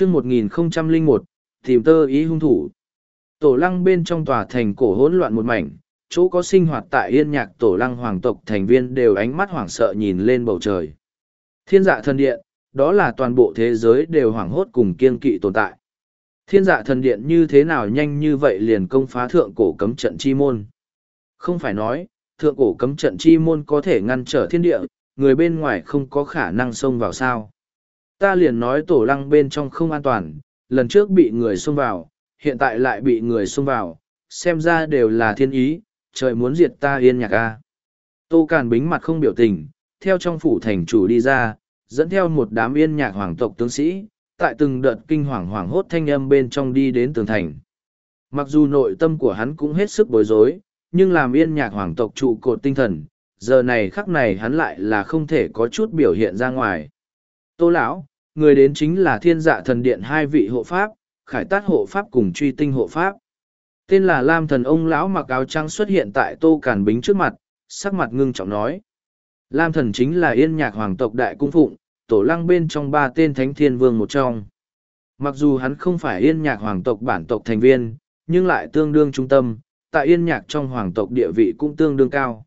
chương một nghìn không trăm linh một, tìm tơ ý hung thủ. Tổ lăng bên trong tòa thành cổ hỗn loạn một mảnh, chỗ có sinh hoạt tại yên nhạc tổ lăng hoàng tộc thành viên đều ánh mắt hoảng sợ nhìn lên bầu trời. Thiên dạ thần điện, đó là toàn bộ thế giới đều hoảng hốt cùng kiên kỵ tồn tại. Thiên dạ thần điện như thế nào nhanh như vậy liền công phá thượng cổ cấm trận chi môn? Không phải nói, thượng cổ cấm trận chi môn có thể ngăn trở thiên địa, người bên ngoài không có khả năng xông vào sao? Ta liền nói tổ lăng bên trong không an toàn, lần trước bị người xông vào, hiện tại lại bị người xông vào, xem ra đều là thiên ý, trời muốn diệt ta yên nhạc a. Tô càn bính mặt không biểu tình, theo trong phủ thành chủ đi ra, dẫn theo một đám yên nhạc hoàng tộc tướng sĩ, tại từng đợt kinh hoàng hoảng hốt thanh âm bên trong đi đến tường thành. Mặc dù nội tâm của hắn cũng hết sức bối rối, nhưng làm yên nhạc hoàng tộc trụ cột tinh thần, giờ này khắc này hắn lại là không thể có chút biểu hiện ra ngoài. Tô lão người đến chính là thiên dạ thần điện hai vị hộ pháp, khải tát hộ pháp cùng truy tinh hộ pháp. Tên là lam thần ông lão mặc áo trắng xuất hiện tại tô càn bính trước mặt, sắc mặt ngưng trọng nói. Lam thần chính là yên nhạc hoàng tộc đại cung phụng, tổ lăng bên trong ba tên thánh thiên vương một trong. Mặc dù hắn không phải yên nhạc hoàng tộc bản tộc thành viên, nhưng lại tương đương trung tâm, tại yên nhạc trong hoàng tộc địa vị cũng tương đương cao.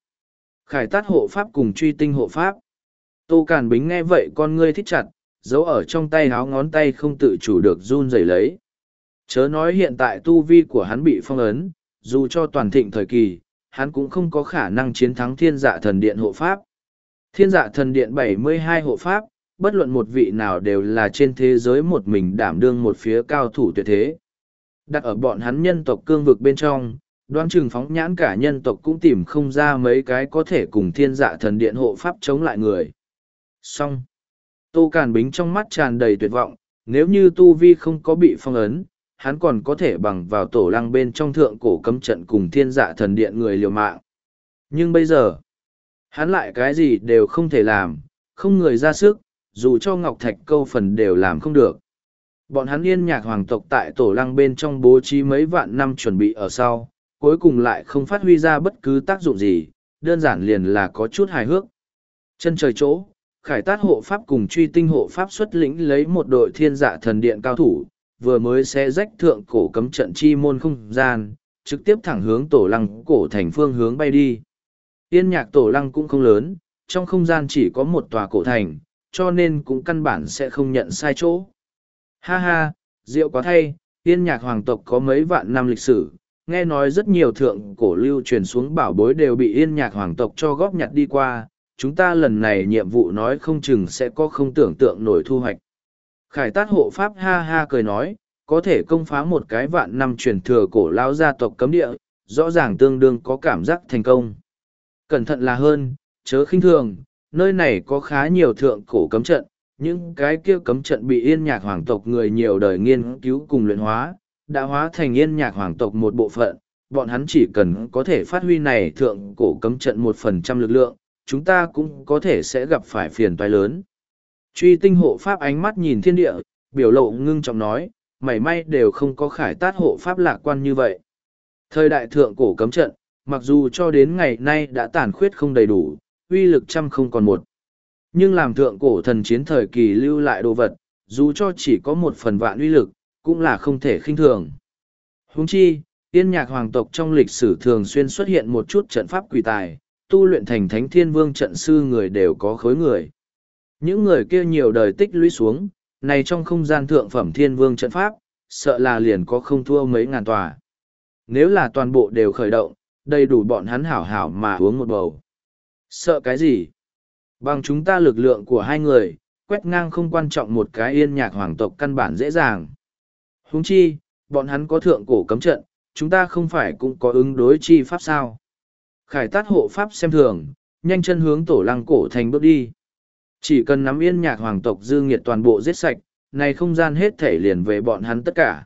Khải tát hộ pháp cùng truy tinh hộ pháp. Tô càn bính nghe vậy con ngươi thích chặt giấu ở trong tay háo ngón tay không tự chủ được run rẩy lấy. Chớ nói hiện tại tu vi của hắn bị phong ấn, dù cho toàn thịnh thời kỳ, hắn cũng không có khả năng chiến thắng thiên dạ thần điện hộ pháp. Thiên dạ thần điện bảy mươi hai hộ pháp, bất luận một vị nào đều là trên thế giới một mình đảm đương một phía cao thủ tuyệt thế. Đặt ở bọn hắn nhân tộc cương vực bên trong, đoán chừng phóng nhãn cả nhân tộc cũng tìm không ra mấy cái có thể cùng thiên dạ thần điện hộ pháp chống lại người. Song tô càn bính trong mắt tràn đầy tuyệt vọng, nếu như tu vi không có bị phong ấn, hắn còn có thể bằng vào tổ lăng bên trong thượng cổ cấm trận cùng thiên dạ thần điện người liều mạng. Nhưng bây giờ, hắn lại cái gì đều không thể làm, không người ra sức, dù cho ngọc thạch câu phần đều làm không được. Bọn hắn yên nhạc hoàng tộc tại tổ lăng bên trong bố trí mấy vạn năm chuẩn bị ở sau, cuối cùng lại không phát huy ra bất cứ tác dụng gì, đơn giản liền là có chút hài hước. Chân trời chỗ khải tát hộ pháp cùng truy tinh hộ pháp xuất lĩnh lấy một đội thiên dạ thần điện cao thủ, vừa mới sẽ rách thượng cổ cấm trận chi môn không gian, trực tiếp thẳng hướng tổ lăng cổ thành phương hướng bay đi. Yên nhạc tổ lăng cũng không lớn, trong không gian chỉ có một tòa cổ thành, cho nên cũng căn bản sẽ không nhận sai chỗ. Ha ha rượu quá thay, yên nhạc hoàng tộc có mấy vạn năm lịch sử, nghe nói rất nhiều thượng cổ lưu truyền xuống bảo bối đều bị yên nhạc hoàng tộc cho góp nhặt đi qua chúng ta lần này nhiệm vụ nói không chừng sẽ có không tưởng tượng nổi thu hoạch. Khải tát hộ pháp ha ha cười nói, có thể công phá một cái vạn năm truyền thừa cổ lao gia tộc cấm địa, rõ ràng tương đương có cảm giác thành công. Cẩn thận là hơn, chớ khinh thường, nơi này có khá nhiều thượng cổ cấm trận, những cái kia cấm trận bị yên nhạc hoàng tộc người nhiều đời nghiên cứu cùng luyện hóa, đã hóa thành yên nhạc hoàng tộc một bộ phận, bọn hắn chỉ cần có thể phát huy này thượng cổ cấm trận một phần trăm lực lượng chúng ta cũng có thể sẽ gặp phải phiền toái lớn. Truy tinh hộ pháp ánh mắt nhìn thiên địa, biểu lộ ngưng trọng nói, mảy may đều không có khải tát hộ pháp lạc quan như vậy. Thời đại thượng cổ cấm trận, mặc dù cho đến ngày nay đã tàn khuyết không đầy đủ, uy lực trăm không còn một. Nhưng làm thượng cổ thần chiến thời kỳ lưu lại đồ vật, dù cho chỉ có một phần vạn uy lực, cũng là không thể khinh thường. Huống chi, yên nhạc hoàng tộc trong lịch sử thường xuyên xuất hiện một chút trận pháp quỷ tài tu luyện thành thánh thiên vương trận sư người đều có khối người. Những người kia nhiều đời tích lũy xuống, này trong không gian thượng phẩm thiên vương trận pháp, sợ là liền có không thua mấy ngàn tòa. Nếu là toàn bộ đều khởi động, đầy đủ bọn hắn hảo hảo mà uống một bầu. Sợ cái gì? Bằng chúng ta lực lượng của hai người, quét ngang không quan trọng một cái yên nhạc hoàng tộc căn bản dễ dàng. Huống chi, bọn hắn có thượng cổ cấm trận, chúng ta không phải cũng có ứng đối chi pháp sao? Khải tát hộ pháp xem thường, nhanh chân hướng tổ lăng cổ thành bước đi. Chỉ cần nắm yên nhạc hoàng tộc dư nghiệt toàn bộ giết sạch, này không gian hết thể liền về bọn hắn tất cả.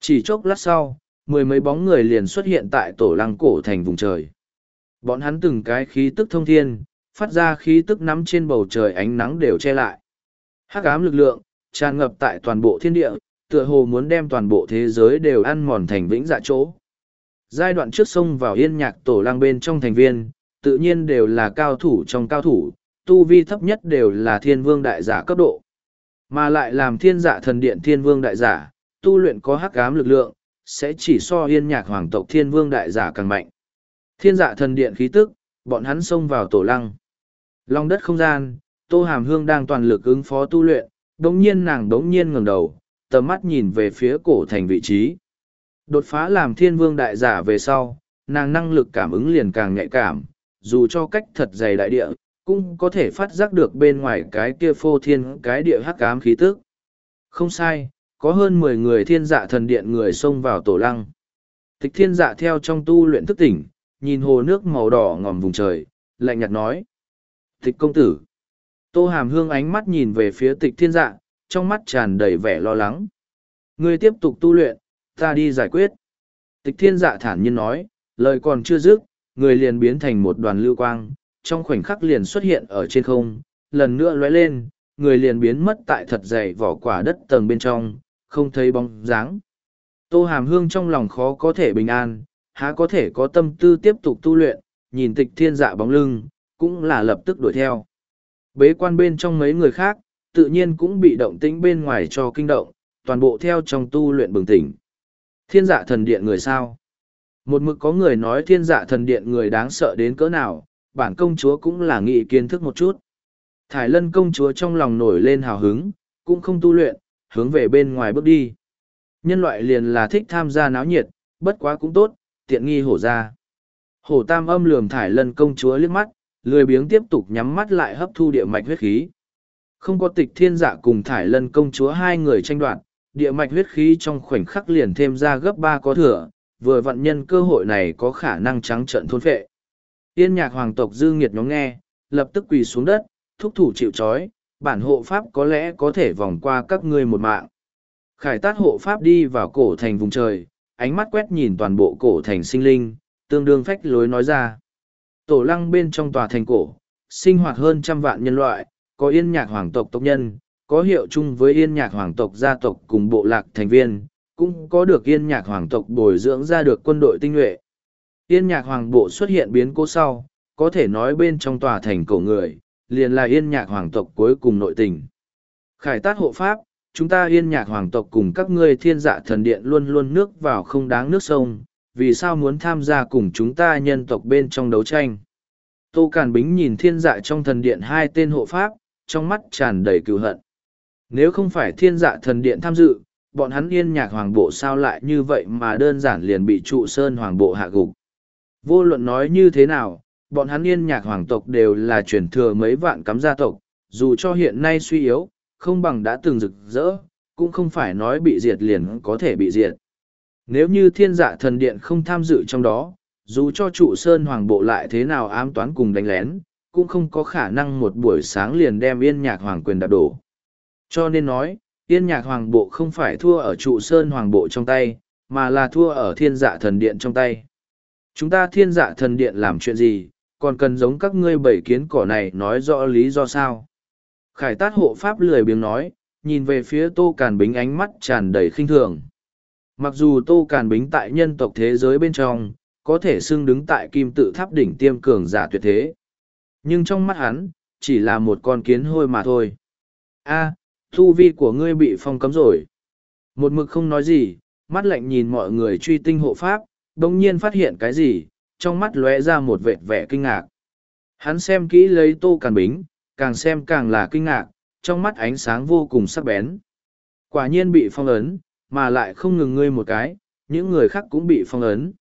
Chỉ chốc lát sau, mười mấy bóng người liền xuất hiện tại tổ lăng cổ thành vùng trời. Bọn hắn từng cái khí tức thông thiên, phát ra khí tức nắm trên bầu trời ánh nắng đều che lại. Hắc ám lực lượng, tràn ngập tại toàn bộ thiên địa, tựa hồ muốn đem toàn bộ thế giới đều ăn mòn thành vĩnh dạ chỗ giai đoạn trước sông vào yên nhạc tổ lang bên trong thành viên tự nhiên đều là cao thủ trong cao thủ tu vi thấp nhất đều là thiên vương đại giả cấp độ Mà lại làm thiên dạ thần điện thiên vương đại giả, tu luyện có hắc ám lực lượng, sẽ chỉ so yên nhạc hoàng tộc thiên vương đại giả càng mạnh. Thiên dạ thần điện khí tức, bọn hắn xông vào tổ lăng. Long đất không gian, Tô Hàm Hương đang toàn lực ứng phó tu luyện, đống nhiên nàng đống nhiên ngẩng đầu, tầm mắt nhìn về phía cổ thành vị trí. Đột phá làm thiên vương đại giả về sau, nàng năng lực cảm ứng liền càng nhạy cảm, dù cho cách thật dày đại địa, cũng có thể phát giác được bên ngoài cái kia phô thiên cái địa hắc ám khí tức. Không sai, có hơn mười người thiên dạ thần điện người xông vào tổ lăng. Tịch thiên dạ theo trong tu luyện thức tỉnh, nhìn hồ nước màu đỏ ngòm vùng trời, lạnh nhạt nói. Tịch công tử. Tô hàm hương ánh mắt nhìn về phía tịch thiên dạ, trong mắt tràn đầy vẻ lo lắng. Ngươi tiếp tục tu luyện, ta đi giải quyết. Tịch thiên dạ thản nhiên nói, lời còn chưa dứt, người liền biến thành một đoàn lưu quang, trong khoảnh khắc liền xuất hiện ở trên không, lần nữa lóe lên, người liền biến mất tại thật dày vỏ quả đất tầng bên trong, không thấy bóng dáng. Tô Hàm Hương trong lòng khó có thể bình an, há có thể có tâm tư tiếp tục tu luyện, nhìn tịch thiên dạ bóng lưng, cũng là lập tức đuổi theo. Bế quan bên trong mấy người khác, tự nhiên cũng bị động tĩnh bên ngoài cho kinh động, toàn bộ theo trong tu luyện bừng tỉnh. Thiên dạ thần điện người sao? Một mực có người nói thiên dạ thần điện người đáng sợ đến cỡ nào, bản công chúa cũng là nghị kiến thức một chút. Thải lân công chúa trong lòng nổi lên hào hứng, cũng không tu luyện, hướng về bên ngoài bước đi. Nhân loại liền là thích tham gia náo nhiệt, bất quá cũng tốt, tiện nghi hổ ra. Hổ tam âm lườm thải lân công chúa liếc mắt, lười biếng tiếp tục nhắm mắt lại hấp thu địa mạch huyết khí. Không có tịch thiên dạ cùng thải lân công chúa hai người tranh đoạt, địa mạch huyết khí trong khoảnh khắc liền thêm ra gấp ba có thừa, vừa vận nhân cơ hội này có khả năng trắng trận thôn phệ. Yên nhạc hoàng tộc dư nghiệt nhóm nghe, lập tức quỳ xuống đất, thúc thủ chịu chói, bản hộ pháp có lẽ có thể vòng qua các ngươi một mạng. Khải tát hộ pháp đi vào cổ thành vùng trời, ánh mắt quét nhìn toàn bộ cổ thành sinh linh, tương đương phách lối nói ra. Tổ lăng bên trong tòa thành cổ, sinh hoạt hơn trăm vạn nhân loại, có yên nhạc hoàng tộc tộc nhân, có hiệu chung với yên nhạc hoàng tộc gia tộc cùng bộ lạc thành viên, cũng có được yên nhạc hoàng tộc bồi dưỡng ra được quân đội tinh nhuệ. Yên nhạc hoàng bộ xuất hiện biến cố sau, có thể nói bên trong tòa thành cổ người, liền là yên nhạc hoàng tộc cuối cùng nội tình. Khải tát hộ pháp, chúng ta yên nhạc hoàng tộc cùng các ngươi thiên dạ thần điện luôn luôn nước vào không đáng nước sông, vì sao muốn tham gia cùng chúng ta nhân tộc bên trong đấu tranh. Tô Càn Bính nhìn thiên dạ trong thần điện hai tên hộ pháp, trong mắt tràn đầy cừu hận. Nếu không phải thiên dạ thần điện tham dự, bọn hắn yên nhạc hoàng bộ sao lại như vậy mà đơn giản liền bị trụ sơn hoàng bộ hạ gục. Vô luận nói như thế nào, bọn hắn yên nhạc hoàng tộc đều là truyền thừa mấy vạn cắm gia tộc, dù cho hiện nay suy yếu, không bằng đã từng rực rỡ, cũng không phải nói bị diệt liền có thể bị diệt. Nếu như thiên dạ thần điện không tham dự trong đó, dù cho trụ sơn hoàng bộ lại thế nào ám toán cùng đánh lén, cũng không có khả năng một buổi sáng liền đem yên nhạc hoàng quyền đạp đổ. Cho nên nói, yên nhạc hoàng bộ không phải thua ở trụ sơn hoàng bộ trong tay, mà là thua ở thiên dạ thần điện trong tay. Chúng ta thiên dạ thần điện làm chuyện gì, còn cần giống các ngươi bảy kiến cỏ này nói rõ lý do sao. Khải tát hộ pháp lười biếng nói, nhìn về phía tô càn bính ánh mắt tràn đầy khinh thường. Mặc dù tô càn bính tại nhân tộc thế giới bên trong, có thể xưng đứng tại kim tự tháp đỉnh tiêm cường giả tuyệt thế. Nhưng trong mắt hắn, chỉ là một con kiến hôi mà thôi. a thu vi của ngươi bị phong cấm rồi. Một mực không nói gì, mắt lạnh nhìn mọi người truy tinh hộ pháp, đồng nhiên phát hiện cái gì, trong mắt lóe ra một vệt vẻ kinh ngạc. Hắn xem kỹ lấy tô càn bính, càng xem càng là kinh ngạc, trong mắt ánh sáng vô cùng sắc bén. Quả nhiên bị phong ấn, mà lại không ngừng ngươi một cái, những người khác cũng bị phong ấn.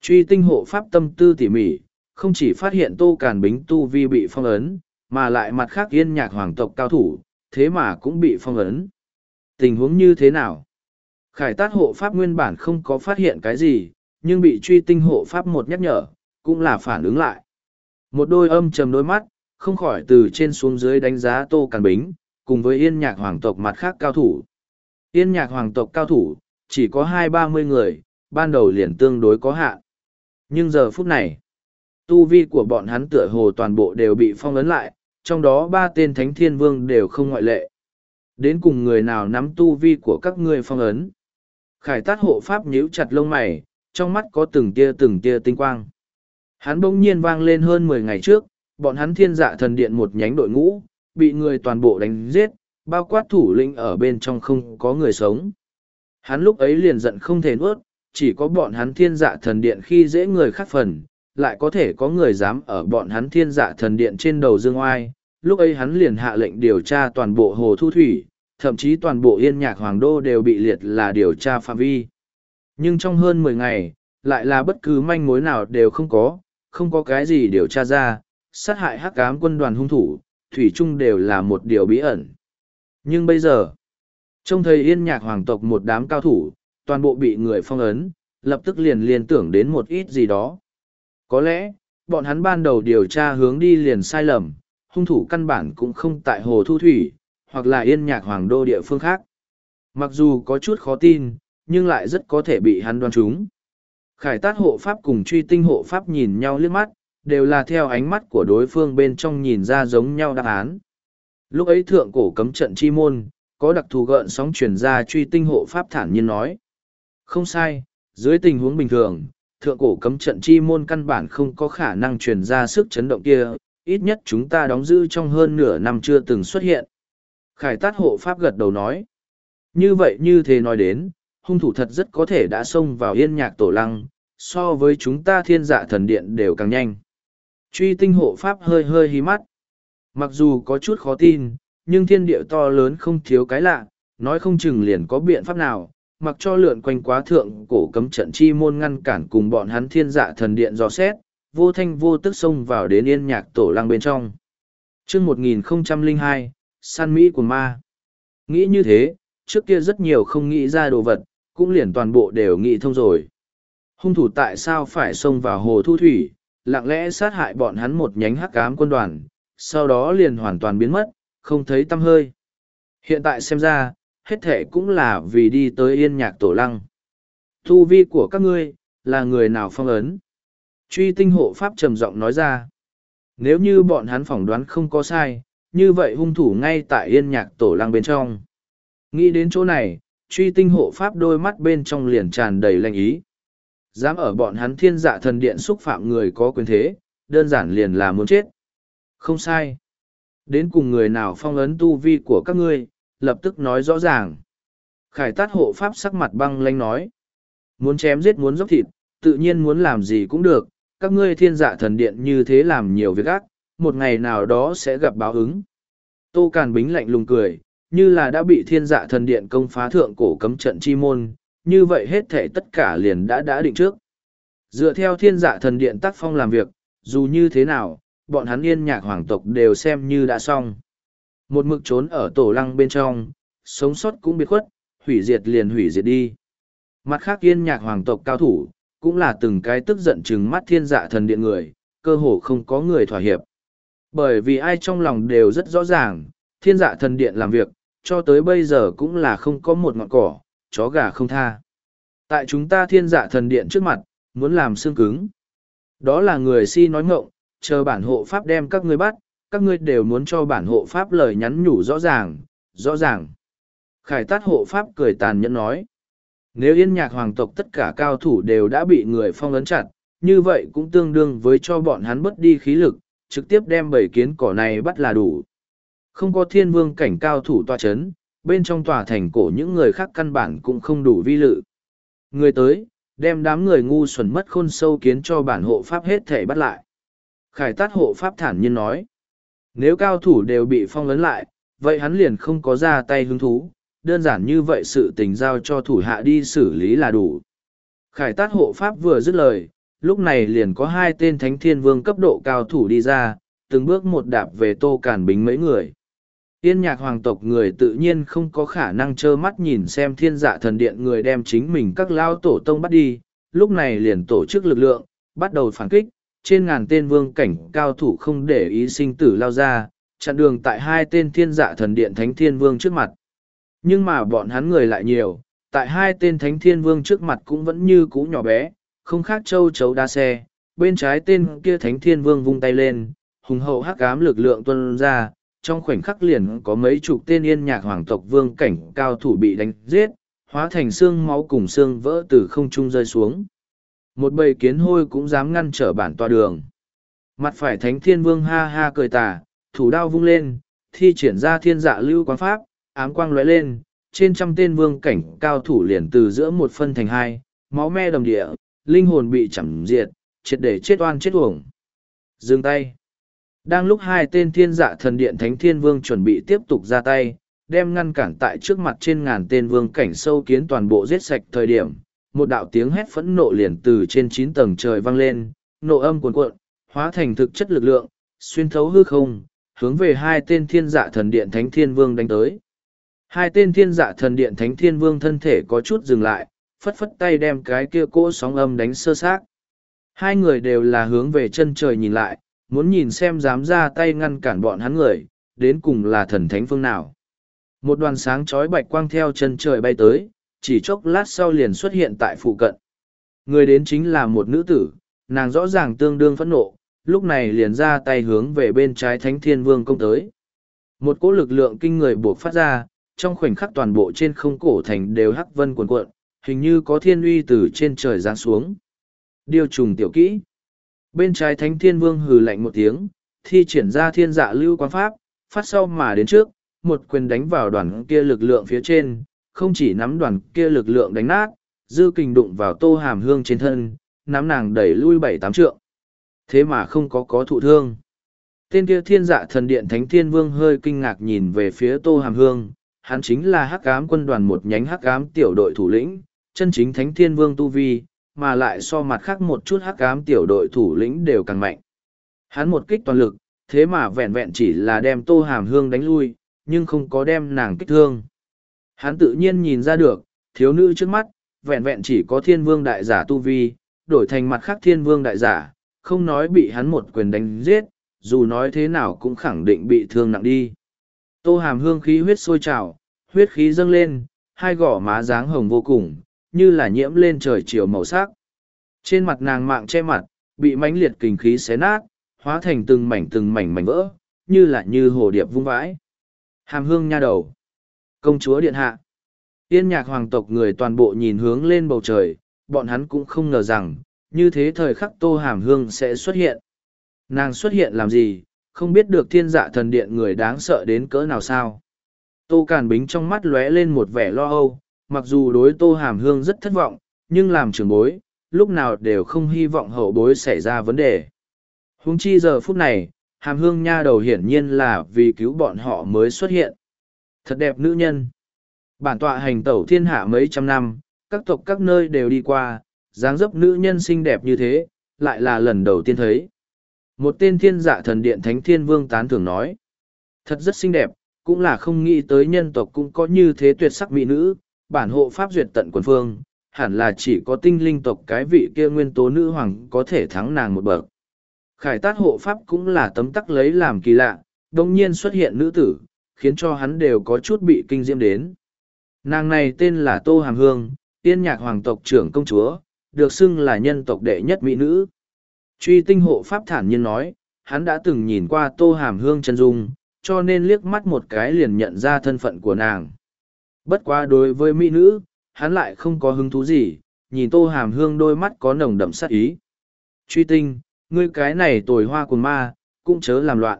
Truy tinh hộ pháp tâm tư tỉ mỉ, không chỉ phát hiện tô càn bính tu vi bị phong ấn, mà lại mặt khác yên nhạc hoàng tộc cao thủ, thế mà cũng bị phong ấn. Tình huống như thế nào? Khải tát hộ pháp nguyên bản không có phát hiện cái gì, nhưng bị truy tinh hộ pháp một nhắc nhở, cũng là phản ứng lại. Một đôi âm trầm đôi mắt, không khỏi từ trên xuống dưới đánh giá tô càn bính, cùng với yên nhạc hoàng tộc mặt khác cao thủ. Yên nhạc hoàng tộc cao thủ, chỉ có hai ba mươi người, ban đầu liền tương đối có hạn. Nhưng giờ phút này, tu vi của bọn hắn tựa hồ toàn bộ đều bị phong ấn lại, trong đó ba tên thánh thiên vương đều không ngoại lệ. Đến cùng người nào nắm tu vi của các ngươi phong ấn. Khải tát hộ pháp nhíu chặt lông mày, trong mắt có từng tia từng tia tinh quang. Hắn bỗng nhiên vang lên hơn mười ngày trước, bọn hắn thiên dạ thần điện một nhánh đội ngũ, bị người toàn bộ đánh giết, bao quát thủ lĩnh ở bên trong không có người sống. Hắn lúc ấy liền giận không thể nuốt, chỉ có bọn hắn thiên dạ thần điện khi dễ người khác phần, lại có thể có người dám ở bọn hắn thiên dạ thần điện trên đầu dương oai. Lúc ấy hắn liền hạ lệnh điều tra toàn bộ hồ thu thủy, thậm chí toàn bộ yên nhạc hoàng đô đều bị liệt là điều tra phạm vi. Nhưng trong hơn mười ngày, lại là bất cứ manh mối nào đều không có, không có cái gì điều tra ra, sát hại hắc cám quân đoàn hung thủ, thủy chung đều là một điều bí ẩn. Nhưng bây giờ, trông thấy yên nhạc hoàng tộc một đám cao thủ, toàn bộ bị người phong ấn, lập tức liền liên tưởng đến một ít gì đó. Có lẽ, bọn hắn ban đầu điều tra hướng đi liền sai lầm, hung thủ căn bản cũng không tại hồ thu thủy, hoặc là yên nhạc hoàng đô địa phương khác. Mặc dù có chút khó tin, nhưng lại rất có thể bị hắn đoán trúng. Khải tát hộ pháp cùng truy tinh hộ pháp nhìn nhau liếc mắt, đều là theo ánh mắt của đối phương bên trong nhìn ra giống nhau đáp án. Lúc ấy thượng cổ cấm trận chi môn, có đặc thù gợn sóng truyền ra truy tinh hộ pháp thản nhiên nói. Không sai, dưới tình huống bình thường, thượng cổ cấm trận chi môn căn bản không có khả năng truyền ra sức chấn động kia, ít nhất chúng ta đóng giữ trong hơn nửa năm chưa từng xuất hiện. Khải tát hộ pháp gật đầu nói. Như vậy như thế nói đến, hung thủ thật rất có thể đã xông vào yên nhạc tổ lăng, so với chúng ta thiên dạ thần điện đều càng nhanh. Truy tinh hộ pháp hơi hơi hí mắt. Mặc dù có chút khó tin, nhưng thiên địa to lớn không thiếu cái lạ, nói không chừng liền có biện pháp nào, mặc cho lượn quanh quá thượng cổ cấm trận chi môn ngăn cản cùng bọn hắn thiên dạ thần điện dò xét, vô thanh vô tức xông vào đến yên nhạc tổ lăng bên trong. chương 1002, San Mỹ của ma. Nghĩ như thế, trước kia rất nhiều không nghĩ ra đồ vật, cũng liền toàn bộ đều nghĩ thông rồi. Hung thủ tại sao phải xông vào hồ thu thủy, lặng lẽ sát hại bọn hắn một nhánh hắc ám quân đoàn, sau đó liền hoàn toàn biến mất, không thấy tâm hơi. Hiện tại xem ra, hết thệ cũng là vì đi tới yên nhạc tổ lăng. Thu vi của các ngươi, là người nào phong ấn? Truy tinh hộ pháp trầm giọng nói ra. Nếu như bọn hắn phỏng đoán không có sai, như vậy hung thủ ngay tại yên nhạc tổ lăng bên trong. Nghĩ đến chỗ này, truy tinh hộ pháp đôi mắt bên trong liền tràn đầy lành ý. Dám ở bọn hắn thiên dạ thần điện xúc phạm người có quyền thế, đơn giản liền là muốn chết. Không sai. Đến cùng người nào phong ấn tu vi của các ngươi, lập tức nói rõ ràng. Khải tát hộ pháp sắc mặt băng lanh nói. Muốn chém giết muốn dốc thịt, tự nhiên muốn làm gì cũng được, các ngươi thiên dạ thần điện như thế làm nhiều việc ác, một ngày nào đó sẽ gặp báo ứng. Tô Càn Bính lạnh lùng cười, như là đã bị thiên dạ thần điện công phá thượng cổ cấm trận chi môn, như vậy hết thể tất cả liền đã đã định trước. Dựa theo thiên dạ thần điện tác phong làm việc, dù như thế nào, bọn hắn yên nhạc hoàng tộc đều xem như đã xong. Một mực trốn ở tổ lăng bên trong, sống sót cũng biệt khuất, hủy diệt liền hủy diệt đi. Mặt khác yên nhạc hoàng tộc cao thủ, cũng là từng cái tức giận chừng mắt thiên dạ thần điện người, cơ hồ không có người thỏa hiệp. Bởi vì ai trong lòng đều rất rõ ràng, thiên dạ thần điện làm việc, cho tới bây giờ cũng là không có một ngọn cỏ, chó gà không tha. Tại chúng ta thiên dạ thần điện trước mặt, muốn làm xương cứng. Đó là người si nói ngộng, chờ bản hộ pháp đem các ngươi bắt, các ngươi đều muốn cho bản hộ pháp lời nhắn nhủ rõ ràng, rõ ràng. Khải tát hộ pháp cười tàn nhẫn nói. Nếu yên nhạc hoàng tộc tất cả cao thủ đều đã bị người phong ấn chặt, như vậy cũng tương đương với cho bọn hắn bất đi khí lực, trực tiếp đem bảy kiến cỏ này bắt là đủ. Không có thiên vương cảnh cao thủ tòa chấn, bên trong tòa thành cổ những người khác căn bản cũng không đủ vi lự. Người tới, đem đám người ngu xuẩn mất khôn sâu kiến cho bản hộ pháp hết thể bắt lại. Khải tát hộ pháp thản nhiên nói. Nếu cao thủ đều bị phong ấn lại, vậy hắn liền không có ra tay hứng thú, đơn giản như vậy sự tình giao cho thủ hạ đi xử lý là đủ. Khải tát hộ pháp vừa dứt lời, lúc này liền có hai tên thánh thiên vương cấp độ cao thủ đi ra, từng bước một đạp về tô cản bính mấy người. Yên nhạc hoàng tộc người tự nhiên không có khả năng trơ mắt nhìn xem thiên dạ thần điện người đem chính mình các lao tổ tông bắt đi, lúc này liền tổ chức lực lượng, bắt đầu phản kích, trên ngàn tên vương cảnh cao thủ không để ý sinh tử lao ra, chặn đường tại hai tên thiên dạ thần điện thánh thiên vương trước mặt. Nhưng mà bọn hắn người lại nhiều, tại hai tên thánh thiên vương trước mặt cũng vẫn như cũ nhỏ bé, không khác châu chấu đa xe, bên trái tên kia thánh thiên vương vung tay lên, hùng hậu hắc ám lực lượng tuân ra, trong khoảnh khắc liền có mấy chục tên yên nhạc hoàng tộc vương cảnh cao thủ bị đánh giết, hóa thành xương máu cùng xương vỡ từ không trung rơi xuống. Một bầy kiến hôi cũng dám ngăn trở bản tòa đường. Mặt phải thánh thiên vương ha ha cười tà, thủ đao vung lên, thi triển ra thiên dạ lưu quán pháp, ám quang lóe lên, trên trăm tên vương cảnh cao thủ liền từ giữa một phân thành hai, máu me đồng địa, linh hồn bị chẳng diệt, triệt để chết oan chết uổng. Dừng tay. Đang lúc hai tên thiên dạ thần điện thánh thiên vương chuẩn bị tiếp tục ra tay, đem ngăn cản tại trước mặt trên ngàn tên vương cảnh sâu kiến toàn bộ giết sạch thời điểm, một đạo tiếng hét phẫn nộ liền từ trên chín tầng trời vang lên, nộ âm cuồn cuộn, hóa thành thực chất lực lượng, xuyên thấu hư không, hướng về hai tên thiên dạ thần điện thánh thiên vương đánh tới. Hai tên thiên dạ thần điện thánh thiên vương thân thể có chút dừng lại, phất phất tay đem cái kia cỗ sóng âm đánh sơ xác. Hai người đều là hướng về chân trời nhìn lại, muốn nhìn xem dám ra tay ngăn cản bọn hắn người, đến cùng là thần thánh phương nào. Một đoàn sáng chói bạch quang theo chân trời bay tới, chỉ chốc lát sau liền xuất hiện tại phụ cận. Người đến chính là một nữ tử, nàng rõ ràng tương đương phẫn nộ, lúc này liền ra tay hướng về bên trái thánh thiên vương công tới. Một cỗ lực lượng kinh người buộc phát ra, trong khoảnh khắc toàn bộ trên không cổ thành đều hắc vân cuồn cuộn, hình như có thiên uy từ trên trời giáng xuống. Điều trùng tiểu kỹ. Bên trái thánh thiên vương hừ lạnh một tiếng, thi triển ra thiên dạ lưu quan pháp, phát sau mà đến trước, một quyền đánh vào đoàn kia lực lượng phía trên, không chỉ nắm đoàn kia lực lượng đánh nát, dư kình đụng vào tô hàm hương trên thân, nắm nàng đẩy lui bảy tám trượng. Thế mà không có có thụ thương. Tên kia thiên dạ thần điện thánh thiên vương hơi kinh ngạc nhìn về phía tô hàm hương, hắn chính là hắc ám quân đoàn một nhánh hắc ám tiểu đội thủ lĩnh, chân chính thánh thiên vương tu vi, mà lại so mặt khác một chút hắc ám tiểu đội thủ lĩnh đều càng mạnh. Hắn một kích toàn lực, thế mà vẹn vẹn chỉ là đem tô hàm hương đánh lui, nhưng không có đem nàng kích thương. Hắn tự nhiên nhìn ra được, thiếu nữ trước mắt, vẹn vẹn chỉ có thiên vương đại giả tu vi, đổi thành mặt khác thiên vương đại giả, không nói bị hắn một quyền đánh giết, dù nói thế nào cũng khẳng định bị thương nặng đi. Tô hàm hương khí huyết sôi trào, huyết khí dâng lên, hai gỏ má dáng hồng vô cùng, như là nhiễm lên trời chiều màu sắc. Trên mặt nàng mạng che mặt, bị mãnh liệt kình khí xé nát, hóa thành từng mảnh từng mảnh mảnh vỡ, như là như hồ điệp vung vãi. Hàm hương nha đầu. Công chúa điện hạ. Tiên nhạc hoàng tộc người toàn bộ nhìn hướng lên bầu trời, bọn hắn cũng không ngờ rằng, như thế thời khắc tô hàm hương sẽ xuất hiện. Nàng xuất hiện làm gì, không biết được thiên dạ thần điện người đáng sợ đến cỡ nào sao. Tô Càn Bính trong mắt lóe lên một vẻ lo âu, mặc dù đối tô hàm hương rất thất vọng, nhưng làm trưởng bối, lúc nào đều không hy vọng hậu bối xảy ra vấn đề. Huống chi giờ phút này, hàm hương nha đầu hiển nhiên là vì cứu bọn họ mới xuất hiện. Thật đẹp nữ nhân. Bản tọa hành tẩu thiên hạ mấy trăm năm, các tộc các nơi đều đi qua, dáng dấp nữ nhân xinh đẹp như thế, lại là lần đầu tiên thấy. Một tên thiên dạ thần điện thánh thiên vương tán thường nói. Thật rất xinh đẹp, cũng là không nghĩ tới nhân tộc cũng có như thế tuyệt sắc mỹ nữ, bản hộ pháp duyệt tận quần phương, hẳn là chỉ có tinh linh tộc cái vị kia nguyên tố nữ hoàng có thể thắng nàng một bậc. Khải tát hộ pháp cũng là tấm tắc lấy làm kỳ lạ, đồng nhiên xuất hiện nữ tử, khiến cho hắn đều có chút bị kinh diễm đến. Nàng này tên là Tô Hàm Hương, tiên nhạc hoàng tộc trưởng công chúa, được xưng là nhân tộc đệ nhất mỹ nữ. Truy tinh hộ pháp thản nhiên nói, hắn đã từng nhìn qua Tô Hàm Hương chân dung, cho nên liếc mắt một cái liền nhận ra thân phận của nàng. Bất quá đối với mỹ nữ, hắn lại không có hứng thú gì, nhìn Tô Hàm Hương đôi mắt có nồng đậm sát ý. Truy tinh, ngươi cái này tồi hoa của ma, cũng chớ làm loạn.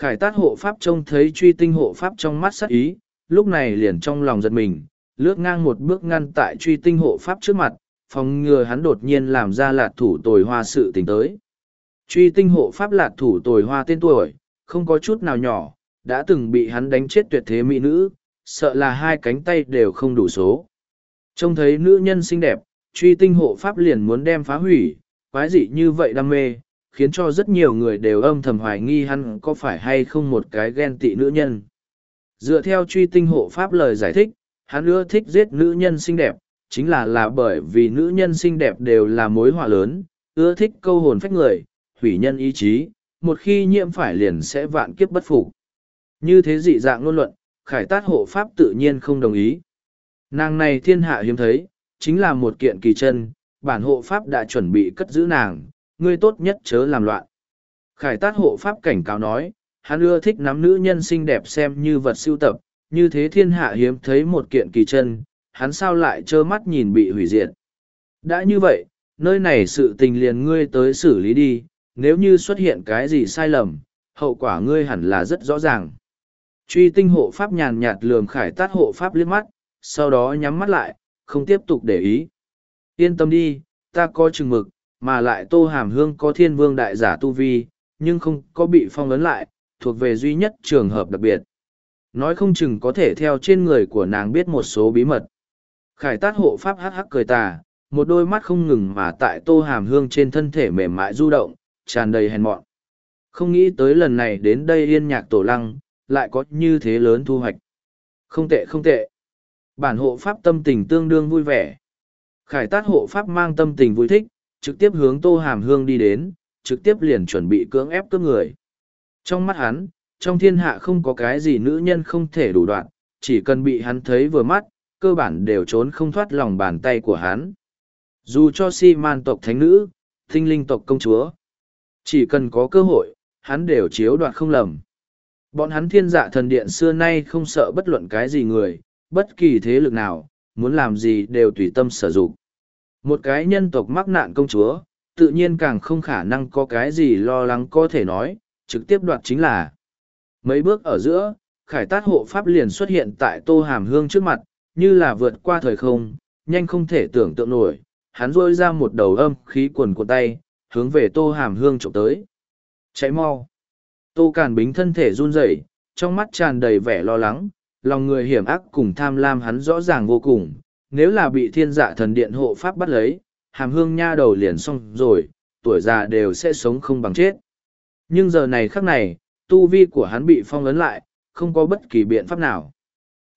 Khải tát hộ pháp trông thấy truy tinh hộ pháp trong mắt sắc ý, lúc này liền trong lòng giật mình, lướt ngang một bước ngăn tại truy tinh hộ pháp trước mặt, phòng ngừa hắn đột nhiên làm ra lạt thủ tồi hoa sự tình tới. Truy tinh hộ pháp lạt thủ tồi hoa tên tuổi, không có chút nào nhỏ, đã từng bị hắn đánh chết tuyệt thế mỹ nữ, sợ là hai cánh tay đều không đủ số. Trông thấy nữ nhân xinh đẹp, truy tinh hộ pháp liền muốn đem phá hủy, quái dị như vậy đam mê, khiến cho rất nhiều người đều âm thầm hoài nghi hắn có phải hay không một cái ghen tị nữ nhân. Dựa theo truy tinh hộ pháp lời giải thích, hắn ưa thích giết nữ nhân xinh đẹp, chính là là bởi vì nữ nhân xinh đẹp đều là mối họa lớn, ưa thích câu hồn phách người, hủy nhân ý chí, một khi nhiễm phải liền sẽ vạn kiếp bất phục. Như thế dị dạng luôn luận, khải tát hộ pháp tự nhiên không đồng ý. Nàng này thiên hạ hiếm thấy, chính là một kiện kỳ chân, bản hộ pháp đã chuẩn bị cất giữ nàng, ngươi tốt nhất chớ làm loạn. Khải tát hộ pháp cảnh cáo nói, hắn ưa thích nắm nữ nhân xinh đẹp xem như vật siêu tập, như thế thiên hạ hiếm thấy một kiện kỳ chân, hắn sao lại trơ mắt nhìn bị hủy diệt. Đã như vậy, nơi này sự tình liền ngươi tới xử lý đi, nếu như xuất hiện cái gì sai lầm, hậu quả ngươi hẳn là rất rõ ràng. Truy tinh hộ pháp nhàn nhạt lườm khải tát hộ pháp liếc mắt, sau đó nhắm mắt lại, không tiếp tục để ý. Yên tâm đi, ta có chừng mực, mà lại tô hàm hương có thiên vương đại giả tu vi, nhưng không có bị phong ấn lại, thuộc về duy nhất trường hợp đặc biệt. Nói không chừng có thể theo trên người của nàng biết một số bí mật. Khải tát hộ pháp hắc hắc cười tà, một đôi mắt không ngừng mà tại tô hàm hương trên thân thể mềm mại du động, tràn đầy hèn mọn. Không nghĩ tới lần này đến đây yên nhạc tổ lăng, lại có như thế lớn thu hoạch. Không tệ không tệ. Bản hộ pháp tâm tình tương đương vui vẻ. Khải tát hộ pháp mang tâm tình vui thích, trực tiếp hướng tô hàm hương đi đến, trực tiếp liền chuẩn bị cưỡng ép cướp người. Trong mắt hắn, trong thiên hạ không có cái gì nữ nhân không thể đủ đoạn, chỉ cần bị hắn thấy vừa mắt, cơ bản đều trốn không thoát lòng bàn tay của hắn. Dù cho si man tộc thánh nữ, thinh linh tộc công chúa, chỉ cần có cơ hội, hắn đều chiếu đoạt không lầm. Bọn hắn thiên dạ thần điện xưa nay không sợ bất luận cái gì người, bất kỳ thế lực nào, muốn làm gì đều tùy tâm sở dụng. Một cái nhân tộc mắc nạn công chúa, tự nhiên càng không khả năng có cái gì lo lắng có thể nói, trực tiếp đoạt chính là. Mấy bước ở giữa, khải tát hộ pháp liền xuất hiện tại tô hàm hương trước mặt, như là vượt qua thời không, nhanh không thể tưởng tượng nổi. Hắn rôi ra một đầu âm khí quần của tay, hướng về tô hàm hương trộm tới. Cháy mau. Tô Càn Bính thân thể run rẩy, trong mắt tràn đầy vẻ lo lắng, lòng người hiểm ác cùng tham lam hắn rõ ràng vô cùng. Nếu là bị thiên dạ thần điện hộ pháp bắt lấy, hàm hương nha đầu liền xong rồi, tuổi già đều sẽ sống không bằng chết. Nhưng giờ này khắc này, tu vi của hắn bị phong ấn lại, không có bất kỳ biện pháp nào.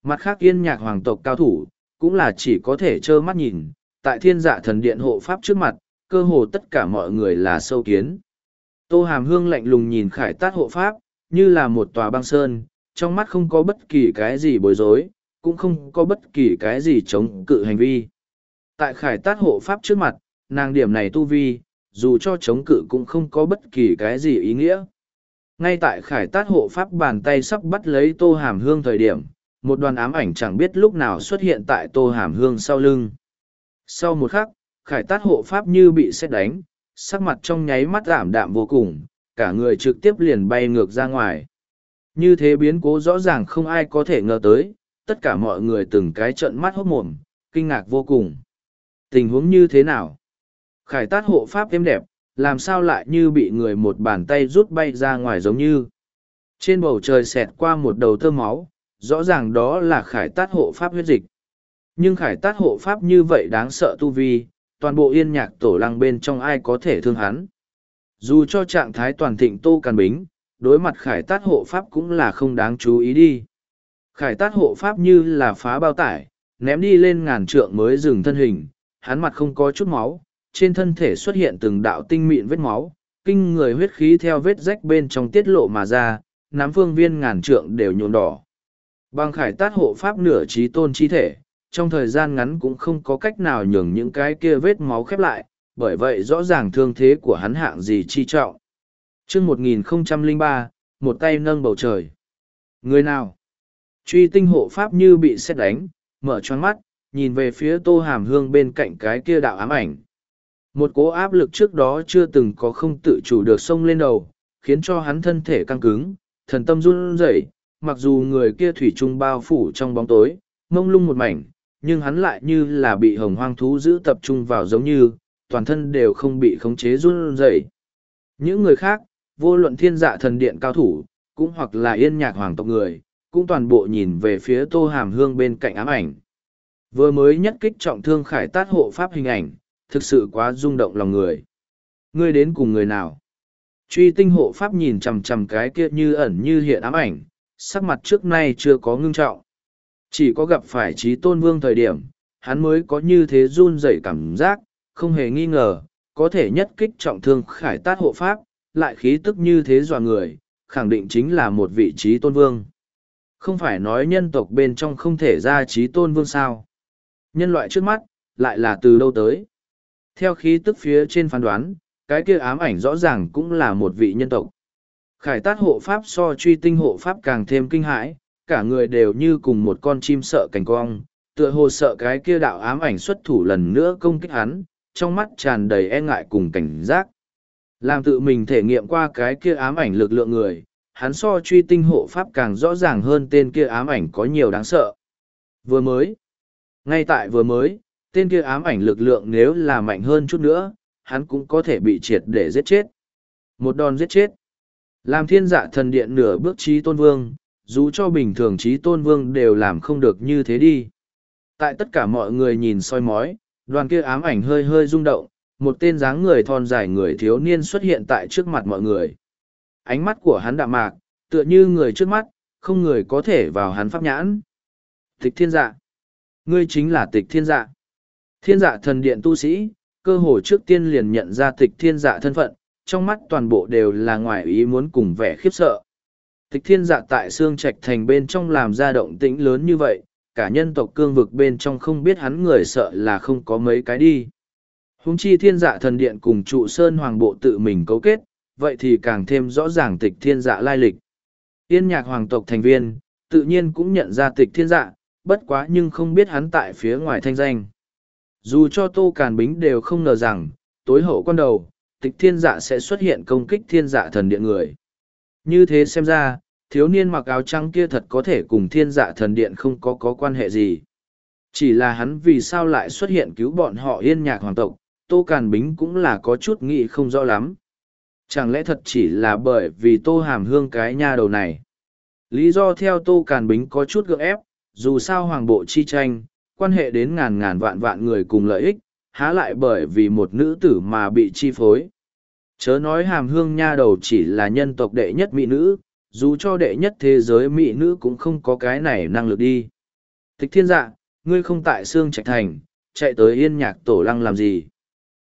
Mặt khác yên nhạc hoàng tộc cao thủ, cũng là chỉ có thể trơ mắt nhìn, tại thiên dạ thần điện hộ pháp trước mặt, cơ hồ tất cả mọi người là sâu kiến. Tô Hàm Hương lạnh lùng nhìn khải tát hộ pháp, như là một tòa băng sơn, trong mắt không có bất kỳ cái gì bối rối, cũng không có bất kỳ cái gì chống cự hành vi. Tại khải tát hộ pháp trước mặt, nàng điểm này tu vi, dù cho chống cự cũng không có bất kỳ cái gì ý nghĩa. Ngay tại khải tát hộ pháp bàn tay sắp bắt lấy tô hàm hương thời điểm, một đoàn ám ảnh chẳng biết lúc nào xuất hiện tại tô hàm hương sau lưng. Sau một khắc, khải tát hộ pháp như bị xét đánh, sắc mặt trong nháy mắt giảm đạm vô cùng, cả người trực tiếp liền bay ngược ra ngoài. Như thế biến cố rõ ràng không ai có thể ngờ tới, tất cả mọi người từng cái trận mắt hốt mồm, kinh ngạc vô cùng. Tình huống như thế nào? Khải tát hộ pháp êm đẹp, làm sao lại như bị người một bàn tay rút bay ra ngoài giống như. Trên bầu trời xẹt qua một đầu thơm máu, rõ ràng đó là khải tát hộ pháp huyết dịch. Nhưng khải tát hộ pháp như vậy đáng sợ tu vi, toàn bộ yên nhạc tổ lăng bên trong ai có thể thương hắn. Dù cho trạng thái toàn thịnh tô càn bính, đối mặt khải tát hộ pháp cũng là không đáng chú ý đi. Khải tát hộ pháp như là phá bao tải, ném đi lên ngàn trượng mới dừng thân hình, hắn mặt không có chút máu, trên thân thể xuất hiện từng đạo tinh mịn vết máu, kinh người huyết khí theo vết rách bên trong tiết lộ mà ra, nắm phương viên ngàn trượng đều nhuộm đỏ. Bằng khải tát hộ pháp nửa trí tôn chi thể, trong thời gian ngắn cũng không có cách nào nhường những cái kia vết máu khép lại, bởi vậy rõ ràng thương thế của hắn hạng gì chi trọng. chương 1003, một tay nâng bầu trời. Người nào? Truy tinh hộ pháp như bị xét đánh, mở choáng mắt, nhìn về phía tô hàm hương bên cạnh cái kia đạo ám ảnh. Một cố áp lực trước đó chưa từng có không tự chủ được xông lên đầu, khiến cho hắn thân thể căng cứng, thần tâm run rẩy. mặc dù người kia thủy chung bao phủ trong bóng tối, mông lung một mảnh, nhưng hắn lại như là bị hồng hoang thú giữ tập trung vào giống như, toàn thân đều không bị khống chế run rẩy. Những người khác, vô luận thiên dạ thần điện cao thủ, cũng hoặc là yên nhạc hoàng tộc người, cũng toàn bộ nhìn về phía tô hàm hương bên cạnh ám ảnh. Vừa mới nhất kích trọng thương khải tát hộ pháp hình ảnh, thực sự quá rung động lòng người. Ngươi đến cùng người nào? Truy tinh hộ pháp nhìn chằm chằm cái kia như ẩn như hiện ám ảnh, sắc mặt trước nay chưa có ngưng trọng. Chỉ có gặp phải trí tôn vương thời điểm, hắn mới có như thế run rẩy cảm giác, không hề nghi ngờ, có thể nhất kích trọng thương khải tát hộ pháp, lại khí tức như thế dọa người, khẳng định chính là một vị trí tôn vương. Không phải nói nhân tộc bên trong không thể ra trí tôn vương sao. Nhân loại trước mắt, lại là từ đâu tới. Theo khí tức phía trên phán đoán, cái kia ám ảnh rõ ràng cũng là một vị nhân tộc. Khải tát hộ pháp so truy tinh hộ pháp càng thêm kinh hãi, cả người đều như cùng một con chim sợ cành cong, tựa hồ sợ cái kia đạo ám ảnh xuất thủ lần nữa công kích hắn, trong mắt tràn đầy e ngại cùng cảnh giác. Làm tự mình thể nghiệm qua cái kia ám ảnh lực lượng người, hắn so truy tinh hộ pháp càng rõ ràng hơn tên kia ám ảnh có nhiều đáng sợ. Vừa mới, ngay tại vừa mới, tên kia ám ảnh lực lượng nếu là mạnh hơn chút nữa, hắn cũng có thể bị triệt để giết chết. Một đòn giết chết. Làm thiên dạ thần điện nửa bước trí tôn vương, dù cho bình thường trí tôn vương đều làm không được như thế đi. Tại tất cả mọi người nhìn soi mói, đoàn kia ám ảnh hơi hơi rung động, một tên dáng người thon dài người thiếu niên xuất hiện tại trước mặt mọi người. Ánh mắt của hắn đạm mạc, tựa như người trước mắt, không người có thể vào hắn pháp nhãn. Tịch thiên dạ. Ngươi chính là tịch thiên dạ. Thiên dạ thần điện tu sĩ, cơ hồ trước tiên liền nhận ra tịch thiên dạ thân phận, trong mắt toàn bộ đều là ngoài ý muốn cùng vẻ khiếp sợ. Tịch thiên dạ tại xương trạch thành bên trong làm ra động tĩnh lớn như vậy, cả nhân tộc cương vực bên trong không biết hắn người sợ là không có mấy cái đi. Húng chi thiên dạ thần điện cùng trụ sơn hoàng bộ tự mình cấu kết, vậy thì càng thêm rõ ràng tịch thiên dạ lai lịch. Yên nhạc hoàng tộc thành viên, tự nhiên cũng nhận ra tịch thiên dạ, bất quá nhưng không biết hắn tại phía ngoài thanh danh. Dù cho Tô Càn Bính đều không ngờ rằng, tối hậu quan đầu, tịch thiên dạ sẽ xuất hiện công kích thiên dạ thần điện người. Như thế xem ra, thiếu niên mặc áo trắng kia thật có thể cùng thiên dạ thần điện không có có quan hệ gì. Chỉ là hắn vì sao lại xuất hiện cứu bọn họ yên nhạc hoàng tộc, Tô Càn Bính cũng là có chút nghĩ không rõ lắm. Chẳng lẽ thật chỉ là bởi vì Tô Hàm Hương cái nha đầu này? Lý do theo Tô Càn Bính có chút gượng ép, dù sao hoàng bộ chi tranh, quan hệ đến ngàn ngàn vạn vạn người cùng lợi ích, há lại bởi vì một nữ tử mà bị chi phối. Chớ nói hàm hương nha đầu chỉ là nhân tộc đệ nhất mỹ nữ, dù cho đệ nhất thế giới mỹ nữ cũng không có cái này năng lực đi. Tịch thiên dạ, ngươi không tại xương trạch thành, chạy tới yên nhạc tổ lăng làm gì.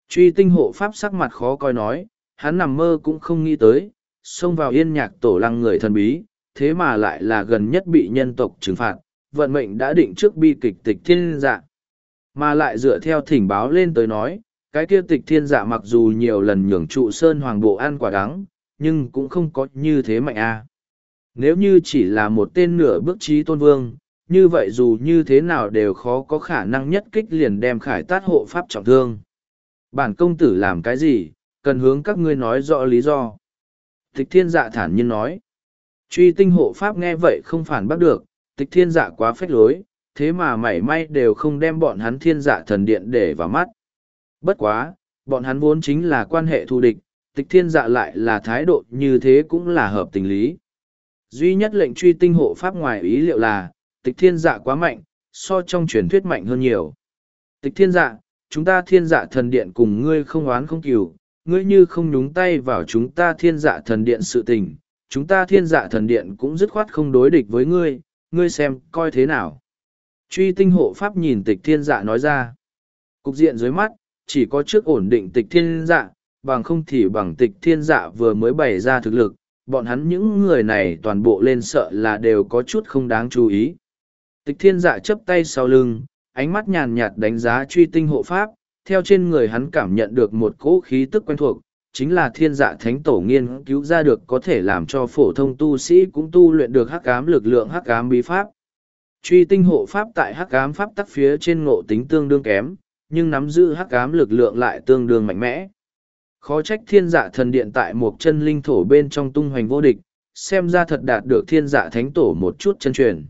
Truy tinh hộ pháp sắc mặt khó coi nói, hắn nằm mơ cũng không nghĩ tới, xông vào yên nhạc tổ lăng người thần bí, thế mà lại là gần nhất bị nhân tộc trừng phạt, vận mệnh đã định trước bi kịch tịch thiên dạ. Mà lại dựa theo thỉnh báo lên tới nói, cái kia tịch thiên dạ mặc dù nhiều lần nhường trụ sơn hoàng bộ ăn quả đắng, nhưng cũng không có như thế mạnh a. Nếu như chỉ là một tên nửa bước trí tôn vương, như vậy dù như thế nào đều khó có khả năng nhất kích liền đem khải tát hộ pháp trọng thương. Bản công tử làm cái gì, cần hướng các ngươi nói rõ lý do. Tịch thiên dạ thản nhiên nói. Truy tinh hộ pháp nghe vậy không phản bác được, tịch thiên dạ quá phách lối, thế mà mảy may đều không đem bọn hắn thiên dạ thần điện để vào mắt. Bất quá, bọn hắn vốn chính là quan hệ thù địch, tịch thiên dạ lại là thái độ như thế cũng là hợp tình lý. Duy nhất lệnh truy tinh hộ pháp ngoài ý liệu là, tịch thiên dạ quá mạnh, so trong truyền thuyết mạnh hơn nhiều. Tịch thiên dạ, chúng ta thiên dạ thần điện cùng ngươi không oán không cừu, ngươi như không nhúng tay vào chúng ta thiên dạ thần điện sự tình, chúng ta thiên dạ thần điện cũng dứt khoát không đối địch với ngươi, ngươi xem, coi thế nào. Truy tinh hộ pháp nhìn tịch thiên dạ nói ra. Cục diện dưới mắt, chỉ có trước ổn định tịch thiên dạ, bằng không thì bằng tịch thiên dạ vừa mới bày ra thực lực, bọn hắn những người này toàn bộ lên sợ là đều có chút không đáng chú ý. Tịch thiên dạ chấp tay sau lưng, ánh mắt nhàn nhạt đánh giá truy tinh hộ pháp, theo trên người hắn cảm nhận được một cỗ khí tức quen thuộc, chính là thiên dạ thánh tổ nghiên cứu ra được có thể làm cho phổ thông tu sĩ cũng tu luyện được hắc ám lực lượng hắc ám bí pháp. Truy tinh hộ pháp tại hắc ám pháp tắc phía trên ngộ tính tương đương kém, nhưng nắm giữ hắc ám lực lượng lại tương đương mạnh mẽ. Khó trách thiên dạ thần điện tại một chân linh thổ bên trong tung hoành vô địch, xem ra thật đạt được thiên dạ thánh tổ một chút chân truyền.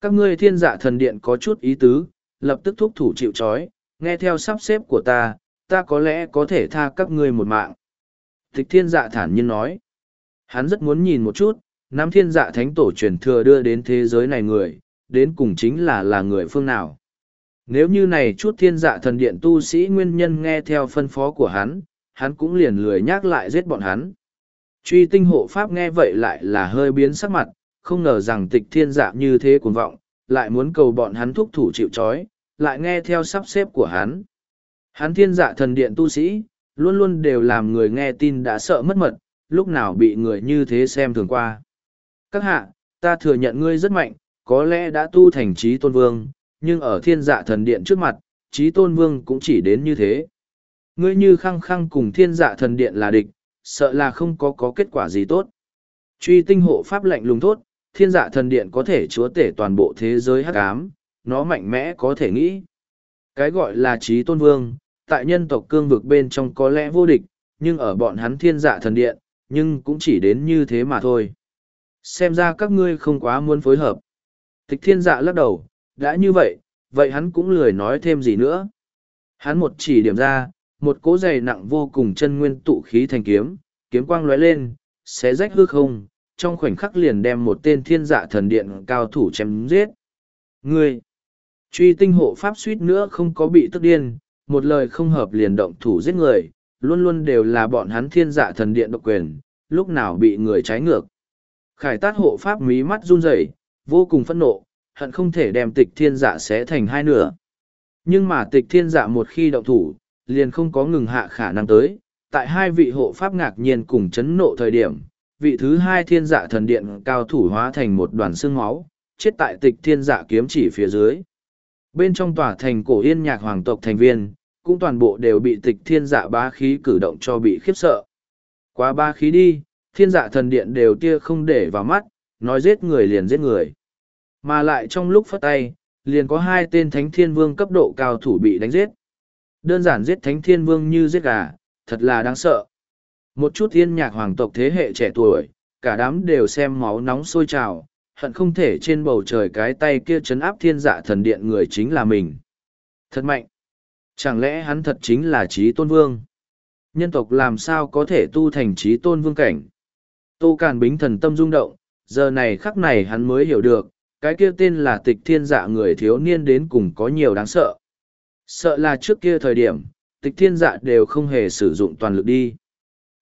Các ngươi thiên dạ thần điện có chút ý tứ, lập tức thúc thủ chịu trói, nghe theo sắp xếp của ta, ta có lẽ có thể tha các ngươi một mạng. Tịch thiên dạ thản nhiên nói. Hắn rất muốn nhìn một chút, nam thiên dạ thánh tổ truyền thừa đưa đến thế giới này người, đến cùng chính là là người phương nào. Nếu như này chút thiên dạ thần điện tu sĩ nguyên nhân nghe theo phân phó của hắn, hắn cũng liền lười nhắc lại giết bọn hắn. Truy tinh hộ pháp nghe vậy lại là hơi biến sắc mặt, không ngờ rằng tịch thiên dạ như thế cuồng vọng, lại muốn cầu bọn hắn thúc thủ chịu trói, lại nghe theo sắp xếp của hắn. Hắn thiên dạ thần điện tu sĩ, luôn luôn đều làm người nghe tin đã sợ mất mật, lúc nào bị người như thế xem thường qua. Các hạ, ta thừa nhận ngươi rất mạnh, có lẽ đã tu thành trí tôn vương, nhưng ở thiên dạ thần điện trước mặt, trí tôn vương cũng chỉ đến như thế. Ngươi như khăng khăng cùng thiên dạ thần điện là địch, sợ là không có có kết quả gì tốt. Truy tinh hộ pháp lệnh lùng thốt, thiên dạ thần điện có thể chúa tể toàn bộ thế giới hắc ám, nó mạnh mẽ có thể nghĩ. Cái gọi là trí tôn vương, tại nhân tộc cương vực bên trong có lẽ vô địch, nhưng ở bọn hắn thiên dạ thần điện, nhưng cũng chỉ đến như thế mà thôi. Xem ra các ngươi không quá muốn phối hợp. Tịch thiên dạ lắc đầu, đã như vậy, vậy hắn cũng lười nói thêm gì nữa. Hắn một chỉ điểm ra, một cỗ dày nặng vô cùng chân nguyên tụ khí thành kiếm, kiếm quang lóe lên, xé rách hư không, trong khoảnh khắc liền đem một tên thiên dạ thần điện cao thủ chém giết. Ngươi! Truy tinh hộ pháp suýt nữa không có bị tức điên, một lời không hợp liền động thủ giết người, luôn luôn đều là bọn hắn thiên dạ thần điện độc quyền, lúc nào bị người trái ngược. Khải tát hộ pháp mí mắt run rẩy, vô cùng phẫn nộ, hận không thể đem tịch thiên dạ xé thành hai nửa. Nhưng mà tịch thiên dạ một khi động thủ, liền không có ngừng hạ khả năng tới. Tại hai vị hộ pháp ngạc nhiên cùng chấn nộ thời điểm, vị thứ hai thiên dạ thần điện cao thủ hóa thành một đoàn xương máu, chết tại tịch thiên dạ kiếm chỉ phía dưới. Bên trong tòa thành cổ yên nhạc hoàng tộc thành viên, cũng toàn bộ đều bị tịch thiên dạ bá khí cử động cho bị khiếp sợ. Quá ba khí đi, thiên dạ thần điện đều tia không để vào mắt, nói giết người liền giết người. Mà lại trong lúc phất tay, liền có hai tên thánh thiên vương cấp độ cao thủ bị đánh giết. Đơn giản giết thánh thiên vương như giết gà, thật là đáng sợ. Một chút thiên nhạc hoàng tộc thế hệ trẻ tuổi, cả đám đều xem máu nóng sôi trào, hận không thể trên bầu trời cái tay kia chấn áp thiên dạ thần điện người chính là mình. Thật mạnh. Chẳng lẽ hắn thật chính là trí tôn vương? Nhân tộc làm sao có thể tu thành trí tôn vương cảnh? Tô Càn Bính thần tâm rung động, giờ này khắc này hắn mới hiểu được, cái kia tên là tịch thiên dạ người thiếu niên đến cùng có nhiều đáng sợ. Sợ là trước kia thời điểm, tịch thiên dạ đều không hề sử dụng toàn lực đi.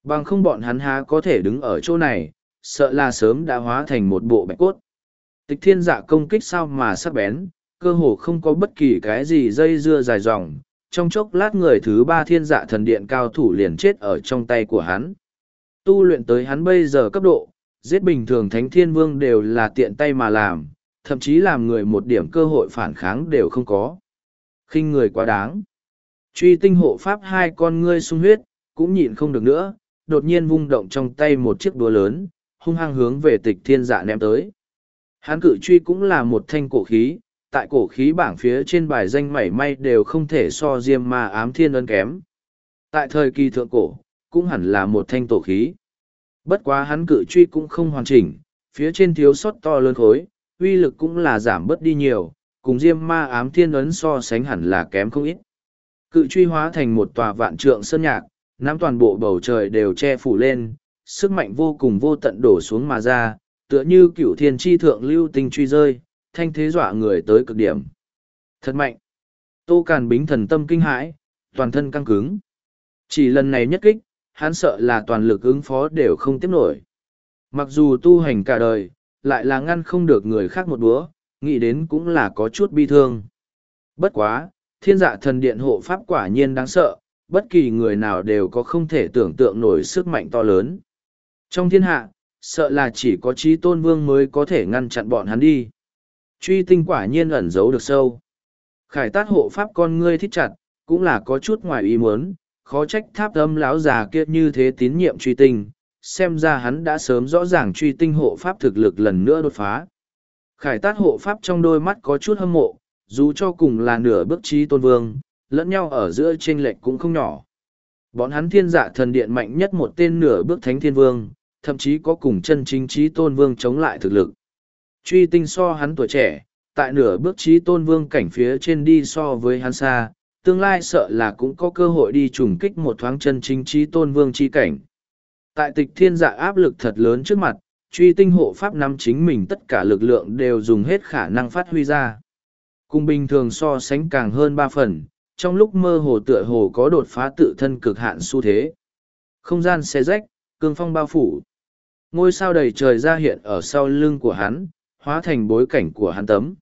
Bằng không bọn hắn há có thể đứng ở chỗ này, sợ là sớm đã hóa thành một bộ bạch cốt. Tịch thiên dạ công kích sao mà sắc bén, cơ hồ không có bất kỳ cái gì dây dưa dài dòng. Trong chốc lát người thứ ba thiên dạ thần điện cao thủ liền chết ở trong tay của hắn. Tu luyện tới hắn bây giờ cấp độ, giết bình thường thánh thiên vương đều là tiện tay mà làm, thậm chí làm người một điểm cơ hội phản kháng đều không có. khinh người quá đáng. Truy tinh hộ pháp hai con ngươi sung huyết, cũng nhịn không được nữa, đột nhiên vung động trong tay một chiếc đũa lớn, hung hăng hướng về tịch thiên dạ ném tới. Hán cự truy cũng là một thanh cổ khí, tại cổ khí bảng phía trên bài danh mảy may đều không thể so diêm ma ám thiên ân kém. Tại thời kỳ thượng cổ, cũng hẳn là một thanh tổ khí. Bất quá hắn cự truy cũng không hoàn chỉnh, phía trên thiếu sót to lớn khối, uy lực cũng là giảm bớt đi nhiều, cùng diêm ma ám thiên ấn so sánh hẳn là kém không ít. Cự truy hóa thành một tòa vạn trượng sơn nhạc, nắm toàn bộ bầu trời đều che phủ lên, sức mạnh vô cùng vô tận đổ xuống mà ra, tựa như cửu thiên tri thượng lưu tinh truy rơi, thanh thế dọa người tới cực điểm. Thật mạnh! Tô Càn Bính thần tâm kinh hãi, toàn thân căng cứng. Chỉ lần này nhất kích, hắn sợ là toàn lực ứng phó đều không tiếp nổi. Mặc dù tu hành cả đời, lại là ngăn không được người khác một búa, nghĩ đến cũng là có chút bi thương. Bất quá, thiên dạ thần điện hộ pháp quả nhiên đáng sợ, bất kỳ người nào đều có không thể tưởng tượng nổi sức mạnh to lớn. Trong thiên hạ, sợ là chỉ có trí tôn vương mới có thể ngăn chặn bọn hắn đi. Truy tinh quả nhiên ẩn giấu được sâu. Khải tát hộ pháp con ngươi thích chặt, cũng là có chút ngoài ý muốn, khó trách tháp âm lão già kia như thế tín nhiệm truy tinh, xem ra hắn đã sớm rõ ràng truy tinh hộ pháp thực lực lần nữa đột phá. Khải tát hộ pháp trong đôi mắt có chút hâm mộ, dù cho cùng là nửa bước trí tôn vương, lẫn nhau ở giữa chênh lệch cũng không nhỏ. Bọn hắn thiên dạ thần điện mạnh nhất một tên nửa bước thánh thiên vương, thậm chí có cùng chân chính trí tôn vương chống lại thực lực. Truy tinh so hắn tuổi trẻ, tại nửa bước trí tôn vương cảnh phía trên đi so với hắn xa, tương lai sợ là cũng có cơ hội đi trùng kích một thoáng chân chính trí tôn vương chi cảnh. Tại tịch thiên dạ áp lực thật lớn trước mặt, truy tinh hộ pháp nắm chính mình tất cả lực lượng đều dùng hết khả năng phát huy ra. Cùng bình thường so sánh càng hơn ba phần, trong lúc mơ hồ tựa hồ có đột phá tự thân cực hạn xu thế. Không gian xe rách, cương phong bao phủ. Ngôi sao đầy trời ra hiện ở sau lưng của hắn, hóa thành bối cảnh của hắn tấm.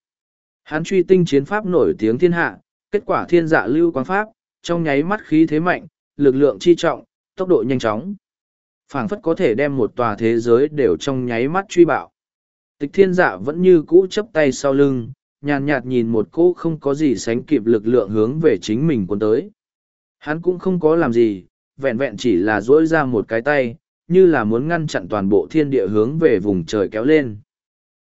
Hắn truy tinh chiến pháp nổi tiếng thiên hạ, kết quả thiên dạ lưu quang pháp, trong nháy mắt khí thế mạnh, lực lượng chi trọng, tốc độ nhanh chóng. phảng phất có thể đem một tòa thế giới đều trong nháy mắt truy bạo. Tịch thiên dạ vẫn như cũ chấp tay sau lưng, nhàn nhạt nhìn một cô không có gì sánh kịp lực lượng hướng về chính mình cuốn tới. Hắn cũng không có làm gì, vẹn vẹn chỉ là duỗi ra một cái tay, như là muốn ngăn chặn toàn bộ thiên địa hướng về vùng trời kéo lên.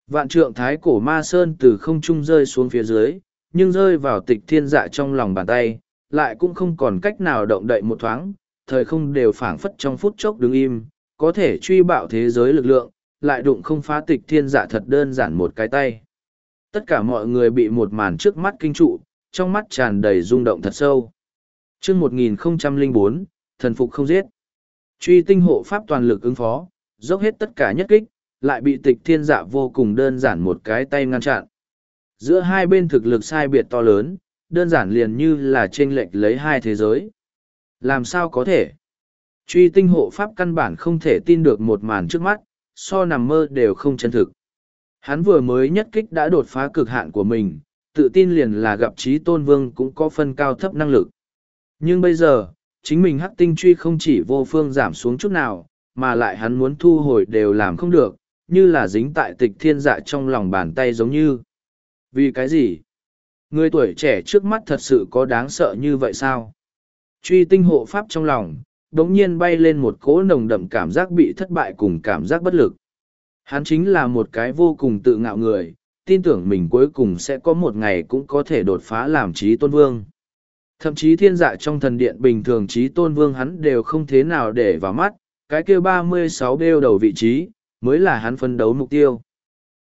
Vạn trượng thái cổ ma sơn từ không trung rơi xuống phía dưới, nhưng rơi vào tịch thiên dạ trong lòng bàn tay, lại cũng không còn cách nào động đậy một thoáng, thời không đều phảng phất trong phút chốc đứng im, có thể truy bạo thế giới lực lượng, lại đụng không phá tịch thiên dạ thật đơn giản một cái tay. Tất cả mọi người bị một màn trước mắt kinh trụ, trong mắt tràn đầy rung động thật sâu. chương 1004, thần phục không giết. Truy tinh hộ pháp toàn lực ứng phó, dốc hết tất cả nhất kích, lại bị tịch thiên dạ vô cùng đơn giản một cái tay ngăn chặn. Giữa hai bên thực lực sai biệt to lớn, đơn giản liền như là chênh lệch lấy hai thế giới. Làm sao có thể? Truy tinh hộ pháp căn bản không thể tin được một màn trước mắt, so nằm mơ đều không chân thực. Hắn vừa mới nhất kích đã đột phá cực hạn của mình, tự tin liền là gặp trí tôn vương cũng có phân cao thấp năng lực. Nhưng bây giờ, chính mình hắc tinh truy không chỉ vô phương giảm xuống chút nào, mà lại hắn muốn thu hồi đều làm không được, như là dính tại tịch thiên dạ trong lòng bàn tay giống như. Vì cái gì? Người tuổi trẻ trước mắt thật sự có đáng sợ như vậy sao? Truy tinh hộ pháp trong lòng, đống nhiên bay lên một cỗ nồng đậm cảm giác bị thất bại cùng cảm giác bất lực. Hắn chính là một cái vô cùng tự ngạo người, tin tưởng mình cuối cùng sẽ có một ngày cũng có thể đột phá làm trí tôn vương. Thậm chí thiên dạ trong thần điện bình thường trí tôn vương hắn đều không thế nào để vào mắt, cái kia ba mươi sáu đeo đầu vị trí, mới là hắn phấn đấu mục tiêu.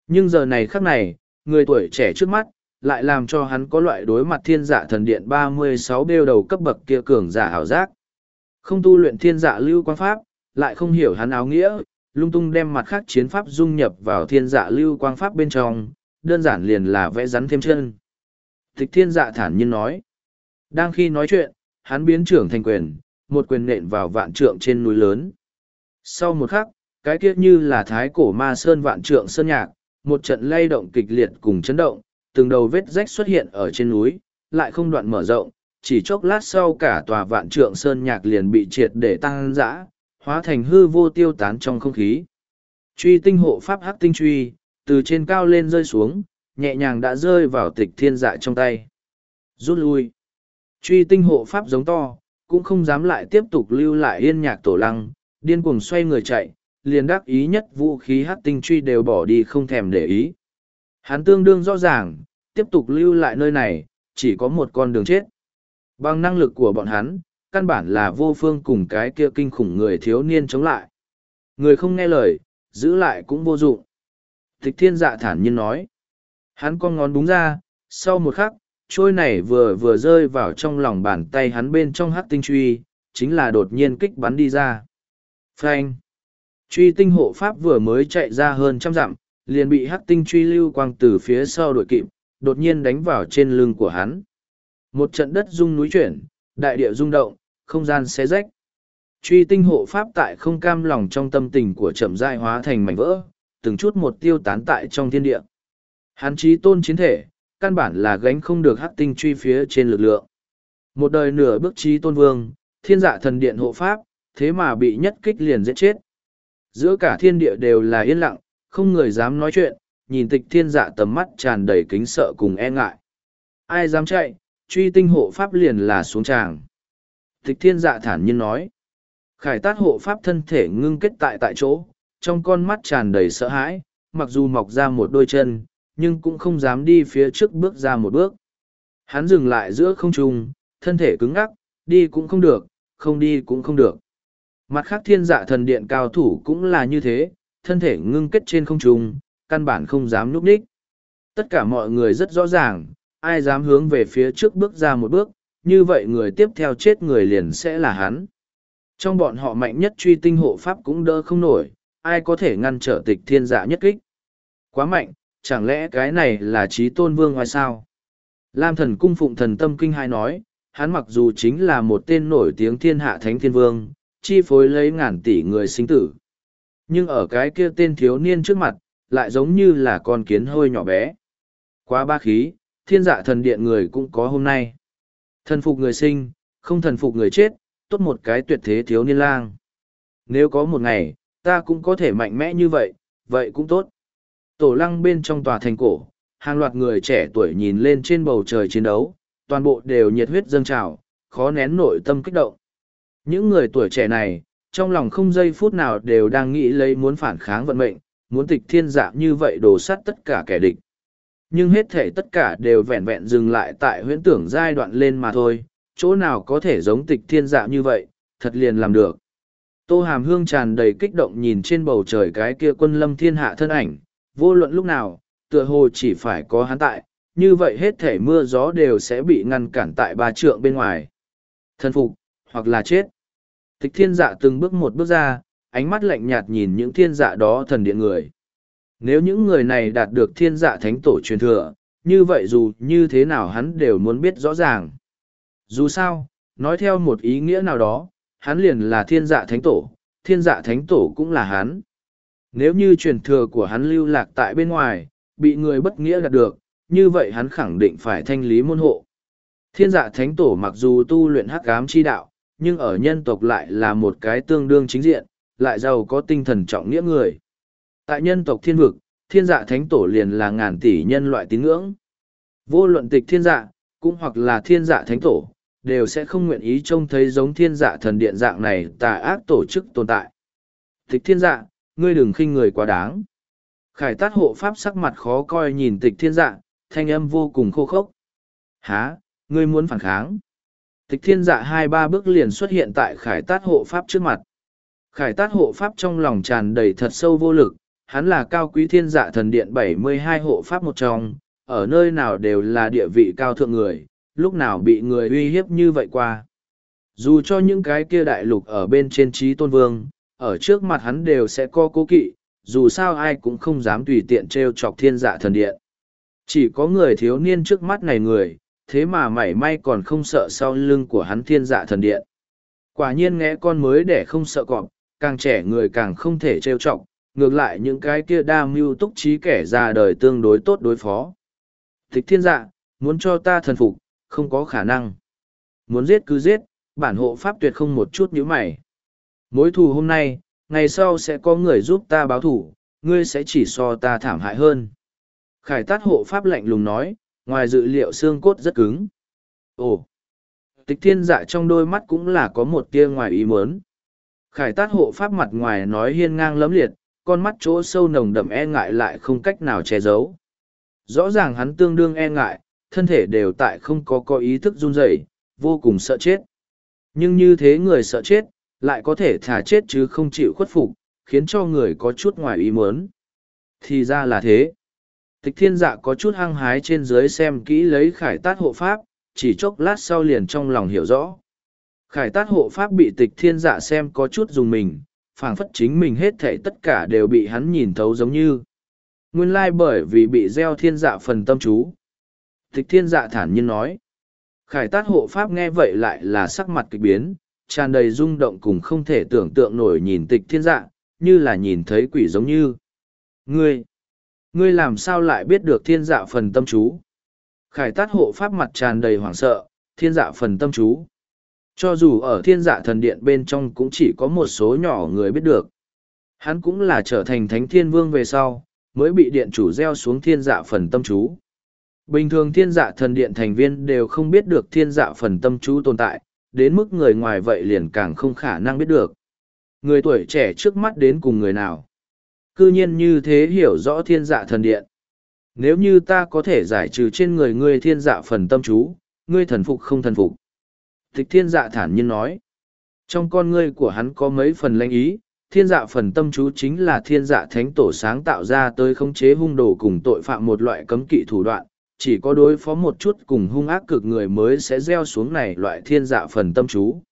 Nhưng giờ này khắc này, người tuổi trẻ trước mắt, lại làm cho hắn có loại đối mặt thiên dạ thần điện ba mươi sáu đeo đầu cấp bậc kia cường giả ảo giác. Không tu luyện thiên dạ lưu quan pháp, lại không hiểu hắn áo nghĩa, lung tung đem mặt khác chiến pháp dung nhập vào thiên dạ lưu quang pháp bên trong, đơn giản liền là vẽ rắn thêm chân. Tịch thiên dạ thản nhiên nói. Đang khi nói chuyện, hắn biến trưởng thành quyền, một quyền nện vào vạn trượng trên núi lớn. Sau một khắc, cái kiết như là thái cổ ma sơn vạn trượng sơn nhạc, một trận lay động kịch liệt cùng chấn động, từng đầu vết rách xuất hiện ở trên núi, lại không đoạn mở rộng, chỉ chốc lát sau cả tòa vạn trượng sơn nhạc liền bị triệt để tăng dã, hóa thành hư vô tiêu tán trong không khí. Truy tinh hộ pháp hắc tinh truy, từ trên cao lên rơi xuống, nhẹ nhàng đã rơi vào tịch thiên dạ trong tay. Rút lui. Truy tinh hộ pháp giống to, cũng không dám lại tiếp tục lưu lại yên nhạc tổ lăng, điên cuồng xoay người chạy, liền đắc ý nhất vũ khí hát tinh truy đều bỏ đi không thèm để ý. Hắn tương đương rõ ràng, tiếp tục lưu lại nơi này, chỉ có một con đường chết. Bằng năng lực của bọn hắn, căn bản là vô phương cùng cái kia kinh khủng người thiếu niên chống lại. Người không nghe lời, giữ lại cũng vô dụng. Tịch thiên dạ thản nhiên nói. Hắn con ngón đúng ra, sau một khắc, trôi này vừa vừa rơi vào trong lòng bàn tay hắn bên trong hắc tinh truy, chính là đột nhiên kích bắn đi ra. Phanh! Truy tinh hộ pháp vừa mới chạy ra hơn trăm dặm, liền bị hắc tinh truy lưu quang từ phía sau đội kịp, đột nhiên đánh vào trên lưng của hắn. Một trận đất rung núi chuyển, đại địa rung động, không gian xé rách. Truy tinh hộ pháp tại không cam lòng trong tâm tình của chậm dại hóa thành mảnh vỡ, từng chút một tiêu tán tại trong thiên địa. Hắn trí tôn chiến thể, căn bản là gánh không được hắc tinh truy phía trên lực lượng. Một đời nửa bước trí tôn vương, thiên dạ thần điện hộ pháp, thế mà bị nhất kích liền giết chết. Giữa cả thiên địa đều là yên lặng, không người dám nói chuyện, nhìn tịch thiên dạ tầm mắt tràn đầy kính sợ cùng e ngại. Ai dám chạy, truy tinh hộ pháp liền là xuống tràng. Tịch thiên dạ thản nhiên nói. Khải tát hộ pháp thân thể ngưng kết tại tại chỗ, trong con mắt tràn đầy sợ hãi, mặc dù mọc ra một đôi chân, nhưng cũng không dám đi phía trước bước ra một bước. Hắn dừng lại giữa không trung, thân thể cứng ngắc, đi cũng không được, không đi cũng không được. Mặt khác thiên dạ thần điện cao thủ cũng là như thế, thân thể ngưng kết trên không trung, căn bản không dám núp đích. Tất cả mọi người rất rõ ràng, ai dám hướng về phía trước bước ra một bước, như vậy người tiếp theo chết người liền sẽ là hắn. Trong bọn họ mạnh nhất truy tinh hộ pháp cũng đỡ không nổi, ai có thể ngăn trở tịch thiên dạ nhất kích. Quá mạnh, chẳng lẽ cái này là trí tôn vương hay sao? Lam thần cung phụng thần tâm kinh hai nói, hắn mặc dù chính là một tên nổi tiếng thiên hạ thánh thiên vương, chi phối lấy ngàn tỷ người sinh tử. Nhưng ở cái kia tên thiếu niên trước mặt, lại giống như là con kiến hơi nhỏ bé. Quá ba khí, thiên dạ thần điện người cũng có hôm nay. Thần phục người sinh, không thần phục người chết, tốt một cái tuyệt thế thiếu niên lang. Nếu có một ngày, ta cũng có thể mạnh mẽ như vậy, vậy cũng tốt. Tổ lăng bên trong tòa thành cổ, hàng loạt người trẻ tuổi nhìn lên trên bầu trời chiến đấu, toàn bộ đều nhiệt huyết dâng trào, khó nén nội tâm kích động. Những người tuổi trẻ này, trong lòng không giây phút nào đều đang nghĩ lấy muốn phản kháng vận mệnh, muốn tịch thiên dạ như vậy đổ sắt tất cả kẻ địch. Nhưng hết thể tất cả đều vẹn vẹn dừng lại tại huyễn tưởng giai đoạn lên mà thôi, chỗ nào có thể giống tịch thiên dạ như vậy, thật liền làm được. Tô Hàm Hương tràn đầy kích động nhìn trên bầu trời cái kia quân lâm thiên hạ thân ảnh, vô luận lúc nào, tựa hồ chỉ phải có hắn tại, như vậy hết thể mưa gió đều sẽ bị ngăn cản tại ba trượng bên ngoài. Thân phục, hoặc là chết. Tịch thiên dạ từng bước một bước ra, ánh mắt lạnh nhạt nhìn những thiên dạ đó thần điện người. Nếu những người này đạt được thiên dạ thánh tổ truyền thừa, như vậy dù như thế nào hắn đều muốn biết rõ ràng. Dù sao, nói theo một ý nghĩa nào đó, hắn liền là thiên dạ thánh tổ, thiên dạ thánh tổ cũng là hắn. Nếu như truyền thừa của hắn lưu lạc tại bên ngoài, bị người bất nghĩa đạt được, như vậy hắn khẳng định phải thanh lý môn hộ. Thiên dạ thánh tổ mặc dù tu luyện hắc ám chi đạo, nhưng ở nhân tộc lại là một cái tương đương chính diện, lại giàu có tinh thần trọng nghĩa người. Tại nhân tộc thiên vực, thiên dạ thánh tổ liền là ngàn tỷ nhân loại tín ngưỡng. Vô luận tịch thiên dạ, cũng hoặc là thiên dạ thánh tổ, đều sẽ không nguyện ý trông thấy giống thiên dạ thần điện dạng này tà ác tổ chức tồn tại. Tịch thiên dạ, ngươi đừng khinh người quá đáng. Khải tát hộ pháp sắc mặt khó coi nhìn tịch thiên dạ, thanh âm vô cùng khô khốc. Há, ngươi muốn phản kháng. Tịch thiên dạ hai ba bước liền xuất hiện tại khải tát hộ pháp trước mặt. Khải tát hộ pháp trong lòng tràn đầy thật sâu vô lực, hắn là cao quý thiên dạ thần điện bảy mươi hai hộ pháp một trong, ở nơi nào đều là địa vị cao thượng người, lúc nào bị người uy hiếp như vậy qua. Dù cho những cái kia đại lục ở bên trên trí tôn vương, ở trước mặt hắn đều sẽ có cố kỵ, dù sao ai cũng không dám tùy tiện trêu chọc thiên dạ thần điện. Chỉ có người thiếu niên trước mắt này người, thế mà mảy may còn không sợ sau lưng của hắn thiên dạ thần điện. Quả nhiên nghe con mới để không sợ cọp, càng trẻ người càng không thể trêu chọc, ngược lại những cái kia đa mưu túc trí kẻ ra đời tương đối tốt đối phó. Thích thiên dạ, muốn cho ta thần phục, không có khả năng. Muốn giết cứ giết, bản hộ pháp tuyệt không một chút nhíu mày. Mối thù hôm nay, ngày sau sẽ có người giúp ta báo thù, ngươi sẽ chỉ so ta thảm hại hơn. Khải tát hộ pháp lạnh lùng nói, ngoài dự liệu xương cốt rất cứng. Ồ! Tịch thiên dạ trong đôi mắt cũng là có một tia ngoài ý muốn. Khải tát hộ pháp mặt ngoài nói hiên ngang lấm liệt, con mắt chỗ sâu nồng đậm e ngại lại không cách nào che giấu. Rõ ràng hắn tương đương e ngại, thân thể đều tại không có có ý thức run rẩy, vô cùng sợ chết. Nhưng như thế người sợ chết, lại có thể thả chết chứ không chịu khuất phục, khiến cho người có chút ngoài ý muốn. Thì ra là thế. Tịch thiên dạ có chút hăng hái trên dưới xem kỹ lấy khải tát hộ pháp, chỉ chốc lát sau liền trong lòng hiểu rõ. Khải tát hộ pháp bị tịch thiên dạ xem có chút dùng mình, phảng phất chính mình hết thể tất cả đều bị hắn nhìn thấu giống như. Nguyên lai bởi vì bị gieo thiên dạ phần tâm chú. Tịch thiên dạ thản nhiên nói. Khải tát hộ pháp nghe vậy lại là sắc mặt kịch biến, tràn đầy rung động cùng không thể tưởng tượng nổi nhìn tịch thiên dạ, như là nhìn thấy quỷ giống như. Ngươi! Ngươi làm sao lại biết được thiên dạ phần tâm chú? Khải tát hộ pháp mặt tràn đầy hoảng sợ, thiên dạ phần tâm chú. Cho dù ở thiên dạ thần điện bên trong cũng chỉ có một số nhỏ người biết được. Hắn cũng là trở thành thánh thiên vương về sau, mới bị điện chủ gieo xuống thiên dạ phần tâm chú. Bình thường thiên dạ thần điện thành viên đều không biết được thiên dạ phần tâm chú tồn tại, đến mức người ngoài vậy liền càng không khả năng biết được. Người tuổi trẻ trước mắt đến cùng người nào? Cư nhiên như thế hiểu rõ thiên dạ thần điện. Nếu như ta có thể giải trừ trên người ngươi thiên dạ phần tâm chú, ngươi thần phục không thần phục. Tịch thiên dạ thản nhiên nói. Trong con ngươi của hắn có mấy phần lãnh ý, thiên dạ phần tâm chú chính là thiên dạ thánh tổ sáng tạo ra tới khống chế hung đồ cùng tội phạm một loại cấm kỵ thủ đoạn, chỉ có đối phó một chút cùng hung ác cực người mới sẽ gieo xuống này loại thiên dạ phần tâm chú.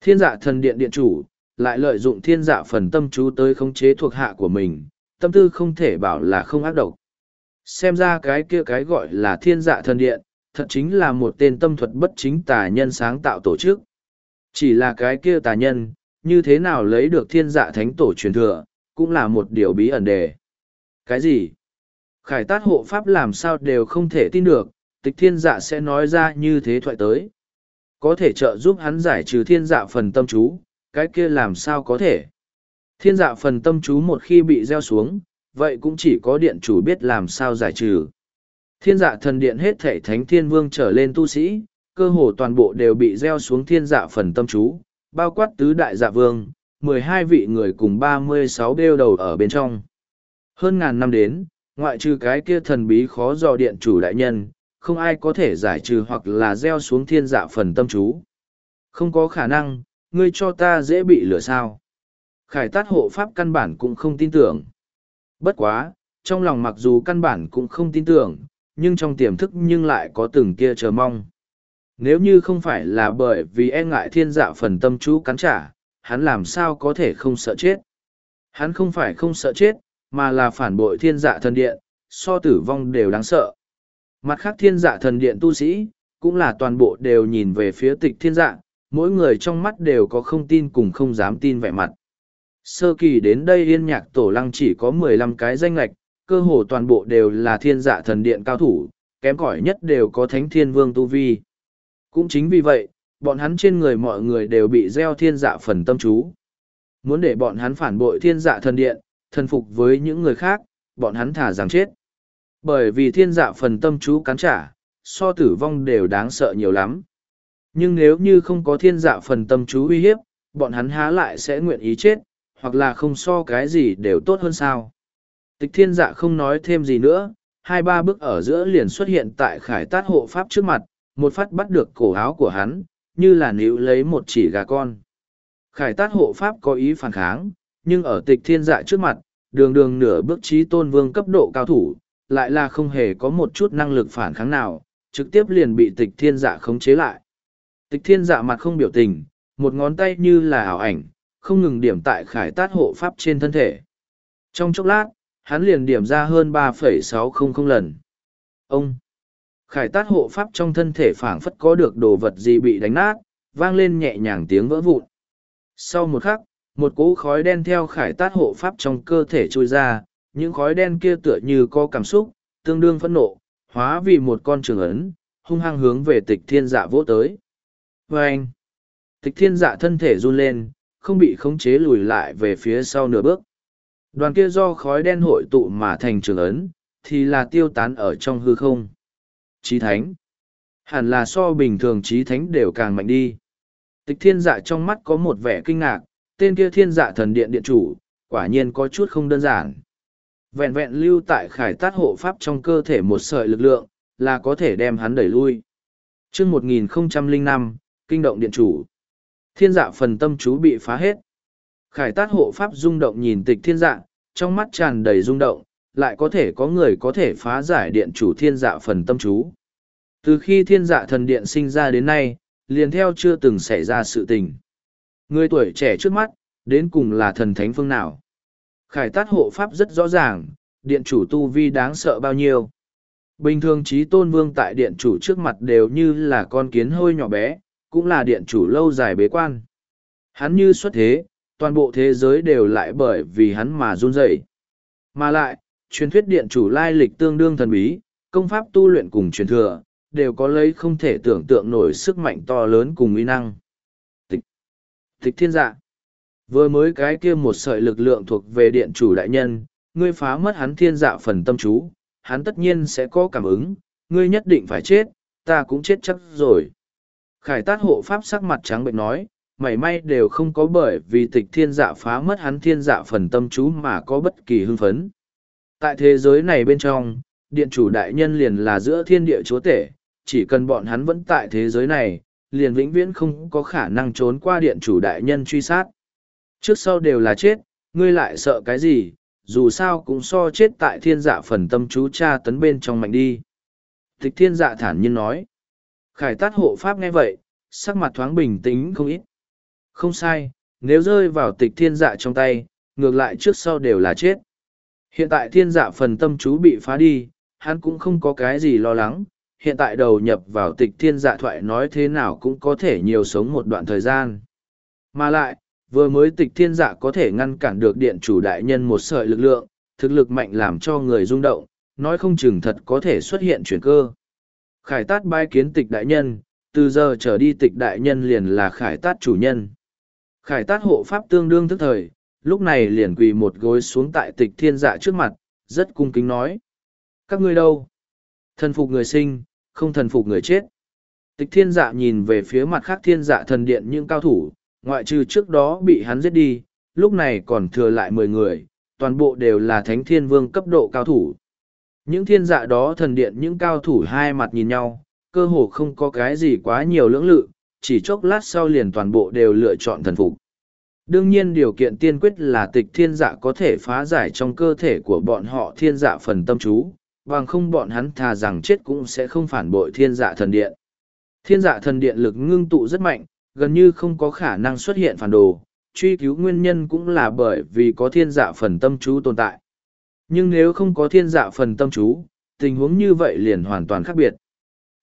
Thiên dạ thần điện điện chủ, lại lợi dụng thiên dạ phần tâm chú tới khống chế thuộc hạ của mình, tâm tư không thể bảo là không ác độc. Xem ra cái kia cái gọi là thiên dạ thần điện, thật chính là một tên tâm thuật bất chính tà nhân sáng tạo tổ chức. Chỉ là cái kia tà nhân, như thế nào lấy được thiên dạ thánh tổ truyền thừa, cũng là một điều bí ẩn đề. Cái gì? Khải tát hộ pháp làm sao đều không thể tin được, tịch thiên dạ sẽ nói ra như thế thoại tới. Có thể trợ giúp hắn giải trừ thiên dạ phần tâm chú, cái kia làm sao có thể. Thiên dạ phần tâm chú một khi bị gieo xuống, vậy cũng chỉ có điện chủ biết làm sao giải trừ. Thiên dạ thần điện hết thể thánh thiên vương trở lên tu sĩ, cơ hồ toàn bộ đều bị gieo xuống thiên dạ phần tâm chú, bao quát tứ đại dạ vương, mười hai vị người cùng ba mươi sáu đeo đầu ở bên trong. Hơn ngàn năm đến, ngoại trừ cái kia thần bí khó dò điện chủ đại nhân, không ai có thể giải trừ hoặc là gieo xuống thiên dạ phần tâm chú. Không có khả năng, ngươi cho ta dễ bị lửa sao. Khải tát hộ pháp căn bản cũng không tin tưởng. Bất quá, trong lòng mặc dù căn bản cũng không tin tưởng, nhưng trong tiềm thức nhưng lại có từng kia chờ mong. Nếu như không phải là bởi vì e ngại thiên dạ phần tâm chú cắn trả, hắn làm sao có thể không sợ chết. Hắn không phải không sợ chết, mà là phản bội thiên dạ thần điện, so tử vong đều đáng sợ. Mặt khác thiên dạ thần điện tu sĩ, cũng là toàn bộ đều nhìn về phía tịch thiên dạ, mỗi người trong mắt đều có không tin cùng không dám tin vẻ mặt. Sơ kỳ đến đây yên nhạc tổ lăng chỉ có mười lăm cái danh lạch, cơ hồ toàn bộ đều là thiên dạ thần điện cao thủ, kém cỏi nhất đều có thánh thiên vương tu vi. Cũng chính vì vậy, bọn hắn trên người mọi người đều bị gieo thiên dạ phần tâm chú. Muốn để bọn hắn phản bội thiên dạ thần điện, thần phục với những người khác, bọn hắn thả rằng chết. Bởi vì thiên dạ phần tâm chú cắn trả, so tử vong đều đáng sợ nhiều lắm. Nhưng nếu như không có thiên dạ phần tâm chú uy hiếp, bọn hắn há lại sẽ nguyện ý chết, hoặc là không so cái gì đều tốt hơn sao. Tịch thiên dạ không nói thêm gì nữa, hai ba bước ở giữa liền xuất hiện tại khải tát hộ pháp trước mặt, một phát bắt được cổ áo của hắn, như là níu lấy một chỉ gà con. Khải tát hộ pháp có ý phản kháng, nhưng ở tịch thiên dạ trước mặt, đường đường nửa bước trí tôn vương cấp độ cao thủ, lại là không hề có một chút năng lực phản kháng nào, trực tiếp liền bị tịch thiên dạ khống chế lại. Tịch thiên dạ mặt không biểu tình, một ngón tay như là ảo ảnh, không ngừng điểm tại khải tát hộ pháp trên thân thể. Trong chốc lát, hắn liền điểm ra hơn 3,600 lần. Ông! Khải tát hộ pháp trong thân thể phảng phất có được đồ vật gì bị đánh nát, vang lên nhẹ nhàng tiếng vỡ vụn. Sau một khắc, một cỗ khói đen theo khải tát hộ pháp trong cơ thể trôi ra, những khói đen kia tựa như có cảm xúc, tương đương phẫn nộ, hóa vì một con trường ấn, hung hăng hướng về tịch thiên dạ vỗ tới. vê anh, tịch thiên dạ thân thể run lên, không bị khống chế lùi lại về phía sau nửa bước. Đoàn kia do khói đen hội tụ mà thành trường ấn, thì là tiêu tán ở trong hư không. Trí thánh. Hẳn là so bình thường trí thánh đều càng mạnh đi. Tịch thiên dạ trong mắt có một vẻ kinh ngạc, tên kia thiên dạ thần điện điện chủ, quả nhiên có chút không đơn giản. Vẹn vẹn lưu tại khải tát hộ pháp trong cơ thể một sợi lực lượng, là có thể đem hắn đẩy lui. chương 1005, kinh động điện chủ. Thiên dạ phần tâm chú bị phá hết. Khải tát hộ pháp rung động nhìn tịch thiên dạ, trong mắt tràn đầy rung động, lại có thể có người có thể phá giải điện chủ thiên dạ phần tâm chú. Từ khi thiên dạ thần điện sinh ra đến nay, liền theo chưa từng xảy ra sự tình. Người tuổi trẻ trước mắt, đến cùng là thần thánh phương nào. Khải tát hộ pháp rất rõ ràng, điện chủ tu vi đáng sợ bao nhiêu. Bình thường trí tôn vương tại điện chủ trước mặt đều như là con kiến hôi nhỏ bé, cũng là điện chủ lâu dài bế quan. Hắn như xuất thế, toàn bộ thế giới đều lại bởi vì hắn mà run rẩy. Mà lại, truyền thuyết điện chủ lai lịch tương đương thần bí, công pháp tu luyện cùng truyền thừa, đều có lấy không thể tưởng tượng nổi sức mạnh to lớn cùng uy năng. Thích thiên dạ. Vừa mới cái kia một sợi lực lượng thuộc về điện chủ đại nhân, ngươi phá mất hắn thiên dạ phần tâm chú, hắn tất nhiên sẽ có cảm ứng, ngươi nhất định phải chết, ta cũng chết chắc rồi. Khải tát hộ pháp sắc mặt trắng bệnh nói, mảy may đều không có bởi vì tịch thiên dạ phá mất hắn thiên dạ phần tâm chú mà có bất kỳ hưng phấn. Tại thế giới này bên trong, điện chủ đại nhân liền là giữa thiên địa chúa tể, chỉ cần bọn hắn vẫn tại thế giới này, liền vĩnh viễn không có khả năng trốn qua điện chủ đại nhân truy sát. Trước sau đều là chết, ngươi lại sợ cái gì, dù sao cũng so chết tại thiên dạ phần tâm chú cha tấn bên trong mạnh đi. Tịch thiên dạ thản nhiên nói. Khải tát hộ pháp nghe vậy, sắc mặt thoáng bình tĩnh không ít. Không sai, nếu rơi vào tịch thiên dạ trong tay, ngược lại trước sau đều là chết. Hiện tại thiên dạ phần tâm chú bị phá đi, hắn cũng không có cái gì lo lắng. Hiện tại đầu nhập vào tịch thiên dạ thoại nói thế nào cũng có thể nhiều sống một đoạn thời gian. Mà lại, vừa mới tịch thiên dạ có thể ngăn cản được điện chủ đại nhân một sợi lực lượng, thực lực mạnh làm cho người rung động, nói không chừng thật có thể xuất hiện chuyển cơ. Khải tát bai kiến tịch đại nhân, từ giờ trở đi tịch đại nhân liền là khải tát chủ nhân. Khải tát hộ pháp tương đương thức thời, lúc này liền quỳ một gối xuống tại tịch thiên dạ trước mặt, rất cung kính nói. Các ngươi đâu? Thần phục người sinh, không thần phục người chết. Tịch thiên dạ nhìn về phía mặt khác thiên dạ thần điện những cao thủ, ngoại trừ trước đó bị hắn giết đi, lúc này còn thừa lại mười người, toàn bộ đều là thánh thiên vương cấp độ cao thủ. Những thiên dạ đó thần điện những cao thủ hai mặt nhìn nhau, cơ hồ không có cái gì quá nhiều lưỡng lự, chỉ chốc lát sau liền toàn bộ đều lựa chọn thần phục. Đương nhiên điều kiện tiên quyết là tịch thiên dạ có thể phá giải trong cơ thể của bọn họ thiên dạ phần tâm chú, bằng không bọn hắn thà rằng chết cũng sẽ không phản bội thiên dạ thần điện. Thiên dạ thần điện lực ngưng tụ rất mạnh, gần như không có khả năng xuất hiện phản đồ, truy cứu nguyên nhân cũng là bởi vì có thiên dạ phần tâm chú tồn tại. Nhưng nếu không có thiên dạ phần tâm chú, tình huống như vậy liền hoàn toàn khác biệt.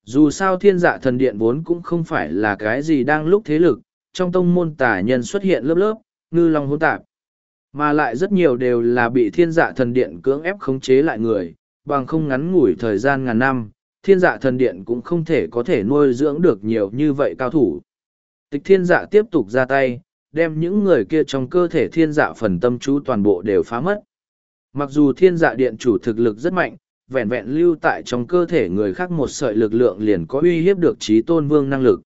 Dù sao thiên dạ thần điện vốn cũng không phải là cái gì đang lúc thế lực, trong tông môn tà nhân xuất hiện lớp lớp, ngư long hỗn tạp. Mà lại rất nhiều đều là bị thiên dạ thần điện cưỡng ép khống chế lại người, bằng không ngắn ngủi thời gian ngàn năm, thiên dạ thần điện cũng không thể có thể nuôi dưỡng được nhiều như vậy cao thủ. Tịch thiên dạ tiếp tục ra tay, đem những người kia trong cơ thể thiên dạ phần tâm chú toàn bộ đều phá mất. Mặc dù thiên dạ điện chủ thực lực rất mạnh, vẹn vẹn lưu tại trong cơ thể người khác một sợi lực lượng liền có uy hiếp được trí tôn vương năng lực.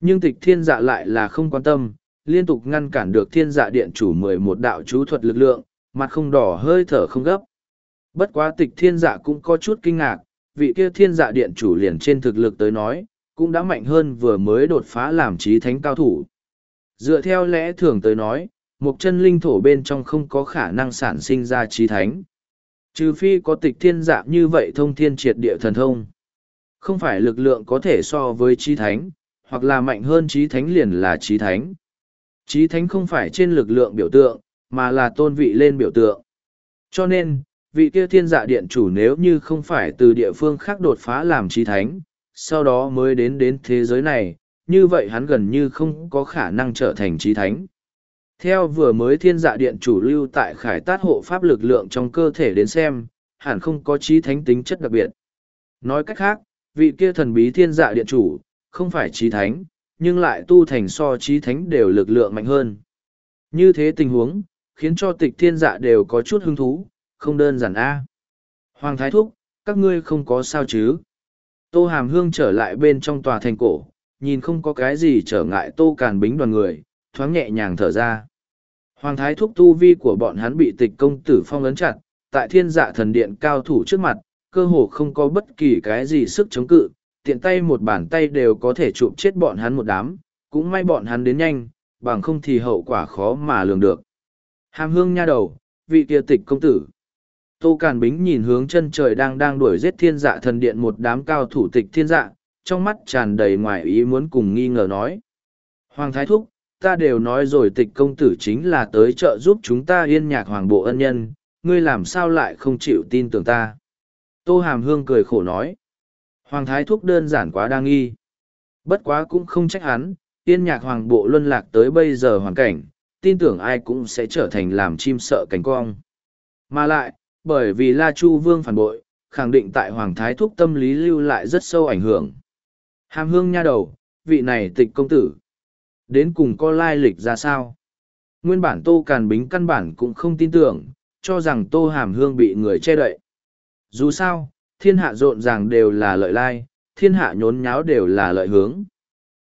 Nhưng tịch thiên dạ lại là không quan tâm, liên tục ngăn cản được thiên dạ điện chủ mười một đạo chú thuật lực lượng, mặt không đỏ hơi thở không gấp. Bất quá tịch thiên dạ cũng có chút kinh ngạc, vị kia thiên dạ điện chủ liền trên thực lực tới nói, cũng đã mạnh hơn vừa mới đột phá làm trí thánh cao thủ. Dựa theo lẽ thường tới nói, một chân linh thổ bên trong không có khả năng sản sinh ra trí thánh. Trừ phi có tịch thiên dạ như vậy thông thiên triệt địa thần thông. Không phải lực lượng có thể so với trí thánh, hoặc là mạnh hơn trí thánh liền là trí thánh. Trí thánh không phải trên lực lượng biểu tượng, mà là tôn vị lên biểu tượng. Cho nên, vị kia thiên dạ điện chủ nếu như không phải từ địa phương khác đột phá làm trí thánh, sau đó mới đến đến thế giới này, như vậy hắn gần như không có khả năng trở thành trí thánh. Theo vừa mới thiên dạ điện chủ lưu tại khải tát hộ pháp lực lượng trong cơ thể đến xem, hẳn không có trí thánh tính chất đặc biệt. Nói cách khác, vị kia thần bí thiên dạ điện chủ, không phải trí thánh, nhưng lại tu thành so trí thánh đều lực lượng mạnh hơn. Như thế tình huống, khiến cho tịch thiên dạ đều có chút hứng thú, không đơn giản a. Hoàng Thái Thúc, các ngươi không có sao chứ. Tô Hàm Hương trở lại bên trong tòa thành cổ, nhìn không có cái gì trở ngại Tô Càn Bính đoàn người, thoáng nhẹ nhàng thở ra. Hoàng Thái Thúc tu vi của bọn hắn bị tịch công tử phong ấn chặt, tại thiên dạ thần điện cao thủ trước mặt, cơ hồ không có bất kỳ cái gì sức chống cự, tiện tay một bàn tay đều có thể chụp chết bọn hắn một đám, cũng may bọn hắn đến nhanh, bằng không thì hậu quả khó mà lường được. Hàm hương nha đầu, vị kia tịch công tử. Tô Càn Bính nhìn hướng chân trời đang đang đuổi giết thiên dạ thần điện một đám cao thủ tịch thiên dạ, trong mắt tràn đầy ngoài ý muốn cùng nghi ngờ nói. Hoàng Thái Thúc, ta đều nói rồi tịch công tử chính là tới trợ giúp chúng ta yên nhạc hoàng bộ ân nhân, ngươi làm sao lại không chịu tin tưởng ta. Tô Hàm Hương cười khổ nói. Hoàng Thái Thúc đơn giản quá đa nghi. Bất quá cũng không trách hắn, yên nhạc hoàng bộ luân lạc tới bây giờ hoàn cảnh, tin tưởng ai cũng sẽ trở thành làm chim sợ cánh cong. Mà lại, bởi vì La Chu Vương phản bội, khẳng định tại Hoàng Thái Thúc tâm lý lưu lại rất sâu ảnh hưởng. Hàm hương nha đầu, vị này tịch công tử. Đến cùng có lai lịch ra sao? Nguyên bản Tô Càn Bính căn bản cũng không tin tưởng, cho rằng Tô Hàm Hương bị người che đậy. Dù sao, thiên hạ rộn ràng đều là lợi lai, thiên hạ nhốn nháo đều là lợi hướng.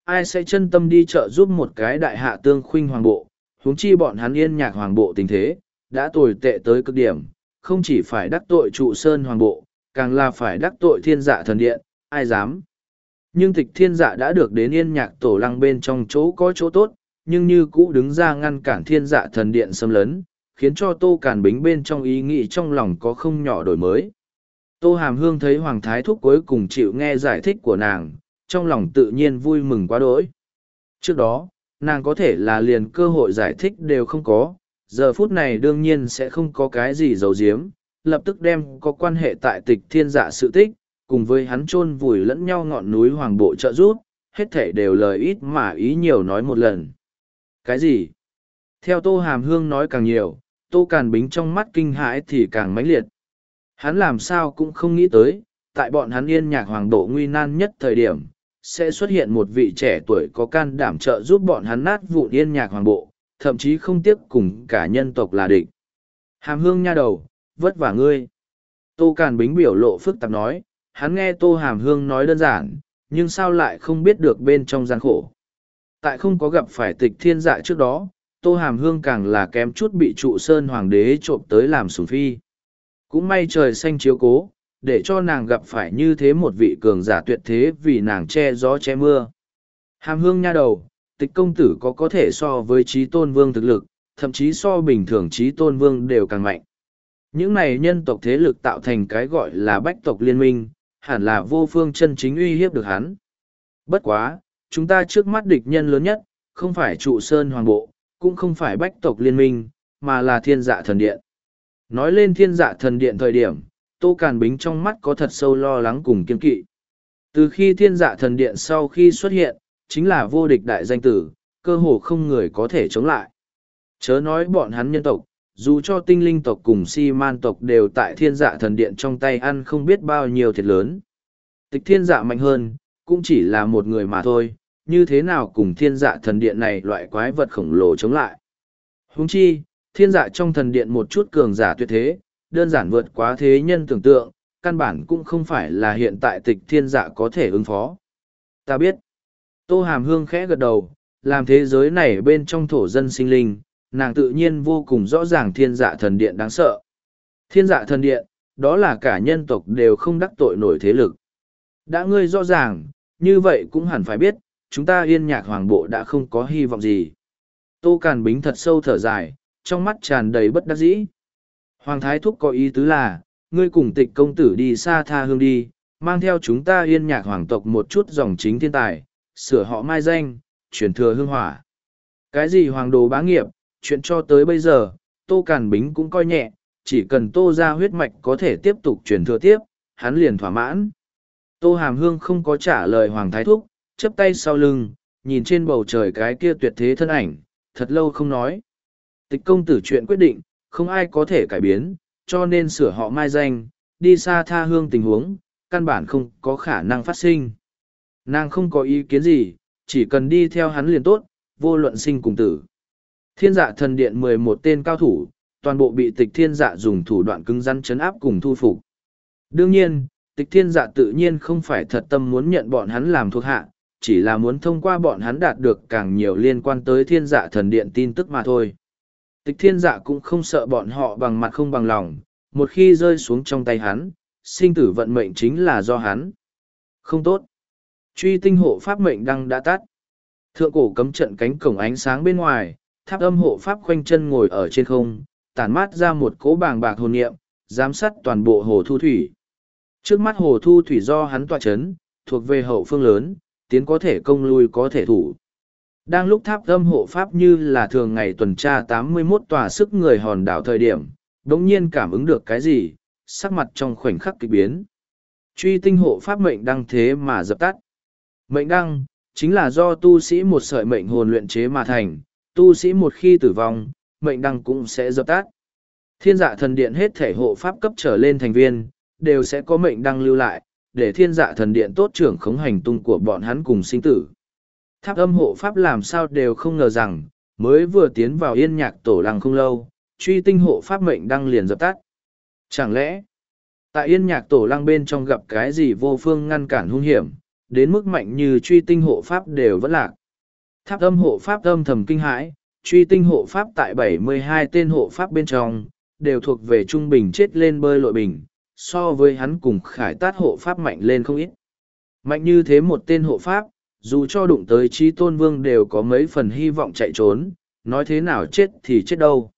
Ai sẽ chân tâm đi chợ giúp một cái đại hạ tương khuynh hoàng bộ, huống chi bọn hắn yên nhạc hoàng bộ tình thế, đã tồi tệ tới cực điểm, không chỉ phải đắc tội trụ sơn hoàng bộ, càng là phải đắc tội thiên dạ thần điện, ai dám. Nhưng tịch thiên dạ đã được đến yên nhạc tổ lăng bên trong chỗ có chỗ tốt, nhưng như cũ đứng ra ngăn cản thiên dạ thần điện xâm lấn, khiến cho tô càn bính bên trong ý nghĩ trong lòng có không nhỏ đổi mới. Tô Hàm Hương thấy Hoàng Thái Thúc cuối cùng chịu nghe giải thích của nàng, trong lòng tự nhiên vui mừng quá đỗi. Trước đó, nàng có thể là liền cơ hội giải thích đều không có, giờ phút này đương nhiên sẽ không có cái gì giấu giếm, lập tức đem có quan hệ tại tịch thiên dạ sự tích, cùng với hắn chôn vùi lẫn nhau ngọn núi hoàng bộ trợ giúp, hết thể đều lời ít mà ý nhiều nói một lần. Cái gì? Theo Tô Hàm Hương nói càng nhiều, Tô Càn Bính trong mắt kinh hãi thì càng mãnh liệt. Hắn làm sao cũng không nghĩ tới, tại bọn hắn yên nhạc hoàng độ nguy nan nhất thời điểm, sẽ xuất hiện một vị trẻ tuổi có can đảm trợ giúp bọn hắn nát vụ yên nhạc hoàng bộ, thậm chí không tiếc cùng cả nhân tộc là địch. Hàm hương nha đầu, vất vả ngươi. Tô Càn Bính biểu lộ phức tạp nói, hắn nghe Tô Hàm Hương nói đơn giản, nhưng sao lại không biết được bên trong gian khổ. Tại không có gặp phải tịch thiên dạ trước đó, Tô Hàm Hương càng là kém chút bị trụ sơn hoàng đế trộm tới làm sủng phi. Cũng may trời xanh chiếu cố, để cho nàng gặp phải như thế một vị cường giả tuyệt thế vì nàng che gió che mưa. Hàm hương nha đầu, tịch công tử có có thể so với trí tôn vương thực lực, thậm chí so bình thường trí tôn vương đều càng mạnh. Những này nhân tộc thế lực tạo thành cái gọi là bách tộc liên minh, hẳn là vô phương chân chính uy hiếp được hắn. Bất quá, chúng ta trước mắt địch nhân lớn nhất, không phải trụ sơn hoàng bộ, cũng không phải bách tộc liên minh, mà là thiên dạ thần điện. Nói lên thiên dạ thần điện thời điểm, Tô Càn Bính trong mắt có thật sâu lo lắng cùng kiên kỵ. Từ khi thiên dạ thần điện sau khi xuất hiện, chính là vô địch đại danh tử, cơ hồ không người có thể chống lại. Chớ nói bọn hắn nhân tộc, dù cho tinh linh tộc cùng si man tộc đều tại thiên dạ thần điện trong tay ăn không biết bao nhiêu thiệt lớn. Tịch thiên dạ mạnh hơn, cũng chỉ là một người mà thôi, như thế nào cùng thiên dạ thần điện này loại quái vật khổng lồ chống lại. Húng chi, thiên dạ trong thần điện một chút cường giả tuyệt thế, đơn giản vượt quá thế nhân tưởng tượng, căn bản cũng không phải là hiện tại tịch thiên dạ có thể ứng phó. Ta biết, Tô Hàm Hương khẽ gật đầu, làm thế giới này bên trong thổ dân sinh linh, nàng tự nhiên vô cùng rõ ràng thiên dạ thần điện đáng sợ. Thiên dạ thần điện, đó là cả nhân tộc đều không đắc tội nổi thế lực. Đã ngươi rõ ràng, như vậy cũng hẳn phải biết, chúng ta yên nhạc hoàng bộ đã không có hy vọng gì. Tô Càn Bính thật sâu thở dài, trong mắt tràn đầy bất đắc dĩ. Hoàng Thái Thúc có ý tứ là, ngươi cùng tịch công tử đi xa tha hương đi, mang theo chúng ta yên nhạc hoàng tộc một chút dòng chính thiên tài, sửa họ mai danh, truyền thừa hương hỏa. Cái gì hoàng đồ bá nghiệp, chuyện cho tới bây giờ, Tô Càn Bính cũng coi nhẹ, chỉ cần Tô ra huyết mạch có thể tiếp tục truyền thừa tiếp, hắn liền thỏa mãn. Tô Hàm Hương không có trả lời Hoàng Thái Thúc, chấp tay sau lưng, nhìn trên bầu trời cái kia tuyệt thế thân ảnh, thật lâu không nói. Tịch công tử chuyện quyết định, không ai có thể cải biến, cho nên sửa họ mai danh, đi xa tha hương tình huống, căn bản không có khả năng phát sinh. Nàng không có ý kiến gì, chỉ cần đi theo hắn liền tốt, vô luận sinh cùng tử. Thiên dạ thần điện mười một tên cao thủ, toàn bộ bị tịch thiên dạ dùng thủ đoạn cứng rắn chấn áp cùng thu phục. Đương nhiên, tịch thiên dạ tự nhiên không phải thật tâm muốn nhận bọn hắn làm thuộc hạ, chỉ là muốn thông qua bọn hắn đạt được càng nhiều liên quan tới thiên dạ thần điện tin tức mà thôi. Tịch thiên dạ cũng không sợ bọn họ bằng mặt không bằng lòng, một khi rơi xuống trong tay hắn, sinh tử vận mệnh chính là do hắn. Không tốt. Truy tinh hộ pháp mệnh đăng đã tắt. Thượng cổ cấm trận cánh cổng ánh sáng bên ngoài, tháp âm hộ pháp khoanh chân ngồi ở trên không, tản mát ra một cỗ bàng bạc hồn niệm, giám sát toàn bộ hồ thu thủy. Trước mắt hồ thu thủy do hắn tọa chấn, thuộc về hậu phương lớn, tiến có thể công lui có thể thủ. Đang lúc tháp âm hộ pháp như là thường ngày tuần tra tám mươi 81 tòa sức người hòn đảo thời điểm, đống nhiên cảm ứng được cái gì, sắc mặt trong khoảnh khắc kịch biến. Truy tinh hộ pháp mệnh đăng thế mà dập tắt. Mệnh đăng, chính là do tu sĩ một sợi mệnh hồn luyện chế mà thành, tu sĩ một khi tử vong, mệnh đăng cũng sẽ dập tắt. Thiên dạ thần điện hết thể hộ pháp cấp trở lên thành viên, đều sẽ có mệnh đăng lưu lại, để thiên dạ thần điện tốt trưởng khống hành tung của bọn hắn cùng sinh tử. Tháp âm hộ pháp làm sao đều không ngờ rằng, mới vừa tiến vào yên nhạc tổ lăng không lâu, truy tinh hộ pháp mệnh đăng liền dập tắt. Chẳng lẽ, tại yên nhạc tổ lăng bên trong gặp cái gì vô phương ngăn cản hung hiểm, đến mức mạnh như truy tinh hộ pháp đều vẫn lạc. Tháp âm hộ pháp âm thầm kinh hãi, truy tinh hộ pháp tại 72 tên hộ pháp bên trong, đều thuộc về trung bình chết lên bơi lội bình, so với hắn cùng khải tát hộ pháp mạnh lên không ít. Mạnh như thế một tên hộ pháp, dù cho đụng tới trí tôn vương đều có mấy phần hy vọng chạy trốn, nói thế nào chết thì chết đâu.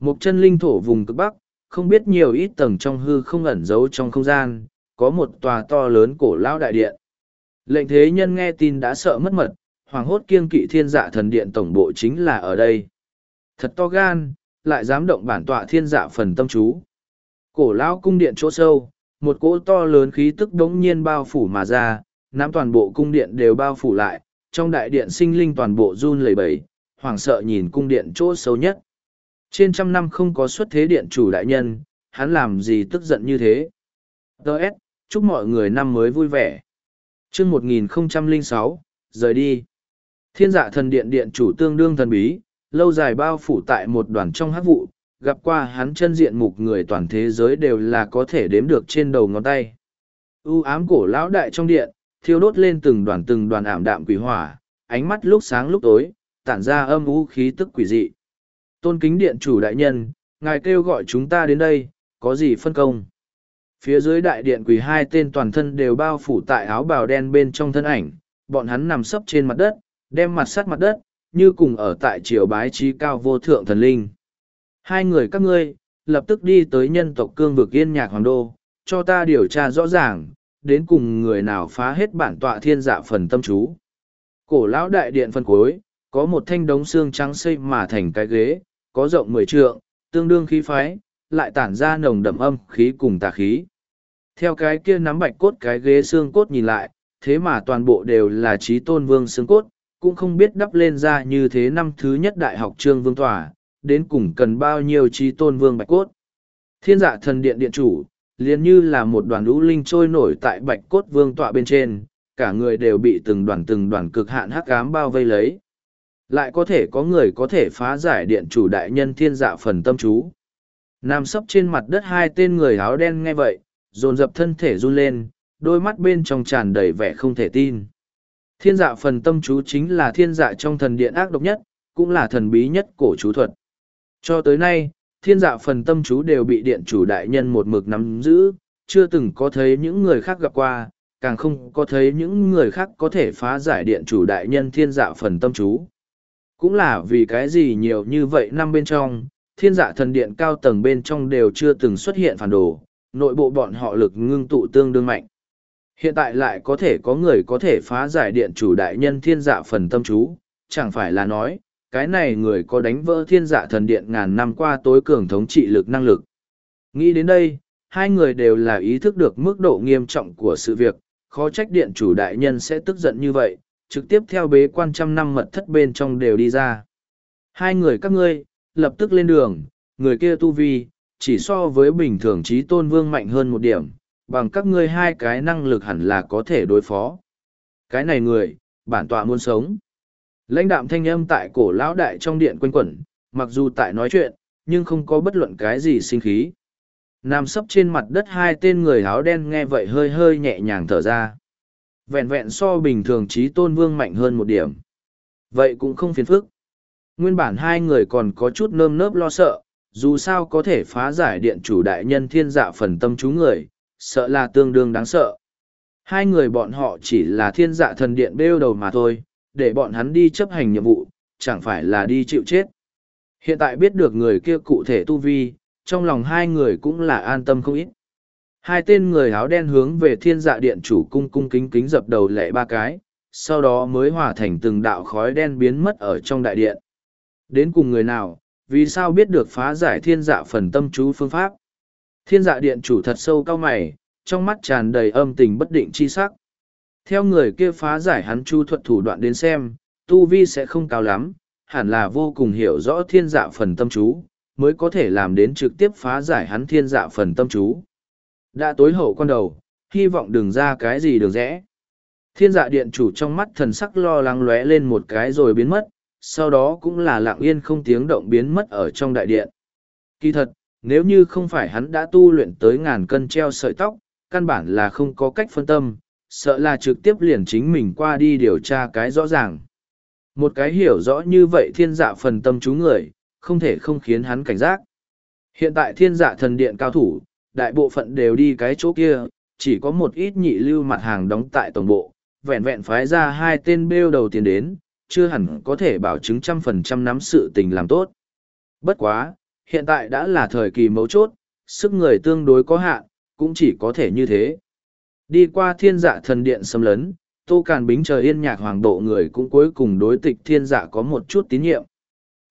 Một chân linh thổ vùng cực bắc, không biết nhiều ít tầng trong hư không ẩn giấu trong không gian, có một tòa to lớn cổ lao đại điện. Lệnh thế nhân nghe tin đã sợ mất mật, hoàng hốt kiêng kỵ thiên dạ thần điện tổng bộ chính là ở đây. Thật to gan, lại dám động bản tọa thiên dạ phần tâm chú. Cổ lão cung điện chỗ sâu, một cỗ to lớn khí tức đống nhiên bao phủ mà ra, nắm toàn bộ cung điện đều bao phủ lại, trong đại điện sinh linh toàn bộ run lẩy bẩy, hoảng sợ nhìn cung điện chỗ sâu nhất. Trên trăm năm không có xuất thế điện chủ đại nhân, hắn làm gì tức giận như thế. Đợt, chúc mọi người năm mới vui vẻ chương 1006, rời đi. Thiên dạ thần điện điện chủ tương đương thần bí, lâu dài bao phủ tại một đoàn trong hát vụ, gặp qua hắn chân diện mục người toàn thế giới đều là có thể đếm được trên đầu ngón tay. U ám cổ lão đại trong điện, thiêu đốt lên từng đoàn từng đoàn ảm đạm quỷ hỏa, ánh mắt lúc sáng lúc tối, tản ra âm u khí tức quỷ dị. Tôn kính điện chủ đại nhân, ngài kêu gọi chúng ta đến đây, có gì phân công? Phía dưới đại điện quỳ hai tên toàn thân đều bao phủ tại áo bào đen bên trong thân ảnh, bọn hắn nằm sấp trên mặt đất, đem mặt sát mặt đất, như cùng ở tại triều bái trí cao vô thượng thần linh. Hai người các ngươi, lập tức đi tới nhân tộc cương vực yên nhạc hoàng đô, cho ta điều tra rõ ràng, đến cùng người nào phá hết bản tọa thiên dạ phần tâm chú. Cổ lão đại điện phân cuối, có một thanh đống xương trắng xây mà thành cái ghế, có rộng mười trượng, tương đương khí phái, lại tản ra nồng đậm âm khí cùng tà khí. Theo cái kia nắm bạch cốt cái ghế xương cốt nhìn lại, thế mà toàn bộ đều là trí tôn vương xương cốt, cũng không biết đắp lên ra như thế năm thứ nhất đại học trương vương tòa, đến cùng cần bao nhiêu trí tôn vương bạch cốt. Thiên dạ thần điện điện chủ, liền như là một đoàn lũ linh trôi nổi tại bạch cốt vương tọa bên trên, cả người đều bị từng đoàn từng đoàn cực hạn hắc ám bao vây lấy. Lại có thể có người có thể phá giải điện chủ đại nhân thiên dạ phần tâm chú. Nam sấp trên mặt đất hai tên người áo đen nghe vậy, dồn dập thân thể run lên, đôi mắt bên trong tràn đầy vẻ không thể tin. Thiên dạ phần tâm chú chính là thiên dạ trong thần điện ác độc nhất, cũng là thần bí nhất cổ chú thuật. Cho tới nay, thiên dạ phần tâm chú đều bị điện chủ đại nhân một mực nắm giữ, chưa từng có thấy những người khác gặp qua, càng không có thấy những người khác có thể phá giải điện chủ đại nhân thiên dạ phần tâm chú. Cũng là vì cái gì nhiều như vậy năm bên trong, thiên dạ thần điện cao tầng bên trong đều chưa từng xuất hiện phản đồ, nội bộ bọn họ lực ngưng tụ tương đương mạnh. Hiện tại lại có thể có người có thể phá giải điện chủ đại nhân thiên dạ phần tâm chú, chẳng phải là nói, cái này người có đánh vỡ thiên dạ thần điện ngàn năm qua tối cường thống trị lực năng lực. Nghĩ đến đây, hai người đều là ý thức được mức độ nghiêm trọng của sự việc, khó trách điện chủ đại nhân sẽ tức giận như vậy, trực tiếp theo bế quan trăm năm mật thất bên trong đều đi ra. Hai người các ngươi, lập tức lên đường, người kia tu vi, chỉ so với bình thường trí tôn vương mạnh hơn một điểm, bằng các ngươi hai cái năng lực hẳn là có thể đối phó. Cái này người, bản tọa muốn sống. Lãnh đạm thanh âm tại cổ lão đại trong điện quanh quẩn, mặc dù tại nói chuyện, nhưng không có bất luận cái gì sinh khí. Nam sấp trên mặt đất hai tên người áo đen nghe vậy hơi hơi nhẹ nhàng thở ra. Vẹn vẹn so bình thường trí tôn vương mạnh hơn một điểm. Vậy cũng không phiền phức. Nguyên bản hai người còn có chút nơm nớp lo sợ, dù sao có thể phá giải điện chủ đại nhân thiên dạ phần tâm chú người, sợ là tương đương đáng sợ. Hai người bọn họ chỉ là thiên dạ thần điện bêu đầu mà thôi, để bọn hắn đi chấp hành nhiệm vụ, chẳng phải là đi chịu chết. Hiện tại biết được người kia cụ thể tu vi, trong lòng hai người cũng là an tâm không ít. Hai tên người áo đen hướng về thiên dạ điện chủ cung cung kính kính dập đầu lệ ba cái, sau đó mới hòa thành từng đạo khói đen biến mất ở trong đại điện. Đến cùng người nào, vì sao biết được phá giải thiên dạ phần tâm chú phương pháp? Thiên dạ điện chủ thật sâu cao mày, trong mắt tràn đầy âm tình bất định chi sắc. Theo người kia phá giải hắn chu thuật thủ đoạn đến xem, tu vi sẽ không cao lắm, hẳn là vô cùng hiểu rõ thiên dạ phần tâm chú, mới có thể làm đến trực tiếp phá giải hắn thiên dạ phần tâm chú. Đã tối hậu con đầu, hy vọng đừng ra cái gì được rẽ. Thiên dạ điện chủ trong mắt thần sắc lo lắng lóe lên một cái rồi biến mất, sau đó cũng là lặng yên không tiếng động biến mất ở trong đại điện. Kỳ thật, nếu như không phải hắn đã tu luyện tới ngàn cân treo sợi tóc, căn bản là không có cách phân tâm, sợ là trực tiếp liền chính mình qua đi điều tra cái rõ ràng. Một cái hiểu rõ như vậy thiên dạ phần tâm chú người, không thể không khiến hắn cảnh giác. Hiện tại thiên dạ thần điện cao thủ, đại bộ phận đều đi cái chỗ kia, chỉ có một ít nhị lưu mặt hàng đóng tại tổng bộ, vẹn vẹn phái ra hai tên bêu đầu tiền đến, chưa hẳn có thể bảo chứng trăm phần trăm nắm sự tình làm tốt. Bất quá, hiện tại đã là thời kỳ mấu chốt, sức người tương đối có hạn, cũng chỉ có thể như thế. Đi qua thiên dạ thần điện xâm lấn, Tô Càn Bính chờ yên nhạc hoàng độ người cũng cuối cùng đối tịch thiên dạ có một chút tín nhiệm.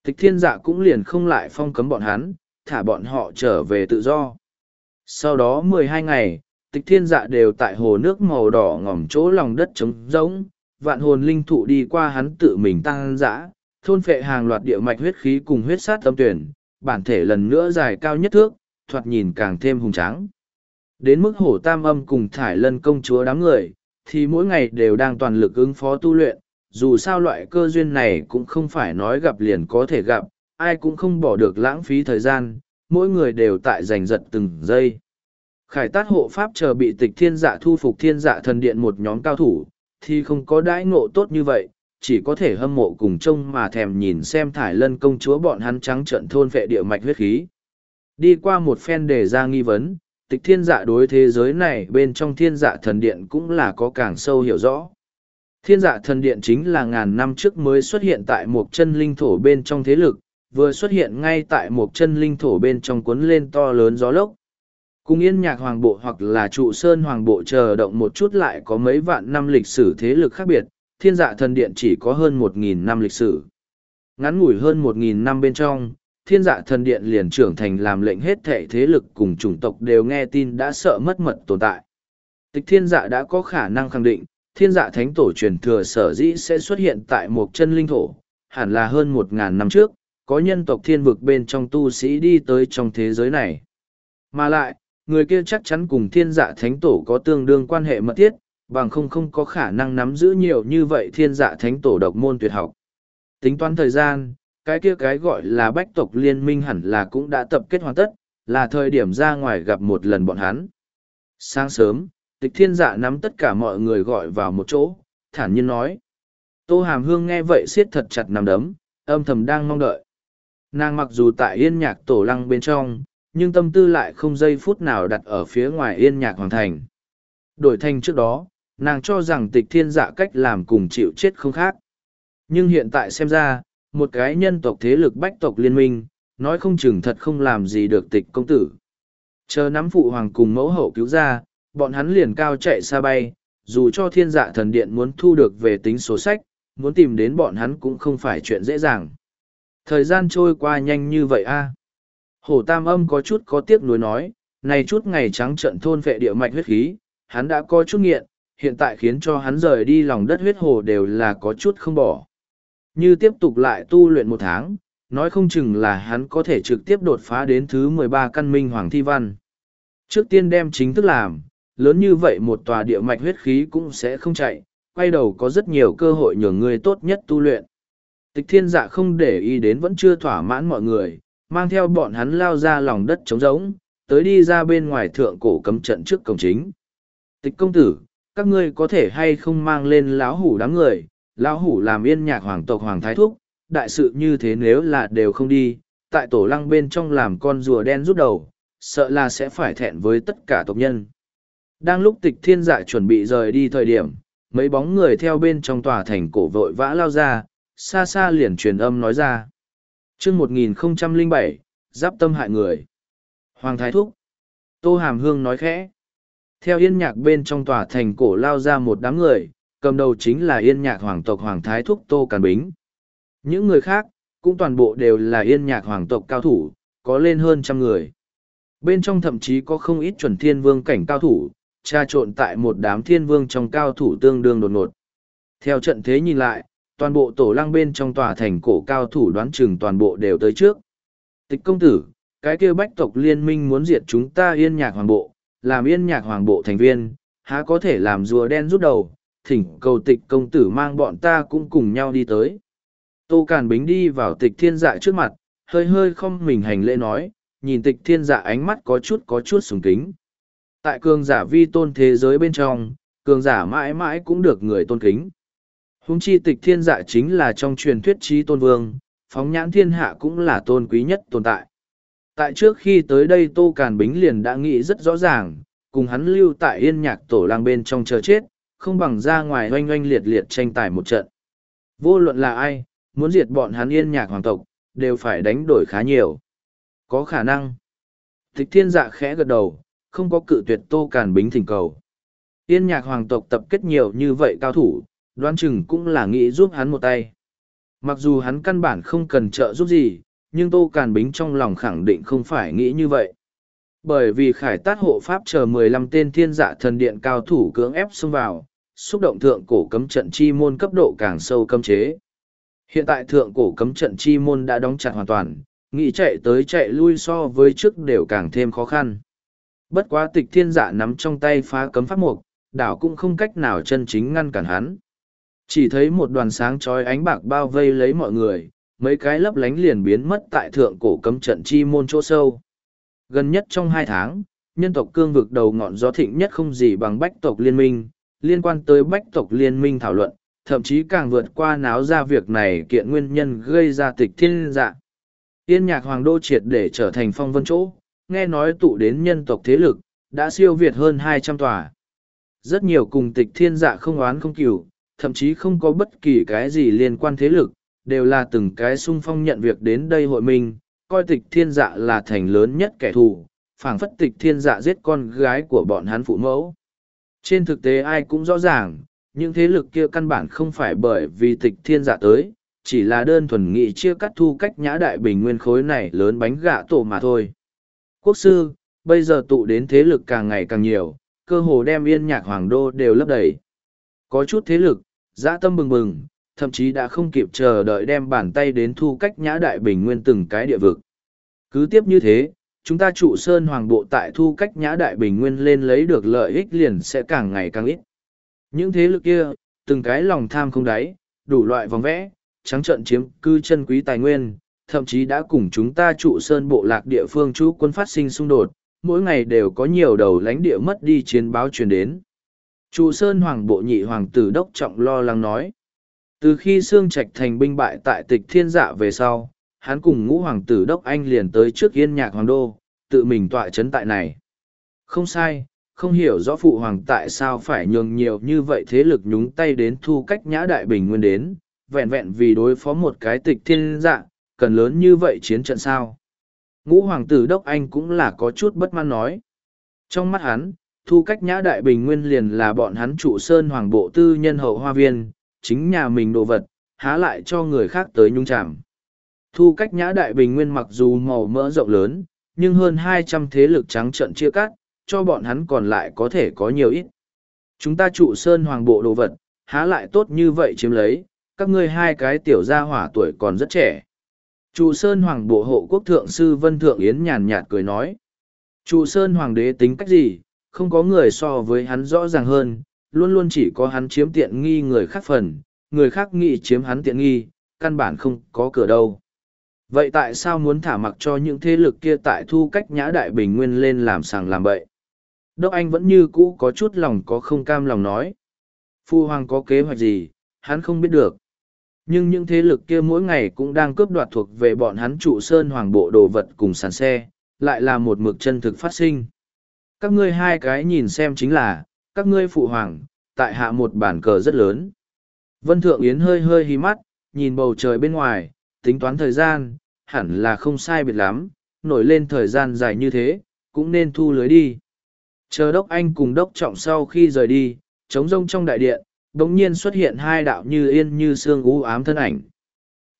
Tịch thiên dạ cũng liền không lại phong cấm bọn hắn, thả bọn họ trở về tự do. Sau đó mười hai ngày, tịch thiên dạ đều tại hồ nước màu đỏ ngỏm chỗ lòng đất trống rỗng, vạn hồn linh thụ đi qua hắn tự mình tăng dã, thôn phệ hàng loạt địa mạch huyết khí cùng huyết sát tâm tuyển, bản thể lần nữa dài cao nhất thước, thoạt nhìn càng thêm hùng tráng. Đến mức hổ tam âm cùng thải lân công chúa đám người, thì mỗi ngày đều đang toàn lực ứng phó tu luyện, dù sao loại cơ duyên này cũng không phải nói gặp liền có thể gặp, ai cũng không bỏ được lãng phí thời gian, mỗi người đều tại giành giật từng giây. Khải tát hộ pháp chờ bị tịch thiên dạ thu phục thiên dạ thần điện một nhóm cao thủ, thì không có đãi ngộ tốt như vậy, chỉ có thể hâm mộ cùng trông mà thèm nhìn xem thải lân công chúa bọn hắn trắng trận thôn vệ địa mạch huyết khí. Đi qua một phen đề ra nghi vấn, tịch thiên dạ đối thế giới này bên trong thiên dạ thần điện cũng là có càng sâu hiểu rõ. Thiên dạ thần điện chính là ngàn năm trước mới xuất hiện tại một chân linh thổ bên trong thế lực, vừa xuất hiện ngay tại một chân linh thổ bên trong cuốn lên to lớn gió lốc. Cùng yên nhạc hoàng bộ hoặc là trụ sơn hoàng bộ chờ động một chút lại có mấy vạn năm lịch sử thế lực khác biệt, thiên dạ thần điện chỉ có hơn một nghìn năm lịch sử. Ngắn ngủi hơn một nghìn năm bên trong, thiên dạ thần điện liền trưởng thành làm lệnh hết thệ thế lực cùng chủng tộc đều nghe tin đã sợ mất mật tồn tại. Tịch thiên dạ đã có khả năng khẳng định, thiên dạ thánh tổ truyền thừa sở dĩ sẽ xuất hiện tại một chân linh thổ, hẳn là hơn một ngàn năm trước, có nhân tộc thiên vực bên trong tu sĩ đi tới trong thế giới này. Mà lại, người kia chắc chắn cùng thiên dạ thánh tổ có tương đương quan hệ mật thiết, bằng không không có khả năng nắm giữ nhiều như vậy thiên dạ thánh tổ độc môn tuyệt học. Tính toán thời gian, cái kia cái gọi là bách tộc liên minh hẳn là cũng đã tập kết hoàn tất, là thời điểm ra ngoài gặp một lần bọn hắn. Sáng sớm, tịch thiên dạ nắm tất cả mọi người gọi vào một chỗ, thản nhiên nói. Tô Hàm Hương nghe vậy siết thật chặt nằm đấm, âm thầm đang mong đợi. Nàng mặc dù tại yên nhạc tổ lăng bên trong, nhưng tâm tư lại không giây phút nào đặt ở phía ngoài yên nhạc hoàng thành. Đổi thành trước đó, nàng cho rằng tịch thiên dạ cách làm cùng chịu chết không khác. Nhưng hiện tại xem ra, một cái nhân tộc thế lực bách tộc liên minh, nói không chừng thật không làm gì được tịch công tử. Chờ nắm phụ hoàng cùng mẫu hậu cứu ra, bọn hắn liền cao chạy xa bay, dù cho thiên dạ thần điện muốn thu được về tính số sách, muốn tìm đến bọn hắn cũng không phải chuyện dễ dàng. Thời gian trôi qua nhanh như vậy a Hổ tam âm có chút có tiếc nuối nói, này chút ngày trắng trận thôn vệ địa mạch huyết khí, hắn đã có chút nghiện, hiện tại khiến cho hắn rời đi lòng đất huyết hồ đều là có chút không bỏ. Như tiếp tục lại tu luyện một tháng, nói không chừng là hắn có thể trực tiếp đột phá đến thứ mười ba căn minh hoàng thi văn. Trước tiên đem chính thức làm, lớn như vậy một tòa địa mạch huyết khí cũng sẽ không chạy, quay đầu có rất nhiều cơ hội nhường người tốt nhất tu luyện. Tịch thiên dạ không để ý đến vẫn chưa thỏa mãn mọi người, mang theo bọn hắn lao ra lòng đất trống rỗng, tới đi ra bên ngoài thượng cổ cấm trận trước cổng chính. Tịch công tử, các ngươi có thể hay không mang lên lão hủ đám người, lão hủ làm yên nhạc hoàng tộc hoàng thái thúc, đại sự như thế nếu là đều không đi, tại tổ lăng bên trong làm con rùa đen rút đầu, sợ là sẽ phải thẹn với tất cả tộc nhân. Đang lúc tịch thiên dạ chuẩn bị rời đi thời điểm, mấy bóng người theo bên trong tòa thành cổ vội vã lao ra, xa xa liền truyền âm nói ra chương 1007, giáp tâm hại người. Hoàng Thái Thúc. Tô Hàm Hương nói khẽ. Theo yên nhạc bên trong tòa thành cổ lao ra một đám người, cầm đầu chính là yên nhạc hoàng tộc Hoàng Thái Thúc Tô Càn Bính. Những người khác, cũng toàn bộ đều là yên nhạc hoàng tộc cao thủ, có lên hơn trăm người. Bên trong thậm chí có không ít chuẩn thiên vương cảnh cao thủ, tra trộn tại một đám thiên vương trong cao thủ tương đương đột ngột. Theo trận thế nhìn lại, toàn bộ tổ lăng bên trong tòa thành cổ cao thủ đoán chừng toàn bộ đều tới trước. Tịch công tử, cái kêu bách tộc liên minh muốn diệt chúng ta yên nhạc hoàng bộ, làm yên nhạc hoàng bộ thành viên, há có thể làm rùa đen rút đầu, thỉnh cầu tịch công tử mang bọn ta cũng cùng nhau đi tới. Tô Càn Bính đi vào tịch thiên dạ trước mặt, hơi hơi không mình hành lễ nói, nhìn tịch thiên dạ ánh mắt có chút có chút sùng kính. Tại cường giả vi tôn thế giới bên trong, cường giả mãi mãi cũng được người tôn kính. Hùng chi tịch thiên dạ chính là trong truyền thuyết trí tôn vương, phóng nhãn thiên hạ cũng là tôn quý nhất tồn tại. Tại trước khi tới đây Tô Càn Bính liền đã nghĩ rất rõ ràng, cùng hắn lưu tại yên nhạc tổ lang bên trong chờ chết, không bằng ra ngoài oanh oanh liệt liệt tranh tài một trận. Vô luận là ai, muốn diệt bọn hắn yên nhạc hoàng tộc, đều phải đánh đổi khá nhiều. Có khả năng. Tịch thiên dạ khẽ gật đầu, không có cự tuyệt Tô Càn Bính thỉnh cầu. Yên nhạc hoàng tộc tập kết nhiều như vậy cao thủ, đoán chừng cũng là nghĩ giúp hắn một tay. Mặc dù hắn căn bản không cần trợ giúp gì, nhưng Tô Càn Bính trong lòng khẳng định không phải nghĩ như vậy. Bởi vì khải tát hộ pháp chờ mười lăm tên thiên giả thần điện cao thủ cưỡng ép xông vào, xúc động thượng cổ cấm trận chi môn cấp độ càng sâu cấm chế. Hiện tại thượng cổ cấm trận chi môn đã đóng chặt hoàn toàn, nghĩ chạy tới chạy lui so với trước đều càng thêm khó khăn. Bất quá tịch thiên giả nắm trong tay phá cấm pháp mục, đảo cũng không cách nào chân chính ngăn cản hắn. Chỉ thấy một đoàn sáng trói ánh bạc bao vây lấy mọi người, mấy cái lấp lánh liền biến mất tại thượng cổ cấm trận chi môn chỗ sâu. Gần nhất trong hai tháng, nhân tộc cương vực đầu ngọn gió thịnh nhất không gì bằng bách tộc liên minh, liên quan tới bách tộc liên minh thảo luận, thậm chí càng vượt qua náo ra việc này kiện nguyên nhân gây ra tịch thiên dạ. yên nhạc hoàng đô triệt để trở thành phong vân chỗ, nghe nói tụ đến nhân tộc thế lực, đã siêu việt hơn hai trăm tòa. Rất nhiều cùng tịch thiên dạ không oán không cửu, thậm chí không có bất kỳ cái gì liên quan thế lực, đều là từng cái sung phong nhận việc đến đây hội mình, coi tịch thiên dạ là thành lớn nhất kẻ thù, phảng phất tịch thiên dạ giết con gái của bọn hắn phụ mẫu. Trên thực tế ai cũng rõ ràng, những thế lực kia căn bản không phải bởi vì tịch thiên dạ tới, chỉ là đơn thuần nghị chia cắt thu cách nhã đại bình nguyên khối này lớn bánh gạ tổ mà thôi. Quốc sư, bây giờ tụ đến thế lực càng ngày càng nhiều, cơ hồ đem yên nhạc hoàng đô đều lấp đầy. Có chút thế lực, dã tâm bừng bừng, thậm chí đã không kịp chờ đợi đem bàn tay đến thu cách nhã đại bình nguyên từng cái địa vực. Cứ tiếp như thế, chúng ta trụ sơn hoàng bộ tại thu cách nhã đại bình nguyên lên lấy được lợi ích liền sẽ càng ngày càng ít. Những thế lực kia, từng cái lòng tham không đáy, đủ loại vòng vẽ, trắng trận chiếm cư chân quý tài nguyên, thậm chí đã cùng chúng ta trụ sơn bộ lạc địa phương chú quân phát sinh xung đột, mỗi ngày đều có nhiều đầu lãnh địa mất đi chiến báo truyền đến. Trụ sơn hoàng bộ nhị hoàng tử đốc trọng lo lắng nói. Từ khi Sương Trạch thành binh bại tại tịch thiên dạ về sau, hắn cùng ngũ hoàng tử đốc anh liền tới trước yên nhạc hoàng đô, tự mình tọa chấn tại này. Không sai, không hiểu rõ phụ hoàng tại sao phải nhường nhiều như vậy thế lực nhúng tay đến thu cách nhã đại bình nguyên đến, vẹn vẹn vì đối phó một cái tịch thiên dạ, cần lớn như vậy chiến trận sao. Ngũ hoàng tử đốc anh cũng là có chút bất mãn nói. Trong mắt hắn, thu cách nhã đại bình nguyên liền là bọn hắn trụ sơn hoàng bộ tư nhân hậu hoa viên, chính nhà mình đồ vật, há lại cho người khác tới nhung chạm. Thu cách nhã đại bình nguyên mặc dù màu mỡ rộng lớn, nhưng hơn hai trăm thế lực trắng trận chia cắt, cho bọn hắn còn lại có thể có nhiều ít. Chúng ta trụ sơn hoàng bộ đồ vật, há lại tốt như vậy chiếm lấy, các ngươi hai cái tiểu gia hỏa tuổi còn rất trẻ. Trụ sơn hoàng bộ hộ quốc thượng sư Vân Thượng Yến nhàn nhạt cười nói. Trụ sơn hoàng đế tính cách gì, không có người so với hắn rõ ràng hơn, luôn luôn chỉ có hắn chiếm tiện nghi người khác phần, người khác nghĩ chiếm hắn tiện nghi, căn bản không có cửa đâu. Vậy tại sao muốn thả mặc cho những thế lực kia tại thu cách nhã đại bình nguyên lên làm sàng làm bậy? Đốc Anh vẫn như cũ có chút lòng có không cam lòng nói. Phu Hoàng có kế hoạch gì, hắn không biết được. Nhưng những thế lực kia mỗi ngày cũng đang cướp đoạt thuộc về bọn hắn trụ sơn hoàng bộ đồ vật cùng sàn xe, lại là một mực chân thực phát sinh. Các ngươi hai cái nhìn xem chính là, các ngươi phụ hoàng, tại hạ một bản cờ rất lớn. Vân Thượng Yến hơi hơi hí mắt, nhìn bầu trời bên ngoài, tính toán thời gian, hẳn là không sai biệt lắm, nổi lên thời gian dài như thế, cũng nên thu lưới đi. Chờ đốc anh cùng đốc trọng sau khi rời đi, trống rông trong đại điện, đống nhiên xuất hiện hai đạo như yên như xương u ám thân ảnh.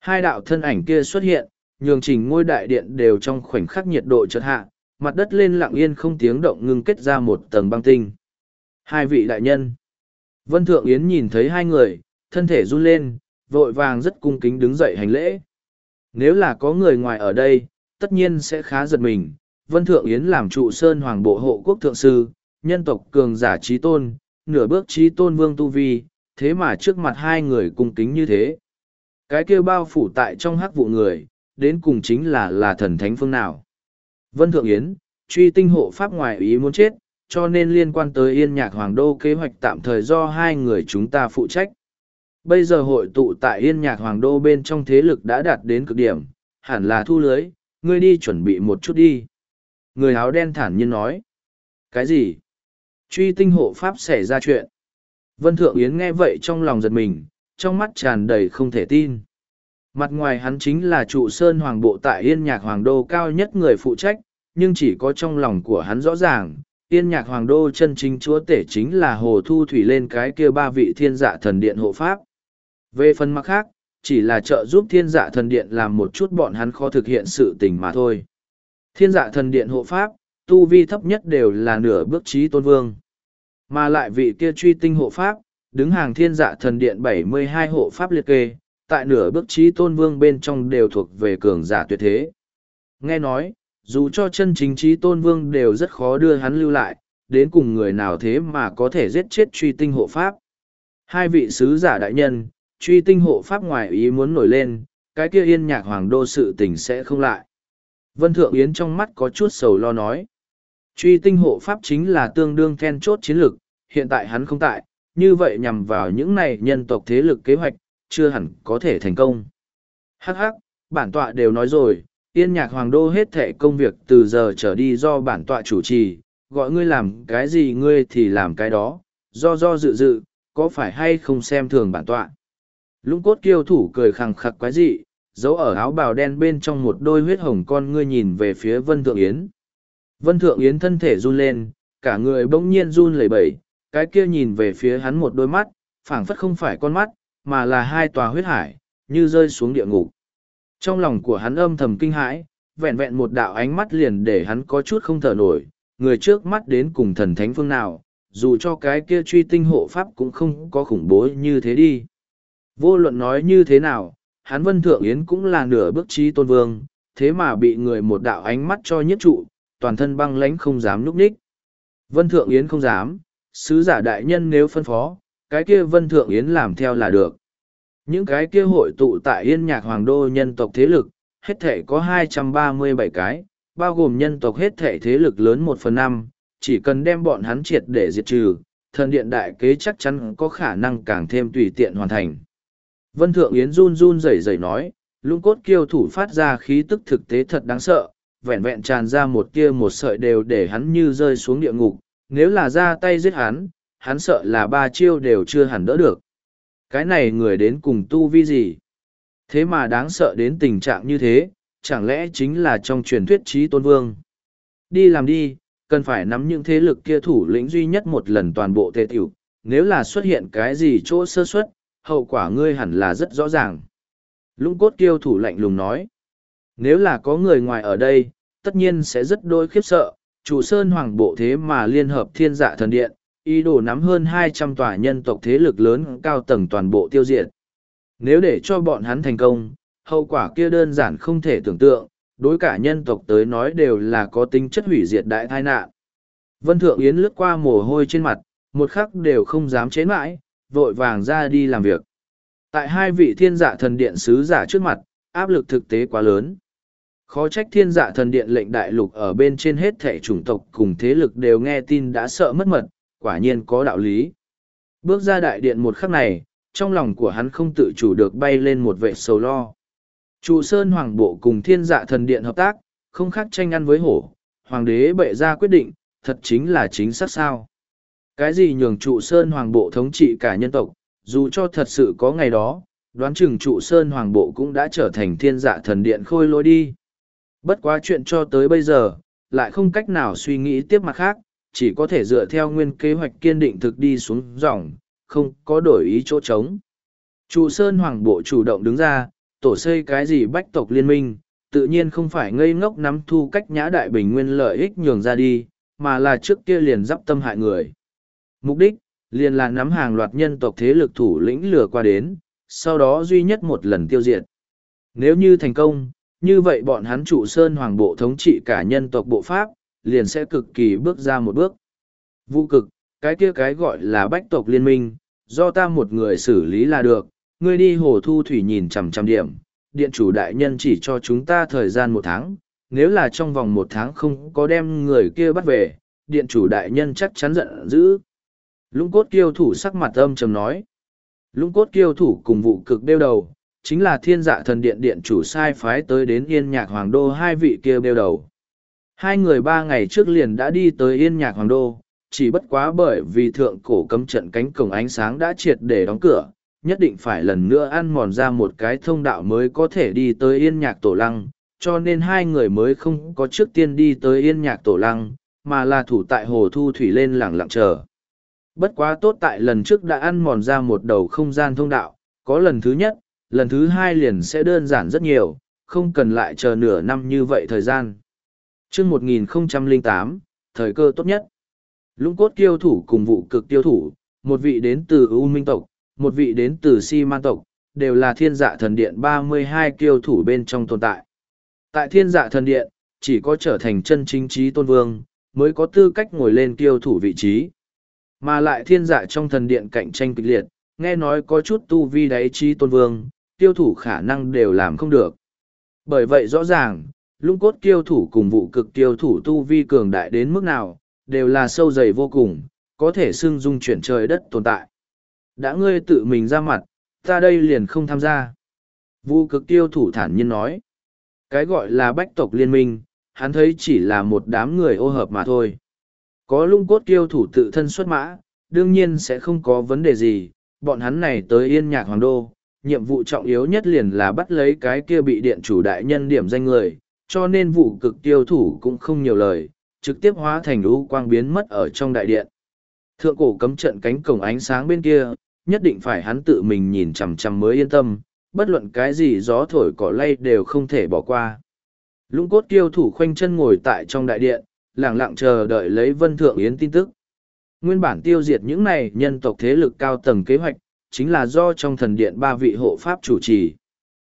Hai đạo thân ảnh kia xuất hiện, nhường trình ngôi đại điện đều trong khoảnh khắc nhiệt độ chợt hạ, mặt đất lên lặng yên không tiếng động ngưng kết ra một tầng băng tinh. Hai vị đại nhân. Vân Thượng Yến nhìn thấy hai người, thân thể run lên, vội vàng rất cung kính đứng dậy hành lễ. Nếu là có người ngoài ở đây, tất nhiên sẽ khá giật mình. Vân Thượng Yến làm trụ sơn hoàng bộ hộ quốc thượng sư, nhân tộc cường giả trí tôn, nửa bước trí tôn vương tu vi, thế mà trước mặt hai người cung kính như thế. Cái kêu bao phủ tại trong hắc vụ người, đến cùng chính là là thần thánh phương nào. Vân Thượng Yến, truy tinh hộ pháp ngoài ý muốn chết, cho nên liên quan tới yên nhạc hoàng đô kế hoạch tạm thời do hai người chúng ta phụ trách. Bây giờ hội tụ tại yên nhạc hoàng đô bên trong thế lực đã đạt đến cực điểm, hẳn là thu lưới, ngươi đi chuẩn bị một chút đi. Người áo đen thản nhiên nói. Cái gì? Truy tinh hộ pháp xảy ra chuyện. Vân Thượng Yến nghe vậy trong lòng giật mình, trong mắt tràn đầy không thể tin. Mặt ngoài hắn chính là trụ sơn hoàng bộ tại yên nhạc hoàng đô cao nhất người phụ trách, nhưng chỉ có trong lòng của hắn rõ ràng, yên nhạc hoàng đô chân chính chúa tể chính là hồ thu thủy lên cái kia ba vị thiên dạ thần điện hộ pháp. Về phần mặt khác, chỉ là trợ giúp thiên dạ thần điện làm một chút bọn hắn khó thực hiện sự tình mà thôi. Thiên dạ thần điện hộ pháp, tu vi thấp nhất đều là nửa bước trí tôn vương. Mà lại vị kia truy tinh hộ pháp, đứng hàng thiên dạ thần điện bảy mươi hai hộ pháp liệt kê, tại nửa bước trí tôn vương bên trong đều thuộc về cường giả tuyệt thế. Nghe nói, dù cho chân chính trí tôn vương đều rất khó đưa hắn lưu lại, đến cùng người nào thế mà có thể giết chết truy tinh hộ pháp. Hai vị sứ giả đại nhân, truy tinh hộ pháp ngoài ý muốn nổi lên, cái kia yên nhạc hoàng đô sự tình sẽ không lại. Vân Thượng Yến trong mắt có chút sầu lo nói. Truy tinh hộ pháp chính là tương đương then chốt chiến lược, hiện tại hắn không tại, như vậy nhằm vào những này nhân tộc thế lực kế hoạch, chưa hẳn có thể thành công. Hắc hắc, bản tọa đều nói rồi, yên nhạc hoàng đô hết thệ công việc từ giờ trở đi do bản tọa chủ trì, gọi ngươi làm cái gì ngươi thì làm cái đó, do do dự dự, có phải hay không xem thường bản tọa. Lũng cốt kiêu thủ cười khẳng khặc quái dị, giấu ở áo bào đen bên trong một đôi huyết hồng con ngươi nhìn về phía Vân Thượng Yến. Vân Thượng Yến thân thể run lên, cả người bỗng nhiên run lẩy bẩy, cái kia nhìn về phía hắn một đôi mắt, phảng phất không phải con mắt, mà là hai tòa huyết hải, như rơi xuống địa ngục. Trong lòng của hắn âm thầm kinh hãi, vẹn vẹn một đạo ánh mắt liền để hắn có chút không thở nổi, người trước mắt đến cùng thần thánh phương nào, dù cho cái kia truy tinh hộ pháp cũng không có khủng bố như thế đi. Vô luận nói như thế nào, hắn Vân Thượng Yến cũng là nửa bước trí tôn vương, thế mà bị người một đạo ánh mắt cho nhất trụ, toàn thân băng lãnh không dám núp ních. Vân Thượng Yến không dám, sứ giả đại nhân nếu phân phó, cái kia Vân Thượng Yến làm theo là được. Những cái kia hội tụ tại Yên Nhạc Hoàng Đô nhân tộc thế lực, hết thể có 237 cái, bao gồm nhân tộc hết thể thế lực lớn một phần năm, chỉ cần đem bọn hắn triệt để diệt trừ, thần điện đại kế chắc chắn có khả năng càng thêm tùy tiện hoàn thành. Vân Thượng Yến run run rẩy rẩy nói, lung cốt kiêu thủ phát ra khí tức thực tế thật đáng sợ, vẹn vẹn tràn ra một kia một sợi đều để hắn như rơi xuống địa ngục, nếu là ra tay giết hắn, hắn sợ là ba chiêu đều chưa hẳn đỡ được. Cái này người đến cùng tu vi gì? Thế mà đáng sợ đến tình trạng như thế, chẳng lẽ chính là trong truyền thuyết trí tôn vương? Đi làm đi, cần phải nắm những thế lực kia thủ lĩnh duy nhất một lần toàn bộ tề tiểu, nếu là xuất hiện cái gì chỗ sơ suất, hậu quả ngươi hẳn là rất rõ ràng. Lũng cốt kiêu thủ lạnh lùng nói, nếu là có người ngoài ở đây, tất nhiên sẽ rất đôi khiếp sợ, chủ sơn hoàng bộ thế mà liên hợp thiên dạ thần điện, ý đồ nắm hơn hai trăm tòa nhân tộc thế lực lớn cao tầng toàn bộ tiêu diệt. Nếu để cho bọn hắn thành công, hậu quả kia đơn giản không thể tưởng tượng, đối cả nhân tộc tới nói đều là có tính chất hủy diệt đại tai nạn. Vân Thượng Yến lướt qua mồ hôi trên mặt, một khắc đều không dám chế mãi, vội vàng ra đi làm việc. Tại hai vị thiên giả thần điện sứ giả trước mặt, áp lực thực tế quá lớn. Khó trách thiên giả thần điện lệnh đại lục ở bên trên hết thể chủng tộc cùng thế lực đều nghe tin đã sợ mất mật, quả nhiên có đạo lý. Bước ra đại điện một khắc này, trong lòng của hắn không tự chủ được bay lên một vệ sầu lo. Trụ Sơn Hoàng Bộ cùng thiên dạ thần điện hợp tác, không khác tranh ăn với hổ, Hoàng đế bệ ra quyết định, thật chính là chính xác sao. Cái gì nhường trụ Sơn Hoàng Bộ thống trị cả nhân tộc, dù cho thật sự có ngày đó, đoán chừng trụ Sơn Hoàng Bộ cũng đã trở thành thiên dạ thần điện khôi lối đi. Bất quá chuyện cho tới bây giờ, lại không cách nào suy nghĩ tiếp mặt khác, chỉ có thể dựa theo nguyên kế hoạch kiên định thực đi xuống dòng, không có đổi ý chỗ trống. Trụ Sơn Hoàng Bộ chủ động đứng ra, tổ xây cái gì bách tộc liên minh, tự nhiên không phải ngây ngốc nắm thu cách nhã đại bình nguyên lợi ích nhường ra đi, mà là trước kia liền dắp tâm hại người. Mục đích, liền là nắm hàng loạt nhân tộc thế lực thủ lĩnh lừa qua đến, sau đó duy nhất một lần tiêu diệt. Nếu như thành công, như vậy bọn hắn trụ sơn hoàng bộ thống trị cả nhân tộc bộ pháp, liền sẽ cực kỳ bước ra một bước. Vũ cực, cái kia cái gọi là bách tộc liên minh, do ta một người xử lý là được, ngươi đi hồ thu thủy nhìn chằm chằm điểm, điện chủ đại nhân chỉ cho chúng ta thời gian một tháng, nếu là trong vòng một tháng không có đem người kia bắt về, điện chủ đại nhân chắc chắn giận dữ. Lũng cốt kiêu thủ sắc mặt âm trầm nói. Lũng cốt kiêu thủ cùng vụ cực đeo đầu, chính là thiên dạ thần điện điện chủ sai phái tới đến yên nhạc hoàng đô hai vị kia đeo đầu. Hai người ba ngày trước liền đã đi tới yên nhạc hoàng đô, chỉ bất quá bởi vì thượng cổ cấm trận cánh cổng ánh sáng đã triệt để đóng cửa, nhất định phải lần nữa ăn mòn ra một cái thông đạo mới có thể đi tới yên nhạc tổ lăng, cho nên hai người mới không có trước tiên đi tới yên nhạc tổ lăng, mà là thủ tại hồ thu thủy lên lẳng lặng chờ. Bất quá tốt tại lần trước đã ăn mòn ra một đầu không gian thông đạo, có lần thứ nhất, lần thứ hai liền sẽ đơn giản rất nhiều, không cần lại chờ nửa năm như vậy thời gian chương 1008, thời cơ tốt nhất. Lũng cốt tiêu thủ cùng vụ cực tiêu thủ, một vị đến từ U Minh tộc, một vị đến từ Si Man tộc, đều là thiên dạ thần điện ba mươi hai kiêu thủ bên trong tồn tại. Tại thiên dạ thần điện, chỉ có trở thành chân chính trí tôn vương, mới có tư cách ngồi lên kiêu thủ vị trí. Mà lại thiên dạ trong thần điện cạnh tranh kịch liệt, nghe nói có chút tu vi đáy trí tôn vương, tiêu thủ khả năng đều làm không được. Bởi vậy rõ ràng, lũng cốt kiêu thủ cùng vụ cực kiêu thủ tu vi cường đại đến mức nào, đều là sâu dày vô cùng, có thể xưng dung chuyển trời đất tồn tại. Đã ngươi tự mình ra mặt, ta đây liền không tham gia. Vụ cực tiêu thủ thản nhiên nói. Cái gọi là bách tộc liên minh, hắn thấy chỉ là một đám người ô hợp mà thôi. Có lung cốt tiêu thủ tự thân xuất mã, đương nhiên sẽ không có vấn đề gì, bọn hắn này tới yên nhạc hoàng đô, nhiệm vụ trọng yếu nhất liền là bắt lấy cái kia bị điện chủ đại nhân điểm danh người, cho nên vụ cực tiêu thủ cũng không nhiều lời, trực tiếp hóa thành lũ quang biến mất ở trong đại điện. Thượng cổ cấm trận cánh cổng ánh sáng bên kia, nhất định phải hắn tự mình nhìn chằm chằm mới yên tâm, bất luận cái gì gió thổi cỏ lay đều không thể bỏ qua. Lũng cốt tiêu thủ khoanh chân ngồi tại trong đại điện, lặng lặng chờ đợi lấy vân thượng yến tin tức. Nguyên bản tiêu diệt những này nhân tộc thế lực cao tầng kế hoạch, chính là do trong thần điện ba vị hộ pháp chủ trì.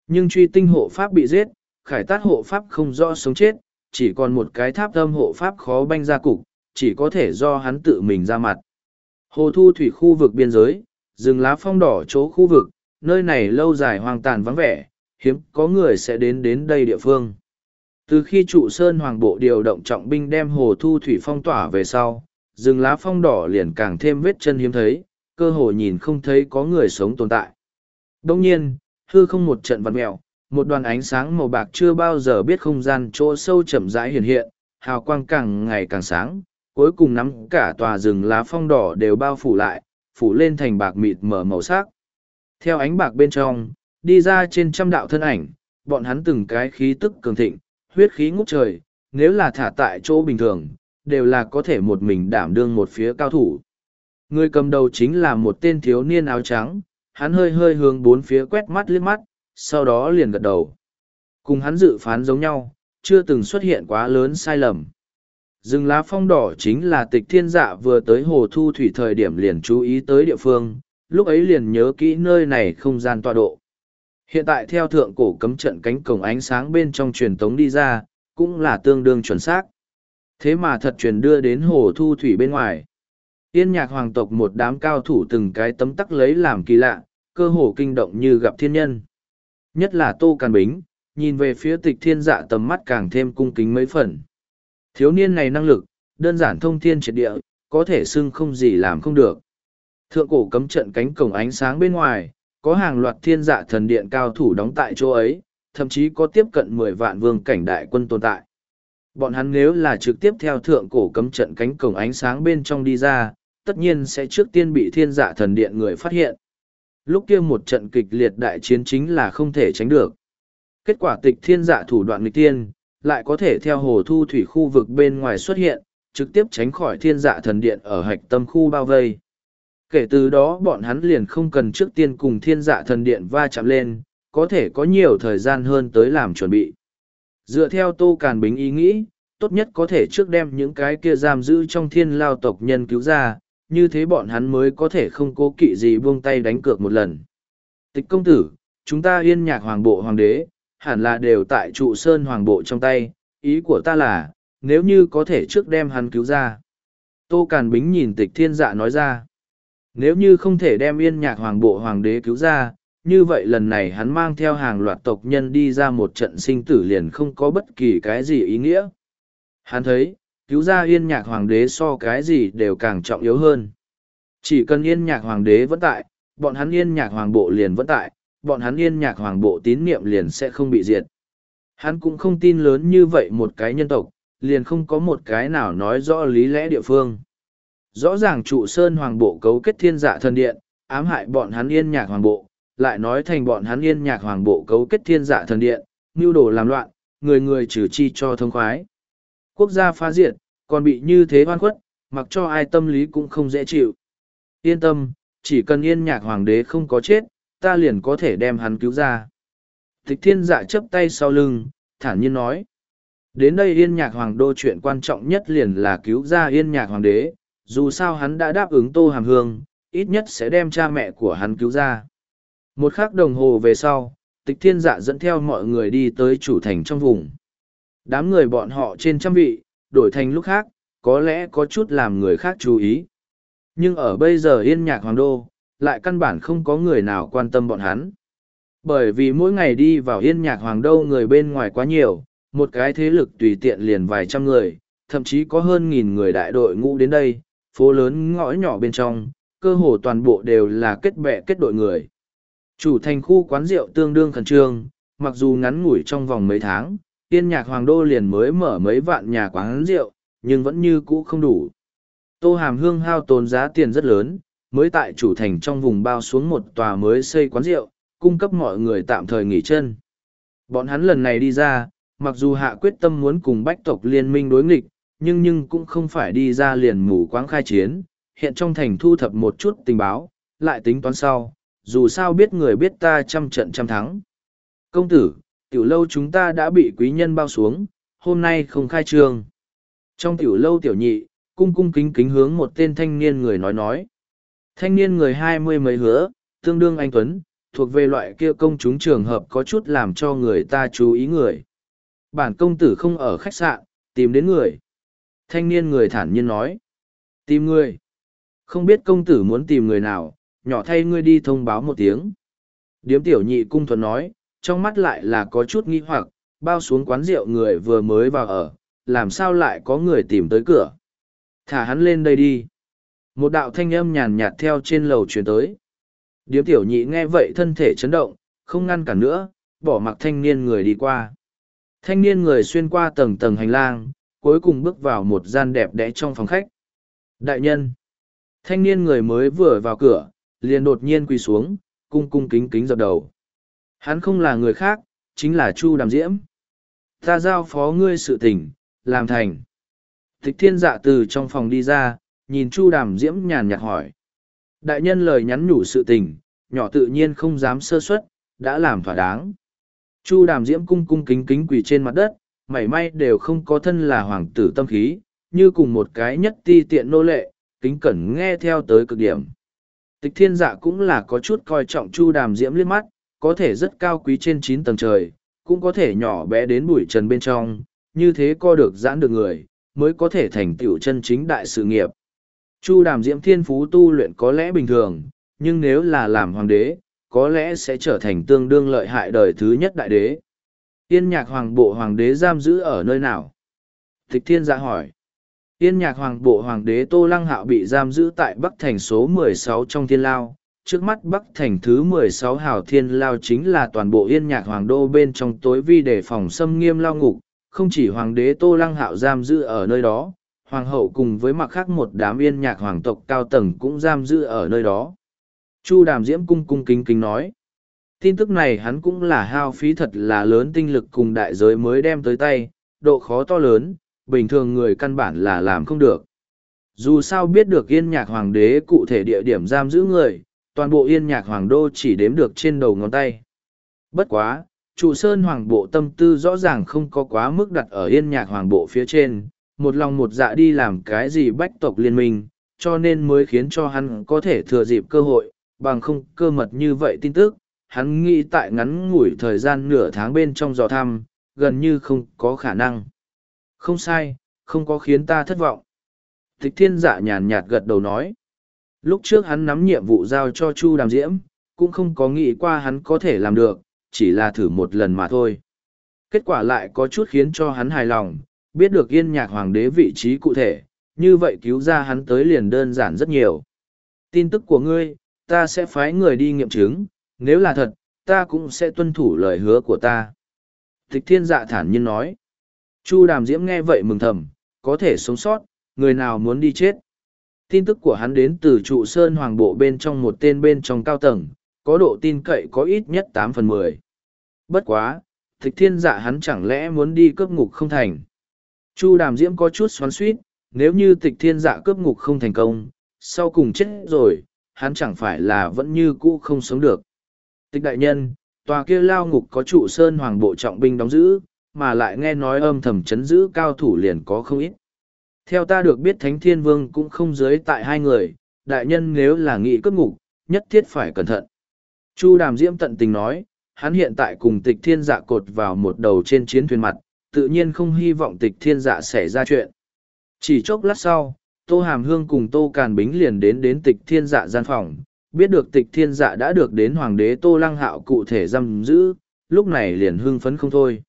Nhưng truy tinh hộ pháp bị giết, khải tát hộ pháp không rõ sống chết, chỉ còn một cái tháp âm hộ pháp khó banh ra cục, chỉ có thể do hắn tự mình ra mặt. Hồ thu thủy khu vực biên giới, rừng lá phong đỏ chỗ khu vực, nơi này lâu dài hoang tàn vắng vẻ, hiếm có người sẽ đến đến đây địa phương. Từ khi trụ sơn hoàng bộ điều động trọng binh đem hồ thu thủy phong tỏa về sau, rừng lá phong đỏ liền càng thêm vết chân hiếm thấy, cơ hồ nhìn không thấy có người sống tồn tại. Đông nhiên, hư không một trận vặt mẹo, một đoàn ánh sáng màu bạc chưa bao giờ biết không gian chỗ sâu chậm rãi hiện hiện, hào quang càng ngày càng sáng, cuối cùng nắm cả tòa rừng lá phong đỏ đều bao phủ lại, phủ lên thành bạc mịt mở màu sắc. Theo ánh bạc bên trong, đi ra trên trăm đạo thân ảnh, bọn hắn từng cái khí tức cường thịnh, huyết khí ngút trời, nếu là thả tại chỗ bình thường, đều là có thể một mình đảm đương một phía cao thủ. Người cầm đầu chính là một tên thiếu niên áo trắng, hắn hơi hơi hướng bốn phía quét mắt liếc mắt, sau đó liền gật đầu. Cùng hắn dự phán giống nhau, chưa từng xuất hiện quá lớn sai lầm. Rừng lá phong đỏ chính là tịch thiên dạ vừa tới hồ thu thủy thời điểm liền chú ý tới địa phương, lúc ấy liền nhớ kỹ nơi này không gian tọa độ. Hiện tại theo thượng cổ cấm trận cánh cổng ánh sáng bên trong truyền tống đi ra, cũng là tương đương chuẩn xác. Thế mà thật truyền đưa đến hồ thu thủy bên ngoài. Yên nhạc hoàng tộc một đám cao thủ từng cái tấm tắc lấy làm kỳ lạ, cơ hồ kinh động như gặp thiên nhân. Nhất là Tô Càn Bính, nhìn về phía tịch thiên dạ tầm mắt càng thêm cung kính mấy phần. Thiếu niên này năng lực, đơn giản thông thiên triệt địa, có thể xưng không gì làm không được. Thượng cổ cấm trận cánh cổng ánh sáng bên ngoài, có hàng loạt thiên dạ thần điện cao thủ đóng tại chỗ ấy, thậm chí có tiếp cận mười vạn vương cảnh đại quân tồn tại. Bọn hắn nếu là trực tiếp theo thượng cổ cấm trận cánh cổng ánh sáng bên trong đi ra, tất nhiên sẽ trước tiên bị thiên dạ thần điện người phát hiện. Lúc kia một trận kịch liệt đại chiến chính là không thể tránh được. Kết quả tịch thiên dạ thủ đoạn nghịch tiên, lại có thể theo hồ thu thủy khu vực bên ngoài xuất hiện, trực tiếp tránh khỏi thiên dạ thần điện ở hạch tâm khu bao vây. Kể từ đó bọn hắn liền không cần trước tiên cùng thiên dạ thần điện va chạm lên, có thể có nhiều thời gian hơn tới làm chuẩn bị. Dựa theo Tô Càn Bính ý nghĩ, tốt nhất có thể trước đem những cái kia giam giữ trong thiên lao tộc nhân cứu ra, như thế bọn hắn mới có thể không cố kỵ gì buông tay đánh cược một lần. Tịch công tử, chúng ta yên nhạc hoàng bộ hoàng đế, hẳn là đều tại trụ sơn hoàng bộ trong tay, ý của ta là, nếu như có thể trước đem hắn cứu ra. Tô Càn Bính nhìn tịch thiên dạ nói ra, nếu như không thể đem yên nhạc hoàng bộ hoàng đế cứu ra, như vậy lần này hắn mang theo hàng loạt tộc nhân đi ra một trận sinh tử liền không có bất kỳ cái gì ý nghĩa. Hắn thấy, cứu ra yên nhạc hoàng đế so cái gì đều càng trọng yếu hơn. Chỉ cần yên nhạc hoàng đế vẫn tại, bọn hắn yên nhạc hoàng bộ liền vẫn tại, bọn hắn yên nhạc hoàng bộ tín niệm liền sẽ không bị diệt. Hắn cũng không tin lớn như vậy một cái nhân tộc, liền không có một cái nào nói rõ lý lẽ địa phương. Rõ ràng trụ sơn hoàng bộ cấu kết thiên dạ thần điện, ám hại bọn hắn yên nhạc hoàng bộ, lại nói thành bọn hắn yên nhạc hoàng bộ cấu kết thiên dạ thần điện, mưu đồ làm loạn, người người trừ chi cho thông khoái. Quốc gia phá diệt, còn bị như thế hoan khuất, mặc cho ai tâm lý cũng không dễ chịu. Yên tâm, chỉ cần yên nhạc hoàng đế không có chết, ta liền có thể đem hắn cứu ra. Tịch thiên dạ chấp tay sau lưng, thản nhiên nói. Đến đây yên nhạc hoàng đô chuyện quan trọng nhất liền là cứu ra yên nhạc hoàng đế, dù sao hắn đã đáp ứng tô hàm hương, ít nhất sẽ đem cha mẹ của hắn cứu ra. Một khắc đồng hồ về sau, tịch thiên dạ dẫn theo mọi người đi tới chủ thành trong vùng. Đám người bọn họ trên trăm vị, đổi thành lúc khác, có lẽ có chút làm người khác chú ý. Nhưng ở bây giờ yên nhạc hoàng đô, lại căn bản không có người nào quan tâm bọn hắn. Bởi vì mỗi ngày đi vào yên nhạc hoàng đô người bên ngoài quá nhiều, một cái thế lực tùy tiện liền vài trăm người, thậm chí có hơn nghìn người đại đội ngũ đến đây, phố lớn ngõ nhỏ bên trong, cơ hồ toàn bộ đều là kết bè kết đội người. Chủ thành khu quán rượu tương đương khẩn trương, mặc dù ngắn ngủi trong vòng mấy tháng, tiên nhạc hoàng đô liền mới mở mấy vạn nhà quán rượu, nhưng vẫn như cũ không đủ. Tô Hàm Hương hao tốn giá tiền rất lớn, mới tại chủ thành trong vùng bao xuống một tòa mới xây quán rượu, cung cấp mọi người tạm thời nghỉ chân. Bọn hắn lần này đi ra, mặc dù hạ quyết tâm muốn cùng bách tộc liên minh đối nghịch, nhưng nhưng cũng không phải đi ra liền mù quáng khai chiến, hiện trong thành thu thập một chút tình báo, lại tính toán sau, dù sao biết người biết ta trăm trận trăm thắng. Công tử, tiểu lâu chúng ta đã bị quý nhân bao xuống, hôm nay không khai trương. Trong tiểu lâu tiểu nhị, cung cung kính kính hướng một tên thanh niên người nói nói. Thanh niên người hai mươi mấy hứa, tương đương anh Tuấn, thuộc về loại kia công chúng trường hợp có chút làm cho người ta chú ý người. Bản công tử không ở khách sạn, tìm đến người. Thanh niên người thản nhiên nói. Tìm người. Không biết công tử muốn tìm người nào, nhỏ thay ngươi đi thông báo một tiếng. Điếm tiểu nhị cung thuần nói, trong mắt lại là có chút nghi hoặc, bao xuống quán rượu người vừa mới vào ở, làm sao lại có người tìm tới cửa. Thả hắn lên đây đi. Một đạo thanh âm nhàn nhạt theo trên lầu truyền tới. Điếm tiểu nhị nghe vậy thân thể chấn động, không ngăn cản nữa, bỏ mặc thanh niên người đi qua. Thanh niên người xuyên qua tầng tầng hành lang, cuối cùng bước vào một gian đẹp đẽ trong phòng khách. Đại nhân! Thanh niên người mới vừa vào cửa, liền đột nhiên quỳ xuống, cung cung kính kính dập đầu. Hắn không là người khác, chính là Chu Đàm Diễm. Ta giao phó ngươi sự tình, làm thành. Tịch thiên dạ từ trong phòng đi ra, nhìn Chu Đàm Diễm nhàn nhạt hỏi. Đại nhân lời nhắn nhủ sự tình, nhỏ tự nhiên không dám sơ suất, đã làm thỏa đáng. Chu Đàm Diễm cung cung kính kính quỳ trên mặt đất, mảy may đều không có thân là hoàng tử tâm khí, như cùng một cái nhất ti tiện nô lệ, kính cẩn nghe theo tới cực điểm. Tịch thiên dạ cũng là có chút coi trọng Chu Đàm Diễm liếc mắt, có thể rất cao quý trên chín tầng trời, cũng có thể nhỏ bé đến bụi trần bên trong, như thế co được giãn được người, mới có thể thành tựu chân chính đại sự nghiệp. Chu đàm diễm thiên phú tu luyện có lẽ bình thường, nhưng nếu là làm hoàng đế, có lẽ sẽ trở thành tương đương lợi hại đời thứ nhất đại đế. yên nhạc hoàng bộ hoàng đế giam giữ ở nơi nào? Thích thiên dạ hỏi. yên nhạc hoàng bộ hoàng đế Tô Lăng Hạo bị giam giữ tại Bắc Thành số 16 trong thiên lao. Trước mắt Bắc Thành thứ 16 hào thiên lao chính là toàn bộ yên nhạc hoàng đô bên trong tối vi để phòng xâm nghiêm lao ngục. Không chỉ hoàng đế Tô Lăng Hạo giam giữ ở nơi đó, hoàng hậu cùng với mặc khác một đám yên nhạc hoàng tộc cao tầng cũng giam giữ ở nơi đó. Chu đàm diễm cung cung kính kính nói. Tin tức này hắn cũng là hao phí thật là lớn tinh lực cùng đại giới mới đem tới tay, độ khó to lớn, bình thường người căn bản là làm không được. Dù sao biết được yên nhạc hoàng đế cụ thể địa điểm giam giữ người, toàn bộ yên nhạc hoàng đô chỉ đếm được trên đầu ngón tay. Bất quá, trụ sơn hoàng bộ tâm tư rõ ràng không có quá mức đặt ở yên nhạc hoàng bộ phía trên, một lòng một dạ đi làm cái gì bách tộc liên minh, cho nên mới khiến cho hắn có thể thừa dịp cơ hội, bằng không cơ mật như vậy tin tức, hắn nghĩ tại ngắn ngủi thời gian nửa tháng bên trong dò thăm, gần như không có khả năng. Không sai, không có khiến ta thất vọng. Thích thiên dạ nhàn nhạt gật đầu nói. Lúc trước hắn nắm nhiệm vụ giao cho Chu Đàm Diễm, cũng không có nghĩ qua hắn có thể làm được, chỉ là thử một lần mà thôi. Kết quả lại có chút khiến cho hắn hài lòng, biết được yên nhạc hoàng đế vị trí cụ thể, như vậy cứu ra hắn tới liền đơn giản rất nhiều. Tin tức của ngươi, ta sẽ phái người đi nghiệm chứng, nếu là thật, ta cũng sẽ tuân thủ lời hứa của ta. Tịch thiên dạ thản nhiên nói. Chu đàm diễm nghe vậy mừng thầm, có thể sống sót, người nào muốn đi chết. Tin tức của hắn đến từ trụ sơn hoàng bộ bên trong một tên bên trong cao tầng, có độ tin cậy có ít nhất tám phần mười. Bất quá, tịch thiên dạ hắn chẳng lẽ muốn đi cướp ngục không thành. Chu đàm diễm có chút xoắn suýt, nếu như tịch thiên dạ cướp ngục không thành công, sau cùng chết rồi, hắn chẳng phải là vẫn như cũ không sống được. Tịch đại nhân, tòa kia lao ngục có trụ sơn hoàng bộ trọng binh đóng giữ, mà lại nghe nói âm thầm chấn giữ cao thủ liền có không ít. Theo ta được biết Thánh Thiên Vương cũng không dưới tại hai người, đại nhân nếu là nghị cướp ngục, nhất thiết phải cẩn thận. Chu Đàm Diễm tận tình nói, hắn hiện tại cùng tịch thiên dạ cột vào một đầu trên chiến thuyền mặt, tự nhiên không hy vọng tịch thiên dạ xảy ra chuyện. Chỉ chốc lát sau, Tô Hàm Hương cùng Tô Càn Bính liền đến đến tịch thiên dạ gian phòng, biết được tịch thiên dạ đã được đến hoàng đế Tô Lăng Hạo cụ thể giam giữ, lúc này liền hưng phấn không thôi.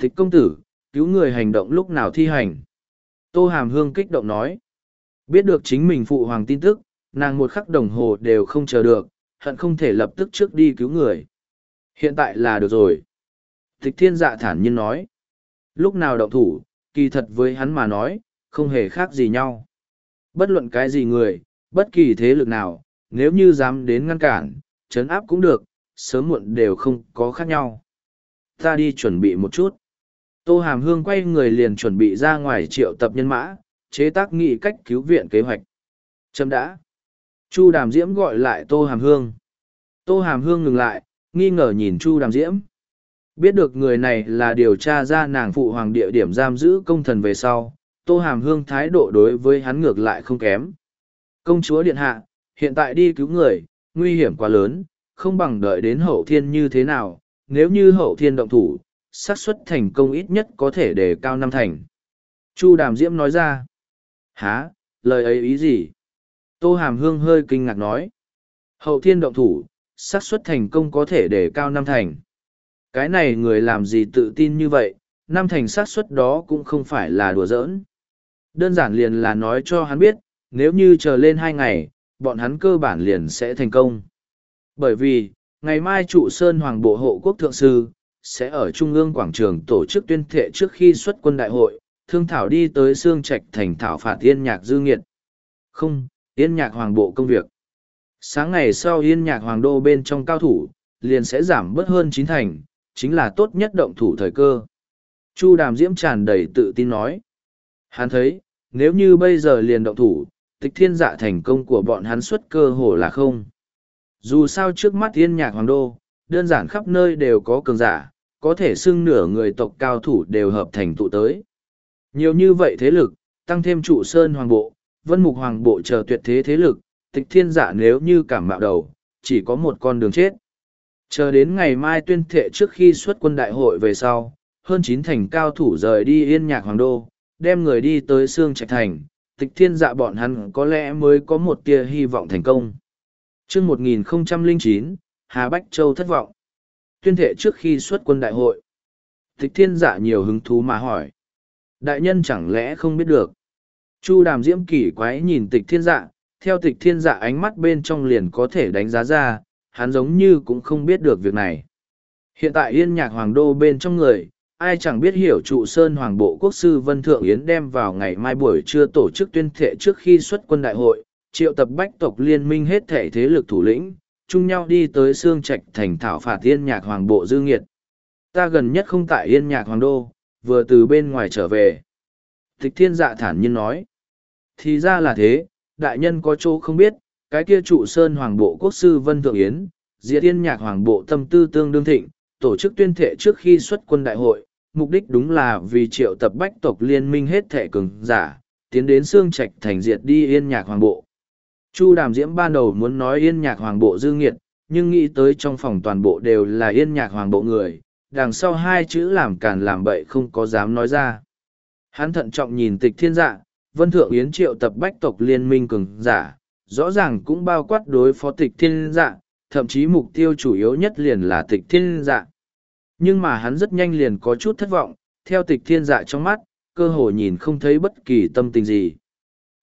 Tịch công tử, cứu người hành động lúc nào thi hành. Tô Hàm Hương kích động nói. Biết được chính mình phụ hoàng tin tức, nàng một khắc đồng hồ đều không chờ được, hận không thể lập tức trước đi cứu người. Hiện tại là được rồi. Tịch thiên dạ thản nhiên nói. Lúc nào động thủ, kỳ thật với hắn mà nói, không hề khác gì nhau. Bất luận cái gì người, bất kỳ thế lực nào, nếu như dám đến ngăn cản, chấn áp cũng được, sớm muộn đều không có khác nhau. Ta đi chuẩn bị một chút. Tô Hàm Hương quay người liền chuẩn bị ra ngoài triệu tập nhân mã, chế tác nghị cách cứu viện kế hoạch. Chấm đã. Chu Đàm Diễm gọi lại Tô Hàm Hương. Tô Hàm Hương ngừng lại, nghi ngờ nhìn Chu Đàm Diễm. Biết được người này là điều tra ra nàng phụ hoàng địa điểm giam giữ công thần về sau, Tô Hàm Hương thái độ đối với hắn ngược lại không kém. Công chúa Điện Hạ, hiện tại đi cứu người, nguy hiểm quá lớn, không bằng đợi đến hậu thiên như thế nào, nếu như hậu thiên động thủ, xác suất thành công ít nhất có thể đề cao năm thành. Chu Đàm Diễm nói ra. Há, lời ấy ý gì? Tô Hàm Hương hơi kinh ngạc nói. Hậu thiên động thủ, xác suất thành công có thể đề cao năm thành. Cái này người làm gì tự tin như vậy, năm thành xác suất đó cũng không phải là đùa giỡn. Đơn giản liền là nói cho hắn biết, nếu như chờ lên hai ngày, bọn hắn cơ bản liền sẽ thành công. Bởi vì, ngày mai trụ Sơn Hoàng Bộ Hộ Quốc Thượng Sư, sẽ ở Trung ương Quảng trường tổ chức tuyên thệ trước khi xuất quân đại hội, thương thảo đi tới Sương Trạch thành thảo phạt Yên Nhạc Dư Nghiệt. Không, Yên Nhạc Hoàng Bộ công việc. Sáng ngày sau Yên Nhạc Hoàng Đô bên trong cao thủ, liền sẽ giảm bớt hơn chín thành, chính là tốt nhất động thủ thời cơ. Chu Đàm Diễm tràn đầy tự tin nói. Hắn thấy, nếu như bây giờ liền động thủ, tịch thiên dạ thành công của bọn hắn xuất cơ hồ là không. Dù sao trước mắt Yên Nhạc Hoàng Đô, đơn giản khắp nơi đều có cường giả, có thể xưng nửa người tộc cao thủ đều hợp thành tụ tới. Nhiều như vậy thế lực, tăng thêm trụ sơn hoàng bộ, vân mục hoàng bộ chờ tuyệt thế thế lực, tịch thiên giả nếu như cảm mạo đầu, chỉ có một con đường chết. Chờ đến ngày mai tuyên thệ trước khi xuất quân đại hội về sau, hơn chín thành cao thủ rời đi yên nhạc hoàng đô, đem người đi tới xương trạch thành, tịch thiên dạ bọn hắn có lẽ mới có một tia hy vọng thành công. chương 1009, Hà Bách Châu thất vọng tuyên thệ trước khi xuất quân đại hội. Tịch thiên dạ nhiều hứng thú mà hỏi. Đại nhân chẳng lẽ không biết được. Chu đàm diễm kỳ quái nhìn tịch thiên dạ, theo tịch thiên dạ ánh mắt bên trong liền có thể đánh giá ra, hắn giống như cũng không biết được việc này. Hiện tại yên nhạc hoàng đô bên trong người, ai chẳng biết hiểu trụ sơn hoàng bộ quốc sư Vân Thượng Yến đem vào ngày mai buổi trưa tổ chức tuyên thệ trước khi xuất quân đại hội, triệu tập bách tộc liên minh hết thể thế lực thủ lĩnh, chung nhau đi tới xương trạch thành thảo phạt yên nhạc hoàng bộ dư nghiệt. Ta gần nhất không tại yên nhạc hoàng đô, vừa từ bên ngoài trở về. Tịch thiên dạ thản nhiên nói. Thì ra là thế, đại nhân có chỗ không biết, cái kia trụ sơn hoàng bộ quốc sư Vân Thượng Yến, diệt yên nhạc hoàng bộ tâm tư tương đương thịnh, tổ chức tuyên thệ trước khi xuất quân đại hội, mục đích đúng là vì triệu tập bách tộc liên minh hết thể cường giả, tiến đến xương trạch thành diệt đi yên nhạc hoàng bộ. Chu đàm diễm ban đầu muốn nói yên nhạc hoàng bộ dư nghiệt, nhưng nghĩ tới trong phòng toàn bộ đều là yên nhạc hoàng bộ người, đằng sau hai chữ làm càn làm bậy không có dám nói ra. Hắn thận trọng nhìn tịch thiên dạ, vân thượng yến triệu tập bách tộc liên minh cường giả, rõ ràng cũng bao quát đối phó tịch thiên dạ, thậm chí mục tiêu chủ yếu nhất liền là tịch thiên dạ. Nhưng mà hắn rất nhanh liền có chút thất vọng, theo tịch thiên dạ trong mắt, cơ hồ nhìn không thấy bất kỳ tâm tình gì.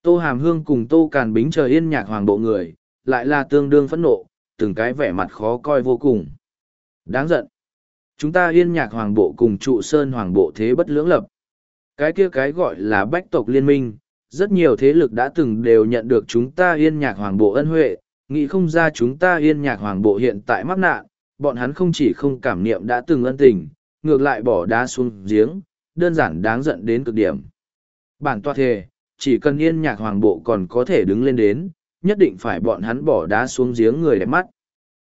Tô Hàm Hương cùng Tô Càn Bính chờ yên nhạc hoàng bộ người, lại là tương đương phẫn nộ, từng cái vẻ mặt khó coi vô cùng. Đáng giận. Chúng ta yên nhạc hoàng bộ cùng trụ sơn hoàng bộ thế bất lưỡng lập. Cái kia cái gọi là bách tộc liên minh, rất nhiều thế lực đã từng đều nhận được chúng ta yên nhạc hoàng bộ ân huệ, nghĩ không ra chúng ta yên nhạc hoàng bộ hiện tại mắc nạn, bọn hắn không chỉ không cảm niệm đã từng ân tình, ngược lại bỏ đá xuống giếng, đơn giản đáng giận đến cực điểm. Bản toa thề, chỉ cần yên nhạc hoàng bộ còn có thể đứng lên đến, nhất định phải bọn hắn bỏ đá xuống giếng người đẹp mắt.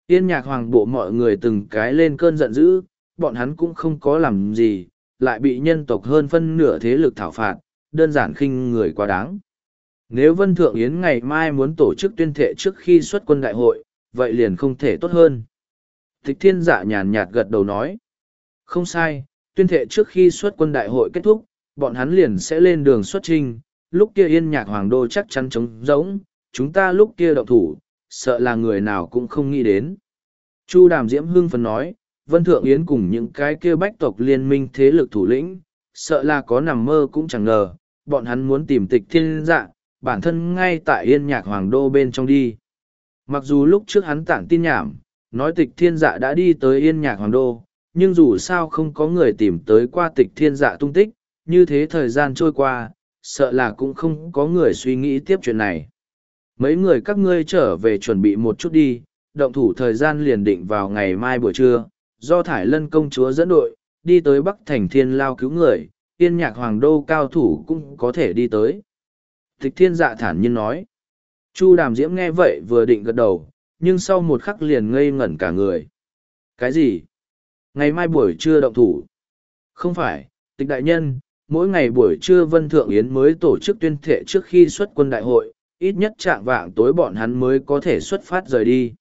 Yên nhạc hoàng bộ mọi người từng cái lên cơn giận dữ, bọn hắn cũng không có làm gì, lại bị nhân tộc hơn phân nửa thế lực thảo phạt, đơn giản khinh người quá đáng. Nếu Vân Thượng Yến ngày mai muốn tổ chức tuyên thệ trước khi xuất quân đại hội, vậy liền không thể tốt hơn. Thích thiên dạ nhàn nhạt gật đầu nói. Không sai, tuyên thệ trước khi xuất quân đại hội kết thúc, bọn hắn liền sẽ lên đường xuất trình, lúc kia yên nhạc hoàng đô chắc chắn trống rỗng, chúng ta lúc kia động thủ, sợ là người nào cũng không nghĩ đến. Chu đàm diễm hưng phấn nói, Vân Thượng Yến cùng những cái kia bách tộc liên minh thế lực thủ lĩnh, sợ là có nằm mơ cũng chẳng ngờ, bọn hắn muốn tìm tịch thiên dạ, bản thân ngay tại yên nhạc hoàng đô bên trong đi. Mặc dù lúc trước hắn tản tin nhảm, nói tịch thiên dạ đã đi tới yên nhạc hoàng đô, nhưng dù sao không có người tìm tới qua tịch thiên dạ tung tích, như thế thời gian trôi qua, sợ là cũng không có người suy nghĩ tiếp chuyện này. Mấy người các ngươi trở về chuẩn bị một chút đi, động thủ thời gian liền định vào ngày mai buổi trưa, do Thải Lân công chúa dẫn đội, đi tới Bắc Thành Thiên Lao cứu người, yên nhạc hoàng đô cao thủ cũng có thể đi tới. Tịch thiên dạ thản nhiên nói. Chu đàm diễm nghe vậy vừa định gật đầu, nhưng sau một khắc liền ngây ngẩn cả người. Cái gì? Ngày mai buổi trưa động thủ. Không phải, tịch đại nhân, mỗi ngày buổi trưa Vân Thượng Yến mới tổ chức tuyên thệ trước khi xuất quân đại hội, ít nhất trạng vạng tối bọn hắn mới có thể xuất phát rời đi.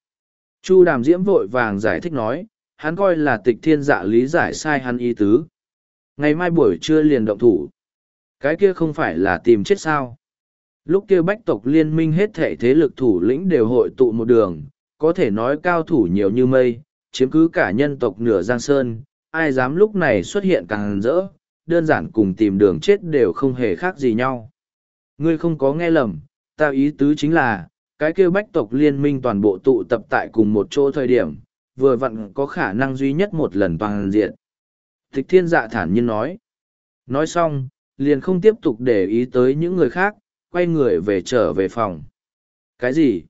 Chu đàm diễm vội vàng giải thích nói, hắn coi là tịch thiên dạ lý giải sai hắn ý tứ. Ngày mai buổi trưa liền động thủ. Cái kia không phải là tìm chết sao. Lúc kia bách tộc liên minh hết thể thế lực thủ lĩnh đều hội tụ một đường, có thể nói cao thủ nhiều như mây, chiếm cứ cả nhân tộc nửa giang sơn, ai dám lúc này xuất hiện càng rỡ, đơn giản cùng tìm đường chết đều không hề khác gì nhau. Ngươi không có nghe lầm, ta ý tứ chính là, cái kêu bách tộc liên minh toàn bộ tụ tập tại cùng một chỗ thời điểm, vừa vặn có khả năng duy nhất một lần toàn diện. Thích thiên dạ thản nhiên nói. Nói xong, liền không tiếp tục để ý tới những người khác, quay người về trở về phòng. Cái gì?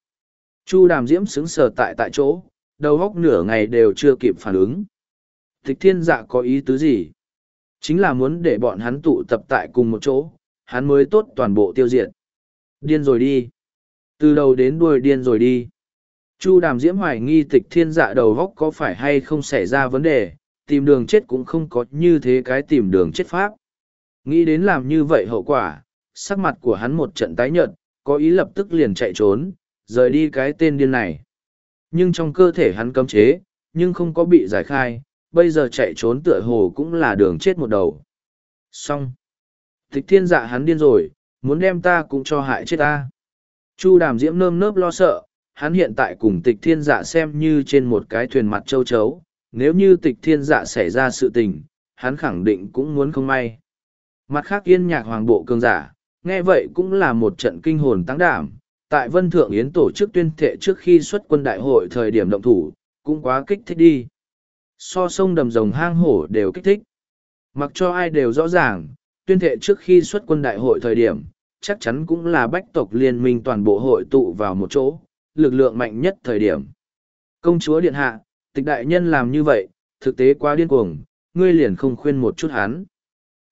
Chu đàm diễm xứng sờ tại tại chỗ, đầu góc nửa ngày đều chưa kịp phản ứng. Thích thiên dạ có ý tứ gì? Chính là muốn để bọn hắn tụ tập tại cùng một chỗ, hắn mới tốt toàn bộ tiêu diệt. Điên rồi đi. Từ đầu đến đuôi điên rồi đi. Chu đàm diễm hoài nghi tịch thiên dạ đầu góc có phải hay không xảy ra vấn đề, tìm đường chết cũng không có như thế cái tìm đường chết pháp. Nghĩ đến làm như vậy hậu quả, sắc mặt của hắn một trận tái nhợt, có ý lập tức liền chạy trốn, rời đi cái tên điên này. Nhưng trong cơ thể hắn cấm chế, nhưng không có bị giải khai, bây giờ chạy trốn tựa hồ cũng là đường chết một đầu. Xong. Tịch thiên dạ hắn điên rồi, muốn đem ta cũng cho hại chết ta. Chu đàm diễm nơm nớp lo sợ, hắn hiện tại cùng tịch thiên dạ xem như trên một cái thuyền mặt châu chấu, nếu như tịch thiên dạ xảy ra sự tình, hắn khẳng định cũng muốn không may. Mặt khác yên nhạc hoàng bộ cường giả, nghe vậy cũng là một trận kinh hồn tăng đảm, tại Vân Thượng Yến tổ chức tuyên thệ trước khi xuất quân đại hội thời điểm động thủ, cũng quá kích thích đi. So sông đầm rồng hang hổ đều kích thích. Mặc cho ai đều rõ ràng, tuyên thệ trước khi xuất quân đại hội thời điểm, chắc chắn cũng là bách tộc liên minh toàn bộ hội tụ vào một chỗ, lực lượng mạnh nhất thời điểm. Công chúa Điện Hạ, tịch đại nhân làm như vậy, thực tế quá điên cuồng, ngươi liền không khuyên một chút hắn.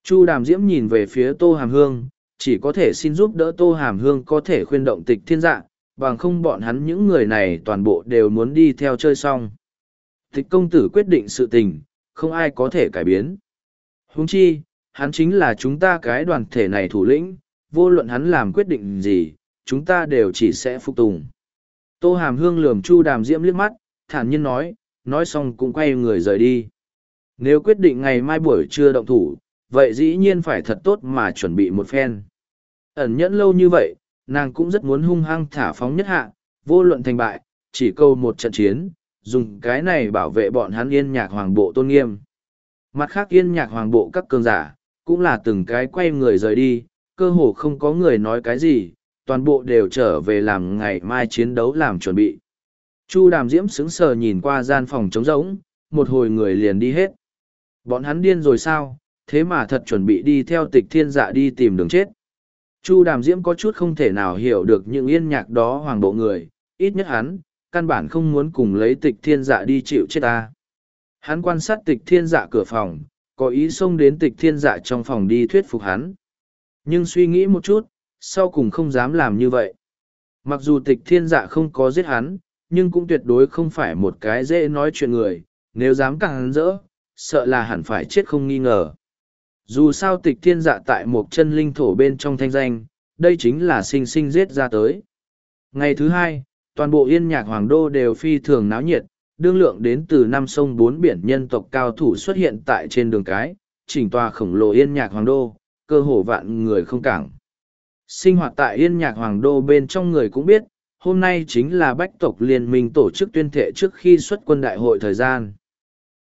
Chu đàm diễm nhìn về phía tô hàm hương, chỉ có thể xin giúp đỡ tô hàm hương có thể khuyên động tịch thiên dạ, bằng không bọn hắn những người này toàn bộ đều muốn đi theo chơi xong. Tịch công tử quyết định sự tình, không ai có thể cải biến. Huống chi, hắn chính là chúng ta cái đoàn thể này thủ lĩnh, vô luận hắn làm quyết định gì, chúng ta đều chỉ sẽ phục tùng. Tô hàm hương lườm chu đàm diễm liếc mắt, thản nhiên nói, nói xong cũng quay người rời đi. Nếu quyết định ngày mai buổi trưa động thủ, vậy dĩ nhiên phải thật tốt mà chuẩn bị một phen. Ẩn nhẫn lâu như vậy, nàng cũng rất muốn hung hăng thả phóng nhất hạ, vô luận thành bại, chỉ câu một trận chiến, dùng cái này bảo vệ bọn hắn yên nhạc hoàng bộ tôn nghiêm. Mặt khác yên nhạc hoàng bộ các cường giả, cũng là từng cái quay người rời đi, cơ hồ không có người nói cái gì, toàn bộ đều trở về làm ngày mai chiến đấu làm chuẩn bị. Chu đàm diễm sững sờ nhìn qua gian phòng trống rỗng, một hồi người liền đi hết. Bọn hắn điên rồi sao, thế mà thật chuẩn bị đi theo tịch thiên dạ đi tìm đường chết. Chu đàm diễm có chút không thể nào hiểu được những yên nhạc đó hoàng bộ người, ít nhất hắn, căn bản không muốn cùng lấy tịch thiên dạ đi chịu chết ta. Hắn quan sát tịch thiên dạ cửa phòng, có ý xông đến tịch thiên dạ trong phòng đi thuyết phục hắn. Nhưng suy nghĩ một chút, sau cùng không dám làm như vậy. Mặc dù tịch thiên dạ không có giết hắn, nhưng cũng tuyệt đối không phải một cái dễ nói chuyện người, nếu dám càng hắn rỡ, sợ là hẳn phải chết không nghi ngờ. Dù sao tịch thiên dạ tại một chân linh thổ bên trong thanh danh, đây chính là sinh sinh giết ra tới. Ngày thứ hai, toàn bộ yên nhạc hoàng đô đều phi thường náo nhiệt, đương lượng đến từ năm sông bốn biển nhân tộc cao thủ xuất hiện tại trên đường cái, chỉnh tòa khổng lồ yên nhạc hoàng đô, cơ hồ vạn người không cảng. Sinh hoạt tại yên nhạc hoàng đô bên trong người cũng biết, hôm nay chính là bách tộc liên minh tổ chức tuyên thệ trước khi xuất quân đại hội thời gian.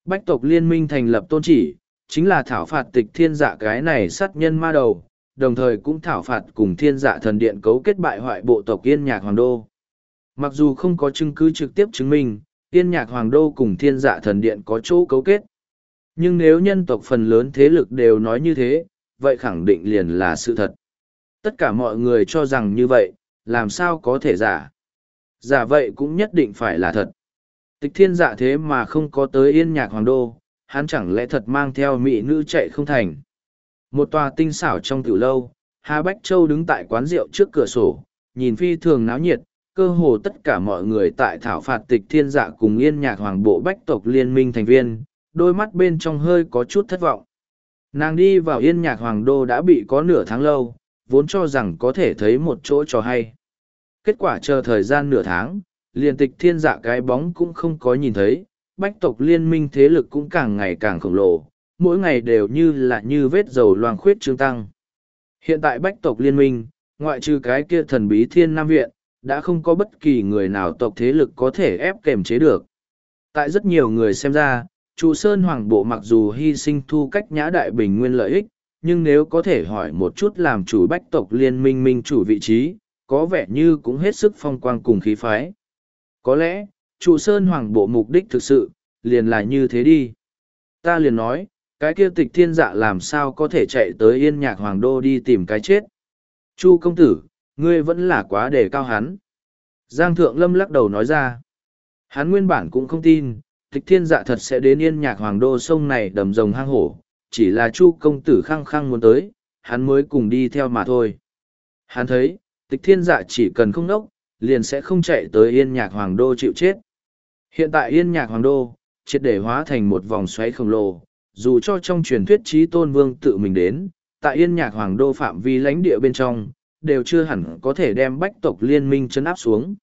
Bách tộc liên minh thành lập tôn chỉ, chính là thảo phạt tịch thiên dạ cái này sát nhân ma đầu, đồng thời cũng thảo phạt cùng thiên dạ thần điện cấu kết bại hoại bộ tộc yên nhạc hoàng đô. Mặc dù không có chứng cứ trực tiếp chứng minh, tiên nhạc hoàng đô cùng thiên dạ thần điện có chỗ cấu kết. Nhưng nếu nhân tộc phần lớn thế lực đều nói như thế, vậy khẳng định liền là sự thật. Tất cả mọi người cho rằng như vậy, làm sao có thể giả. Giả vậy cũng nhất định phải là thật. Tịch thiên dạ thế mà không có tới yên nhạc hoàng đô, hắn chẳng lẽ thật mang theo mỹ nữ chạy không thành. Một tòa tinh xảo trong tiểu lâu, Hà Bách Châu đứng tại quán rượu trước cửa sổ, nhìn phi thường náo nhiệt, cơ hồ tất cả mọi người tại thảo phạt tịch thiên dạ cùng yên nhạc hoàng bộ bách tộc liên minh thành viên, đôi mắt bên trong hơi có chút thất vọng. Nàng đi vào yên nhạc hoàng đô đã bị có nửa tháng lâu, vốn cho rằng có thể thấy một chỗ trò hay. Kết quả chờ thời gian nửa tháng, liền tịch thiên dạ cái bóng cũng không có nhìn thấy, bách tộc liên minh thế lực cũng càng ngày càng khổng lồ, mỗi ngày đều như là như vết dầu loang khuyết trương tăng. Hiện tại bách tộc liên minh, ngoại trừ cái kia thần bí thiên nam viện, đã không có bất kỳ người nào tộc thế lực có thể ép kềm chế được. Tại rất nhiều người xem ra, Chu Sơn Hoàng Bộ mặc dù hy sinh thu cách nhã đại bình nguyên lợi ích, nhưng nếu có thể hỏi một chút làm chủ bách tộc liên minh minh chủ vị trí, có vẻ như cũng hết sức phong quang cùng khí phái. Có lẽ, Chu Sơn Hoàng Bộ mục đích thực sự, liền là như thế đi. Ta liền nói, cái kia tịch thiên dạ làm sao có thể chạy tới yên nhạc hoàng đô đi tìm cái chết. Chu công tử, ngươi vẫn là quá đề cao hắn. Giang Thượng Lâm lắc đầu nói ra. Hắn nguyên bản cũng không tin, tịch thiên dạ thật sẽ đến yên nhạc hoàng đô sông này đầm rồng hang hổ, chỉ là chu công tử khăng khăng muốn tới, hắn mới cùng đi theo mà thôi. Hắn thấy, tịch thiên dạ chỉ cần không nốc, liền sẽ không chạy tới yên nhạc hoàng đô chịu chết. Hiện tại yên nhạc hoàng đô, triệt để hóa thành một vòng xoáy khổng lồ, dù cho trong truyền thuyết trí tôn vương tự mình đến, tại yên nhạc hoàng đô phạm vi lãnh địa bên trong, đều chưa hẳn có thể đem bách tộc liên minh chấn áp xuống.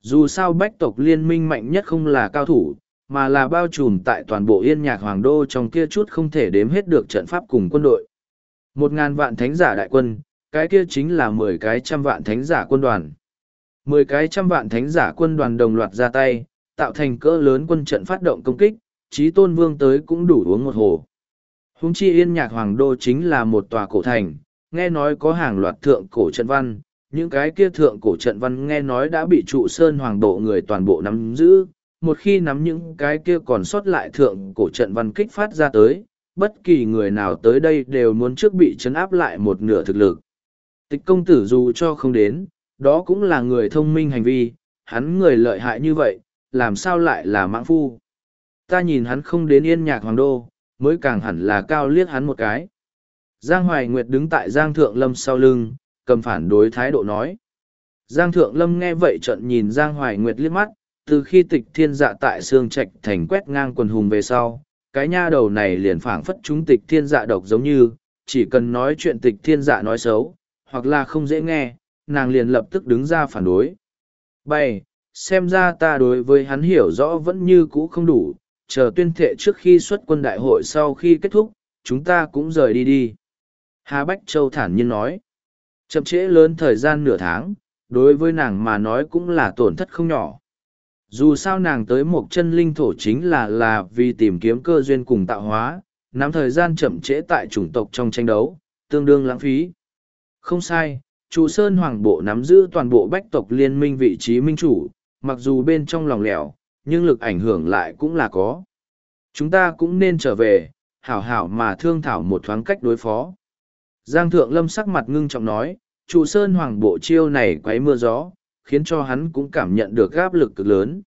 Dù sao bách tộc liên minh mạnh nhất không là cao thủ, mà là bao trùm tại toàn bộ yên nhạc hoàng đô trong kia chút không thể đếm hết được trận pháp cùng quân đội. Một ngàn vạn thánh giả đại quân, cái kia chính là mười cái trăm vạn thánh giả quân đoàn. Mười cái trăm vạn thánh giả quân đoàn đồng loạt ra tay, tạo thành cỡ lớn quân trận phát động công kích, trí tôn vương tới cũng đủ uống một hồ. Hùng chi yên nhạc hoàng đô chính là một tòa cổ thành, nghe nói có hàng loạt thượng cổ trận văn, những cái kia thượng cổ trận văn nghe nói đã bị trụ sơn hoàng độ người toàn bộ nắm giữ, một khi nắm những cái kia còn sót lại thượng cổ trận văn kích phát ra tới, bất kỳ người nào tới đây đều muốn trước bị chấn áp lại một nửa thực lực. Tịch công tử dù cho không đến, đó cũng là người thông minh hành vi, hắn người lợi hại như vậy, làm sao lại là mãng phu. Ta nhìn hắn không đến yên nhạc hoàng đô, mới càng hẳn là cao liếc hắn một cái. Giang Hoài Nguyệt đứng tại Giang Thượng Lâm sau lưng, cầm phản đối thái độ nói. Giang Thượng Lâm nghe vậy trận nhìn Giang Hoài Nguyệt liếc mắt, từ khi tịch thiên dạ tại xương trạch thành quét ngang quần hùng về sau, cái nha đầu này liền phảng phất chúng tịch thiên dạ độc giống như, chỉ cần nói chuyện tịch thiên dạ nói xấu, hoặc là không dễ nghe, nàng liền lập tức đứng ra phản đối. Bày, xem ra ta đối với hắn hiểu rõ vẫn như cũ không đủ, chờ tuyên thệ trước khi xuất quân đại hội sau khi kết thúc, chúng ta cũng rời đi đi. Hà Bách Châu thản nhiên nói, chậm trễ lớn thời gian nửa tháng, đối với nàng mà nói cũng là tổn thất không nhỏ. Dù sao nàng tới một chân linh thổ chính là là vì tìm kiếm cơ duyên cùng tạo hóa, nắm thời gian chậm trễ tại chủng tộc trong tranh đấu, tương đương lãng phí. Không sai, Chủ Sơn Hoàng Bộ nắm giữ toàn bộ bách tộc liên minh vị trí minh chủ, mặc dù bên trong lòng lẻo, nhưng lực ảnh hưởng lại cũng là có. Chúng ta cũng nên trở về, hảo hảo mà thương thảo một thoáng cách đối phó. Giang Thượng Lâm sắc mặt ngưng trọng nói, trụ sơn hoàng bộ chiêu này quấy mưa gió, khiến cho hắn cũng cảm nhận được áp lực cực lớn.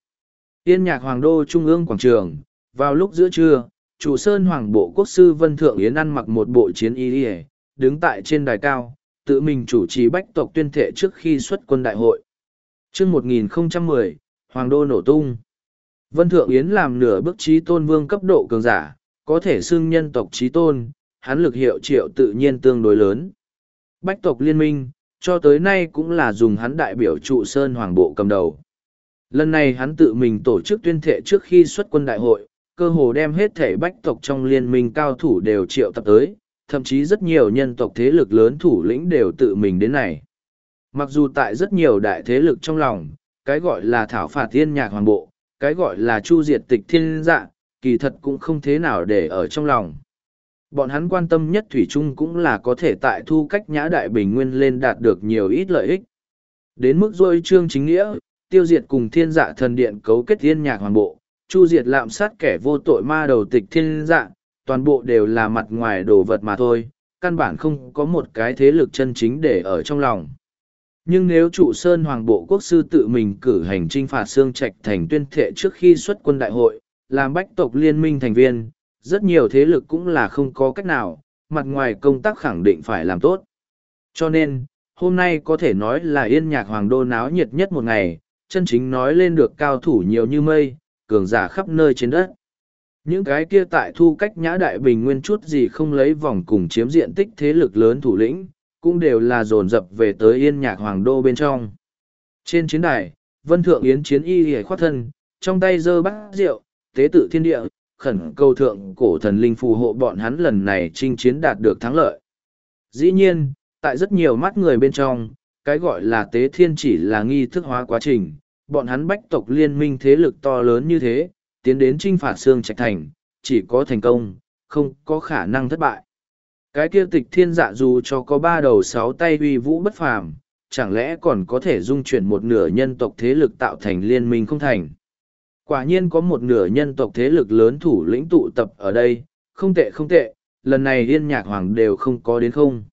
Yên nhạc hoàng đô trung ương quảng trường, vào lúc giữa trưa, trụ sơn hoàng bộ quốc sư Vân Thượng Yến ăn mặc một bộ chiến y đứng tại trên đài cao, tự mình chủ trì bách tộc tuyên thệ trước khi xuất quân đại hội. Trước 1010, Hoàng đô nổ tung. Vân Thượng Yến làm nửa bước trí tôn vương cấp độ cường giả, có thể xưng nhân tộc trí tôn, hắn lực hiệu triệu tự nhiên tương đối lớn. Bách tộc liên minh, cho tới nay cũng là dùng hắn đại biểu trụ sơn hoàng bộ cầm đầu. Lần này hắn tự mình tổ chức tuyên thệ trước khi xuất quân đại hội, cơ hồ đem hết thể bách tộc trong liên minh cao thủ đều triệu tập tới, thậm chí rất nhiều nhân tộc thế lực lớn thủ lĩnh đều tự mình đến này. Mặc dù tại rất nhiều đại thế lực trong lòng, cái gọi là thảo phạt thiên nhạc hoàng bộ, cái gọi là chu diệt tịch thiên dạ, kỳ thật cũng không thế nào để ở trong lòng. Bọn hắn quan tâm nhất Thủy chung cũng là có thể tại thu cách nhã đại bình nguyên lên đạt được nhiều ít lợi ích. Đến mức dôi trương chính nghĩa, tiêu diệt cùng thiên dạ thần điện cấu kết thiên nhạc hoàng bộ, chu diệt lạm sát kẻ vô tội ma đầu tịch thiên dạ, toàn bộ đều là mặt ngoài đồ vật mà thôi, căn bản không có một cái thế lực chân chính để ở trong lòng. Nhưng nếu trụ sơn hoàng bộ quốc sư tự mình cử hành trinh phạt xương trạch thành tuyên thệ trước khi xuất quân đại hội, làm bách tộc liên minh thành viên, rất nhiều thế lực cũng là không có cách nào, mặt ngoài công tác khẳng định phải làm tốt. Cho nên, hôm nay có thể nói là yên nhạc hoàng đô náo nhiệt nhất một ngày, chân chính nói lên được cao thủ nhiều như mây, cường giả khắp nơi trên đất. Những cái kia tại thu cách nhã đại bình nguyên chút gì không lấy vòng cùng chiếm diện tích thế lực lớn thủ lĩnh, cũng đều là dồn dập về tới yên nhạc hoàng đô bên trong. Trên chiến đài, vân thượng yến chiến y hề khoát thân, trong tay giơ bát rượu, tế tự thiên địa, khẩn cầu thượng cổ thần linh phù hộ bọn hắn lần này chinh chiến đạt được thắng lợi. Dĩ nhiên, tại rất nhiều mắt người bên trong, cái gọi là tế thiên chỉ là nghi thức hóa quá trình, bọn hắn bách tộc liên minh thế lực to lớn như thế, tiến đến chinh phạt xương trạch thành, chỉ có thành công, không có khả năng thất bại. Cái kia tịch thiên dạ dù cho có ba đầu sáu tay uy vũ bất phàm, chẳng lẽ còn có thể dung chuyển một nửa nhân tộc thế lực tạo thành liên minh không thành. Quả nhiên có một nửa nhân tộc thế lực lớn thủ lĩnh tụ tập ở đây, không tệ không tệ, lần này liên nhạc hoàng đều không có đến không.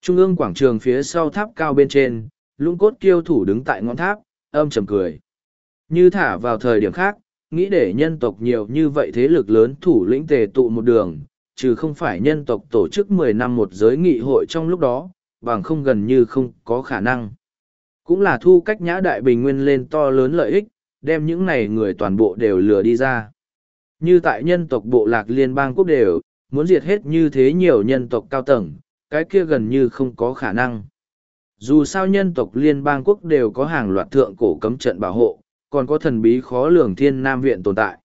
Trung ương quảng trường phía sau tháp cao bên trên, lũng cốt kiêu thủ đứng tại ngọn tháp, âm trầm cười. Như thả vào thời điểm khác, nghĩ để nhân tộc nhiều như vậy thế lực lớn thủ lĩnh tề tụ một đường, trừ không phải nhân tộc tổ chức mười năm một giới nghị hội trong lúc đó, bằng không gần như không có khả năng. Cũng là thu cách nhã đại bình nguyên lên to lớn lợi ích, đem những này người toàn bộ đều lừa đi ra. Như tại nhân tộc bộ lạc liên bang quốc đều, muốn diệt hết như thế nhiều nhân tộc cao tầng, cái kia gần như không có khả năng. Dù sao nhân tộc liên bang quốc đều có hàng loạt thượng cổ cấm trận bảo hộ, còn có thần bí khó lường thiên nam viện tồn tại.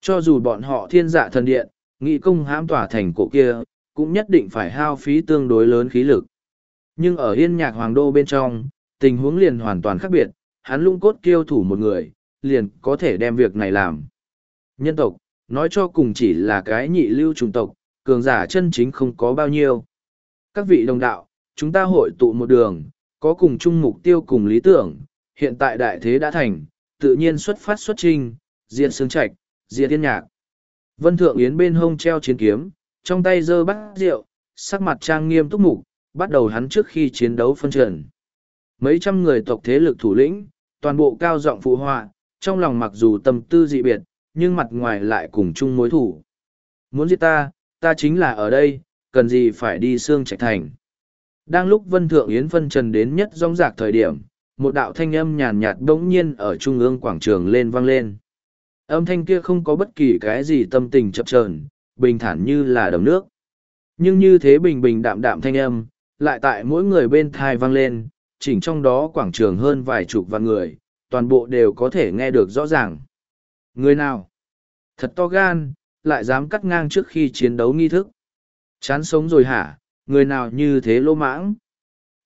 Cho dù bọn họ thiên dạ thần điện, nghị công hãm tỏa thành cổ kia, cũng nhất định phải hao phí tương đối lớn khí lực. Nhưng ở yên nhạc hoàng đô bên trong, tình huống liền hoàn toàn khác biệt, hắn lung cốt kiêu thủ một người, liền có thể đem việc này làm. Nhân tộc, nói cho cùng chỉ là cái nhị lưu trùng tộc, cường giả chân chính không có bao nhiêu. Các vị đồng đạo, chúng ta hội tụ một đường, có cùng chung mục tiêu cùng lý tưởng, hiện tại đại thế đã thành, tự nhiên xuất phát xuất trình, diện sướng trạch, diện tiên nhạc. Vân Thượng Yến bên hông treo chiến kiếm, trong tay giơ bát rượu, sắc mặt trang nghiêm túc mục, bắt đầu hắn trước khi chiến đấu phân trần. Mấy trăm người tộc thế lực thủ lĩnh, toàn bộ cao giọng phụ họa, trong lòng mặc dù tâm tư dị biệt, nhưng mặt ngoài lại cùng chung mối thủ. Muốn giết ta, ta chính là ở đây, cần gì phải đi xương trạch thành. Đang lúc Vân Thượng Yến phân trần đến nhất rong rạc thời điểm, một đạo thanh âm nhàn nhạt bỗng nhiên ở trung ương quảng trường lên vang lên. Âm thanh kia không có bất kỳ cái gì tâm tình chập chờn, bình thản như là đầm nước. Nhưng như thế bình bình đạm đạm thanh âm, lại tại mỗi người bên thai vang lên, chỉnh trong đó quảng trường hơn vài chục vạn người, toàn bộ đều có thể nghe được rõ ràng. Người nào? Thật to gan, lại dám cắt ngang trước khi chiến đấu nghi thức. Chán sống rồi hả? Người nào như thế lô mãng?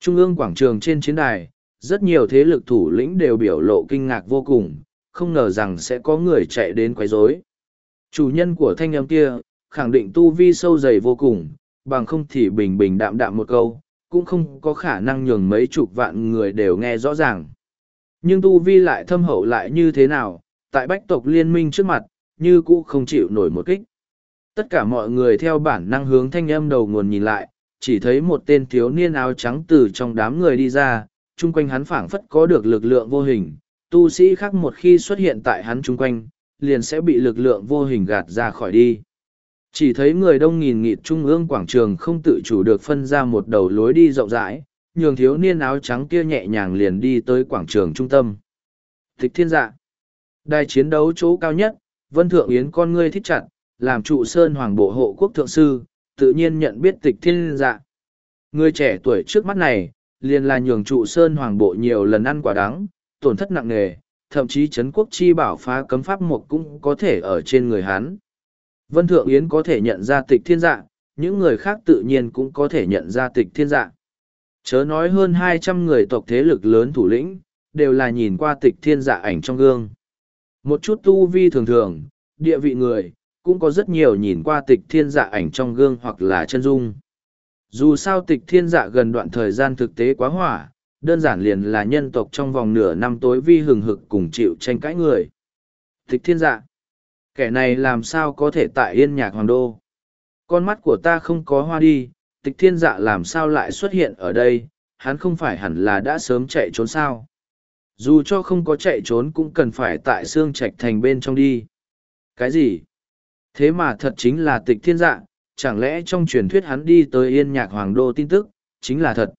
Trung ương quảng trường trên chiến đài, rất nhiều thế lực thủ lĩnh đều biểu lộ kinh ngạc vô cùng, không ngờ rằng sẽ có người chạy đến quấy rối. Chủ nhân của thanh âm kia, khẳng định tu vi sâu dày vô cùng, bằng không thì bình bình đạm đạm một câu, cũng không có khả năng nhường mấy chục vạn người đều nghe rõ ràng. Nhưng tu vi lại thâm hậu lại như thế nào, tại bách tộc liên minh trước mặt, như cũ không chịu nổi một kích. Tất cả mọi người theo bản năng hướng thanh âm đầu nguồn nhìn lại, chỉ thấy một tên thiếu niên áo trắng từ trong đám người đi ra, chung quanh hắn phảng phất có được lực lượng vô hình, tu sĩ khác một khi xuất hiện tại hắn chung quanh, liền sẽ bị lực lượng vô hình gạt ra khỏi đi. Chỉ thấy người đông nghìn nghịt trung ương quảng trường không tự chủ được phân ra một đầu lối đi rộng rãi, nhường thiếu niên áo trắng kia nhẹ nhàng liền đi tới quảng trường trung tâm. Tịch thiên dạ. Đài chiến đấu chỗ cao nhất, Vân Thượng Yến con ngươi thích chặt, làm trụ sơn hoàng bộ hộ quốc thượng sư, tự nhiên nhận biết tịch thiên dạ. Người trẻ tuổi trước mắt này, liền là nhường trụ sơn hoàng bộ nhiều lần ăn quả đắng, tổn thất nặng nề, thậm chí Trấn quốc chi bảo phá cấm pháp một cũng có thể ở trên người hắn. Vân Thượng Yến có thể nhận ra tịch thiên dạ, những người khác tự nhiên cũng có thể nhận ra tịch thiên dạ. Chớ nói hơn hai trăm người tộc thế lực lớn thủ lĩnh, đều là nhìn qua tịch thiên dạ ảnh trong gương. Một chút tu vi thường thường, địa vị người, cũng có rất nhiều nhìn qua tịch thiên dạ ảnh trong gương hoặc là chân dung. Dù sao tịch thiên dạ gần đoạn thời gian thực tế quá hỏa, đơn giản liền là nhân tộc trong vòng nửa năm tối vi hừng hực cùng chịu tranh cãi người. Tịch thiên dạ. Kẻ này làm sao có thể tại yên nhạc hoàng đô. Con mắt của ta không có hoa đi, tịch thiên dạ làm sao lại xuất hiện ở đây, hắn không phải hẳn là đã sớm chạy trốn sao. Dù cho không có chạy trốn cũng cần phải tại xương trạch thành bên trong đi. Cái gì? Thế mà thật chính là tịch thiên dạ, chẳng lẽ trong truyền thuyết hắn đi tới yên nhạc hoàng đô tin tức, chính là thật.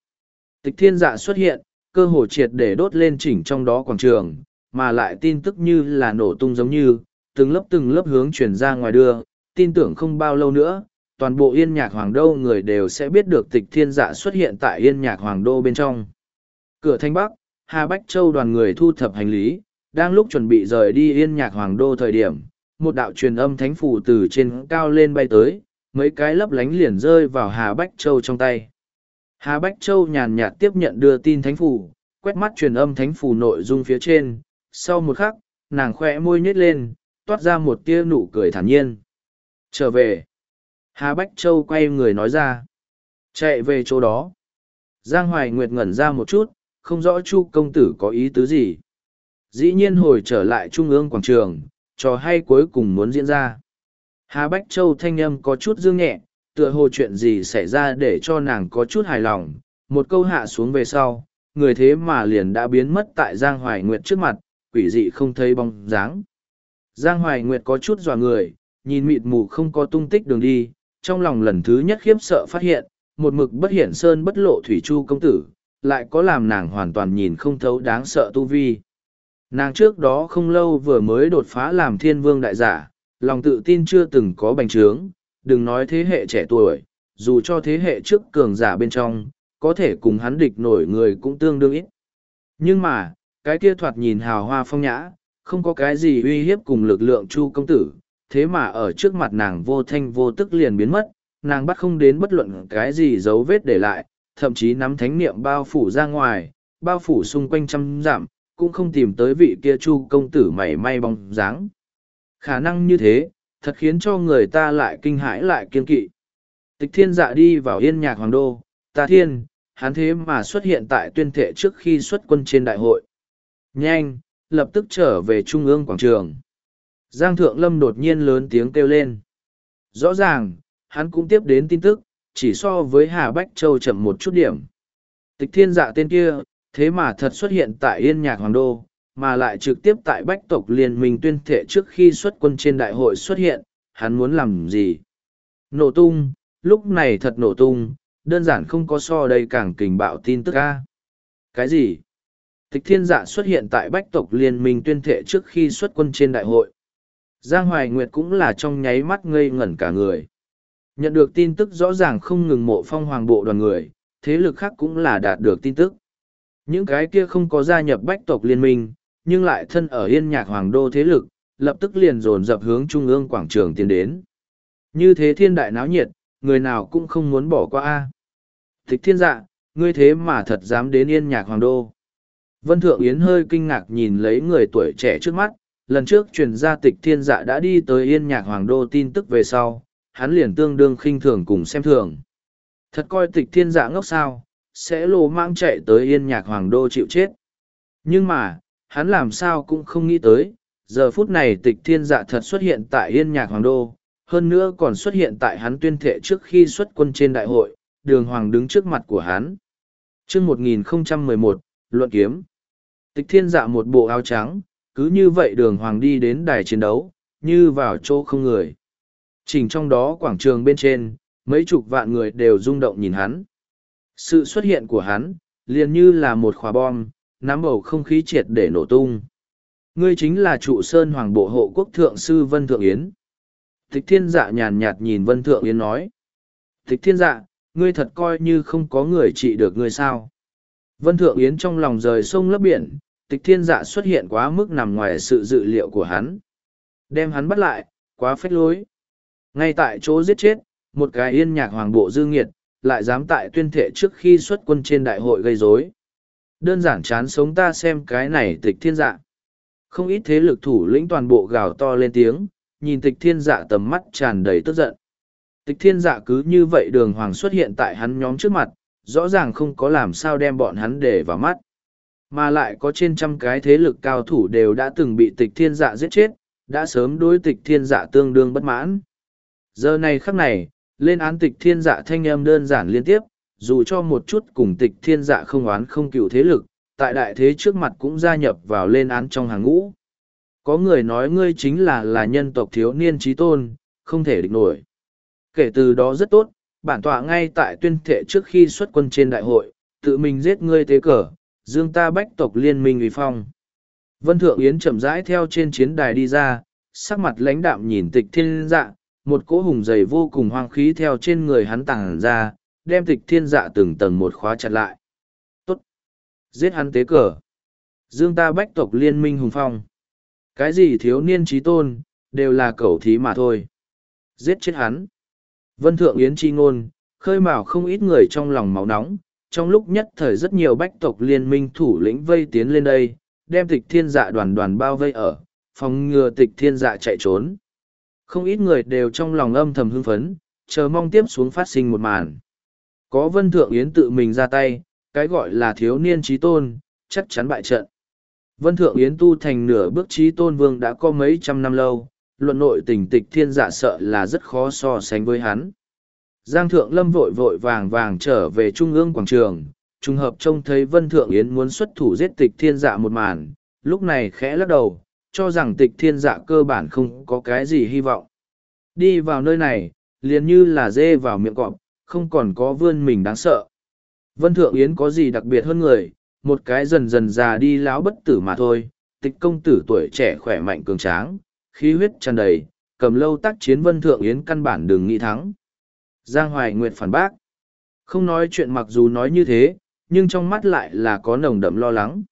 Tịch thiên dạ xuất hiện, cơ hồ triệt để đốt lên chỉnh trong đó quảng trường, mà lại tin tức như là nổ tung giống như, từng lớp từng lớp hướng chuyển ra ngoài đưa, tin tưởng không bao lâu nữa, toàn bộ yên nhạc hoàng đô người đều sẽ biết được tịch thiên dạ xuất hiện tại yên nhạc hoàng đô bên trong. Cửa thanh bắc, Hà Bách Châu đoàn người thu thập hành lý, đang lúc chuẩn bị rời đi yên nhạc hoàng đô thời điểm, một đạo truyền âm thánh phủ từ trên cao lên bay tới, mấy cái lấp lánh liền rơi vào Hà Bách Châu trong tay. Hà Bách Châu nhàn nhạt tiếp nhận đưa tin thánh phủ, quét mắt truyền âm thánh phủ nội dung phía trên, sau một khắc, nàng khoe môi nhếch lên, toát ra một tia nụ cười thản nhiên. Trở về. Hà Bách Châu quay người nói ra. Chạy về chỗ đó. Giang Hoài Nguyệt ngẩn ra một chút, không rõ Chu công tử có ý tứ gì. Dĩ nhiên hồi trở lại Trung ương quảng trường, trò hay cuối cùng muốn diễn ra. Hà Bách Châu thanh âm có chút dương nhẹ, tựa hồ chuyện gì xảy ra để cho nàng có chút hài lòng. Một câu hạ xuống về sau, người thế mà liền đã biến mất tại Giang Hoài Nguyệt trước mặt, quỷ dị không thấy bóng dáng. Giang Hoài Nguyệt có chút dò người, nhìn mịt mù không có tung tích đường đi, trong lòng lần thứ nhất khiếp sợ phát hiện, một mực bất hiển sơn bất lộ thủy chu công tử, lại có làm nàng hoàn toàn nhìn không thấu đáng sợ tu vi. Nàng trước đó không lâu vừa mới đột phá làm thiên vương đại giả, lòng tự tin chưa từng có bành trướng, đừng nói thế hệ trẻ tuổi, dù cho thế hệ trước cường giả bên trong, có thể cùng hắn địch nổi người cũng tương đương ít. Nhưng mà, cái kia thoạt nhìn hào hoa phong nhã, không có cái gì uy hiếp cùng lực lượng chu công tử, thế mà ở trước mặt nàng vô thanh vô tức liền biến mất, nàng bắt không đến bất luận cái gì dấu vết để lại, thậm chí nắm thánh niệm bao phủ ra ngoài, bao phủ xung quanh trăm giảm cũng không tìm tới vị kia chu công tử mảy may bóng dáng. Khả năng như thế, thật khiến cho người ta lại kinh hãi lại kiên kỵ. Tịch thiên dạ đi vào yên nhạc hoàng đô, ta thiên, hắn thế mà xuất hiện tại tuyên thệ trước khi xuất quân trên đại hội. Nhanh, lập tức trở về trung ương quảng trường. Giang Thượng Lâm đột nhiên lớn tiếng kêu lên. Rõ ràng, hắn cũng tiếp đến tin tức, chỉ so với Hà Bách Châu chậm một chút điểm. Tịch thiên dạ tên kia, thế mà thật xuất hiện tại Yên Nhạc Hoàng Đô, mà lại trực tiếp tại Bách tộc Liên minh tuyên thệ trước khi xuất quân trên đại hội xuất hiện, hắn muốn làm gì? Nổ tung, lúc này thật nổ tung, đơn giản không có so đây càng kình bạo tin tức ca. Cái gì? Tịch thiên dạ xuất hiện tại Bách tộc Liên minh tuyên thệ trước khi xuất quân trên đại hội. Giang Hoài Nguyệt cũng là trong nháy mắt ngây ngẩn cả người. Nhận được tin tức rõ ràng không ngừng mộ phong hoàng bộ đoàn người, thế lực khác cũng là đạt được tin tức. Những cái kia không có gia nhập bách tộc liên minh, nhưng lại thân ở yên nhạc hoàng đô thế lực, lập tức liền dồn dập hướng trung ương quảng trường tiến đến. Như thế thiên đại náo nhiệt, người nào cũng không muốn bỏ qua. a Thích thiên dạ, ngươi thế mà thật dám đến yên nhạc hoàng đô. Vân Thượng Yến hơi kinh ngạc nhìn lấy người tuổi trẻ trước mắt, lần trước truyền gia tịch thiên dạ đã đi tới yên nhạc hoàng đô tin tức về sau, hắn liền tương đương khinh thường cùng xem thường. Thật coi tịch thiên dạ ngốc sao, sẽ lồ mang chạy tới yên nhạc hoàng đô chịu chết. Nhưng mà, hắn làm sao cũng không nghĩ tới, giờ phút này tịch thiên dạ thật xuất hiện tại yên nhạc hoàng đô, hơn nữa còn xuất hiện tại hắn tuyên thệ trước khi xuất quân trên đại hội, đường hoàng đứng trước mặt của hắn. chương 1011, Luận Kiếm Tịch thiên dạ một bộ áo trắng, cứ như vậy đường hoàng đi đến đài chiến đấu, như vào chỗ không người. Chỉnh trong đó quảng trường bên trên, mấy chục vạn người đều rung động nhìn hắn. Sự xuất hiện của hắn, liền như là một khóa bom, nắm bầu không khí triệt để nổ tung. Ngươi chính là trụ sơn hoàng bộ hộ quốc thượng sư Vân Thượng Yến. Thích thiên dạ nhàn nhạt nhìn Vân Thượng Yến nói. Thích thiên dạ, ngươi thật coi như không có người trị được ngươi sao. Vân Thượng Yến trong lòng rời sông lấp biển, tịch thiên dạ xuất hiện quá mức nằm ngoài sự dự liệu của hắn. Đem hắn bắt lại, quá phách lối. Ngay tại chỗ giết chết, một cái yên nhạc hoàng bộ dư nghiệt, lại dám tại tuyên thệ trước khi xuất quân trên đại hội gây rối. Đơn giản chán sống ta xem cái này tịch thiên dạ. Không ít thế lực thủ lĩnh toàn bộ gào to lên tiếng, nhìn tịch thiên dạ tầm mắt tràn đầy tức giận. Tịch thiên dạ cứ như vậy đường hoàng xuất hiện tại hắn nhóm trước mặt, rõ ràng không có làm sao đem bọn hắn để vào mắt. Mà lại có trên trăm cái thế lực cao thủ đều đã từng bị tịch thiên dạ giết chết, đã sớm đối tịch thiên dạ tương đương bất mãn. Giờ này khắc này, Lên án tịch thiên dạ thanh âm đơn giản liên tiếp, dù cho một chút cùng tịch thiên dạ không oán không cựu thế lực, tại đại thế trước mặt cũng gia nhập vào lên án trong hàng ngũ. Có người nói ngươi chính là là nhân tộc thiếu niên trí tôn, không thể địch nổi. Kể từ đó rất tốt, bản tọa ngay tại tuyên thệ trước khi xuất quân trên đại hội, tự mình giết ngươi tế cờ, dương ta bách tộc liên minh uy phong. Vân Thượng Yến chậm rãi theo trên chiến đài đi ra, sắc mặt lãnh đạm nhìn tịch thiên dạ, một cỗ hùng dày vô cùng hoang khí theo trên người hắn tàng ra, đem tịch thiên dạ từng tầng một khóa chặt lại. Tốt! Giết hắn tế cờ! Dương ta bách tộc liên minh hùng phong. Cái gì thiếu niên trí tôn, đều là cẩu thí mà thôi. Giết chết hắn! Vân Thượng Yến chi ngôn, khơi mào không ít người trong lòng máu nóng, trong lúc nhất thời rất nhiều bách tộc liên minh thủ lĩnh vây tiến lên đây, đem tịch thiên dạ đoàn đoàn bao vây ở, phòng ngừa tịch thiên dạ chạy trốn. Không ít người đều trong lòng âm thầm hưng phấn, chờ mong tiếp xuống phát sinh một màn. Có vân thượng yến tự mình ra tay, cái gọi là thiếu niên trí tôn, chắc chắn bại trận. Vân thượng yến tu thành nửa bước trí tôn vương đã có mấy trăm năm lâu, luận nội tình tịch thiên dạ sợ là rất khó so sánh với hắn. Giang thượng lâm vội vội vàng vàng trở về trung ương quảng trường, trùng hợp trông thấy vân thượng yến muốn xuất thủ giết tịch thiên dạ một màn, lúc này khẽ lắc đầu, cho rằng tịch thiên dạ cơ bản không có cái gì hy vọng. Đi vào nơi này, liền như là dê vào miệng cọp, không còn có vươn mình đáng sợ. Vân Thượng Yến có gì đặc biệt hơn người, một cái dần dần già đi láo bất tử mà thôi, tịch công tử tuổi trẻ khỏe mạnh cường tráng, khí huyết tràn đầy, cầm lâu tác chiến Vân Thượng Yến căn bản đừng nghĩ thắng. Giang Hoài Nguyệt phản bác. Không nói chuyện mặc dù nói như thế, nhưng trong mắt lại là có nồng đậm lo lắng.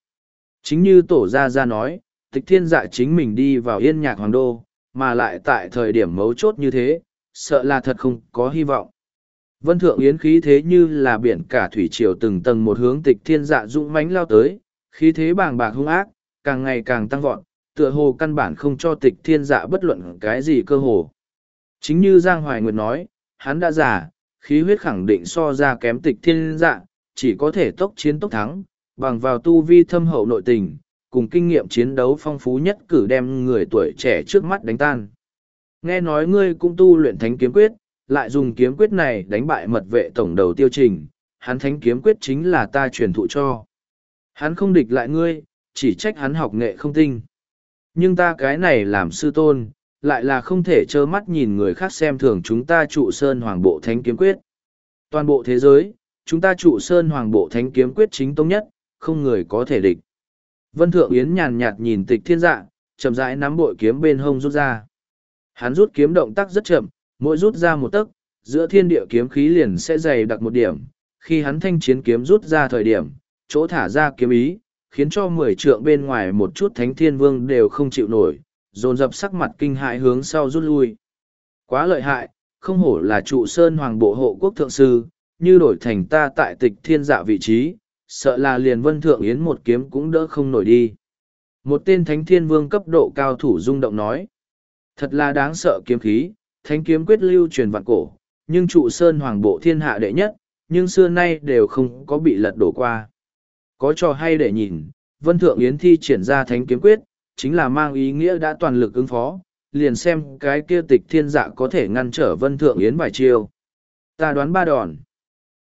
Chính như tổ gia gia nói, tịch thiên dạ chính mình đi vào yên nhạc hoàng đô, mà lại tại thời điểm mấu chốt như thế, sợ là thật không có hy vọng. Vân Thượng Yến khí thế như là biển cả thủy triều từng tầng một hướng tịch thiên dạ dũng mãnh lao tới, khí thế bàng bạc hung ác, càng ngày càng tăng vọt, tựa hồ căn bản không cho tịch thiên dạ bất luận cái gì cơ hồ. Chính như Giang Hoài Nguyệt nói, hắn đã già, khí huyết khẳng định so ra kém tịch thiên dạ, chỉ có thể tốc chiến tốc thắng, bằng vào tu vi thâm hậu nội tình, cùng kinh nghiệm chiến đấu phong phú nhất cử đem người tuổi trẻ trước mắt đánh tan. Nghe nói ngươi cũng tu luyện thánh kiếm quyết, lại dùng kiếm quyết này đánh bại mật vệ tổng đầu tiêu trình, hắn thánh kiếm quyết chính là ta truyền thụ cho. Hắn không địch lại ngươi, chỉ trách hắn học nghệ không tinh. Nhưng ta cái này làm sư tôn, lại là không thể trơ mắt nhìn người khác xem thường chúng ta trụ sơn hoàng bộ thánh kiếm quyết. Toàn bộ thế giới, chúng ta trụ sơn hoàng bộ thánh kiếm quyết chính tông nhất, không người có thể địch. Vân Thượng Yến nhàn nhạt nhìn tịch thiên dạ, chậm rãi nắm bội kiếm bên hông rút ra. Hắn rút kiếm động tác rất chậm, mỗi rút ra một tấc, giữa thiên địa kiếm khí liền sẽ dày đặc một điểm. Khi hắn thanh chiến kiếm rút ra thời điểm, chỗ thả ra kiếm ý, khiến cho mười trượng bên ngoài một chút thánh thiên vương đều không chịu nổi, dồn dập sắc mặt kinh hại hướng sau rút lui. Quá lợi hại, không hổ là trụ sơn hoàng bộ hộ quốc thượng sư, như đổi thành ta tại tịch thiên dạ vị trí, sợ là liền vân thượng yến một kiếm cũng đỡ không nổi đi. Một tên thánh thiên vương cấp độ cao thủ rung động nói. Thật là đáng sợ kiếm khí, thánh kiếm quyết lưu truyền vạn cổ, nhưng trụ sơn hoàng bộ thiên hạ đệ nhất, nhưng xưa nay đều không có bị lật đổ qua. Có trò hay để nhìn, vân thượng yến thi triển ra thánh kiếm quyết, chính là mang ý nghĩa đã toàn lực ứng phó, liền xem cái kia tịch thiên dạ có thể ngăn trở vân thượng yến vài chiêu. Ta đoán ba đòn.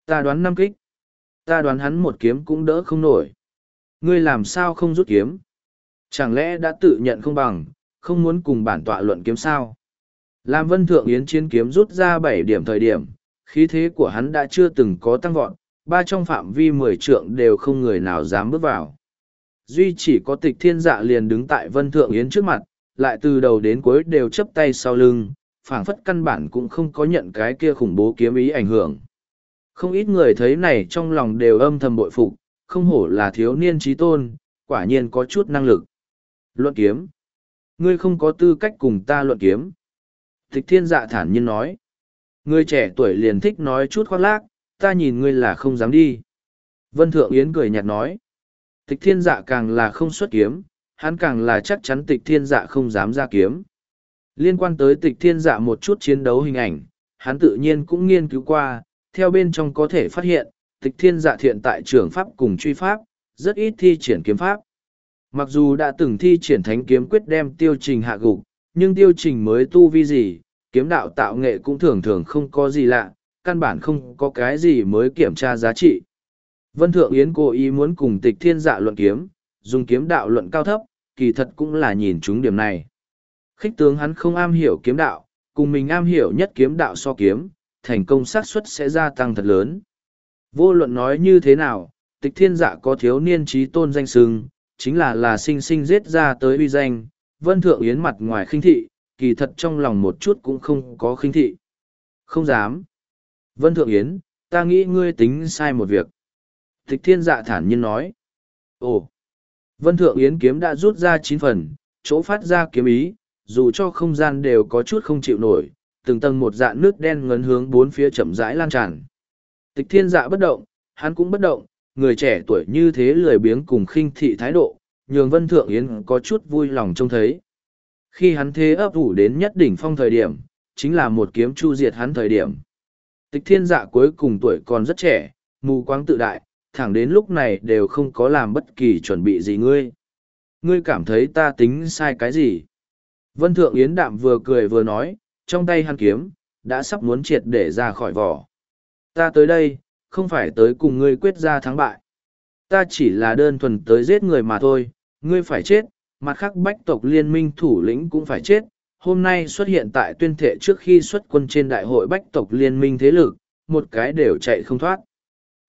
Ta đoán năm kích ta đoán hắn một kiếm cũng đỡ không nổi. Ngươi làm sao không rút kiếm? Chẳng lẽ đã tự nhận không bằng, không muốn cùng bản tọa luận kiếm sao? Làm vân thượng yến chiến kiếm rút ra bảy điểm thời điểm, khí thế của hắn đã chưa từng có tăng vọt, ba trong phạm vi mười trượng đều không người nào dám bước vào. Duy chỉ có tịch thiên dạ liền đứng tại vân thượng yến trước mặt, lại từ đầu đến cuối đều chấp tay sau lưng, phảng phất căn bản cũng không có nhận cái kia khủng bố kiếm ý ảnh hưởng. Không ít người thấy này trong lòng đều âm thầm bội phục, không hổ là thiếu niên trí tôn, quả nhiên có chút năng lực. Luận kiếm. Ngươi không có tư cách cùng ta luận kiếm. Tịch thiên dạ thản nhiên nói. Ngươi trẻ tuổi liền thích nói chút khoác lác, ta nhìn ngươi là không dám đi. Vân Thượng Yến cười nhạt nói. Tịch thiên dạ càng là không xuất kiếm, hắn càng là chắc chắn tịch thiên dạ không dám ra kiếm. Liên quan tới tịch thiên dạ một chút chiến đấu hình ảnh, hắn tự nhiên cũng nghiên cứu qua, theo bên trong có thể phát hiện, tịch thiên dạ thiện tại trường pháp cùng truy pháp, rất ít thi triển kiếm pháp. Mặc dù đã từng thi triển thánh kiếm quyết đem tiêu trình hạ gục, nhưng tiêu trình mới tu vi gì, kiếm đạo tạo nghệ cũng thường thường không có gì lạ, căn bản không có cái gì mới kiểm tra giá trị. Vân Thượng Yến cố ý muốn cùng tịch thiên dạ luận kiếm, dùng kiếm đạo luận cao thấp, kỳ thật cũng là nhìn chúng điểm này. Khích tướng hắn không am hiểu kiếm đạo, cùng mình am hiểu nhất kiếm đạo so kiếm, thành công xác suất sẽ gia tăng thật lớn. Vô luận nói như thế nào, tịch thiên dạ có thiếu niên trí tôn danh sưng, chính là là sinh sinh giết ra tới uy danh, vân thượng yến mặt ngoài khinh thị, kỳ thật trong lòng một chút cũng không có khinh thị. Không dám. Vân thượng yến, ta nghĩ ngươi tính sai một việc. Thích thiên dạ thản nhiên nói. Ồ. Vân thượng yến kiếm đã rút ra chín phần, chỗ phát ra kiếm ý, dù cho không gian đều có chút không chịu nổi, từng tầng một dạng nước đen ngấn hướng bốn phía chậm rãi lan tràn. Tịch thiên dạ bất động, hắn cũng bất động, người trẻ tuổi như thế lười biếng cùng khinh thị thái độ, nhường Vân Thượng Yến có chút vui lòng trông thấy. Khi hắn thế ấp ủ đến nhất đỉnh phong thời điểm, chính là một kiếm chu diệt hắn thời điểm. Tịch thiên dạ cuối cùng tuổi còn rất trẻ, mù quáng tự đại, thẳng đến lúc này đều không có làm bất kỳ chuẩn bị gì ngươi. Ngươi cảm thấy ta tính sai cái gì? Vân Thượng Yến Đạm vừa cười vừa nói, trong tay hắn kiếm, đã sắp muốn triệt để ra khỏi vỏ. Ta tới đây, không phải tới cùng ngươi quyết ra thắng bại. Ta chỉ là đơn thuần tới giết người mà thôi, ngươi phải chết, mặt khác bách tộc liên minh thủ lĩnh cũng phải chết. Hôm nay xuất hiện tại tuyên thệ trước khi xuất quân trên đại hội bách tộc liên minh thế lực, một cái đều chạy không thoát.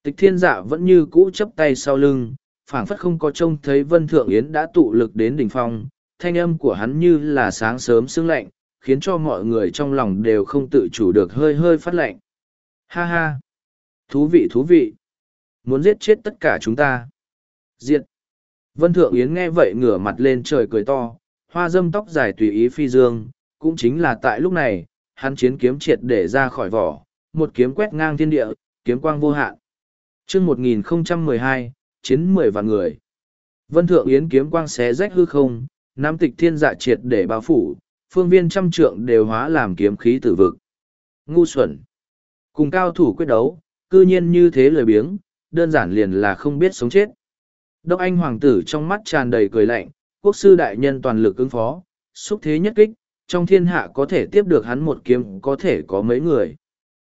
Tịch thiên dạ vẫn như cũ chấp tay sau lưng, phảng phất không có trông thấy Vân Thượng Yến đã tụ lực đến đỉnh phong, thanh âm của hắn như là sáng sớm sương lạnh, khiến cho mọi người trong lòng đều không tự chủ được hơi hơi phát lạnh. Ha ha! Thú vị thú vị! Muốn giết chết tất cả chúng ta! Diệt! Vân Thượng Yến nghe vậy ngửa mặt lên trời cười to, hoa dâm tóc dài tùy ý phi dương, cũng chính là tại lúc này, hắn chiến kiếm triệt để ra khỏi vỏ, một kiếm quét ngang thiên địa, kiếm quang vô hạn. Chương 1012, chiến mười vạn người. Vân Thượng Yến kiếm quang xé rách hư không, nam tịch thiên dạ triệt để bao phủ, phương viên trăm trượng đều hóa làm kiếm khí tử vực. Ngu xuẩn. Cùng cao thủ quyết đấu, cư nhiên như thế lời biếng, đơn giản liền là không biết sống chết. Đốc Anh Hoàng tử trong mắt tràn đầy cười lạnh, quốc sư đại nhân toàn lực ứng phó, xúc thế nhất kích, trong thiên hạ có thể tiếp được hắn một kiếm có thể có mấy người.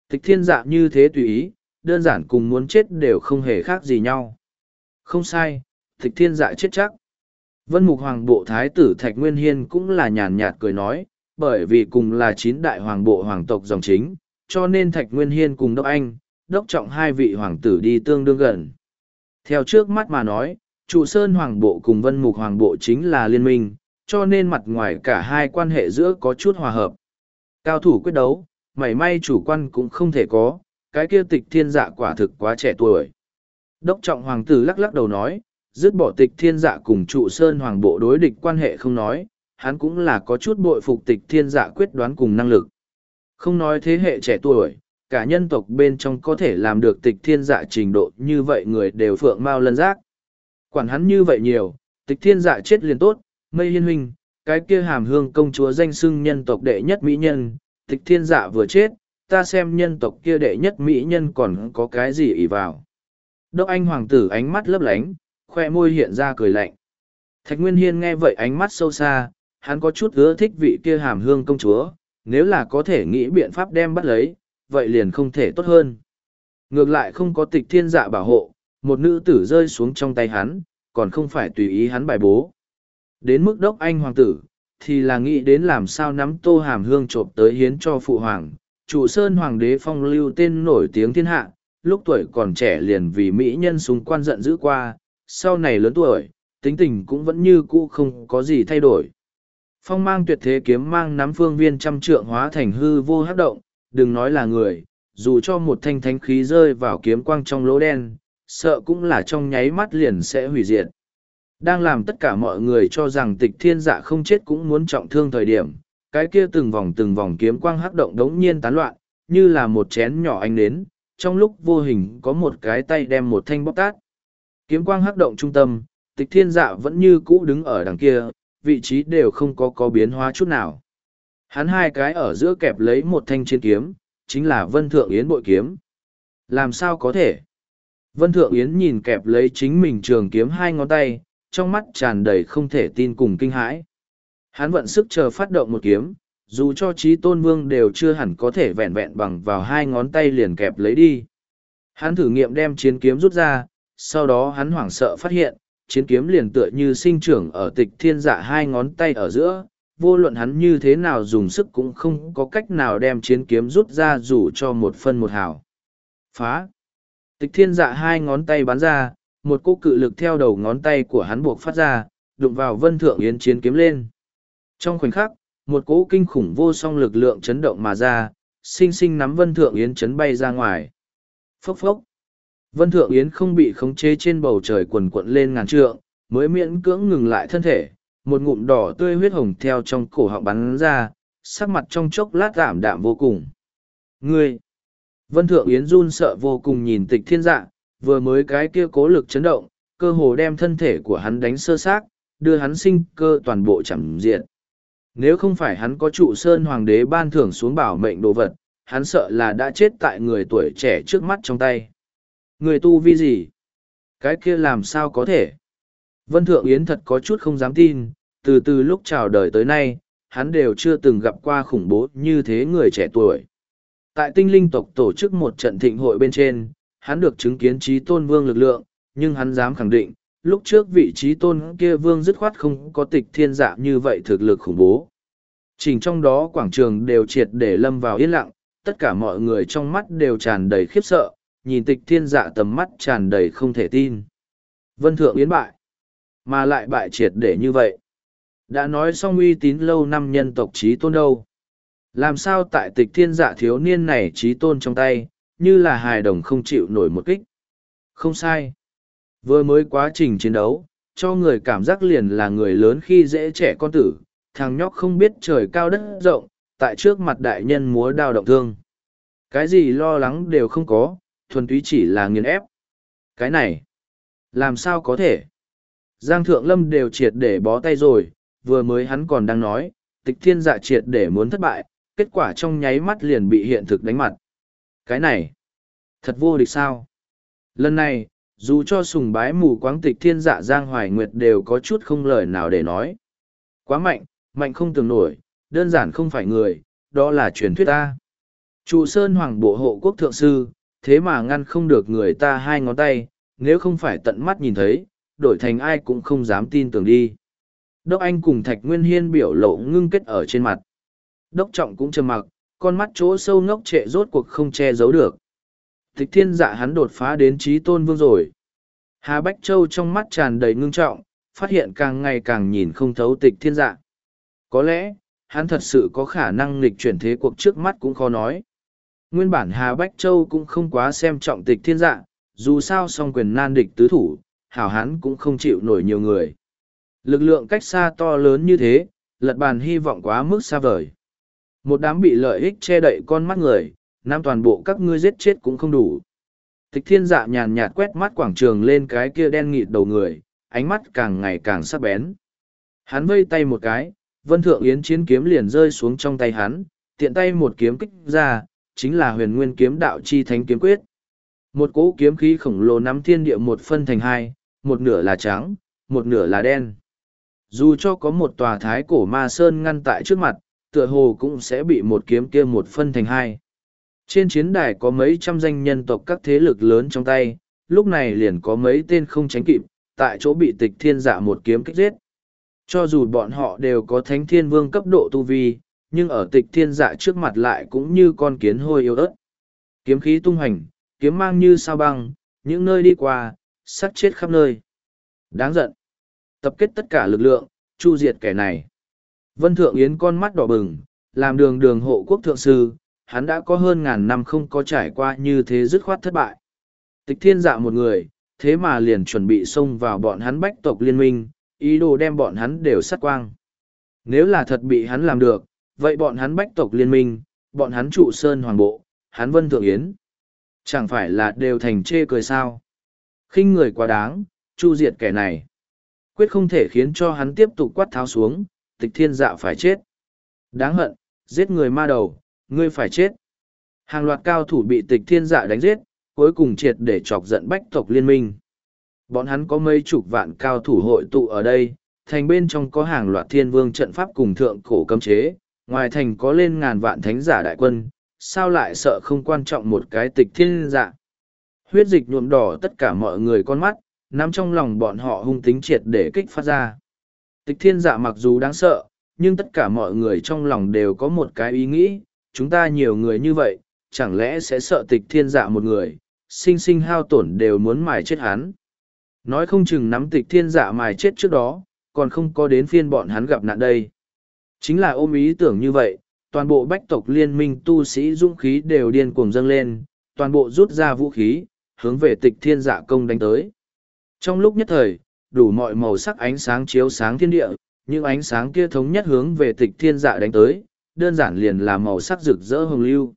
Tịch thiên dạ như thế tùy ý, đơn giản cùng muốn chết đều không hề khác gì nhau. Không sai, tịch thiên dạ chết chắc. Vân Mục Hoàng Bộ Thái tử Thạch Nguyên Hiên cũng là nhàn nhạt cười nói, bởi vì cùng là chín đại hoàng bộ hoàng tộc dòng chính, cho nên Thạch Nguyên Hiên cùng Đốc Anh, đốc trọng hai vị hoàng tử đi tương đương gần. Theo trước mắt mà nói, trụ sơn hoàng bộ cùng vân mục hoàng bộ chính là liên minh, cho nên mặt ngoài cả hai quan hệ giữa có chút hòa hợp. Cao thủ quyết đấu, mảy may chủ quan cũng không thể có, cái kia tịch thiên dạ quả thực quá trẻ tuổi. Đốc trọng hoàng tử lắc lắc đầu nói, dứt bỏ tịch thiên dạ cùng trụ sơn hoàng bộ đối địch quan hệ không nói, hắn cũng là có chút bội phục tịch thiên dạ quyết đoán cùng năng lực. Không nói thế hệ trẻ tuổi, cả nhân tộc bên trong có thể làm được tịch thiên dạ trình độ như vậy người đều phượng mau lân giác. Quản hắn như vậy nhiều, tịch thiên dạ chết liền tốt, mây hiên huynh, cái kia hàm hương công chúa danh xưng nhân tộc đệ nhất mỹ nhân, tịch thiên dạ vừa chết, ta xem nhân tộc kia đệ nhất mỹ nhân còn có cái gì ỷ vào. Đốc anh hoàng tử ánh mắt lấp lánh, khoe môi hiện ra cười lạnh. Thạch Nguyên Hiên nghe vậy ánh mắt sâu xa, hắn có chút ưa thích vị kia hàm hương công chúa, nếu là có thể nghĩ biện pháp đem bắt lấy, vậy liền không thể tốt hơn. Ngược lại không có tịch thiên dạ bảo hộ, một nữ tử rơi xuống trong tay hắn, còn không phải tùy ý hắn bài bố. Đến mức đốc anh hoàng tử, thì là nghĩ đến làm sao nắm tô hàm hương trộm tới hiến cho phụ hoàng, trụ sơn hoàng đế phong lưu tên nổi tiếng thiên hạ, lúc tuổi còn trẻ liền vì mỹ nhân súng quan giận dữ qua, sau này lớn tuổi, tính tình cũng vẫn như cũ không có gì thay đổi. Phong mang tuyệt thế kiếm mang nắm phương viên trăm trượng hóa thành hư vô hấp động, đừng nói là người, dù cho một thanh thánh khí rơi vào kiếm quang trong lỗ đen, sợ cũng là trong nháy mắt liền sẽ hủy diệt. Đang làm tất cả mọi người cho rằng tịch thiên dạ không chết cũng muốn trọng thương thời điểm, cái kia từng vòng từng vòng kiếm quang hấp động đống nhiên tán loạn, như là một chén nhỏ ánh nến, trong lúc vô hình có một cái tay đem một thanh bóc tát. Kiếm quang hấp động trung tâm, tịch thiên dạ vẫn như cũ đứng ở đằng kia, vị trí đều không có có biến hóa chút nào. Hắn hai cái ở giữa kẹp lấy một thanh chiến kiếm, chính là Vân Thượng Yến bội kiếm. Làm sao có thể? Vân Thượng Yến nhìn kẹp lấy chính mình trường kiếm hai ngón tay, trong mắt tràn đầy không thể tin cùng kinh hãi. Hắn vận sức chờ phát động một kiếm, dù cho trí tôn vương đều chưa hẳn có thể vẹn vẹn bằng vào hai ngón tay liền kẹp lấy đi. Hắn thử nghiệm đem chiến kiếm rút ra sau đó hắn hoảng sợ phát hiện chiến kiếm liền tựa như sinh trưởng ở tịch thiên dạ hai ngón tay ở giữa vô luận hắn như thế nào dùng sức cũng không có cách nào đem chiến kiếm rút ra dù cho một phân một hào. Phá! Tịch thiên dạ hai ngón tay bắn ra một cú cự lực theo đầu ngón tay của hắn buộc phát ra đụng vào vân thượng yến chiến kiếm lên trong khoảnh khắc, một cỗ kinh khủng vô song lực lượng chấn động mà ra xinh xinh nắm vân thượng yến chấn bay ra ngoài. Phốc phốc. Vân thượng yến không bị khống chế trên bầu trời quần quận lên ngàn trượng, mới miễn cưỡng ngừng lại thân thể, một ngụm đỏ tươi huyết hồng theo trong cổ họng bắn ra, sắc mặt trong chốc lát giảm đạm vô cùng. Ngươi! Vân thượng yến run sợ vô cùng nhìn tịch thiên dạ vừa mới cái kia cố lực chấn động, cơ hồ đem thân thể của hắn đánh sơ xác, đưa hắn sinh cơ toàn bộ chẳng diện nếu không phải hắn có trụ sơn hoàng đế ban thưởng xuống bảo mệnh đồ vật, hắn sợ là đã chết tại người tuổi trẻ trước mắt trong tay. Người tu vi gì? Cái kia làm sao có thể? Vân Thượng Yến thật có chút không dám tin, từ từ lúc chào đời tới nay, hắn đều chưa từng gặp qua khủng bố như thế người trẻ tuổi. Tại tinh linh tộc tổ chức một trận thịnh hội bên trên, hắn được chứng kiến trí tôn vương lực lượng, nhưng hắn dám khẳng định, lúc trước vị trí tôn kia vương dứt khoát không có tịch thiên dạ như vậy thực lực khủng bố. Chỉnh trong đó quảng trường đều triệt để lâm vào yên lặng, tất cả mọi người trong mắt đều tràn đầy khiếp sợ, nhìn tịch thiên dạ tầm mắt tràn đầy không thể tin. Vân Thượng Yến bại, mà lại bại triệt để như vậy. Đã nói xong uy tín lâu năm nhân tộc trí tôn đâu. Làm sao tại tịch thiên dạ thiếu niên này trí tôn trong tay, như là hài đồng không chịu nổi một kích. Không sai. Vừa mới quá trình chiến đấu, cho người cảm giác liền là người lớn khi dễ trẻ con tử, thằng nhóc không biết trời cao đất rộng, tại trước mặt đại nhân múa đao động thương. Cái gì lo lắng đều không có, thuần túy chỉ là nghiền ép. Cái này, làm sao có thể? Giang Thượng Lâm đều triệt để bó tay rồi, vừa mới hắn còn đang nói, tịch thiên dạ triệt để muốn thất bại, kết quả trong nháy mắt liền bị hiện thực đánh mặt. Cái này, thật vô địch sao? Lần này, dù cho sùng bái mù quáng tịch thiên dạ giang hoài nguyệt đều có chút không lời nào để nói. Quá mạnh mạnh không tưởng nổi, đơn giản không phải người, đó là truyền thuyết ta. Trụ sơn hoàng bộ hộ quốc thượng sư, thế mà ngăn không được người ta hai ngón tay, nếu không phải tận mắt nhìn thấy, đổi thành ai cũng không dám tin tưởng đi. Đốc anh cùng thạch nguyên hiên biểu lộ ngưng kết ở trên mặt. Đốc trọng cũng trầm mặc, con mắt chỗ sâu ngốc trệ rốt cuộc không che giấu được. Tịch thiên dạ hắn đột phá đến trí tôn vương rồi. Hà Bách Châu trong mắt tràn đầy ngưng trọng, phát hiện càng ngày càng nhìn không thấu tịch thiên dạ. Có lẽ, hắn thật sự có khả năng lịch chuyển thế cuộc trước mắt cũng khó nói. Nguyên bản Hà Bách Châu cũng không quá xem trọng tịch thiên dạ, dù sao song quyền nan địch tứ thủ, hảo hắn cũng không chịu nổi nhiều người. Lực lượng cách xa to lớn như thế, lật bàn hy vọng quá mức xa vời. Một đám bị lợi ích che đậy con mắt người, nam toàn bộ các ngươi giết chết cũng không đủ. Tịch thiên dạ nhàn nhạt quét mắt quảng trường lên cái kia đen nghịt đầu người, ánh mắt càng ngày càng sắc bén. Hắn vây tay một cái, vân thượng yến chiến kiếm liền rơi xuống trong tay hắn, tiện tay một kiếm kích ra, chính là huyền nguyên kiếm đạo chi thánh kiếm quyết. Một cỗ kiếm khí khổng lồ nắm thiên địa một phân thành hai, một nửa là trắng, một nửa là đen. Dù cho có một tòa thái cổ ma sơn ngăn tại trước mặt, tựa hồ cũng sẽ bị một kiếm kia một phân thành hai. Trên chiến đài có mấy trăm danh nhân tộc các thế lực lớn trong tay, lúc này liền có mấy tên không tránh kịp, tại chỗ bị tịch thiên dạ một kiếm kích giết. Cho dù bọn họ đều có thánh thiên vương cấp độ tu vi, nhưng ở tịch thiên dạ trước mặt lại cũng như con kiến hôi yếu ớt. Kiếm khí tung hành, kiếm mang như sao băng, những nơi đi qua, sát chết khắp nơi. Đáng giận. Tập kết tất cả lực lượng, chu diệt kẻ này. Vân Thượng Yến con mắt đỏ bừng, làm đường đường hộ quốc thượng sư, hắn đã có hơn ngàn năm không có trải qua như thế dứt khoát thất bại. Tịch thiên dạ một người, thế mà liền chuẩn bị xông vào bọn hắn bách tộc liên minh, ý đồ đem bọn hắn đều sát quang. Nếu là thật bị hắn làm được, vậy bọn hắn bách tộc liên minh, bọn hắn trụ sơn hoàng bộ, hắn vân thượng yến. Chẳng phải là đều thành chê cười sao. khinh người quá đáng, chu diệt kẻ này. Quyết không thể khiến cho hắn tiếp tục quát tháo xuống, tịch thiên dạ phải chết. Đáng hận, giết người ma đầu, ngươi phải chết. Hàng loạt cao thủ bị tịch thiên dạ đánh giết, cuối cùng triệt để chọc giận bách tộc liên minh. Bọn hắn có mấy chục vạn cao thủ hội tụ ở đây, thành bên trong có hàng loạt thiên vương trận pháp cùng thượng cổ cấm chế, ngoài thành có lên ngàn vạn thánh giả đại quân, sao lại sợ không quan trọng một cái tịch thiên dạ. Huyết dịch nhuộm đỏ tất cả mọi người con mắt, nắm trong lòng bọn họ hung tính triệt để kích phát ra. Tịch thiên dạ mặc dù đáng sợ, nhưng tất cả mọi người trong lòng đều có một cái ý nghĩ, chúng ta nhiều người như vậy, chẳng lẽ sẽ sợ tịch thiên dạ một người, sinh sinh hao tổn đều muốn mài chết hắn. Nói không chừng nắm tịch thiên dạ mài chết trước đó, còn không có đến phiên bọn hắn gặp nạn đây. Chính là ôm ý tưởng như vậy, toàn bộ bách tộc liên minh tu sĩ dũng khí đều điên cuồng dâng lên, toàn bộ rút ra vũ khí, hướng về tịch thiên dạ công đánh tới. Trong lúc nhất thời, đủ mọi màu sắc ánh sáng chiếu sáng thiên địa, những ánh sáng kia thống nhất hướng về tịch thiên dạ đánh tới, đơn giản liền là màu sắc rực rỡ hồng lưu.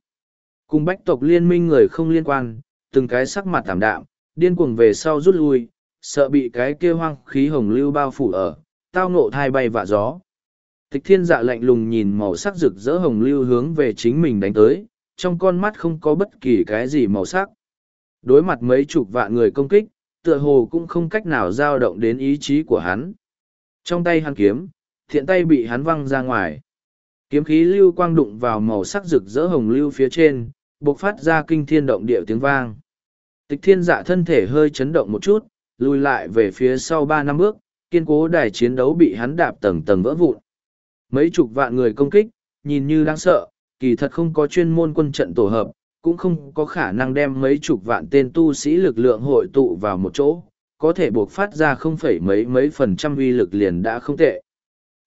Cùng bách tộc liên minh người không liên quan, từng cái sắc mặt tảm đạm, điên cuồng về sau rút lui, sợ bị cái kia hoang khí hồng lưu bao phủ ở, tao nộ thai bay vạ gió. Tịch thiên dạ lạnh lùng nhìn màu sắc rực rỡ hồng lưu hướng về chính mình đánh tới, trong con mắt không có bất kỳ cái gì màu sắc. Đối mặt mấy chục vạn người công kích, tựa hồ cũng không cách nào dao động đến ý chí của hắn. Trong tay hắn kiếm, thiện tay bị hắn văng ra ngoài. Kiếm khí lưu quang đụng vào màu sắc rực rỡ hồng lưu phía trên, bộc phát ra kinh thiên động địa tiếng vang. Tịch thiên dạ thân thể hơi chấn động một chút, lùi lại về phía sau ba năm bước, kiên cố đài chiến đấu bị hắn đạp tầng tầng vỡ vụn. Mấy chục vạn người công kích, nhìn như đáng sợ, kỳ thật không có chuyên môn quân trận tổ hợp, cũng không có khả năng đem mấy chục vạn tên tu sĩ lực lượng hội tụ vào một chỗ, có thể buộc phát ra không phẩy mấy mấy phần trăm uy lực liền đã không tệ.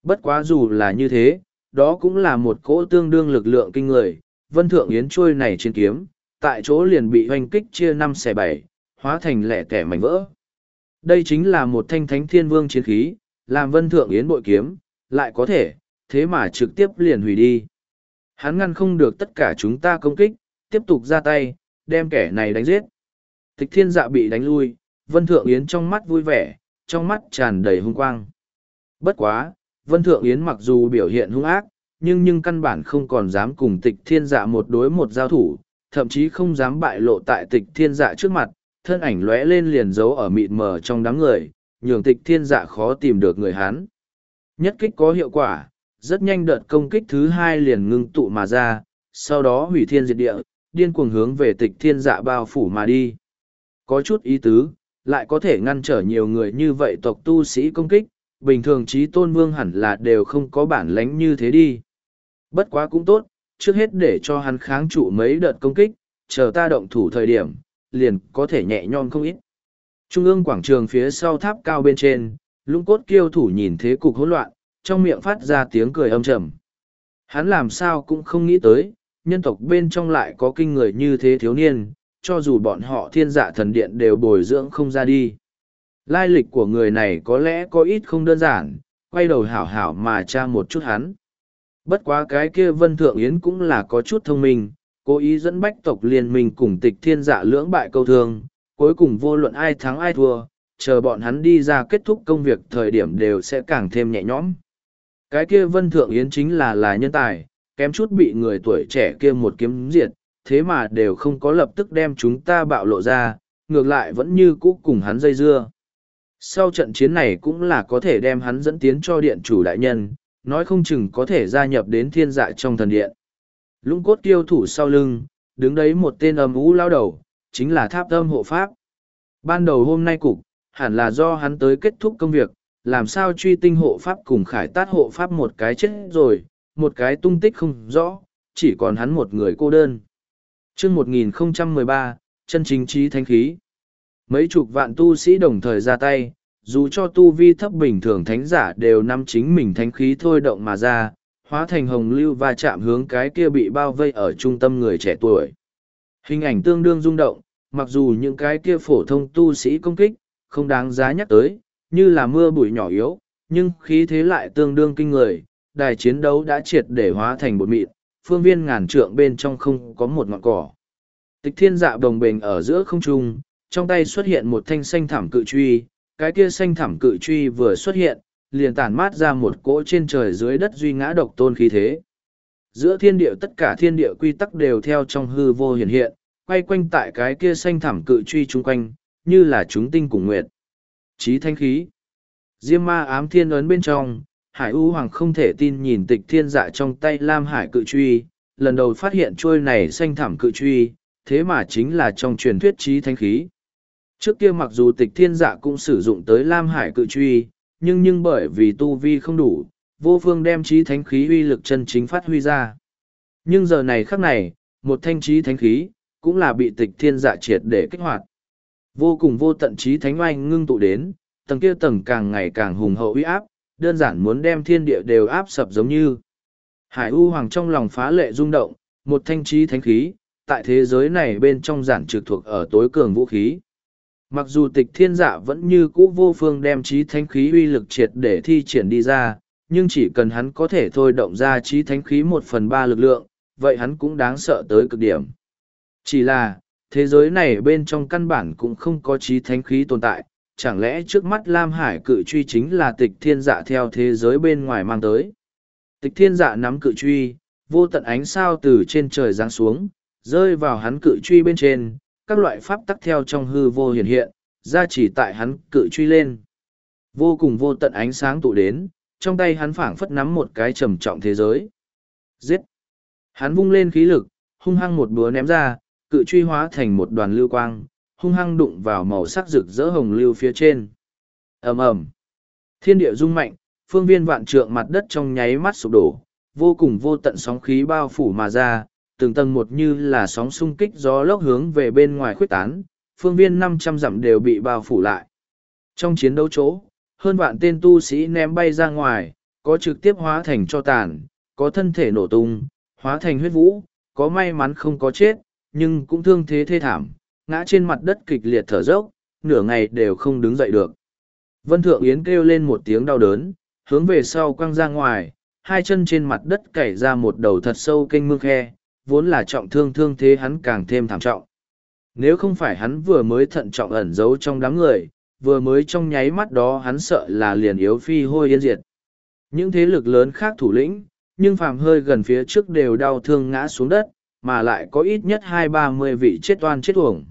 Bất quá dù là như thế, đó cũng là một cỗ tương đương lực lượng kinh người, vân thượng yến trôi này trên kiếm, tại chỗ liền bị hoành kích chia năm xẻ bảy, hóa thành lẻ kẻ mảnh vỡ. Đây chính là một thanh thánh thiên vương chiến khí, làm vân thượng yến bội kiếm, lại có thể, thế mà trực tiếp liền hủy đi. Hắn ngăn không được tất cả chúng ta công kích, tiếp tục ra tay, đem kẻ này đánh giết. Tịch thiên dạ bị đánh lui, Vân Thượng Yến trong mắt vui vẻ, trong mắt tràn đầy hung quang. Bất quá, Vân Thượng Yến mặc dù biểu hiện hung ác, nhưng nhưng căn bản không còn dám cùng tịch thiên dạ một đối một giao thủ, thậm chí không dám bại lộ tại tịch thiên dạ trước mặt, thân ảnh lóe lên liền giấu ở mịt mờ trong đám người, nhường tịch thiên dạ khó tìm được người Hán. Nhất kích có hiệu quả, rất nhanh đợt công kích thứ hai liền ngưng tụ mà ra, sau đó hủy thiên diệt địa, điên cuồng hướng về tịch thiên dạ bao phủ mà đi. Có chút ý tứ, lại có thể ngăn trở nhiều người như vậy tộc tu sĩ công kích, bình thường trí tôn vương hẳn là đều không có bản lánh như thế đi. Bất quá cũng tốt, trước hết để cho hắn kháng trụ mấy đợt công kích, chờ ta động thủ thời điểm, liền có thể nhẹ nhõm không ít. Trung ương quảng trường phía sau tháp cao bên trên, lũng cốt kiêu thủ nhìn thế cục hỗn loạn, trong miệng phát ra tiếng cười âm trầm. Hắn làm sao cũng không nghĩ tới, nhân tộc bên trong lại có kinh người như thế thiếu niên, cho dù bọn họ thiên dạ thần điện đều bồi dưỡng không ra đi. Lai lịch của người này có lẽ có ít không đơn giản, quay đầu hảo hảo mà tra một chút hắn. Bất quá cái kia Vân Thượng Yến cũng là có chút thông minh, cố ý dẫn bách tộc liên minh cùng tịch thiên dạ lưỡng bại câu thương, cuối cùng vô luận ai thắng ai thua, chờ bọn hắn đi ra kết thúc công việc thời điểm đều sẽ càng thêm nhẹ nhõm. Cái kia Vân Thượng Yến chính là là nhân tài, kém chút bị người tuổi trẻ kia một kiếm diệt, thế mà đều không có lập tức đem chúng ta bạo lộ ra, ngược lại vẫn như cũ cùng hắn dây dưa. Sau trận chiến này cũng là có thể đem hắn dẫn tiến cho điện chủ đại nhân, nói không chừng có thể gia nhập đến thiên dạ trong thần điện. Lũng cốt tiêu thủ sau lưng, đứng đấy một tên âm ú lao đầu, chính là tháp âm hộ pháp. Ban đầu hôm nay cục, hẳn là do hắn tới kết thúc công việc, làm sao truy tinh hộ pháp cùng khải tát hộ pháp một cái chết rồi, một cái tung tích không rõ, chỉ còn hắn một người cô đơn. chương 1013, chân chính trí thánh khí. Mấy chục vạn tu sĩ đồng thời ra tay, dù cho tu vi thấp bình thường thánh giả đều nắm chính mình thánh khí thôi động mà ra, hóa thành hồng lưu và chạm hướng cái kia bị bao vây ở trung tâm người trẻ tuổi. Hình ảnh tương đương rung động, mặc dù những cái kia phổ thông tu sĩ công kích, không đáng giá nhắc tới, như là mưa bụi nhỏ yếu, nhưng khí thế lại tương đương kinh người, đài chiến đấu đã triệt để hóa thành bột mịn, phương viên ngàn trượng bên trong không có một ngọn cỏ. Tịch thiên dạ đồng bền ở giữa không trung, trong tay xuất hiện một thanh xanh thảm cự truy, cái kia xanh thảm cự truy vừa xuất hiện, liền tản mát ra một cỗ trên trời dưới đất duy ngã độc tôn khí thế. Giữa thiên địa tất cả thiên địa quy tắc đều theo trong hư vô hiện hiện, quay quanh tại cái kia xanh thảm cự truy chung quanh, như là chúng tinh cùng nguyệt. Chí thanh khí. Diêm ma ám thiên ấn bên trong, Hải U Hoàng không thể tin nhìn tịch thiên dạ trong tay Lam Hải cự truy, lần đầu phát hiện trôi này xanh thảm cự truy, thế mà chính là trong truyền thuyết trí thanh khí. Trước kia mặc dù tịch thiên dạ cũng sử dụng tới Lam Hải cự truy, nhưng nhưng bởi vì tu vi không đủ, vô phương đem trí thánh khí uy lực chân chính phát huy ra. Nhưng giờ này khắc này, một thanh trí thánh khí, cũng là bị tịch thiên dạ triệt để kích hoạt. Vô cùng vô tận trí thánh oanh ngưng tụ đến, tầng kia tầng càng ngày càng hùng hậu uy áp, đơn giản muốn đem thiên địa đều áp sập giống như. Hải U Hoàng trong lòng phá lệ rung động, một thanh trí thánh khí, tại thế giới này bên trong giản trực thuộc ở tối cường vũ khí. Mặc dù tịch thiên dạ vẫn như cũ vô phương đem trí thánh khí uy lực triệt để thi triển đi ra, nhưng chỉ cần hắn có thể thôi động ra trí thánh khí một phần ba lực lượng, vậy hắn cũng đáng sợ tới cực điểm. Chỉ là, thế giới này bên trong căn bản cũng không có trí thánh khí tồn tại, chẳng lẽ trước mắt Lam Hải cự truy chính là tịch thiên dạ theo thế giới bên ngoài mang tới. Tịch thiên dạ nắm cự truy, vô tận ánh sao từ trên trời giáng xuống, rơi vào hắn cự truy bên trên, các loại pháp tắc theo trong hư vô hiện hiện, ra chỉ tại hắn cự truy lên. Vô cùng vô tận ánh sáng tụ đến, trong tay hắn phảng phất nắm một cái trầm trọng thế giới. Giết! Hắn vung lên khí lực, hung hăng một búa ném ra, cự truy hóa thành một đoàn lưu quang, hung hăng đụng vào màu sắc rực rỡ hồng lưu phía trên. ầm ầm, Thiên địa rung mạnh, phương viên vạn trượng mặt đất trong nháy mắt sụp đổ, vô cùng vô tận sóng khí bao phủ mà ra, từng tầng một như là sóng xung kích gió lốc hướng về bên ngoài khuếch tán, phương viên năm trăm dặm đều bị bao phủ lại. Trong chiến đấu chỗ, hơn vạn tên tu sĩ ném bay ra ngoài, có trực tiếp hóa thành cho tàn, có thân thể nổ tung, hóa thành huyết vũ, có may mắn không có chết, nhưng cũng thương thế thê thảm, ngã trên mặt đất kịch liệt thở dốc, nửa ngày đều không đứng dậy được. Vân Thượng Yến kêu lên một tiếng đau đớn, hướng về sau quăng ra ngoài, hai chân trên mặt đất cày ra một đầu thật sâu kênh mương khe, vốn là trọng thương thương thế hắn càng thêm thảm trọng. Nếu không phải hắn vừa mới thận trọng ẩn giấu trong đám người, vừa mới trong nháy mắt đó hắn sợ là liền yếu phi hôi yên diệt. Những thế lực lớn khác thủ lĩnh, nhưng phàm hơi gần phía trước đều đau thương ngã xuống đất, mà lại có ít nhất hai ba mươi vị chết oan chết uổng.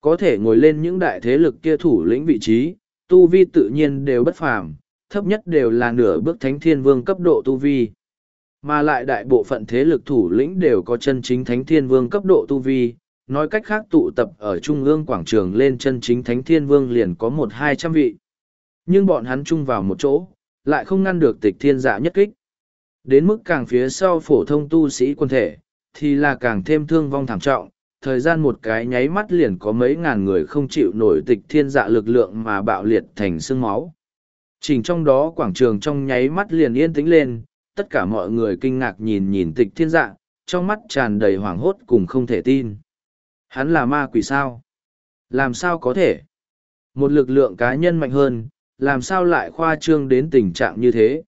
Có thể ngồi lên những đại thế lực kia thủ lĩnh vị trí, tu vi tự nhiên đều bất phàm, thấp nhất đều là nửa bước thánh thiên vương cấp độ tu vi. Mà lại đại bộ phận thế lực thủ lĩnh đều có chân chính thánh thiên vương cấp độ tu vi, nói cách khác tụ tập ở trung ương quảng trường lên chân chính thánh thiên vương liền có một hai trăm vị. Nhưng bọn hắn chung vào một chỗ, lại không ngăn được tịch thiên dạ nhất kích. Đến mức càng phía sau phổ thông tu sĩ quân thể, thì là càng thêm thương vong thảm trọng, thời gian một cái nháy mắt liền có mấy ngàn người không chịu nổi tịch thiên dạ lực lượng mà bạo liệt thành xương máu. Chỉnh trong đó quảng trường trong nháy mắt liền yên tĩnh lên, tất cả mọi người kinh ngạc nhìn nhìn tịch thiên dạ, trong mắt tràn đầy hoảng hốt cùng không thể tin. Hắn là ma quỷ sao? Làm sao có thể? Một lực lượng cá nhân mạnh hơn, làm sao lại khoa trương đến tình trạng như thế?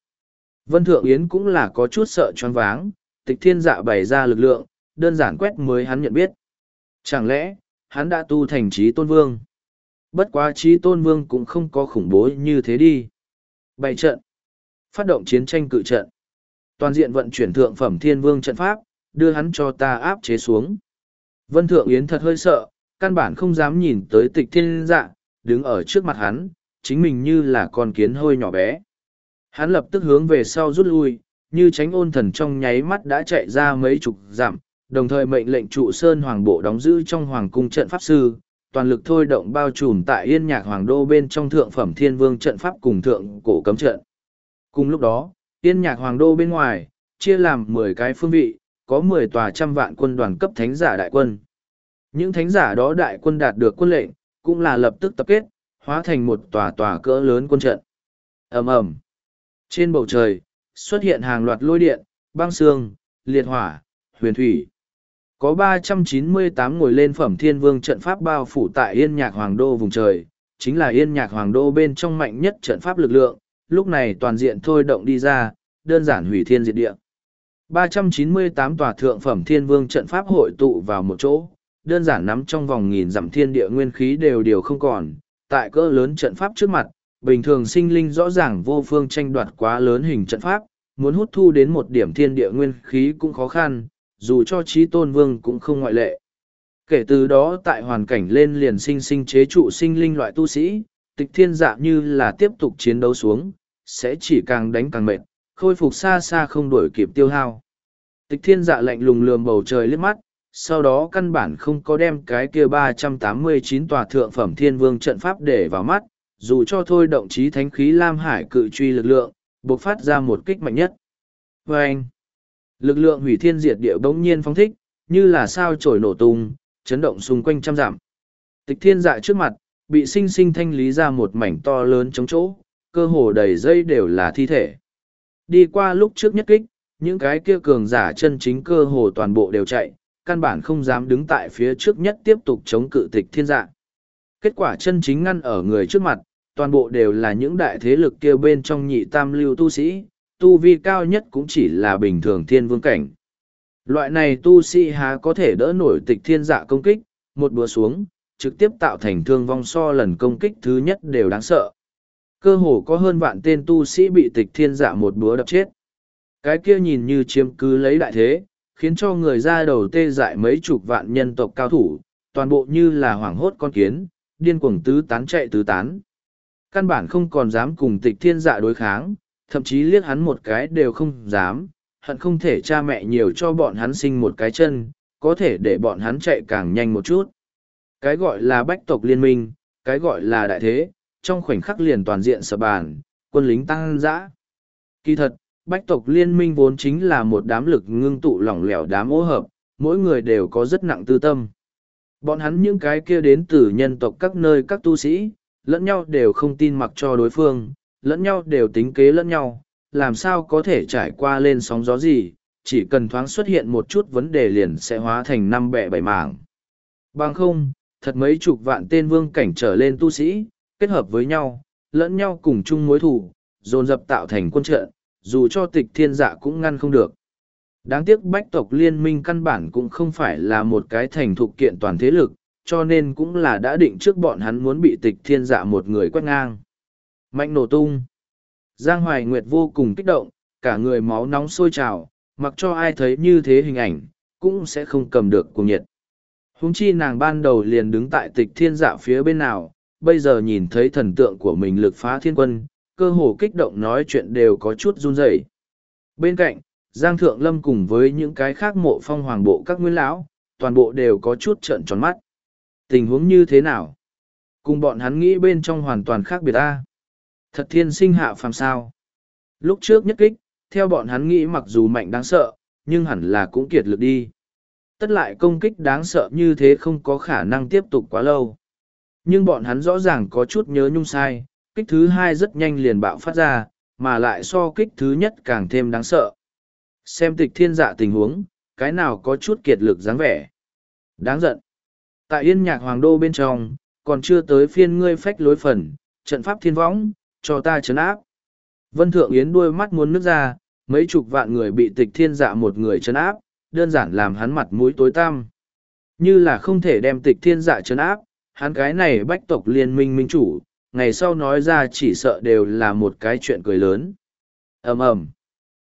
Vân Thượng Yến cũng là có chút sợ choáng váng, tịch thiên dạ bày ra lực lượng, đơn giản quét mới hắn nhận biết. Chẳng lẽ, hắn đã tu thành trí tôn vương? Bất quá trí tôn vương cũng không có khủng bố như thế đi. Bày trận. Phát động chiến tranh cự trận. Toàn diện vận chuyển thượng phẩm thiên vương trận pháp, đưa hắn cho ta áp chế xuống. Vân Thượng Yến thật hơi sợ, căn bản không dám nhìn tới tịch thiên dạ, đứng ở trước mặt hắn, chính mình như là con kiến hơi nhỏ bé. Hắn lập tức hướng về sau rút lui, như tránh ôn thần trong nháy mắt đã chạy ra mấy chục dặm, đồng thời mệnh lệnh trụ sơn hoàng bộ đóng giữ trong hoàng cung trận pháp sư, toàn lực thôi động bao trùm tại yên nhạc hoàng đô bên trong thượng phẩm thiên vương trận pháp cùng thượng cổ cấm trận. Cùng lúc đó, yên nhạc hoàng đô bên ngoài, chia làm mười cái phương vị, có mười tòa trăm vạn quân đoàn cấp thánh giả đại quân. Những thánh giả đó đại quân đạt được quân lệnh, cũng là lập tức tập kết, hóa thành một tòa tòa cỡ lớn quân trận. ầm ầm Trên bầu trời, xuất hiện hàng loạt lôi điện, băng xương, liệt hỏa, huyền thủy. Có ba trăm chín mươi tám ngồi lên phẩm thiên vương trận pháp bao phủ tại Yên Nhạc Hoàng Đô vùng trời, chính là Yên Nhạc Hoàng Đô bên trong mạnh nhất trận pháp lực lượng, lúc này toàn diện thôi động đi ra, đơn giản hủy thiên diệt địa. ba trăm chín mươi tám tòa thượng phẩm thiên vương trận pháp hội tụ vào một chỗ, đơn giản nắm trong vòng nghìn dặm thiên địa nguyên khí đều đều không còn, tại cỡ lớn trận pháp trước mặt, bình thường sinh linh rõ ràng vô phương tranh đoạt quá lớn hình trận pháp, muốn hút thu đến một điểm thiên địa nguyên khí cũng khó khăn, dù cho trí tôn vương cũng không ngoại lệ. Kể từ đó tại hoàn cảnh lên liền sinh sinh chế trụ sinh linh loại tu sĩ, tịch thiên dạ như là tiếp tục chiến đấu xuống, sẽ chỉ càng đánh càng mệt, khôi phục xa xa không đuổi kịp tiêu hao. Tịch thiên dạ lạnh lùng lườm bầu trời liếc mắt, sau đó căn bản không có đem cái kia ba trăm tám mươi chín tòa thượng phẩm thiên vương trận pháp để vào mắt, dù cho thôi động chí thánh khí Lam Hải cự truy lực lượng, bộc phát ra một kích mạnh nhất. Và anh, lực lượng hủy thiên diệt địa bỗng nhiên phong thích, như là sao trổi nổ tung, chấn động xung quanh trăm dặm. Tịch thiên dạ trước mặt, bị sinh sinh thanh lý ra một mảnh to lớn chống chỗ, cơ hồ đầy dây đều là thi thể. Đi qua lúc trước nhất kích, những cái kia cường giả chân chính cơ hồ toàn bộ đều chạy, căn bản không dám đứng tại phía trước nhất tiếp tục chống cự tịch thiên dạ. Kết quả chân chính ngăn ở người trước mặt, toàn bộ đều là những đại thế lực kia bên trong nhị tam lưu tu sĩ, tu vi cao nhất cũng chỉ là bình thường thiên vương cảnh. Loại này tu sĩ há có thể đỡ nổi tịch thiên dạ công kích, một búa xuống, trực tiếp tạo thành thương vong so lần công kích thứ nhất đều đáng sợ. Cơ hồ có hơn vạn tên tu sĩ bị tịch thiên dạ một búa đập chết. Cái kia nhìn như chiếm cứ lấy đại thế, khiến cho người ra đầu tê dại mấy chục vạn nhân tộc cao thủ, toàn bộ như là hoảng hốt con kiến, điên cuồng tứ tán chạy tứ tán. Căn bản không còn dám cùng tịch thiên dạ đối kháng, thậm chí liếc hắn một cái đều không dám, hận không thể cha mẹ nhiều cho bọn hắn sinh một cái chân, có thể để bọn hắn chạy càng nhanh một chút. Cái gọi là bách tộc liên minh, cái gọi là đại thế, trong khoảnh khắc liền toàn diện sập bàn, quân lính tăng dã. Kỳ thật, bách tộc liên minh vốn chính là một đám lực ngưng tụ lỏng lẻo đám ô hợp, mỗi người đều có rất nặng tư tâm. Bọn hắn những cái kia đến từ nhân tộc các nơi các tu sĩ, lẫn nhau đều không tin mặc cho đối phương, lẫn nhau đều tính kế lẫn nhau, làm sao có thể trải qua lên sóng gió gì, chỉ cần thoáng xuất hiện một chút vấn đề liền sẽ hóa thành năm bẻ bảy mảng. Bằng không, thật mấy chục vạn tên vương cảnh trở lên tu sĩ, kết hợp với nhau, lẫn nhau cùng chung mối thủ, dồn dập tạo thành quân trận, dù cho tịch thiên dạ cũng ngăn không được. Đáng tiếc bách tộc liên minh căn bản cũng không phải là một cái thành thục kiện toàn thế lực, cho nên cũng là đã định trước bọn hắn muốn bị tịch thiên dạ một người quét ngang. Mạnh nổ tung. Giang Hoài Nguyệt vô cùng kích động, cả người máu nóng sôi trào, mặc cho ai thấy như thế hình ảnh, cũng sẽ không cầm được cùng nhiệt. Húng chi nàng ban đầu liền đứng tại tịch thiên dạ phía bên nào, bây giờ nhìn thấy thần tượng của mình lực phá thiên quân, cơ hồ kích động nói chuyện đều có chút run rẩy. Bên cạnh, Giang Thượng Lâm cùng với những cái khác mộ phong hoàng bộ các nguyên lão, toàn bộ đều có chút trợn tròn mắt. Tình huống như thế nào? Cùng bọn hắn nghĩ bên trong hoàn toàn khác biệt ta. Thật thiên sinh hạ phàm sao. Lúc trước nhất kích, theo bọn hắn nghĩ mặc dù mạnh đáng sợ, nhưng hẳn là cũng kiệt lực đi. Tất lại công kích đáng sợ như thế không có khả năng tiếp tục quá lâu. Nhưng bọn hắn rõ ràng có chút nhớ nhung sai, kích thứ hai rất nhanh liền bạo phát ra, mà lại so kích thứ nhất càng thêm đáng sợ. Xem tịch thiên dạ tình huống, cái nào có chút kiệt lực dáng vẻ. Đáng giận. Tại yên nhạc hoàng đô bên trong, còn chưa tới phiên ngươi phách lối phần, trận pháp thiên võng, cho ta chấn áp. Vân Thượng Yến đuôi mắt muốn nước ra, mấy chục vạn người bị tịch thiên dạ một người chấn áp, đơn giản làm hắn mặt mũi tối tăm. Như là không thể đem tịch thiên dạ chấn áp, hắn cái này bách tộc liên minh minh chủ, ngày sau nói ra chỉ sợ đều là một cái chuyện cười lớn. ầm ầm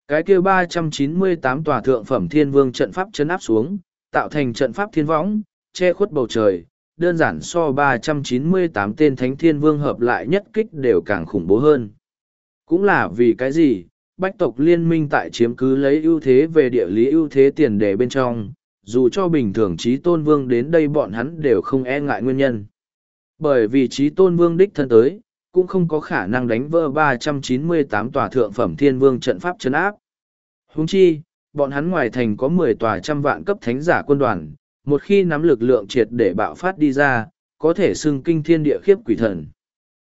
Cái kia ba trăm chín mươi tám tòa thượng phẩm thiên vương trận pháp chấn áp xuống, tạo thành trận pháp thiên võng, che khuất bầu trời, đơn giản so 398 tên thánh thiên vương hợp lại nhất kích đều càng khủng bố hơn. Cũng là vì cái gì, bách tộc liên minh tại chiếm cứ lấy ưu thế về địa lý ưu thế tiền đề bên trong, dù cho bình thường trí tôn vương đến đây bọn hắn đều không e ngại nguyên nhân. Bởi vì trí tôn vương đích thân tới, cũng không có khả năng đánh vỡ 398 tòa thượng phẩm thiên vương trận pháp chấn áp. Húng chi, bọn hắn ngoài thành có 10 tòa trăm vạn cấp thánh giả quân đoàn, một khi nắm lực lượng triệt để bạo phát đi ra, có thể xưng kinh thiên địa khiếp quỷ thần.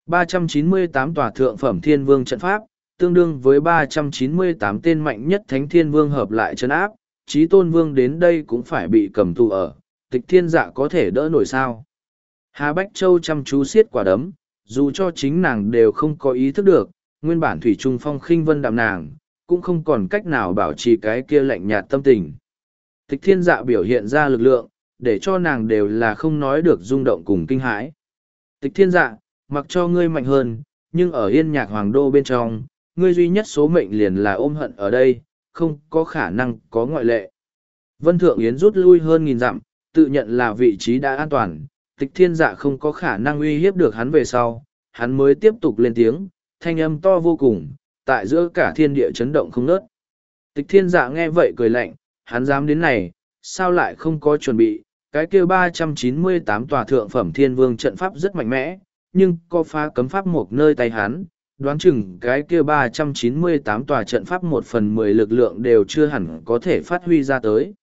398 tòa thượng phẩm thiên vương trận pháp, tương đương với 398 tên mạnh nhất thánh thiên vương hợp lại chấn áp, trí tôn vương đến đây cũng phải bị cầm tù ở, tịch thiên dạ có thể đỡ nổi sao. Hà Bách Châu chăm chú siết quả đấm, dù cho chính nàng đều không có ý thức được, nguyên bản thủy trung phong khinh vân đạm nàng, cũng không còn cách nào bảo trì cái kia lạnh nhạt tâm tình. Tịch thiên dạ biểu hiện ra lực lượng, để cho nàng đều là không nói được rung động cùng kinh hãi. Tịch thiên dạ, mặc cho ngươi mạnh hơn, nhưng ở yên nhạc hoàng đô bên trong, ngươi duy nhất số mệnh liền là ôm hận ở đây, không có khả năng có ngoại lệ. Vân Thượng Yến rút lui hơn nghìn dặm, tự nhận là vị trí đã an toàn, tịch thiên dạ không có khả năng uy hiếp được hắn về sau, hắn mới tiếp tục lên tiếng, thanh âm to vô cùng, tại giữa cả thiên địa chấn động không nớt. Tịch thiên dạ nghe vậy cười lạnh, hắn dám đến này, sao lại không có chuẩn bị, cái kêu ba trăm chín mươi tám tòa thượng phẩm thiên vương trận pháp rất mạnh mẽ, nhưng có phá cấm pháp một nơi tay hắn, đoán chừng cái kia ba trăm chín mươi tám tòa trận pháp một phần mười lực lượng đều chưa hẳn có thể phát huy ra tới.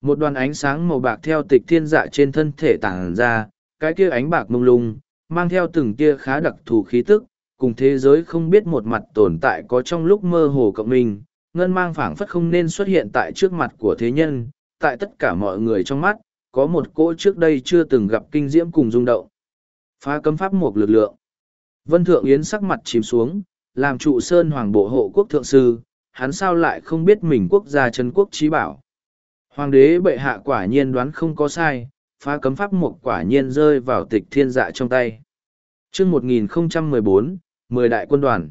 Một đoàn ánh sáng màu bạc theo tịch thiên dạ trên thân thể tàng ra, cái kia ánh bạc mông lung, mang theo từng kia khá đặc thù khí tức, cùng thế giới không biết một mặt tồn tại có trong lúc mơ hồ cộng mình, ngân mang phảng phất không nên xuất hiện tại trước mặt của thế nhân, tại tất cả mọi người trong mắt, có một cỗ trước đây chưa từng gặp kinh diễm cùng rung động. Phá cấm pháp một lực lượng. Vân Thượng Yến sắc mặt chìm xuống, làm trụ sơn hoàng bộ hộ quốc thượng sư, hắn sao lại không biết mình quốc gia chân quốc trí bảo. Hoàng đế bệ hạ quả nhiên đoán không có sai, phá cấm pháp một quả nhiên rơi vào tịch thiên dạ trong tay. chương 1014, mười đại quân đoàn.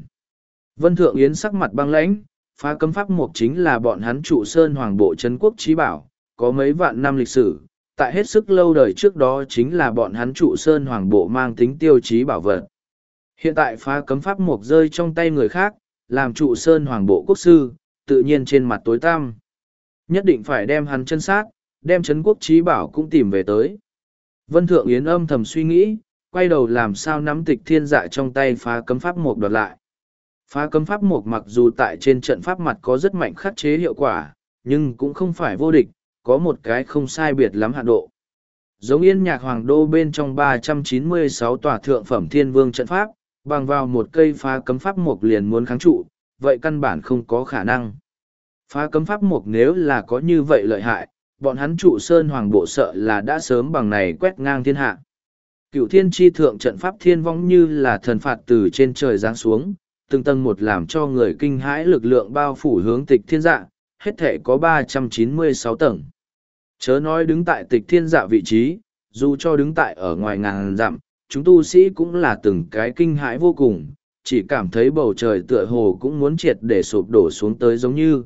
Vân Thượng Yến sắc mặt băng lãnh, phá cấm pháp một chính là bọn hắn trụ sơn hoàng bộ Trấn quốc trí bảo, có mấy vạn năm lịch sử, tại hết sức lâu đời trước đó chính là bọn hắn trụ sơn hoàng bộ mang tính tiêu chí bảo vật. Hiện tại phá cấm pháp mục rơi trong tay người khác, làm trụ sơn hoàng bộ quốc sư, tự nhiên trên mặt tối tăm. Nhất định phải đem hắn chân sát, đem chấn quốc trí bảo cũng tìm về tới. Vân Thượng Yến âm thầm suy nghĩ, quay đầu làm sao nắm tịch thiên dạ trong tay phá cấm pháp mục đoạt lại. Phá cấm pháp mục mặc dù tại trên trận pháp mặt có rất mạnh khắc chế hiệu quả, nhưng cũng không phải vô địch, có một cái không sai biệt lắm hạn độ. Giống yên nhạc hoàng đô bên trong 396 tòa thượng phẩm thiên vương trận pháp, bằng vào một cây phá cấm pháp mục liền muốn kháng trụ, vậy căn bản không có khả năng. Phá cấm pháp mục nếu là có như vậy lợi hại, bọn hắn trụ sơn hoàng bộ sợ là đã sớm bằng này quét ngang thiên hạ. Cựu thiên tri thượng trận pháp thiên vong như là thần phạt từ trên trời giáng xuống, từng tầng một làm cho người kinh hãi lực lượng bao phủ hướng tịch thiên dạ, hết thể có ba trăm chín mươi sáu tầng. Chớ nói đứng tại tịch thiên dạ vị trí, dù cho đứng tại ở ngoài ngàn dặm, chúng tu sĩ cũng là từng cái kinh hãi vô cùng, chỉ cảm thấy bầu trời tựa hồ cũng muốn triệt để sụp đổ xuống tới giống như.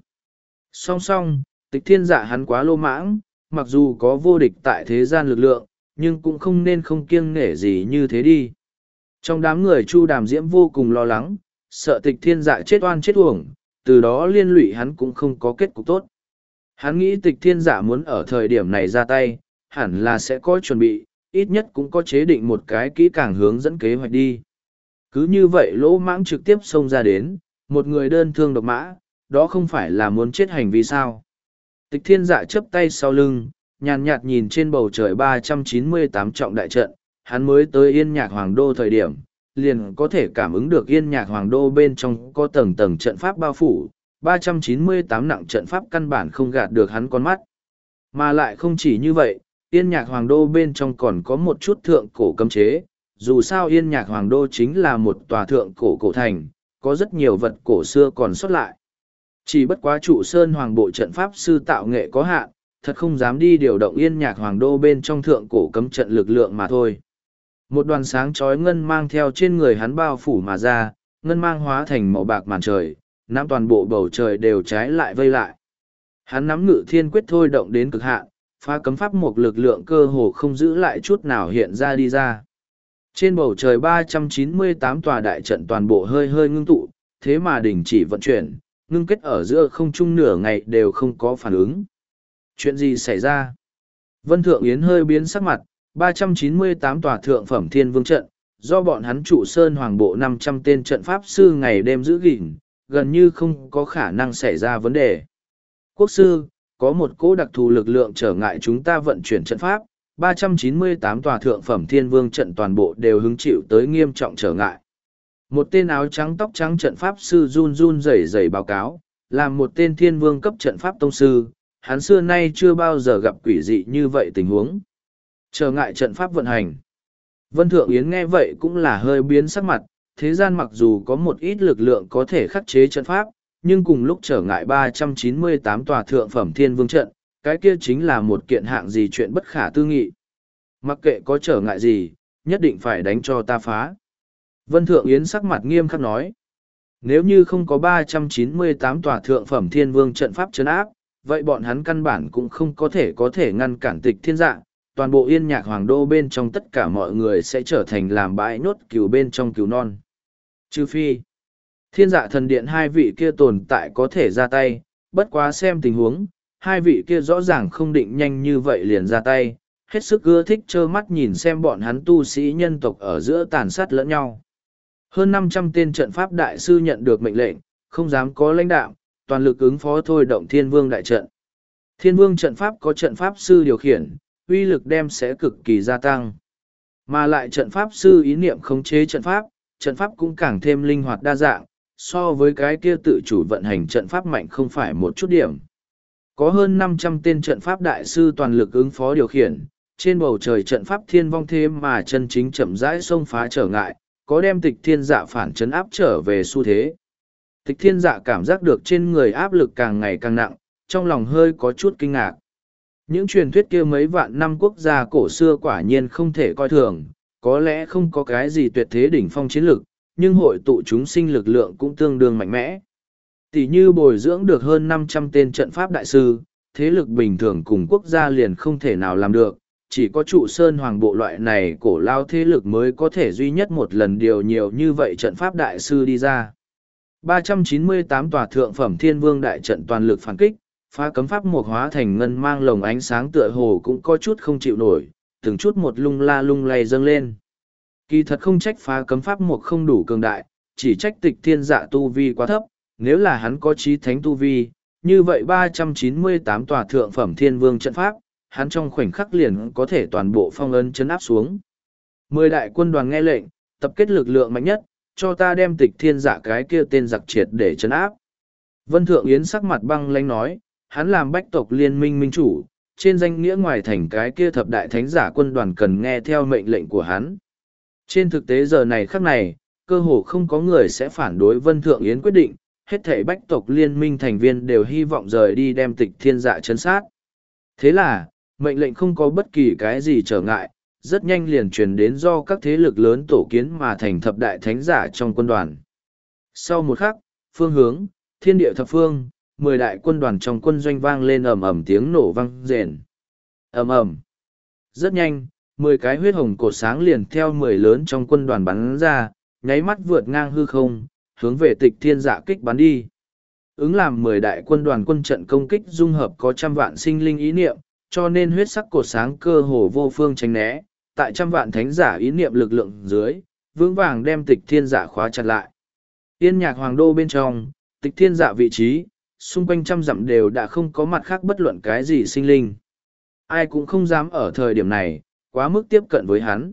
Song song, tịch thiên dạ hắn quá lô mãng, mặc dù có vô địch tại thế gian lực lượng, nhưng cũng không nên không kiêng nể gì như thế đi. Trong đám người Chu Đàm Diễm vô cùng lo lắng, sợ tịch thiên dạ chết oan chết uổng, từ đó liên lụy hắn cũng không có kết cục tốt. Hắn nghĩ tịch thiên dạ muốn ở thời điểm này ra tay, hẳn là sẽ có chuẩn bị, ít nhất cũng có chế định một cái kỹ càng hướng dẫn kế hoạch đi. Cứ như vậy lỗ mãng trực tiếp xông ra đến, một người đơn thương độc mã, đó không phải là muốn chết hành vi sao. Tịch thiên dạ chấp tay sau lưng, nhàn nhạt nhìn trên bầu trời ba trăm chín mươi tám trọng đại trận, hắn mới tới yên nhạc hoàng đô thời điểm, liền có thể cảm ứng được yên nhạc hoàng đô bên trong có tầng tầng trận pháp bao phủ, ba trăm chín mươi tám nặng trận pháp căn bản không gạt được hắn con mắt. Mà lại không chỉ như vậy, yên nhạc hoàng đô bên trong còn có một chút thượng cổ cấm chế, dù sao yên nhạc hoàng đô chính là một tòa thượng cổ cổ thành, có rất nhiều vật cổ xưa còn xuất lại. Chỉ bất quá trụ sơn hoàng bộ trận pháp sư tạo nghệ có hạn, thật không dám đi điều động yên nhạc hoàng đô bên trong thượng cổ cấm trận lực lượng mà thôi. Một đoàn sáng chói ngân mang theo trên người hắn bao phủ mà ra, ngân mang hóa thành màu bạc màn trời, nắm toàn bộ bầu trời đều trái lại vây lại. Hắn nắm ngự thiên quyết thôi động đến cực hạn, phá cấm pháp một lực lượng cơ hồ không giữ lại chút nào hiện ra đi ra. Trên bầu trời 398 tòa đại trận toàn bộ hơi hơi ngưng tụ, thế mà đình chỉ vận chuyển, ngưng kết ở giữa không trung nửa ngày đều không có phản ứng. Chuyện gì xảy ra? Vân Thượng Yến hơi biến sắc mặt, 398 tòa thượng phẩm thiên vương trận, do bọn hắn trụ sơn hoàng bộ 500 tên trận pháp sư ngày đêm giữ gìn, gần như không có khả năng xảy ra vấn đề. Quốc sư, có một cỗ đặc thù lực lượng trở ngại chúng ta vận chuyển trận pháp, 398 tòa thượng phẩm thiên vương trận toàn bộ đều hứng chịu tới nghiêm trọng trở ngại. Một tên áo trắng tóc trắng trận pháp sư run run rẩy rẩy báo cáo, là một tên thiên vương cấp trận pháp tông sư, hắn xưa nay chưa bao giờ gặp quỷ dị như vậy tình huống. Trở ngại trận pháp vận hành. Vân Thượng Yến nghe vậy cũng là hơi biến sắc mặt, thế gian mặc dù có một ít lực lượng có thể khắc chế trận pháp, nhưng cùng lúc trở ngại 398 tòa thượng phẩm thiên vương trận, cái kia chính là một kiện hạng gì chuyện bất khả tư nghị. Mặc kệ có trở ngại gì, nhất định phải đánh cho ta phá. Vân Thượng Yến sắc mặt nghiêm khắc nói, nếu như không có 398 tòa thượng phẩm thiên vương trận pháp chấn áp, vậy bọn hắn căn bản cũng không có thể có thể ngăn cản tịch thiên dạng, toàn bộ yên nhạc hoàng đô bên trong tất cả mọi người sẽ trở thành làm bãi nốt cừu bên trong cừu non. Trừ phi, Thiên dạ thần điện hai vị kia tồn tại có thể ra tay, bất quá xem tình huống, hai vị kia rõ ràng không định nhanh như vậy liền ra tay, hết sức ưa thích trơ mắt nhìn xem bọn hắn tu sĩ nhân tộc ở giữa tàn sát lẫn nhau. Hơn năm trăm tên trận pháp đại sư nhận được mệnh lệnh, không dám có lãnh đạo, toàn lực ứng phó thôi động thiên vương đại trận. Thiên vương trận pháp có trận pháp sư điều khiển, uy lực đem sẽ cực kỳ gia tăng. Mà lại trận pháp sư ý niệm khống chế trận pháp, trận pháp cũng càng thêm linh hoạt đa dạng, so với cái kia tự chủ vận hành trận pháp mạnh không phải một chút điểm. Có hơn năm trăm tên trận pháp đại sư toàn lực ứng phó điều khiển, trên bầu trời trận pháp thiên vong thế mà chân chính chậm rãi xông phá trở ngại, có đem tịch thiên dạ phản chấn áp trở về xu thế. Tịch thiên dạ cảm giác được trên người áp lực càng ngày càng nặng, trong lòng hơi có chút kinh ngạc. Những truyền thuyết kia mấy vạn năm quốc gia cổ xưa quả nhiên không thể coi thường, có lẽ không có cái gì tuyệt thế đỉnh phong chiến lực, nhưng hội tụ chúng sinh lực lượng cũng tương đương mạnh mẽ. Tỷ như bồi dưỡng được hơn năm trăm tên trận pháp đại sư, thế lực bình thường cùng quốc gia liền không thể nào làm được, chỉ có trụ sơn hoàng bộ loại này cổ lao thế lực mới có thể duy nhất một lần điều nhiều như vậy trận pháp đại sư đi ra. 398 tòa thượng phẩm thiên vương đại trận toàn lực phản kích, phá cấm pháp một hóa thành ngân mang lồng ánh sáng tựa hồ cũng có chút không chịu nổi, từng chút một lung la lung lay dâng lên. Kỳ thật không trách phá cấm pháp một không đủ cường đại, chỉ trách tịch thiên dạ tu vi quá thấp, nếu là hắn có trí thánh tu vi, như vậy 398 tòa thượng phẩm thiên vương trận pháp, hắn trong khoảnh khắc liền có thể toàn bộ phong ấn chấn áp xuống. Mười đại quân đoàn nghe lệnh, tập kết lực lượng mạnh nhất, cho ta đem tịch thiên dạ cái kia tên giặc triệt để chấn áp. Vân Thượng Yến sắc mặt băng lanh nói, hắn làm bách tộc liên minh minh chủ, trên danh nghĩa ngoài thành cái kia thập đại thánh giả quân đoàn cần nghe theo mệnh lệnh của hắn. Trên thực tế giờ này khắc này, cơ hồ không có người sẽ phản đối Vân Thượng Yến quyết định, hết thảy bách tộc liên minh thành viên đều hy vọng rời đi đem tịch thiên dạ chấn sát. Thế là, mệnh lệnh không có bất kỳ cái gì trở ngại, rất nhanh liền truyền đến do các thế lực lớn tổ kiến mà thành thập đại thánh giả trong quân đoàn. Sau một khắc, phương hướng, thiên địa thập phương, mười đại quân đoàn trong quân doanh vang lên ầm ầm tiếng nổ vang rền. ầm ầm. Rất nhanh, mười cái huyết hồng cổ sáng liền theo mười lớn trong quân đoàn bắn ra, nháy mắt vượt ngang hư không, hướng về tịch thiên dạ kích bắn đi. Ứng làm mười đại quân đoàn quân trận công kích dung hợp có trăm vạn sinh linh ý niệm, cho nên huyết sắc cổ sáng cơ hồ vô phương tránh né, tại trăm vạn thánh giả ý niệm lực lượng dưới, vững vàng đem tịch thiên giả khóa chặt lại. Yên nhạc hoàng đô bên trong, tịch thiên giả vị trí, xung quanh trăm dặm đều đã không có mặt khác bất luận cái gì sinh linh. Ai cũng không dám ở thời điểm này, quá mức tiếp cận với hắn.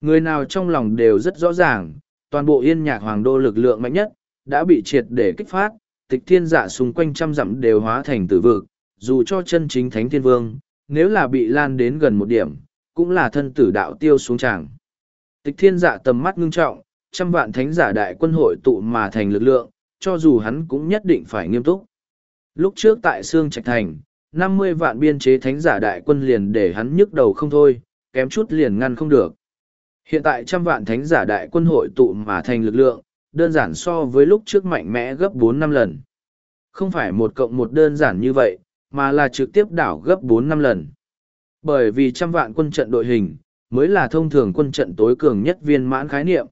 Người nào trong lòng đều rất rõ ràng, toàn bộ yên nhạc hoàng đô lực lượng mạnh nhất, đã bị triệt để kích phát, tịch thiên giả xung quanh trăm dặm đều hóa thành tử vực, dù cho chân chính thánh thiên vương, nếu là bị lan đến gần một điểm, cũng là thân tử đạo tiêu xuống tràng. Tịch thiên dạ tầm mắt ngưng trọng, trăm vạn thánh giả đại quân hội tụ mà thành lực lượng, cho dù hắn cũng nhất định phải nghiêm túc. Lúc trước tại Sương Trạch Thành, năm mươi vạn biên chế thánh giả đại quân liền để hắn nhức đầu không thôi, kém chút liền ngăn không được. Hiện tại trăm vạn thánh giả đại quân hội tụ mà thành lực lượng, đơn giản so với lúc trước mạnh mẽ gấp bốn năm lần. Không phải một cộng một đơn giản như vậy, mà là trực tiếp đảo gấp bốn năm lần. Bởi vì trăm vạn quân trận đội hình, mới là thông thường quân trận tối cường nhất viên mãn khái niệm.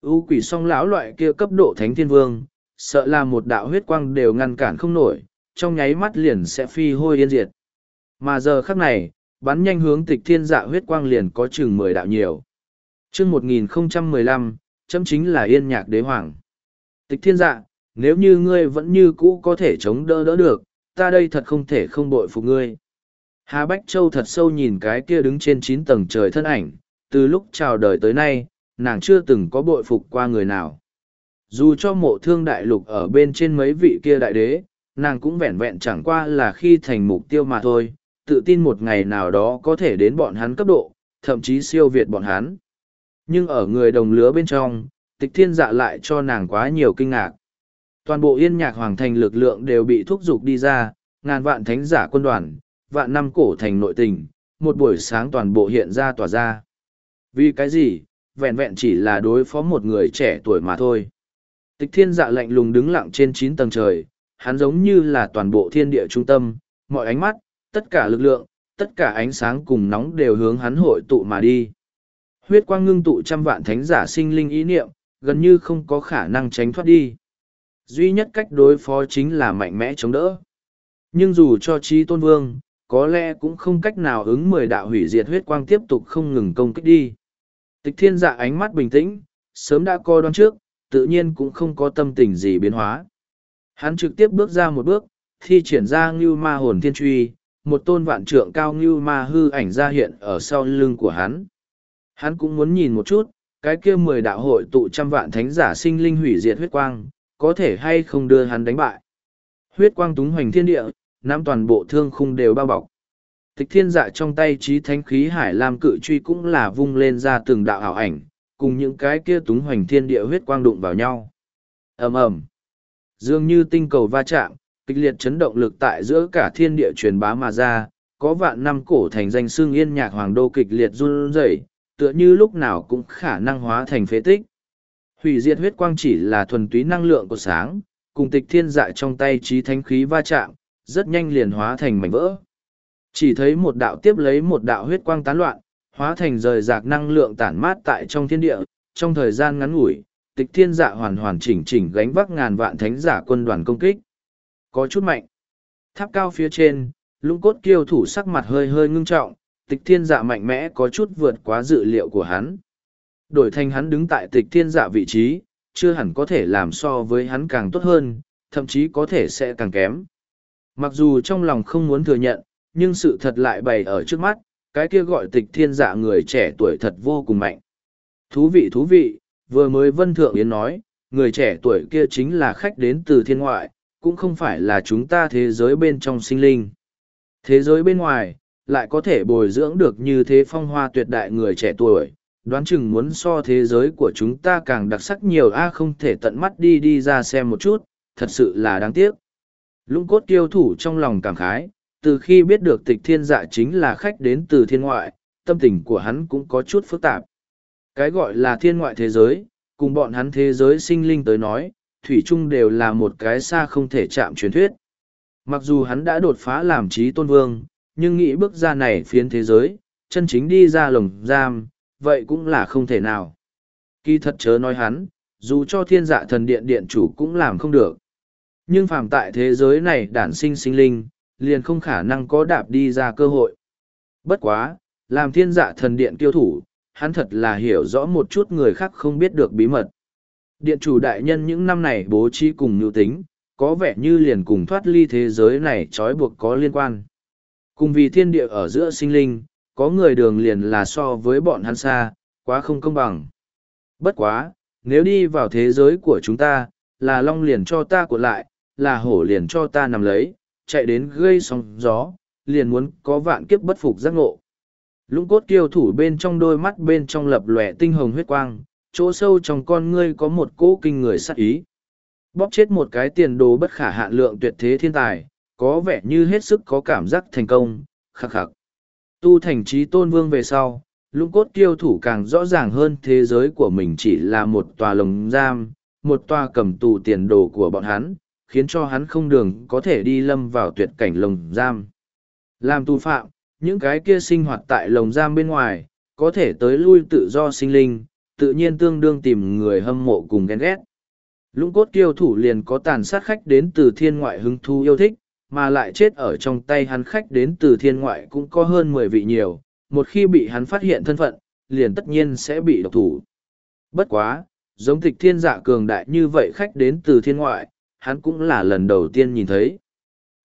U quỷ song lão loại kia cấp độ thánh thiên vương, sợ là một đạo huyết quang đều ngăn cản không nổi, trong nháy mắt liền sẽ phi hôi yên diệt. Mà giờ khắc này, bắn nhanh hướng tịch thiên dạ huyết quang liền có chừng mười đạo nhiều. chương 1015, chấm chính là yên nhạc đế hoàng. Tịch thiên dạ, nếu như ngươi vẫn như cũ có thể chống đỡ đỡ được, ta đây thật không thể không bội phục ngươi. Hà Bách Châu thật sâu nhìn cái kia đứng trên chín tầng trời thân ảnh, từ lúc chào đời tới nay, nàng chưa từng có bội phục qua người nào. Dù cho mộ thương đại lục ở bên trên mấy vị kia đại đế, nàng cũng vẹn vẹn chẳng qua là khi thành mục tiêu mà thôi, tự tin một ngày nào đó có thể đến bọn hắn cấp độ, thậm chí siêu việt bọn hắn. Nhưng ở người đồng lứa bên trong, tịch thiên dạ lại cho nàng quá nhiều kinh ngạc. Toàn bộ yên nhạc hoàng thành lực lượng đều bị thúc giục đi ra, ngàn vạn thánh giả quân đoàn, vạn năm cổ thành nội tình, một buổi sáng toàn bộ hiện ra tỏa ra. Vì cái gì, vẹn vẹn chỉ là đối phó một người trẻ tuổi mà thôi. Tịch thiên dạ lạnh lùng đứng lặng trên chín tầng trời, hắn giống như là toàn bộ thiên địa trung tâm, mọi ánh mắt, tất cả lực lượng, tất cả ánh sáng cùng nóng đều hướng hắn hội tụ mà đi. Huyết quang ngưng tụ trăm vạn thánh giả sinh linh ý niệm, gần như không có khả năng tránh thoát đi. Duy nhất cách đối phó chính là mạnh mẽ chống đỡ. Nhưng dù cho trí tôn vương, có lẽ cũng không cách nào ứng mười đạo hủy diệt huyết quang tiếp tục không ngừng công kích đi. Tịch thiên dạ ánh mắt bình tĩnh, sớm đã coi đoán trước, tự nhiên cũng không có tâm tình gì biến hóa. Hắn trực tiếp bước ra một bước, thi triển ra như ma hồn thiên truy, một tôn vạn trượng cao ngưu ma hư ảnh ra hiện ở sau lưng của hắn. Hắn cũng muốn nhìn một chút, cái kia mười đạo hội tụ trăm vạn thánh giả sinh linh hủy diệt huyết quang, có thể hay không đưa hắn đánh bại. Huyết quang túng hoành thiên địa, nắm toàn bộ thương khung đều bao bọc. Tịch thiên dạ trong tay trí thánh khí hải lam cự truy cũng là vung lên ra từng đạo ảo ảnh, cùng những cái kia túng hoành thiên địa huyết quang đụng vào nhau. ầm ầm Dường như tinh cầu va chạm, kịch liệt chấn động lực tại giữa cả thiên địa truyền bá mà ra, có vạn năm cổ thành danh xương yên nhạc hoàng đô kịch liệt run rẩy, tựa như lúc nào cũng khả năng hóa thành phế tích. Hủy diệt huyết quang chỉ là thuần túy năng lượng của sáng, cùng tịch thiên dạ trong tay trí thánh khí va chạm, rất nhanh liền hóa thành mảnh vỡ. Chỉ thấy một đạo tiếp lấy một đạo huyết quang tán loạn, hóa thành rời rạc năng lượng tản mát tại trong thiên địa, trong thời gian ngắn ngủi, tịch thiên dạ hoàn hoàn chỉnh chỉnh gánh vác ngàn vạn thánh giả quân đoàn công kích. Có chút mạnh. Tháp cao phía trên, lũng cốt kiêu thủ sắc mặt hơi hơi ngưng trọng, tịch thiên dạ mạnh mẽ có chút vượt quá dự liệu của hắn. Đổi thành hắn đứng tại tịch thiên dạ vị trí, chưa hẳn có thể làm so với hắn càng tốt hơn, thậm chí có thể sẽ càng kém. Mặc dù trong lòng không muốn thừa nhận, nhưng sự thật lại bày ở trước mắt, cái kia gọi tịch thiên dạ người trẻ tuổi thật vô cùng mạnh. Thú vị thú vị, vừa mới Vân Thượng Yến nói, người trẻ tuổi kia chính là khách đến từ thiên ngoại, cũng không phải là chúng ta thế giới bên trong sinh linh. Thế giới bên ngoài, lại có thể bồi dưỡng được như thế phong hoa tuyệt đại người trẻ tuổi, đoán chừng muốn so thế giới của chúng ta càng đặc sắc nhiều a không thể tận mắt đi đi ra xem một chút, thật sự là đáng tiếc. Lũng cốt tiêu thủ trong lòng cảm khái, từ khi biết được tịch thiên dạ chính là khách đến từ thiên ngoại, tâm tình của hắn cũng có chút phức tạp. Cái gọi là thiên ngoại thế giới, cùng bọn hắn thế giới sinh linh tới nói, thủy chung đều là một cái xa không thể chạm truyền thuyết. Mặc dù hắn đã đột phá làm trí tôn vương, nhưng nghĩ bước ra này phiến thế giới, chân chính đi ra lồng giam, vậy cũng là không thể nào. Kỳ thật chớ nói hắn, dù cho thiên dạ thần điện điện chủ cũng làm không được. Nhưng phàm tại thế giới này đản sinh sinh linh, liền không khả năng có đạp đi ra cơ hội. Bất quá, làm thiên dạ thần điện tiêu thủ, hắn thật là hiểu rõ một chút người khác không biết được bí mật. Điện chủ đại nhân những năm này bố trí cùng nhu tính, có vẻ như liền cùng thoát ly thế giới này trói buộc có liên quan. Cùng vì thiên địa ở giữa sinh linh, có người đường liền là so với bọn hắn xa, quá không công bằng. Bất quá, nếu đi vào thế giới của chúng ta, là long liền cho ta cuộn lại, là hổ liền cho ta nằm lấy, chạy đến gây sóng gió, liền muốn có vạn kiếp bất phục giác ngộ. Lũng cốt kiêu thủ bên trong đôi mắt bên trong lập lòe tinh hồng huyết quang, chỗ sâu trong con ngươi có một cỗ kinh người sắc ý. Bóp chết một cái tiền đồ bất khả hạn lượng tuyệt thế thiên tài, có vẻ như hết sức có cảm giác thành công, khắc khắc. Tu thành trí tôn vương về sau, lũng cốt kiêu thủ càng rõ ràng hơn thế giới của mình chỉ là một tòa lồng giam, một tòa cầm tù tiền đồ của bọn hắn, khiến cho hắn không đường có thể đi lâm vào tuyệt cảnh lồng giam. Làm tù phạm, những cái kia sinh hoạt tại lồng giam bên ngoài, có thể tới lui tự do sinh linh, tự nhiên tương đương tìm người hâm mộ cùng ghen ghét. Lũng cốt kiêu thủ liền có tàn sát khách đến từ thiên ngoại hứng thu yêu thích, mà lại chết ở trong tay hắn khách đến từ thiên ngoại cũng có hơn mười vị nhiều, một khi bị hắn phát hiện thân phận, liền tất nhiên sẽ bị độc thủ. Bất quá, giống tịch thiên dạ cường đại như vậy khách đến từ thiên ngoại, hắn cũng là lần đầu tiên nhìn thấy.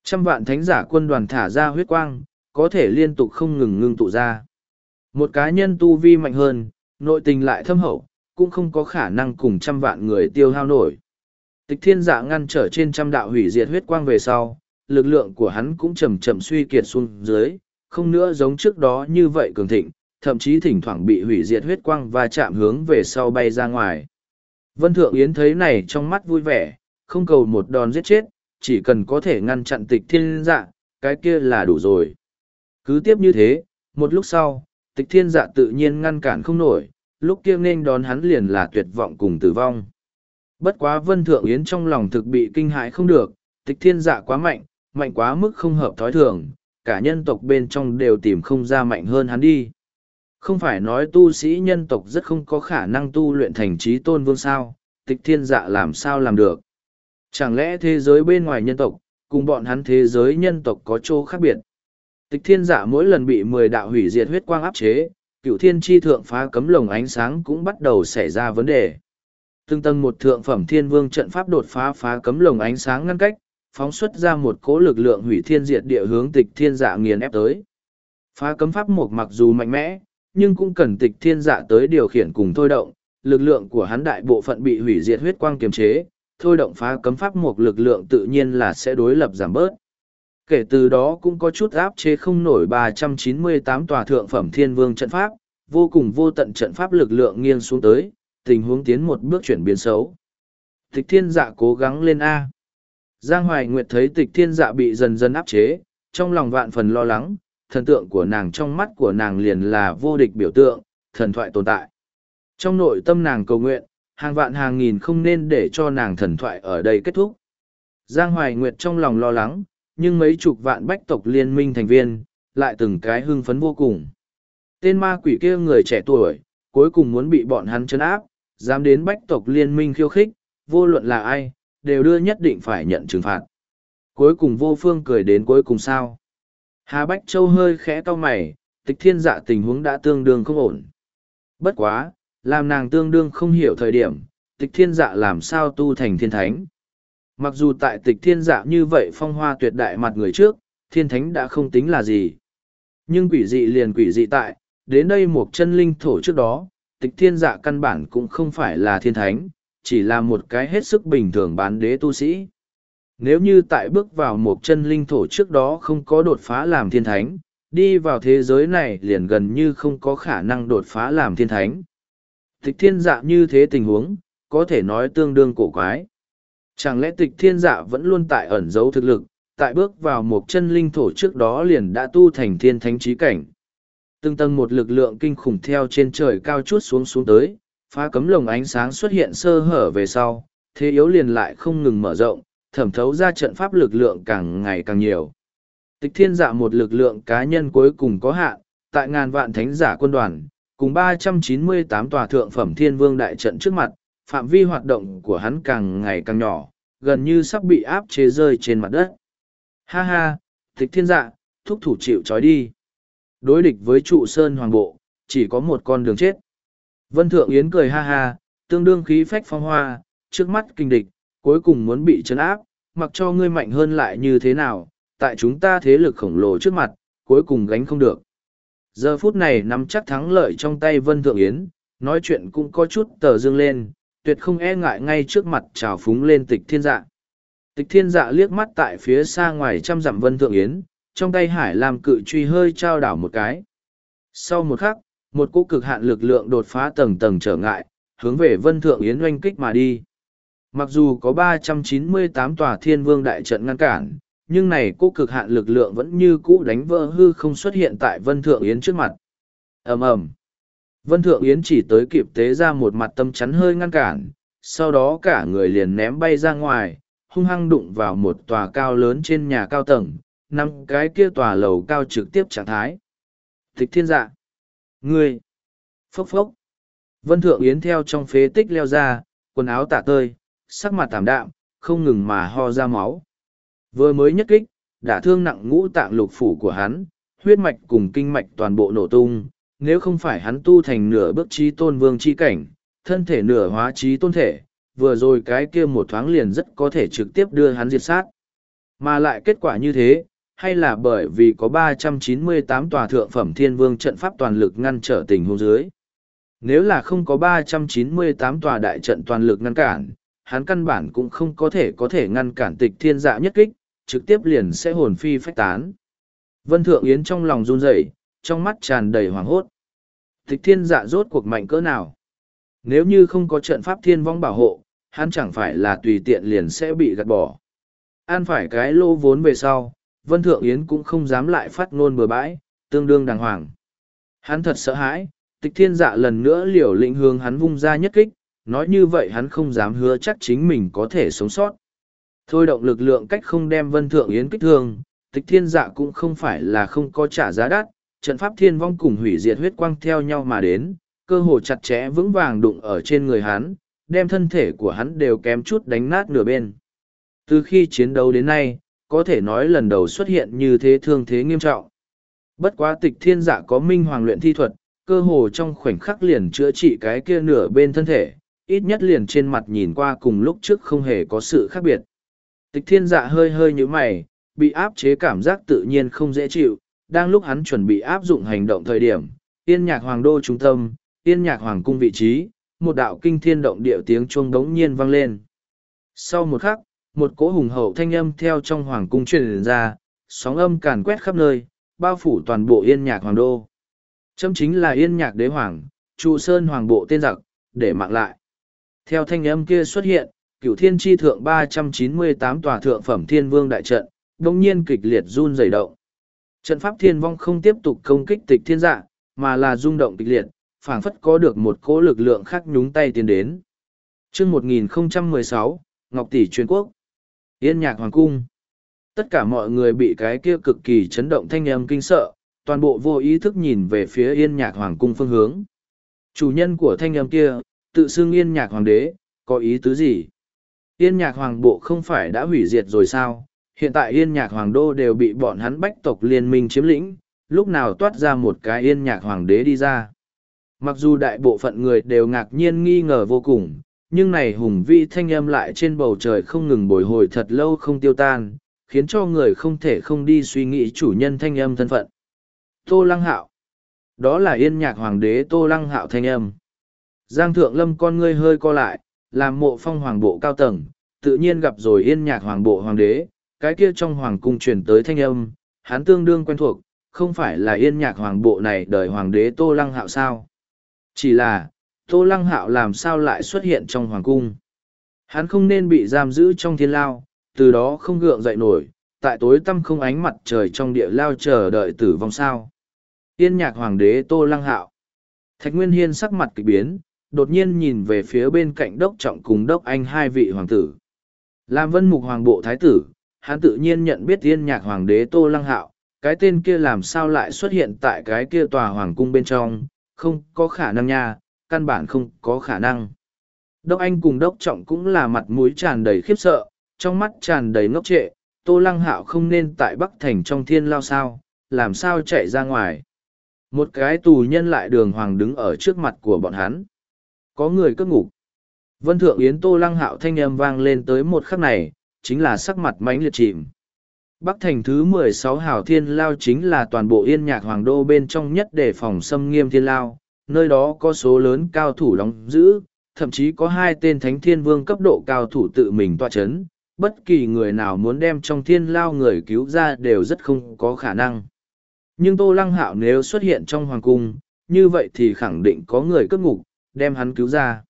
Trăm vạn thánh giả quân đoàn thả ra huyết quang, có thể liên tục không ngừng ngưng tụ ra. Một cá nhân tu vi mạnh hơn, nội tình lại thâm hậu, cũng không có khả năng cùng trăm vạn người tiêu hao nổi. Tịch thiên giả ngăn trở trên trăm đạo hủy diệt huyết quang về sau, lực lượng của hắn cũng chậm chậm suy kiệt xuống dưới, không nữa giống trước đó như vậy cường thịnh, thậm chí thỉnh thoảng bị hủy diệt huyết quang và chạm hướng về sau bay ra ngoài. Vân Thượng Yến thấy này trong mắt vui vẻ, không cầu một đòn giết chết, chỉ cần có thể ngăn chặn tịch thiên dạ, cái kia là đủ rồi. Cứ tiếp như thế, một lúc sau, tịch thiên dạ tự nhiên ngăn cản không nổi, lúc kia nên đón hắn liền là tuyệt vọng cùng tử vong. Bất quá Vân Thượng Yến trong lòng thực bị kinh hãi không được, tịch thiên dạ quá mạnh, mạnh quá mức không hợp thói thường, cả nhân tộc bên trong đều tìm không ra mạnh hơn hắn đi. Không phải nói tu sĩ nhân tộc rất không có khả năng tu luyện thành trí tôn vương sao, tịch thiên dạ làm sao làm được. Chẳng lẽ thế giới bên ngoài nhân tộc, cùng bọn hắn thế giới nhân tộc có chỗ khác biệt? Tịch thiên dạ mỗi lần bị mười đạo hủy diệt huyết quang áp chế, cựu thiên tri thượng phá cấm lồng ánh sáng cũng bắt đầu xảy ra vấn đề. Từng tầng một thượng phẩm thiên vương trận pháp đột phá phá cấm lồng ánh sáng ngăn cách, phóng xuất ra một cỗ lực lượng hủy thiên diệt địa hướng tịch thiên dạ nghiền ép tới. Phá cấm pháp một mặc dù mạnh mẽ, nhưng cũng cần tịch thiên dạ tới điều khiển cùng thôi động, lực lượng của hắn đại bộ phận bị hủy diệt huyết quang kiềm chế, thôi động phá cấm pháp một lực lượng tự nhiên là sẽ đối lập giảm bớt. Kể từ đó cũng có chút áp chế không nổi 398 tòa thượng phẩm thiên vương trận pháp, vô cùng vô tận trận pháp lực lượng nghiêng xuống tới, tình huống tiến một bước chuyển biến xấu. Tịch thiên dạ cố gắng lên A. Giang Hoài Nguyệt thấy tịch thiên dạ bị dần dần áp chế, trong lòng vạn phần lo lắng, thần tượng của nàng trong mắt của nàng liền là vô địch biểu tượng, thần thoại tồn tại. Trong nội tâm nàng cầu nguyện, hàng vạn hàng nghìn không nên để cho nàng thần thoại ở đây kết thúc. Giang Hoài Nguyệt trong lòng lo lắng, nhưng mấy chục vạn bách tộc liên minh thành viên, lại từng cái hưng phấn vô cùng. Tên ma quỷ kia người trẻ tuổi, cuối cùng muốn bị bọn hắn chấn áp, dám đến bách tộc liên minh khiêu khích, vô luận là ai, đều đưa nhất định phải nhận trừng phạt. Cuối cùng vô phương cười đến cuối cùng sao. Hà Bách Châu hơi khẽ cau mày, tịch thiên dạ tình huống đã tương đương không ổn. Bất quá, làm nàng tương đương không hiểu thời điểm, tịch thiên dạ làm sao tu thành thiên thánh. Mặc dù tại tịch thiên dạ như vậy phong hoa tuyệt đại mặt người trước, thiên thánh đã không tính là gì. Nhưng quỷ dị liền quỷ dị tại, đến đây một chân linh thổ trước đó, tịch thiên dạ căn bản cũng không phải là thiên thánh, chỉ là một cái hết sức bình thường bán đế tu sĩ. Nếu như tại bước vào một chân linh thổ trước đó không có đột phá làm thiên thánh, đi vào thế giới này liền gần như không có khả năng đột phá làm thiên thánh. Tịch thiên dạ như thế tình huống, có thể nói tương đương cổ quái. Chẳng lẽ tịch thiên dạ vẫn luôn tại ẩn giấu thực lực, tại bước vào một chân linh thổ trước đó liền đã tu thành thiên thánh trí cảnh. Từng tầng một lực lượng kinh khủng theo trên trời cao chút xuống xuống tới, phá cấm lồng ánh sáng xuất hiện sơ hở về sau, thế yếu liền lại không ngừng mở rộng, thẩm thấu ra trận pháp lực lượng càng ngày càng nhiều. Tịch thiên dạ một lực lượng cá nhân cuối cùng có hạn, tại ngàn vạn thánh giả quân đoàn, cùng 398 tòa thượng phẩm thiên vương đại trận trước mặt, phạm vi hoạt động của hắn càng ngày càng nhỏ, gần như sắp bị áp chế rơi trên mặt đất. Ha ha, tịch thiên dạ, thúc thủ chịu trói đi. Đối địch với trụ sơn hoàng bộ, chỉ có một con đường chết. Vân Thượng Yến cười ha ha, tương đương khí phách phong hoa, trước mắt kinh địch, cuối cùng muốn bị chấn áp, mặc cho ngươi mạnh hơn lại như thế nào, tại chúng ta thế lực khổng lồ trước mặt, cuối cùng gánh không được. Giờ phút này nắm chắc thắng lợi trong tay Vân Thượng Yến, nói chuyện cũng có chút tờ dương lên, tuyệt không e ngại ngay trước mặt trào phúng lên tịch thiên dạ. Tịch thiên dạ liếc mắt tại phía xa ngoài trăm dặm Vân Thượng Yến, trong tay hải làm cự truy hơi trao đảo một cái. Sau một khắc, một cỗ cực hạn lực lượng đột phá tầng tầng trở ngại, hướng về Vân Thượng Yến oanh kích mà đi. Mặc dù có 398 tòa thiên vương đại trận ngăn cản, nhưng này cỗ cực hạn lực lượng vẫn như cũ đánh vỡ hư không xuất hiện tại Vân Thượng Yến trước mặt. ầm ầm Vân Thượng Yến chỉ tới kịp tế ra một mặt tâm chắn hơi ngăn cản, sau đó cả người liền ném bay ra ngoài, hung hăng đụng vào một tòa cao lớn trên nhà cao tầng, năm cái kia tòa lầu cao trực tiếp trạng thái. Tịch thiên dạ. Ngươi. Phốc phốc. Vân Thượng Yến theo trong phế tích leo ra, quần áo tả tơi, sắc mặt tảm đạm, không ngừng mà ho ra máu. Vừa mới nhất kích, đã thương nặng ngũ tạng lục phủ của hắn, huyết mạch cùng kinh mạch toàn bộ nổ tung, nếu không phải hắn tu thành nửa bước trí tôn vương chi cảnh, thân thể nửa hóa trí tôn thể, vừa rồi cái kia một thoáng liền rất có thể trực tiếp đưa hắn diệt sát. Mà lại kết quả như thế, hay là bởi vì có 398 tòa thượng phẩm thiên vương trận pháp toàn lực ngăn trở tình huống dưới. Nếu là không có 398 tòa đại trận toàn lực ngăn cản, hắn căn bản cũng không có thể có thể ngăn cản tịch thiên dạ nhất kích, trực tiếp liền sẽ hồn phi phách tán. Vân Thượng Yến trong lòng run rẩy, trong mắt tràn đầy hoảng hốt. Tịch thiên dạ rốt cuộc mạnh cỡ nào? Nếu như không có trận pháp thiên vong bảo hộ, hắn chẳng phải là tùy tiện liền sẽ bị gạt bỏ. An phải cái lô vốn về sau, Vân Thượng Yến cũng không dám lại phát ngôn bừa bãi, tương đương đàng hoàng. Hắn thật sợ hãi, tịch thiên dạ lần nữa liều lĩnh hướng hắn vung ra nhất kích, nói như vậy hắn không dám hứa chắc chính mình có thể sống sót. Thôi động lực lượng cách không đem Vân Thượng Yến kích thương, tịch thiên dạ cũng không phải là không có trả giá đắt, trận pháp thiên vong cùng hủy diệt huyết quang theo nhau mà đến, cơ hồ chặt chẽ vững vàng đụng ở trên người hắn, đem thân thể của hắn đều kém chút đánh nát nửa bên. Từ khi chiến đấu đến nay, có thể nói lần đầu xuất hiện như thế thương thế nghiêm trọng. Bất quá tịch thiên giả có minh hoàng luyện thi thuật, cơ hồ trong khoảnh khắc liền chữa trị cái kia nửa bên thân thể, ít nhất liền trên mặt nhìn qua cùng lúc trước không hề có sự khác biệt. Tịch thiên dạ hơi hơi như mày, bị áp chế cảm giác tự nhiên không dễ chịu, đang lúc hắn chuẩn bị áp dụng hành động thời điểm, yên nhạc hoàng đô trung tâm, yên nhạc hoàng cung vị trí, một đạo kinh thiên động địa tiếng chuông đống nhiên vang lên. Sau một khắc, một cỗ hùng hậu thanh âm theo trong hoàng cung truyền ra, sóng âm càn quét khắp nơi, bao phủ toàn bộ yên nhạc hoàng đô. Châm chính là yên nhạc đế hoàng, trụ sơn hoàng bộ tên giặc, để mạng lại. Theo thanh âm kia xuất hiện, cửu thiên tri thượng ba trăm chín mươi tám tòa thượng phẩm thiên vương đại trận, đông nhiên kịch liệt run rẩy động. Trận pháp thiên vong không tiếp tục công kích tịch thiên dạ, mà là rung động kịch liệt, phảng phất có được một cỗ lực lượng khác nhúng tay tiến đến. chương 1016, Ngọc Tỷ Truyền Quốc, Yên Nhạc Hoàng Cung. Tất cả mọi người bị cái kia cực kỳ chấn động thanh âm kinh sợ, toàn bộ vô ý thức nhìn về phía Yên Nhạc Hoàng Cung phương hướng. Chủ nhân của thanh âm kia, tự xưng Yên Nhạc Hoàng đế, có ý tứ gì? Yên Nhạc Hoàng bộ không phải đã hủy diệt rồi sao? Hiện tại Yên Nhạc Hoàng đô đều bị bọn hắn bách tộc liên minh chiếm lĩnh, lúc nào toát ra một cái Yên Nhạc Hoàng đế đi ra. Mặc dù đại bộ phận người đều ngạc nhiên nghi ngờ vô cùng, nhưng này hùng vi thanh âm lại trên bầu trời không ngừng bồi hồi thật lâu không tiêu tan, khiến cho người không thể không đi suy nghĩ chủ nhân thanh âm thân phận. Tô Lăng Hạo Đó là yên nhạc hoàng đế Tô Lăng Hạo thanh âm. Giang Thượng Lâm con ngươi hơi co lại, làm mộ phong hoàng bộ cao tầng, tự nhiên gặp rồi yên nhạc hoàng bộ hoàng đế, cái kia trong hoàng cung truyền tới thanh âm, hắn tương đương quen thuộc, không phải là yên nhạc hoàng bộ này đời hoàng đế Tô Lăng Hạo sao. Chỉ là, Tô Lăng Hạo làm sao lại xuất hiện trong hoàng cung. Hắn không nên bị giam giữ trong thiên lao, từ đó không gượng dậy nổi, tại tối tăm không ánh mặt trời trong địa lao chờ đợi tử vong sao. Yên nhạc hoàng đế Tô Lăng Hạo. Thạch Nguyên Hiên sắc mặt kịch biến, đột nhiên nhìn về phía bên cạnh đốc trọng cùng đốc anh hai vị hoàng tử. Làm vân mục hoàng bộ thái tử, hắn tự nhiên nhận biết yên nhạc hoàng đế Tô Lăng Hạo, cái tên kia làm sao lại xuất hiện tại cái kia tòa hoàng cung bên trong, không có khả năng nha, căn bản không có khả năng. Đốc Anh cùng Đốc Trọng cũng là mặt mũi tràn đầy khiếp sợ, trong mắt tràn đầy ngốc trệ, Tô Lăng Hạo không nên tại Bắc Thành trong thiên lao sao, làm sao chạy ra ngoài. Một cái tù nhân lại đường hoàng đứng ở trước mặt của bọn hắn. Có người cất ngục. Vân Thượng Yến Tô Lăng Hạo thanh âm vang lên tới một khắc này, chính là sắc mặt mãnh liệt chìm. Bắc thành thứ mười sáu hào thiên lao chính là toàn bộ yên nhạc hoàng đô bên trong nhất để phòng xâm nghiêm thiên lao, nơi đó có số lớn cao thủ đóng giữ, thậm chí có hai tên thánh thiên vương cấp độ cao thủ tự mình tọa chấn, bất kỳ người nào muốn đem trong thiên lao người cứu ra đều rất không có khả năng. Nhưng Tô Lăng Hạo nếu xuất hiện trong hoàng cung, như vậy thì khẳng định có người cướp ngục, đem hắn cứu ra.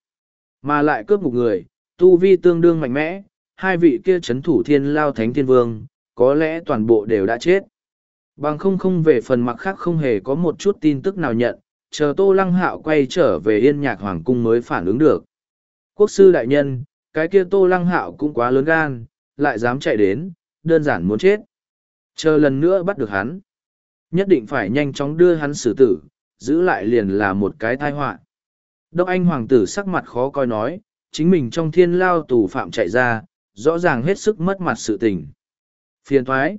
Mà lại cướp ngục người, tu vi tương đương mạnh mẽ, hai vị kia chấn thủ thiên lao thánh thiên vương, có lẽ toàn bộ đều đã chết. Bằng không không về phần mặt khác không hề có một chút tin tức nào nhận, chờ Tô Lăng Hạo quay trở về yên nhạc hoàng cung mới phản ứng được. Quốc sư đại nhân, cái kia Tô Lăng Hạo cũng quá lớn gan, lại dám chạy đến, đơn giản muốn chết. Chờ lần nữa bắt được hắn. Nhất định phải nhanh chóng đưa hắn xử tử, giữ lại liền là một cái tai họa. Đốc Anh Hoàng tử sắc mặt khó coi nói, chính mình trong thiên lao tù phạm chạy ra, rõ ràng hết sức mất mặt sự tình. Phiền thoái.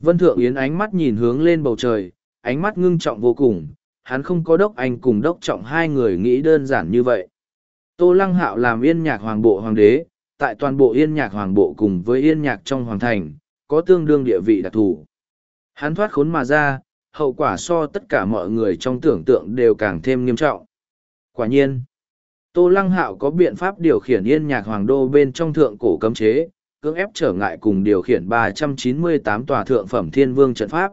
Vân Thượng Yến ánh mắt nhìn hướng lên bầu trời, ánh mắt ngưng trọng vô cùng, hắn không có đốc anh cùng đốc trọng hai người nghĩ đơn giản như vậy. Tô Lăng Hạo làm yên nhạc hoàng bộ hoàng đế, tại toàn bộ yên nhạc hoàng bộ cùng với yên nhạc trong hoàng thành, có tương đương địa vị đặc thù. Hắn thoát khốn mà ra, hậu quả so tất cả mọi người trong tưởng tượng đều càng thêm nghiêm trọng. Quả nhiên, Tô Lăng Hạo có biện pháp điều khiển yên nhạc hoàng đô bên trong thượng cổ cấm chế, cưỡng ép trở ngại cùng điều khiển 398 tòa thượng phẩm thiên vương trận pháp.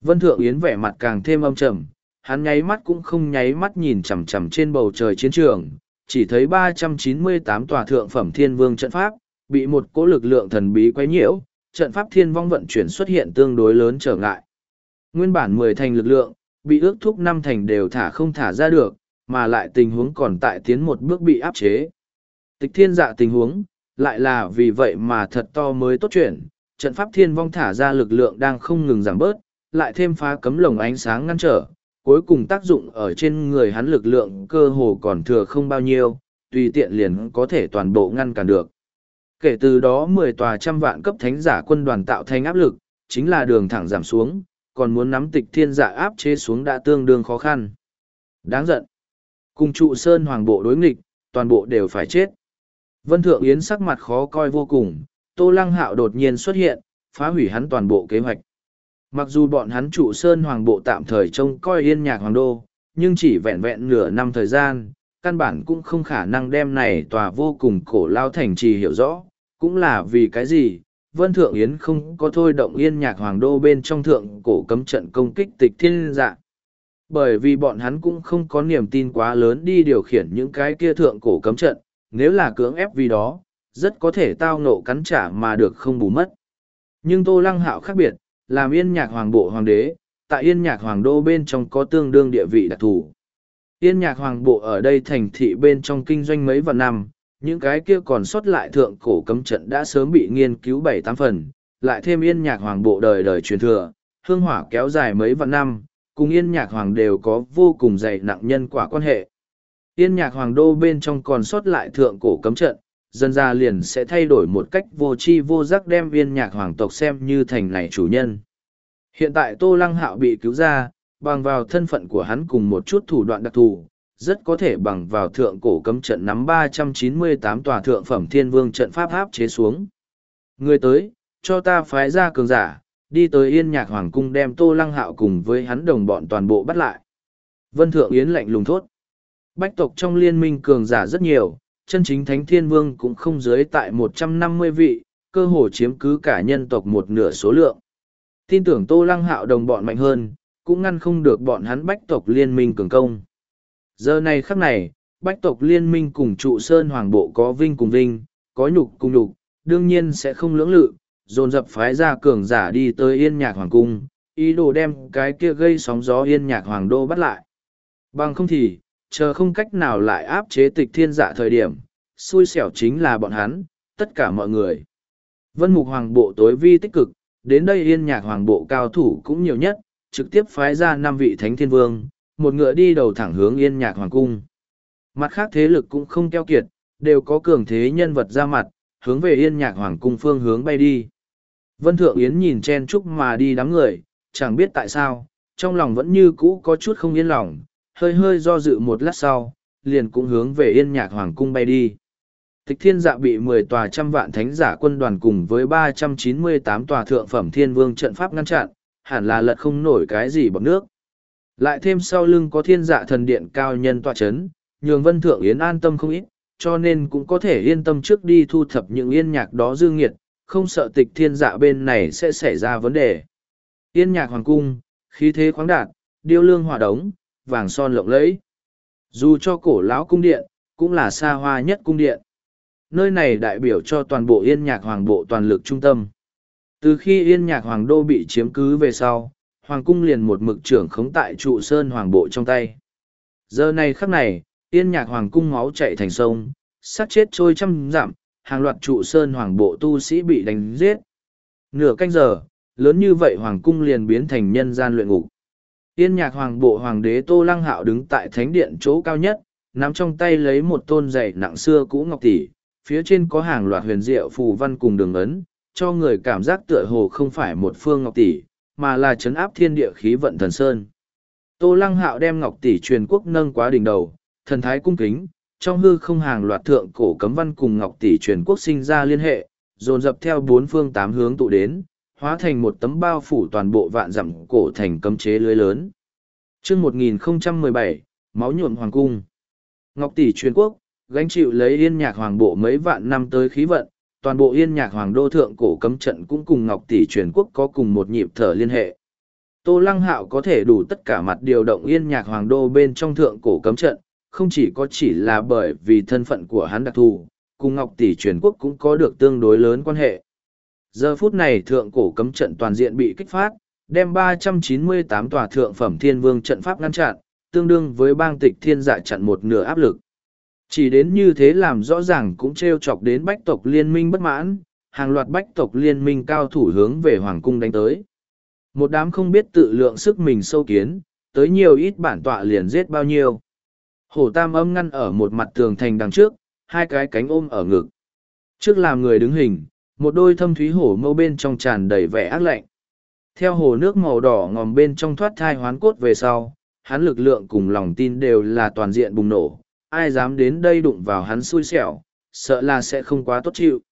Vân Thượng Yến vẻ mặt càng thêm âm trầm, hắn nháy mắt cũng không nháy mắt nhìn chằm chằm trên bầu trời chiến trường, chỉ thấy 398 tòa thượng phẩm thiên vương trận pháp, bị một cỗ lực lượng thần bí quấy nhiễu, trận pháp thiên vong vận chuyển xuất hiện tương đối lớn trở ngại. Nguyên bản 10 thành lực lượng, bị ước thúc năm thành đều thả không thả ra được, mà lại tình huống còn tại tiến một bước bị áp chế. Tịch thiên dạ tình huống, lại là vì vậy mà thật to mới tốt chuyện, trận pháp thiên vong thả ra lực lượng đang không ngừng giảm bớt, lại thêm phá cấm lồng ánh sáng ngăn trở, cuối cùng tác dụng ở trên người hắn lực lượng cơ hồ còn thừa không bao nhiêu, tùy tiện liền có thể toàn bộ ngăn cản được. Kể từ đó mười tòa trăm vạn cấp thánh giả quân đoàn tạo thành áp lực, chính là đường thẳng giảm xuống, còn muốn nắm tịch thiên giả áp chế xuống đã tương đương khó khăn. Đáng giận. Cùng trụ sơn hoàng bộ đối nghịch, toàn bộ đều phải chết. Vân Thượng Yến sắc mặt khó coi vô cùng, Tô Lăng Hạo đột nhiên xuất hiện, phá hủy hắn toàn bộ kế hoạch. Mặc dù bọn hắn trụ sơn hoàng bộ tạm thời trông coi yên nhạc hoàng đô, nhưng chỉ vẹn vẹn nửa năm thời gian, căn bản cũng không khả năng đem này tòa vô cùng cổ lao thành trì hiểu rõ, cũng là vì cái gì, Vân Thượng Yến không có thôi động yên nhạc hoàng đô bên trong thượng cổ cấm trận công kích tịch thiên dạ. Bởi vì bọn hắn cũng không có niềm tin quá lớn đi điều khiển những cái kia thượng cổ cấm trận, nếu là cưỡng ép vì đó, rất có thể tao nộ cắn trả mà được không bù mất. Nhưng Tô Lăng Hạo khác biệt, làm yên nhạc hoàng bộ hoàng đế, tại yên nhạc hoàng đô bên trong có tương đương địa vị đặc thù. Yên nhạc hoàng bộ ở đây thành thị bên trong kinh doanh mấy vạn năm, những cái kia còn sót lại thượng cổ cấm trận đã sớm bị nghiên cứu bảy tám phần, lại thêm yên nhạc hoàng bộ đời đời truyền thừa, hương hỏa kéo dài mấy vạn năm, cùng yên nhạc hoàng đều có vô cùng dày nặng nhân quả quan hệ. Yên nhạc hoàng đô bên trong còn sót lại thượng cổ cấm trận, dân ra liền sẽ thay đổi một cách vô tri vô giác đem yên nhạc hoàng tộc xem như thành này chủ nhân. Hiện tại Tô Lăng Hạo bị cứu ra, bằng vào thân phận của hắn cùng một chút thủ đoạn đặc thù, rất có thể bằng vào thượng cổ cấm trận nắm 398 tòa thượng phẩm thiên vương trận pháp áp chế xuống. Người tới, cho ta phái ra cường giả, đi tới yên nhạc hoàng cung đem Tô Lăng Hạo cùng với hắn đồng bọn toàn bộ bắt lại. Vân Thượng Yến lạnh lùng thốt. Bách tộc trong liên minh cường giả rất nhiều, chân chính thánh thiên vương cũng không dưới tại 150 vị, cơ hồ chiếm cứ cả nhân tộc một nửa số lượng. Tin tưởng Tô Lăng Hạo đồng bọn mạnh hơn, cũng ngăn không được bọn hắn bách tộc liên minh cường công. Giờ này khắc này, bách tộc liên minh cùng trụ sơn hoàng bộ có vinh cùng vinh, có nhục cùng nhục, đương nhiên sẽ không lưỡng lự, dồn dập phái ra cường giả đi tới yên nhạc hoàng cung, ý đồ đem cái kia gây sóng gió yên nhạc hoàng đô bắt lại. Bằng không thì, chờ không cách nào lại áp chế tịch thiên giả thời điểm, xui xẻo chính là bọn hắn, tất cả mọi người. Vân mục hoàng bộ tối vi tích cực, đến đây yên nhạc hoàng bộ cao thủ cũng nhiều nhất, trực tiếp phái ra năm vị thánh thiên vương, một ngựa đi đầu thẳng hướng yên nhạc hoàng cung. Mặt khác thế lực cũng không keo kiệt, đều có cường thế nhân vật ra mặt, hướng về yên nhạc hoàng cung phương hướng bay đi. Vân Thượng Yến nhìn chen chúc mà đi đám người, chẳng biết tại sao, trong lòng vẫn như cũ có chút không yên lòng, hơi hơi do dự một lát sau, liền cũng hướng về yên nhạc hoàng cung bay đi. Tịch thiên dạ bị mười tòa trăm vạn thánh giả quân đoàn cùng với ba trăm chín mươi tám tòa thượng phẩm thiên vương trận pháp ngăn chặn, hẳn là lật không nổi cái gì bằng nước. Lại thêm sau lưng có thiên dạ thần điện cao nhân tọa chấn, nhường vân thượng yến an tâm không ít, cho nên cũng có thể yên tâm trước đi thu thập những yên nhạc đó dương nghiệt, không sợ tịch thiên dạ bên này sẽ xảy ra vấn đề. Yên nhạc hoàng cung, khí thế khoáng đạt, điêu lương hỏa đống, vàng son lộng lẫy. Dù cho cổ lão cung điện, cũng là xa hoa nhất cung điện. Nơi này đại biểu cho toàn bộ yên nhạc hoàng bộ toàn lực trung tâm. Từ khi yên nhạc hoàng đô bị chiếm cứ về sau, hoàng cung liền một mực trưởng khống tại trụ sơn hoàng bộ trong tay. Giờ này khắc này, yên nhạc hoàng cung máu chạy thành sông, sát chết trôi trăm dặm, hàng loạt trụ sơn hoàng bộ tu sĩ bị đánh giết. Nửa canh giờ, lớn như vậy hoàng cung liền biến thành nhân gian luyện ngục. Yên nhạc hoàng bộ hoàng đế Tô Lăng Hạo đứng tại thánh điện chỗ cao nhất, nắm trong tay lấy một tôn dày nặng xưa cũ ngọc tỷ, phía trên có hàng loạt huyền diệu phù văn cùng đường ấn, cho người cảm giác tựa hồ không phải một phương ngọc tỷ, mà là chấn áp thiên địa khí vận thần sơn. Tô Lăng Hạo đem ngọc tỷ truyền quốc nâng quá đỉnh đầu, thần thái cung kính, trong hư không hàng loạt thượng cổ cấm văn cùng ngọc tỷ truyền quốc sinh ra liên hệ, dồn dập theo bốn phương tám hướng tụ đến, hóa thành một tấm bao phủ toàn bộ vạn dặm cổ thành cấm chế lưới lớn. Chương 1017, máu nhuộm hoàng cung. Ngọc tỷ truyền quốc, gánh chịu lấy yên nhạc hoàng bộ mấy vạn năm tới khí vận, toàn bộ yên nhạc hoàng đô thượng cổ cấm trận cũng cùng ngọc tỷ truyền quốc có cùng một nhịp thở liên hệ. Tô Lăng Hạo có thể đủ tất cả mặt điều động yên nhạc hoàng đô bên trong thượng cổ cấm trận, không chỉ có chỉ là bởi vì thân phận của hắn đặc thù, cùng ngọc tỷ truyền quốc cũng có được tương đối lớn quan hệ. Giờ phút này thượng cổ cấm trận toàn diện bị kích phát, đem 398 tòa thượng phẩm thiên vương trận pháp ngăn chặn, tương đương với bang tịch thiên dạ chặn một nửa áp lực. Chỉ đến như thế làm rõ ràng cũng treo chọc đến bách tộc liên minh bất mãn, hàng loạt bách tộc liên minh cao thủ hướng về hoàng cung đánh tới. Một đám không biết tự lượng sức mình sâu kiến, tới nhiều ít bản tọa liền giết bao nhiêu. Hổ tam âm ngăn ở một mặt tường thành đằng trước, hai cái cánh ôm ở ngực. Trước làm người đứng hình, một đôi thâm thúy hổ mâu bên trong tràn đầy vẻ ác lạnh. Theo hồ nước màu đỏ ngòm bên trong thoát thai hoán cốt về sau, hắn lực lượng cùng lòng tin đều là toàn diện bùng nổ, ai dám đến đây đụng vào hắn xui xẻo, sợ là sẽ không quá tốt chịu.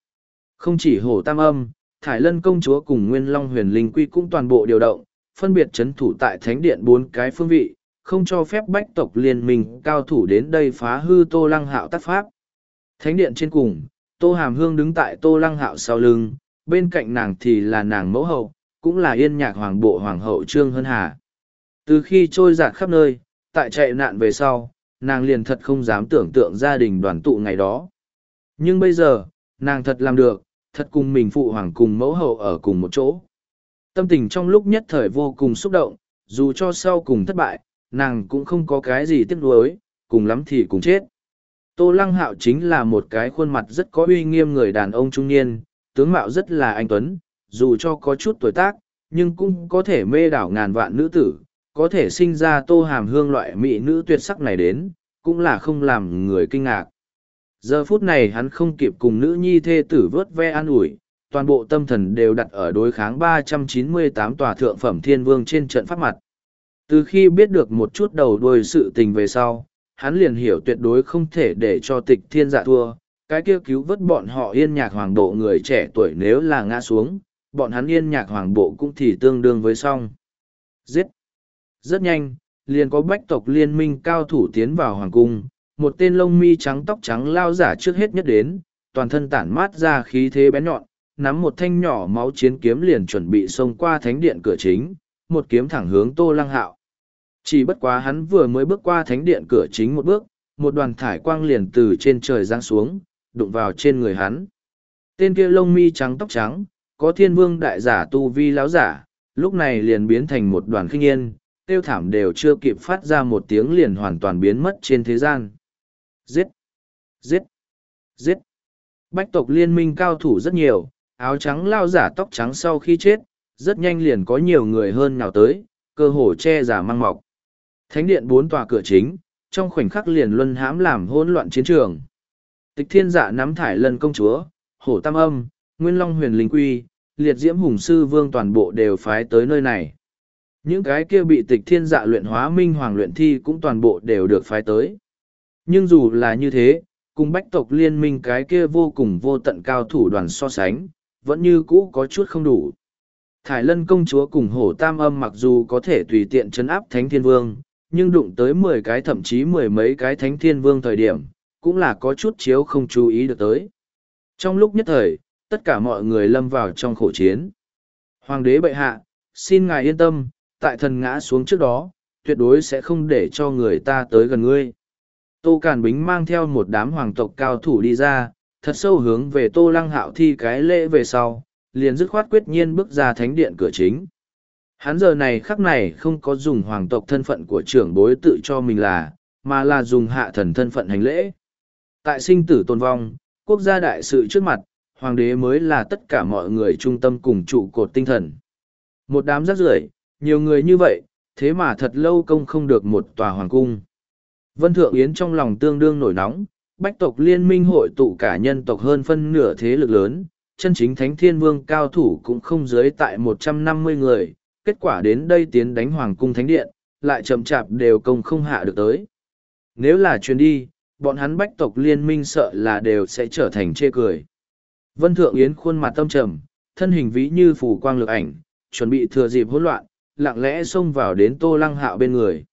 Không chỉ hổ tam âm, Thải Lân công chúa cùng Nguyên Long huyền linh quy cũng toàn bộ điều động, phân biệt chấn thủ tại thánh điện bốn cái phương vị, không cho phép bách tộc liên minh cao thủ đến đây phá hư Tô Lăng Hạo tác pháp. Thánh điện trên cùng, Tô Hàm Hương đứng tại Tô Lăng Hạo sau lưng, bên cạnh nàng thì là nàng mẫu hậu, cũng là yên nhạc hoàng bộ hoàng hậu Trương Hân Hà. Từ khi trôi giạt khắp nơi, tại chạy nạn về sau, nàng liền thật không dám tưởng tượng gia đình đoàn tụ ngày đó. Nhưng bây giờ, nàng thật làm được, thật cùng mình phụ hoàng cùng mẫu hậu ở cùng một chỗ. Tâm tình trong lúc nhất thời vô cùng xúc động, dù cho sau cùng thất bại, nàng cũng không có cái gì tiếc nuối, cùng lắm thì cùng chết. Tô Lăng Hạo chính là một cái khuôn mặt rất có uy nghiêm người đàn ông trung niên, tướng mạo rất là anh tuấn, dù cho có chút tuổi tác, nhưng cũng có thể mê đảo ngàn vạn nữ tử, có thể sinh ra tô hàm hương loại mỹ nữ tuyệt sắc này đến, cũng là không làm người kinh ngạc. Giờ phút này hắn không kịp cùng nữ nhi thê tử vớt ve an ủi, toàn bộ tâm thần đều đặt ở đối kháng 398 tòa thượng phẩm thiên vương trên trận pháp mặt. Từ khi biết được một chút đầu đuôi sự tình về sau, hắn liền hiểu tuyệt đối không thể để cho tịch thiên dạ thua, cái kia cứu vớt bọn họ yên nhạc hoàng bộ người trẻ tuổi nếu là ngã xuống, bọn hắn yên nhạc hoàng bộ cũng thì tương đương với xong. Giết! Rất nhanh, liền có bách tộc liên minh cao thủ tiến vào hoàng cung, một tên lông mi trắng tóc trắng lao giả trước hết nhất đến, toàn thân tản mát ra khí thế bén nhọn, nắm một thanh nhỏ máu chiến kiếm liền chuẩn bị xông qua thánh điện cửa chính, một kiếm thẳng hướng Tô Lăng Hạo. Chỉ bất quá hắn vừa mới bước qua thánh điện cửa chính một bước, một đoàn thải quang liền từ trên trời giáng xuống, đụng vào trên người hắn. Tên kia lông mi trắng tóc trắng, có thiên vương đại giả tu vi láo giả, lúc này liền biến thành một đoàn khinh yên, tiêu thảm đều chưa kịp phát ra một tiếng liền hoàn toàn biến mất trên thế gian. Giết! Giết! Giết! Bách tộc liên minh cao thủ rất nhiều, áo trắng lao giả tóc trắng sau khi chết, rất nhanh liền có nhiều người hơn nào tới, cơ hồ che giả mang mọc. Thánh điện bốn tòa cửa chính, trong khoảnh khắc liền luân hãm làm hỗn loạn chiến trường. Tịch thiên dạ nắm thải lân công chúa, hổ tam âm, nguyên long huyền linh quy, liệt diễm hùng sư vương toàn bộ đều phái tới nơi này. Những cái kia bị tịch thiên dạ luyện hóa minh hoàng luyện thi cũng toàn bộ đều được phái tới. Nhưng dù là như thế, cùng bách tộc liên minh cái kia vô cùng vô tận cao thủ đoàn so sánh, vẫn như cũ có chút không đủ. Thải lân công chúa cùng hổ tam âm mặc dù có thể tùy tiện chấn áp thánh thiên vương, nhưng đụng tới mười cái thậm chí mười mấy cái thánh thiên vương thời điểm, cũng là có chút chiếu không chú ý được tới. Trong lúc nhất thời, tất cả mọi người lâm vào trong khổ chiến. Hoàng đế bệ hạ, xin ngài yên tâm, tại thần ngã xuống trước đó, tuyệt đối sẽ không để cho người ta tới gần ngươi. Tô Cản Bính mang theo một đám hoàng tộc cao thủ đi ra, thật sâu hướng về Tô Lăng Hạo thi cái lễ về sau, liền dứt khoát quyết nhiên bước ra thánh điện cửa chính. Hắn giờ này khắc này không có dùng hoàng tộc thân phận của trưởng bối tự cho mình là, mà là dùng hạ thần thân phận hành lễ. Tại sinh tử tôn vong, quốc gia đại sự trước mặt, hoàng đế mới là tất cả mọi người trung tâm cùng trụ cột tinh thần. Một đám rác rưởi, nhiều người như vậy, thế mà thật lâu công không được một tòa hoàng cung. Vân Thượng Yến trong lòng tương đương nổi nóng, bách tộc liên minh hội tụ cả nhân tộc hơn phân nửa thế lực lớn, chân chính thánh thiên vương cao thủ cũng không dưới tại một trăm năm mươi người, kết quả đến đây tiến đánh hoàng cung thánh điện, lại chậm chạp đều công không hạ được tới. Nếu là chuyến đi, bọn hắn bách tộc liên minh sợ là đều sẽ trở thành chê cười. Vân Thượng Yến khuôn mặt tâm trầm, thân hình vĩ như phủ quang lực ảnh, chuẩn bị thừa dịp hỗn loạn, lặng lẽ xông vào đến Tô Lăng Hạo bên người.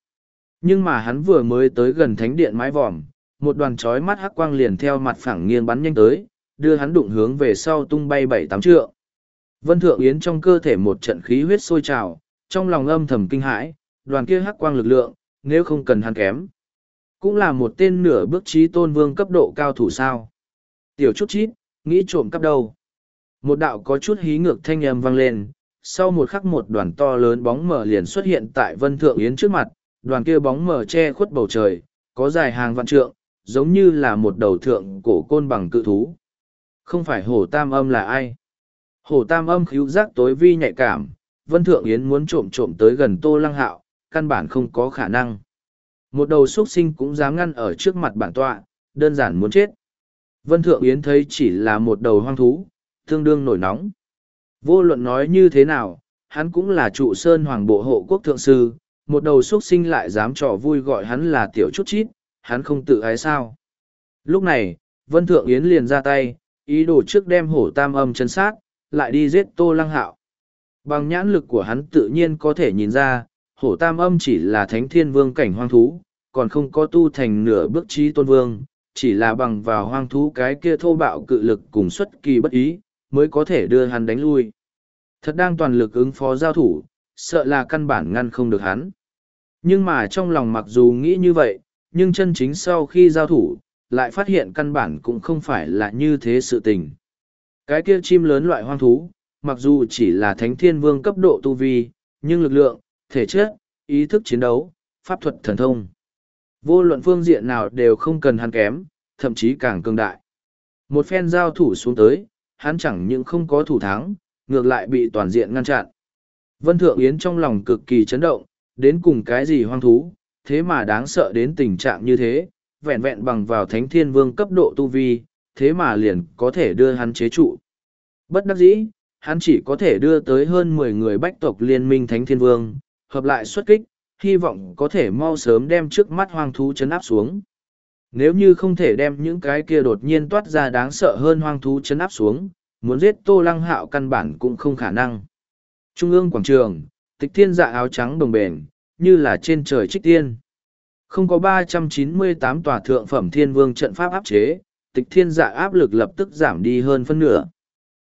Nhưng mà hắn vừa mới tới gần thánh điện mái vòm, một đoàn chói mắt hắc quang liền theo mặt phẳng nghiêng bắn nhanh tới, đưa hắn đụng hướng về sau tung bay bảy tám trượng. Vân Thượng Yến trong cơ thể một trận khí huyết sôi trào, trong lòng âm thầm kinh hãi, đoàn kia hắc quang lực lượng, nếu không cần hắn kém. Cũng là một tên nửa bước trí tôn vương cấp độ cao thủ sao. Tiểu chút chít, nghĩ trộm cắp đâu. Một đạo có chút hí ngược thanh âm vang lên, sau một khắc một đoàn to lớn bóng mở liền xuất hiện tại Vân Thượng Yến trước mặt, đoàn kia bóng mở che khuất bầu trời, có dài hàng vạn trượng, giống như là một đầu thượng cổ côn bằng cự thú. Không phải hổ tam âm là ai? Hổ tam âm khíu giác tối vi nhạy cảm, Vân Thượng Yến muốn trộm trộm tới gần Tô Lăng Hạo, căn bản không có khả năng. Một đầu xuất sinh cũng dám ngăn ở trước mặt bản tọa, đơn giản muốn chết. Vân Thượng Yến thấy chỉ là một đầu hoang thú, tương đương nổi nóng. Vô luận nói như thế nào, hắn cũng là trụ sơn hoàng bộ hộ quốc thượng sư, một đầu xuất sinh lại dám trò vui gọi hắn là tiểu chút chít, hắn không tự ái sao. Lúc này, Vân Thượng Yến liền ra tay, ý đồ trước đem hổ tam âm chân sát, lại đi giết tô lăng hạo. Bằng nhãn lực của hắn tự nhiên có thể nhìn ra, hổ tam âm chỉ là thánh thiên vương cảnh hoang thú, còn không có tu thành nửa bước trí tôn vương, chỉ là bằng vào hoang thú cái kia thô bạo cự lực cùng xuất kỳ bất ý, mới có thể đưa hắn đánh lui. Thật đang toàn lực ứng phó giao thủ, sợ là căn bản ngăn không được hắn. Nhưng mà trong lòng mặc dù nghĩ như vậy, nhưng chân chính sau khi giao thủ, lại phát hiện căn bản cũng không phải là như thế sự tình. Cái kia chim lớn loại hoang thú, mặc dù chỉ là thánh thiên vương cấp độ tu vi, nhưng lực lượng, thể chất, ý thức chiến đấu, pháp thuật thần thông. Vô luận phương diện nào đều không cần hắn kém, thậm chí càng cường đại. Một phen giao thủ xuống tới, hắn chẳng những không có thủ thắng, ngược lại bị toàn diện ngăn chặn. Vân Thượng Yến trong lòng cực kỳ chấn động, đến cùng cái gì hoang thú, thế mà đáng sợ đến tình trạng như thế, vẹn vẹn bằng vào thánh thiên vương cấp độ tu vi, thế mà liền có thể đưa hắn chế trụ. Bất đắc dĩ, hắn chỉ có thể đưa tới hơn mười người bách tộc liên minh thánh thiên vương, hợp lại xuất kích, hy vọng có thể mau sớm đem trước mắt hoang thú chấn áp xuống. Nếu như không thể đem những cái kia đột nhiên toát ra đáng sợ hơn hoang thú chấn áp xuống, muốn giết tô lăng hạo căn bản cũng không khả năng. Trung ương quảng trường, tịch thiên dạ áo trắng đồng bền, như là trên trời trích tiên. Không có ba trăm chín mươi tám tòa thượng phẩm thiên vương trận pháp áp chế, tịch thiên dạ áp lực lập tức giảm đi hơn phân nửa.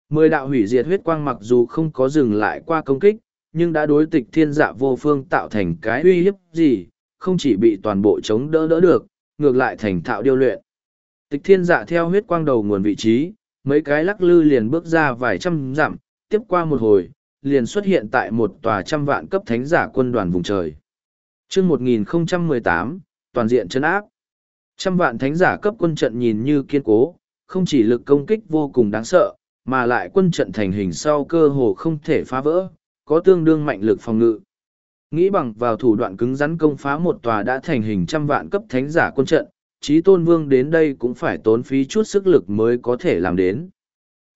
Mười đạo hủy diệt huyết quang mặc dù không có dừng lại qua công kích, nhưng đã đối tịch thiên dạ vô phương tạo thành cái uy hiếp gì, không chỉ bị toàn bộ chống đỡ đỡ được, ngược lại thành thạo điêu luyện. Tịch thiên dạ theo huyết quang đầu nguồn vị trí, mấy cái lắc lư liền bước ra vài trăm dặm, tiếp qua một hồi, liền xuất hiện tại một tòa trăm vạn cấp thánh giả quân đoàn vùng trời chương 1018, toàn diện chân áp. Trăm vạn thánh giả cấp quân trận nhìn như kiên cố, không chỉ lực công kích vô cùng đáng sợ, mà lại quân trận thành hình sau cơ hồ không thể phá vỡ, có tương đương mạnh lực phòng ngự. Nghĩ bằng vào thủ đoạn cứng rắn công phá một tòa đã thành hình trăm vạn cấp thánh giả quân trận, trí tôn vương đến đây cũng phải tốn phí chút sức lực mới có thể làm đến.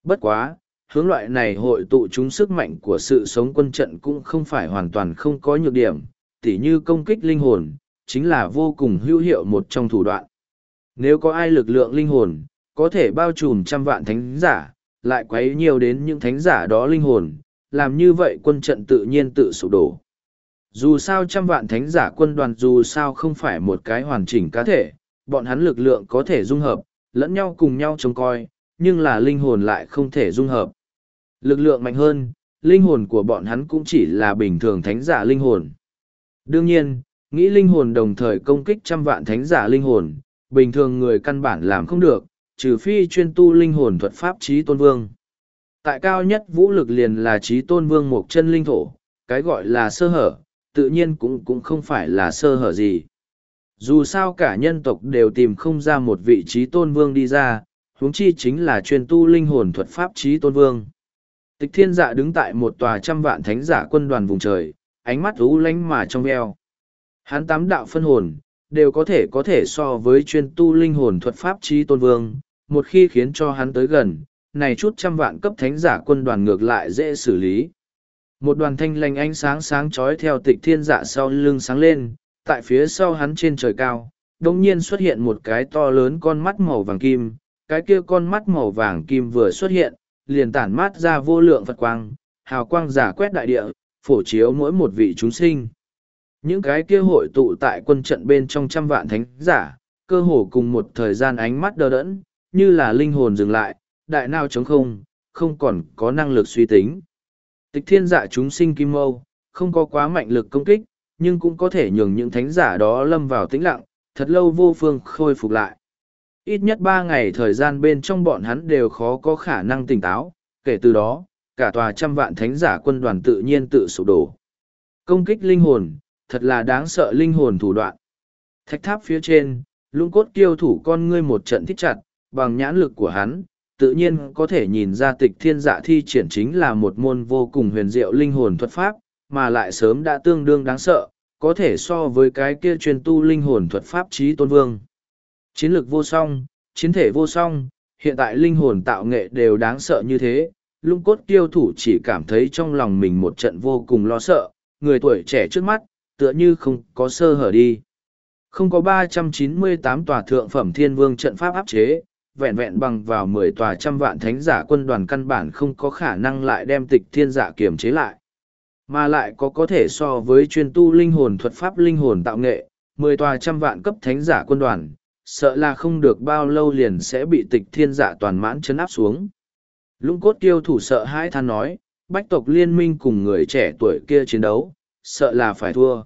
Bất quá, hướng loại này hội tụ chúng sức mạnh của sự sống quân trận cũng không phải hoàn toàn không có nhược điểm, tỉ như công kích linh hồn, chính là vô cùng hữu hiệu một trong thủ đoạn. Nếu có ai lực lượng linh hồn, có thể bao trùm trăm vạn thánh giả, lại quấy nhiều đến những thánh giả đó linh hồn, làm như vậy quân trận tự nhiên tự sụp đổ. Dù sao trăm vạn thánh giả quân đoàn dù sao không phải một cái hoàn chỉnh cá thể, bọn hắn lực lượng có thể dung hợp, lẫn nhau cùng nhau trông coi, nhưng là linh hồn lại không thể dung hợp. Lực lượng mạnh hơn, linh hồn của bọn hắn cũng chỉ là bình thường thánh giả linh hồn. Đương nhiên, nghĩ linh hồn đồng thời công kích trăm vạn thánh giả linh hồn, bình thường người căn bản làm không được, trừ phi chuyên tu linh hồn thuật pháp trí tôn vương. Tại cao nhất vũ lực liền là trí tôn vương một chân linh thổ, cái gọi là sơ hở, tự nhiên cũng cũng không phải là sơ hở gì. Dù sao cả nhân tộc đều tìm không ra một vị trí tôn vương đi ra, huống chi chính là chuyên tu linh hồn thuật pháp trí tôn vương. Tịch thiên dạ đứng tại một tòa trăm vạn thánh giả quân đoàn vùng trời, ánh mắt rú lánh mà trong veo. Hắn tám đạo phân hồn, đều có thể có thể so với chuyên tu linh hồn thuật pháp trí tôn vương, một khi khiến cho hắn tới gần, này chút trăm vạn cấp thánh giả quân đoàn ngược lại dễ xử lý. Một đoàn thanh lành ánh sáng sáng chói theo tịch thiên dạ sau lưng sáng lên, tại phía sau hắn trên trời cao, đồng nhiên xuất hiện một cái to lớn con mắt màu vàng kim, cái kia con mắt màu vàng kim vừa xuất hiện, liền tản mát ra vô lượng Phật quang, hào quang giả quét đại địa, phổ chiếu mỗi một vị chúng sinh. Những cái kia hội tụ tại quân trận bên trong trăm vạn thánh giả, cơ hồ cùng một thời gian ánh mắt đờ đẫn, như là linh hồn dừng lại, đại nào chống không, không còn có năng lực suy tính. Tịch thiên dạ chúng sinh kim mâu, không có quá mạnh lực công kích, nhưng cũng có thể nhường những thánh giả đó lâm vào tĩnh lặng, thật lâu vô phương khôi phục lại. Ít nhất ba ngày thời gian bên trong bọn hắn đều khó có khả năng tỉnh táo, kể từ đó, cả tòa trăm vạn thánh giả quân đoàn tự nhiên tự sụp đổ. Công kích linh hồn, thật là đáng sợ linh hồn thủ đoạn. Thạch tháp phía trên, lung cốt kiêu thủ con ngươi một trận thích chặt, bằng nhãn lực của hắn, tự nhiên có thể nhìn ra tịch thiên dạ thi triển chính là một môn vô cùng huyền diệu linh hồn thuật pháp, mà lại sớm đã tương đương đáng sợ, có thể so với cái kia truyền tu linh hồn thuật pháp trí tôn vương. Chiến lược vô song, chiến thể vô song, hiện tại linh hồn tạo nghệ đều đáng sợ như thế, lung cốt tiêu thủ chỉ cảm thấy trong lòng mình một trận vô cùng lo sợ, người tuổi trẻ trước mắt, tựa như không có sơ hở đi. Không có ba trăm chín mươi tám tòa thượng phẩm thiên vương trận pháp áp chế, vẹn vẹn bằng vào mười tòa trăm vạn thánh giả quân đoàn căn bản không có khả năng lại đem tịch thiên giả kiềm chế lại. Mà lại có có thể so với chuyên tu linh hồn thuật pháp linh hồn tạo nghệ, mười tòa trăm vạn cấp thánh giả quân đoàn, sợ là không được bao lâu liền sẽ bị tịch thiên giả toàn mãn chấn áp xuống. Lũng cốt tiêu thủ sợ hãi than nói, bách tộc liên minh cùng người trẻ tuổi kia chiến đấu, sợ là phải thua.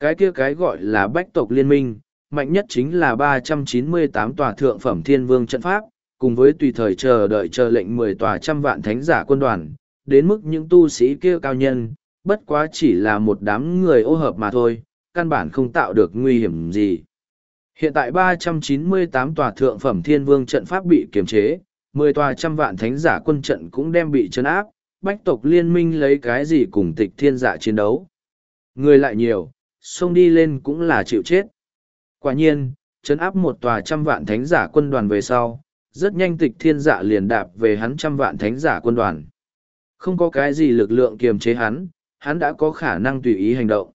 Cái kia cái gọi là bách tộc liên minh, mạnh nhất chính là ba trăm chín mươi tám tòa thượng phẩm thiên vương trận pháp, cùng với tùy thời chờ đợi chờ lệnh mười tòa trăm vạn thánh giả quân đoàn, đến mức những tu sĩ kia cao nhân, bất quá chỉ là một đám người ô hợp mà thôi, căn bản không tạo được nguy hiểm gì. Hiện tại ba trăm chín mươi tám tòa thượng phẩm thiên vương trận pháp bị kiềm chế, mười tòa trăm vạn thánh giả quân trận cũng đem bị chấn áp, bách tộc liên minh lấy cái gì cùng tịch thiên giả chiến đấu. Người lại nhiều, xông đi lên cũng là chịu chết. Quả nhiên, chấn áp một tòa trăm vạn thánh giả quân đoàn về sau, rất nhanh tịch thiên giả liền đạp về hắn trăm vạn thánh giả quân đoàn. Không có cái gì lực lượng kiềm chế hắn, hắn đã có khả năng tùy ý hành động.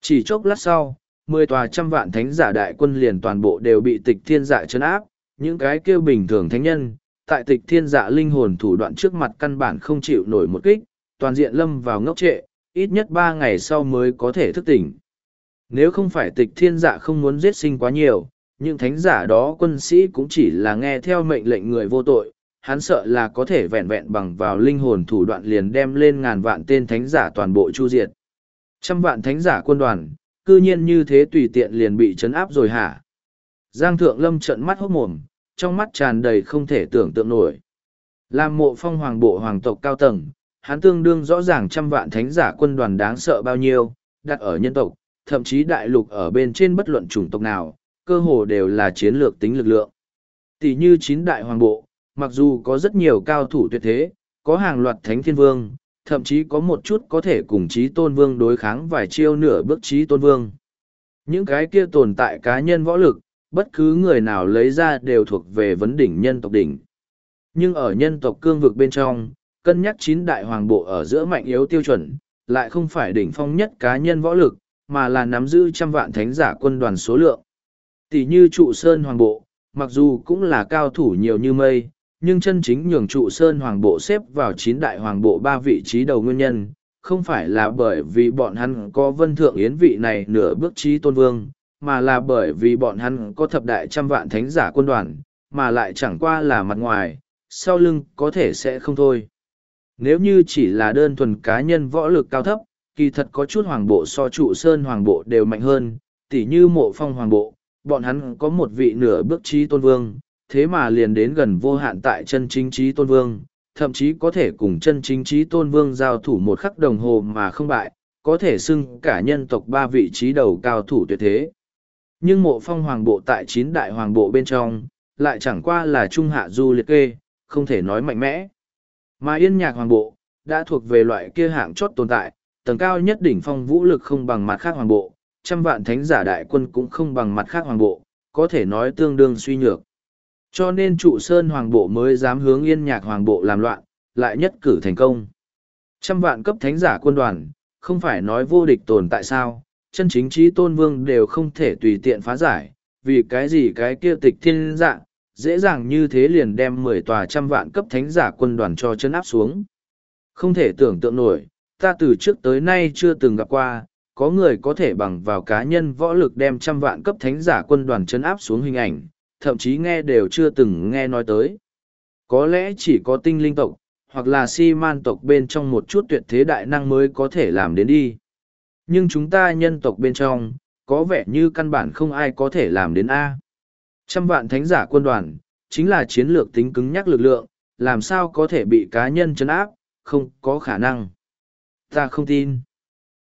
Chỉ chốc lát sau, mười tòa trăm vạn thánh giả đại quân liền toàn bộ đều bị tịch thiên giả chấn áp, những cái kêu bình thường thánh nhân, tại tịch thiên dạ linh hồn thủ đoạn trước mặt căn bản không chịu nổi một kích, toàn diện lâm vào ngốc trệ, ít nhất ba ngày sau mới có thể thức tỉnh. Nếu không phải tịch thiên dạ không muốn giết sinh quá nhiều, những thánh giả đó quân sĩ cũng chỉ là nghe theo mệnh lệnh người vô tội, hắn sợ là có thể vẹn vẹn bằng vào linh hồn thủ đoạn liền đem lên ngàn vạn tên thánh giả toàn bộ chu diệt. Trăm vạn thánh giả quân đoàn, cư nhiên như thế tùy tiện liền bị chấn áp rồi hả? Giang Thượng Lâm trợn mắt hốt mồm, trong mắt tràn đầy không thể tưởng tượng nổi. Làm mộ phong hoàng bộ hoàng tộc cao tầng, hắn tương đương rõ ràng trăm vạn thánh giả quân đoàn đáng sợ bao nhiêu, đặt ở nhân tộc, thậm chí đại lục ở bên trên bất luận chủng tộc nào, cơ hồ đều là chiến lược tính lực lượng. Tỷ như chín đại hoàng bộ, mặc dù có rất nhiều cao thủ tuyệt thế, có hàng loạt thánh thiên vương, thậm chí có một chút có thể cùng trí tôn vương đối kháng vài chiêu nửa bước trí tôn vương. Những cái kia tồn tại cá nhân võ lực, bất cứ người nào lấy ra đều thuộc về vấn đỉnh nhân tộc đỉnh. Nhưng ở nhân tộc cương vực bên trong, cân nhắc chín đại hoàng bộ ở giữa mạnh yếu tiêu chuẩn, lại không phải đỉnh phong nhất cá nhân võ lực, mà là nắm giữ trăm vạn thánh giả quân đoàn số lượng. Tỷ như trụ sơn hoàng bộ, mặc dù cũng là cao thủ nhiều như mây, nhưng chân chính nhường trụ sơn hoàng bộ xếp vào chín đại hoàng bộ ba vị trí đầu nguyên nhân, không phải là bởi vì bọn hắn có vân thượng yến vị này nửa bước trí tôn vương, mà là bởi vì bọn hắn có thập đại trăm vạn thánh giả quân đoàn, mà lại chẳng qua là mặt ngoài, sau lưng có thể sẽ không thôi. Nếu như chỉ là đơn thuần cá nhân võ lực cao thấp, kỳ thật có chút hoàng bộ so trụ sơn hoàng bộ đều mạnh hơn, tỉ như mộ phong hoàng bộ, bọn hắn có một vị nửa bước trí tôn vương, thế mà liền đến gần vô hạn tại chân chính trí tôn vương, thậm chí có thể cùng chân chính trí tôn vương giao thủ một khắc đồng hồ mà không bại, có thể xưng cả nhân tộc ba vị trí đầu cao thủ tuyệt thế. Nhưng mộ phong hoàng bộ tại chín đại hoàng bộ bên trong, lại chẳng qua là trung hạ du liệt kê, không thể nói mạnh mẽ. Mà yên nhạc hoàng bộ, đã thuộc về loại kia hạng chót tồn tại, tầng cao nhất đỉnh phong vũ lực không bằng mặt khác hoàng bộ, trăm vạn thánh giả đại quân cũng không bằng mặt khác hoàng bộ, có thể nói tương đương suy nhược. Cho nên trụ sơn hoàng bộ mới dám hướng yên nhạc hoàng bộ làm loạn, lại nhất cử thành công. Trăm vạn cấp thánh giả quân đoàn, không phải nói vô địch tồn tại sao, chân chính trí tôn vương đều không thể tùy tiện phá giải, vì cái gì cái kia tịch thiên dạng, dễ dàng như thế liền đem mười tòa trăm vạn cấp thánh giả quân đoàn cho chân áp xuống. Không thể tưởng tượng nổi, ta từ trước tới nay chưa từng gặp qua, có người có thể bằng vào cá nhân võ lực đem trăm vạn cấp thánh giả quân đoàn chân áp xuống hình ảnh, thậm chí nghe đều chưa từng nghe nói tới. Có lẽ chỉ có tinh linh tộc, hoặc là si man tộc bên trong một chút tuyệt thế đại năng mới có thể làm đến đi nhưng chúng ta nhân tộc bên trong, có vẻ như căn bản không ai có thể làm đến A. Trăm vạn thánh giả quân đoàn, chính là chiến lược tính cứng nhắc lực lượng, làm sao có thể bị cá nhân chấn áp, không có khả năng. Ta không tin.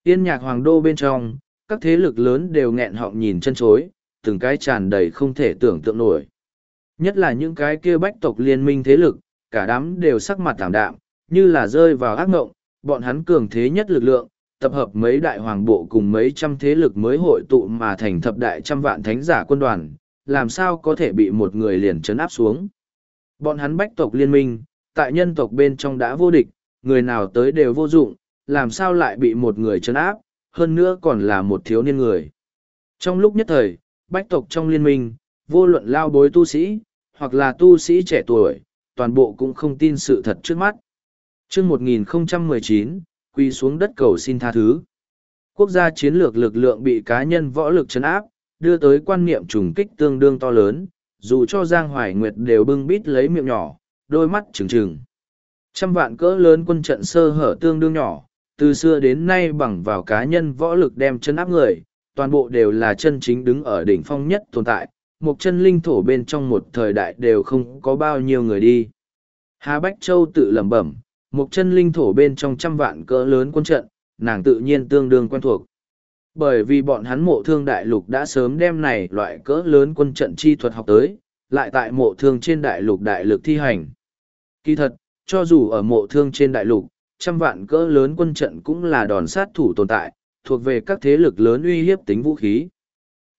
Yên nhạc hoàng đô bên trong, các thế lực lớn đều nghẹn họng nhìn chân chối, từng cái tràn đầy không thể tưởng tượng nổi. Nhất là những cái kia bách tộc liên minh thế lực, cả đám đều sắc mặt thảm đạm, như là rơi vào ác ngộng, bọn hắn cường thế nhất lực lượng, tập hợp mấy đại hoàng bộ cùng mấy trăm thế lực mới hội tụ mà thành thập đại trăm vạn thánh giả quân đoàn, làm sao có thể bị một người liền chấn áp xuống. Bọn hắn bách tộc liên minh, tại nhân tộc bên trong đã vô địch, người nào tới đều vô dụng, làm sao lại bị một người chấn áp, hơn nữa còn là một thiếu niên người. Trong lúc nhất thời, bách tộc trong liên minh, vô luận lao bối tu sĩ, hoặc là tu sĩ trẻ tuổi, toàn bộ cũng không tin sự thật trước mắt. chương 1019, quy xuống đất cầu xin tha thứ. Quốc gia chiến lược lực lượng bị cá nhân võ lực chấn áp, đưa tới quan niệm trùng kích tương đương to lớn, dù cho Giang Hoài Nguyệt đều bưng bít lấy miệng nhỏ, đôi mắt trừng trừng. Trăm vạn cỡ lớn quân trận sơ hở tương đương nhỏ, từ xưa đến nay bằng vào cá nhân võ lực đem chân áp người, toàn bộ đều là chân chính đứng ở đỉnh phong nhất tồn tại, một chân linh thổ bên trong một thời đại đều không có bao nhiêu người đi. Hà Bách Châu tự lẩm bẩm, một chân linh thổ bên trong trăm vạn cỡ lớn quân trận, nàng tự nhiên tương đương quen thuộc. Bởi vì bọn hắn mộ thương đại lục đã sớm đem này loại cỡ lớn quân trận chi thuật học tới, lại tại mộ thương trên đại lục đại lực thi hành. Kỳ thật, cho dù ở mộ thương trên đại lục, trăm vạn cỡ lớn quân trận cũng là đòn sát thủ tồn tại, thuộc về các thế lực lớn uy hiếp tính vũ khí.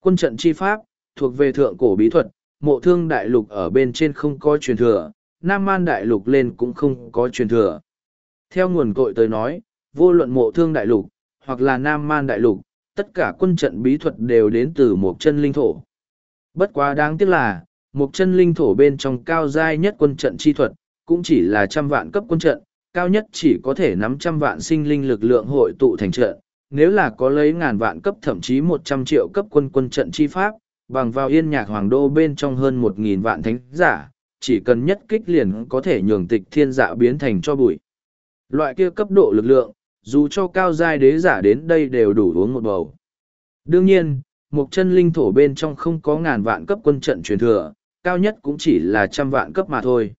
Quân trận chi pháp, thuộc về thượng cổ bí thuật, mộ thương đại lục ở bên trên không có truyền thừa, Nam Man đại lục lên cũng không có truyền thừa. Theo nguồn cội tới nói, vô luận mộ thương đại lục, hoặc là Nam Man đại lục, tất cả quân trận bí thuật đều đến từ một chân linh thổ. Bất quá đáng tiếc là, một chân linh thổ bên trong cao giai nhất quân trận chi thuật, cũng chỉ là trăm vạn cấp quân trận, cao nhất chỉ có thể nắm trăm vạn sinh linh lực lượng hội tụ thành trận. Nếu là có lấy ngàn vạn cấp thậm chí một trăm triệu cấp quân quân trận chi pháp, bằng vào yên nhạc hoàng đô bên trong hơn một nghìn vạn thánh giả, chỉ cần nhất kích liền có thể nhường tịch thiên dạ biến thành cho bụi. Loại kia cấp độ lực lượng, dù cho cao giai đế giả đến đây đều đủ uống một bầu. Đương nhiên, một chân linh thổ bên trong không có ngàn vạn cấp quân trận truyền thừa, cao nhất cũng chỉ là trăm vạn cấp mà thôi.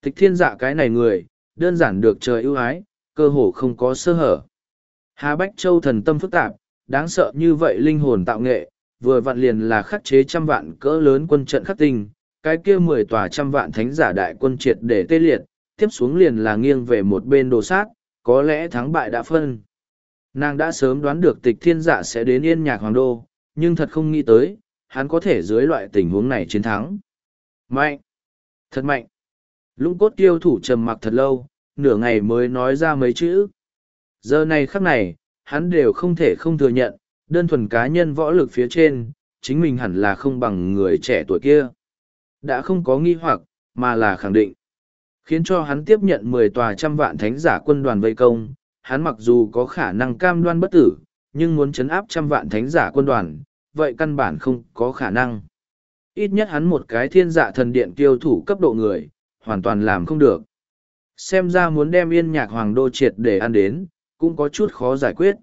Tịch thiên dạ cái này người, đơn giản được trời ưu ái, cơ hồ không có sơ hở. Hà Bách Châu thần tâm phức tạp, đáng sợ như vậy linh hồn tạo nghệ, vừa vặn liền là khắc chế trăm vạn cỡ lớn quân trận khắc tinh, cái kia mười tòa trăm vạn thánh giả đại quân triệt để tê liệt, tiếp xuống liền là nghiêng về một bên đồ sát, có lẽ thắng bại đã phân. Nàng đã sớm đoán được tịch thiên giả sẽ đến yên nhạc hoàng đô, nhưng thật không nghĩ tới, hắn có thể dưới loại tình huống này chiến thắng. Mạnh! Thật mạnh! Lũng cốt tiêu thủ trầm mặc thật lâu, nửa ngày mới nói ra mấy chữ. Giờ này khắc này, hắn đều không thể không thừa nhận, đơn thuần cá nhân võ lực phía trên, chính mình hẳn là không bằng người trẻ tuổi kia. Đã không có nghi hoặc, mà là khẳng định. Khiến cho hắn tiếp nhận mười tòa trăm vạn thánh giả quân đoàn vây công, hắn mặc dù có khả năng cam đoan bất tử, nhưng muốn chấn áp trăm vạn thánh giả quân đoàn, vậy căn bản không có khả năng. Ít nhất hắn một cái thiên dạ thần điện tiêu thủ cấp độ người, hoàn toàn làm không được. Xem ra muốn đem yên nhạc hoàng đô triệt để ăn đến, cũng có chút khó giải quyết.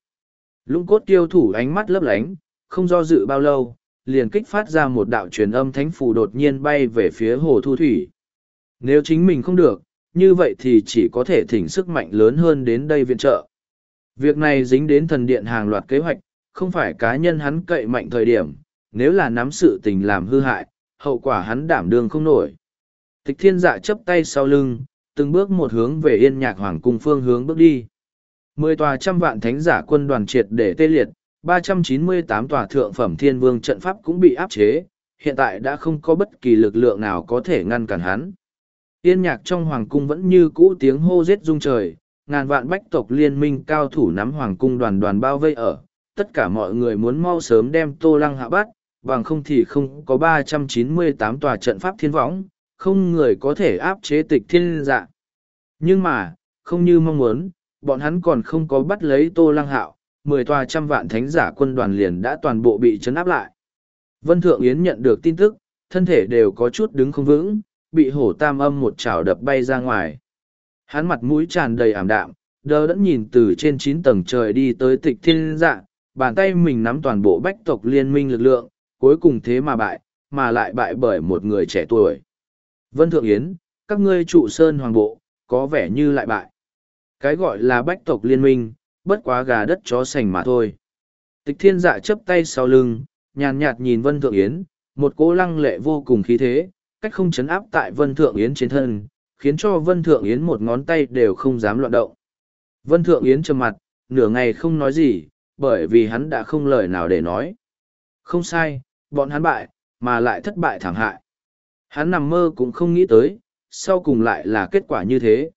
Lũng cốt tiêu thủ ánh mắt lấp lánh, không do dự bao lâu, liền kích phát ra một đạo truyền âm thánh phù đột nhiên bay về phía hồ thu thủy. Nếu chính mình không được, như vậy thì chỉ có thể thỉnh sức mạnh lớn hơn đến đây viện trợ. Việc này dính đến thần điện hàng loạt kế hoạch, không phải cá nhân hắn cậy mạnh thời điểm, nếu là nắm sự tình làm hư hại, hậu quả hắn đảm đương không nổi. Tịch thiên dạ chấp tay sau lưng, từng bước một hướng về yên nhạc hoàng cung phương hướng bước đi. Mười tòa trăm vạn thánh giả quân đoàn triệt để tê liệt, ba trăm chín mươi tám tòa thượng phẩm thiên vương trận pháp cũng bị áp chế, hiện tại đã không có bất kỳ lực lượng nào có thể ngăn cản hắn. Yên nhạc trong hoàng cung vẫn như cũ tiếng hô giết rung trời, ngàn vạn bách tộc liên minh cao thủ nắm hoàng cung đoàn đoàn bao vây ở, tất cả mọi người muốn mau sớm đem tô lăng hạ bắt, bằng không thì không có ba trăm chín mươi tám tòa trận pháp thiên võng, không người có thể áp chế tịch thiên dạ. Nhưng mà, không như mong muốn, bọn hắn còn không có bắt lấy tô lăng hạo, mười tòa trăm vạn thánh giả quân đoàn liền đã toàn bộ bị chấn áp lại. Vân Thượng Yến nhận được tin tức, thân thể đều có chút đứng không vững, bị hổ tam âm một chảo đập bay ra ngoài. Hắn mặt mũi tràn đầy ảm đạm, đờ đẫn nhìn từ trên chín tầng trời đi tới tịch thiên dạ, bàn tay mình nắm toàn bộ bách tộc liên minh lực lượng, cuối cùng thế mà bại, mà lại bại bởi một người trẻ tuổi. Vân Thượng Yến, các ngươi trụ sơn hoàng bộ, có vẻ như lại bại. Cái gọi là bách tộc liên minh, bất quá gà đất chó sành mà thôi. Tịch thiên dạ chấp tay sau lưng, nhàn nhạt nhìn Vân Thượng Yến, một cỗ lăng lệ vô cùng khí thế, cách không chấn áp tại Vân Thượng Yến trên thân, khiến cho Vân Thượng Yến một ngón tay đều không dám loạn động. Vân Thượng Yến trầm mặt, nửa ngày không nói gì, bởi vì hắn đã không lời nào để nói. Không sai, bọn hắn bại, mà lại thất bại thảm hại. Hắn nằm mơ cũng không nghĩ tới, sau cùng lại là kết quả như thế.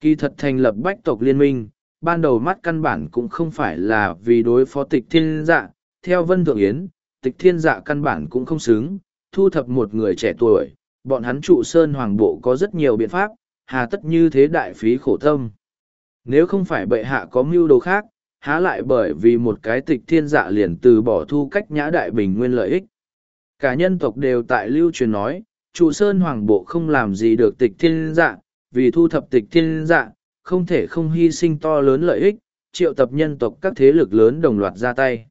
Kỳ thật thành lập bách tộc liên minh, ban đầu mắt căn bản cũng không phải là vì đối phó tịch thiên dạ, theo Vân Thượng Yến, tịch thiên dạ căn bản cũng không xứng, thu thập một người trẻ tuổi, bọn hắn trụ sơn hoàng bộ có rất nhiều biện pháp, hà tất như thế đại phí khổ tâm. Nếu không phải bệ hạ có mưu đồ khác, há lại bởi vì một cái tịch thiên dạ liền từ bỏ thu cách nhã đại bình nguyên lợi ích. Cả nhân tộc đều tại lưu truyền nói, trụ sơn hoàng bộ không làm gì được tịch thiên dạ, vì thu thập tịch thiên dạ, không thể không hy sinh to lớn lợi ích, triệu tập nhân tộc các thế lực lớn đồng loạt ra tay.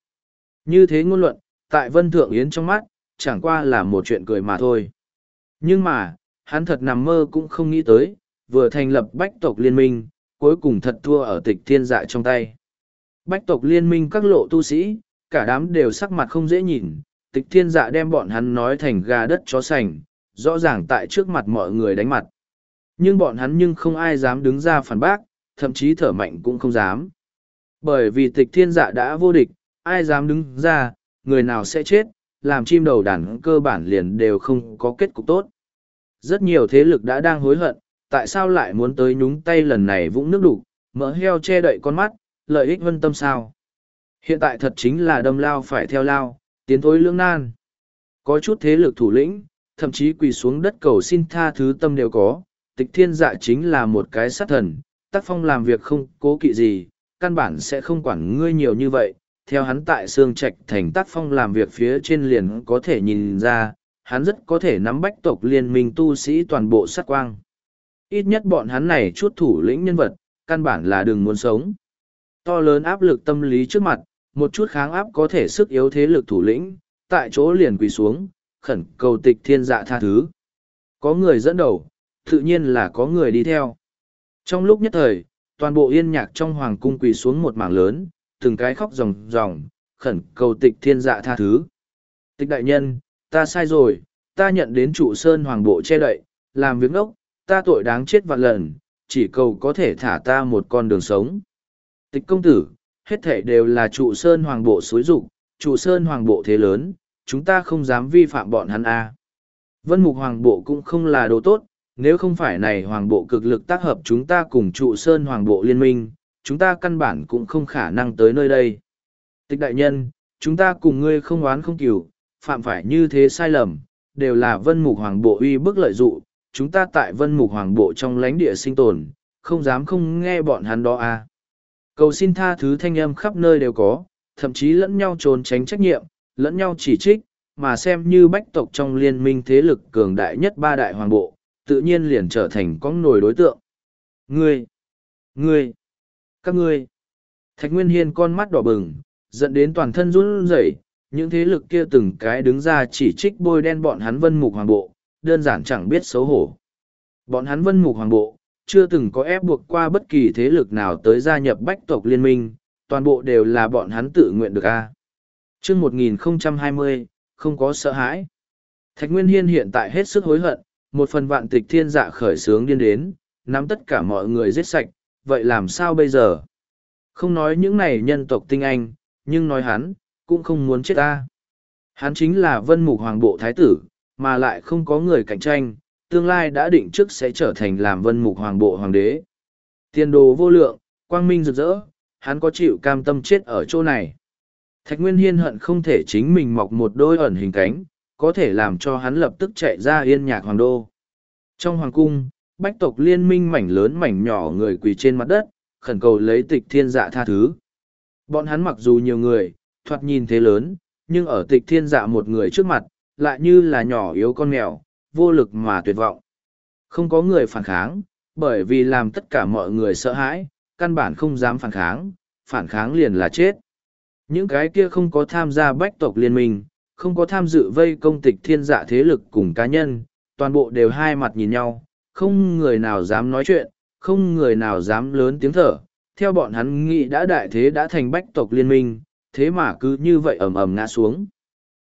Như thế ngôn luận, tại Vân Thượng Yến trong mắt, chẳng qua là một chuyện cười mà thôi. Nhưng mà, hắn thật nằm mơ cũng không nghĩ tới, vừa thành lập bách tộc liên minh, cuối cùng thật thua ở tịch thiên dạ trong tay. Bách tộc liên minh các lộ tu sĩ, cả đám đều sắc mặt không dễ nhìn, tịch thiên dạ đem bọn hắn nói thành gà đất chó sành, rõ ràng tại trước mặt mọi người đánh mặt. Nhưng bọn hắn nhưng không ai dám đứng ra phản bác, thậm chí thở mạnh cũng không dám. Bởi vì tịch thiên dạ đã vô địch, ai dám đứng ra, người nào sẽ chết, làm chim đầu đàn cơ bản liền đều không có kết cục tốt. Rất nhiều thế lực đã đang hối hận, tại sao lại muốn tới nhúng tay lần này vũng nước đủ, mỡ heo che đậy con mắt, lợi ích vân tâm sao. Hiện tại thật chính là đâm lao phải theo lao, tiến thối lưỡng nan. Có chút thế lực thủ lĩnh, thậm chí quỳ xuống đất cầu xin tha thứ tâm đều có, tịch thiên dạ chính là một cái sát thần, tác phong làm việc không cố kỵ gì, căn bản sẽ không quản ngươi nhiều như vậy. Theo hắn tại xương trạch thành tác phong làm việc phía trên liền có thể nhìn ra, hắn rất có thể nắm bách tộc liên minh tu sĩ toàn bộ sát quang. Ít nhất bọn hắn này chút thủ lĩnh nhân vật, căn bản là đừng muốn sống. To lớn áp lực tâm lý trước mặt, một chút kháng áp có thể sức yếu thế lực thủ lĩnh, tại chỗ liền quỳ xuống, khẩn cầu tịch thiên dạ tha thứ. Có người dẫn đầu, tự nhiên là có người đi theo. Trong lúc nhất thời, toàn bộ yên nhạc trong hoàng cung quỳ xuống một mảng lớn, từng cái khóc ròng ròng, khẩn cầu tịch thiên dạ tha thứ. Tịch đại nhân, ta sai rồi, ta nhận đến trụ sơn hoàng bộ che đậy, làm việc ốc, ta tội đáng chết vạn lần, chỉ cầu có thể thả ta một con đường sống. Tịch công tử, hết thể đều là trụ sơn hoàng bộ xối rụng, trụ sơn hoàng bộ thế lớn, chúng ta không dám vi phạm bọn hắn a. Vân mục hoàng bộ cũng không là đồ tốt, nếu không phải này hoàng bộ cực lực tác hợp chúng ta cùng trụ sơn hoàng bộ liên minh, chúng ta căn bản cũng không khả năng tới nơi đây. Tịch đại nhân, chúng ta cùng ngươi không oán không cửu, phạm phải như thế sai lầm, đều là vân mục hoàng bộ uy bức lợi dụ, chúng ta tại vân mục hoàng bộ trong lãnh địa sinh tồn, không dám không nghe bọn hắn đó à. Cầu xin tha thứ thanh âm khắp nơi đều có, thậm chí lẫn nhau trốn tránh trách nhiệm, lẫn nhau chỉ trích, mà xem như bách tộc trong liên minh thế lực cường đại nhất ba đại hoàng bộ, tự nhiên liền trở thành con nổi đối tượng. Ngươi! Ngươi! Các ngươi! Thạch Nguyên Hiên con mắt đỏ bừng, dẫn đến toàn thân run rẩy, những thế lực kia từng cái đứng ra chỉ trích bôi đen bọn hắn vân mục hoàng bộ, đơn giản chẳng biết xấu hổ. Bọn hắn vân mục hoàng bộ, chưa từng có ép buộc qua bất kỳ thế lực nào tới gia nhập bách tộc liên minh, toàn bộ đều là bọn hắn tự nguyện được a. Chương 1020, không có sợ hãi. Thạch Nguyên Hiên hiện tại hết sức hối hận, một phần vạn tịch thiên dạ khởi sướng điên đến, nắm tất cả mọi người giết sạch, vậy làm sao bây giờ? Không nói những này nhân tộc tinh anh, nhưng nói hắn, cũng không muốn chết ta. Hắn chính là vân mục hoàng bộ thái tử, mà lại không có người cạnh tranh, tương lai đã định trước sẽ trở thành làm vân mục hoàng bộ hoàng đế. Tiền đồ vô lượng, quang minh rực rỡ, hắn có chịu cam tâm chết ở chỗ này. Thạch Nguyên Hiên hận không thể chính mình mọc một đôi ẩn hình cánh, có thể làm cho hắn lập tức chạy ra yên nhạc hoàng đô. Trong hoàng cung, bách tộc liên minh mảnh lớn mảnh nhỏ người quỳ trên mặt đất, khẩn cầu lấy tịch thiên dạ tha thứ. Bọn hắn mặc dù nhiều người, thoạt nhìn thế lớn, nhưng ở tịch thiên dạ một người trước mặt, lại như là nhỏ yếu con mèo, vô lực mà tuyệt vọng. Không có người phản kháng, bởi vì làm tất cả mọi người sợ hãi, căn bản không dám phản kháng, phản kháng liền là chết. Những cái kia không có tham gia bách tộc liên minh, không có tham dự vây công tịch thiên dạ thế lực cùng cá nhân, toàn bộ đều hai mặt nhìn nhau, không người nào dám nói chuyện, không người nào dám lớn tiếng thở. Theo bọn hắn nghĩ đã đại thế đã thành bách tộc liên minh, thế mà cứ như vậy ầm ầm ngã xuống.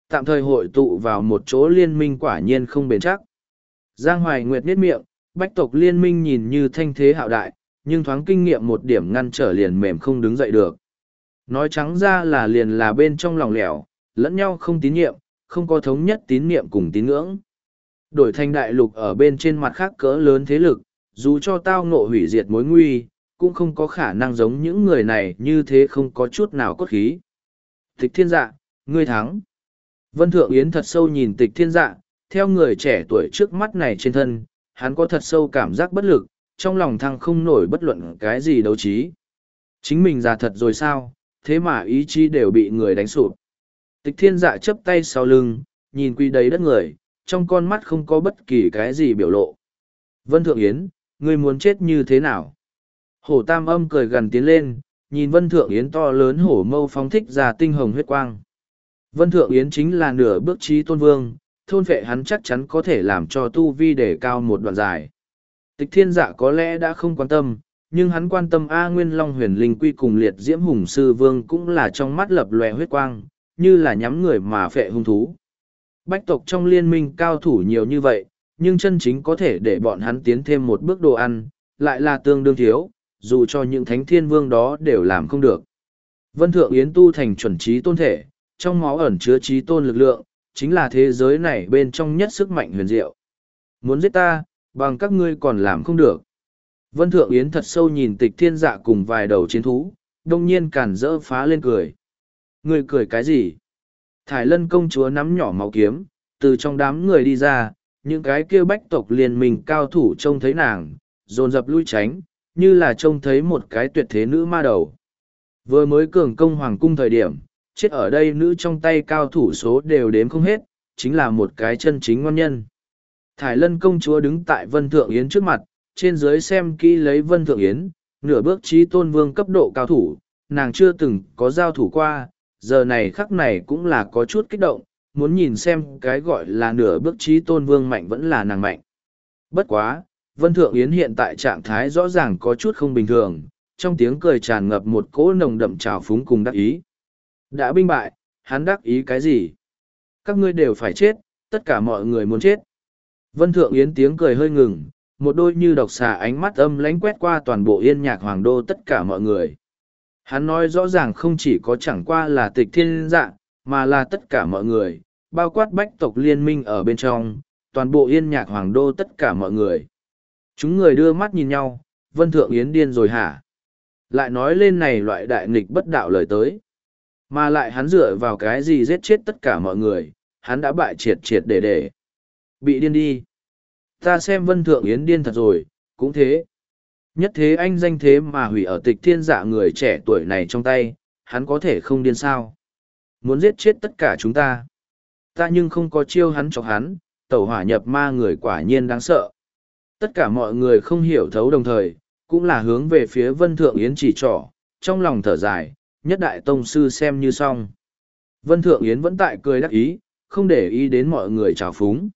Tạm thời hội tụ vào một chỗ liên minh quả nhiên không bền chắc. Giang Hoài Nguyệt niết miệng, bách tộc liên minh nhìn như thanh thế hạo đại, nhưng thoáng kinh nghiệm một điểm ngăn trở liền mềm không đứng dậy được. Nói trắng ra là liền là bên trong lòng lẻo, lẫn nhau không tín nhiệm, không có thống nhất tín nhiệm cùng tín ngưỡng. Đổi thành đại lục ở bên trên mặt khác cỡ lớn thế lực, dù cho tao ngộ hủy diệt mối nguy, cũng không có khả năng giống những người này như thế không có chút nào cốt khí. Tịch thiên dạ, ngươi thắng. Vân Thượng Yến thật sâu nhìn tịch thiên dạ, theo người trẻ tuổi trước mắt này trên thân, hắn có thật sâu cảm giác bất lực, trong lòng thăng không nổi bất luận cái gì đấu trí. Chính mình già thật rồi sao, thế mà ý chí đều bị người đánh sụp. Tịch thiên dạ chấp tay sau lưng, nhìn quy đầy đất người, trong con mắt không có bất kỳ cái gì biểu lộ. Vân Thượng Yến, ngươi muốn chết như thế nào? Hổ Tam âm cười gần tiến lên, nhìn Vân Thượng Yến to lớn hổ mâu phóng thích ra tinh hồng huyết quang. Vân Thượng Yến chính là nửa bước trí tôn vương, thôn vệ hắn chắc chắn có thể làm cho tu vi để cao một đoạn dài. Tịch thiên dạ có lẽ đã không quan tâm, nhưng hắn quan tâm A Nguyên Long huyền linh quy cùng liệt diễm hùng sư vương cũng là trong mắt lập lòe huyết quang, như là nhắm người mà phệ hung thú. Bách tộc trong liên minh cao thủ nhiều như vậy, nhưng chân chính có thể để bọn hắn tiến thêm một bước đồ ăn, lại là tương đương thiếu, dù cho những thánh thiên vương đó đều làm không được. Vân Thượng Yến tu thành chuẩn trí tôn thể, trong máu ẩn chứa trí tôn lực lượng, chính là thế giới này bên trong nhất sức mạnh huyền diệu. Muốn giết ta, bằng các ngươi còn làm không được. Vân Thượng Yến thật sâu nhìn tịch thiên dạ cùng vài đầu chiến thú, đông nhiên cản rỡ phá lên cười. Người cười cái gì? Thải lân công chúa nắm nhỏ máu kiếm, từ trong đám người đi ra, những cái kia bách tộc liền mình cao thủ trông thấy nàng, dồn dập lui tránh, như là trông thấy một cái tuyệt thế nữ ma đầu. Vừa mới cường công hoàng cung thời điểm, chết ở đây nữ trong tay cao thủ số đều đếm không hết, chính là một cái chân chính ngon nhân. Thải lân công chúa đứng tại Vân Thượng Yến trước mặt, trên dưới xem kỹ lấy Vân Thượng Yến, nửa bước trí tôn vương cấp độ cao thủ, nàng chưa từng có giao thủ qua, giờ này khắc này cũng là có chút kích động, muốn nhìn xem cái gọi là nửa bước trí tôn vương mạnh vẫn là nàng mạnh. Bất quá, Vân Thượng Yến hiện tại trạng thái rõ ràng có chút không bình thường, trong tiếng cười tràn ngập một cỗ nồng đậm trào phúng cùng đắc ý. Đã binh bại, hắn đắc ý cái gì? Các ngươi đều phải chết, tất cả mọi người muốn chết. Vân Thượng Yến tiếng cười hơi ngừng, một đôi như độc xà ánh mắt âm lánh quét qua toàn bộ yên nhạc hoàng đô tất cả mọi người. Hắn nói rõ ràng không chỉ có chẳng qua là tịch thiên dạ, mà là tất cả mọi người, bao quát bách tộc liên minh ở bên trong, toàn bộ yên nhạc hoàng đô tất cả mọi người. Chúng người đưa mắt nhìn nhau, Vân Thượng Yến điên rồi hả? Lại nói lên này loại đại nghịch bất đạo lời tới. Mà lại hắn dựa vào cái gì giết chết tất cả mọi người, hắn đã bại triệt triệt để để. Bị điên đi. Ta xem Vân Thượng Yến điên thật rồi, cũng thế. Nhất thế anh danh thế mà hủy ở tịch thiên dạ người trẻ tuổi này trong tay, hắn có thể không điên sao. Muốn giết chết tất cả chúng ta. Ta nhưng không có chiêu hắn chọc hắn, tẩu hỏa nhập ma người quả nhiên đáng sợ. Tất cả mọi người không hiểu thấu đồng thời, cũng là hướng về phía Vân Thượng Yến chỉ trỏ, trong lòng thở dài, nhất đại tông sư xem như xong. Vân Thượng Yến vẫn tại cười đắc ý, không để ý đến mọi người trào phúng.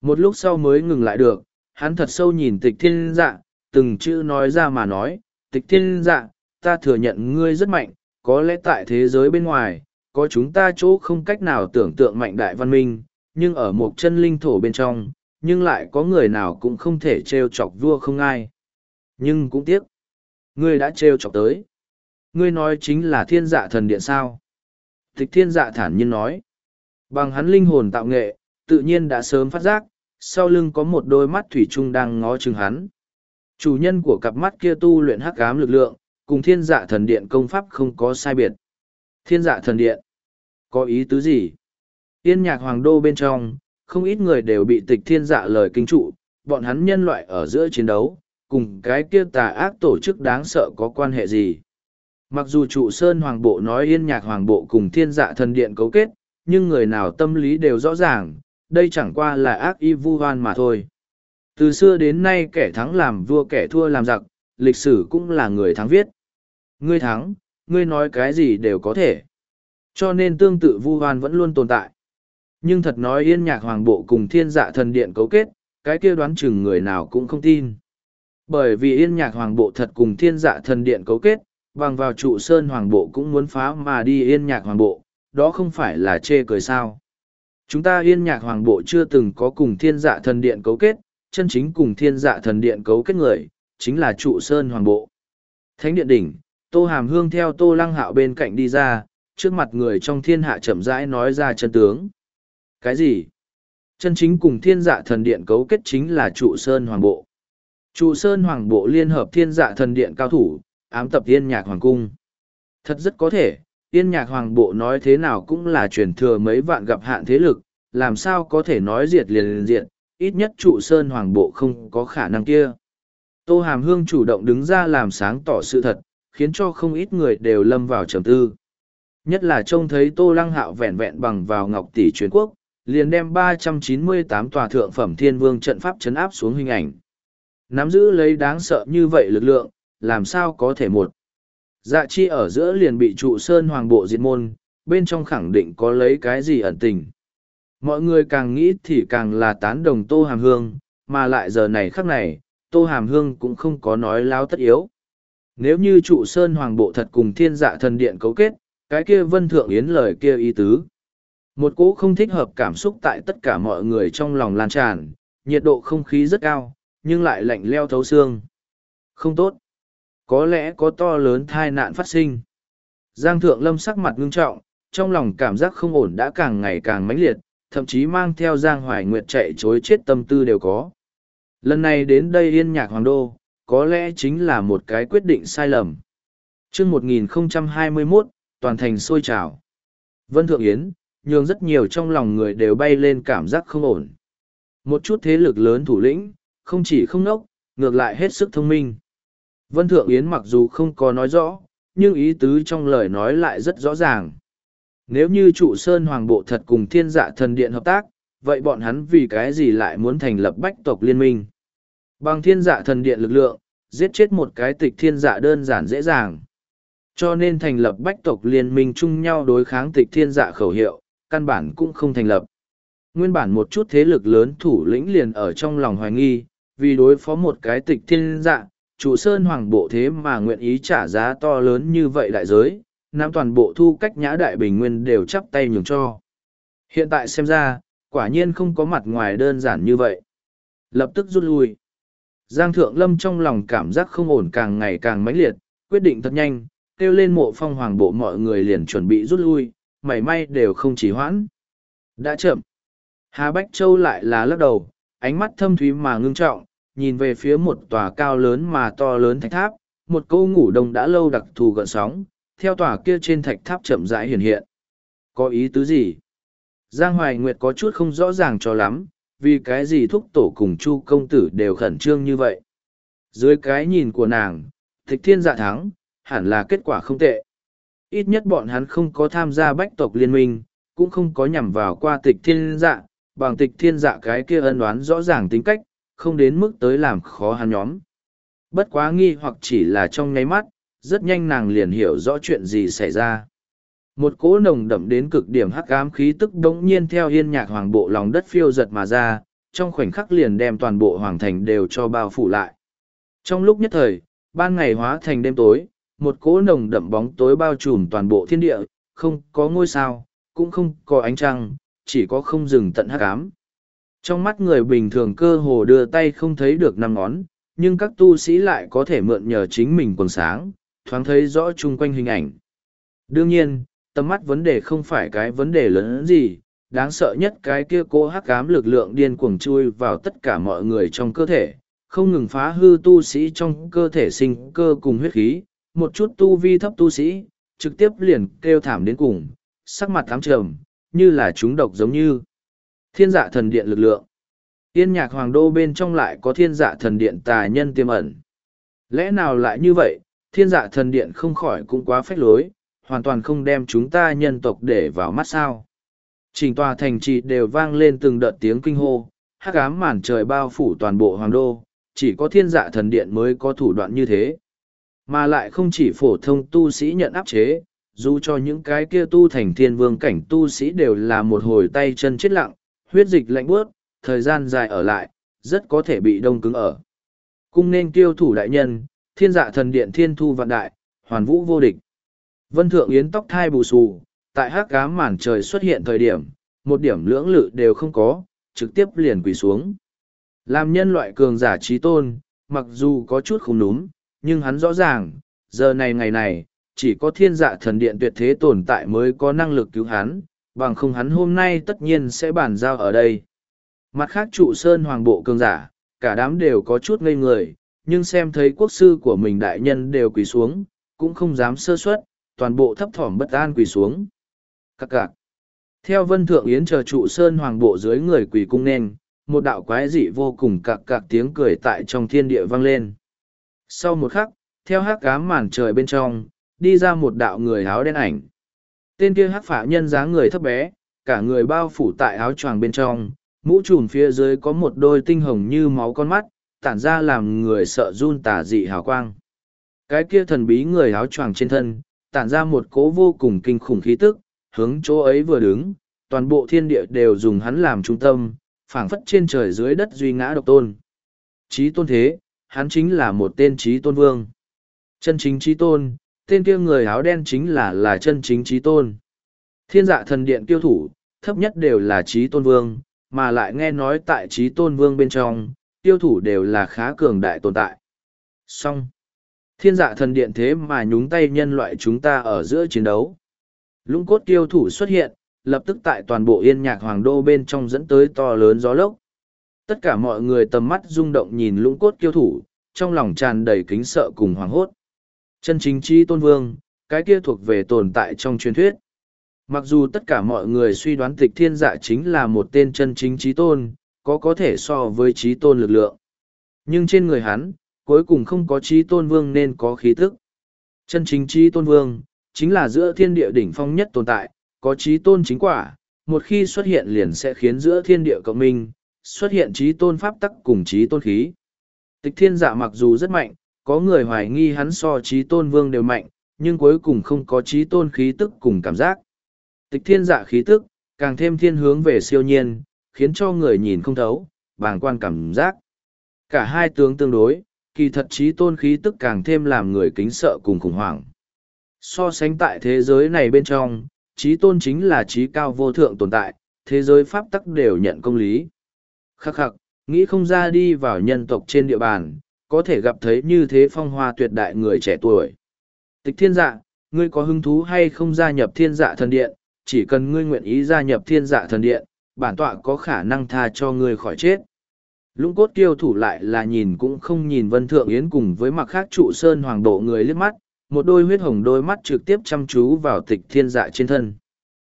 Một lúc sau mới ngừng lại được, hắn thật sâu nhìn tịch thiên dạ, từng chữ nói ra mà nói, tịch thiên dạ, ta thừa nhận ngươi rất mạnh, có lẽ tại thế giới bên ngoài, có chúng ta chỗ không cách nào tưởng tượng mạnh đại văn minh, nhưng ở một chân linh thổ bên trong, nhưng lại có người nào cũng không thể trêu chọc vua không ai. Nhưng cũng tiếc, ngươi đã trêu chọc tới. Ngươi nói chính là thiên dạ thần điện sao? Tịch thiên dạ thản nhiên nói. Bằng hắn linh hồn tạo nghệ, tự nhiên đã sớm phát giác, sau lưng có một đôi mắt thủy chung đang ngó chừng hắn. Chủ nhân của cặp mắt kia tu luyện hắc ám lực lượng, cùng thiên dạ thần điện công pháp không có sai biệt. Thiên dạ thần điện, có ý tứ gì? Yên nhạc hoàng đô bên trong, không ít người đều bị tịch thiên dạ lời kinh trụ, bọn hắn nhân loại ở giữa chiến đấu, cùng cái kia tà ác tổ chức đáng sợ có quan hệ gì? Mặc dù trụ sơn hoàng bộ nói yên nhạc hoàng bộ cùng thiên dạ thần điện cấu kết, nhưng người nào tâm lý đều rõ ràng, đây chẳng qua là ác y vu hoan mà thôi. Từ xưa đến nay kẻ thắng làm vua kẻ thua làm giặc, lịch sử cũng là người thắng viết. Ngươi thắng, ngươi nói cái gì đều có thể. Cho nên tương tự vu hoan vẫn luôn tồn tại. Nhưng thật nói yên nhạc hoàng bộ cùng thiên dạ thần điện cấu kết, cái kia đoán chừng người nào cũng không tin. Bởi vì yên nhạc hoàng bộ thật cùng thiên dạ thần điện cấu kết, bằng vào trụ sơn hoàng bộ cũng muốn phá mà đi yên nhạc hoàng bộ, đó không phải là chê cười sao. Chúng ta yên nhạc hoàng bộ chưa từng có cùng thiên dạ thần điện cấu kết, chân chính cùng thiên dạ thần điện cấu kết người, chính là trụ sơn hoàng bộ. Thánh điện đỉnh, tô hàm hương theo tô lăng hạo bên cạnh đi ra, trước mặt người trong thiên hạ chậm rãi nói ra chân tướng. Cái gì? Chân chính cùng thiên dạ thần điện cấu kết chính là trụ sơn hoàng bộ. Trụ sơn hoàng bộ liên hợp thiên dạ thần điện cao thủ, ám tập thiên nhạc hoàng cung. Thật rất có thể, tiên nhạc hoàng bộ nói thế nào cũng là truyền thừa mấy vạn gặp hạn thế lực, làm sao có thể nói diệt liền liền diệt, ít nhất trụ sơn hoàng bộ không có khả năng kia. Tô Hàm Hương chủ động đứng ra làm sáng tỏ sự thật, khiến cho không ít người đều lâm vào trầm tư. Nhất là trông thấy Tô Lăng Hạo vẹn vẹn bằng vào ngọc tỷ truyền quốc, liền đem 398 tòa thượng phẩm thiên vương trận pháp chấn áp xuống hình ảnh. Nắm giữ lấy đáng sợ như vậy lực lượng, làm sao có thể một. Dạ chi ở giữa liền bị trụ sơn hoàng bộ diệt môn, bên trong khẳng định có lấy cái gì ẩn tình. Mọi người càng nghĩ thì càng là tán đồng Tô Hàm Hương, mà lại giờ này khắc này, Tô Hàm Hương cũng không có nói láo tất yếu. Nếu như trụ sơn hoàng bộ thật cùng thiên dạ thần điện cấu kết, cái kia vân thượng yến lời kia ý tứ. Một cỗ không thích hợp cảm xúc tại tất cả mọi người trong lòng lan tràn, nhiệt độ không khí rất cao, nhưng lại lạnh leo thấu xương. Không tốt. Có lẽ có to lớn thai nạn phát sinh. Giang Thượng Lâm sắc mặt ngưng trọng, trong lòng cảm giác không ổn đã càng ngày càng mãnh liệt, thậm chí mang theo Giang Hoài Nguyệt chạy chối chết tâm tư đều có. Lần này đến đây yên nhạc hoàng đô, có lẽ chính là một cái quyết định sai lầm. chương 1021, toàn thành sôi trào. Vân Thượng Yến, nhường rất nhiều trong lòng người đều bay lên cảm giác không ổn. Một chút thế lực lớn thủ lĩnh, không chỉ không nốc, ngược lại hết sức thông minh. Vân Thượng Yến mặc dù không có nói rõ, nhưng ý tứ trong lời nói lại rất rõ ràng. Nếu như trụ sơn hoàng bộ thật cùng thiên dạ thần điện hợp tác, vậy bọn hắn vì cái gì lại muốn thành lập bách tộc liên minh? Bằng thiên dạ thần điện lực lượng, giết chết một cái tịch thiên dạ đơn giản dễ dàng. Cho nên thành lập bách tộc liên minh chung nhau đối kháng tịch thiên dạ khẩu hiệu, căn bản cũng không thành lập. Nguyên bản một chút thế lực lớn thủ lĩnh liền ở trong lòng hoài nghi, vì đối phó một cái tịch thiên dạ, trụ sơn hoàng bộ thế mà nguyện ý trả giá to lớn như vậy đại giới, nam toàn bộ thu cách nhã đại bình nguyên đều chắp tay nhường cho. Hiện tại xem ra, quả nhiên không có mặt ngoài đơn giản như vậy. Lập tức rút lui. Giang Thượng Lâm trong lòng cảm giác không ổn càng ngày càng mãnh liệt, quyết định thật nhanh, kêu lên mộ phong hoàng bộ mọi người liền chuẩn bị rút lui, mảy may đều không chỉ hoãn. Đã chậm. Hà Bách Châu lại là lắc đầu, ánh mắt thâm thúy mà ngưng trọng, nhìn về phía một tòa cao lớn mà to lớn thạch tháp, một câu ngủ đông đã lâu đặc thù gợn sóng, theo tòa kia trên thạch tháp chậm rãi hiện hiện. Có ý tứ gì? Giang Hoài Nguyệt có chút không rõ ràng cho lắm, vì cái gì thúc tổ cùng chu công tử đều khẩn trương như vậy. Dưới cái nhìn của nàng, tịch thiên dạ thắng, hẳn là kết quả không tệ. Ít nhất bọn hắn không có tham gia bách tộc liên minh, cũng không có nhằm vào qua tịch thiên dạ, bằng tịch thiên dạ cái kia ân đoán rõ ràng tính cách, không đến mức tới làm khó hắn nhóm. Bất quá nghi hoặc chỉ là trong nháy mắt, rất nhanh nàng liền hiểu rõ chuyện gì xảy ra. Một cỗ nồng đậm đến cực điểm hắc ám khí tức đống nhiên theo yên nhạc hoàng bộ lòng đất phiêu giật mà ra, trong khoảnh khắc liền đem toàn bộ hoàng thành đều cho bao phủ lại. Trong lúc nhất thời, ban ngày hóa thành đêm tối, một cỗ nồng đậm bóng tối bao trùm toàn bộ thiên địa, không có ngôi sao, cũng không có ánh trăng, chỉ có không dừng tận hắc ám. Trong mắt người bình thường cơ hồ đưa tay không thấy được năm ngón, nhưng các tu sĩ lại có thể mượn nhờ chính mình quần sáng, thoáng thấy rõ chung quanh hình ảnh. Đương nhiên, tầm mắt vấn đề không phải cái vấn đề lớn gì, đáng sợ nhất cái kia cô hắc ám lực lượng điên cuồng chui vào tất cả mọi người trong cơ thể, không ngừng phá hư tu sĩ trong cơ thể sinh cơ cùng huyết khí, một chút tu vi thấp tu sĩ, trực tiếp liền kêu thảm đến cùng, sắc mặt thám trầm, như là chúng độc giống như thiên dạ thần điện lực lượng. Tiên nhạc hoàng đô bên trong lại có thiên dạ thần điện tà nhân tiềm ẩn. Lẽ nào lại như vậy, thiên dạ thần điện không khỏi cũng quá phách lối, hoàn toàn không đem chúng ta nhân tộc để vào mắt sao. Trình tòa thành trì đều vang lên từng đợt tiếng kinh hô, hắc ám màn trời bao phủ toàn bộ hoàng đô, chỉ có thiên dạ thần điện mới có thủ đoạn như thế. Mà lại không chỉ phổ thông tu sĩ nhận áp chế, dù cho những cái kia tu thành thiên vương cảnh tu sĩ đều là một hồi tay chân chết lặng, huyết dịch lạnh bước, thời gian dài ở lại, rất có thể bị đông cứng ở. Cung nên tiêu thủ đại nhân, thiên dạ thần điện thiên thu vạn đại, hoàn vũ vô địch. Vân Thượng Yến tóc thai bù xù, tại hát cám màn trời xuất hiện thời điểm, một điểm lưỡng lự đều không có, trực tiếp liền quỳ xuống. Làm nhân loại cường giả trí tôn, mặc dù có chút không núm, nhưng hắn rõ ràng, giờ này ngày này, chỉ có thiên dạ thần điện tuyệt thế tồn tại mới có năng lực cứu hắn, bằng không hắn hôm nay tất nhiên sẽ bàn giao ở đây. Mặt khác trụ sơn hoàng bộ cường giả, cả đám đều có chút ngây người, nhưng xem thấy quốc sư của mình đại nhân đều quỳ xuống, cũng không dám sơ suất, toàn bộ thấp thỏm bất an quỳ xuống. cặc cặc Theo Vân Thượng Yến chờ trụ sơn hoàng bộ dưới người quỳ cung nên, một đạo quái dị vô cùng cặc cặc tiếng cười tại trong thiên địa vang lên. Sau một khắc, theo hát cám màn trời bên trong, đi ra một đạo người áo đen ảnh. Tên kia hát phả nhân dáng người thấp bé, cả người bao phủ tại áo choàng bên trong, mũ trùm phía dưới có một đôi tinh hồng như máu con mắt, tản ra làm người sợ run tả dị hào quang. Cái kia thần bí người áo choàng trên thân, tản ra một cố vô cùng kinh khủng khí tức, hướng chỗ ấy vừa đứng, toàn bộ thiên địa đều dùng hắn làm trung tâm, phảng phất trên trời dưới đất duy ngã độc tôn. Chí tôn thế, hắn chính là một tên chí tôn vương. Chân chính chí tôn, tên kia người áo đen chính là là chân chính chí tôn. Thiên dạ thần điện tiêu thủ, thấp nhất đều là chí tôn vương, mà lại nghe nói tại chí tôn vương bên trong, tiêu thủ đều là khá cường đại tồn tại. Song, thiên dạ thần điện thế mà nhúng tay nhân loại chúng ta ở giữa chiến đấu. Lũng cốt tiêu thủ xuất hiện, lập tức tại toàn bộ yên nhạc hoàng đô bên trong dẫn tới to lớn gió lốc. Tất cả mọi người tầm mắt rung động nhìn lũng cốt Tiêu thủ, trong lòng tràn đầy kính sợ cùng hoàng hốt. Chân chính chi tôn vương, cái kia thuộc về tồn tại trong truyền thuyết. Mặc dù tất cả mọi người suy đoán tịch thiên dạ chính là một tên chân chính trí tôn, có có thể so với trí tôn lực lượng. Nhưng trên người hắn, cuối cùng không có trí tôn vương nên có khí tức. Chân chính trí tôn vương, chính là giữa thiên địa đỉnh phong nhất tồn tại, có trí tôn chính quả, một khi xuất hiện liền sẽ khiến giữa thiên địa cộng minh, xuất hiện trí tôn pháp tắc cùng trí tôn khí. Tịch thiên dạ mặc dù rất mạnh, có người hoài nghi hắn so trí tôn vương đều mạnh, nhưng cuối cùng không có trí tôn khí tức cùng cảm giác. Tịch thiên dạ khí tức, càng thêm thiên hướng về siêu nhiên, khiến cho người nhìn không thấu, bàng quan cảm giác. Cả hai tướng tương đối, kỳ thật trí tôn khí tức càng thêm làm người kính sợ cùng khủng hoảng. So sánh tại thế giới này bên trong, trí tôn chính là trí cao vô thượng tồn tại, thế giới pháp tắc đều nhận công lý. Khắc khắc, nghĩ không ra đi vào nhân tộc trên địa bàn, có thể gặp thấy như thế phong hoa tuyệt đại người trẻ tuổi. Tịch thiên dạ, ngươi có hứng thú hay không gia nhập thiên dạ thần điện, chỉ cần ngươi nguyện ý gia nhập thiên dạ thần điện, bản tọa có khả năng tha cho ngươi khỏi chết. Lũng cốt kiêu thủ lại là nhìn cũng không nhìn Vân Thượng Yến cùng với mặc khác trụ sơn hoàng độ người liếc mắt, một đôi huyết hồng đôi mắt trực tiếp chăm chú vào tịch thiên dạ trên thân.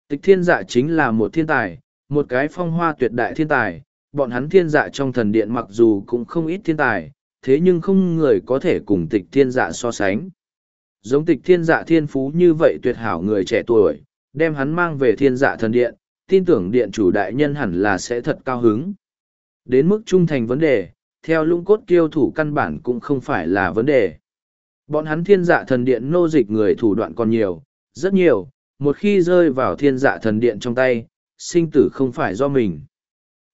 Tịch thiên dạ chính là một thiên tài, một cái phong hoa tuyệt đại thiên tài, bọn hắn thiên dạ trong thần điện mặc dù cũng không ít thiên tài, thế nhưng không người có thể cùng tịch thiên dạ so sánh. Giống tịch thiên dạ thiên phú như vậy tuyệt hảo người trẻ tuổi, đem hắn mang về thiên dạ thần điện, tin tưởng điện chủ đại nhân hẳn là sẽ thật cao hứng. Đến mức trung thành vấn đề, theo lũng cốt kiêu thủ căn bản cũng không phải là vấn đề. Bọn hắn thiên dạ thần điện nô dịch người thủ đoạn còn nhiều, rất nhiều, một khi rơi vào thiên dạ thần điện trong tay, sinh tử không phải do mình.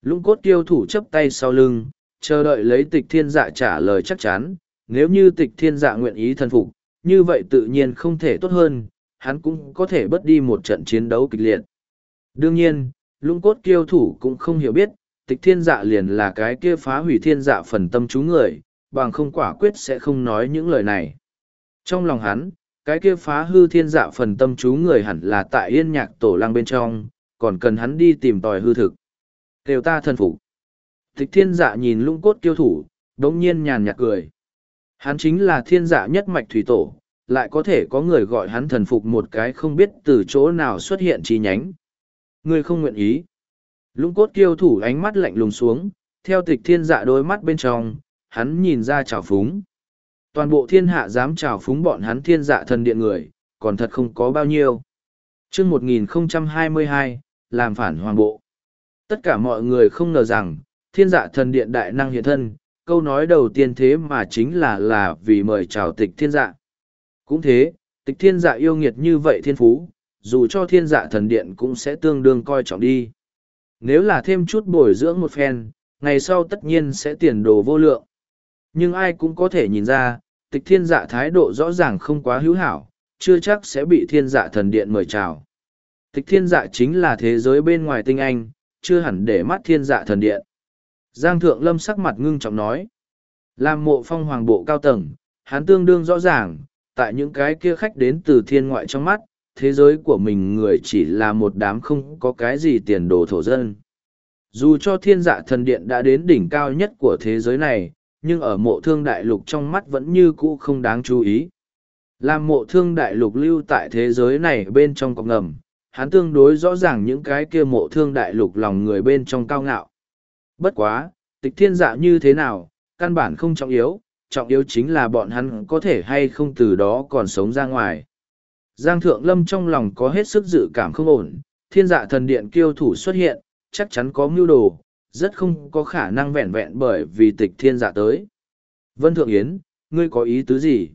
Lũng cốt kiêu thủ chấp tay sau lưng, chờ đợi lấy tịch thiên dạ trả lời chắc chắn, nếu như tịch thiên dạ nguyện ý thần phục, như vậy tự nhiên không thể tốt hơn, hắn cũng có thể bớt đi một trận chiến đấu kịch liệt. Đương nhiên, lũng cốt kiêu thủ cũng không hiểu biết, tịch thiên dạ liền là cái kia phá hủy thiên dạ phần tâm chú người, bằng không quả quyết sẽ không nói những lời này. Trong lòng hắn, cái kia phá hư thiên dạ phần tâm chú người hẳn là tại yên nhạc tổ lăng bên trong, còn cần hắn đi tìm tòi hư thực. Kêu ta thân phục. Tịch thiên dạ nhìn lũng cốt kiêu thủ, đống nhiên nhàn nhạt cười. Hắn chính là thiên dạ nhất mạch thủy tổ, lại có thể có người gọi hắn thần phục một cái không biết từ chỗ nào xuất hiện chi nhánh. Ngươi không nguyện ý. Lũng cốt kiêu thủ ánh mắt lạnh lùng xuống, theo tịch thiên dạ đôi mắt bên trong, hắn nhìn ra trào phúng. Toàn bộ thiên hạ dám trào phúng bọn hắn thiên dạ thần điện người, còn thật không có bao nhiêu. chương 1022, làm phản hoàng bộ. Tất cả mọi người không ngờ rằng, thiên dạ thần điện đại năng hiện thân, câu nói đầu tiên thế mà chính là là vì mời chào tịch thiên dạ. Cũng thế, tịch thiên dạ yêu nghiệt như vậy thiên phú, dù cho thiên dạ thần điện cũng sẽ tương đương coi trọng đi. Nếu là thêm chút bồi dưỡng một phen, ngày sau tất nhiên sẽ tiền đồ vô lượng. Nhưng ai cũng có thể nhìn ra, tịch thiên dạ thái độ rõ ràng không quá hữu hảo, chưa chắc sẽ bị thiên dạ thần điện mời chào. Tịch thiên dạ chính là thế giới bên ngoài tinh anh, chưa hẳn để mắt thiên dạ thần điện. Giang Thượng Lâm sắc mặt ngưng trọng nói. Làm mộ phong hoàng bộ cao tầng, hắn tương đương rõ ràng, tại những cái kia khách đến từ thiên ngoại trong mắt, thế giới của mình người chỉ là một đám không có cái gì tiền đồ thổ dân. Dù cho thiên dạ thần điện đã đến đỉnh cao nhất của thế giới này, nhưng ở mộ thương đại lục trong mắt vẫn như cũ không đáng chú ý. Làm mộ thương đại lục lưu tại thế giới này bên trong cọc ngầm, hắn tương đối rõ ràng những cái kia mộ thương đại lục lòng người bên trong cao ngạo. Bất quá, tịch thiên dạ như thế nào, căn bản không trọng yếu, trọng yếu chính là bọn hắn có thể hay không từ đó còn sống ra ngoài. Giang Thượng Lâm trong lòng có hết sức dự cảm không ổn, thiên dạ thần điện kiêu thủ xuất hiện, chắc chắn có mưu đồ, rất không có khả năng vẹn vẹn bởi vì tịch thiên dạ tới. Vân Thượng Yến, ngươi có ý tứ gì?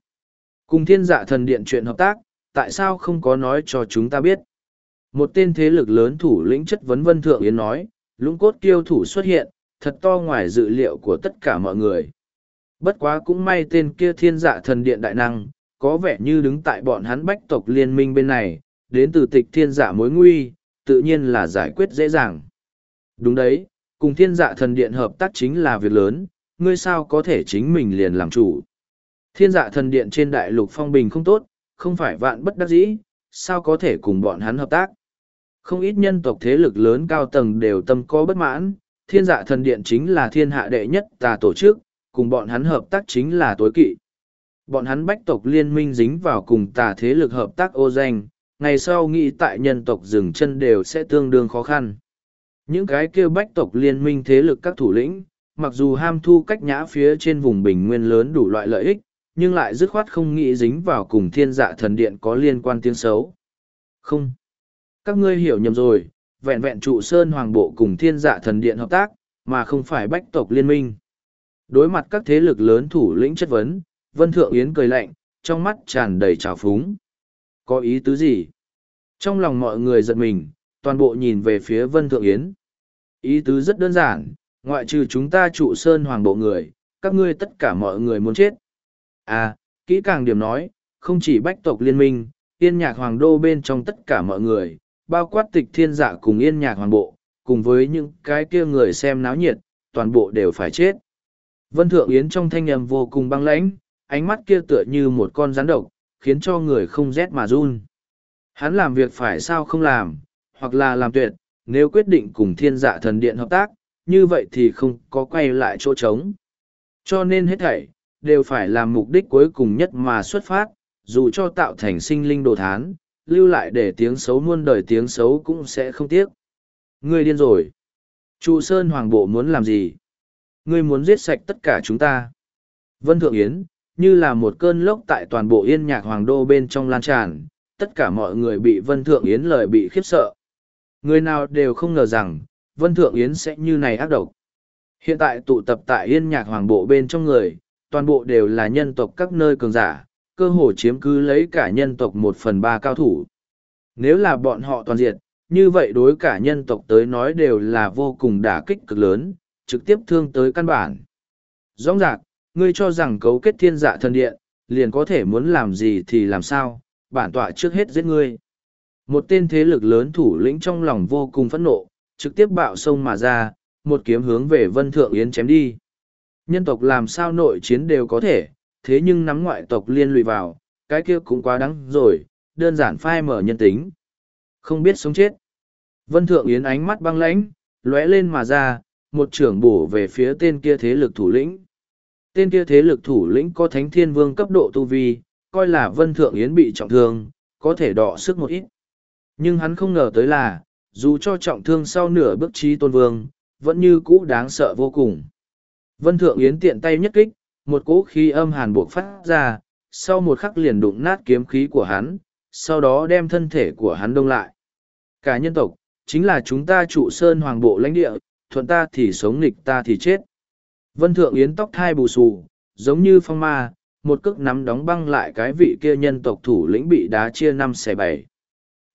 Cùng thiên dạ thần điện chuyện hợp tác, tại sao không có nói cho chúng ta biết? Một tên thế lực lớn thủ lĩnh chất vấn Vân Thượng Yến nói, lũng cốt kiêu thủ xuất hiện, thật to ngoài dự liệu của tất cả mọi người. Bất quá cũng may tên kia thiên dạ thần điện đại năng, có vẻ như đứng tại bọn hắn bách tộc liên minh bên này, đến từ tịch thiên giả mối nguy, tự nhiên là giải quyết dễ dàng. Đúng đấy, cùng thiên dạ thần điện hợp tác chính là việc lớn, ngươi sao có thể chính mình liền làm chủ. Thiên dạ thần điện trên đại lục phong bình không tốt, không phải vạn bất đắc dĩ, sao có thể cùng bọn hắn hợp tác. Không ít nhân tộc thế lực lớn cao tầng đều tâm có bất mãn, thiên dạ thần điện chính là thiên hạ đệ nhất tà tổ chức, cùng bọn hắn hợp tác chính là tối kỵ. Bọn hắn bách tộc liên minh dính vào cùng tà thế lực hợp tác ô danh, ngày sau nghĩ tại nhân tộc dừng chân đều sẽ tương đương khó khăn. Những cái kêu bách tộc liên minh thế lực các thủ lĩnh, mặc dù ham thu cách nhã phía trên vùng bình nguyên lớn đủ loại lợi ích, nhưng lại dứt khoát không nghĩ dính vào cùng thiên dạ thần điện có liên quan tiếng xấu. Không. Các ngươi hiểu nhầm rồi, vẹn vẹn trụ sơn hoàng bộ cùng thiên dạ thần điện hợp tác, mà không phải bách tộc liên minh. Đối mặt các thế lực lớn thủ lĩnh chất vấn, Vân Thượng Yến cười lạnh, trong mắt tràn đầy trào phúng. Có ý tứ gì? Trong lòng mọi người giật mình, toàn bộ nhìn về phía Vân Thượng Yến. Ý tứ rất đơn giản, ngoại trừ chúng ta trụ sơn hoàng bộ người, các ngươi tất cả mọi người muốn chết. À, kỹ càng điểm nói, không chỉ bách tộc liên minh, yên nhạc hoàng đô bên trong tất cả mọi người, bao quát tịch thiên dạ cùng yên nhạc hoàng bộ, cùng với những cái kia người xem náo nhiệt, toàn bộ đều phải chết. Vân Thượng Yến trong thanh âm vô cùng băng lãnh, ánh mắt kia tựa như một con rắn độc, khiến cho người không rét mà run. Hắn làm việc phải sao không làm, hoặc là làm tuyệt, nếu quyết định cùng thiên dạ thần điện hợp tác, như vậy thì không có quay lại chỗ trống. Cho nên hết thảy, đều phải làm mục đích cuối cùng nhất mà xuất phát, dù cho tạo thành sinh linh đồ thán, lưu lại để tiếng xấu muôn đời tiếng xấu cũng sẽ không tiếc. Ngươi điên rồi. Trụ Sơn Hoàng Bộ muốn làm gì? Ngươi muốn giết sạch tất cả chúng ta. Vân Thượng Yến, như là một cơn lốc tại toàn bộ yên nhạc hoàng đô bên trong lan tràn, tất cả mọi người bị Vân Thượng Yến lời bị khiếp sợ. Người nào đều không ngờ rằng, Vân Thượng Yến sẽ như này ác độc. Hiện tại tụ tập tại yên nhạc hoàng bộ bên trong người, toàn bộ đều là nhân tộc các nơi cường giả, cơ hồ chiếm cứ lấy cả nhân tộc một phần ba cao thủ. Nếu là bọn họ toàn diệt, như vậy đối cả nhân tộc tới nói đều là vô cùng đả kích cực lớn, trực tiếp thương tới căn bản. Rõ ràng, ngươi cho rằng cấu kết thiên dạ thần điện, liền có thể muốn làm gì thì làm sao, bản tọa trước hết giết ngươi. Một tên thế lực lớn thủ lĩnh trong lòng vô cùng phẫn nộ, trực tiếp bạo sông mà ra, một kiếm hướng về Vân Thượng Yến chém đi. Nhân tộc làm sao nội chiến đều có thể, thế nhưng nắm ngoại tộc liên lụy vào, cái kia cũng quá đáng rồi, đơn giản phai mở nhân tính. Không biết sống chết. Vân Thượng Yến ánh mắt băng lãnh, lóe lên mà ra, một trưởng bổ về phía tên kia thế lực thủ lĩnh. Tên kia thế lực thủ lĩnh có thánh thiên vương cấp độ tu vi, coi là Vân Thượng Yến bị trọng thương, có thể đọ sức một ít. Nhưng hắn không ngờ tới là, dù cho trọng thương sau nửa bước trí tôn vương, vẫn như cũ đáng sợ vô cùng. Vân Thượng Yến tiện tay nhất kích, một cỗ khí âm hàn buộc phát ra, sau một khắc liền đụng nát kiếm khí của hắn, sau đó đem thân thể của hắn đông lại. Cả nhân tộc, chính là chúng ta trụ sơn hoàng bộ lãnh địa, thuận ta thì sống nghịch ta thì chết. Vân Thượng Yến tóc thai bù xù, giống như phong ma, một cước nắm đóng băng lại cái vị kia nhân tộc thủ lĩnh bị đá chia năm xẻ bảy.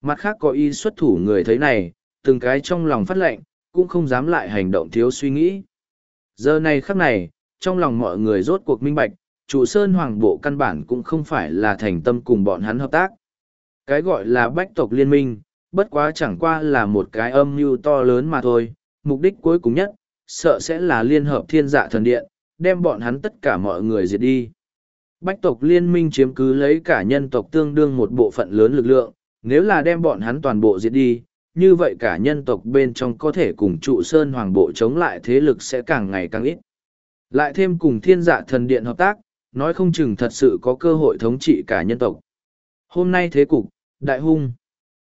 Mặt khác có y xuất thủ người thấy này, từng cái trong lòng phát lệnh, cũng không dám lại hành động thiếu suy nghĩ. Giờ này khắc này, trong lòng mọi người rốt cuộc minh bạch, trụ sơn hoàng bộ căn bản cũng không phải là thành tâm cùng bọn hắn hợp tác. Cái gọi là bách tộc liên minh, bất quá chẳng qua là một cái âm mưu to lớn mà thôi, mục đích cuối cùng nhất, sợ sẽ là liên hợp thiên dạ thần điện, đem bọn hắn tất cả mọi người diệt đi. Bách tộc liên minh chiếm cứ lấy cả nhân tộc tương đương một bộ phận lớn lực lượng, nếu là đem bọn hắn toàn bộ diệt đi, như vậy cả nhân tộc bên trong có thể cùng trụ sơn hoàng bộ chống lại thế lực sẽ càng ngày càng ít. Lại thêm cùng thiên dạ thần điện hợp tác, nói không chừng thật sự có cơ hội thống trị cả nhân tộc. Hôm nay thế cục, đại hung.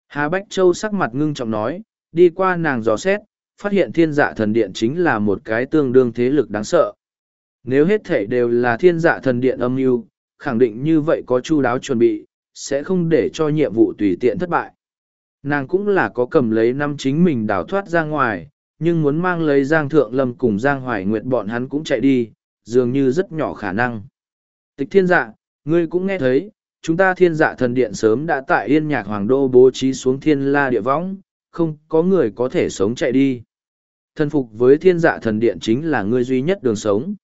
Hà Bách Châu sắc mặt ngưng trọng nói, đi qua nàng dò xét, phát hiện thiên dạ thần điện chính là một cái tương đương thế lực đáng sợ. Nếu hết thể đều là thiên dạ thần điện âm mưu khẳng định như vậy có chu đáo chuẩn bị, sẽ không để cho nhiệm vụ tùy tiện thất bại. Nàng cũng là có cầm lấy năm chính mình đào thoát ra ngoài, nhưng muốn mang lấy Giang Thượng Lâm cùng Giang Hoài Nguyệt bọn hắn cũng chạy đi, dường như rất nhỏ khả năng. Tịch thiên dạ, ngươi cũng nghe thấy, chúng ta thiên dạ thần điện sớm đã tại yên nhạc hoàng đô bố trí xuống thiên la địa võng, không có người có thể sống chạy đi. Thần phục với thiên dạ thần điện chính là ngươi duy nhất đường sống.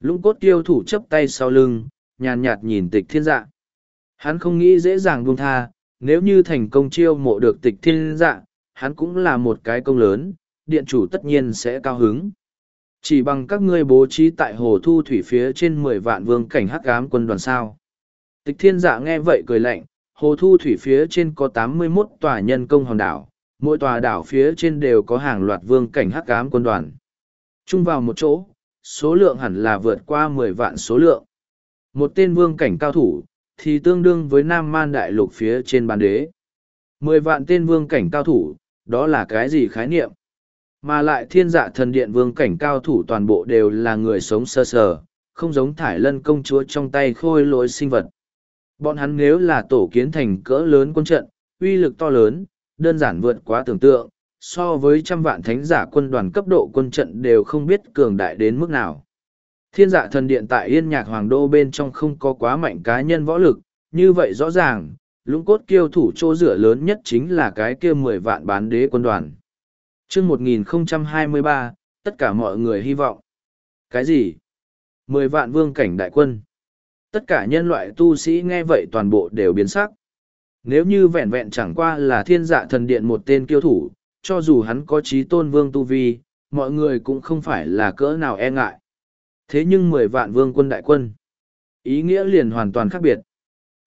Lũng cốt tiêu thủ chấp tay sau lưng, nhàn nhạt nhìn tịch thiên dạ. Hắn không nghĩ dễ dàng buông tha, nếu như thành công chiêu mộ được tịch thiên dạ, hắn cũng là một cái công lớn, điện chủ tất nhiên sẽ cao hứng. Chỉ bằng các ngươi bố trí tại hồ thu thủy phía trên mười vạn vương cảnh hắc ám quân đoàn sao. Tịch thiên dạ nghe vậy cười lạnh, hồ thu thủy phía trên có tám mươi 81 tòa nhân công hòn đảo, mỗi tòa đảo phía trên đều có hàng loạt vương cảnh hắc ám quân đoàn. Chung vào một chỗ, số lượng hẳn là vượt qua mười vạn số lượng. Một tên vương cảnh cao thủ, thì tương đương với Nam Man Đại Lục phía trên bàn đế. Mười vạn tên vương cảnh cao thủ, đó là cái gì khái niệm? Mà lại thiên dạ thần điện vương cảnh cao thủ toàn bộ đều là người sống sơ sờ, không giống thải lân công chúa trong tay khôi lỗi sinh vật. Bọn hắn nếu là tổ kiến thành cỡ lớn quân trận, uy lực to lớn, đơn giản vượt quá tưởng tượng, so với trăm vạn thánh giả quân đoàn cấp độ quân trận đều không biết cường đại đến mức nào. Thiên dạ thần điện tại yên nhạc hoàng đô bên trong không có quá mạnh cá nhân võ lực, như vậy rõ ràng, lũng cốt kiêu thủ chỗ rửa lớn nhất chính là cái kia mười vạn bán đế quân đoàn. chương 1023, tất cả mọi người hy vọng. Cái gì? Mười vạn vương cảnh đại quân. Tất cả nhân loại tu sĩ nghe vậy toàn bộ đều biến sắc. Nếu như vẹn vẹn chẳng qua là thiên dạ thần điện một tên kiêu thủ, cho dù hắn có trí tôn vương tu vi, mọi người cũng không phải là cỡ nào e ngại. Thế nhưng mười vạn vương quân đại quân, ý nghĩa liền hoàn toàn khác biệt.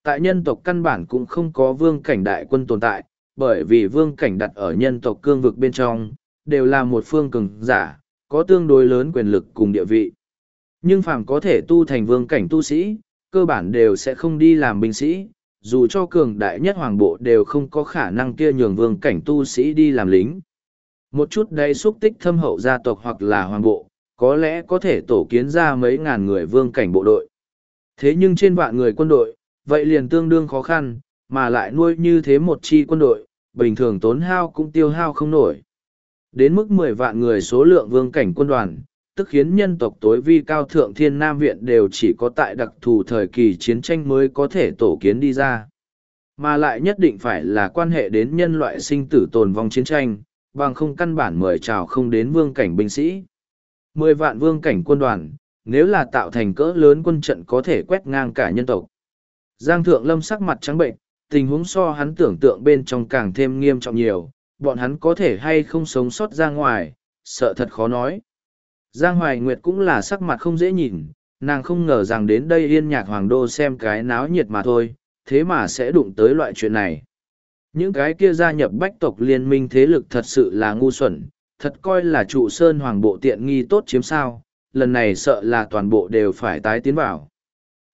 Tại nhân tộc căn bản cũng không có vương cảnh đại quân tồn tại, bởi vì vương cảnh đặt ở nhân tộc cương vực bên trong, đều là một phương cường giả, có tương đối lớn quyền lực cùng địa vị. Nhưng phàm có thể tu thành vương cảnh tu sĩ, cơ bản đều sẽ không đi làm binh sĩ, dù cho cường đại nhất hoàng bộ đều không có khả năng kia nhường vương cảnh tu sĩ đi làm lính. Một chút đây xúc tích thâm hậu gia tộc hoặc là hoàng bộ, có lẽ có thể tổ kiến ra mấy ngàn người vương cảnh bộ đội. Thế nhưng trên vạn người quân đội, vậy liền tương đương khó khăn, mà lại nuôi như thế một chi quân đội, bình thường tốn hao cũng tiêu hao không nổi. Đến mức mười vạn người số lượng vương cảnh quân đoàn, tức khiến nhân tộc tối vi cao thượng thiên nam viện đều chỉ có tại đặc thù thời kỳ chiến tranh mới có thể tổ kiến đi ra. Mà lại nhất định phải là quan hệ đến nhân loại sinh tử tồn vong chiến tranh, bằng không căn bản mời chào không đến vương cảnh binh sĩ. Mười vạn vương cảnh quân đoàn, nếu là tạo thành cỡ lớn quân trận có thể quét ngang cả nhân tộc. Giang Thượng Lâm sắc mặt trắng bệnh, tình huống so hắn tưởng tượng bên trong càng thêm nghiêm trọng nhiều, bọn hắn có thể hay không sống sót ra ngoài, sợ thật khó nói. Giang Hoài Nguyệt cũng là sắc mặt không dễ nhìn, nàng không ngờ rằng đến đây yên nhạc hoàng đô xem cái náo nhiệt mà thôi, thế mà sẽ đụng tới loại chuyện này. Những cái kia gia nhập bách tộc liên minh thế lực thật sự là ngu xuẩn, thật coi là trụ sơn hoàng bộ tiện nghi tốt chiếm sao, lần này sợ là toàn bộ đều phải tái tiến vào.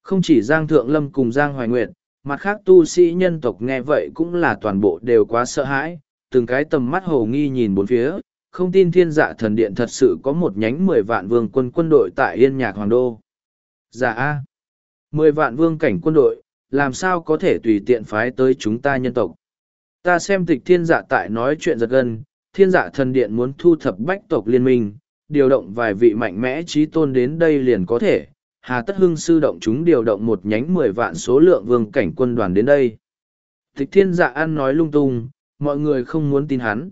Không chỉ Giang Thượng Lâm cùng Giang Hoài Nguyệt, mặt khác tu sĩ nhân tộc nghe vậy cũng là toàn bộ đều quá sợ hãi, từng cái tầm mắt hồ nghi nhìn bốn phía, không tin thiên dạ thần điện thật sự có một nhánh mười vạn vương quân quân đội tại Yên Nhạc Hoàng Đô. Dạ a mười vạn vương cảnh quân đội, làm sao có thể tùy tiện phái tới chúng ta nhân tộc. Ta xem tịch thiên dạ tại nói chuyện giật gân, thiên dạ thần điện muốn thu thập bách tộc liên minh, điều động vài vị mạnh mẽ trí tôn đến đây liền có thể. Hà Tất Hưng sư động chúng điều động một nhánh mười vạn số lượng vương cảnh quân đoàn đến đây. Tịch thiên dạ ăn nói lung tung, mọi người không muốn tin hắn.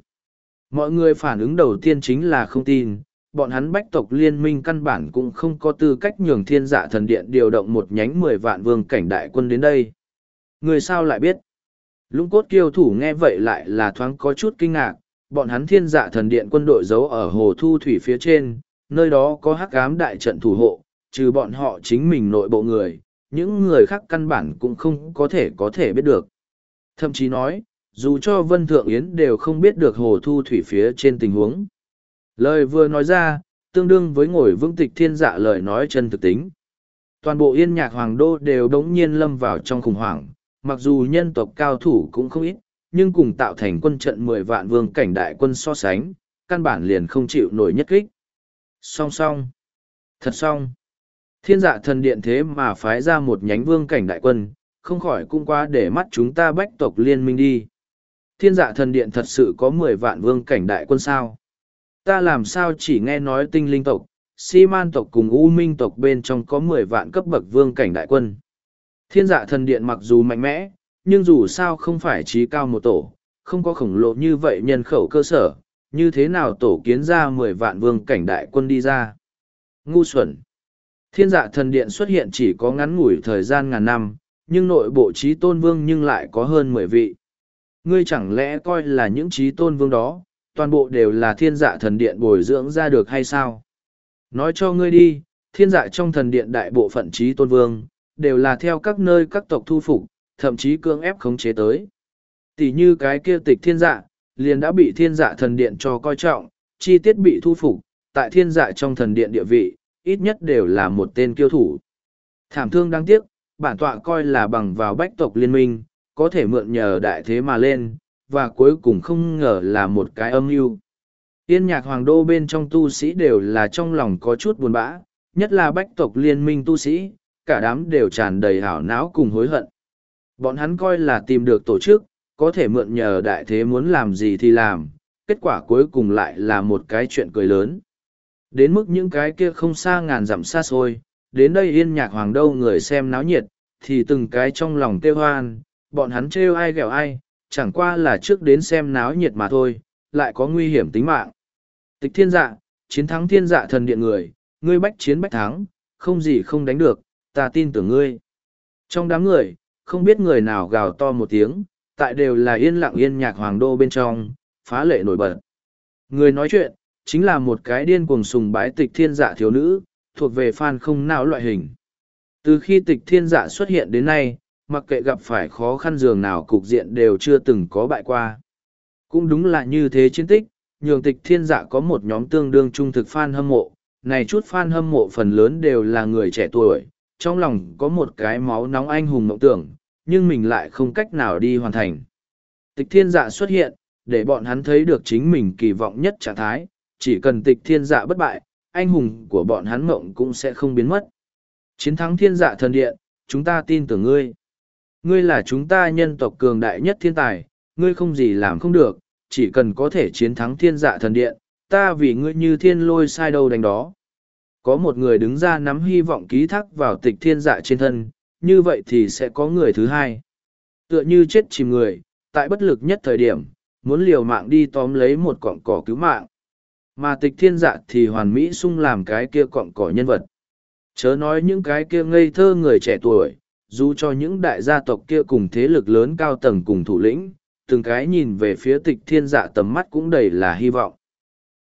Mọi người phản ứng đầu tiên chính là không tin, bọn hắn bách tộc liên minh căn bản cũng không có tư cách nhường thiên dạ thần điện điều động một nhánh mười vạn vương cảnh đại quân đến đây. Người sao lại biết? Lũng cốt kiêu thủ nghe vậy lại là thoáng có chút kinh ngạc, bọn hắn thiên dạ thần điện quân đội giấu ở hồ thu thủy phía trên, nơi đó có hắc ám đại trận thủ hộ, trừ bọn họ chính mình nội bộ người, những người khác căn bản cũng không có thể có thể biết được. Thậm chí nói, dù cho Vân Thượng Yến đều không biết được Hồ Thu Thủy phía trên tình huống. Lời vừa nói ra, tương đương với ngồi vững tịch thiên dạ lời nói chân thực tính. Toàn bộ yên nhạc hoàng đô đều đống nhiên lâm vào trong khủng hoảng, mặc dù nhân tộc cao thủ cũng không ít, nhưng cùng tạo thành quân trận mười vạn vương cảnh đại quân so sánh, căn bản liền không chịu nổi nhất kích. Song song. Thật song. Thiên dạ thần điện thế mà phái ra một nhánh vương cảnh đại quân, không khỏi cũng qua để mắt chúng ta bách tộc liên minh đi. Thiên dạ thần điện thật sự có mười vạn vương cảnh đại quân sao? Ta làm sao chỉ nghe nói tinh linh tộc, si man tộc cùng u minh tộc bên trong có mười vạn cấp bậc vương cảnh đại quân. Thiên dạ thần điện mặc dù mạnh mẽ, nhưng dù sao không phải trí cao một tổ, không có khổng lồ như vậy nhân khẩu cơ sở, như thế nào tổ kiến ra mười vạn vương cảnh đại quân đi ra. Ngu xuẩn. Thiên dạ thần điện xuất hiện chỉ có ngắn ngủi thời gian ngàn năm, nhưng nội bộ trí tôn vương nhưng lại có hơn mười vị. Ngươi chẳng lẽ coi là những trí tôn vương đó, toàn bộ đều là thiên dạ thần điện bồi dưỡng ra được hay sao? Nói cho ngươi đi, thiên dạ trong thần điện đại bộ phận trí tôn vương, đều là theo các nơi các tộc thu phục, thậm chí cưỡng ép khống chế tới. Tỷ như cái kia tịch thiên dạ, liền đã bị thiên dạ thần điện cho coi trọng, chi tiết bị thu phục, tại thiên dạ trong thần điện địa vị, ít nhất đều là một tên kiêu thủ. Thảm thương đáng tiếc, bản tọa coi là bằng vào bách tộc liên minh, có thể mượn nhờ đại thế mà lên, và cuối cùng không ngờ là một cái âm mưu. yên nhạc hoàng đô bên trong tu sĩ đều là trong lòng có chút buồn bã, nhất là bách tộc liên minh tu sĩ, cả đám đều tràn đầy hảo não cùng hối hận. Bọn hắn coi là tìm được tổ chức, có thể mượn nhờ đại thế muốn làm gì thì làm, kết quả cuối cùng lại là một cái chuyện cười lớn. Đến mức những cái kia không xa ngàn dặm xa xôi, đến đây yên nhạc hoàng đâu người xem náo nhiệt, thì từng cái trong lòng kêu hoan, bọn hắn trêu ai ghẹo ai, chẳng qua là trước đến xem náo nhiệt mà thôi, lại có nguy hiểm tính mạng. Tịch thiên dạ, chiến thắng thiên dạ thần điện người, ngươi bách chiến bách thắng, không gì không đánh được, ta tin tưởng ngươi. Trong đám người, không biết người nào gào to một tiếng, tại đều là yên lặng yên nhạc hoàng đô bên trong, phá lệ nổi bật. Người nói chuyện, chính là một cái điên cuồng sùng bái tịch thiên dạ thiếu nữ, thuộc về fan không não loại hình. Từ khi tịch thiên dạ xuất hiện đến nay, mặc kệ gặp phải khó khăn dường nào cục diện đều chưa từng có bại qua. Cũng đúng là như thế chiến tích, nhường tịch thiên dạ có một nhóm tương đương trung thực fan hâm mộ, này chút fan hâm mộ phần lớn đều là người trẻ tuổi, trong lòng có một cái máu nóng anh hùng mộng tưởng, nhưng mình lại không cách nào đi hoàn thành. Tịch thiên dạ xuất hiện, để bọn hắn thấy được chính mình kỳ vọng nhất trạng thái, chỉ cần tịch thiên dạ bất bại, anh hùng của bọn hắn mộng cũng sẽ không biến mất. Chiến thắng thiên dạ thần điện, chúng ta tin tưởng ngươi. Ngươi là chúng ta nhân tộc cường đại nhất thiên tài, ngươi không gì làm không được, chỉ cần có thể chiến thắng thiên dạ thần điện, ta vì ngươi như thiên lôi sai đâu đánh đó. Có một người đứng ra nắm hy vọng ký thác vào tịch thiên dạ trên thân, như vậy thì sẽ có người thứ hai. Tựa như chết chìm người, tại bất lực nhất thời điểm, muốn liều mạng đi tóm lấy một cọng cỏ cứu mạng. Mà tịch thiên dạ thì hoàn mỹ sung làm cái kia cọng cỏ nhân vật. Chớ nói những cái kia ngây thơ người trẻ tuổi, dù cho những đại gia tộc kia cùng thế lực lớn cao tầng cùng thủ lĩnh, từng cái nhìn về phía tịch thiên dạ tầm mắt cũng đầy là hy vọng.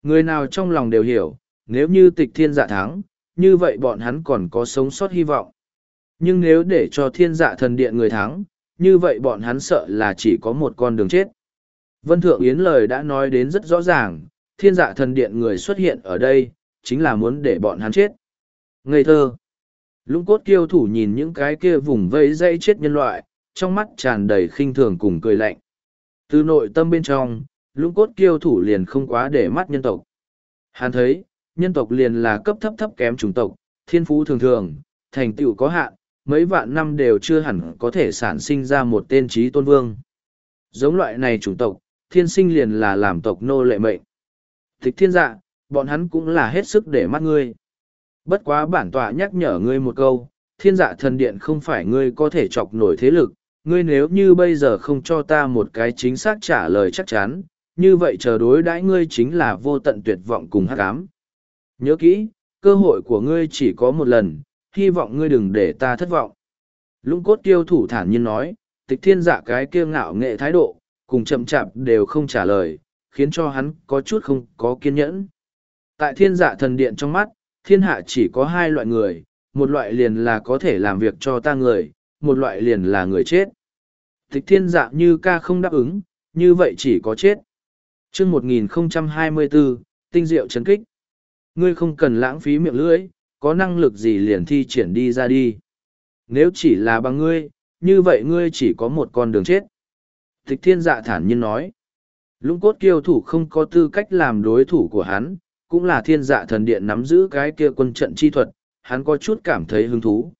Người nào trong lòng đều hiểu, nếu như tịch thiên dạ thắng, như vậy bọn hắn còn có sống sót hy vọng. Nhưng nếu để cho thiên dạ thần điện người thắng, như vậy bọn hắn sợ là chỉ có một con đường chết. Vân Thượng Yến lời đã nói đến rất rõ ràng, thiên dạ thần điện người xuất hiện ở đây, chính là muốn để bọn hắn chết. Ngây thơ. Lũng cốt kiêu thủ nhìn những cái kia vùng vây dây chết nhân loại, trong mắt tràn đầy khinh thường cùng cười lạnh. Từ nội tâm bên trong, lũng cốt kiêu thủ liền không quá để mắt nhân tộc. Hắn thấy, nhân tộc liền là cấp thấp thấp kém chủng tộc, thiên phú thường thường, thành tựu có hạn, mấy vạn năm đều chưa hẳn có thể sản sinh ra một tên trí tôn vương. Giống loại này chủng tộc, thiên sinh liền là làm tộc nô lệ mệnh. Thích thiên dạ, bọn hắn cũng là hết sức để mắt ngươi. Bất quá bản tọa nhắc nhở ngươi một câu, thiên dạ thần điện không phải ngươi có thể chọc nổi thế lực, ngươi nếu như bây giờ không cho ta một cái chính xác trả lời chắc chắn, như vậy chờ đối đãi ngươi chính là vô tận tuyệt vọng cùng hát cám. Nhớ kỹ, cơ hội của ngươi chỉ có một lần, hy vọng ngươi đừng để ta thất vọng. Lũng cốt tiêu thủ thản nhiên nói, tịch thiên dạ cái kiêu ngạo nghệ thái độ, cùng chậm chạp đều không trả lời, khiến cho hắn có chút không có kiên nhẫn. Tại thiên dạ thần điện trong mắt, thiên hạ chỉ có hai loại người, một loại liền là có thể làm việc cho ta người, một loại liền là người chết. Tịch thiên dạ như ca không đáp ứng, như vậy chỉ có chết. chương 1024, tinh diệu chấn kích. Ngươi không cần lãng phí miệng lưỡi, có năng lực gì liền thi triển đi ra đi. Nếu chỉ là bằng ngươi, như vậy ngươi chỉ có một con đường chết. Tịch thiên dạ thản nhiên nói. Lũng cốt kiêu thủ không có tư cách làm đối thủ của hắn, cũng là thiên dạ thần điện nắm giữ cái kia quân trận chi thuật, hắn có chút cảm thấy hứng thú.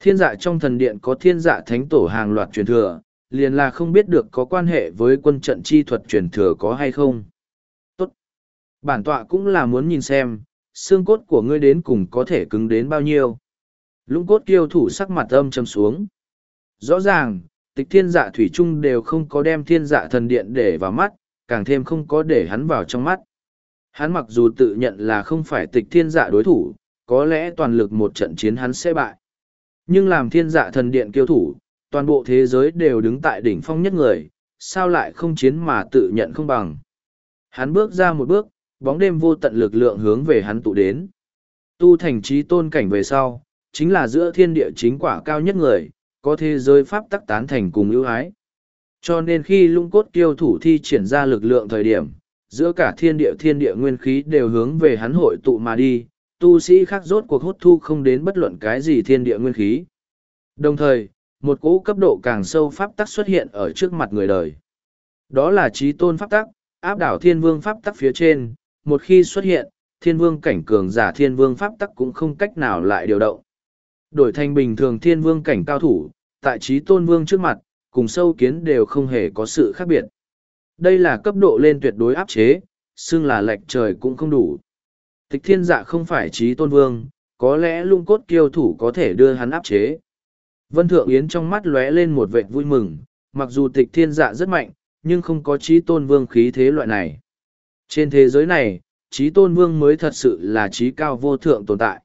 Thiên dạ trong thần điện có thiên dạ thánh tổ hàng loạt truyền thừa, liền là không biết được có quan hệ với quân trận chi thuật truyền thừa có hay không. Tốt. Bản tọa cũng là muốn nhìn xem, xương cốt của ngươi đến cùng có thể cứng đến bao nhiêu. Lũng cốt kiêu thủ sắc mặt âm châm xuống. Rõ ràng, tịch thiên dạ thủy trung đều không có đem thiên dạ thần điện để vào mắt, càng thêm không có để hắn vào trong mắt. Hắn mặc dù tự nhận là không phải tịch thiên dạ đối thủ, có lẽ toàn lực một trận chiến hắn sẽ bại. Nhưng làm thiên dạ thần điện kiêu thủ, toàn bộ thế giới đều đứng tại đỉnh phong nhất người, sao lại không chiến mà tự nhận không bằng. Hắn bước ra một bước, bóng đêm vô tận lực lượng hướng về hắn tụ đến. Tu thành trí tôn cảnh về sau, chính là giữa thiên địa chính quả cao nhất người, có thế giới pháp tắc tán thành cùng ưu ái. Cho nên khi lung cốt kiêu thủ thi triển ra lực lượng thời điểm, giữa cả thiên địa thiên địa nguyên khí đều hướng về hắn hội tụ mà đi, tu sĩ khác rốt cuộc hút thu không đến bất luận cái gì thiên địa nguyên khí. Đồng thời, một cỗ cấp độ càng sâu pháp tắc xuất hiện ở trước mặt người đời. Đó là trí tôn pháp tắc, áp đảo thiên vương pháp tắc phía trên, một khi xuất hiện, thiên vương cảnh cường giả thiên vương pháp tắc cũng không cách nào lại điều động. Đổi thành bình thường thiên vương cảnh cao thủ, tại trí tôn vương trước mặt, cùng sâu kiến đều không hề có sự khác biệt. Đây là cấp độ lên tuyệt đối áp chế, xưng là lệch trời cũng không đủ. Tịch thiên dạ không phải trí tôn vương, có lẽ lung cốt kiêu thủ có thể đưa hắn áp chế. Vân Thượng Yến trong mắt lóe lên một vệt vui mừng, mặc dù tịch thiên dạ rất mạnh, nhưng không có trí tôn vương khí thế loại này. Trên thế giới này, trí tôn vương mới thật sự là trí cao vô thượng tồn tại.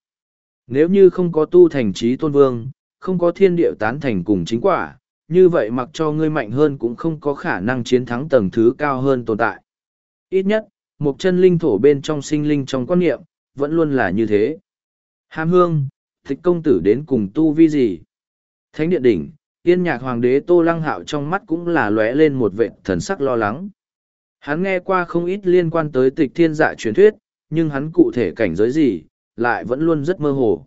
Nếu như không có tu thành trí tôn vương, không có thiên địa tán thành cùng chính quả, như vậy mặc cho ngươi mạnh hơn cũng không có khả năng chiến thắng tầng thứ cao hơn tồn tại. Ít nhất, một chân linh thổ bên trong sinh linh trong quan niệm, vẫn luôn là như thế. Hàm hương, thích công tử đến cùng tu vi gì? Thánh điện đỉnh, yên nhạc hoàng đế tô lăng hạo trong mắt cũng là lóe lên một vệ thần sắc lo lắng. Hắn nghe qua không ít liên quan tới tịch thiên dạ truyền thuyết, nhưng hắn cụ thể cảnh giới gì, lại vẫn luôn rất mơ hồ.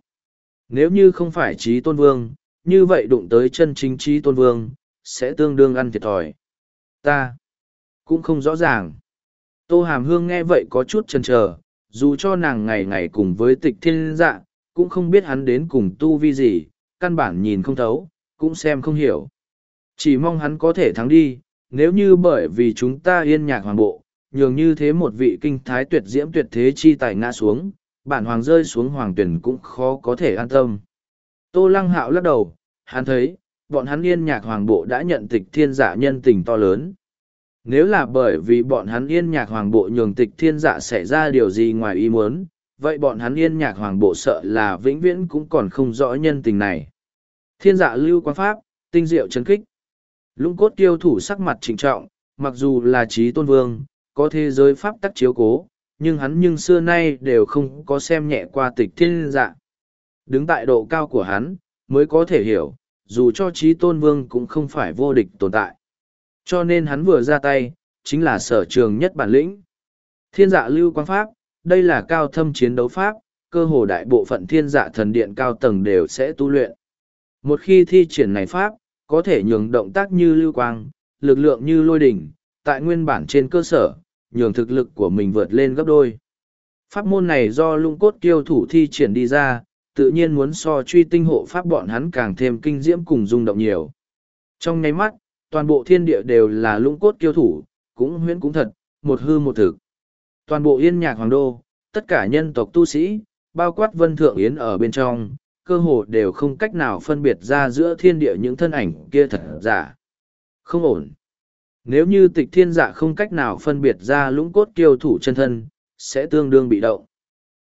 Nếu như không phải trí tôn vương, như vậy đụng tới chân chính trí tôn vương, sẽ tương đương ăn thiệt thòi. Ta cũng không rõ ràng. Tô Hàm Hương nghe vậy có chút chần chờ, dù cho nàng ngày ngày cùng với tịch thiên dạ, cũng không biết hắn đến cùng tu vi gì, căn bản nhìn không thấu, cũng xem không hiểu. Chỉ mong hắn có thể thắng đi, nếu như bởi vì chúng ta yên nhạc hoàng bộ, nhường như thế một vị kinh thái tuyệt diễm tuyệt thế chi tài ngã xuống, bản hoàng rơi xuống hoàng tuyển cũng khó có thể an tâm. Tô lăng hạo lắc đầu, hắn thấy, bọn hắn yên nhạc hoàng bộ đã nhận tịch thiên giả nhân tình to lớn. Nếu là bởi vì bọn hắn yên nhạc hoàng bộ nhường tịch thiên giả xảy ra điều gì ngoài ý muốn, vậy bọn hắn yên nhạc hoàng bộ sợ là vĩnh viễn cũng còn không rõ nhân tình này. Thiên dạ lưu quan pháp, tinh diệu chấn kích. Lũng cốt tiêu thủ sắc mặt trịnh trọng, mặc dù là trí tôn vương, có thế giới pháp tắc chiếu cố, nhưng hắn nhưng xưa nay đều không có xem nhẹ qua tịch thiên dạ. Đứng tại độ cao của hắn, mới có thể hiểu, dù cho trí tôn vương cũng không phải vô địch tồn tại. Cho nên hắn vừa ra tay, chính là sở trường nhất bản lĩnh. Thiên dạ lưu quan pháp, đây là cao thâm chiến đấu pháp, cơ hồ đại bộ phận thiên dạ thần điện cao tầng đều sẽ tu luyện. Một khi thi triển này pháp, có thể nhường động tác như lưu quang, lực lượng như lôi đỉnh, tại nguyên bản trên cơ sở, nhường thực lực của mình vượt lên gấp đôi. Pháp môn này do lung cốt kiêu thủ thi triển đi ra, tự nhiên muốn so truy tinh hộ pháp bọn hắn càng thêm kinh diễm cùng rung động nhiều. Trong nháy mắt, toàn bộ thiên địa đều là lũng cốt kiêu thủ, cũng huyễn cũng thật, một hư một thực. Toàn bộ yên nhạc hoàng đô, tất cả nhân tộc tu sĩ, bao quát vân thượng yến ở bên trong, cơ hồ đều không cách nào phân biệt ra giữa thiên địa những thân ảnh kia thật giả. Không ổn. Nếu như tịch thiên dạ không cách nào phân biệt ra lũng cốt kiêu thủ chân thân, sẽ tương đương bị động.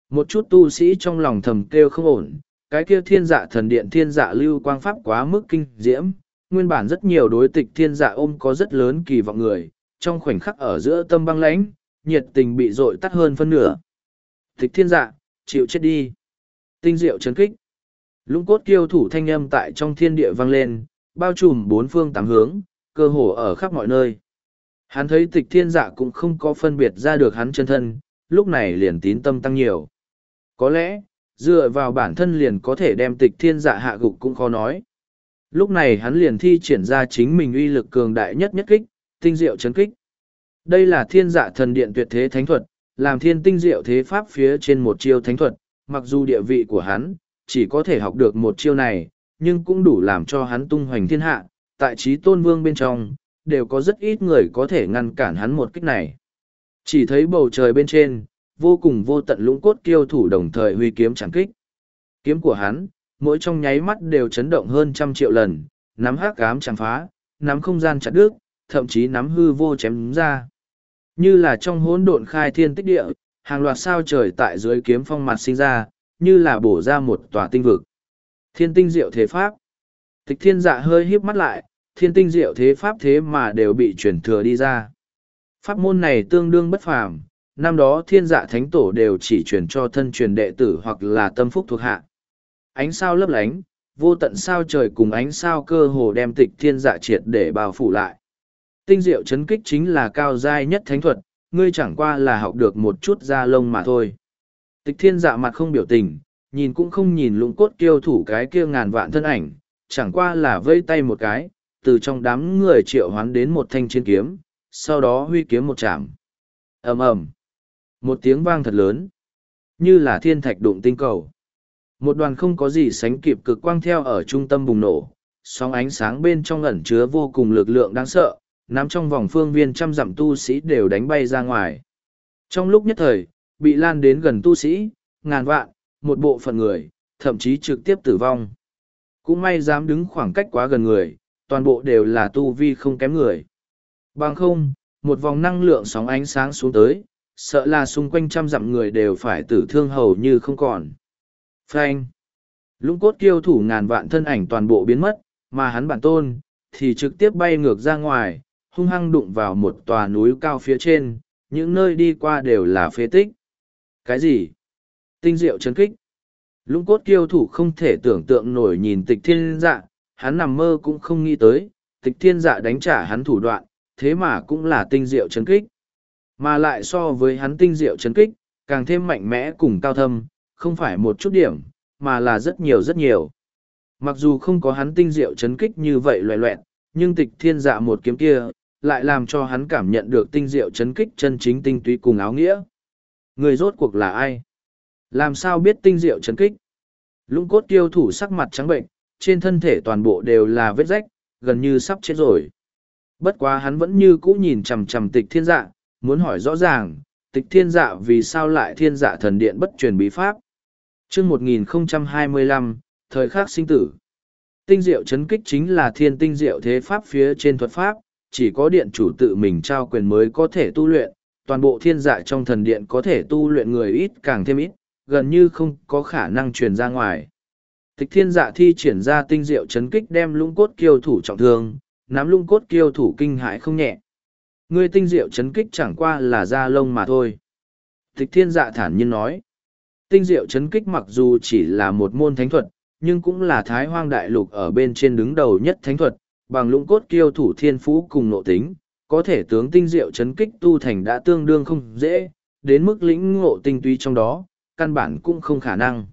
Một chút tu sĩ trong lòng thầm kêu không ổn, cái kia thiên dạ thần điện thiên dạ lưu quang pháp quá mức kinh diễm, nguyên bản rất nhiều đối tịch thiên dạ ôm có rất lớn kỳ vọng người, trong khoảnh khắc ở giữa tâm băng lãnh, nhiệt tình bị dội tắt hơn phân nửa. Tịch thiên dạ, chịu chết đi. Tinh diệu chấn kích. Lũng cốt kiêu thủ thanh âm tại trong thiên địa vang lên, bao trùm bốn phương tám hướng, cơ hồ ở khắp mọi nơi. Hắn thấy tịch thiên dạ cũng không có phân biệt ra được hắn chân thân, lúc này liền tín tâm tăng nhiều. Có lẽ, dựa vào bản thân liền có thể đem tịch thiên dạ hạ gục cũng khó nói. Lúc này hắn liền thi triển ra chính mình uy lực cường đại nhất nhất kích, tinh diệu chấn kích. Đây là thiên dạ thần điện tuyệt thế thánh thuật, làm thiên tinh diệu thế pháp phía trên một chiêu thánh thuật, mặc dù địa vị của hắn, chỉ có thể học được một chiêu này, nhưng cũng đủ làm cho hắn tung hoành thiên hạ, tại trí tôn vương bên trong, đều có rất ít người có thể ngăn cản hắn một kích này. Chỉ thấy bầu trời bên trên, vô cùng vô tận lũng cốt kiêu thủ đồng thời huy kiếm chẳng kích. Kiếm của hắn, mỗi trong nháy mắt đều chấn động hơn trăm triệu lần, nắm hắc ám chẳng phá, nắm không gian chặt đứt, thậm chí nắm hư vô chém ra. Như là trong hỗn độn khai thiên tích địa, hàng loạt sao trời tại dưới kiếm phong mặt sinh ra, như là bổ ra một tòa tinh vực. Thiên tinh diệu thế pháp. Tịch thiên dạ hơi híp mắt lại, thiên tinh diệu thế pháp thế mà đều bị chuyển thừa đi ra. Pháp môn này tương đương bất phàm, năm đó thiên dạ thánh tổ đều chỉ truyền cho thân truyền đệ tử hoặc là tâm phúc thuộc hạ. Ánh sao lấp lánh, vô tận sao trời cùng ánh sao cơ hồ đem tịch thiên dạ triệt để bao phủ lại. Tinh diệu chấn kích chính là cao giai nhất thánh thuật, ngươi chẳng qua là học được một chút da lông mà thôi. Tịch thiên dạ mặt không biểu tình, nhìn cũng không nhìn lũng cốt kiêu thủ cái kia ngàn vạn thân ảnh, chẳng qua là vây tay một cái, từ trong đám người triệu hoán đến một thanh chiến kiếm, sau đó huy kiếm một chạm. ầm ầm một tiếng vang thật lớn, như là thiên thạch đụng tinh cầu. Một đoàn không có gì sánh kịp cực quang theo ở trung tâm bùng nổ, sóng ánh sáng bên trong ẩn chứa vô cùng lực lượng đáng sợ, nắm trong vòng phương viên trăm dặm tu sĩ đều đánh bay ra ngoài. Trong lúc nhất thời, bị lan đến gần tu sĩ, ngàn vạn, một bộ phận người, thậm chí trực tiếp tử vong. Cũng may dám đứng khoảng cách quá gần người, toàn bộ đều là tu vi không kém người. Bằng không, một vòng năng lượng sóng ánh sáng xuống tới, sợ là xung quanh trăm dặm người đều phải tử thương hầu như không còn. Phanh. Lũng cốt kiêu thủ ngàn vạn thân ảnh toàn bộ biến mất, mà hắn bản tôn, thì trực tiếp bay ngược ra ngoài, hung hăng đụng vào một tòa núi cao phía trên, những nơi đi qua đều là phế tích. Cái gì? Tinh diệu chấn kích. Lũng cốt kiêu thủ không thể tưởng tượng nổi nhìn tịch thiên dạ, hắn nằm mơ cũng không nghĩ tới, tịch thiên dạ đánh trả hắn thủ đoạn, thế mà cũng là tinh diệu chấn kích. Mà lại so với hắn tinh diệu chấn kích, càng thêm mạnh mẽ cùng cao thâm, không phải một chút điểm, mà là rất nhiều rất nhiều. Mặc dù không có hắn tinh diệu chấn kích như vậy loẹ loẹn, nhưng tịch thiên dạ một kiếm kia, lại làm cho hắn cảm nhận được tinh diệu chấn kích chân chính tinh túy cùng áo nghĩa. Người rốt cuộc là ai? Làm sao biết tinh diệu chấn kích? Lũng cốt tiêu thủ sắc mặt trắng bệnh, trên thân thể toàn bộ đều là vết rách, gần như sắp chết rồi. Bất quá hắn vẫn như cũ nhìn chằm chằm tịch thiên dạ, muốn hỏi rõ ràng, tịch thiên dạ vì sao lại thiên dạ thần điện bất truyền bí pháp. chương 1025, thời khắc sinh tử. Tinh diệu chấn kích chính là thiên tinh diệu thế pháp phía trên thuật pháp, chỉ có điện chủ tự mình trao quyền mới có thể tu luyện, toàn bộ thiên dạ trong thần điện có thể tu luyện người ít càng thêm ít, gần như không có khả năng truyền ra ngoài. Tịch thiên dạ thi triển ra tinh diệu chấn kích đem lũng cốt kiêu thủ trọng thương, nắm lũng cốt kiêu thủ kinh hãi không nhẹ. Ngươi tinh diệu chấn kích chẳng qua là da lông mà thôi. Tịch thiên dạ thản nhiên nói. Tinh diệu chấn kích mặc dù chỉ là một môn thánh thuật, nhưng cũng là thái hoang đại lục ở bên trên đứng đầu nhất thánh thuật, bằng lũng cốt kiêu thủ thiên phú cùng nộ tính, có thể tướng tinh diệu chấn kích tu thành đã tương đương không dễ, đến mức lĩnh ngộ tinh túy trong đó, căn bản cũng không khả năng.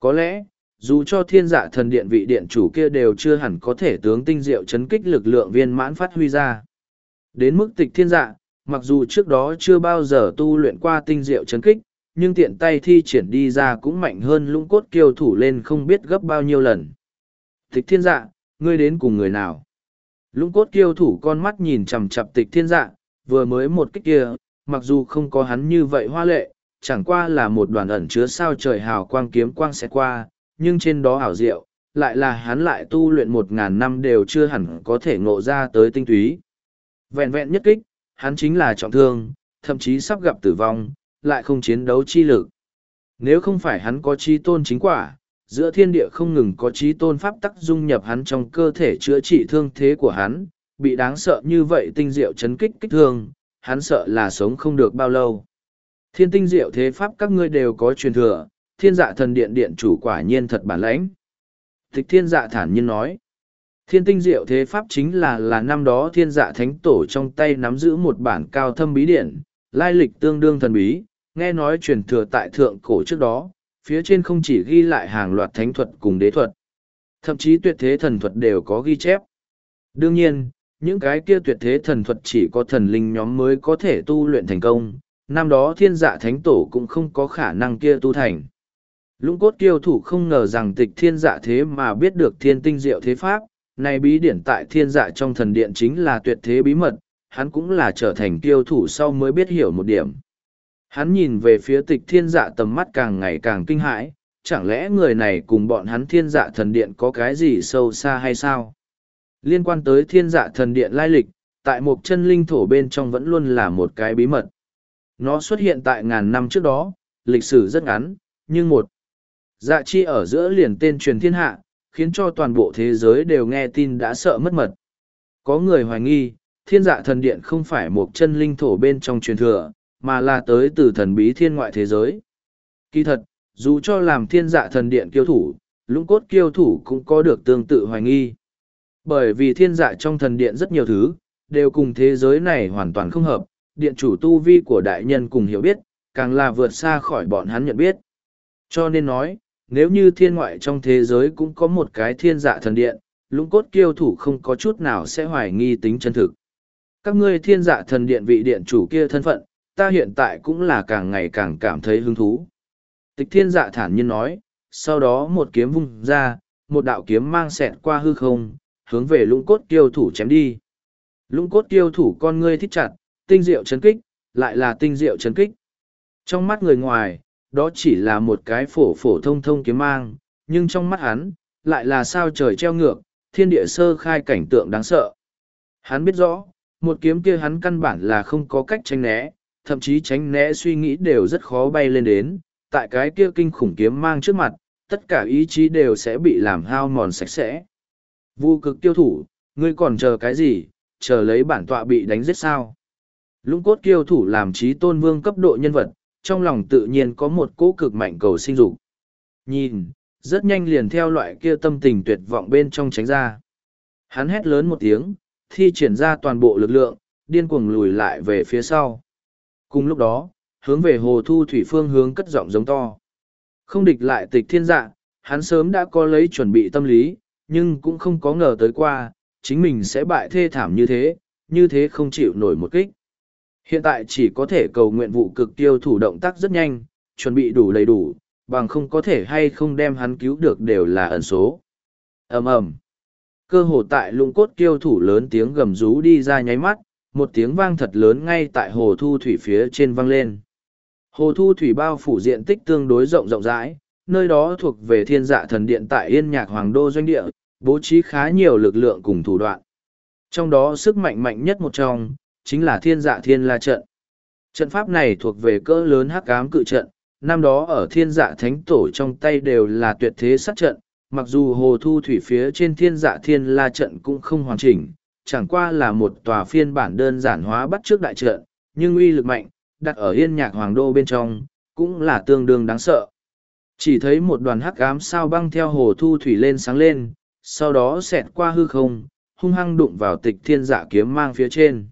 Có lẽ, dù cho thiên dạ thần điện vị điện chủ kia đều chưa hẳn có thể tướng tinh diệu chấn kích lực lượng viên mãn phát huy ra. Đến mức tịch thiên dạ, mặc dù trước đó chưa bao giờ tu luyện qua tinh diệu chấn kích, nhưng tiện tay thi triển đi ra cũng mạnh hơn lũng cốt kiêu thủ lên không biết gấp bao nhiêu lần. Tịch thiên dạ, ngươi đến cùng người nào? Lũng cốt kiêu thủ con mắt nhìn chằm chặp tịch thiên dạ, vừa mới một kích kia, mặc dù không có hắn như vậy hoa lệ, chẳng qua là một đoàn ẩn chứa sao trời hào quang kiếm quang sẽ qua, nhưng trên đó ảo diệu, lại là hắn lại tu luyện một ngàn năm đều chưa hẳn có thể ngộ ra tới tinh túy. Vẹn vẹn nhất kích, hắn chính là trọng thương, thậm chí sắp gặp tử vong, lại không chiến đấu chi lực. Nếu không phải hắn có chi tôn chính quả, giữa thiên địa không ngừng có trí tôn pháp tắc dung nhập hắn trong cơ thể chữa trị thương thế của hắn, bị đáng sợ như vậy tinh diệu chấn kích kích thương, hắn sợ là sống không được bao lâu. Thiên tinh diệu thế pháp các ngươi đều có truyền thừa, thiên dạ thần điện điện chủ quả nhiên thật bản lãnh. Tịch thiên dạ thản nhiên nói. Thiên tinh diệu thế pháp chính là là năm đó thiên dạ thánh tổ trong tay nắm giữ một bản cao thâm bí điển, lai lịch tương đương thần bí, nghe nói truyền thừa tại thượng cổ trước đó, phía trên không chỉ ghi lại hàng loạt thánh thuật cùng đế thuật, thậm chí tuyệt thế thần thuật đều có ghi chép. Đương nhiên, những cái kia tuyệt thế thần thuật chỉ có thần linh nhóm mới có thể tu luyện thành công, năm đó thiên dạ thánh tổ cũng không có khả năng kia tu thành. Lũng cốt kiêu thủ không ngờ rằng tịch thiên dạ thế mà biết được thiên tinh diệu thế pháp, này bí điển tại thiên dạ trong thần điện chính là tuyệt thế bí mật, hắn cũng là trở thành tiêu thủ sau mới biết hiểu một điểm. Hắn nhìn về phía tịch thiên dạ tầm mắt càng ngày càng kinh hãi, chẳng lẽ người này cùng bọn hắn thiên dạ thần điện có cái gì sâu xa hay sao? Liên quan tới thiên dạ thần điện lai lịch, tại một chân linh thổ bên trong vẫn luôn là một cái bí mật. Nó xuất hiện tại ngàn năm trước đó, lịch sử rất ngắn, nhưng một dạ chi ở giữa liền tên truyền thiên hạ, khiến cho toàn bộ thế giới đều nghe tin đã sợ mất mật. Có người hoài nghi, thiên dạ thần điện không phải một chân linh thổ bên trong truyền thừa, mà là tới từ thần bí thiên ngoại thế giới. Kỳ thật, dù cho làm thiên dạ thần điện kiêu thủ, lũng cốt kiêu thủ cũng có được tương tự hoài nghi. Bởi vì thiên dạ trong thần điện rất nhiều thứ, đều cùng thế giới này hoàn toàn không hợp, điện chủ tu vi của đại nhân cùng hiểu biết, càng là vượt xa khỏi bọn hắn nhận biết. Cho nên nói, nếu như thiên ngoại trong thế giới cũng có một cái thiên dạ thần điện, lũng cốt kiêu thủ không có chút nào sẽ hoài nghi tính chân thực. Các ngươi thiên dạ thần điện vị điện chủ kia thân phận, ta hiện tại cũng là càng ngày càng cảm thấy hứng thú. Tịch thiên dạ thản nhiên nói, sau đó một kiếm vung ra, một đạo kiếm mang xẹt qua hư không, hướng về lũng cốt kiêu thủ chém đi. Lũng cốt kiêu thủ con ngươi thích chặt, tinh diệu chấn kích, lại là tinh diệu chấn kích. Trong mắt người ngoài, đó chỉ là một cái phổ phổ thông thông kiếm mang, nhưng trong mắt hắn, lại là sao trời treo ngược, thiên địa sơ khai cảnh tượng đáng sợ. Hắn biết rõ, một kiếm kia hắn căn bản là không có cách tránh né, thậm chí tránh né suy nghĩ đều rất khó bay lên đến, tại cái kia kinh khủng kiếm mang trước mặt, tất cả ý chí đều sẽ bị làm hao mòn sạch sẽ. Vu cực tiêu thủ, ngươi còn chờ cái gì, chờ lấy bản tọa bị đánh giết sao? Lũng cốt kiêu thủ làm trí tôn vương cấp độ nhân vật, trong lòng tự nhiên có một cỗ cực mạnh cầu sinh dục. Nhìn, rất nhanh liền theo loại kia tâm tình tuyệt vọng bên trong tránh ra. Hắn hét lớn một tiếng, thi triển ra toàn bộ lực lượng, điên cuồng lùi lại về phía sau. Cùng lúc đó, hướng về hồ thu thủy phương hướng cất giọng giống to. Không địch lại tịch thiên dạ, hắn sớm đã có lấy chuẩn bị tâm lý, nhưng cũng không có ngờ tới qua, chính mình sẽ bại thê thảm như thế, như thế không chịu nổi một kích. Hiện tại chỉ có thể cầu nguyện vụ cực tiêu thủ động tác rất nhanh, chuẩn bị đủ đầy đủ, bằng không có thể hay không đem hắn cứu được đều là ẩn số. ầm ầm Cơ hồ tại lũng cốt tiêu thủ lớn tiếng gầm rú đi ra nháy mắt, một tiếng vang thật lớn ngay tại hồ thu thủy phía trên vang lên. Hồ thu thủy bao phủ diện tích tương đối rộng rộng rãi, nơi đó thuộc về thiên dạ thần điện tại Yên Nhạc Hoàng Đô doanh địa, bố trí khá nhiều lực lượng cùng thủ đoạn. Trong đó sức mạnh mạnh nhất một trong, chính là thiên dạ thiên la trận. Trận pháp này thuộc về cỡ lớn hắc ám cự trận, năm đó ở thiên dạ thánh tổ trong tay đều là tuyệt thế sát trận, mặc dù hồ thu thủy phía trên thiên dạ thiên la trận cũng không hoàn chỉnh, chẳng qua là một tòa phiên bản đơn giản hóa bắt trước đại trận, nhưng uy lực mạnh, đặt ở yên nhạc hoàng đô bên trong, cũng là tương đương đáng sợ. Chỉ thấy một đoàn hắc ám sao băng theo hồ thu thủy lên sáng lên, sau đó xẹt qua hư không, hung hăng đụng vào tịch thiên dạ kiếm mang phía trên.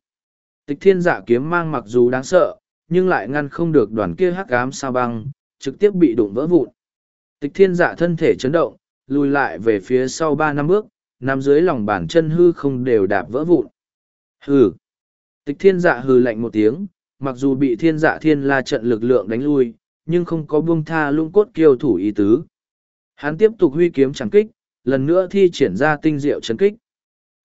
Tịch thiên dạ kiếm mang mặc dù đáng sợ, nhưng lại ngăn không được đoàn kia hắc ám sao băng, trực tiếp bị đụng vỡ vụn. Tịch thiên dạ thân thể chấn động, lùi lại về phía sau ba năm bước, nằm dưới lòng bàn chân hư không đều đạp vỡ vụn. Hừ. Tịch thiên dạ hừ lạnh một tiếng, mặc dù bị thiên dạ thiên la trận lực lượng đánh lui, nhưng không có buông tha lung cốt kiêu thủ ý tứ. Hắn tiếp tục huy kiếm chẳng kích, lần nữa thi triển ra tinh diệu chấn kích.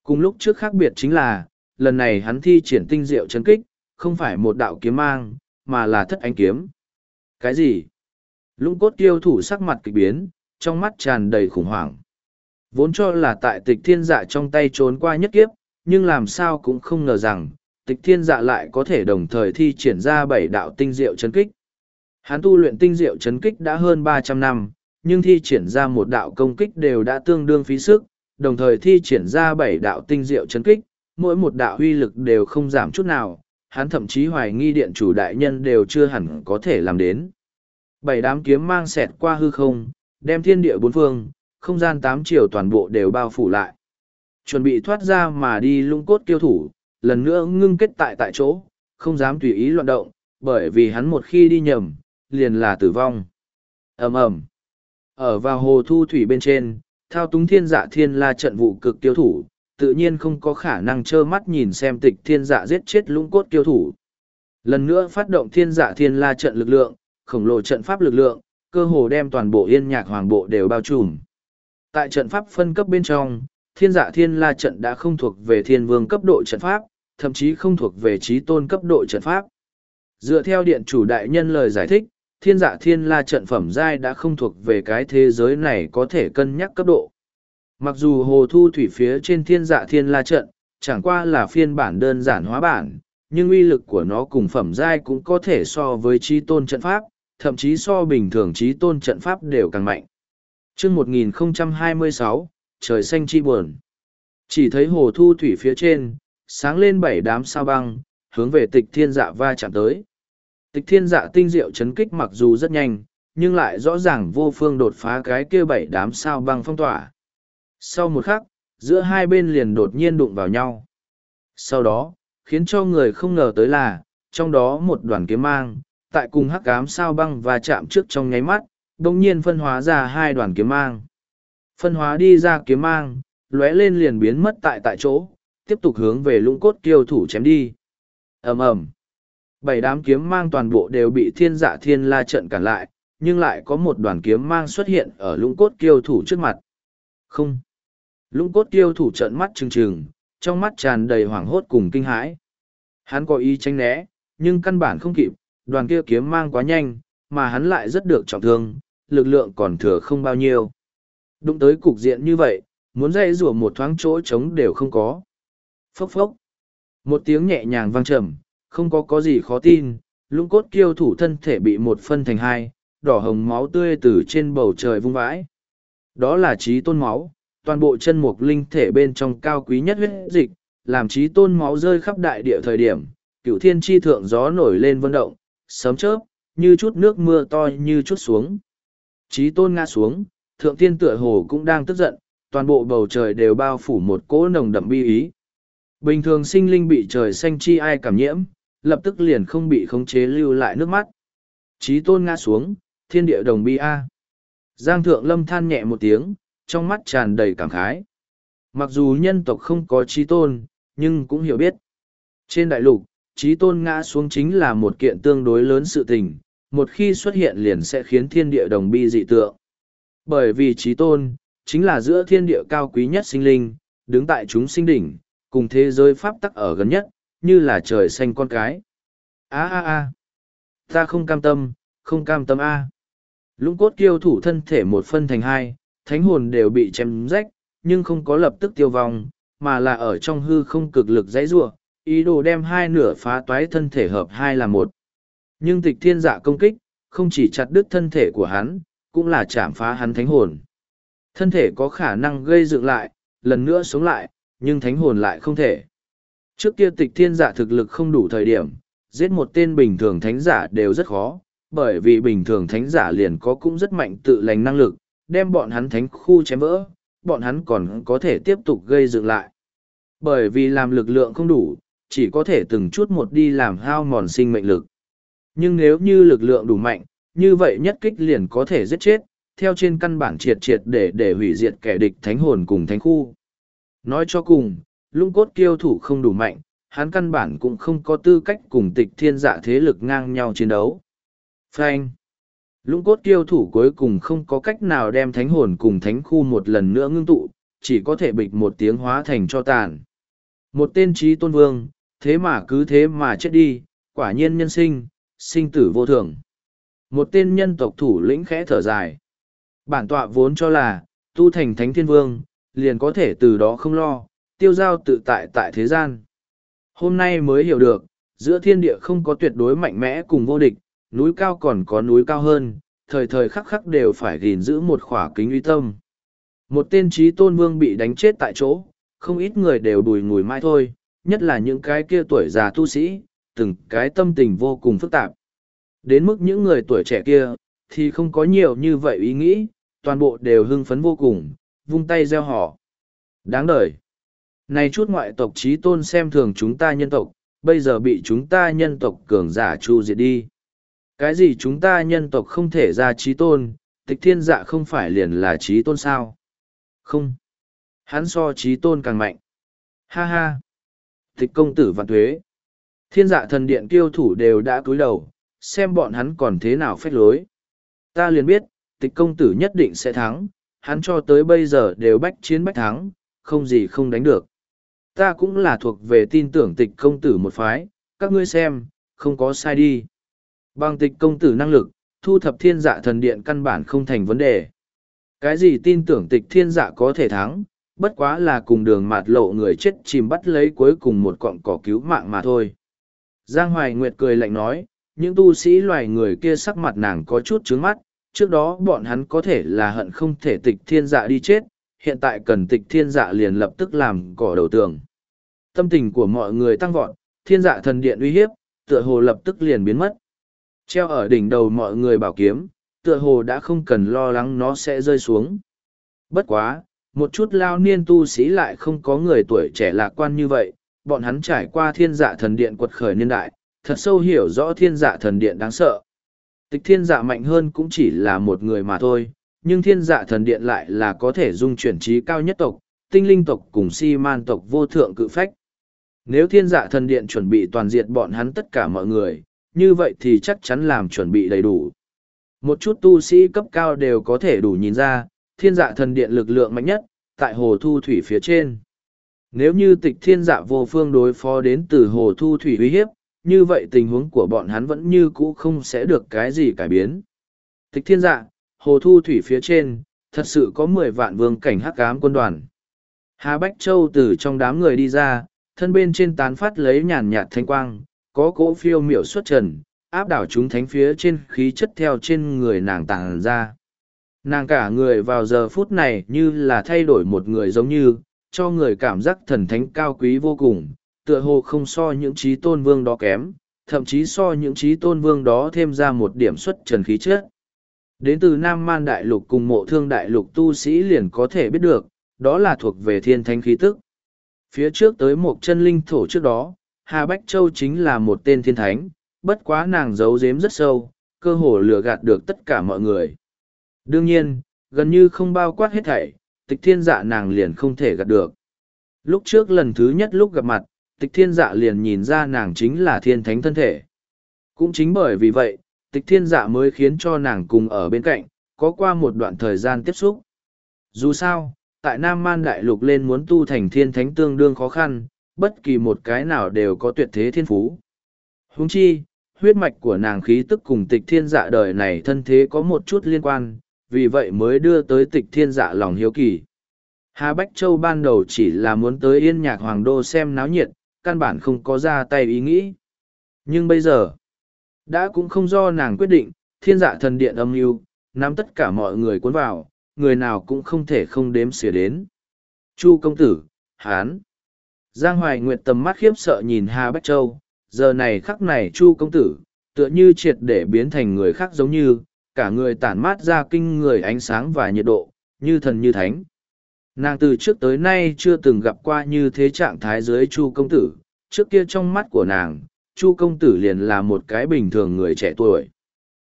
Cùng lúc trước khác biệt chính là, lần này hắn thi triển tinh diệu chấn kích, không phải một đạo kiếm mang, mà là thất ánh kiếm. Cái gì? Lũng cốt tiêu thủ sắc mặt kịch biến, trong mắt tràn đầy khủng hoảng. Vốn cho là tại tịch thiên dạ trong tay trốn qua nhất kiếp, nhưng làm sao cũng không ngờ rằng, tịch thiên dạ lại có thể đồng thời thi triển ra bảy đạo tinh diệu chấn kích. Hắn tu luyện tinh diệu chấn kích đã hơn ba trăm năm, nhưng thi triển ra một đạo công kích đều đã tương đương phí sức, đồng thời thi triển ra bảy đạo tinh diệu chấn kích, mỗi một đạo huy lực đều không giảm chút nào, hắn thậm chí hoài nghi điện chủ đại nhân đều chưa hẳn có thể làm đến. Bảy đám kiếm mang xẹt qua hư không, đem thiên địa bốn phương, không gian tám chiều toàn bộ đều bao phủ lại. Chuẩn bị thoát ra mà đi lung cốt kiêu thủ, lần nữa ngưng kết tại tại chỗ, không dám tùy ý loạn động, bởi vì hắn một khi đi nhầm, liền là tử vong. ầm ầm Ở vào hồ thu thủy bên trên, thao túng thiên dạ thiên la trận vụ cực tiêu thủ, tự nhiên không có khả năng trơ mắt nhìn xem tịch thiên dạ giết chết lũng cốt tiêu thủ. Lần nữa phát động thiên dạ thiên la trận lực lượng, khổng lồ trận pháp lực lượng, cơ hồ đem toàn bộ yên nhạc hoàng bộ đều bao trùm. Tại trận pháp phân cấp bên trong, thiên dạ thiên la trận đã không thuộc về thiên vương cấp độ trận pháp, thậm chí không thuộc về trí tôn cấp độ trận pháp. Dựa theo điện chủ đại nhân lời giải thích, thiên dạ thiên la trận phẩm giai đã không thuộc về cái thế giới này có thể cân nhắc cấp độ. Mặc dù hồ thu thủy phía trên thiên dạ thiên la trận, chẳng qua là phiên bản đơn giản hóa bản, nhưng uy lực của nó cùng phẩm giai cũng có thể so với trí tôn trận pháp, thậm chí so bình thường trí tôn trận pháp đều càng mạnh. chương 1026, trời xanh chi buồn. Chỉ thấy hồ thu thủy phía trên, sáng lên bảy đám sao băng, hướng về tịch thiên dạ va chạm tới. Tịch thiên dạ tinh diệu chấn kích mặc dù rất nhanh, nhưng lại rõ ràng vô phương đột phá cái kia bảy đám sao băng phong tỏa. Sau một khắc, giữa hai bên liền đột nhiên đụng vào nhau. Sau đó, khiến cho người không ngờ tới là, trong đó một đoàn kiếm mang, tại cùng hắc ám sao băng và chạm trước trong nháy mắt, đồng nhiên phân hóa ra hai đoàn kiếm mang. Phân hóa đi ra kiếm mang, lóe lên liền biến mất tại tại chỗ, tiếp tục hướng về lũng cốt kiêu thủ chém đi. ầm ầm Bảy đám kiếm mang toàn bộ đều bị thiên dạ thiên la trận cản lại, nhưng lại có một đoàn kiếm mang xuất hiện ở lũng cốt kiêu thủ trước mặt. Không. Lũng cốt tiêu thủ trận mắt trừng trừng, trong mắt tràn đầy hoảng hốt cùng kinh hãi. Hắn có ý tránh né, nhưng căn bản không kịp, đoàn kia kiếm mang quá nhanh, mà hắn lại rất được trọng thương, lực lượng còn thừa không bao nhiêu. Đụng tới cục diện như vậy, muốn dây rủa một thoáng chỗ trống đều không có. Phốc phốc. Một tiếng nhẹ nhàng vang trầm, không có có gì khó tin, lũng cốt kiêu thủ thân thể bị một phân thành hai, đỏ hồng máu tươi từ trên bầu trời vung vãi. Đó là trí tôn máu, toàn bộ chân mục linh thể bên trong cao quý nhất huyết dịch, làm trí tôn máu rơi khắp đại địa thời điểm, cựu thiên tri thượng gió nổi lên vân động, sớm chớp, như chút nước mưa to như chút xuống. Trí tôn ngã xuống, thượng tiên tựa hồ cũng đang tức giận, toàn bộ bầu trời đều bao phủ một cỗ nồng đậm bi ý. Bình thường sinh linh bị trời xanh chi ai cảm nhiễm, lập tức liền không bị khống chế lưu lại nước mắt. Trí tôn ngã xuống, thiên địa đồng bi A. Giang thượng lâm than nhẹ một tiếng, trong mắt tràn đầy cảm khái. Mặc dù nhân tộc không có trí tôn, nhưng cũng hiểu biết. Trên đại lục, trí tôn ngã xuống chính là một kiện tương đối lớn sự tình, một khi xuất hiện liền sẽ khiến thiên địa đồng bi dị tượng. Bởi vì trí tôn, chính là giữa thiên địa cao quý nhất sinh linh, đứng tại chúng sinh đỉnh, cùng thế giới pháp tắc ở gần nhất, như là trời xanh con cái. a a a ta không cam tâm, không cam tâm a Lũng cốt kiêu thủ thân thể một phân thành hai, thánh hồn đều bị chém rách, nhưng không có lập tức tiêu vong, mà là ở trong hư không cực lực dãy rủa, ý đồ đem hai nửa phá toái thân thể hợp hai là một. Nhưng tịch thiên dạ công kích, không chỉ chặt đứt thân thể của hắn, cũng là chạm phá hắn thánh hồn. Thân thể có khả năng gây dựng lại, lần nữa sống lại, nhưng thánh hồn lại không thể. Trước kia tịch thiên giả thực lực không đủ thời điểm, giết một tên bình thường thánh giả đều rất khó, bởi vì bình thường thánh giả liền có cũng rất mạnh tự lành năng lực, đem bọn hắn thánh khu chém vỡ, bọn hắn còn có thể tiếp tục gây dựng lại. Bởi vì làm lực lượng không đủ, chỉ có thể từng chút một đi làm hao mòn sinh mệnh lực. Nhưng nếu như lực lượng đủ mạnh, như vậy nhất kích liền có thể giết chết, theo trên căn bản triệt triệt để để hủy diệt kẻ địch thánh hồn cùng thánh khu. Nói cho cùng, lung cốt kiêu thủ không đủ mạnh, hắn căn bản cũng không có tư cách cùng tịch thiên dạ thế lực ngang nhau chiến đấu. Frank Lũng cốt kiêu thủ cuối cùng không có cách nào đem thánh hồn cùng thánh khu một lần nữa ngưng tụ, chỉ có thể bịch một tiếng hóa thành cho tàn. Một tên trí tôn vương, thế mà cứ thế mà chết đi, quả nhiên nhân sinh, sinh tử vô thường. Một tên nhân tộc thủ lĩnh khẽ thở dài. Bản tọa vốn cho là, tu thành thánh thiên vương, liền có thể từ đó không lo, tiêu giao tự tại tại thế gian. Hôm nay mới hiểu được, giữa thiên địa không có tuyệt đối mạnh mẽ cùng vô địch, núi cao còn có núi cao hơn, thời thời khắc khắc đều phải gìn giữ một khỏa kính uy tâm. Một tên trí tôn vương bị đánh chết tại chỗ, không ít người đều đùi ngùi mai thôi, nhất là những cái kia tuổi già tu sĩ, từng cái tâm tình vô cùng phức tạp. Đến mức những người tuổi trẻ kia, thì không có nhiều như vậy ý nghĩ, toàn bộ đều hưng phấn vô cùng, vung tay gieo họ. Đáng đời. Này chút ngoại tộc trí tôn xem thường chúng ta nhân tộc, bây giờ bị chúng ta nhân tộc cường giả chu diệt đi. Cái gì chúng ta nhân tộc không thể ra trí tôn, tịch thiên dạ không phải liền là trí tôn sao? Không. Hắn so trí tôn càng mạnh. Ha ha. Tịch công tử văn thuế. Thiên dạ thần điện kiêu thủ đều đã cúi đầu, xem bọn hắn còn thế nào phách lối. Ta liền biết, tịch công tử nhất định sẽ thắng, hắn cho tới bây giờ đều bách chiến bách thắng, không gì không đánh được. Ta cũng là thuộc về tin tưởng tịch công tử một phái, các ngươi xem, không có sai đi. Bằng tịch công tử năng lực, thu thập thiên dạ thần điện căn bản không thành vấn đề. Cái gì tin tưởng tịch thiên dạ có thể thắng, bất quá là cùng đường mạt lộ người chết chìm bắt lấy cuối cùng một cọng cỏ cứu mạng mà thôi. Giang Hoài Nguyệt cười lạnh nói, những tu sĩ loài người kia sắc mặt nàng có chút trướng mắt, trước đó bọn hắn có thể là hận không thể tịch thiên dạ đi chết, hiện tại cần tịch thiên dạ liền lập tức làm cỏ đầu tường. Tâm tình của mọi người tăng vọt, thiên dạ thần điện uy hiếp, tựa hồ lập tức liền biến mất. Treo ở đỉnh đầu mọi người bảo kiếm, tựa hồ đã không cần lo lắng nó sẽ rơi xuống. Bất quá, một chút lao niên tu sĩ lại không có người tuổi trẻ lạc quan như vậy, bọn hắn trải qua thiên dạ thần điện quật khởi niên đại, thật sâu hiểu rõ thiên dạ thần điện đáng sợ. Tịch thiên dạ mạnh hơn cũng chỉ là một người mà thôi, nhưng thiên dạ thần điện lại là có thể dung chuyển trí cao nhất tộc, tinh linh tộc cùng si man tộc vô thượng cự phách. Nếu thiên dạ thần điện chuẩn bị toàn diện bọn hắn tất cả mọi người, như vậy thì chắc chắn làm chuẩn bị đầy đủ. Một chút tu sĩ cấp cao đều có thể đủ nhìn ra, thiên dạ thần điện lực lượng mạnh nhất, tại hồ thu thủy phía trên. Nếu như tịch thiên dạ vô phương đối phó đến từ hồ thu thủy uy hiếp, như vậy tình huống của bọn hắn vẫn như cũ không sẽ được cái gì cải biến. Tịch thiên dạ, hồ thu thủy phía trên, thật sự có mười vạn vương cảnh hắc ám quân đoàn. Hà Bách Châu từ trong đám người đi ra, thân bên trên tán phát lấy nhàn nhạt thanh quang, có cỗ phiêu miểu xuất trần, áp đảo chúng thánh phía trên khí chất theo trên người nàng tàng ra. Nàng cả người vào giờ phút này như là thay đổi một người giống như, cho người cảm giác thần thánh cao quý vô cùng, tựa hồ không so những trí tôn vương đó kém, thậm chí so những trí tôn vương đó thêm ra một điểm xuất trần khí chất. Đến từ Nam Man Đại Lục cùng mộ thương Đại Lục tu sĩ liền có thể biết được, đó là thuộc về thiên thánh khí tức. Phía trước tới một chân linh thổ trước đó, Hà Bách Châu chính là một tên thiên thánh, bất quá nàng giấu giếm rất sâu, cơ hồ lừa gạt được tất cả mọi người. Đương nhiên, gần như không bao quát hết thảy, tịch thiên dạ nàng liền không thể gạt được. Lúc trước lần thứ nhất lúc gặp mặt, tịch thiên dạ liền nhìn ra nàng chính là thiên thánh thân thể. Cũng chính bởi vì vậy, tịch thiên dạ mới khiến cho nàng cùng ở bên cạnh, có qua một đoạn thời gian tiếp xúc. Dù sao, tại Nam Man Đại Lục lên muốn tu thành thiên thánh tương đương khó khăn, bất kỳ một cái nào đều có tuyệt thế thiên phú. Huống chi, huyết mạch của nàng khí tức cùng tịch thiên dạ đời này thân thế có một chút liên quan, vì vậy mới đưa tới tịch thiên dạ lòng hiếu kỳ. Hà Bách Châu ban đầu chỉ là muốn tới yên nhạc hoàng đô xem náo nhiệt, căn bản không có ra tay ý nghĩ. Nhưng bây giờ, đã cũng không do nàng quyết định, thiên dạ thần điện âm mưu nắm tất cả mọi người cuốn vào, người nào cũng không thể không đếm xỉa đến. Chu công tử, hán. Giang Hoài Nguyệt tầm mắt khiếp sợ nhìn Hà Bách Châu, giờ này khắc này Chu công tử, tựa như triệt để biến thành người khác giống như, cả người tản mát ra kinh người ánh sáng và nhiệt độ, như thần như thánh. Nàng từ trước tới nay chưa từng gặp qua như thế trạng thái dưới Chu công tử, trước kia trong mắt của nàng, Chu công tử liền là một cái bình thường người trẻ tuổi.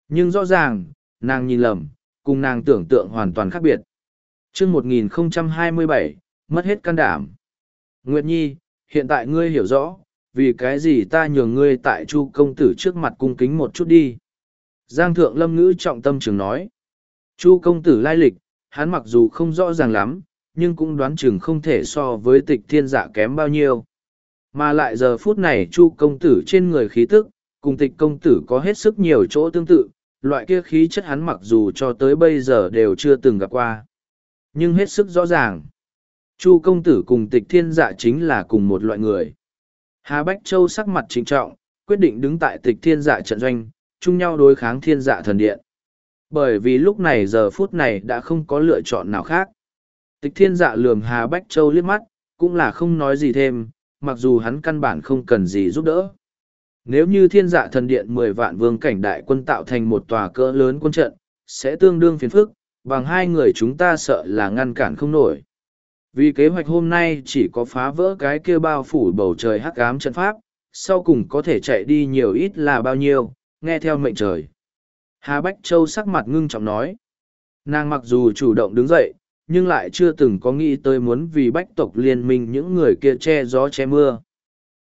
Nhưng rõ ràng, nàng nhìn lầm, cùng nàng tưởng tượng hoàn toàn khác biệt. chương 1027, mất hết can đảm. Nguyệt Nhi, hiện tại ngươi hiểu rõ, vì cái gì ta nhường ngươi tại Chu công tử trước mặt cung kính một chút đi. Giang thượng lâm ngữ trọng tâm trường nói. Chu công tử lai lịch, hắn mặc dù không rõ ràng lắm, nhưng cũng đoán chừng không thể so với tịch thiên dạ kém bao nhiêu. Mà lại giờ phút này chu công tử trên người khí tức, cùng tịch công tử có hết sức nhiều chỗ tương tự, loại kia khí chất hắn mặc dù cho tới bây giờ đều chưa từng gặp qua. Nhưng hết sức rõ ràng. Chu công tử cùng tịch thiên dạ chính là cùng một loại người. Hà Bách Châu sắc mặt trịnh trọng, quyết định đứng tại tịch thiên dạ trận doanh, chung nhau đối kháng thiên dạ thần điện. Bởi vì lúc này giờ phút này đã không có lựa chọn nào khác. Tịch thiên dạ lườm Hà Bách Châu liếc mắt, cũng là không nói gì thêm, mặc dù hắn căn bản không cần gì giúp đỡ. Nếu như thiên dạ thần điện mười vạn vương cảnh đại quân tạo thành một tòa cỡ lớn quân trận, sẽ tương đương phiền phức, bằng hai người chúng ta sợ là ngăn cản không nổi. Vì kế hoạch hôm nay chỉ có phá vỡ cái kia bao phủ bầu trời hắc ám trận pháp, sau cùng có thể chạy đi nhiều ít là bao nhiêu, nghe theo mệnh trời. Hà Bách Châu sắc mặt ngưng trọng nói. Nàng mặc dù chủ động đứng dậy, nhưng lại chưa từng có nghĩ tới muốn vì bách tộc liên minh những người kia che gió che mưa.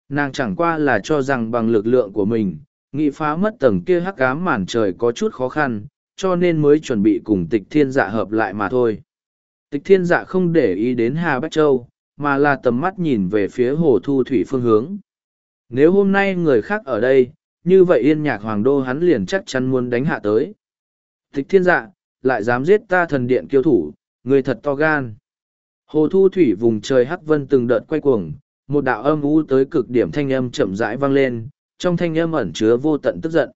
Nàng chẳng qua là cho rằng bằng lực lượng của mình, nghĩ phá mất tầng kia hắc ám màn trời có chút khó khăn, cho nên mới chuẩn bị cùng tịch thiên dạ hợp lại mà thôi. Tịch thiên dạ không để ý đến Hà Bách Châu, mà là tầm mắt nhìn về phía hồ thu thủy phương hướng. Nếu hôm nay người khác ở đây, như vậy yên nhạc hoàng đô hắn liền chắc chắn muốn đánh hạ tới. Tịch thiên dạ, lại dám giết ta thần điện kiêu thủ, người thật to gan. Hồ thu thủy vùng trời hắc vân từng đợt quay cuồng, một đạo âm u tới cực điểm thanh âm chậm rãi vang lên, trong thanh âm ẩn chứa vô tận tức giận.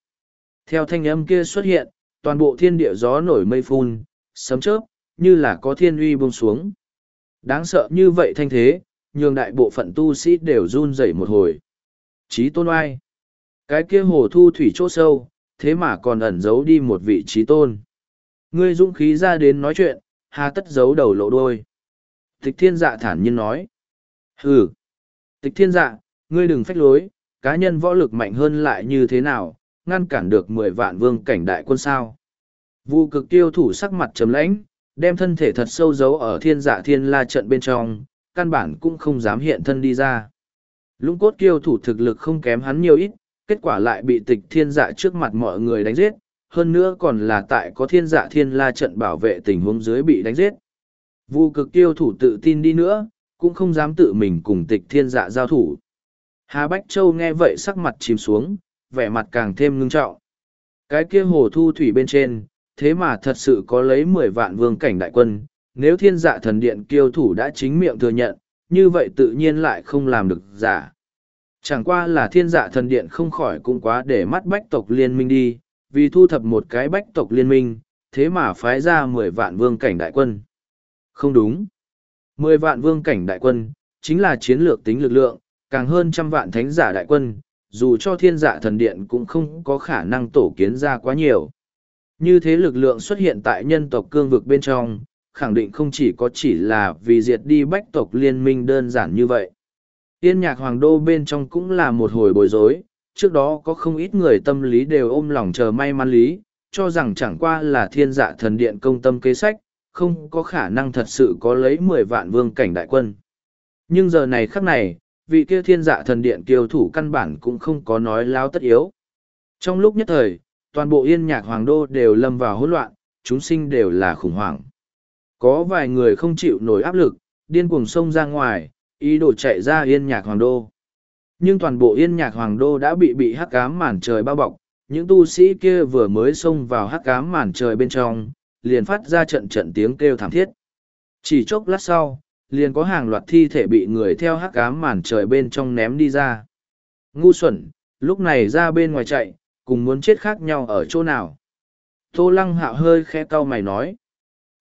Theo thanh âm kia xuất hiện, toàn bộ thiên địa gió nổi mây phun, sấm chớp, như là có thiên uy buông xuống. Đáng sợ như vậy thanh thế, nhường đại bộ phận tu sĩ đều run rẩy một hồi. Chí tôn oai. Cái kia hồ thu thủy chỗ sâu, thế mà còn ẩn giấu đi một vị trí tôn. Ngươi dũng khí ra đến nói chuyện, hà tất giấu đầu lộ đôi. Tịch thiên dạ thản nhiên nói. Hừ. Tịch thiên dạ, ngươi đừng phách lối, cá nhân võ lực mạnh hơn lại như thế nào, ngăn cản được mười vạn vương cảnh đại quân sao. Vu cực tiêu thủ sắc mặt trầm lãnh, đem thân thể thật sâu giấu ở thiên dạ thiên la trận bên trong, căn bản cũng không dám hiện thân đi ra. Lũng cốt kiêu thủ thực lực không kém hắn nhiều ít, kết quả lại bị tịch thiên dạ trước mặt mọi người đánh giết, hơn nữa còn là tại có thiên dạ thiên la trận bảo vệ tình huống dưới bị đánh giết. Vu cực tiêu thủ tự tin đi nữa, cũng không dám tự mình cùng tịch thiên dạ giao thủ. Hà Bách Châu nghe vậy sắc mặt chìm xuống, vẻ mặt càng thêm ngưng trọng. Cái kia hồ thu thủy bên trên, thế mà thật sự có lấy mười vạn vương cảnh đại quân, nếu thiên dạ thần điện kiêu thủ đã chính miệng thừa nhận, như vậy tự nhiên lại không làm được giả. Chẳng qua là thiên dạ thần điện không khỏi cũng quá để mắt bách tộc liên minh đi, vì thu thập một cái bách tộc liên minh, thế mà phái ra mười vạn vương cảnh đại quân. Không đúng. mười vạn vương cảnh đại quân, chính là chiến lược tính lực lượng, càng hơn trăm vạn thánh giả đại quân, dù cho thiên dạ thần điện cũng không có khả năng tổ kiến ra quá nhiều. Như thế lực lượng xuất hiện tại nhân tộc cương vực bên trong, khẳng định không chỉ có chỉ là vì diệt đi bách tộc liên minh đơn giản như vậy. Tiên nhạc hoàng đô bên trong cũng là một hồi bối rối, trước đó có không ít người tâm lý đều ôm lòng chờ may mắn lý, cho rằng chẳng qua là thiên dạ thần điện công tâm kế sách, không có khả năng thật sự có lấy mười vạn vương cảnh đại quân. Nhưng giờ này khắc này, vị kia thiên dạ thần điện kiều thủ căn bản cũng không có nói láo tất yếu. Trong lúc nhất thời, toàn bộ yên nhạc hoàng đô đều lâm vào hỗn loạn, chúng sinh đều là khủng hoảng. Có vài người không chịu nổi áp lực, điên cuồng xông ra ngoài, ý đồ chạy ra yên nhạc hoàng đô. Nhưng toàn bộ yên nhạc hoàng đô đã bị bị hắc cám màn trời bao bọc, những tu sĩ kia vừa mới xông vào hắc cám màn trời bên trong, liền phát ra trận trận tiếng kêu thảm thiết. Chỉ chốc lát sau, liền có hàng loạt thi thể bị người theo hắc cám màn trời bên trong ném đi ra. Ngu xuẩn, lúc này ra bên ngoài chạy, cùng muốn chết khác nhau ở chỗ nào. Tô lăng hạo hơi khẽ cau mày nói.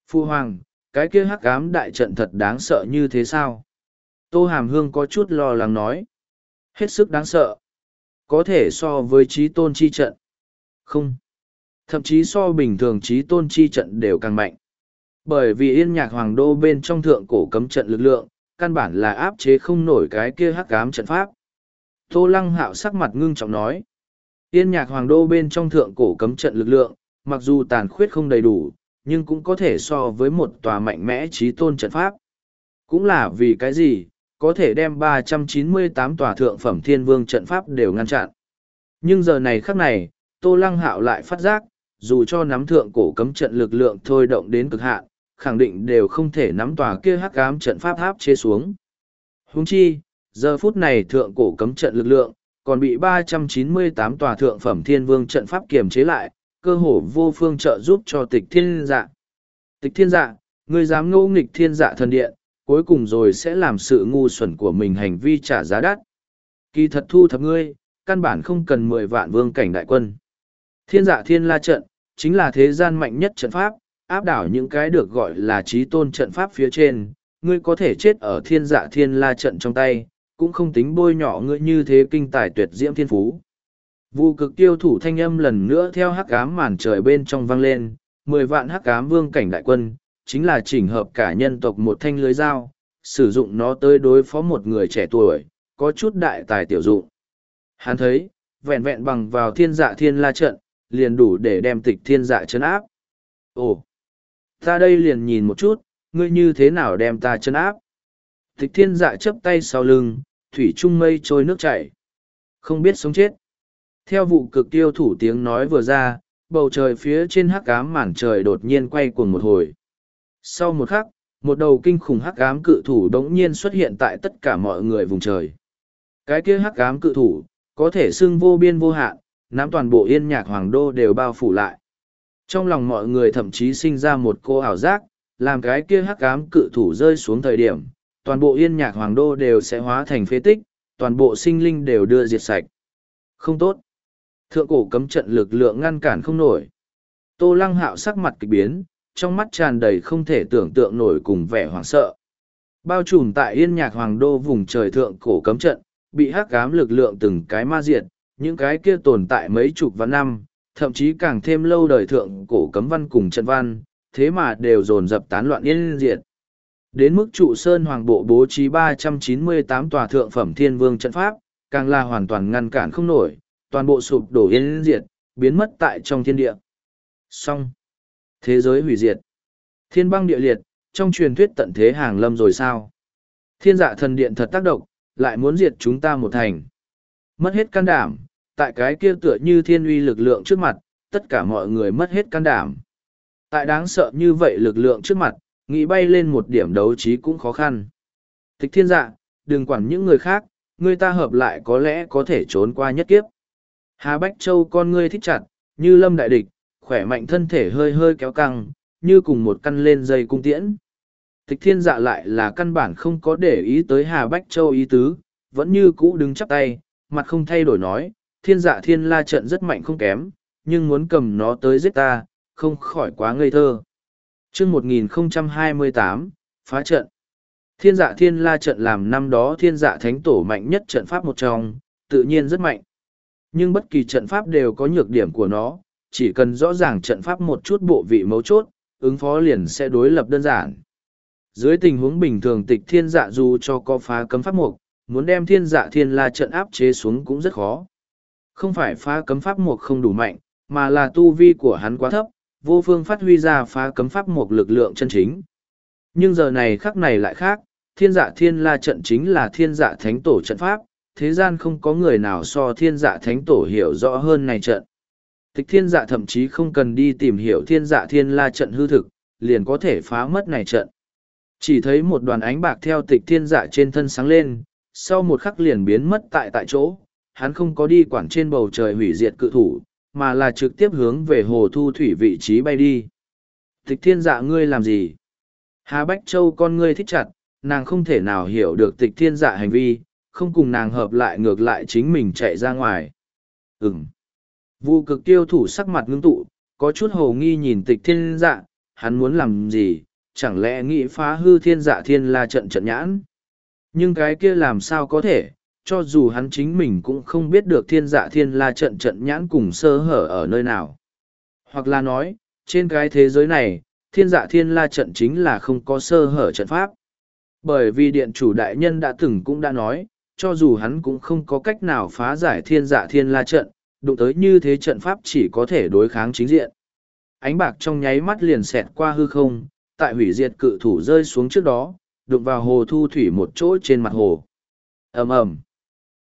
Phu hoàng, cái kia hắc ám đại trận thật đáng sợ như thế sao? Tô hàm hương có chút lo lắng nói. Hết sức đáng sợ. Có thể so với trí tôn chi trận. Không. Thậm chí so bình thường trí tôn chi trận đều càng mạnh. Bởi vì yên nhạc hoàng đô bên trong thượng cổ cấm trận lực lượng, căn bản là áp chế không nổi cái kia hắc ám trận pháp. Tô lăng hạo sắc mặt ngưng trọng nói. Yên nhạc hoàng đô bên trong thượng cổ cấm trận lực lượng, mặc dù tàn khuyết không đầy đủ, nhưng cũng có thể so với một tòa mạnh mẽ trí tôn trận pháp. Cũng là vì cái gì, có thể đem 398 tòa thượng phẩm thiên vương trận pháp đều ngăn chặn. Nhưng giờ này khắc này, Tô Lăng Hạo lại phát giác, dù cho nắm thượng cổ cấm trận lực lượng thôi động đến cực hạn, khẳng định đều không thể nắm tòa kia hắc ám trận pháp áp chế xuống. Huống chi, giờ phút này thượng cổ cấm trận lực lượng, còn bị 398 tòa thượng phẩm thiên vương trận pháp kiềm chế lại, cơ hồ vô phương trợ giúp cho tịch thiên dạ. Tịch thiên dạ, ngươi dám ngô nghịch thiên dạ thần điện, cuối cùng rồi sẽ làm sự ngu xuẩn của mình hành vi trả giá đắt. Kỳ thật thu thập ngươi, căn bản không cần mười vạn vương cảnh đại quân. Thiên dạ thiên la trận, chính là thế gian mạnh nhất trận pháp, áp đảo những cái được gọi là trí tôn trận pháp phía trên, ngươi có thể chết ở thiên dạ thiên la trận trong tay, cũng không tính bôi nhỏ ngươi như thế kinh tài tuyệt diễm thiên phú. Vụ cực tiêu thủ thanh âm lần nữa theo hắc ám màn trời bên trong vang lên, mười vạn hắc ám vương cảnh đại quân, chính là chỉnh hợp cả nhân tộc một thanh lưới dao, sử dụng nó tới đối phó một người trẻ tuổi, có chút đại tài tiểu dụng. Hắn thấy, vẹn vẹn bằng vào thiên dạ thiên la trận, liền đủ để đem tịch thiên dạ chấn áp. Ồ, ta đây liền nhìn một chút, ngươi như thế nào đem ta chấn áp. Tịch thiên dạ chấp tay sau lưng, thủy trung mây trôi nước chảy. Không biết sống chết. Theo vụ cực tiêu thủ tiếng nói vừa ra, bầu trời phía trên hắc ám màn trời đột nhiên quay cuồng một hồi. Sau một khắc, một đầu kinh khủng hắc ám cự thủ đống nhiên xuất hiện tại tất cả mọi người vùng trời. Cái kia hắc ám cự thủ, có thể xưng vô biên vô hạn, nắm toàn bộ yên nhạc hoàng đô đều bao phủ lại. Trong lòng mọi người thậm chí sinh ra một cô ảo giác, làm cái kia hắc ám cự thủ rơi xuống thời điểm, toàn bộ yên nhạc hoàng đô đều sẽ hóa thành phế tích, toàn bộ sinh linh đều đưa diệt sạch. Không tốt. Thượng cổ cấm trận lực lượng ngăn cản không nổi. Tô lăng hạo sắc mặt kịch biến, trong mắt tràn đầy không thể tưởng tượng nổi cùng vẻ hoảng sợ. Bao trùm tại yên nhạc hoàng đô vùng trời thượng cổ cấm trận, bị hắc ám lực lượng từng cái ma diệt, những cái kia tồn tại mấy chục vạn năm, thậm chí càng thêm lâu đời thượng cổ cấm văn cùng trận văn, thế mà đều dồn dập tán loạn yên diệt. Đến mức trụ sơn hoàng bộ bố trí 398 tòa thượng phẩm thiên vương trận pháp, càng là hoàn toàn ngăn cản không nổi, toàn bộ sụp đổ yên diệt, biến mất tại trong thiên địa. Xong. Thế giới hủy diệt. Thiên băng địa liệt, trong truyền thuyết tận thế hàng lâm rồi sao? Thiên dạ thần điện thật tác động, lại muốn diệt chúng ta một thành. Mất hết can đảm, tại cái kia tựa như thiên uy lực lượng trước mặt, tất cả mọi người mất hết can đảm. Tại đáng sợ như vậy lực lượng trước mặt, nghĩ bay lên một điểm đấu trí cũng khó khăn. Tịch thiên dạ, đừng quản những người khác, người ta hợp lại có lẽ có thể trốn qua nhất kiếp. Hà Bách Châu con ngươi thích chặt, như lâm đại địch, khỏe mạnh thân thể hơi hơi kéo căng, như cùng một căn lên dây cung tiễn. Tịch thiên dạ lại là căn bản không có để ý tới Hà Bách Châu ý tứ, vẫn như cũ đứng chắp tay, mặt không thay đổi nói, thiên dạ thiên la trận rất mạnh không kém, nhưng muốn cầm nó tới giết ta, không khỏi quá ngây thơ chương 1028, phá trận. Thiên dạ thiên la trận làm năm đó thiên dạ thánh tổ mạnh nhất trận pháp một trong, tự nhiên rất mạnh. Nhưng bất kỳ trận pháp đều có nhược điểm của nó, chỉ cần rõ ràng trận pháp một chút bộ vị mấu chốt, ứng phó liền sẽ đối lập đơn giản. Dưới tình huống bình thường tịch thiên dạ dù cho có phá cấm pháp mục, muốn đem thiên dạ thiên la trận áp chế xuống cũng rất khó. Không phải phá cấm pháp mục không đủ mạnh, mà là tu vi của hắn quá thấp, vô phương phát huy ra phá cấm pháp một lực lượng chân chính. Nhưng giờ này khắc này lại khác, thiên dạ thiên la trận chính là thiên dạ thánh tổ trận pháp, thế gian không có người nào so thiên dạ thánh tổ hiểu rõ hơn này trận. Tịch thiên dạ thậm chí không cần đi tìm hiểu thiên dạ thiên la trận hư thực, liền có thể phá mất này trận. Chỉ thấy một đoàn ánh bạc theo tịch thiên dạ trên thân sáng lên, sau một khắc liền biến mất tại tại chỗ, hắn không có đi quản trên bầu trời hủy diệt cự thủ, mà là trực tiếp hướng về hồ thu thủy vị trí bay đi. Tịch thiên dạ ngươi làm gì? Hà Bách Châu con ngươi thích chặt, nàng không thể nào hiểu được tịch thiên dạ hành vi, không cùng nàng hợp lại ngược lại chính mình chạy ra ngoài. Ừm. Vụ cực tiêu thủ sắc mặt ngưng tụ, có chút hồ nghi nhìn tịch thiên dạ, hắn muốn làm gì, chẳng lẽ nghĩ phá hư thiên dạ thiên la trận trận nhãn. Nhưng cái kia làm sao có thể, cho dù hắn chính mình cũng không biết được thiên dạ thiên la trận trận nhãn cùng sơ hở ở nơi nào. Hoặc là nói, trên cái thế giới này, thiên dạ thiên la trận chính là không có sơ hở trận pháp. Bởi vì điện chủ đại nhân đã từng cũng đã nói, cho dù hắn cũng không có cách nào phá giải thiên dạ thiên la trận, đụng tới như thế trận pháp chỉ có thể đối kháng chính diện. Ánh bạc trong nháy mắt liền xẹt qua hư không, tại hủy diệt cự thủ rơi xuống trước đó, đụng vào hồ thu thủy một chỗ trên mặt hồ. ầm ầm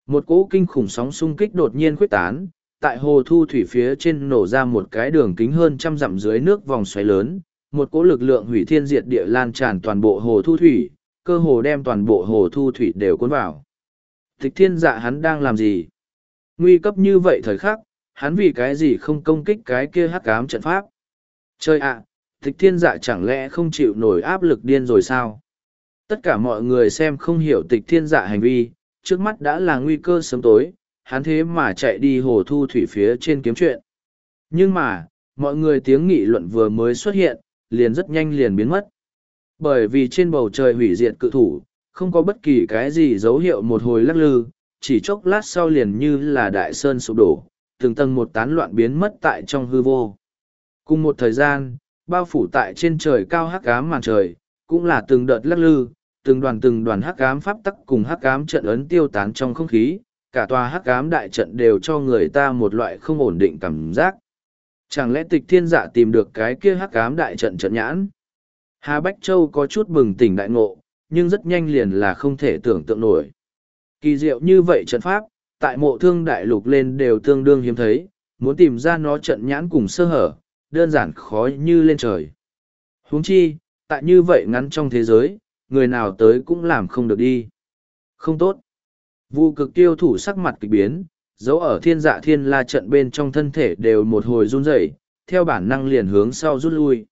một cỗ kinh khủng sóng xung kích đột nhiên khuếch tán, tại hồ thu thủy phía trên nổ ra một cái đường kính hơn trăm dặm dưới nước vòng xoáy lớn, một cỗ lực lượng hủy thiên diệt địa lan tràn toàn bộ hồ thu thủy, cơ hồ đem toàn bộ hồ thu thủy đều cuốn vào. Tịch thiên dạ hắn đang làm gì? Nguy cấp như vậy thời khắc, hắn vì cái gì không công kích cái kia hắc ám trận pháp? Chơi ạ, tịch thiên dạ chẳng lẽ không chịu nổi áp lực điên rồi sao? Tất cả mọi người xem không hiểu tịch thiên dạ hành vi, trước mắt đã là nguy cơ sớm tối, hắn thế mà chạy đi hồ thu thủy phía trên kiếm chuyện. Nhưng mà, mọi người tiếng nghị luận vừa mới xuất hiện, liền rất nhanh liền biến mất. Bởi vì trên bầu trời hủy diệt cự thủ, không có bất kỳ cái gì dấu hiệu một hồi lắc lư, chỉ chốc lát sau liền như là đại sơn sụp đổ, từng tầng một tán loạn biến mất tại trong hư vô. Cùng một thời gian, bao phủ tại trên trời cao hắc ám màn trời, cũng là từng đợt lắc lư, từng đoàn từng đoàn hắc ám pháp tắc cùng hắc ám trận ấn tiêu tán trong không khí, cả tòa hắc ám đại trận đều cho người ta một loại không ổn định cảm giác. Chẳng lẽ tịch thiên giả tìm được cái kia hắc ám đại trận trận nhãn? Hà Bách Châu có chút bừng tỉnh đại ngộ, nhưng rất nhanh liền là không thể tưởng tượng nổi. Kỳ diệu như vậy trận pháp, tại mộ thương đại lục lên đều tương đương hiếm thấy, muốn tìm ra nó trận nhãn cùng sơ hở, đơn giản khó như lên trời. huống chi, tại như vậy ngắn trong thế giới, người nào tới cũng làm không được đi. Không tốt. Vu cực tiêu thủ sắc mặt kịch biến, dấu ở thiên dạ thiên la trận bên trong thân thể đều một hồi run rẩy, theo bản năng liền hướng sau rút lui.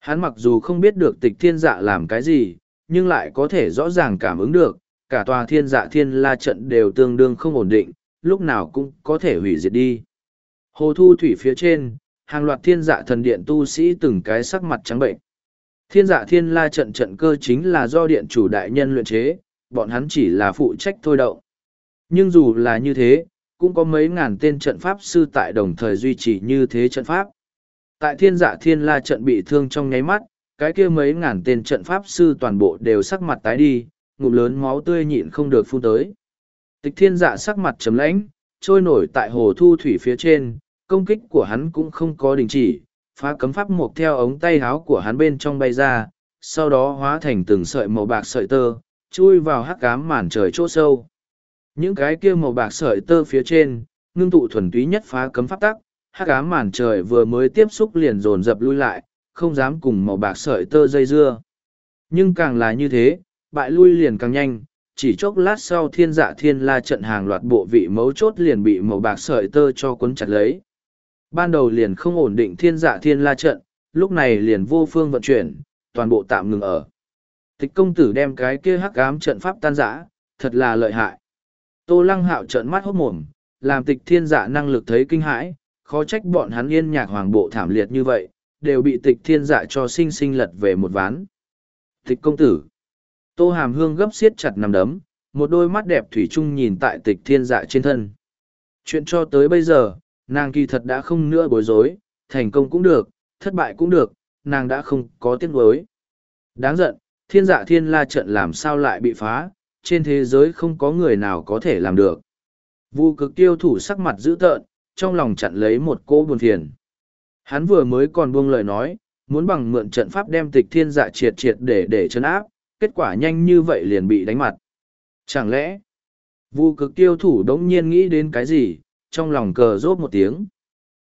Hắn mặc dù không biết được tịch thiên dạ làm cái gì, nhưng lại có thể rõ ràng cảm ứng được, cả tòa thiên dạ thiên la trận đều tương đương không ổn định, lúc nào cũng có thể hủy diệt đi. Hồ thu thủy phía trên, hàng loạt thiên dạ thần điện tu sĩ từng cái sắc mặt trắng bệnh. Thiên dạ thiên la trận trận cơ chính là do điện chủ đại nhân luyện chế, bọn hắn chỉ là phụ trách thôi động. Nhưng dù là như thế, cũng có mấy ngàn tên trận pháp sư tại đồng thời duy trì như thế trận pháp. Tại thiên dạ thiên la trận bị thương trong nháy mắt, cái kia mấy ngàn tên trận pháp sư toàn bộ đều sắc mặt tái đi, ngụm lớn máu tươi nhịn không được phun tới. Tịch thiên dạ sắc mặt chấm lãnh, trôi nổi tại hồ thu thủy phía trên, công kích của hắn cũng không có đình chỉ, phá cấm pháp mộc theo ống tay háo của hắn bên trong bay ra, sau đó hóa thành từng sợi màu bạc sợi tơ, chui vào hắc cám màn trời chỗ sâu. Những cái kia màu bạc sợi tơ phía trên, ngưng tụ thuần túy nhất phá cấm pháp tắc, hắc ám màn trời vừa mới tiếp xúc liền dồn dập lui lại, không dám cùng màu bạc sợi tơ dây dưa. Nhưng càng là như thế, bại lui liền càng nhanh, chỉ chốc lát sau thiên dạ thiên la trận hàng loạt bộ vị mấu chốt liền bị màu bạc sợi tơ cho cuốn chặt lấy. Ban đầu liền không ổn định thiên dạ thiên la trận, lúc này liền vô phương vận chuyển, toàn bộ tạm ngừng ở. Tịch công tử đem cái kia hắc ám trận pháp tan rã, thật là lợi hại. Tô lăng hạo trận mắt hốt mồm, làm tịch thiên dạ năng lực thấy kinh hãi, khó trách bọn hắn yên nhạc hoàng bộ thảm liệt như vậy, đều bị tịch thiên dạ cho sinh sinh lật về một ván. Tịch công tử. Tô hàm hương gấp xiết chặt nằm đấm, một đôi mắt đẹp thủy chung nhìn tại tịch thiên dạ trên thân. Chuyện cho tới bây giờ, nàng kỳ thật đã không nữa bối rối, thành công cũng được, thất bại cũng được, nàng đã không có tiếc nuối. Đáng giận, thiên dạ thiên la trận làm sao lại bị phá, trên thế giới không có người nào có thể làm được. Vu cực tiêu thủ sắc mặt dữ tợn, trong lòng chặn lấy một cỗ buồn phiền. Hắn vừa mới còn buông lời nói, muốn bằng mượn trận pháp đem tịch thiên dạ triệt triệt để để chấn áp, kết quả nhanh như vậy liền bị đánh mặt. Chẳng lẽ, vu cực tiêu thủ đống nhiên nghĩ đến cái gì, trong lòng cờ rốt một tiếng.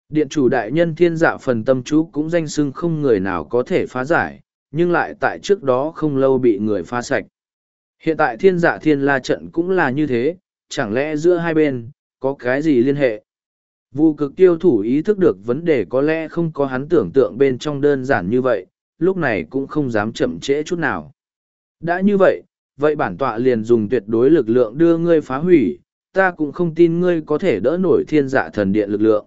Điện chủ đại nhân thiên dạ phần tâm chú cũng danh xưng không người nào có thể phá giải, nhưng lại tại trước đó không lâu bị người phá sạch. Hiện tại thiên dạ thiên la trận cũng là như thế, chẳng lẽ giữa hai bên, có cái gì liên hệ? Vu cực tiêu thủ ý thức được vấn đề có lẽ không có hắn tưởng tượng bên trong đơn giản như vậy, lúc này cũng không dám chậm trễ chút nào. Đã như vậy, vậy bản tọa liền dùng tuyệt đối lực lượng đưa ngươi phá hủy, ta cũng không tin ngươi có thể đỡ nổi thiên dạ thần điện lực lượng.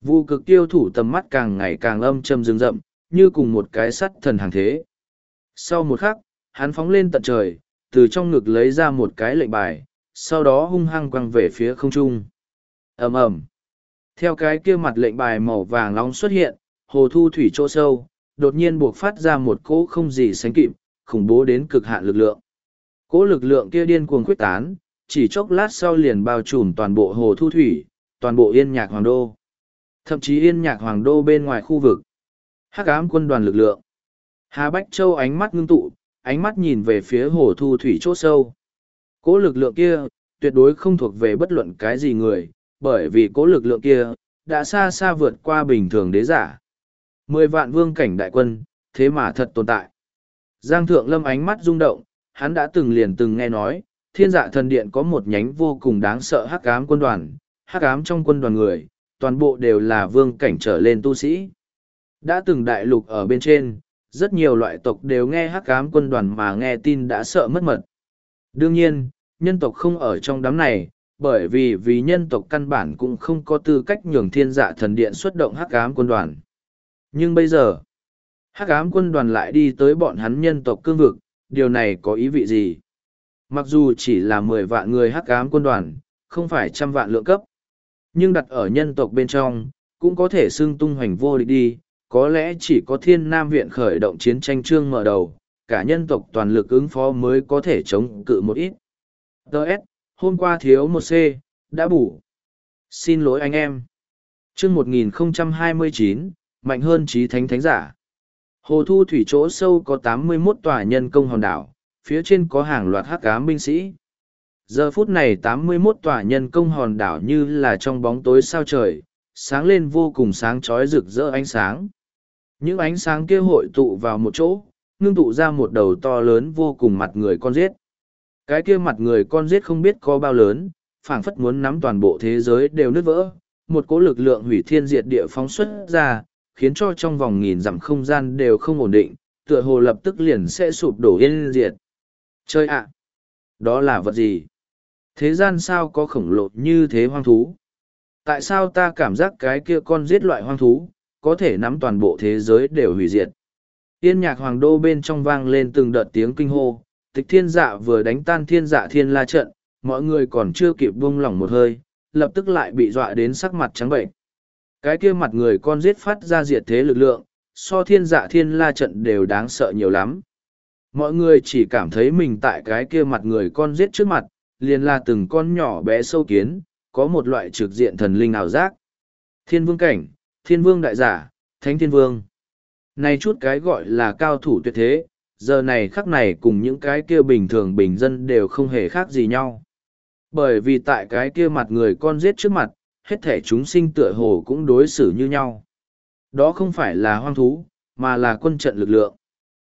Vu cực tiêu thủ tầm mắt càng ngày càng âm châm rừng rậm, như cùng một cái sắt thần hàng thế. Sau một khắc, hắn phóng lên tận trời, từ trong ngực lấy ra một cái lệnh bài, sau đó hung hăng quăng về phía không trung. ầm ầm Theo cái kia mặt lệnh bài màu vàng nóng xuất hiện, hồ thu thủy chỗ sâu, đột nhiên buộc phát ra một cỗ không gì sánh kịp, khủng bố đến cực hạn lực lượng. Cỗ lực lượng kia điên cuồng khuyết tán, chỉ chốc lát sau liền bao trùm toàn bộ hồ thu thủy, toàn bộ yên nhạc hoàng đô. Thậm chí yên nhạc hoàng đô bên ngoài khu vực. hắc ám quân đoàn lực lượng. Hà Bách Châu ánh mắt ngưng tụ, ánh mắt nhìn về phía hồ thu thủy chỗ sâu. Cố lực lượng kia, tuyệt đối không thuộc về bất luận cái gì người, bởi vì cố lực lượng kia, đã xa xa vượt qua bình thường đế giả. Mười vạn vương cảnh đại quân, thế mà thật tồn tại. Giang Thượng Lâm ánh mắt rung động, hắn đã từng liền từng nghe nói, thiên dạ thần điện có một nhánh vô cùng đáng sợ hắc ám quân đoàn, hắc ám trong quân đoàn người, toàn bộ đều là vương cảnh trở lên tu sĩ. Đã từng đại lục ở bên trên, rất nhiều loại tộc đều nghe hắc ám quân đoàn mà nghe tin đã sợ mất mật. Đương nhiên, nhân tộc không ở trong đám này, bởi vì vì nhân tộc căn bản cũng không có tư cách nhường thiên dạ thần điện xuất động hắc ám quân đoàn. Nhưng bây giờ, hắc ám quân đoàn lại đi tới bọn hắn nhân tộc cương vực, điều này có ý vị gì? Mặc dù chỉ là mười vạn người hắc ám quân đoàn, không phải trăm vạn lượng cấp, nhưng đặt ở nhân tộc bên trong, cũng có thể xưng tung hoành vô địch đi, có lẽ chỉ có thiên nam viện khởi động chiến tranh trương mở đầu, cả nhân tộc toàn lực ứng phó mới có thể chống cự một ít. Đợt, hôm qua thiếu một C, đã bù. Xin lỗi anh em. chương 1029, mạnh hơn trí thánh thánh giả. Hồ thu thủy chỗ sâu có 81 tòa nhân công hòn đảo, phía trên có hàng loạt hắc ám binh sĩ. Giờ phút này 81 tòa nhân công hòn đảo như là trong bóng tối sao trời, sáng lên vô cùng sáng chói rực rỡ ánh sáng. Những ánh sáng kia hội tụ vào một chỗ, ngưng tụ ra một đầu to lớn vô cùng mặt người con giết. Cái kia mặt người con giết không biết có bao lớn, phảng phất muốn nắm toàn bộ thế giới đều nứt vỡ, một cỗ lực lượng hủy thiên diệt địa phóng xuất ra, khiến cho trong vòng nghìn dặm không gian đều không ổn định, tựa hồ lập tức liền sẽ sụp đổ yên diệt. Chơi ạ! đó là vật gì? Thế gian sao có khổng lồ như thế hoang thú? Tại sao ta cảm giác cái kia con giết loại hoang thú, có thể nắm toàn bộ thế giới đều hủy diệt? Yên nhạc hoàng đô bên trong vang lên từng đợt tiếng kinh hô, tịch thiên dạ vừa đánh tan thiên dạ thiên la trận, mọi người còn chưa kịp buông lỏng một hơi, lập tức lại bị dọa đến sắc mặt trắng bệnh. Cái kia mặt người con giết phát ra diệt thế lực lượng, so thiên dạ thiên la trận đều đáng sợ nhiều lắm. Mọi người chỉ cảm thấy mình tại cái kia mặt người con giết trước mặt, liền là từng con nhỏ bé sâu kiến, có một loại trực diện thần linh ảo giác. Thiên vương cảnh, thiên vương đại giả, thánh thiên vương. Này chút cái gọi là cao thủ tuyệt thế, giờ này khắc này cùng những cái kia bình thường bình dân đều không hề khác gì nhau. Bởi vì tại cái kia mặt người con giết trước mặt, hết thể chúng sinh tựa hồ cũng đối xử như nhau. Đó không phải là hoang thú, mà là quân trận lực lượng.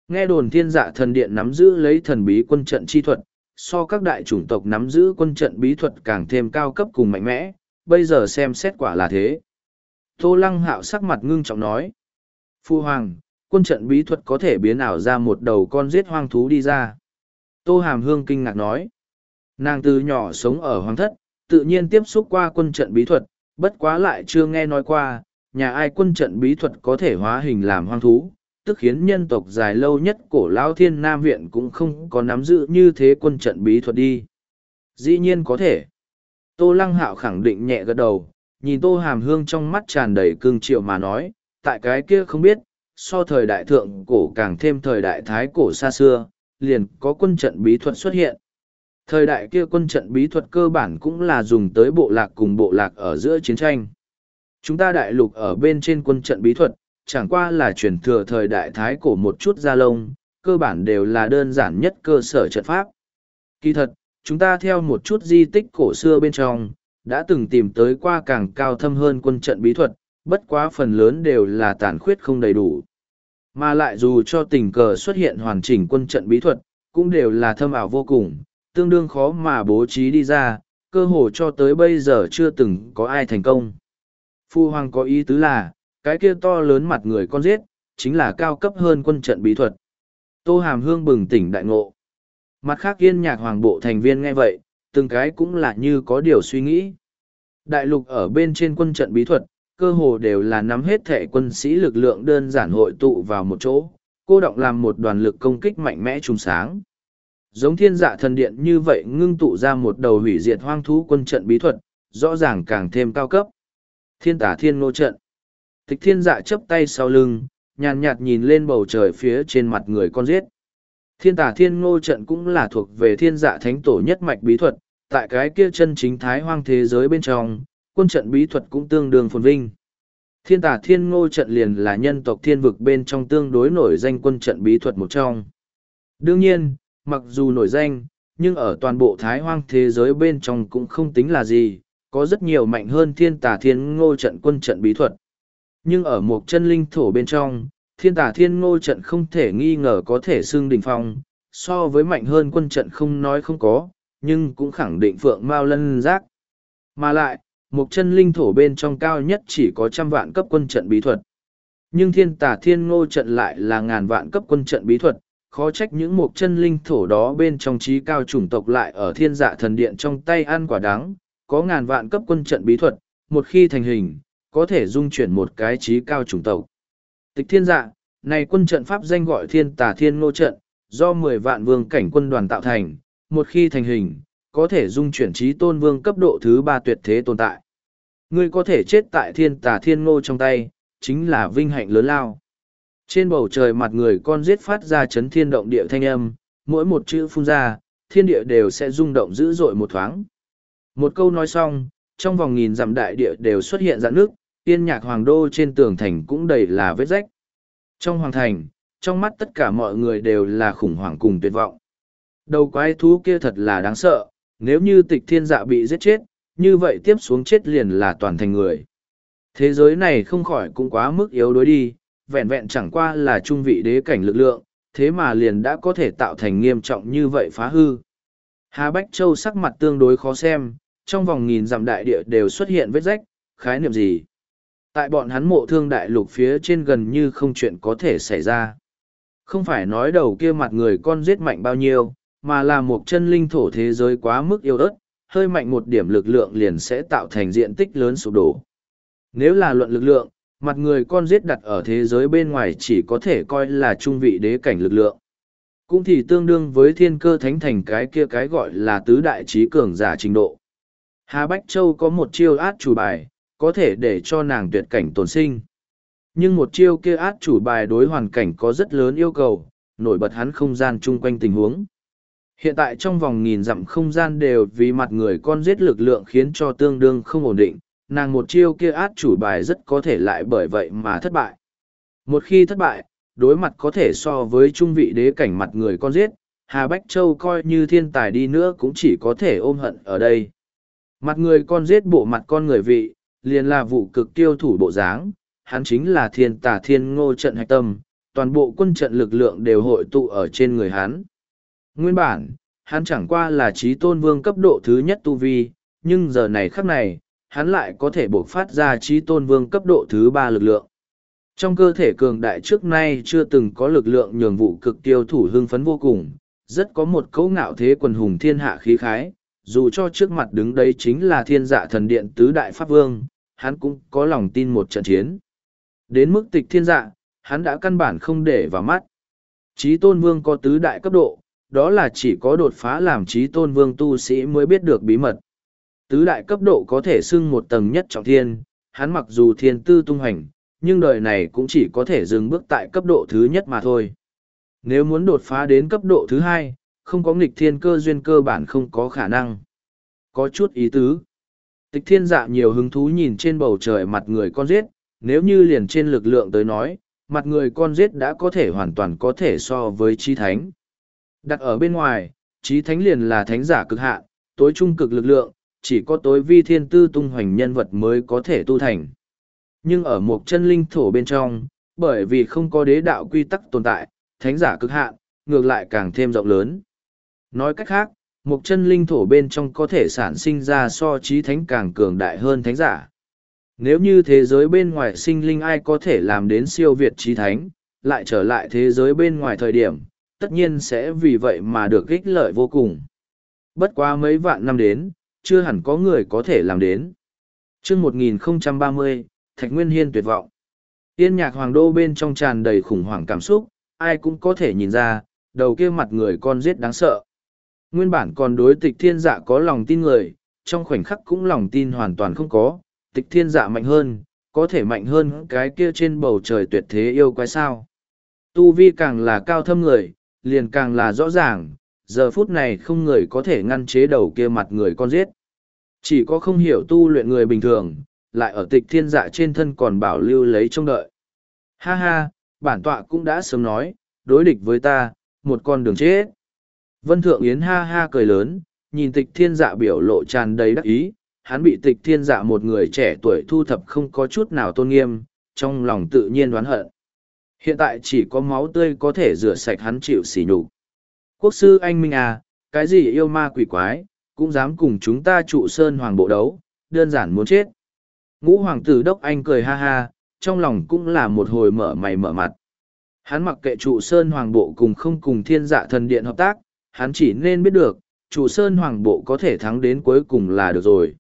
Nghe đồn thiên dạ thần điện nắm giữ lấy thần bí quân trận chi thuật, so các đại chủng tộc nắm giữ quân trận bí thuật càng thêm cao cấp cùng mạnh mẽ, bây giờ xem xét quả là thế. Tô Lăng Hạo sắc mặt ngưng trọng nói. Phu Hoàng, quân trận bí thuật có thể biến ảo ra một đầu con giết hoang thú đi ra. Tô Hàm Hương kinh ngạc nói. Nàng từ nhỏ sống ở hoàng thất, tự nhiên tiếp xúc qua quân trận bí thuật, bất quá lại chưa nghe nói qua, nhà ai quân trận bí thuật có thể hóa hình làm hoang thú, tức khiến nhân tộc dài lâu nhất cổ lao thiên nam viện cũng không có nắm giữ như thế quân trận bí thuật đi. Dĩ nhiên có thể. Tô Lăng Hạo khẳng định nhẹ gật đầu, nhìn Tô Hàm Hương trong mắt tràn đầy cương triệu mà nói, tại cái kia không biết, so thời đại thượng cổ càng thêm thời đại thái cổ xa xưa, liền có quân trận bí thuật xuất hiện. Thời đại kia quân trận bí thuật cơ bản cũng là dùng tới bộ lạc cùng bộ lạc ở giữa chiến tranh. Chúng ta đại lục ở bên trên quân trận bí thuật, chẳng qua là truyền thừa thời đại thái cổ một chút gia lông, cơ bản đều là đơn giản nhất cơ sở trận pháp. Kỳ thật, chúng ta theo một chút di tích cổ xưa bên trong, đã từng tìm tới qua càng cao thâm hơn quân trận bí thuật, bất quá phần lớn đều là tàn khuyết không đầy đủ. Mà lại dù cho tình cờ xuất hiện hoàn chỉnh quân trận bí thuật, cũng đều là thâm ảo vô cùng, tương đương khó mà bố trí đi ra, cơ hồ cho tới bây giờ chưa từng có ai thành công. Phu Hoàng có ý tứ là, cái kia to lớn mặt người con giết, chính là cao cấp hơn quân trận bí thuật. Tô Hàm Hương bừng tỉnh đại ngộ. Mặt khác yên nhạc hoàng bộ thành viên nghe vậy, từng cái cũng là như có điều suy nghĩ. Đại lục ở bên trên quân trận bí thuật, cơ hồ đều là nắm hết thể quân sĩ lực lượng đơn giản hội tụ vào một chỗ, cô động làm một đoàn lực công kích mạnh mẽ trùng sáng. Giống thiên dạ thần điện như vậy ngưng tụ ra một đầu hủy diệt hoang thú quân trận bí thuật, rõ ràng càng thêm cao cấp. Thiên tả thiên ngô trận. Tịch thiên dạ chấp tay sau lưng, nhàn nhạt nhìn lên bầu trời phía trên mặt người con giết. Thiên tả thiên ngô trận cũng là thuộc về thiên dạ thánh tổ nhất mạch bí thuật, tại cái kia chân chính thái hoang thế giới bên trong, quân trận bí thuật cũng tương đương phồn vinh. Thiên tả thiên ngô trận liền là nhân tộc thiên vực bên trong tương đối nổi danh quân trận bí thuật một trong. Đương nhiên, mặc dù nổi danh, nhưng ở toàn bộ thái hoang thế giới bên trong cũng không tính là gì, có rất nhiều mạnh hơn thiên tả thiên ngô trận quân trận bí thuật. Nhưng ở một chân linh thổ bên trong, thiên tả thiên ngô trận không thể nghi ngờ có thể xưng đỉnh phong, so với mạnh hơn quân trận không nói không có, nhưng cũng khẳng định phượng mao lân giác. Mà lại, một chân linh thổ bên trong cao nhất chỉ có trăm vạn cấp quân trận bí thuật. Nhưng thiên tả thiên ngô trận lại là ngàn vạn cấp quân trận bí thuật, khó trách những một chân linh thổ đó bên trong trí cao chủng tộc lại ở thiên dạ thần điện trong tay ăn quả đắng, có ngàn vạn cấp quân trận bí thuật, một khi thành hình, có thể dung chuyển một cái trí cao chủng tộc. Tịch thiên dạ, này quân trận pháp danh gọi thiên tà thiên ngô trận, do mười vạn vương cảnh quân đoàn tạo thành, một khi thành hình, có thể dung chuyển trí tôn vương cấp độ thứ ba tuyệt thế tồn tại. Ngươi có thể chết tại thiên tà thiên ngô trong tay, chính là vinh hạnh lớn lao. Trên bầu trời mặt người con giết phát ra chấn thiên động địa thanh âm, mỗi một chữ phun ra, thiên địa đều sẽ rung động dữ dội một thoáng. Một câu nói xong, trong vòng nghìn dặm đại địa đều xuất hiện dạn nước, tiên nhạc hoàng đô trên tường thành cũng đầy là vết rách. Trong hoàng thành, trong mắt tất cả mọi người đều là khủng hoảng cùng tuyệt vọng. Đầu quái thú kia thật là đáng sợ, nếu như tịch thiên dạ bị giết chết, như vậy tiếp xuống chết liền là toàn thành người. Thế giới này không khỏi cũng quá mức yếu đối đi, vẹn vẹn chẳng qua là trung vị đế cảnh lực lượng, thế mà liền đã có thể tạo thành nghiêm trọng như vậy phá hư. Hà Bách Châu sắc mặt tương đối khó xem, trong vòng nghìn dặm đại địa đều xuất hiện vết rách, khái niệm gì? Tại bọn hắn mộ thương đại lục phía trên gần như không chuyện có thể xảy ra. Không phải nói đầu kia mặt người con giết mạnh bao nhiêu, mà là một chân linh thổ thế giới quá mức yếu ớt, hơi mạnh một điểm lực lượng liền sẽ tạo thành diện tích lớn sụp đổ. Nếu là luận lực lượng, mặt người con giết đặt ở thế giới bên ngoài chỉ có thể coi là trung vị đế cảnh lực lượng. Cũng thì tương đương với thiên cơ thánh thành cái kia cái gọi là tứ đại trí cường giả trình độ. Hà Bách Châu có một chiêu át chủ bài, có thể để cho nàng tuyệt cảnh tồn sinh. Nhưng một chiêu kia át chủ bài đối hoàn cảnh có rất lớn yêu cầu, nổi bật hắn không gian chung quanh tình huống. Hiện tại trong vòng nghìn dặm không gian đều vì mặt người con giết lực lượng khiến cho tương đương không ổn định, nàng một chiêu kia át chủ bài rất có thể lại bởi vậy mà thất bại. Một khi thất bại, đối mặt có thể so với trung vị đế cảnh mặt người con giết, Hà Bách Châu coi như thiên tài đi nữa cũng chỉ có thể ôm hận ở đây. Mặt người con giết bộ mặt con người vị, liền là vụ cực tiêu thủ bộ dáng, hắn chính là thiên tà thiên ngô trận hạch tâm, toàn bộ quân trận lực lượng đều hội tụ ở trên người hắn. Nguyên bản, hắn chẳng qua là trí tôn vương cấp độ thứ nhất tu vi, nhưng giờ này khắc này, hắn lại có thể bộc phát ra trí tôn vương cấp độ thứ ba lực lượng. Trong cơ thể cường đại trước nay chưa từng có lực lượng nhường vụ cực tiêu thủ hưng phấn vô cùng, rất có một cấu ngạo thế quần hùng thiên hạ khí khái, dù cho trước mặt đứng đấy chính là thiên dạ thần điện tứ đại pháp vương, hắn cũng có lòng tin một trận chiến. Đến mức tịch thiên dạ, hắn đã căn bản không để vào mắt. Chí tôn vương có tứ đại cấp độ, đó là chỉ có đột phá làm chí tôn vương tu sĩ mới biết được bí mật. Tứ đại cấp độ có thể xưng một tầng nhất trọng thiên, hắn mặc dù thiên tư tung hành, nhưng đời này cũng chỉ có thể dừng bước tại cấp độ thứ nhất mà thôi. Nếu muốn đột phá đến cấp độ thứ hai, không có nghịch thiên cơ duyên cơ bản không có khả năng. Có chút ý tứ. Tịch thiên dạ nhiều hứng thú nhìn trên bầu trời mặt người con giết, nếu như liền trên lực lượng tới nói, mặt người con giết đã có thể hoàn toàn có thể so với trí thánh. Đặt ở bên ngoài, trí thánh liền là thánh giả cực hạn, tối trung cực lực lượng, chỉ có tối vi thiên tư tung hoành nhân vật mới có thể tu thành. Nhưng ở một chân linh thổ bên trong, bởi vì không có đế đạo quy tắc tồn tại, thánh giả cực hạn, ngược lại càng thêm rộng lớn. Nói cách khác, một chân linh thổ bên trong có thể sản sinh ra so trí thánh càng cường đại hơn thánh giả. Nếu như thế giới bên ngoài sinh linh ai có thể làm đến siêu việt trí thánh, lại trở lại thế giới bên ngoài thời điểm, tất nhiên sẽ vì vậy mà được ích lợi vô cùng. Bất quá mấy vạn năm đến, chưa hẳn có người có thể làm đến. chương 1030, Thạch Nguyên Hiên tuyệt vọng. Yên nhạc hoàng đô bên trong tràn đầy khủng hoảng cảm xúc, ai cũng có thể nhìn ra, đầu kia mặt người con giết đáng sợ. Nguyên bản còn đối tịch thiên dạ có lòng tin người, trong khoảnh khắc cũng lòng tin hoàn toàn không có, tịch thiên dạ mạnh hơn, có thể mạnh hơn cái kia trên bầu trời tuyệt thế yêu quái sao. Tu vi càng là cao thâm người, liền càng là rõ ràng, giờ phút này không người có thể ngăn chế đầu kia mặt người con giết. Chỉ có không hiểu tu luyện người bình thường, lại ở tịch thiên dạ trên thân còn bảo lưu lấy trông đợi. Ha ha, bản tọa cũng đã sớm nói, đối địch với ta, một con đường chết. Vân Thượng Yến ha ha cười lớn, nhìn tịch thiên dạ biểu lộ tràn đầy đắc ý, hắn bị tịch thiên dạ một người trẻ tuổi thu thập không có chút nào tôn nghiêm, trong lòng tự nhiên đoán hận. Hiện tại chỉ có máu tươi có thể rửa sạch hắn chịu sỉ nhục. Quốc sư anh Minh à, cái gì yêu ma quỷ quái, cũng dám cùng chúng ta trụ sơn hoàng bộ đấu, đơn giản muốn chết. Ngũ hoàng tử đốc anh cười ha ha, trong lòng cũng là một hồi mở mày mở mặt. Hắn mặc kệ trụ sơn hoàng bộ cùng không cùng thiên dạ thần điện hợp tác, hắn chỉ nên biết được, chủ sơn hoàng bộ có thể thắng đến cuối cùng là được rồi.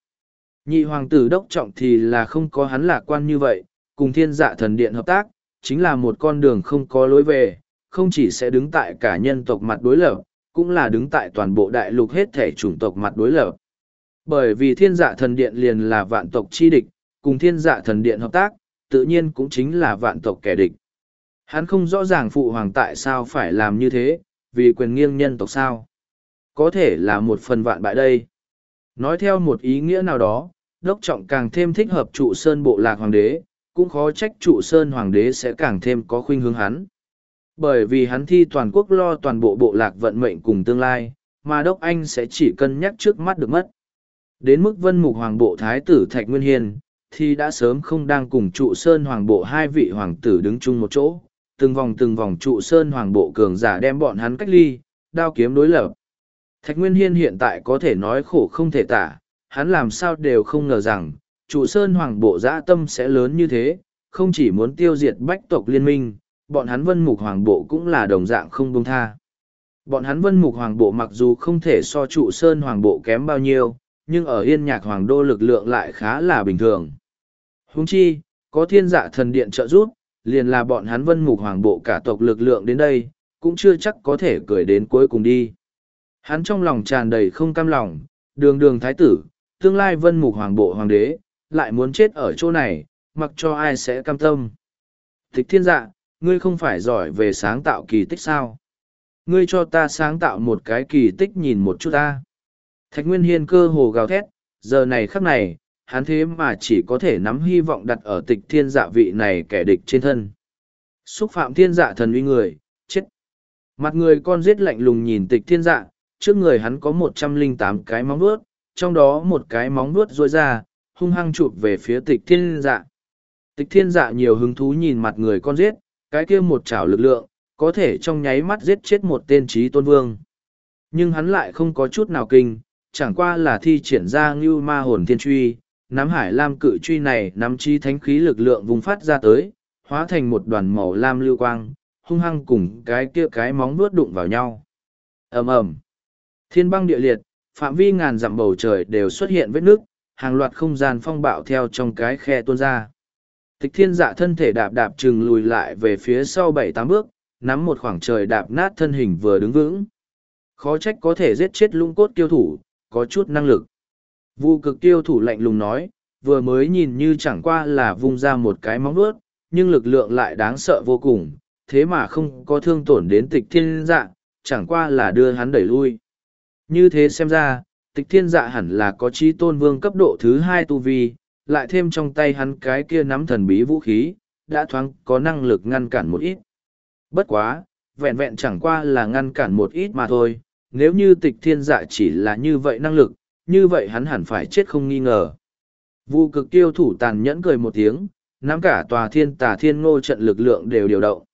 Nhị hoàng tử đốc trọng thì là không có hắn lạc quan như vậy, cùng thiên dạ thần điện hợp tác, chính là một con đường không có lối về, không chỉ sẽ đứng tại cả nhân tộc mặt đối lập, cũng là đứng tại toàn bộ đại lục hết thể chủng tộc mặt đối lập. Bởi vì thiên dạ thần điện liền là vạn tộc chi địch, cùng thiên dạ thần điện hợp tác, tự nhiên cũng chính là vạn tộc kẻ địch. Hắn không rõ ràng phụ hoàng tại sao phải làm như thế, vì quyền nghiêng nhân tộc sao. Có thể là một phần vạn bại đây. Nói theo một ý nghĩa nào đó, đốc trọng càng thêm thích hợp trụ sơn bộ lạc hoàng đế, cũng khó trách trụ sơn hoàng đế sẽ càng thêm có khuynh hướng hắn. Bởi vì hắn thi toàn quốc lo toàn bộ bộ lạc vận mệnh cùng tương lai, mà đốc anh sẽ chỉ cân nhắc trước mắt được mất. Đến mức vân mục hoàng bộ thái tử Thạch Nguyên Hiền, thì đã sớm không đang cùng trụ sơn hoàng bộ hai vị hoàng tử đứng chung một chỗ, từng vòng từng vòng trụ sơn hoàng bộ cường giả đem bọn hắn cách ly, đao kiếm đối lập. Thạch Nguyên Hiên hiện tại có thể nói khổ không thể tả, hắn làm sao đều không ngờ rằng, trụ sơn hoàng bộ dã tâm sẽ lớn như thế, không chỉ muốn tiêu diệt bách tộc liên minh, bọn hắn vân mục hoàng bộ cũng là đồng dạng không buông tha. Bọn hắn vân mục hoàng bộ mặc dù không thể so trụ sơn hoàng bộ kém bao nhiêu, nhưng ở yên nhạc hoàng đô lực lượng lại khá là bình thường. Húng chi, có thiên dạ thần điện trợ giúp, liền là bọn hắn vân mục hoàng bộ cả tộc lực lượng đến đây, cũng chưa chắc có thể cười đến cuối cùng đi. Hắn trong lòng tràn đầy không cam lòng, đường đường thái tử, tương lai vân mục hoàng bộ hoàng đế, lại muốn chết ở chỗ này, mặc cho ai sẽ cam tâm. Thích thiên dạ, ngươi không phải giỏi về sáng tạo kỳ tích sao? Ngươi cho ta sáng tạo một cái kỳ tích nhìn một chút ta. Thạch Nguyên Hiên cơ hồ gào thét, giờ này khắc này, hắn thế mà chỉ có thể nắm hy vọng đặt ở tịch thiên dạ vị này kẻ địch trên thân. Xúc phạm thiên dạ thần uy người, chết. Mặt người con giết lạnh lùng nhìn tịch thiên dạ, trước người hắn có một trăm linh tám cái móng vuốt, trong đó một cái móng vuốt rối ra, hung hăng chụp về phía tịch thiên dạ. Tịch thiên dạ nhiều hứng thú nhìn mặt người con giết, cái kia một chảo lực lượng, có thể trong nháy mắt giết chết một tên trí tôn vương. Nhưng hắn lại không có chút nào kinh, chẳng qua là thi triển ra ngưu ma hồn thiên truy, nắm hải lam cự truy này nắm chi thánh khí lực lượng vùng phát ra tới, hóa thành một đoàn màu lam lưu quang, hung hăng cùng cái kia cái móng nuốt đụng vào nhau. ầm ầm Thiên băng địa liệt, phạm vi ngàn dặm bầu trời đều xuất hiện vết nước, hàng loạt không gian phong bạo theo trong cái khe tuôn ra. Tịch thiên dạ thân thể đạp đạp chừng lùi lại về phía sau bảy tám bước, nắm một khoảng trời đạp nát thân hình vừa đứng vững. Khó trách có thể giết chết lũng cốt tiêu thủ, có chút năng lực. Vu cực tiêu thủ lạnh lùng nói, vừa mới nhìn như chẳng qua là vung ra một cái móng vuốt, nhưng lực lượng lại đáng sợ vô cùng, thế mà không có thương tổn đến tịch thiên dạ, chẳng qua là đưa hắn đẩy lui. Như thế xem ra, tịch thiên dạ hẳn là có trí tôn vương cấp độ thứ hai tu vi, lại thêm trong tay hắn cái kia nắm thần bí vũ khí, đã thoáng có năng lực ngăn cản một ít. Bất quá, vẹn vẹn chẳng qua là ngăn cản một ít mà thôi, nếu như tịch thiên dạ chỉ là như vậy năng lực, như vậy hắn hẳn phải chết không nghi ngờ. Vu cực tiêu thủ tàn nhẫn cười một tiếng, nắm cả tòa thiên tà thiên ngô trận lực lượng đều điều động.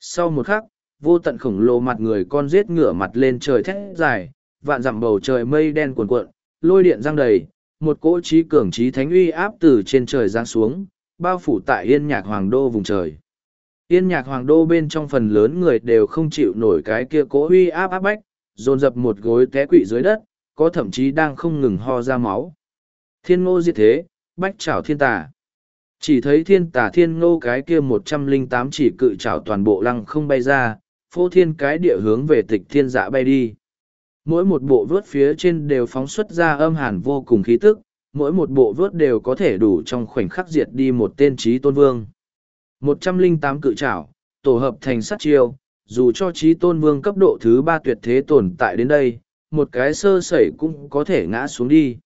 Sau một khắc, vô tận khổng lồ mặt người con giết ngửa mặt lên trời thét dài, vạn dặm bầu trời mây đen cuồn cuộn, lôi điện răng đầy, một cỗ trí cường trí thánh uy áp từ trên trời giáng xuống, bao phủ tại yên nhạc hoàng đô vùng trời. Yên nhạc hoàng đô bên trong phần lớn người đều không chịu nổi cái kia cỗ uy áp áp bách, dồn dập một gối té quỵ dưới đất, có thậm chí đang không ngừng ho ra máu. Thiên ngô diệt thế, bách trảo thiên tà. Chỉ thấy thiên tà thiên ngô cái kia một trăm linh tám chỉ cự trảo toàn bộ lăng không bay ra, phô thiên cái địa hướng về tịch thiên dạ bay đi. Mỗi một bộ vớt phía trên đều phóng xuất ra âm hàn vô cùng khí tức, mỗi một bộ vớt đều có thể đủ trong khoảnh khắc diệt đi một tên trí tôn vương. một trăm linh tám cự trảo, tổ hợp thành sát chiêu, dù cho trí tôn vương cấp độ thứ ba tuyệt thế tồn tại đến đây, một cái sơ sẩy cũng có thể ngã xuống đi.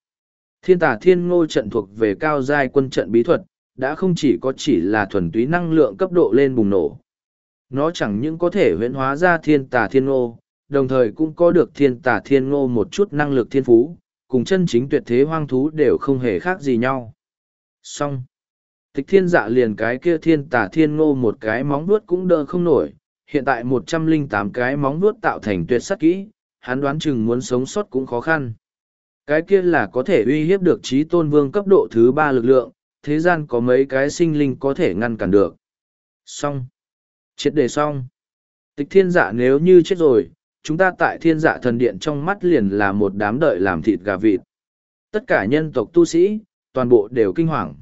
Thiên tả thiên ngô trận thuộc về cao giai quân trận bí thuật, đã không chỉ có chỉ là thuần túy năng lượng cấp độ lên bùng nổ. Nó chẳng những có thể huyễn hóa ra thiên tà thiên ngô, đồng thời cũng có được thiên tà thiên ngô một chút năng lực thiên phú, cùng chân chính tuyệt thế hoang thú đều không hề khác gì nhau. Xong. Tịch thiên dạ liền cái kia thiên tà thiên ngô một cái móng vuốt cũng đỡ không nổi, hiện tại một trăm linh tám cái móng vuốt tạo thành tuyệt sắc kỹ, hắn đoán chừng muốn sống sót cũng khó khăn. Cái kia là có thể uy hiếp được trí tôn vương cấp độ thứ ba lực lượng, thế gian có mấy cái sinh linh có thể ngăn cản được. Xong. Chết đề xong. Tịch thiên giả nếu như chết rồi, chúng ta tại thiên giả thần điện trong mắt liền là một đám đợi làm thịt gà vịt. Tất cả nhân tộc tu sĩ, toàn bộ đều kinh hoàng.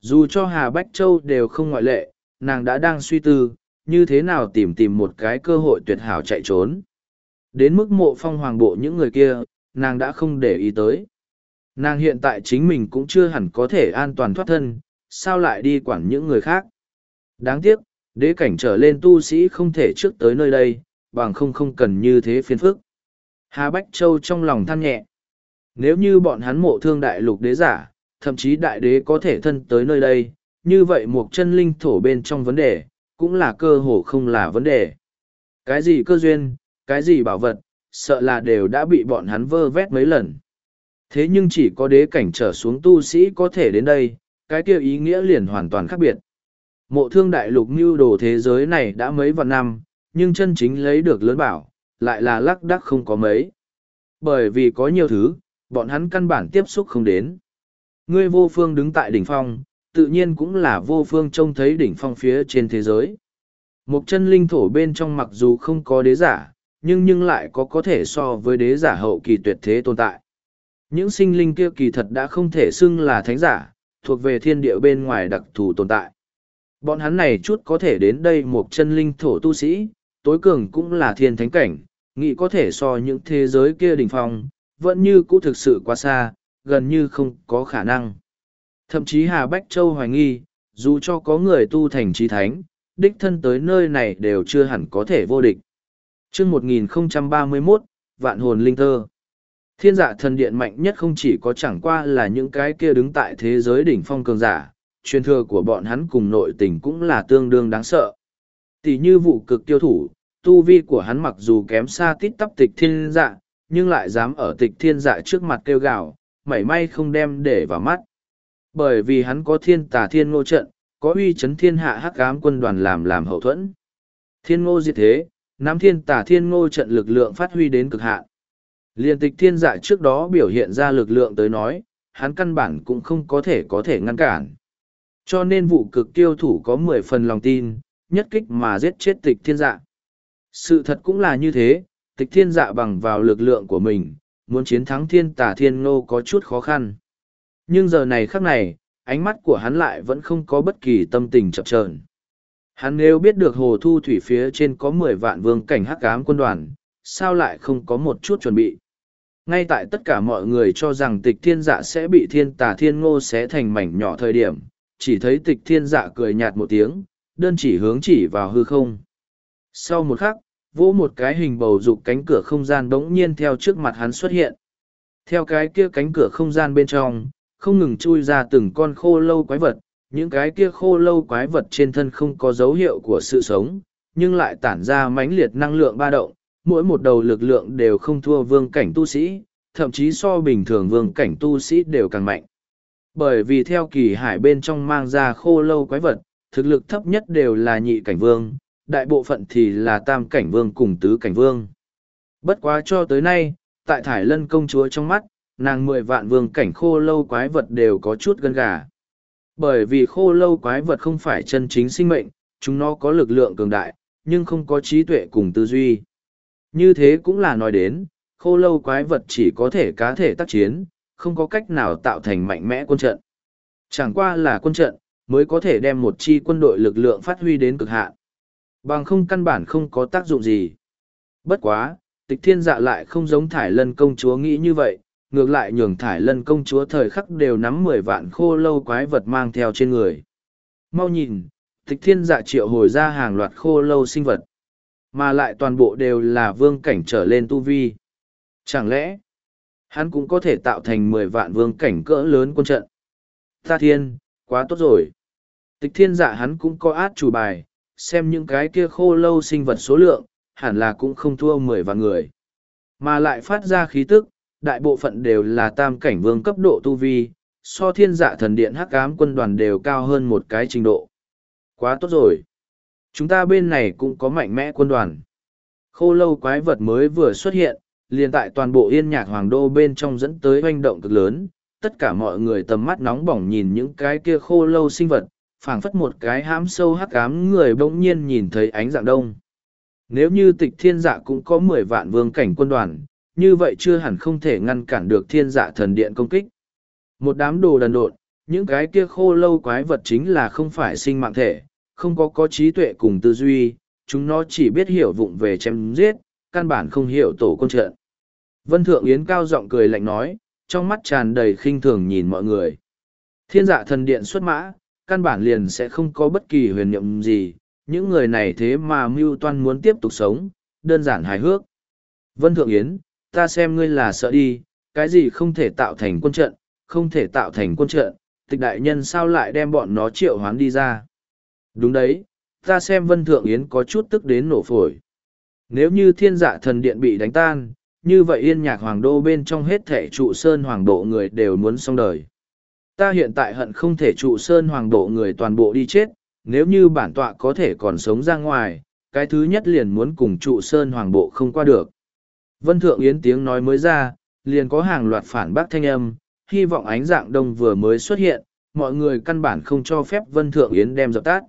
Dù cho Hà Bách Châu đều không ngoại lệ, nàng đã đang suy tư, như thế nào tìm tìm một cái cơ hội tuyệt hảo chạy trốn. Đến mức mộ phong hoàng bộ những người kia, nàng đã không để ý tới. Nàng hiện tại chính mình cũng chưa hẳn có thể an toàn thoát thân, sao lại đi quản những người khác. Đáng tiếc, Đế cảnh trở lên tu sĩ không thể trước tới nơi đây, bằng không không cần như thế phiền phức. Hà Bách Châu trong lòng than nhẹ. Nếu như bọn hắn mộ thương đại lục đế giả, thậm chí đại đế có thể thân tới nơi đây, như vậy một chân linh thổ bên trong vấn đề, cũng là cơ hồ không là vấn đề. Cái gì cơ duyên, cái gì bảo vật, sợ là đều đã bị bọn hắn vơ vét mấy lần. Thế nhưng chỉ có đế cảnh trở xuống tu sĩ có thể đến đây, cái kia ý nghĩa liền hoàn toàn khác biệt. Mộ thương đại lục mưu đồ thế giới này đã mấy vạn năm, nhưng chân chính lấy được lớn bảo, lại là lắc đắc không có mấy. Bởi vì có nhiều thứ, bọn hắn căn bản tiếp xúc không đến. Ngươi vô phương đứng tại đỉnh phong, tự nhiên cũng là vô phương trông thấy đỉnh phong phía trên thế giới. Một chân linh thổ bên trong mặc dù không có đế giả, nhưng nhưng lại có có thể so với đế giả hậu kỳ tuyệt thế tồn tại. Những sinh linh kia kỳ thật đã không thể xưng là thánh giả, thuộc về thiên địa bên ngoài đặc thù tồn tại. Bọn hắn này chút có thể đến đây một chân linh thổ tu sĩ, tối cường cũng là thiên thánh cảnh, nghĩ có thể so những thế giới kia đỉnh phong, vẫn như cũ thực sự quá xa, gần như không có khả năng. Thậm chí Hà Bách Châu hoài nghi, dù cho có người tu thành trí thánh, đích thân tới nơi này đều chưa hẳn có thể vô địch chương 1031, Vạn hồn linh thơ. Thiên dạ thần điện mạnh nhất không chỉ có chẳng qua là những cái kia đứng tại thế giới đỉnh phong cường giả, truyền thừa của bọn hắn cùng nội tình cũng là tương đương đáng sợ. Tỷ như vụ cực tiêu thủ, tu vi của hắn mặc dù kém xa tít tắp tịch thiên dạ, nhưng lại dám ở tịch thiên dạ trước mặt kêu gào, mảy may không đem để vào mắt. Bởi vì hắn có thiên tà thiên ngô trận, có uy chấn thiên hạ hắc ám quân đoàn làm làm hậu thuẫn. Thiên ngô diệt thế, nắm thiên Tả thiên ngô trận lực lượng phát huy đến cực hạn. Liên tịch thiên dạ trước đó biểu hiện ra lực lượng tới nói, hắn căn bản cũng không có thể có thể ngăn cản. Cho nên vụ cực tiêu thủ có mười phần lòng tin, nhất kích mà giết chết tịch thiên dạ. Sự thật cũng là như thế, tịch thiên dạ bằng vào lực lượng của mình, muốn chiến thắng thiên Tả thiên ngô có chút khó khăn. Nhưng giờ này khắc này, ánh mắt của hắn lại vẫn không có bất kỳ tâm tình chập chờn. Hắn nếu biết được hồ thu thủy phía trên có mười vạn vương cảnh hắc ám quân đoàn, sao lại không có một chút chuẩn bị. Ngay tại tất cả mọi người cho rằng tịch thiên dạ sẽ bị thiên tà thiên ngô xé thành mảnh nhỏ thời điểm, chỉ thấy tịch thiên dạ cười nhạt một tiếng, đơn chỉ hướng chỉ vào hư không. Sau một khắc, vỗ một cái hình bầu dục cánh cửa không gian bỗng nhiên theo trước mặt hắn xuất hiện. Theo cái kia cánh cửa không gian bên trong, không ngừng chui ra từng con khô lâu quái vật, những cái kia khô lâu quái vật trên thân không có dấu hiệu của sự sống, nhưng lại tản ra mãnh liệt năng lượng ba động, mỗi một đầu lực lượng đều không thua vương cảnh tu sĩ, thậm chí so bình thường vương cảnh tu sĩ đều càng mạnh. Bởi vì theo kỳ hải bên trong mang ra khô lâu quái vật, thực lực thấp nhất đều là nhị cảnh vương, đại bộ phận thì là tam cảnh vương cùng tứ cảnh vương. Bất quá cho tới nay, tại Thải Lân công chúa trong mắt, nàng mười vạn vương cảnh khô lâu quái vật đều có chút gân gà. Bởi vì khô lâu quái vật không phải chân chính sinh mệnh, chúng nó có lực lượng cường đại, nhưng không có trí tuệ cùng tư duy. Như thế cũng là nói đến, khô lâu quái vật chỉ có thể cá thể tác chiến, không có cách nào tạo thành mạnh mẽ quân trận. Chẳng qua là quân trận, mới có thể đem một chi quân đội lực lượng phát huy đến cực hạn. Bằng không căn bản không có tác dụng gì. Bất quá, tịch thiên dạ lại không giống thải lân công chúa nghĩ như vậy, ngược lại nhường thải lân công chúa thời khắc đều nắm mười vạn khô lâu quái vật mang theo trên người. Mau nhìn, tịch thiên dạ triệu hồi ra hàng loạt khô lâu sinh vật, mà lại toàn bộ đều là vương cảnh trở lên tu vi. Chẳng lẽ, hắn cũng có thể tạo thành mười vạn vương cảnh cỡ lớn quân trận? Ta thiên, quá tốt rồi. Tịch thiên dạ hắn cũng có át chủ bài, xem những cái kia khô lâu sinh vật số lượng, hẳn là cũng không thua mười vạn người. Mà lại phát ra khí tức, đại bộ phận đều là tam cảnh vương cấp độ tu vi, so thiên dạ thần điện hắc ám quân đoàn đều cao hơn một cái trình độ. Quá tốt rồi. Chúng ta bên này cũng có mạnh mẽ quân đoàn. Khô lâu quái vật mới vừa xuất hiện, liền tại toàn bộ yên nhạc hoàng đô bên trong dẫn tới hoành động cực lớn. Tất cả mọi người tầm mắt nóng bỏng nhìn những cái kia khô lâu sinh vật, phảng phất một cái hãm sâu hắc ám người bỗng nhiên nhìn thấy ánh dạng đông. Nếu như tịch thiên dạ cũng có mười vạn vương cảnh quân đoàn, như vậy chưa hẳn không thể ngăn cản được thiên dạ thần điện công kích. Một đám đồ đần độn, những cái kia khô lâu quái vật chính là không phải sinh mạng thể, không có có trí tuệ cùng tư duy, chúng nó chỉ biết hiểu vụng về chém giết, căn bản không hiểu tổ quân trận. Vân Thượng Yến cao giọng cười lạnh nói, trong mắt tràn đầy khinh thường nhìn mọi người. Thiên dạ thần điện xuất mã, căn bản liền sẽ không có bất kỳ huyền nhiệm gì, những người này thế mà mưu toan muốn tiếp tục sống, đơn giản hài hước. Vân Thượng Yến, ta xem ngươi là sợ đi, cái gì không thể tạo thành quân trận, không thể tạo thành quân trận, tịch đại nhân sao lại đem bọn nó triệu hoán đi ra. Đúng đấy, ta xem Vân Thượng Yến có chút tức đến nổ phổi. Nếu như thiên dạ thần điện bị đánh tan, như vậy yên nhạc hoàng đô bên trong hết thể trụ sơn hoàng độ người đều muốn xong đời. Ta hiện tại hận không thể trụ sơn hoàng độ người toàn bộ đi chết, nếu như bản tọa có thể còn sống ra ngoài, cái thứ nhất liền muốn cùng trụ sơn hoàng bộ không qua được. Vân Thượng Yến tiếng nói mới ra, liền có hàng loạt phản bác thanh âm, hy vọng ánh dạng đông vừa mới xuất hiện, mọi người căn bản không cho phép Vân Thượng Yến đem dập tắt.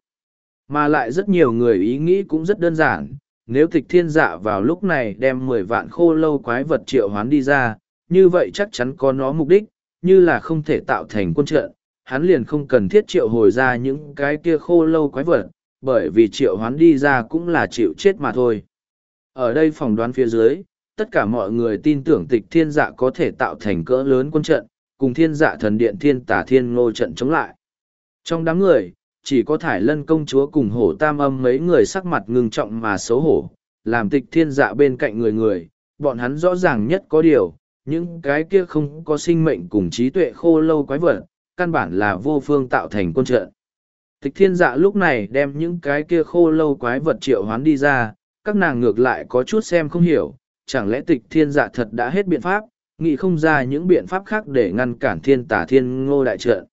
Mà lại rất nhiều người ý nghĩ cũng rất đơn giản, nếu tịch thiên dạ vào lúc này đem mười vạn khô lâu quái vật triệu hoán đi ra, như vậy chắc chắn có nó mục đích, như là không thể tạo thành quân trận, hắn liền không cần thiết triệu hồi ra những cái kia khô lâu quái vật, bởi vì triệu hoán đi ra cũng là chịu chết mà thôi. Ở đây phỏng đoán phía dưới, tất cả mọi người tin tưởng tịch thiên dạ có thể tạo thành cỡ lớn quân trận, cùng thiên dạ thần điện thiên tả thiên ngô trận chống lại. Trong đám người, chỉ có thải lân công chúa cùng hổ tam âm mấy người sắc mặt ngưng trọng mà xấu hổ, làm tịch thiên dạ bên cạnh người người, bọn hắn rõ ràng nhất có điều, những cái kia không có sinh mệnh cùng trí tuệ khô lâu quái vật, căn bản là vô phương tạo thành quân trận. Tịch thiên dạ lúc này đem những cái kia khô lâu quái vật triệu hoán đi ra, các nàng ngược lại có chút xem không hiểu, chẳng lẽ tịch thiên dạ thật đã hết biện pháp, nghĩ không ra những biện pháp khác để ngăn cản thiên tả thiên ngô đại trận.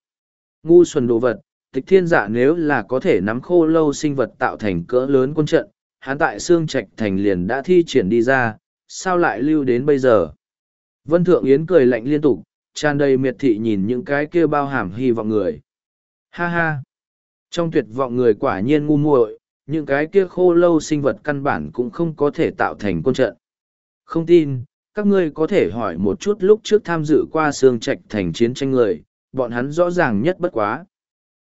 Ngu xuân đồ vật, tịch thiên dạ nếu là có thể nắm khô lâu sinh vật tạo thành cỡ lớn quân trận, hắn tại xương trạch thành liền đã thi triển đi ra, sao lại lưu đến bây giờ? Vân Thượng Yến cười lạnh liên tục, tràn đầy miệt thị nhìn những cái kia bao hàm hy vọng người. Ha ha! Trong tuyệt vọng người quả nhiên ngu muội, những cái kia khô lâu sinh vật căn bản cũng không có thể tạo thành quân trận. Không tin, các ngươi có thể hỏi một chút lúc trước tham dự qua xương trạch thành chiến tranh người, bọn hắn rõ ràng nhất bất quá.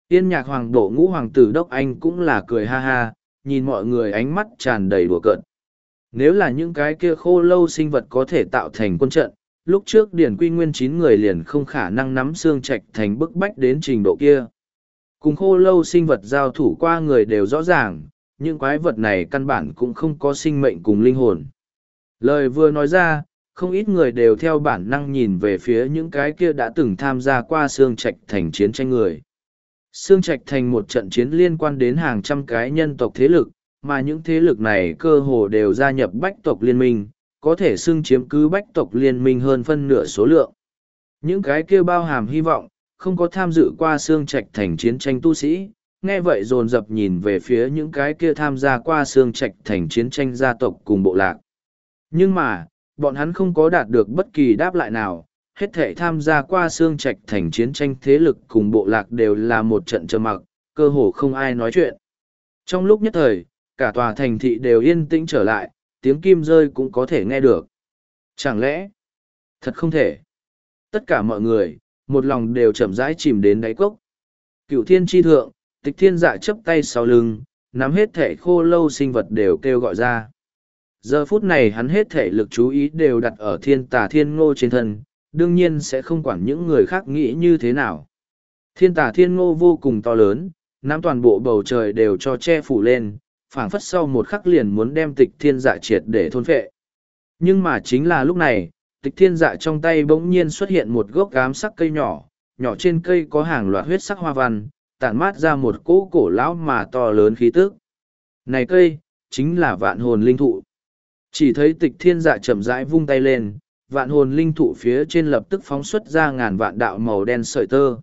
Tiên nhạc hoàng độ ngũ hoàng tử đốc anh cũng là cười ha ha, nhìn mọi người ánh mắt tràn đầy đùa cợt. Nếu là những cái kia khô lâu sinh vật có thể tạo thành quân trận, lúc trước điển quy nguyên chín người liền không khả năng nắm xương trạch thành bức bách đến trình độ kia. Cùng khô lâu sinh vật giao thủ qua người đều rõ ràng, những quái vật này căn bản cũng không có sinh mệnh cùng linh hồn. Lời vừa nói ra, không ít người đều theo bản năng nhìn về phía những cái kia đã từng tham gia qua xương trạch thành chiến tranh người. Xương trạch thành một trận chiến liên quan đến hàng trăm cái nhân tộc thế lực, mà những thế lực này cơ hồ đều gia nhập bách tộc liên minh, có thể xưng chiếm cứ bách tộc liên minh hơn phân nửa số lượng. Những cái kia bao hàm hy vọng, không có tham dự qua xương trạch thành chiến tranh tu sĩ, nghe vậy dồn dập nhìn về phía những cái kia tham gia qua xương trạch thành chiến tranh gia tộc cùng bộ lạc. Nhưng mà, bọn hắn không có đạt được bất kỳ đáp lại nào, hết thể tham gia qua xương trạch thành chiến tranh thế lực cùng bộ lạc đều là một trận trầm mặc, cơ hồ không ai nói chuyện. Trong lúc nhất thời, cả tòa thành thị đều yên tĩnh trở lại, tiếng kim rơi cũng có thể nghe được. Chẳng lẽ, thật không thể. Tất cả mọi người, một lòng đều chậm rãi chìm đến đáy cốc. Cựu thiên tri thượng, tịch thiên dạ chấp tay sau lưng, nắm hết thể khô lâu sinh vật đều kêu gọi ra. Giờ phút này hắn hết thể lực chú ý đều đặt ở thiên tà thiên ngô trên thân, đương nhiên sẽ không quản những người khác nghĩ như thế nào. Thiên tà thiên ngô vô cùng to lớn, nắm toàn bộ bầu trời đều cho che phủ lên, phảng phất sau một khắc liền muốn đem tịch thiên dạ triệt để thôn phệ. Nhưng mà chính là lúc này, tịch thiên dạ trong tay bỗng nhiên xuất hiện một gốc gám sắc cây nhỏ, nhỏ trên cây có hàng loạt huyết sắc hoa văn, tản mát ra một cỗ cổ lão mà to lớn khí tức. Này cây, chính là vạn hồn linh thụ. Chỉ thấy tịch thiên dạ chậm rãi vung tay lên, vạn hồn linh thụ phía trên lập tức phóng xuất ra ngàn vạn đạo màu đen sợi tơ.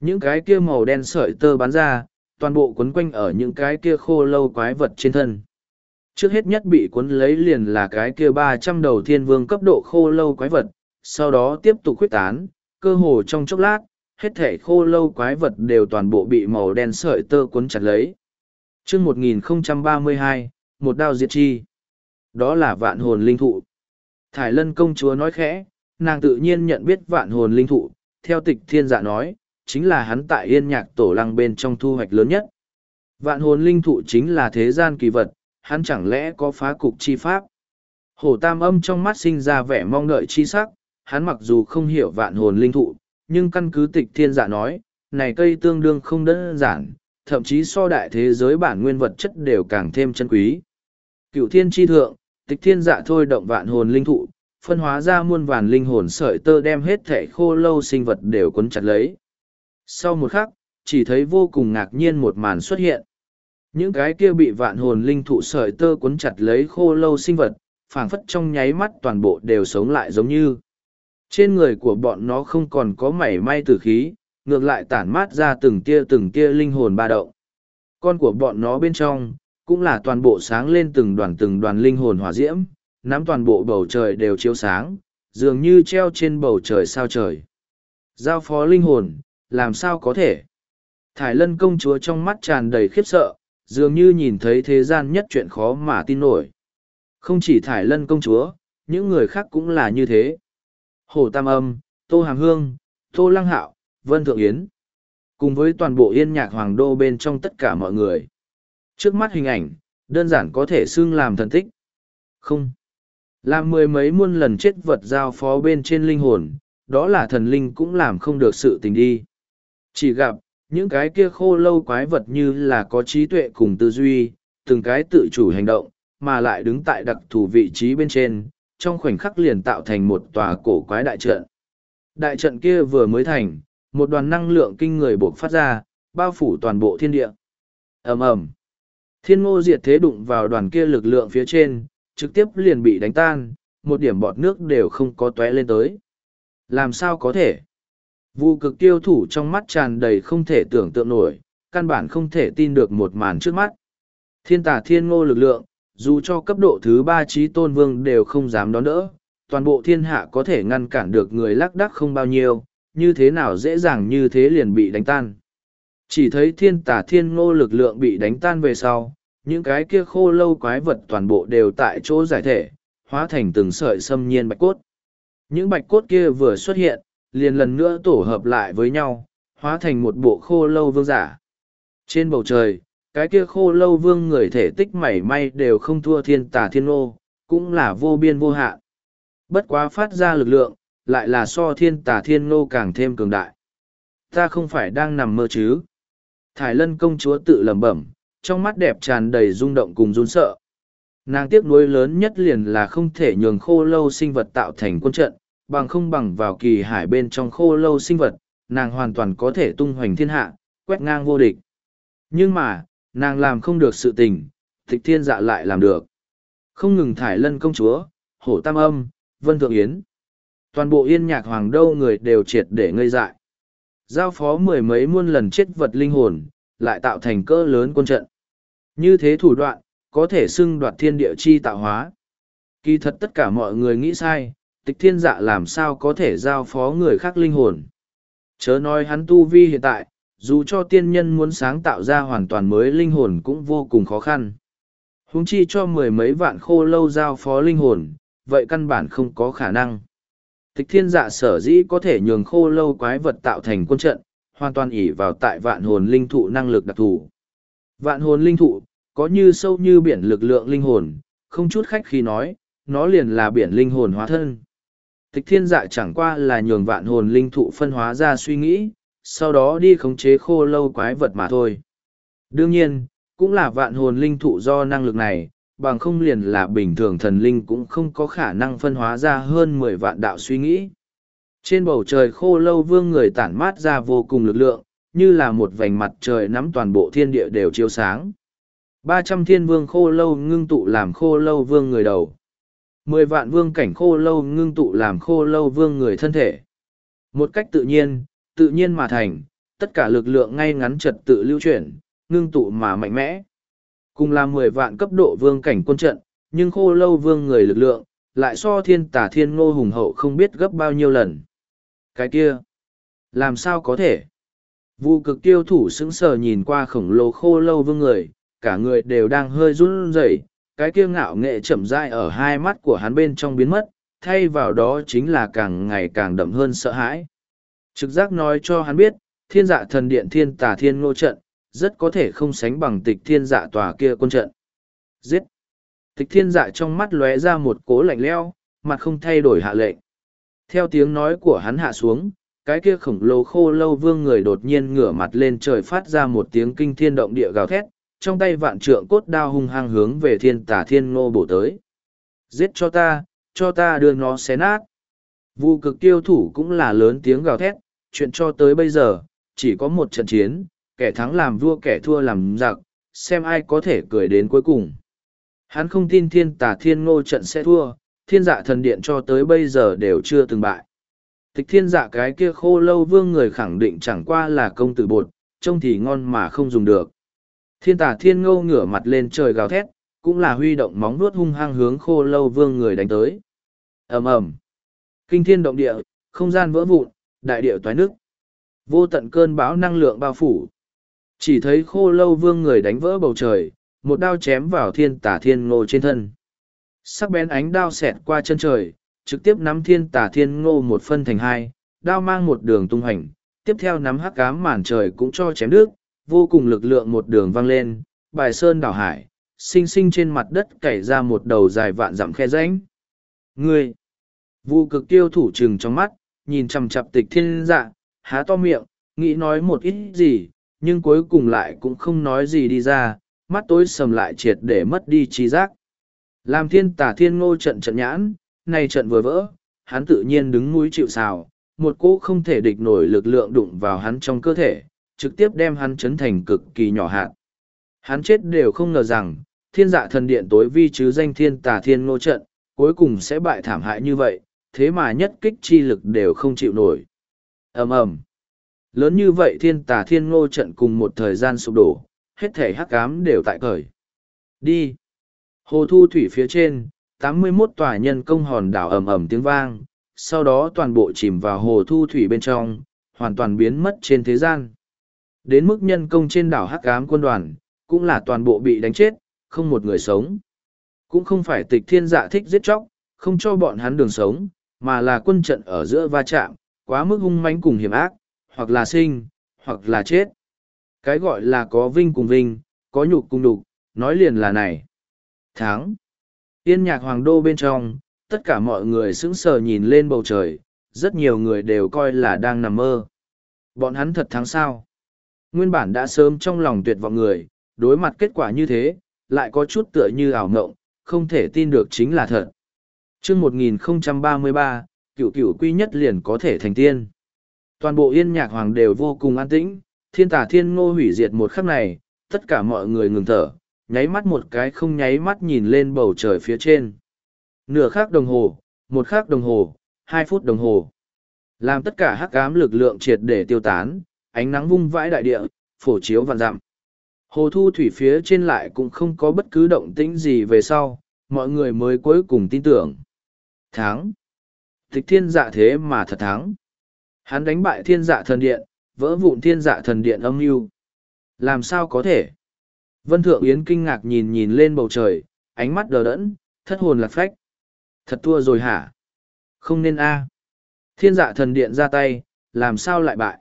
Những cái kia màu đen sợi tơ bắn ra, toàn bộ quấn quanh ở những cái kia khô lâu quái vật trên thân. Trước hết nhất bị quấn lấy liền là cái kia ba trăm đầu thiên vương cấp độ khô lâu quái vật, sau đó tiếp tục khuyết tán, cơ hồ trong chốc lát, hết thể khô lâu quái vật đều toàn bộ bị màu đen sợi tơ quấn chặt lấy. chương 1032, một đao diệt chi. Đó là vạn hồn linh thụ. Thải lân công chúa nói khẽ, nàng tự nhiên nhận biết vạn hồn linh thụ, theo tịch thiên dạ nói, chính là hắn tại yên nhạc tổ lăng bên trong thu hoạch lớn nhất. Vạn hồn linh thụ chính là thế gian kỳ vật, hắn chẳng lẽ có phá cục chi pháp. Hổ tam âm trong mắt sinh ra vẻ mong đợi chi sắc, hắn mặc dù không hiểu vạn hồn linh thụ, nhưng căn cứ tịch thiên dạ nói, này cây tương đương không đơn giản, thậm chí so đại thế giới bản nguyên vật chất đều càng thêm chân quý. Cựu thiên tri thượng, tịch thiên dạ thôi động vạn hồn linh thụ, phân hóa ra muôn vàn linh hồn sợi tơ đem hết thể khô lâu sinh vật đều quấn chặt lấy. Sau một khắc, chỉ thấy vô cùng ngạc nhiên một màn xuất hiện. Những cái kia bị vạn hồn linh thụ sợi tơ quấn chặt lấy khô lâu sinh vật, phảng phất trong nháy mắt toàn bộ đều sống lại giống như. Trên người của bọn nó không còn có mảy may tử khí, ngược lại tản mát ra từng tia từng tia linh hồn ba động. Con của bọn nó bên trong, cũng là toàn bộ sáng lên từng đoàn từng đoàn linh hồn hỏa diễm, nắm toàn bộ bầu trời đều chiếu sáng, dường như treo trên bầu trời sao trời. Giao phó linh hồn, làm sao có thể? Thải lân công chúa trong mắt tràn đầy khiếp sợ, dường như nhìn thấy thế gian nhất chuyện khó mà tin nổi. Không chỉ thải lân công chúa, những người khác cũng là như thế. Hồ Tam Âm, Tô Hàm Hương, Tô Lăng Hạo, Vân Thượng Yến. Cùng với toàn bộ yên nhạc hoàng đô bên trong tất cả mọi người. Trước mắt hình ảnh, đơn giản có thể xưng làm thần tích. Không. Làm mười mấy muôn lần chết vật giao phó bên trên linh hồn, đó là thần linh cũng làm không được sự tình đi. Chỉ gặp, những cái kia khô lâu quái vật như là có trí tuệ cùng tư duy, từng cái tự chủ hành động, mà lại đứng tại đặc thù vị trí bên trên, trong khoảnh khắc liền tạo thành một tòa cổ quái đại trận. Đại trận kia vừa mới thành, một đoàn năng lượng kinh người buộc phát ra, bao phủ toàn bộ thiên địa. ầm ầm Thiên ngô diệt thế đụng vào đoàn kia lực lượng phía trên, trực tiếp liền bị đánh tan, một điểm bọt nước đều không có tóe lên tới. Làm sao có thể? Vu cực tiêu thủ trong mắt tràn đầy không thể tưởng tượng nổi, căn bản không thể tin được một màn trước mắt. Thiên tà thiên ngô lực lượng, dù cho cấp độ thứ ba trí tôn vương đều không dám đón đỡ, toàn bộ thiên hạ có thể ngăn cản được người lắc đắc không bao nhiêu, như thế nào dễ dàng như thế liền bị đánh tan. Chỉ thấy thiên tả thiên ngô lực lượng bị đánh tan về sau, những cái kia khô lâu quái vật toàn bộ đều tại chỗ giải thể, hóa thành từng sợi xâm nhiên bạch cốt. Những bạch cốt kia vừa xuất hiện, liền lần nữa tổ hợp lại với nhau, hóa thành một bộ khô lâu vương giả. Trên bầu trời, cái kia khô lâu vương người thể tích mảy may đều không thua thiên tà thiên ô, cũng là vô biên vô hạn. Bất quá phát ra lực lượng, lại là so thiên tà thiên ngô càng thêm cường đại. Ta không phải đang nằm mơ chứ. Thải lân công chúa tự lẩm bẩm, trong mắt đẹp tràn đầy rung động cùng run sợ. Nàng tiếc nuối lớn nhất liền là không thể nhường khô lâu sinh vật tạo thành quân trận, bằng không bằng vào kỳ hải bên trong khô lâu sinh vật, nàng hoàn toàn có thể tung hoành thiên hạ, quét ngang vô địch. Nhưng mà, nàng làm không được sự tình, tịch thiên dạ lại làm được. Không ngừng thải lân công chúa, hổ tam âm, vân thượng yến. Toàn bộ yên nhạc hoàng đâu người đều triệt để ngây dại. Giao phó mười mấy muôn lần chết vật linh hồn, lại tạo thành cỡ lớn quân trận. Như thế thủ đoạn, có thể xưng đoạt thiên địa chi tạo hóa. Kỳ thật tất cả mọi người nghĩ sai, tịch thiên dạ làm sao có thể giao phó người khác linh hồn. Chớ nói hắn tu vi hiện tại, dù cho tiên nhân muốn sáng tạo ra hoàn toàn mới linh hồn cũng vô cùng khó khăn. Húng chi cho mười mấy vạn khô lâu giao phó linh hồn, vậy căn bản không có khả năng. Tịch thiên dạ sở dĩ có thể nhường khô lâu quái vật tạo thành quân trận, hoàn toàn ỷ vào tại vạn hồn linh thụ năng lực đặc thù. Vạn hồn linh thụ, có như sâu như biển lực lượng linh hồn, không chút khách khi nói, nó liền là biển linh hồn hóa thân. Tịch thiên dạ chẳng qua là nhường vạn hồn linh thụ phân hóa ra suy nghĩ, sau đó đi khống chế khô lâu quái vật mà thôi. Đương nhiên, cũng là vạn hồn linh thụ do năng lực này, bằng không liền là bình thường thần linh cũng không có khả năng phân hóa ra hơn mười vạn đạo suy nghĩ. Trên bầu trời khô lâu vương người tản mát ra vô cùng lực lượng, như là một vành mặt trời nắm toàn bộ thiên địa đều chiếu sáng. ba trăm thiên vương khô lâu ngưng tụ làm khô lâu vương người đầu. mười vạn vương cảnh khô lâu ngưng tụ làm khô lâu vương người thân thể. Một cách tự nhiên, tự nhiên mà thành, tất cả lực lượng ngay ngắn trật tự lưu chuyển, ngưng tụ mà mạnh mẽ. Cùng là mười vạn cấp độ vương cảnh quân trận, nhưng khô lâu vương người lực lượng, lại so thiên tả thiên ngô hùng hậu không biết gấp bao nhiêu lần. Cái kia, làm sao có thể? Vu cực tiêu thủ sững sờ nhìn qua khổng lồ khô lâu vương người, cả người đều đang hơi run rẩy, cái kia ngạo nghệ chậm rãi ở hai mắt của hắn bên trong biến mất, thay vào đó chính là càng ngày càng đậm hơn sợ hãi. Trực giác nói cho hắn biết, thiên dạ thần điện thiên tà thiên ngô trận, rất có thể không sánh bằng tịch thiên dạ tòa kia quân trận. Giết! Tịch thiên dạ trong mắt lóe ra một cố lạnh leo, mặt không thay đổi hạ lệnh. Theo tiếng nói của hắn hạ xuống, cái kia khổng lồ khô lâu vương người đột nhiên ngửa mặt lên trời phát ra một tiếng kinh thiên động địa gào thét, trong tay vạn trượng cốt đao hung hăng hướng về thiên tả thiên ngô bổ tới. Giết cho ta, cho ta đưa nó xé nát. Vụ cực tiêu thủ cũng là lớn tiếng gào thét, chuyện cho tới bây giờ, chỉ có một trận chiến, kẻ thắng làm vua kẻ thua làm giặc, xem ai có thể cười đến cuối cùng. Hắn không tin thiên tả thiên ngô trận sẽ thua, thiên dạ thần điện cho tới bây giờ đều chưa từng bại. Tịch thiên dạ cái kia khô lâu vương người khẳng định chẳng qua là công tử bột, trông thì ngon mà không dùng được. Thiên tả thiên ngô ngửa mặt lên trời gào thét, cũng là huy động móng nuốt hung hăng hướng khô lâu vương người đánh tới. ầm ầm Kinh thiên động địa, không gian vỡ vụn, đại địa toái nước. Vô tận cơn bão năng lượng bao phủ. Chỉ thấy khô lâu vương người đánh vỡ bầu trời, một đao chém vào thiên tả thiên ngô trên thân. Sắc bén ánh đao xẹt qua chân trời, trực tiếp nắm thiên tả thiên ngô một phân thành hai, đao mang một đường tung hành, tiếp theo nắm hắc cám màn trời cũng cho chém nước, vô cùng lực lượng một đường vang lên, bài sơn đảo hải, sinh sinh trên mặt đất cày ra một đầu dài vạn dặm khe rãnh. Ngươi! Vu cực tiêu thủ trừng trong mắt, nhìn chằm chặp tịch thiên dạ, há to miệng, nghĩ nói một ít gì, nhưng cuối cùng lại cũng không nói gì đi ra, mắt tối sầm lại triệt để mất đi trí giác. Làm thiên tả thiên ngô trận trận nhãn, nay trận vừa vỡ, hắn tự nhiên đứng núi chịu sào, một cỗ không thể địch nổi lực lượng đụng vào hắn trong cơ thể, trực tiếp đem hắn chấn thành cực kỳ nhỏ hạn. Hắn chết đều không ngờ rằng, thiên dạ thần điện tối vi chứ danh thiên tà thiên ngô trận, cuối cùng sẽ bại thảm hại như vậy, thế mà nhất kích chi lực đều không chịu nổi. ầm ầm Lớn như vậy thiên tà thiên ngô trận cùng một thời gian sụp đổ, hết thể hắc ám đều tại cởi. Đi! Hồ thu thủy phía trên, tám mươi 81 tòa nhân công hòn đảo ầm ầm tiếng vang, sau đó toàn bộ chìm vào hồ thu thủy bên trong, hoàn toàn biến mất trên thế gian. Đến mức nhân công trên đảo hắc ám quân đoàn, cũng là toàn bộ bị đánh chết, không một người sống. Cũng không phải tịch thiên dạ thích giết chóc, không cho bọn hắn đường sống, mà là quân trận ở giữa va chạm, quá mức hung mãnh cùng hiểm ác, hoặc là sinh, hoặc là chết. Cái gọi là có vinh cùng vinh, có nhục cùng đục, nói liền là này. Tháng. Yên nhạc hoàng đô bên trong, tất cả mọi người sững sờ nhìn lên bầu trời, rất nhiều người đều coi là đang nằm mơ. Bọn hắn thật tháng sao? Nguyên bản đã sớm trong lòng tuyệt vọng người, đối mặt kết quả như thế, lại có chút tựa như ảo ngộng, không thể tin được chính là thật. chương 1033, cựu cựu quy nhất liền có thể thành tiên. Toàn bộ yên nhạc hoàng đều vô cùng an tĩnh, thiên tả thiên ngô hủy diệt một khắc này, tất cả mọi người ngừng thở, nháy mắt một cái không nháy mắt nhìn lên bầu trời phía trên. Nửa khắc đồng hồ, một khắc đồng hồ, hai phút đồng hồ. Làm tất cả hắc ám lực lượng triệt để tiêu tán, ánh nắng vung vãi đại địa, phổ chiếu vạn dặm. Hồ thu thủy phía trên lại cũng không có bất cứ động tĩnh gì về sau, mọi người mới cuối cùng tin tưởng. Thắng! Tịch thiên dạ thế mà thật thắng. Hắn đánh bại thiên dạ thần điện, vỡ vụn thiên dạ thần điện âm mưu Làm sao có thể? Vân Thượng Yến kinh ngạc nhìn nhìn lên bầu trời, ánh mắt đờ đẫn, thất hồn lạc phách. Thật thua rồi hả? Không nên a. À. Thiên dạ thần điện ra tay, làm sao lại bại?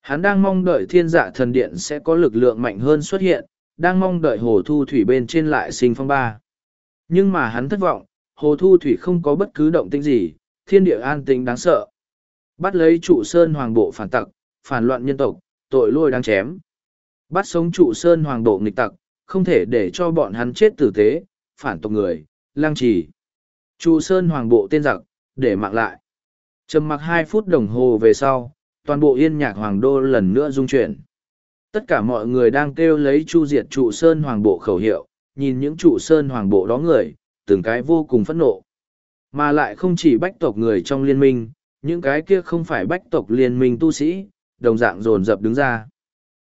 Hắn đang mong đợi thiên dạ thần điện sẽ có lực lượng mạnh hơn xuất hiện, đang mong đợi hồ thu thủy bên trên lại sinh phong ba. Nhưng mà hắn thất vọng, hồ thu thủy không có bất cứ động tĩnh gì, thiên địa an tĩnh đáng sợ. Bắt lấy trụ sơn hoàng bộ phản tặc, phản loạn nhân tộc, tội lôi đáng chém. Bắt sống trụ sơn hoàng bộ nghịch tặc, không thể để cho bọn hắn chết tử tế, phản tộc người, lang trì. Trụ sơn hoàng bộ tên giặc, để mạng lại. trầm mặc hai phút đồng hồ về sau, toàn bộ yên nhạc hoàng đô lần nữa rung chuyển. Tất cả mọi người đang kêu lấy chu diệt trụ sơn hoàng bộ khẩu hiệu, nhìn những trụ sơn hoàng bộ đó người, từng cái vô cùng phẫn nộ. Mà lại không chỉ bách tộc người trong liên minh, những cái kia không phải bách tộc liên minh tu sĩ, đồng dạng dồn dập đứng ra.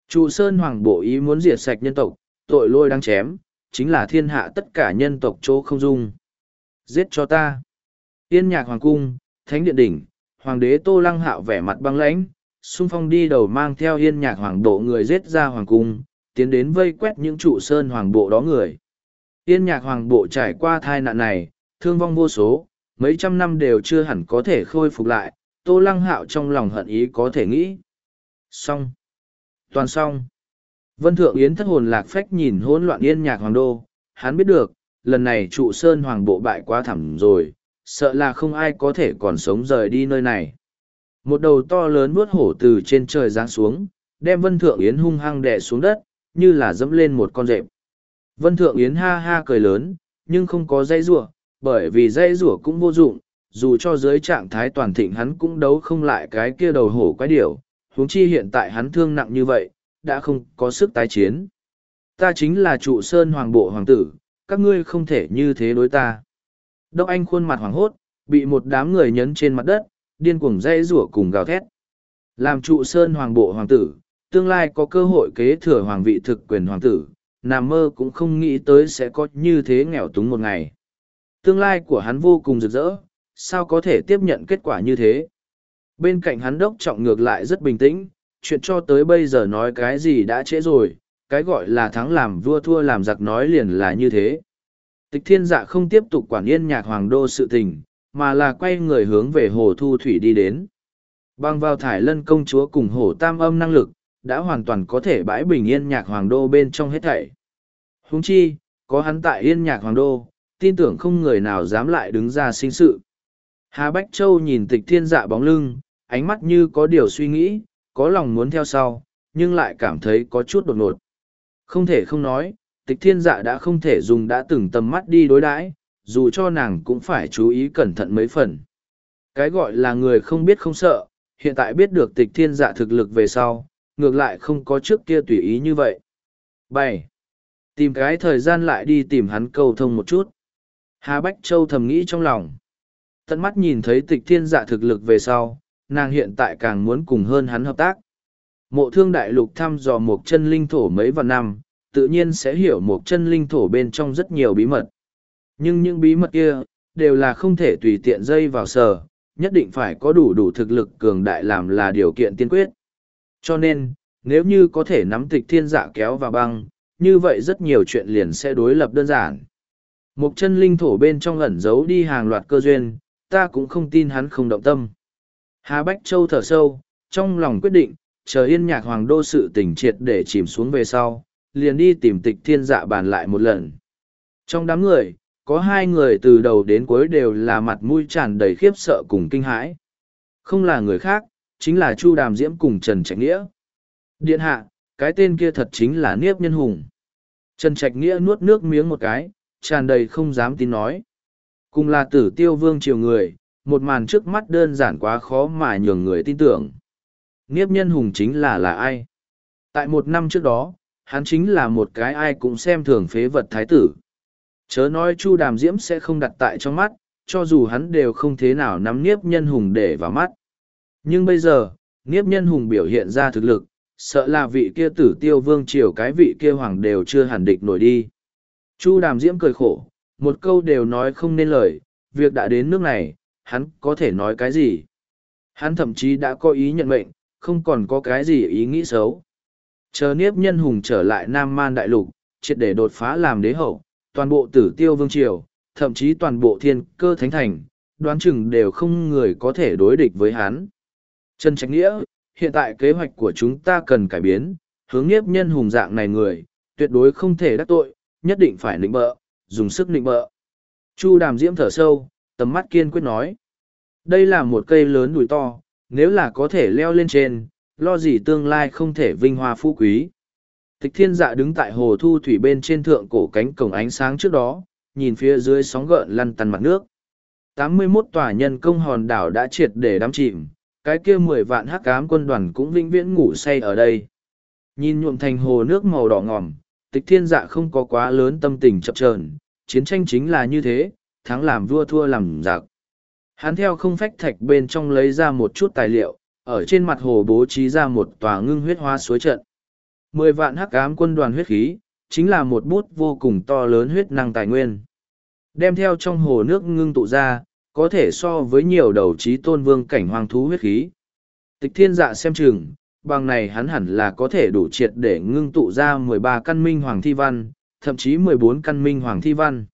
Trụ sơn hoàng bộ ý muốn diệt sạch nhân tộc, tội lôi đang chém, chính là thiên hạ tất cả nhân tộc chỗ không dung. Giết cho ta. Yên nhạc hoàng cung, thánh điện đỉnh, hoàng đế tô lăng hạo vẻ mặt băng lãnh, xung phong đi đầu mang theo yên nhạc hoàng bộ người giết ra hoàng cung, tiến đến vây quét những trụ sơn hoàng bộ đó người. Yên nhạc hoàng bộ trải qua thai nạn này, thương vong vô số, mấy trăm năm đều chưa hẳn có thể khôi phục lại, tô lăng hạo trong lòng hận ý có thể nghĩ. Xong. Toàn xong. Vân Thượng Yến thất hồn lạc phách nhìn hỗn loạn yên nhạc hoàng đô, hắn biết được, lần này trụ sơn hoàng bộ bại quá thẳm rồi, sợ là không ai có thể còn sống rời đi nơi này. Một đầu to lớn vuốt hổ từ trên trời giáng xuống, đem Vân Thượng Yến hung hăng đè xuống đất, như là dẫm lên một con rệp. Vân Thượng Yến ha ha cười lớn, nhưng không có dây ruộng, bởi vì dây rủa cũng vô dụng, dù cho dưới trạng thái toàn thịnh hắn cũng đấu không lại cái kia đầu hổ quái điểu, huống chi hiện tại hắn thương nặng như vậy, đã không có sức tái chiến. Ta chính là trụ sơn hoàng bộ hoàng tử, các ngươi không thể như thế đối ta. Đốc Anh khuôn mặt hoàng hốt, bị một đám người nhấn trên mặt đất, điên cuồng dây rủa cùng gào thét. Làm trụ sơn hoàng bộ hoàng tử, tương lai có cơ hội kế thừa hoàng vị thực quyền hoàng tử, nằm mơ cũng không nghĩ tới sẽ có như thế nghèo túng một ngày. Tương lai của hắn vô cùng rực rỡ, sao có thể tiếp nhận kết quả như thế? Bên cạnh hắn đốc trọng ngược lại rất bình tĩnh, chuyện cho tới bây giờ nói cái gì đã trễ rồi, cái gọi là thắng làm vua thua làm giặc nói liền là như thế. Tịch thiên dạ không tiếp tục quản yên nhạc hoàng đô sự tình, mà là quay người hướng về hồ thu thủy đi đến. Bằng vào thải lân công chúa cùng hồ tam âm năng lực, đã hoàn toàn có thể bãi bình yên nhạc hoàng đô bên trong hết thảy. Húng chi, có hắn tại yên nhạc hoàng đô, tin tưởng không người nào dám lại đứng ra sinh sự. Hà Bách Châu nhìn tịch thiên dạ bóng lưng, ánh mắt như có điều suy nghĩ, có lòng muốn theo sau, nhưng lại cảm thấy có chút đột ngột. Không thể không nói, tịch thiên dạ đã không thể dùng đã từng tầm mắt đi đối đãi, dù cho nàng cũng phải chú ý cẩn thận mấy phần. Cái gọi là người không biết không sợ, hiện tại biết được tịch thiên dạ thực lực về sau, ngược lại không có trước kia tùy ý như vậy. bảy Tìm cái thời gian lại đi tìm hắn cầu thông một chút. Hà Bách Châu thầm nghĩ trong lòng. Tận mắt nhìn thấy tịch thiên dạ thực lực về sau, nàng hiện tại càng muốn cùng hơn hắn hợp tác. Mộ thương đại lục thăm dò một chân linh thổ mấy vạn năm, tự nhiên sẽ hiểu một chân linh thổ bên trong rất nhiều bí mật. Nhưng những bí mật kia, đều là không thể tùy tiện dây vào sở, nhất định phải có đủ đủ thực lực cường đại làm là điều kiện tiên quyết. Cho nên, nếu như có thể nắm tịch thiên dạ kéo vào băng, như vậy rất nhiều chuyện liền sẽ đối lập đơn giản. Một chân linh thổ bên trong ẩn giấu đi hàng loạt cơ duyên, ta cũng không tin hắn không động tâm. Hà Bách Châu thở sâu, trong lòng quyết định, chờ yên nhạc hoàng đô sự tỉnh triệt để chìm xuống về sau, liền đi tìm tịch thiên dạ bàn lại một lần. Trong đám người, có hai người từ đầu đến cuối đều là mặt mũi tràn đầy khiếp sợ cùng kinh hãi. Không là người khác, chính là Chu Đàm Diễm cùng Trần Trạch Nghĩa. Điện hạ, cái tên kia thật chính là Niếp Nhân Hùng. Trần Trạch Nghĩa nuốt nước miếng một cái, tràn đầy không dám tin nói. Cùng là tử tiêu vương triều người, một màn trước mắt đơn giản quá khó mà nhường người tin tưởng. Niếp Nhân Hùng chính là là ai? Tại một năm trước đó, hắn chính là một cái ai cũng xem thường phế vật thái tử. Chớ nói Chu Đàm Diễm sẽ không đặt tại trong mắt, cho dù hắn đều không thế nào nắm Niếp Nhân Hùng để vào mắt. Nhưng bây giờ, Niếp Nhân Hùng biểu hiện ra thực lực, sợ là vị kia tử tiêu vương triều cái vị kia hoàng đều chưa hẳn địch nổi đi. Chu Đàm Diễm cười khổ, một câu đều nói không nên lời, việc đã đến nước này, hắn có thể nói cái gì? Hắn thậm chí đã có ý nhận mệnh, không còn có cái gì ý nghĩ xấu. Chờ Niếp Nhân Hùng trở lại Nam Man Đại Lục, triệt để đột phá làm đế hậu, toàn bộ tử tiêu vương triều, thậm chí toàn bộ thiên cơ thánh thành, đoán chừng đều không người có thể đối địch với hắn. Trần Trạch Nghĩa, hiện tại kế hoạch của chúng ta cần cải biến, hướng Niếp nhân hùng dạng này người, tuyệt đối không thể đắc tội, nhất định phải nịnh bợ, dùng sức nịnh bợ. Chu đàm diễm thở sâu, tầm mắt kiên quyết nói. Đây là một cây lớn đùi to, nếu là có thể leo lên trên, lo gì tương lai không thể vinh hoa phú quý. Tịch thiên dạ đứng tại hồ thu thủy bên trên thượng cổ cánh cổng ánh sáng trước đó, nhìn phía dưới sóng gợn lăn tăn mặt nước. 81 tòa nhân công hòn đảo đã triệt để đắm chìm, cái kia mười vạn hắc cám quân đoàn cũng vĩnh viễn ngủ say ở đây. Nhìn nhuộm thành hồ nước màu đỏ ngòm, tịch thiên dạ không có quá lớn tâm tình chập trờn, chiến tranh chính là như thế, thắng làm vua thua làm giặc. Hắn theo không phách thạch bên trong lấy ra một chút tài liệu, ở trên mặt hồ bố trí ra một tòa ngưng huyết hoa suối trận. Mười vạn hắc ám quân đoàn huyết khí, chính là một bút vô cùng to lớn huyết năng tài nguyên. Đem theo trong hồ nước ngưng tụ ra, có thể so với nhiều đầu trí tôn vương cảnh hoang thú huyết khí. Tịch thiên dạ xem chừng, bằng này hắn hẳn là có thể đủ triệt để ngưng tụ ra mười ba căn minh hoàng thi văn, thậm chí mười bốn căn minh hoàng thi văn.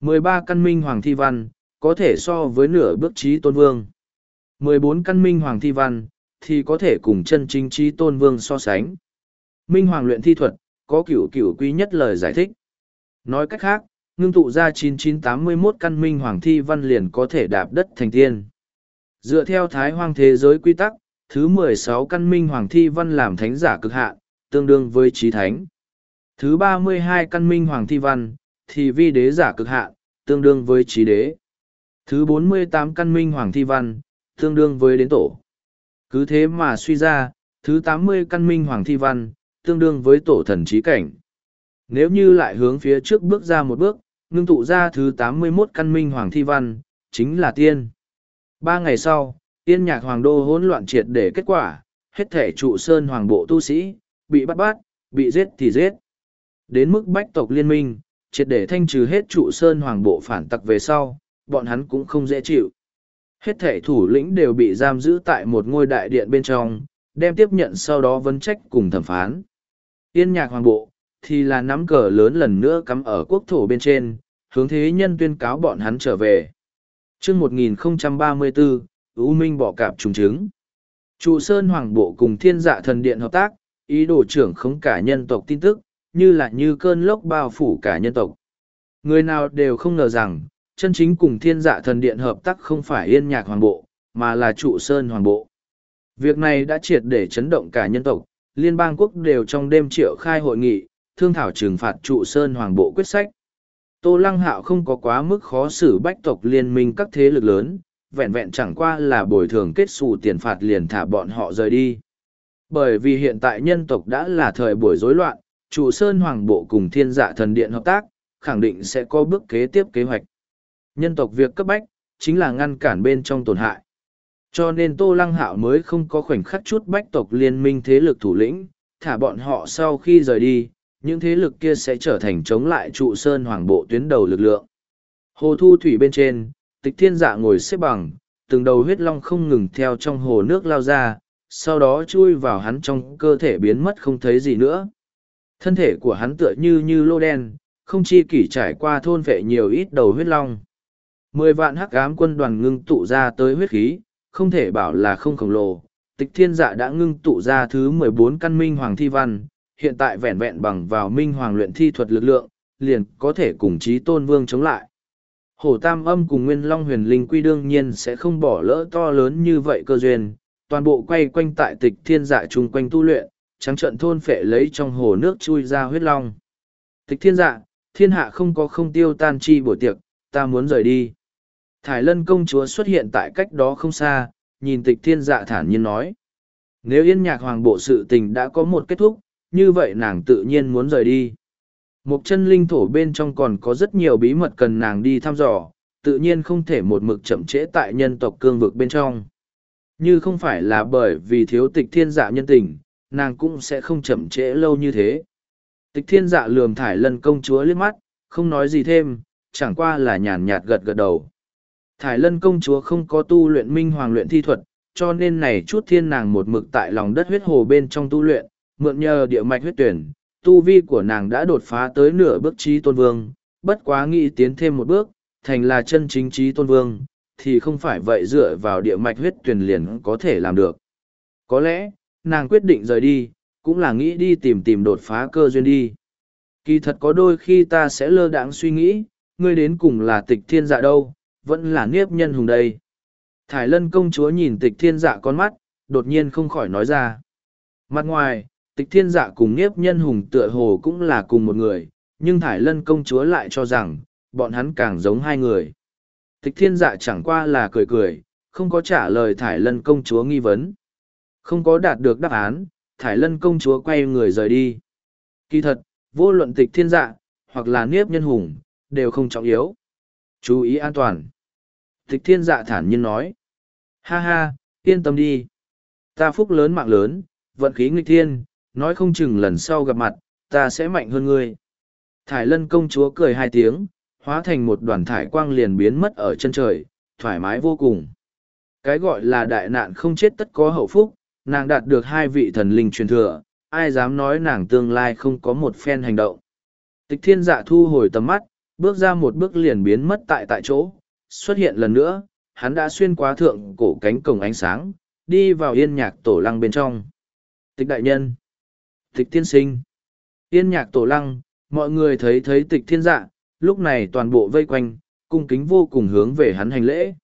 mười ba căn minh hoàng thi văn, có thể so với nửa bước trí tôn vương. mười bốn căn minh hoàng thi văn, thì có thể cùng chân chính trí tôn vương so sánh. Minh hoàng luyện thi thuật, có cửu cửu quý nhất lời giải thích. Nói cách khác, ngưng tụ ra 9981 căn minh hoàng thi văn liền có thể đạp đất thành tiên. Dựa theo thái hoang thế giới quy tắc, thứ mười sáu căn minh hoàng thi văn làm thánh giả cực hạn, tương đương với trí thánh. Thứ ba mươi hai căn minh hoàng thi văn, thì vi đế giả cực hạn, tương đương với trí đế. Thứ bốn mươi tám căn minh hoàng thi văn, tương đương với đến tổ. Cứ thế mà suy ra, thứ tám mươi căn minh hoàng thi văn, tương đương với tổ thần trí cảnh. Nếu như lại hướng phía trước bước ra một bước, ngưng tụ ra thứ tám mươi 81 căn minh hoàng thi văn, chính là tiên. Ba ngày sau, tiên nhạc hoàng đô hỗn loạn triệt để kết quả, hết thể trụ sơn hoàng bộ tu sĩ, bị bắt bắt, bị giết thì giết. Đến mức bách tộc liên minh, triệt để thanh trừ hết trụ sơn hoàng bộ phản tặc về sau, bọn hắn cũng không dễ chịu. Hết thể thủ lĩnh đều bị giam giữ tại một ngôi đại điện bên trong, đem tiếp nhận sau đó vấn trách cùng thẩm phán. Yên nhạc hoàng bộ, thì là nắm cờ lớn lần nữa cắm ở quốc thổ bên trên, hướng thế nhân tuyên cáo bọn hắn trở về. Trước 1034, ưu Minh bỏ cạp trùng trứng. Trụ Sơn Hoàng Bộ cùng Thiên Dạ Thần Điện hợp tác, ý đồ trưởng không cả nhân tộc tin tức, như là như cơn lốc bao phủ cả nhân tộc. Người nào đều không ngờ rằng, chân chính cùng Thiên Dạ Thần Điện hợp tác không phải Yên Nhạc Hoàng Bộ, mà là Trụ Sơn Hoàng Bộ. Việc này đã triệt để chấn động cả nhân tộc, liên bang quốc đều trong đêm triệu khai hội nghị, thương thảo trừng phạt Trụ Sơn Hoàng Bộ quyết sách. Tô Lăng Hạo không có quá mức khó xử bách tộc liên minh các thế lực lớn, vẹn vẹn chẳng qua là bồi thường kết xù tiền phạt liền thả bọn họ rời đi. Bởi vì hiện tại nhân tộc đã là thời buổi rối loạn, trụ sơn hoàng bộ cùng thiên dạ thần điện hợp tác, khẳng định sẽ có bước kế tiếp kế hoạch. Nhân tộc việc cấp bách, chính là ngăn cản bên trong tổn hại. Cho nên Tô Lăng Hạo mới không có khoảnh khắc chút bách tộc liên minh thế lực thủ lĩnh, thả bọn họ sau khi rời đi, những thế lực kia sẽ trở thành chống lại trụ sơn hoàng bộ tuyến đầu lực lượng. Hồ thu thủy bên trên, tịch thiên dạ ngồi xếp bằng, từng đầu huyết long không ngừng theo trong hồ nước lao ra, sau đó chui vào hắn trong cơ thể biến mất không thấy gì nữa. Thân thể của hắn tựa như như lô đen, không chi kỷ trải qua thôn vệ nhiều ít đầu huyết long. Mười vạn hắc ám quân đoàn ngưng tụ ra tới huyết khí, không thể bảo là không khổng lồ. Tịch thiên dạ đã ngưng tụ ra thứ mười bốn căn minh hoàng thi văn, hiện tại vẹn vẹn bằng vào minh hoàng luyện thi thuật lực lượng, liền có thể cùng chí tôn vương chống lại. Hổ Tam Âm cùng Nguyên Long Huyền Linh Quy đương nhiên sẽ không bỏ lỡ to lớn như vậy cơ duyên, toàn bộ quay quanh tại tịch thiên dạ chung quanh tu luyện, trắng trận thôn phệ lấy trong hồ nước chui ra huyết long. Tịch thiên dạ, thiên hạ không có không tiêu tan chi buổi tiệc, ta muốn rời đi. Thải lân công chúa xuất hiện tại cách đó không xa, nhìn tịch thiên dạ thản nhiên nói. Nếu yên nhạc hoàng bộ sự tình đã có một kết thúc, như vậy nàng tự nhiên muốn rời đi. Một chân linh thổ bên trong còn có rất nhiều bí mật cần nàng đi thăm dò, tự nhiên không thể một mực chậm trễ tại nhân tộc cương vực bên trong. Như không phải là bởi vì thiếu tịch thiên dạ nhân tình, nàng cũng sẽ không chậm trễ lâu như thế. Tịch thiên dạ lườm thải lân công chúa liếc mắt, không nói gì thêm, chẳng qua là nhàn nhạt gật gật đầu. Thải lân công chúa không có tu luyện minh hoàng luyện thi thuật, cho nên này chút thiên nàng một mực tại lòng đất huyết hồ bên trong tu luyện, mượn nhờ địa mạch huyết tuyển, tu vi của nàng đã đột phá tới nửa bước trí tôn vương, bất quá nghĩ tiến thêm một bước, thành là chân chính trí tôn vương, thì không phải vậy dựa vào địa mạch huyết tuyển liền có thể làm được. Có lẽ, nàng quyết định rời đi, cũng là nghĩ đi tìm tìm đột phá cơ duyên đi. Kỳ thật có đôi khi ta sẽ lơ đãng suy nghĩ, ngươi đến cùng là tịch thiên dạ đâu, vẫn là niếp nhân hùng đây. Thải lân công chúa nhìn tịch thiên dạ con mắt, đột nhiên không khỏi nói ra. Mặt ngoài, tịch thiên dạ cùng niếp nhân hùng tựa hồ cũng là cùng một người, nhưng thải lân công chúa lại cho rằng, bọn hắn càng giống hai người. Tịch thiên dạ chẳng qua là cười cười, không có trả lời thải lân công chúa nghi vấn. Không có đạt được đáp án, thải lân công chúa quay người rời đi. Kỳ thật, vô luận tịch thiên dạ, hoặc là niếp nhân hùng, đều không trọng yếu. Chú ý an toàn. Tịch thiên dạ thản nhiên nói. Ha ha, yên tâm đi. Ta phúc lớn mạng lớn, vận khí nghịch thiên, nói không chừng lần sau gặp mặt, ta sẽ mạnh hơn ngươi. Thải lân công chúa cười hai tiếng, hóa thành một đoàn thải quang liền biến mất ở chân trời, thoải mái vô cùng. Cái gọi là đại nạn không chết tất có hậu phúc, nàng đạt được hai vị thần linh truyền thừa, ai dám nói nàng tương lai không có một phen hành động. Tịch thiên dạ thu hồi tầm mắt, bước ra một bước liền biến mất tại tại chỗ, xuất hiện lần nữa, hắn đã xuyên qua thượng cổ cánh cổng ánh sáng, đi vào yên nhạc tổ lăng bên trong. Tịch đại nhân, tịch tiên sinh, yên nhạc tổ lăng, mọi người thấy thấy tịch thiên dạ, lúc này toàn bộ vây quanh, cung kính vô cùng hướng về hắn hành lễ.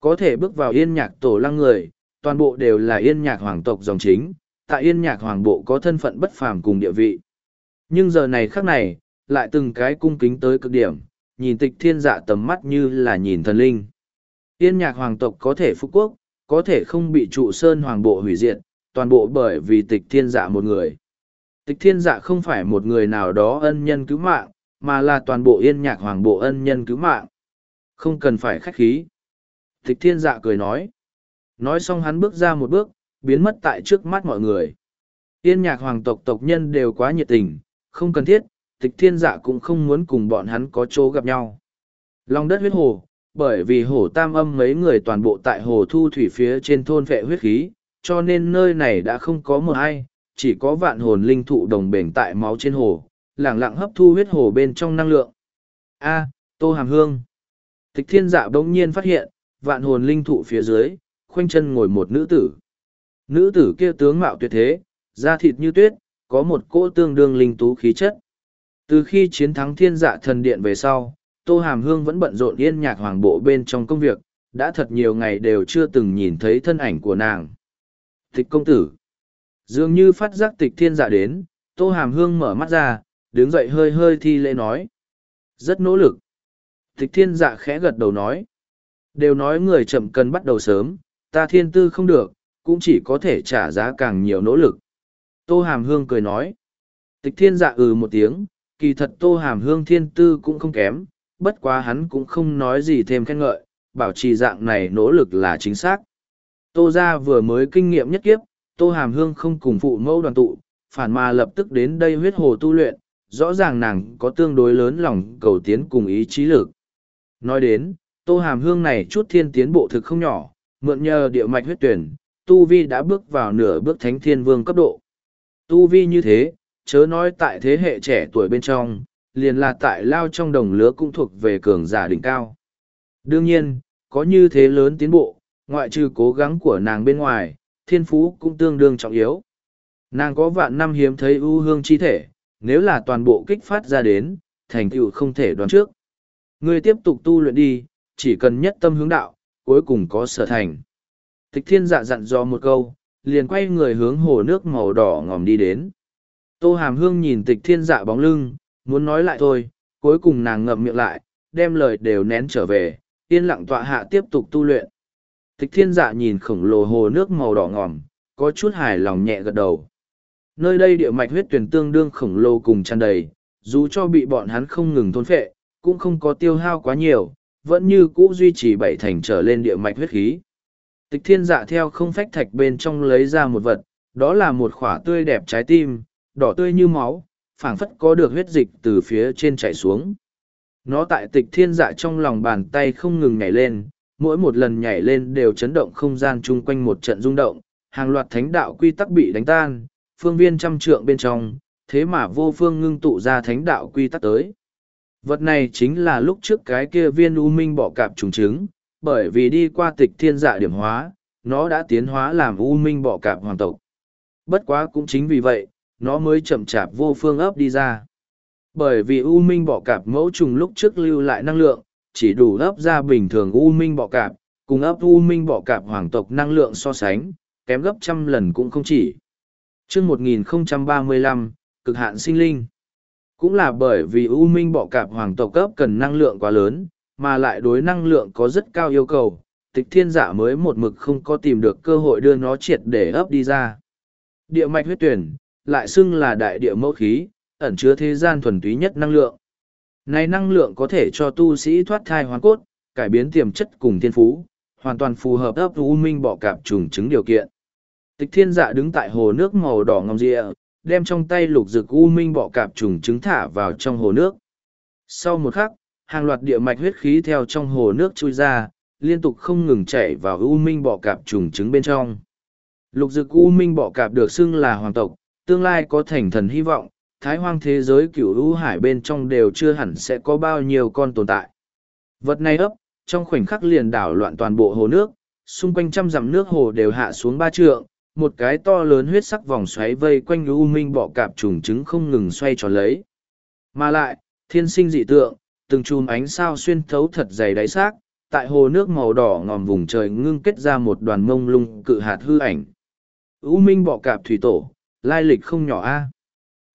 Có thể bước vào yên nhạc tổ lăng người, toàn bộ đều là yên nhạc hoàng tộc dòng chính, tại yên nhạc hoàng bộ có thân phận bất phàm cùng địa vị. Nhưng giờ này khắc này, lại từng cái cung kính tới cực điểm, nhìn tịch thiên dạ tầm mắt như là nhìn thần linh. Yên nhạc hoàng tộc có thể phú quốc, có thể không bị trụ sơn hoàng bộ hủy diệt, toàn bộ bởi vì tịch thiên dạ một người. Tịch thiên dạ không phải một người nào đó ân nhân cứu mạng, mà là toàn bộ yên nhạc hoàng bộ ân nhân cứu mạng. Không cần phải khách khí. Tịch thiên dạ cười nói. Nói xong hắn bước ra một bước, biến mất tại trước mắt mọi người. Yên nhạc hoàng tộc tộc nhân đều quá nhiệt tình, không cần thiết, tịch thiên dạ cũng không muốn cùng bọn hắn có chỗ gặp nhau. Lòng đất huyết hồ, bởi vì hồ tam âm mấy người toàn bộ tại hồ thu thủy phía trên thôn vệ huyết khí, cho nên nơi này đã không có một ai, chỉ có vạn hồn linh thụ đồng bền tại máu trên hồ, lẳng lặng hấp thu huyết hồ bên trong năng lượng. A, Tô Hàm Hương. Tịch thiên dạ bỗng nhiên phát hiện, vạn hồn linh thụ phía dưới, khoanh chân ngồi một nữ tử. Nữ tử kia tướng mạo tuyệt thế, da thịt như tuyết, có một cỗ tương đương linh tú khí chất. Từ khi chiến thắng thiên dạ thần điện về sau, Tô Hàm Hương vẫn bận rộn yên nhạc hoàng bộ bên trong công việc, đã thật nhiều ngày đều chưa từng nhìn thấy thân ảnh của nàng. Tịch công tử. Dường như phát giác tịch thiên dạ đến, Tô Hàm Hương mở mắt ra, đứng dậy hơi hơi thi lễ nói. Rất nỗ lực. Tịch thiên dạ khẽ gật đầu nói. Đều nói người chậm cần bắt đầu sớm, ta thiên tư không được, cũng chỉ có thể trả giá càng nhiều nỗ lực. Tô Hàm Hương cười nói. Tịch thiên dạ ừ một tiếng, kỳ thật Tô Hàm Hương thiên tư cũng không kém, bất quá hắn cũng không nói gì thêm khen ngợi, bảo trì dạng này nỗ lực là chính xác. Tô ra vừa mới kinh nghiệm nhất kiếp, Tô Hàm Hương không cùng phụ mẫu đoàn tụ, phản mà lập tức đến đây huyết hồ tu luyện, rõ ràng nàng có tương đối lớn lòng cầu tiến cùng ý chí lực. Nói đến, Tô Hàm Hương này chút thiên tiến bộ thực không nhỏ, mượn nhờ địa mạch huyết tuyển, Tu Vi đã bước vào nửa bước thánh thiên vương cấp độ. Tu Vi như thế, chớ nói tại thế hệ trẻ tuổi bên trong, liền là tại lao trong đồng lứa cũng thuộc về cường giả đỉnh cao. Đương nhiên, có như thế lớn tiến bộ, ngoại trừ cố gắng của nàng bên ngoài, thiên phú cũng tương đương trọng yếu. Nàng có vạn năm hiếm thấy ưu hương chi thể, nếu là toàn bộ kích phát ra đến, thành tựu không thể đoán trước. Ngươi tiếp tục tu luyện đi, chỉ cần nhất tâm hướng đạo, cuối cùng có sở thành. Tịch thiên dạ dặn dò một câu, liền quay người hướng hồ nước màu đỏ ngòm đi đến. Tô hàm hương nhìn tịch thiên dạ bóng lưng, muốn nói lại thôi, cuối cùng nàng ngậm miệng lại, đem lời đều nén trở về, yên lặng tọa hạ tiếp tục tu luyện. Tịch thiên dạ nhìn khổng lồ hồ nước màu đỏ ngòm, có chút hài lòng nhẹ gật đầu. Nơi đây địa mạch huyết tuyển tương đương khổng lồ cùng tràn đầy, dù cho bị bọn hắn không ngừng thôn phệ, cũng không có tiêu hao quá nhiều, vẫn như cũ duy trì bảy thành trở lên địa mạch huyết khí. Tịch thiên dạ theo không phách thạch bên trong lấy ra một vật, đó là một khỏa tươi đẹp trái tim, đỏ tươi như máu, phảng phất có được huyết dịch từ phía trên chảy xuống. Nó tại tịch thiên dạ trong lòng bàn tay không ngừng nhảy lên, mỗi một lần nhảy lên đều chấn động không gian chung quanh một trận rung động, hàng loạt thánh đạo quy tắc bị đánh tan, phương viên trăm trượng bên trong, thế mà vô phương ngưng tụ ra thánh đạo quy tắc tới. Vật này chính là lúc trước cái kia viên u minh bỏ cạp trùng trứng, bởi vì đi qua tịch thiên dạ điểm hóa, nó đã tiến hóa làm u minh bỏ cạp hoàng tộc. Bất quá cũng chính vì vậy, nó mới chậm chạp vô phương ấp đi ra. Bởi vì u minh bỏ cạp mẫu trùng lúc trước lưu lại năng lượng, chỉ đủ ấp ra bình thường u minh Bọ cạp, cùng ấp u minh Bọ cạp hoàng tộc năng lượng so sánh, kém gấp trăm lần cũng không chỉ. chương 1035, cực hạn sinh linh. Cũng là bởi vì U Minh bọ cạp hoàng tộc cấp cần năng lượng quá lớn, mà lại đối năng lượng có rất cao yêu cầu, tịch thiên giả mới một mực không có tìm được cơ hội đưa nó triệt để ấp đi ra. Địa mạch huyết tuyển, lại xưng là đại địa mẫu khí, ẩn chứa thế gian thuần túy nhất năng lượng. Này năng lượng có thể cho tu sĩ thoát thai hoán cốt, cải biến tiềm chất cùng thiên phú, hoàn toàn phù hợp ấp U Minh bọ cạp trùng chứng điều kiện. Tịch thiên dạ đứng tại hồ nước màu đỏ ngọc rịa, đem trong tay lục rực u minh bọ cạp trùng trứng thả vào trong hồ nước. Sau một khắc, hàng loạt địa mạch huyết khí theo trong hồ nước chui ra, liên tục không ngừng chảy vào u minh bọ cạp trùng trứng bên trong. Lục rực u minh bọ cạp được xưng là hoàng tộc, tương lai có thành thần hy vọng, thái hoang thế giới cửu u hải bên trong đều chưa hẳn sẽ có bao nhiêu con tồn tại. Vật này ấp, trong khoảnh khắc liền đảo loạn toàn bộ hồ nước, xung quanh trăm dặm nước hồ đều hạ xuống ba trượng, một cái to lớn huyết sắc vòng xoáy vây quanh u minh bọ cạp trùng trứng không ngừng xoay tròn lấy. Mà lại, thiên sinh dị tượng, từng chùm ánh sao xuyên thấu thật dày đáy xác, tại hồ nước màu đỏ ngòm vùng trời ngưng kết ra một đoàn mông lung cự hạt hư ảnh. U minh bọ cạp thủy tổ, lai lịch không nhỏ a.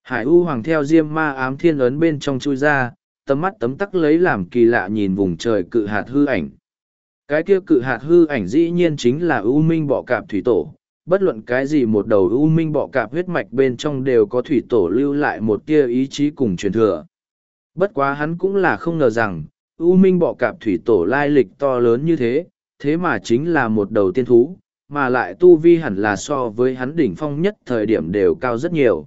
Hải U Hoàng theo diêm ma ám thiên ấn bên trong chui ra, tấm mắt tấm tắc lấy làm kỳ lạ nhìn vùng trời cự hạt hư ảnh. Cái kia cự hạt hư ảnh dĩ nhiên chính là U minh bọ cạp thủy tổ. Bất luận cái gì một đầu U minh bọ cạp huyết mạch bên trong đều có thủy tổ lưu lại một tia ý chí cùng truyền thừa. Bất quá hắn cũng là không ngờ rằng, U minh bọ cạp thủy tổ lai lịch to lớn như thế, thế mà chính là một đầu tiên thú, mà lại tu vi hẳn là so với hắn đỉnh phong nhất thời điểm đều cao rất nhiều.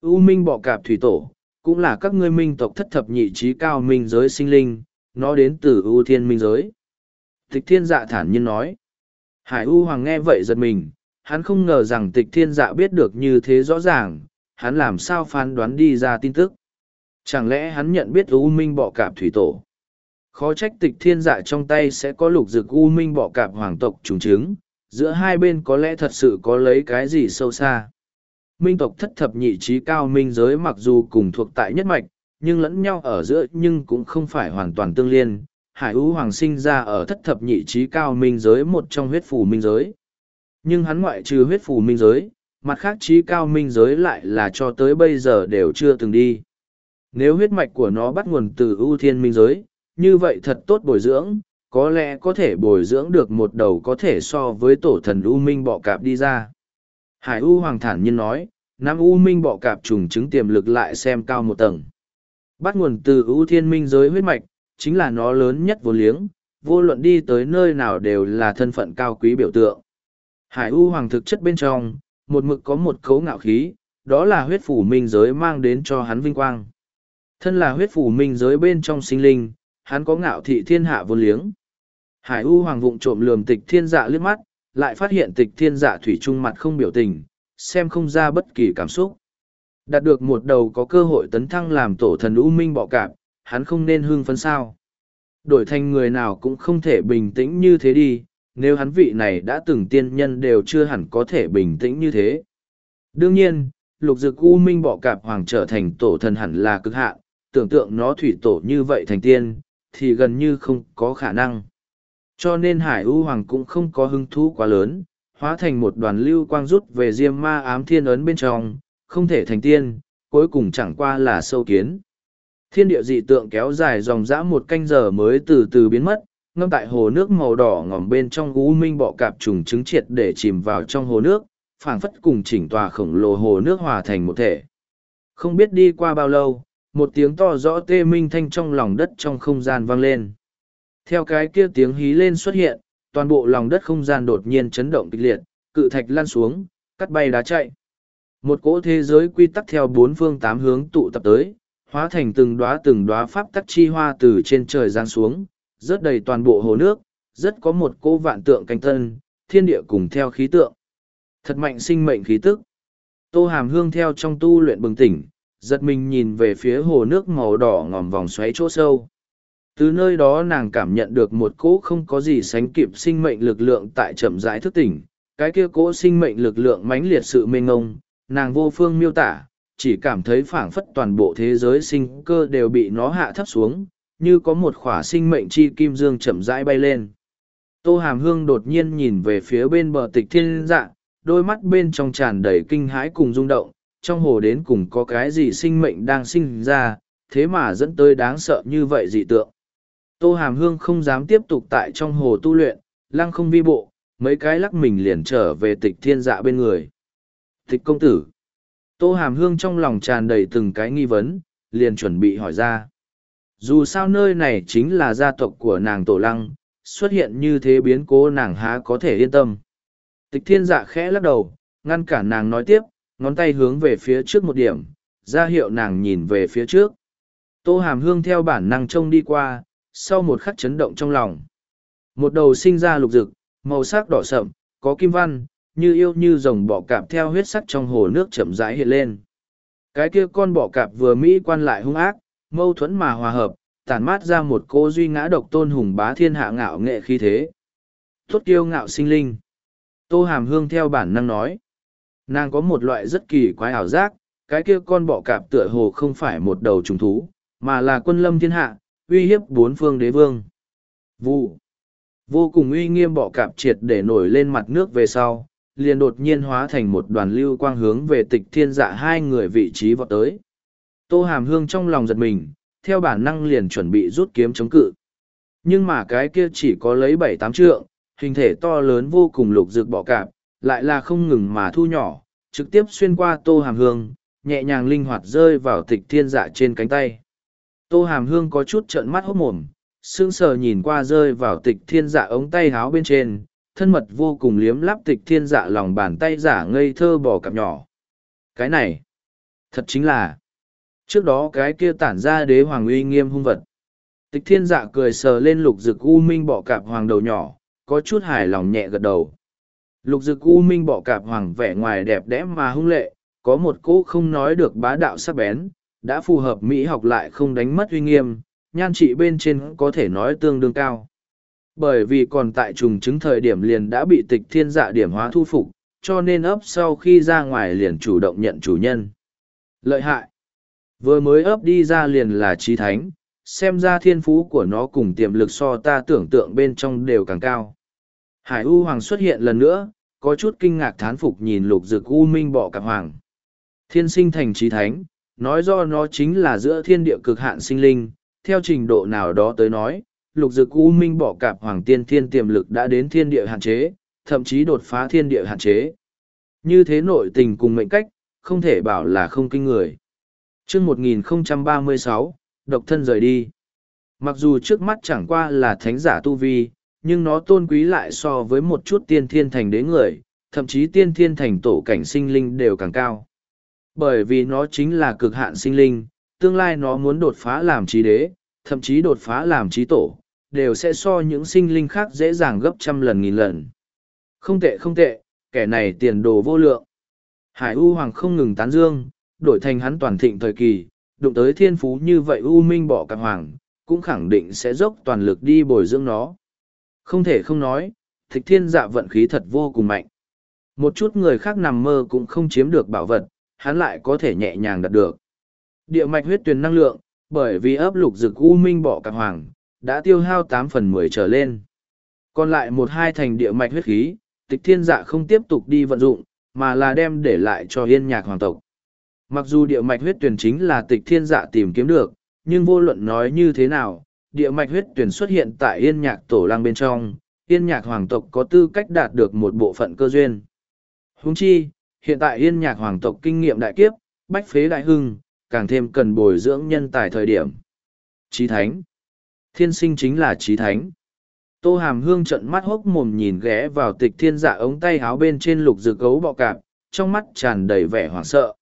U minh bọ cạp thủy tổ, cũng là các ngươi minh tộc thất thập nhị trí cao minh giới sinh linh, nó đến từ U thiên minh giới. Tịch thiên dạ thản nhiên nói. Hải U Hoàng nghe vậy giật mình, hắn không ngờ rằng tịch thiên dạ biết được như thế rõ ràng, hắn làm sao phán đoán đi ra tin tức. Chẳng lẽ hắn nhận biết U minh bọ cạp thủy tổ? Khó trách tịch thiên dạ trong tay sẽ có lục dực U minh bọ cạp hoàng tộc trùng trứng, giữa hai bên có lẽ thật sự có lấy cái gì sâu xa. Minh tộc thất thập nhị trí cao minh giới mặc dù cùng thuộc tại nhất mạch, nhưng lẫn nhau ở giữa nhưng cũng không phải hoàn toàn tương liên. Hải U Hoàng sinh ra ở thất thập nhị trí cao minh giới một trong huyết phủ minh giới. Nhưng hắn ngoại trừ huyết phủ minh giới, mặt khác trí cao minh giới lại là cho tới bây giờ đều chưa từng đi. Nếu huyết mạch của nó bắt nguồn từ ưu thiên minh giới, như vậy thật tốt bồi dưỡng, có lẽ có thể bồi dưỡng được một đầu có thể so với tổ thần U Minh bọ cạp đi ra. Hải U Hoàng thản nhiên nói, Nam U Minh bọ cạp trùng trứng tiềm lực lại xem cao một tầng. Bắt nguồn từ U Thiên Minh giới huyết mạch, chính là nó lớn nhất vô liếng, vô luận đi tới nơi nào đều là thân phận cao quý biểu tượng. Hải U Hoàng thực chất bên trong, một mực có một cấu ngạo khí, đó là huyết phủ minh giới mang đến cho hắn vinh quang. Thân là huyết phủ minh giới bên trong sinh linh, hắn có ngạo thị thiên hạ vô liếng. Hải U Hoàng vụng trộm lườm tịch thiên dạ liếc mắt, lại phát hiện tịch thiên dạ thủy trung mặt không biểu tình, xem không ra bất kỳ cảm xúc. Đạt được một đầu có cơ hội tấn thăng làm tổ thần U Minh bọ cạp, hắn không nên hưng phấn sao. Đổi thành người nào cũng không thể bình tĩnh như thế đi, nếu hắn vị này đã từng tiên nhân đều chưa hẳn có thể bình tĩnh như thế. Đương nhiên, lục dực U Minh bọ cạp hoàng trở thành tổ thần hẳn là cực hạn, tưởng tượng nó thủy tổ như vậy thành tiên, thì gần như không có khả năng. Cho nên Hải U Hoàng cũng không có hứng thú quá lớn, hóa thành một đoàn lưu quang rút về diêm ma ám thiên ấn bên trong, không thể thành tiên, cuối cùng chẳng qua là sâu kiến. Thiên địa dị tượng kéo dài dòng dã một canh giờ mới từ từ biến mất, ngâm tại hồ nước màu đỏ ngòm bên trong u minh bọ cạp trùng trứng triệt để chìm vào trong hồ nước, phảng phất cùng chỉnh tòa khổng lồ hồ nước hòa thành một thể. Không biết đi qua bao lâu, một tiếng to rõ tê minh thanh trong lòng đất trong không gian vang lên. Theo cái kia tiếng hí lên xuất hiện, toàn bộ lòng đất không gian đột nhiên chấn động kịch liệt, cự thạch lăn xuống, cắt bay đá chạy. Một cỗ thế giới quy tắc theo bốn phương tám hướng tụ tập tới, hóa thành từng đóa từng đóa pháp tắc chi hoa từ trên trời giáng xuống, rớt đầy toàn bộ hồ nước, rất có một cỗ vạn tượng canh tân, thiên địa cùng theo khí tượng. Thật mạnh sinh mệnh khí tức. Tô Hàm Hương theo trong tu luyện bừng tỉnh, giật mình nhìn về phía hồ nước màu đỏ ngòm vòng xoáy chỗ sâu từ nơi đó nàng cảm nhận được một cỗ không có gì sánh kịp sinh mệnh lực lượng tại chậm rãi thức tỉnh. Cái kia cỗ sinh mệnh lực lượng mãnh liệt sự mênh ngông nàng vô phương miêu tả, chỉ cảm thấy phảng phất toàn bộ thế giới sinh cơ đều bị nó hạ thấp xuống, như có một khỏa sinh mệnh chi kim dương chậm rãi bay lên. Tô hàm hương đột nhiên nhìn về phía bên bờ tịch thiên dạ đôi mắt bên trong tràn đầy kinh hãi cùng rung động, trong hồ đến cùng có cái gì sinh mệnh đang sinh ra, thế mà dẫn tới đáng sợ như vậy dị tượng. Tô Hàm Hương không dám tiếp tục tại trong hồ tu luyện, lăng không vi bộ, mấy cái lắc mình liền trở về tịch thiên dạ bên người. Tịch công tử. Tô Hàm Hương trong lòng tràn đầy từng cái nghi vấn, liền chuẩn bị hỏi ra. Dù sao nơi này chính là gia tộc của nàng Tổ Lăng, xuất hiện như thế biến cố nàng há có thể yên tâm. Tịch thiên dạ khẽ lắc đầu, ngăn cản nàng nói tiếp, ngón tay hướng về phía trước một điểm, ra hiệu nàng nhìn về phía trước. Tô Hàm Hương theo bản năng trông đi qua, sau một khắc chấn động trong lòng. Một đầu sinh ra lục rực, màu sắc đỏ sậm, có kim văn, như yêu như rồng bọ cạp theo huyết sắc trong hồ nước chậm rãi hiện lên. Cái kia con bọ cạp vừa mỹ quan lại hung ác, mâu thuẫn mà hòa hợp, tản mát ra một cô duy ngã độc tôn hùng bá thiên hạ ngạo nghệ khí thế. Tốt kiêu ngạo sinh linh. Tô Hàm Hương theo bản năng nói. Nàng có một loại rất kỳ quái ảo giác, cái kia con bọ cạp tựa hồ không phải một đầu trùng thú, mà là quân lâm thiên hạ, uy hiếp bốn phương đế vương. Vụ. Vô cùng uy nghiêm bọ cạp triệt để nổi lên mặt nước về sau, liền đột nhiên hóa thành một đoàn lưu quang hướng về tịch thiên dạ hai người vị trí vọt tới. Tô hàm hương trong lòng giật mình, theo bản năng liền chuẩn bị rút kiếm chống cự. Nhưng mà cái kia chỉ có lấy bảy tám trượng, hình thể to lớn vô cùng lục rực bọ cạp, lại là không ngừng mà thu nhỏ, trực tiếp xuyên qua tô hàm hương, nhẹ nhàng linh hoạt rơi vào tịch thiên dạ trên cánh tay. Tô hàm hương có chút trợn mắt hốt mồm, sững sờ nhìn qua rơi vào tịch thiên dạ ống tay háo bên trên, thân mật vô cùng liếm lắp tịch thiên dạ lòng bàn tay giả ngây thơ bò cặp nhỏ. Cái này, thật chính là, trước đó cái kia tản ra đế hoàng uy nghiêm hung vật. Tịch thiên dạ cười sờ lên lục rực u minh bọ cạp hoàng đầu nhỏ, có chút hài lòng nhẹ gật đầu. Lục rực u minh bọ cạp hoàng vẻ ngoài đẹp đẽ mà hung lệ, có một cỗ không nói được bá đạo sắc bén, đã phù hợp Mỹ học lại không đánh mất uy nghiêm, nhan trị bên trên có thể nói tương đương cao. Bởi vì còn tại trùng chứng thời điểm liền đã bị tịch thiên dạ điểm hóa thu phục, cho nên ấp sau khi ra ngoài liền chủ động nhận chủ nhân. Lợi hại! Vừa mới ấp đi ra liền là trí thánh, xem ra thiên phú của nó cùng tiềm lực so ta tưởng tượng bên trong đều càng cao. Hải U Hoàng xuất hiện lần nữa, có chút kinh ngạc thán phục nhìn lục dực U Minh bọ cạp hoàng. Thiên sinh thành trí thánh, nói do nó chính là giữa thiên địa cực hạn sinh linh, theo trình độ nào đó tới nói, lục dực U Minh bỏ cạp hoàng tiên thiên tiềm lực đã đến thiên địa hạn chế, thậm chí đột phá thiên địa hạn chế. Như thế nội tình cùng mệnh cách, không thể bảo là không kinh người. trước 1036, độc thân rời đi. Mặc dù trước mắt chẳng qua là thánh giả tu vi, nhưng nó tôn quý lại so với một chút tiên thiên thành đế người, thậm chí tiên thiên thành tổ cảnh sinh linh đều càng cao. Bởi vì nó chính là cực hạn sinh linh, tương lai nó muốn đột phá làm trí đế, thậm chí đột phá làm trí tổ, đều sẽ so những sinh linh khác dễ dàng gấp trăm lần nghìn lần. Không tệ không tệ, kẻ này tiền đồ vô lượng. Hải U Hoàng không ngừng tán dương, đổi thành hắn toàn thịnh thời kỳ, đụng tới thiên phú như vậy U Minh bỏ cả hoàng, cũng khẳng định sẽ dốc toàn lực đi bồi dưỡng nó. Không thể không nói, thịch thiên dạ vận khí thật vô cùng mạnh. Một chút người khác nằm mơ cũng không chiếm được bảo vật, hắn lại có thể nhẹ nhàng đạt được. Địa mạch huyết tuyển năng lượng, bởi vì ấp lục dực U Minh bỏ cạp hoàng, đã tiêu hao tám phần mười trở lên. Còn lại một hai thành địa mạch huyết khí, tịch thiên dạ không tiếp tục đi vận dụng, mà là đem để lại cho yên nhạc hoàng tộc. Mặc dù địa mạch huyết tuyển chính là tịch thiên dạ tìm kiếm được, nhưng vô luận nói như thế nào, địa mạch huyết tuyển xuất hiện tại yên nhạc tổ lang bên trong, yên nhạc hoàng tộc có tư cách đạt được một bộ phận cơ duyên. Húng chi, hiện tại yên nhạc hoàng tộc kinh nghiệm đại kiếp, bách phế đại hưng, càng thêm cần bồi dưỡng nhân tài thời điểm. Trí thánh. Thiên sinh chính là trí thánh. Tô hàm hương trận mắt hốc mồm nhìn ghé vào tịch thiên dạ ống tay áo bên trên lục dược gấu bọ cạp, trong mắt tràn đầy vẻ hoảng sợ.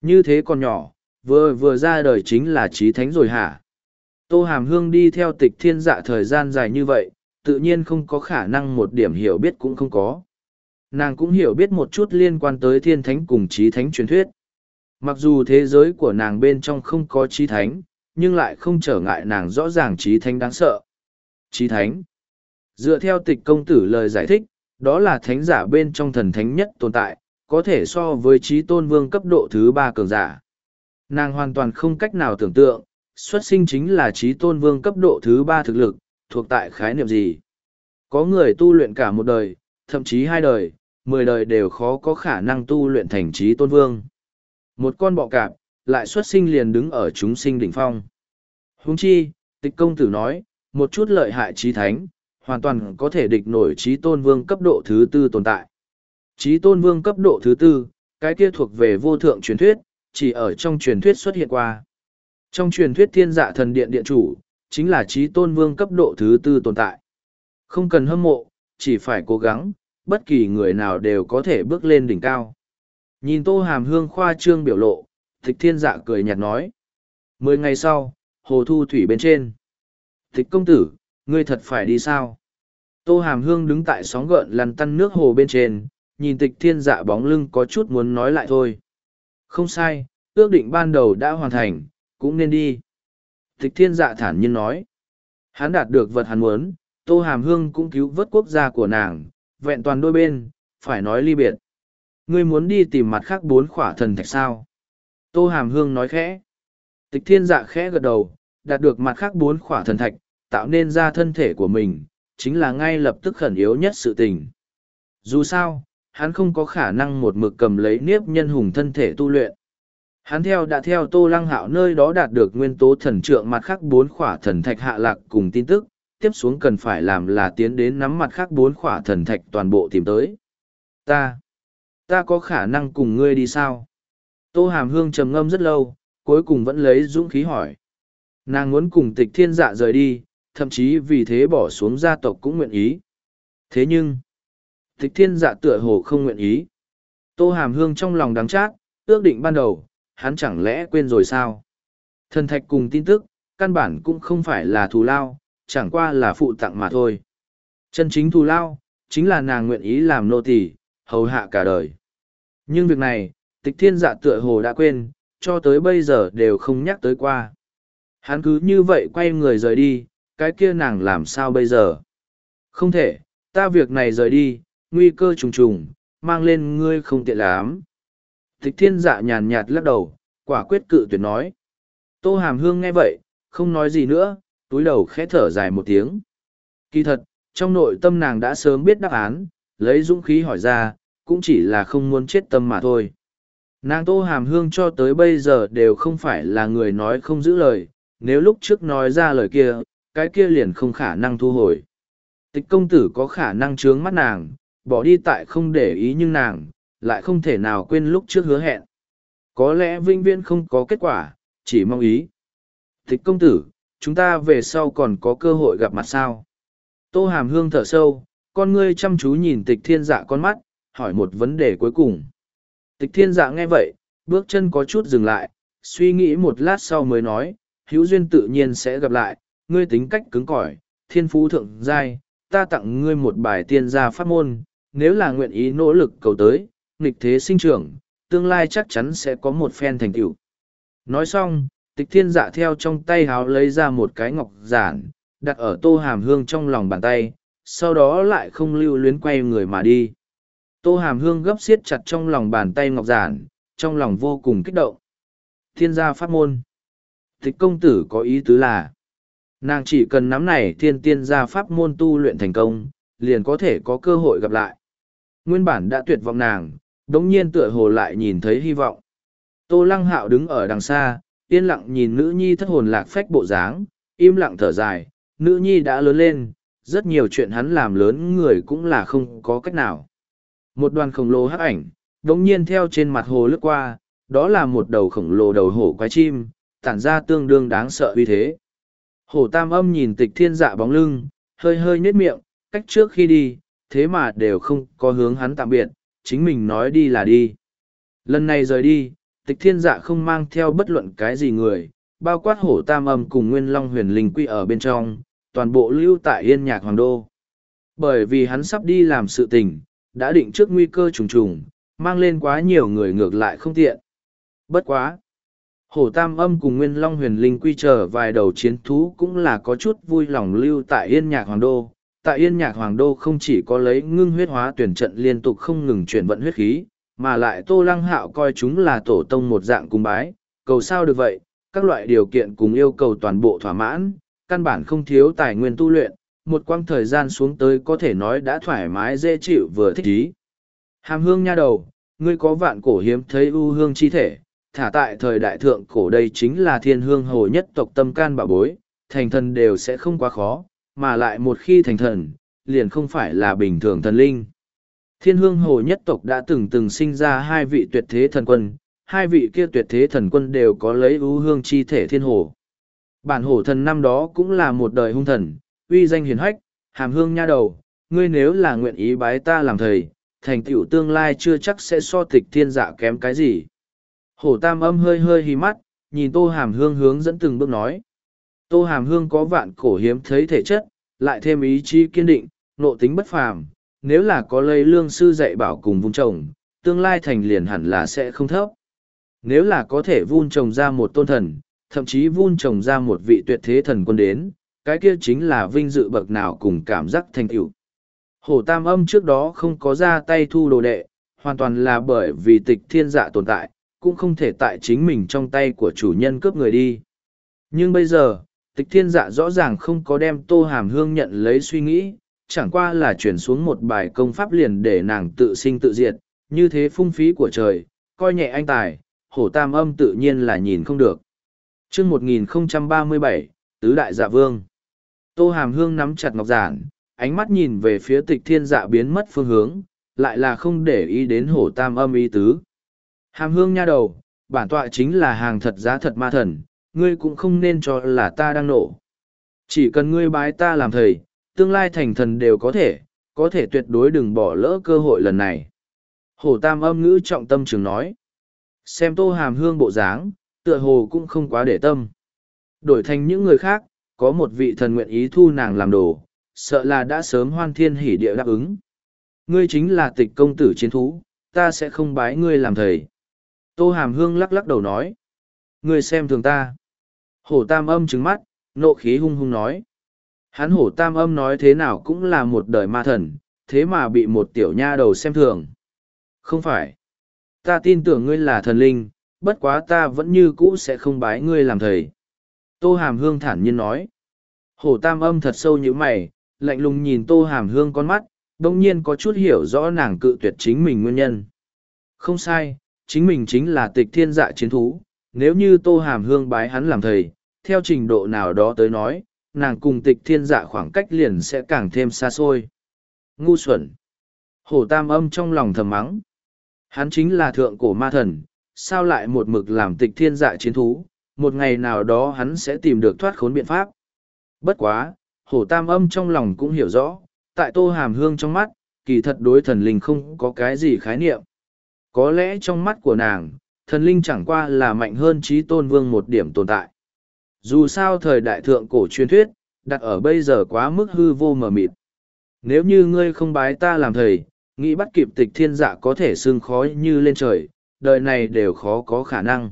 Như thế còn nhỏ, vừa vừa ra đời chính là trí thánh rồi hả? Tô hàm hương đi theo tịch thiên dạ thời gian dài như vậy, tự nhiên không có khả năng một điểm hiểu biết cũng không có. Nàng cũng hiểu biết một chút liên quan tới thiên thánh cùng trí thánh truyền thuyết. Mặc dù thế giới của nàng bên trong không có trí thánh, nhưng lại không trở ngại nàng rõ ràng trí thánh đáng sợ. Trí thánh. Dựa theo tịch công tử lời giải thích, đó là thánh giả bên trong thần thánh nhất tồn tại, có thể so với trí tôn vương cấp độ thứ ba cường giả. Nàng hoàn toàn không cách nào tưởng tượng, xuất sinh chính là trí tôn vương cấp độ thứ ba thực lực, thuộc tại khái niệm gì. Có người tu luyện cả một đời, thậm chí hai đời, mười đời đều khó có khả năng tu luyện thành trí tôn vương. Một con bọ cạp, lại xuất sinh liền đứng ở chúng sinh đỉnh phong. Huống chi, tịch công tử nói, một chút lợi hại trí thánh, hoàn toàn có thể địch nổi trí tôn vương cấp độ thứ tư tồn tại. Trí tôn vương cấp độ thứ tư, cái kia thuộc về vô thượng truyền thuyết, chỉ ở trong truyền thuyết xuất hiện qua. Trong truyền thuyết thiên dạ thần điện điện chủ, chính là trí tôn vương cấp độ thứ tư tồn tại. Không cần hâm mộ, chỉ phải cố gắng, bất kỳ người nào đều có thể bước lên đỉnh cao. Nhìn tô hàm hương khoa trương biểu lộ, tịch thiên dạ cười nhạt nói. Mười ngày sau, hồ thu thủy bên trên. Tịch công tử, ngươi thật phải đi sao? Tô hàm hương đứng tại sóng gợn lăn tăn nước hồ bên trên, nhìn tịch thiên dạ bóng lưng có chút muốn nói lại thôi. Không sai, ước định ban đầu đã hoàn thành, cũng nên đi. Tịch thiên dạ thản nhiên nói. Hắn đạt được vật hắn muốn, tô hàm hương cũng cứu vớt quốc gia của nàng, vẹn toàn đôi bên, phải nói ly biệt. Ngươi muốn đi tìm mặt khác bốn khỏa thần thạch sao? Tô hàm hương nói khẽ. Tịch thiên dạ khẽ gật đầu, đạt được mặt khác bốn khỏa thần thạch, tạo nên ra thân thể của mình, chính là ngay lập tức khẩn yếu nhất sự tình. Dù sao, hắn không có khả năng một mực cầm lấy niếp nhân hùng thân thể tu luyện. Hắn theo đã theo Tô Lăng Hạo nơi đó đạt được nguyên tố thần trượng mặt khác bốn khỏa thần thạch hạ lạc cùng tin tức, tiếp xuống cần phải làm là tiến đến nắm mặt khác bốn khỏa thần thạch toàn bộ tìm tới. Ta, ta có khả năng cùng ngươi đi sao? Tô Hàm Hương trầm ngâm rất lâu, cuối cùng vẫn lấy dũng khí hỏi. Nàng muốn cùng tịch thiên dạ rời đi, thậm chí vì thế bỏ xuống gia tộc cũng nguyện ý. Thế nhưng, tịch thiên dạ tựa hồ không nguyện ý. Tô Hàm Hương trong lòng đắng chát, ước định ban đầu, hắn chẳng lẽ quên rồi sao? Thần thạch cùng tin tức, căn bản cũng không phải là thù lao, chẳng qua là phụ tặng mà thôi. Chân chính thù lao, chính là nàng nguyện ý làm nô tỳ, hầu hạ cả đời. Nhưng việc này, tịch thiên dạ tựa hồ đã quên, cho tới bây giờ đều không nhắc tới qua. Hắn cứ như vậy quay người rời đi, cái kia nàng làm sao bây giờ? Không thể, ta việc này rời đi, nguy cơ trùng trùng, mang lên ngươi không tiện lắm. Tịch thiên dạ nhàn nhạt lắc đầu, quả quyết cự tuyệt nói. Tô hàm hương nghe vậy, không nói gì nữa, túi đầu khẽ thở dài một tiếng. Kỳ thật, trong nội tâm nàng đã sớm biết đáp án, lấy dũng khí hỏi ra, cũng chỉ là không muốn chết tâm mà thôi. Nàng tô hàm hương cho tới bây giờ đều không phải là người nói không giữ lời, nếu lúc trước nói ra lời kia, cái kia liền không khả năng thu hồi. Tịch công tử có khả năng trướng mắt nàng, bỏ đi tại không để ý nhưng nàng, lại không thể nào quên lúc trước hứa hẹn. Có lẽ vinh viên không có kết quả, chỉ mong ý. Tịch công tử, chúng ta về sau còn có cơ hội gặp mặt sao? Tô hàm hương thở sâu, con ngươi chăm chú nhìn tịch thiên dạ con mắt, hỏi một vấn đề cuối cùng. Tịch thiên dạ nghe vậy, bước chân có chút dừng lại, suy nghĩ một lát sau mới nói, hữu duyên tự nhiên sẽ gặp lại, ngươi tính cách cứng cỏi, thiên phú thượng giai, ta tặng ngươi một bài tiên gia pháp môn, nếu là nguyện ý nỗ lực cầu tới, nghịch thế sinh trưởng, tương lai chắc chắn sẽ có một phen thành tựu. Nói xong, tịch thiên dạ theo trong tay háo lấy ra một cái ngọc giản, đặt ở tô hàm hương trong lòng bàn tay, sau đó lại không lưu luyến quay người mà đi. Tô hàm hương gấp xiết chặt trong lòng bàn tay ngọc giản, trong lòng vô cùng kích động. Thiên gia pháp môn. Tịch công tử có ý tứ là, nàng chỉ cần nắm này thiên tiên gia pháp môn tu luyện thành công, liền có thể có cơ hội gặp lại. Nguyên bản đã tuyệt vọng nàng, đống nhiên tựa hồ lại nhìn thấy hy vọng. Tô lăng hạo đứng ở đằng xa, yên lặng nhìn nữ nhi thất hồn lạc phách bộ dáng, im lặng thở dài, nữ nhi đã lớn lên, rất nhiều chuyện hắn làm lớn người cũng là không có cách nào. Một đoàn khổng lồ hắc ảnh, đống nhiên theo trên mặt hồ lướt qua, đó là một đầu khổng lồ đầu hổ quái chim, tản ra tương đương đáng sợ uy thế. Hổ tam âm nhìn tịch thiên dạ bóng lưng, hơi hơi nhếch miệng, cách trước khi đi, thế mà đều không có hướng hắn tạm biệt, chính mình nói đi là đi. Lần này rời đi, tịch thiên dạ không mang theo bất luận cái gì người, bao quát hổ tam âm cùng nguyên long huyền linh quy ở bên trong, toàn bộ lưu tại yên nhạc hoàng đô. Bởi vì hắn sắp đi làm sự tình, đã định trước nguy cơ trùng trùng, mang lên quá nhiều người ngược lại không tiện. Bất quá. Hổ Tam Âm cùng Nguyên Long Huyền Linh quy trở vài đầu chiến thú cũng là có chút vui lòng lưu tại Yên Nhạc Hoàng Đô. Tại Yên Nhạc Hoàng Đô không chỉ có lấy ngưng huyết hóa tuyển trận liên tục không ngừng chuyển vận huyết khí, mà lại Tô Lăng Hạo coi chúng là tổ tông một dạng cung bái, cầu sao được vậy, các loại điều kiện cùng yêu cầu toàn bộ thỏa mãn, căn bản không thiếu tài nguyên tu luyện, một quãng thời gian xuống tới có thể nói đã thoải mái dễ chịu vừa thích ý. Hàm hương nha đầu, ngươi có vạn cổ hiếm thấy ưu hương chi thể, thả tại thời đại thượng cổ đây chính là thiên hương hồ nhất tộc tâm can bảo bối, thành thần đều sẽ không quá khó, mà lại một khi thành thần, liền không phải là bình thường thần linh. Thiên hương hồ nhất tộc đã từng từng sinh ra hai vị tuyệt thế thần quân, hai vị kia tuyệt thế thần quân đều có lấy ưu hương chi thể thiên hồ. Bản hổ thần năm đó cũng là một đời hung thần, uy danh hiền hách, hàm hương nha đầu, ngươi nếu là nguyện ý bái ta làm thầy, thành tựu tương lai chưa chắc sẽ so tịch thiên dạ kém cái gì. Hổ tam âm hơi hơi hí mắt, nhìn tô hàm hương hướng dẫn từng bước nói. Tô hàm hương có vạn cổ hiếm thấy thể chất, lại thêm ý chí kiên định, nộ tính bất phàm. Nếu là có lây lương sư dạy bảo cùng vung trồng, tương lai thành liền hẳn là sẽ không thấp. Nếu là có thể vun trồng ra một tôn thần, thậm chí vun trồng ra một vị tuyệt thế thần quân đến, cái kia chính là vinh dự bậc nào cùng cảm giác thành tựu. Hổ tam âm trước đó không có ra tay thu đồ đệ, hoàn toàn là bởi vì tịch thiên dạ tồn tại, cũng không thể tại chính mình trong tay của chủ nhân cướp người đi. Nhưng bây giờ, tịch thiên dạ rõ ràng không có đem tô hàm hương nhận lấy suy nghĩ, chẳng qua là chuyển xuống một bài công pháp liền để nàng tự sinh tự diệt, như thế phung phí của trời, coi nhẹ anh tài, hổ tam âm tự nhiên là nhìn không được. chương 1037, Tứ Đại Dạ Vương Tô Hàm Hương nắm chặt ngọc giản, ánh mắt nhìn về phía tịch thiên dạ biến mất phương hướng, lại là không để ý đến hổ tam âm ý tứ. Hàm Hương nha đầu, bản tọa chính là hàng thật giá thật ma thần, ngươi cũng không nên cho là ta đang nổ. Chỉ cần ngươi bái ta làm thầy, tương lai thành thần đều có thể, có thể tuyệt đối đừng bỏ lỡ cơ hội lần này. Hổ tam âm ngữ trọng tâm trường nói. Xem tô hàm hương bộ dáng, tựa hồ cũng không quá để tâm. Đổi thành những người khác, có một vị thần nguyện ý thu nàng làm đồ, sợ là đã sớm hoan thiên hỉ địa đáp ứng. Ngươi chính là tịch công tử chiến thú, ta sẽ không bái ngươi làm thầy. Tô hàm hương lắc lắc đầu nói. Ngươi xem thường ta. Hổ tam âm trứng mắt, nộ khí hung hung nói. Hắn hổ tam âm nói thế nào cũng là một đời ma thần, thế mà bị một tiểu nha đầu xem thường. Không phải. Ta tin tưởng ngươi là thần linh, bất quá ta vẫn như cũ sẽ không bái ngươi làm thầy. Tô Hàm Hương thản nhiên nói. Hổ tam âm thật sâu như mày, lạnh lùng nhìn Tô Hàm Hương con mắt, đồng nhiên có chút hiểu rõ nàng cự tuyệt chính mình nguyên nhân. Không sai, chính mình chính là tịch thiên dạ chiến thú, nếu như Tô Hàm Hương bái hắn làm thầy, theo trình độ nào đó tới nói, nàng cùng tịch thiên dạ khoảng cách liền sẽ càng thêm xa xôi. Ngu xuẩn! Hổ tam âm trong lòng thầm mắng. Hắn chính là thượng cổ ma thần, sao lại một mực làm tịch thiên dạ chiến thú, một ngày nào đó hắn sẽ tìm được thoát khốn biện pháp. Bất quá, hổ tam âm trong lòng cũng hiểu rõ, tại tô hàm hương trong mắt, kỳ thật đối thần linh không có cái gì khái niệm. Có lẽ trong mắt của nàng, thần linh chẳng qua là mạnh hơn trí tôn vương một điểm tồn tại. Dù sao thời đại thượng cổ truyền thuyết, đặt ở bây giờ quá mức hư vô mờ mịt. Nếu như ngươi không bái ta làm thầy, nghĩ bắt kịp tịch thiên dạ có thể xương khói như lên trời, đời này đều khó có khả năng.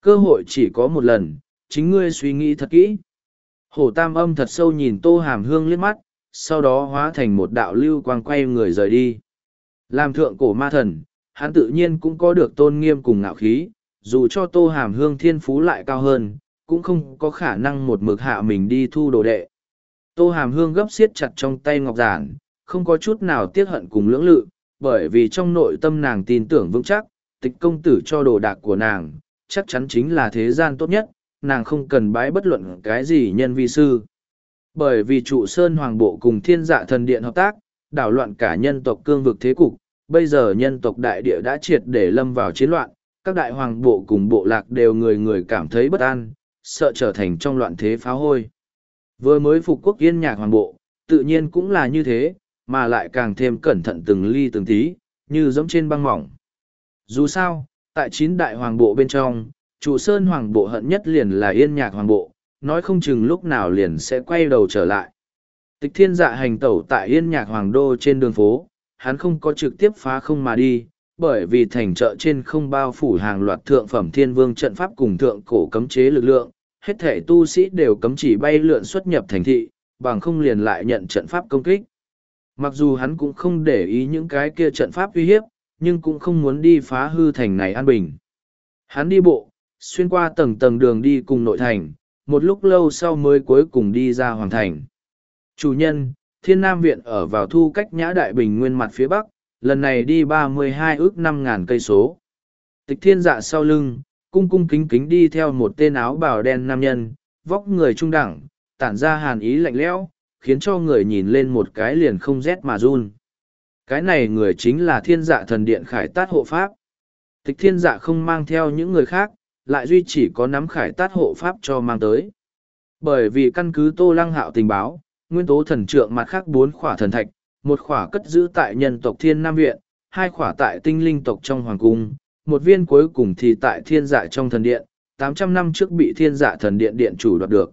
Cơ hội chỉ có một lần, chính ngươi suy nghĩ thật kỹ. Hổ tam âm thật sâu nhìn tô hàm hương liếc mắt, sau đó hóa thành một đạo lưu quang quay người rời đi. Làm thượng cổ ma thần, hắn tự nhiên cũng có được tôn nghiêm cùng ngạo khí, dù cho tô hàm hương thiên phú lại cao hơn, cũng không có khả năng một mực hạ mình đi thu đồ đệ. Tô hàm hương gấp siết chặt trong tay ngọc giản, không có chút nào tiếc hận cùng lưỡng lự, bởi vì trong nội tâm nàng tin tưởng vững chắc, tịch công tử cho đồ đạc của nàng, chắc chắn chính là thế gian tốt nhất, nàng không cần bái bất luận cái gì nhân vi sư. Bởi vì trụ sơn hoàng bộ cùng thiên dạ thần điện hợp tác, đảo loạn cả nhân tộc cương vực thế cục, bây giờ nhân tộc đại địa đã triệt để lâm vào chiến loạn, các đại hoàng bộ cùng bộ lạc đều người người cảm thấy bất an, sợ trở thành trong loạn thế phá hôi. Vừa mới phục quốc yên nhạc hoàng bộ, tự nhiên cũng là như thế, mà lại càng thêm cẩn thận từng ly từng tí, như giống trên băng mỏng. Dù sao, tại chín đại hoàng bộ bên trong, trụ sơn hoàng bộ hận nhất liền là yên nhạc hoàng bộ, nói không chừng lúc nào liền sẽ quay đầu trở lại. Tịch thiên dạ hành tẩu tại yên nhạc hoàng đô trên đường phố, hắn không có trực tiếp phá không mà đi, bởi vì thành chợ trên không bao phủ hàng loạt thượng phẩm thiên vương trận pháp cùng thượng cổ cấm chế lực lượng, hết thể tu sĩ đều cấm chỉ bay lượn xuất nhập thành thị, bằng không liền lại nhận trận pháp công kích. Mặc dù hắn cũng không để ý những cái kia trận pháp uy hiếp, nhưng cũng không muốn đi phá hư thành này an bình. Hắn đi bộ, xuyên qua tầng tầng đường đi cùng nội thành, một lúc lâu sau mới cuối cùng đi ra hoàng thành. Chủ nhân, Thiên Nam Viện ở vào thu cách nhã đại bình nguyên mặt phía bắc, lần này đi ba mươi hai ước năm ngàn cây số. Tịch thiên dạ sau lưng, cung cung kính kính đi theo một tên áo bào đen nam nhân, vóc người trung đẳng, tản ra hàn ý lạnh lẽo, khiến cho người nhìn lên một cái liền không rét mà run. Cái này người chính là thiên dạ thần điện khải tát hộ pháp. Tịch thiên dạ không mang theo những người khác, lại duy chỉ có nắm khải tát hộ pháp cho mang tới. Bởi vì căn cứ tô lăng hạo tình báo, nguyên tố thần trượng mặt khác bốn khỏa thần thạch, một khỏa cất giữ tại nhân tộc thiên nam viện, hai khỏa tại tinh linh tộc trong hoàng cung, một viên cuối cùng thì tại thiên dạ trong thần điện, tám trăm năm trước bị thiên dạ thần điện điện chủ đoạt được.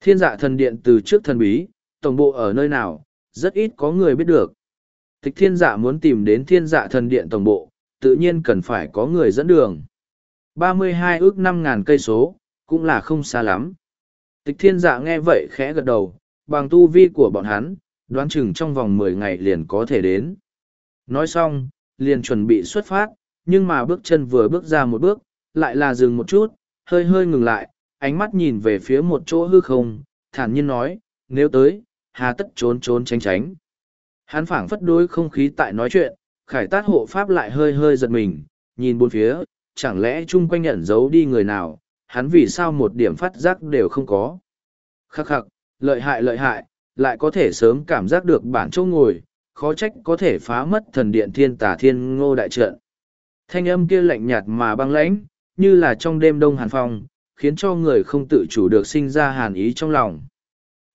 Thiên dạ thần điện từ trước thần bí, tổng bộ ở nơi nào, rất ít có người biết được. Tịch thiên dạ muốn tìm đến thiên dạ thần điện tổng bộ, tự nhiên cần phải có người dẫn đường. ba mươi hai ước năm ngàn cây số, cũng là không xa lắm. Tịch thiên dạ nghe vậy khẽ gật đầu, bằng tu vi của bọn hắn, đoán chừng trong vòng mười ngày liền có thể đến. Nói xong, liền chuẩn bị xuất phát, nhưng mà bước chân vừa bước ra một bước, lại là dừng một chút, hơi hơi ngừng lại, ánh mắt nhìn về phía một chỗ hư không, thản nhiên nói, nếu tới, hà tất trốn trốn tránh tránh. Hắn phảng phất đối không khí tại nói chuyện, khải tát hộ pháp lại hơi hơi giật mình, nhìn bốn phía, chẳng lẽ chung quanh nhận giấu đi người nào, hắn vì sao một điểm phát giác đều không có. Khắc khắc, lợi hại lợi hại, lại có thể sớm cảm giác được bản chỗ ngồi, khó trách có thể phá mất thần điện thiên tà thiên ngô đại trận. Thanh âm kia lạnh nhạt mà băng lãnh, như là trong đêm đông hàn phong, khiến cho người không tự chủ được sinh ra hàn ý trong lòng.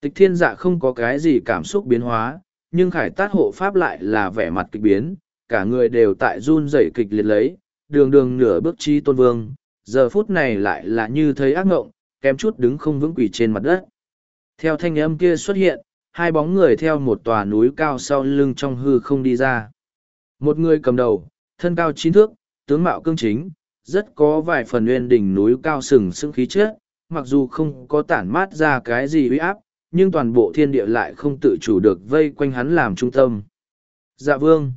Tịch thiên dạ không có cái gì cảm xúc biến hóa, nhưng khải tát hộ pháp lại là vẻ mặt kịch biến, cả người đều tại run rẩy kịch liệt lấy, đường đường nửa bước chi tôn vương, giờ phút này lại là như thấy ác ngộng, kém chút đứng không vững quỷ trên mặt đất. Theo thanh âm kia xuất hiện, hai bóng người theo một tòa núi cao sau lưng trong hư không đi ra. Một người cầm đầu, thân cao chín thước, tướng mạo cương chính, rất có vài phần nguyên đỉnh núi cao sừng sững khí chất, mặc dù không có tản mát ra cái gì uy áp, nhưng toàn bộ thiên địa lại không tự chủ được vây quanh hắn làm trung tâm. Dạ vương!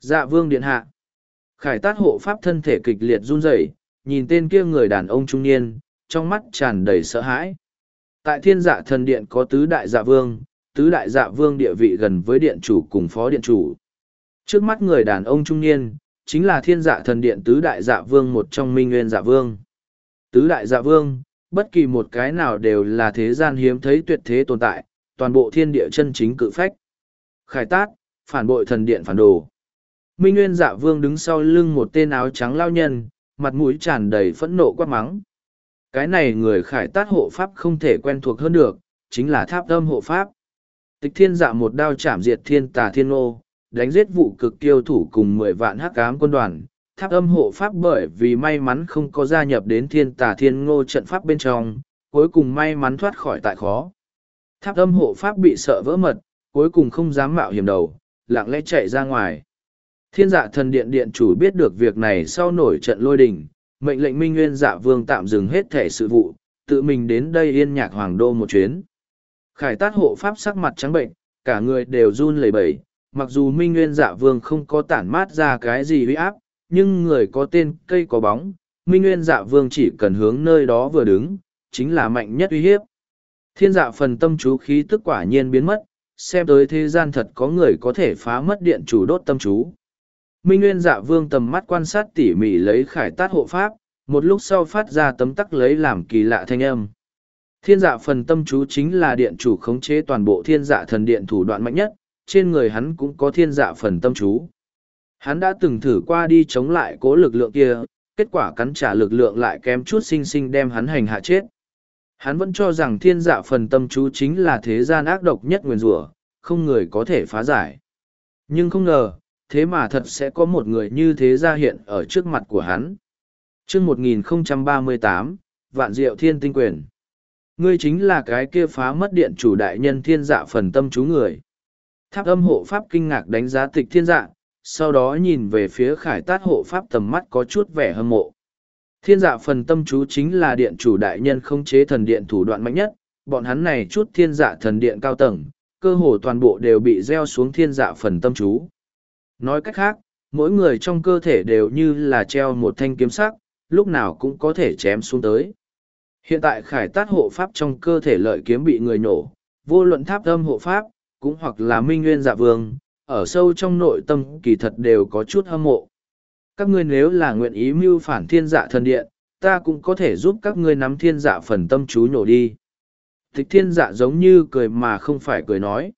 Dạ vương điện hạ! Khải tát hộ pháp thân thể kịch liệt run rẩy, nhìn tên kia người đàn ông trung niên, trong mắt tràn đầy sợ hãi. Tại thiên dạ thần điện có tứ đại dạ vương, tứ đại dạ vương địa vị gần với điện chủ cùng phó điện chủ. Trước mắt người đàn ông trung niên, chính là thiên dạ thần điện tứ đại dạ vương một trong minh nguyên dạ vương. Tứ đại dạ vương, bất kỳ một cái nào đều là thế gian hiếm thấy tuyệt thế tồn tại, toàn bộ thiên địa chân chính cự phách. Khải tát, phản bội thần điện phản đồ. Minh Nguyên dạ vương đứng sau lưng một tên áo trắng lao nhân, mặt mũi tràn đầy phẫn nộ quát mắng. Cái này người khải tát hộ pháp không thể quen thuộc hơn được, chính là tháp âm hộ pháp. Tịch thiên dạ một đao chạm diệt thiên tà thiên ô, đánh giết vụ cực tiêu thủ cùng mười vạn hắc ám quân đoàn. Tháp âm hộ pháp bởi vì may mắn không có gia nhập đến thiên tà thiên ngô trận pháp bên trong, cuối cùng may mắn thoát khỏi tại khó. Tháp âm hộ pháp bị sợ vỡ mật, cuối cùng không dám mạo hiểm đầu, lặng lẽ chạy ra ngoài. Thiên dạ thần điện điện chủ biết được việc này sau nổi trận lôi đình, mệnh lệnh minh nguyên dạ vương tạm dừng hết thể sự vụ, tự mình đến đây yên nhạc hoàng đô một chuyến. Khải tát hộ pháp sắc mặt trắng bệnh, cả người đều run lẩy bẩy, mặc dù minh nguyên dạ vương không có tản mát ra cái gì uy áp, nhưng người có tên cây có bóng, minh nguyên dạ vương chỉ cần hướng nơi đó vừa đứng, chính là mạnh nhất uy hiếp. Thiên dạ phần tâm chú khí tức quả nhiên biến mất, xem tới thế gian thật có người có thể phá mất điện chủ đốt tâm chú. Minh Nguyên dạ vương tầm mắt quan sát tỉ mỉ lấy khải tát hộ pháp, một lúc sau phát ra tấm tắc lấy làm kỳ lạ thanh âm. Thiên dạ phần tâm chú chính là điện chủ khống chế toàn bộ thiên dạ thần điện thủ đoạn mạnh nhất, trên người hắn cũng có thiên dạ phần tâm chú. Hắn đã từng thử qua đi chống lại cố lực lượng kia, kết quả cắn trả lực lượng lại kém chút sinh sinh đem hắn hành hạ chết. Hắn vẫn cho rằng thiên dạ phần tâm chú chính là thế gian ác độc nhất nguyền rủa, không người có thể phá giải. Nhưng không ngờ, thế mà thật sẽ có một người như thế ra hiện ở trước mặt của hắn. chương 1038, Vạn Diệu Thiên Tinh Quyền. Ngươi chính là cái kia phá mất điện chủ đại nhân thiên dạ phần tâm chú người. Tháp âm hộ pháp kinh ngạc đánh giá tịch thiên dạ, sau đó nhìn về phía khải tát hộ pháp tầm mắt có chút vẻ hâm mộ. Thiên dạ phần tâm chú chính là điện chủ đại nhân không chế thần điện thủ đoạn mạnh nhất, bọn hắn này chút thiên dạ thần điện cao tầng, cơ hồ toàn bộ đều bị gieo xuống thiên dạ phần tâm chú. Nói cách khác, mỗi người trong cơ thể đều như là treo một thanh kiếm sắc, lúc nào cũng có thể chém xuống tới. Hiện tại khải tát hộ pháp trong cơ thể lợi kiếm bị người nổ, vô luận tháp âm hộ pháp, cũng hoặc là minh nguyên dạ vương, ở sâu trong nội tâm kỳ thật đều có chút hâm mộ. Các ngươi nếu là nguyện ý mưu phản thiên dạ thần điện, ta cũng có thể giúp các ngươi nắm thiên dạ phần tâm chú nhổ đi. Thích thiên dạ giống như cười mà không phải cười nói.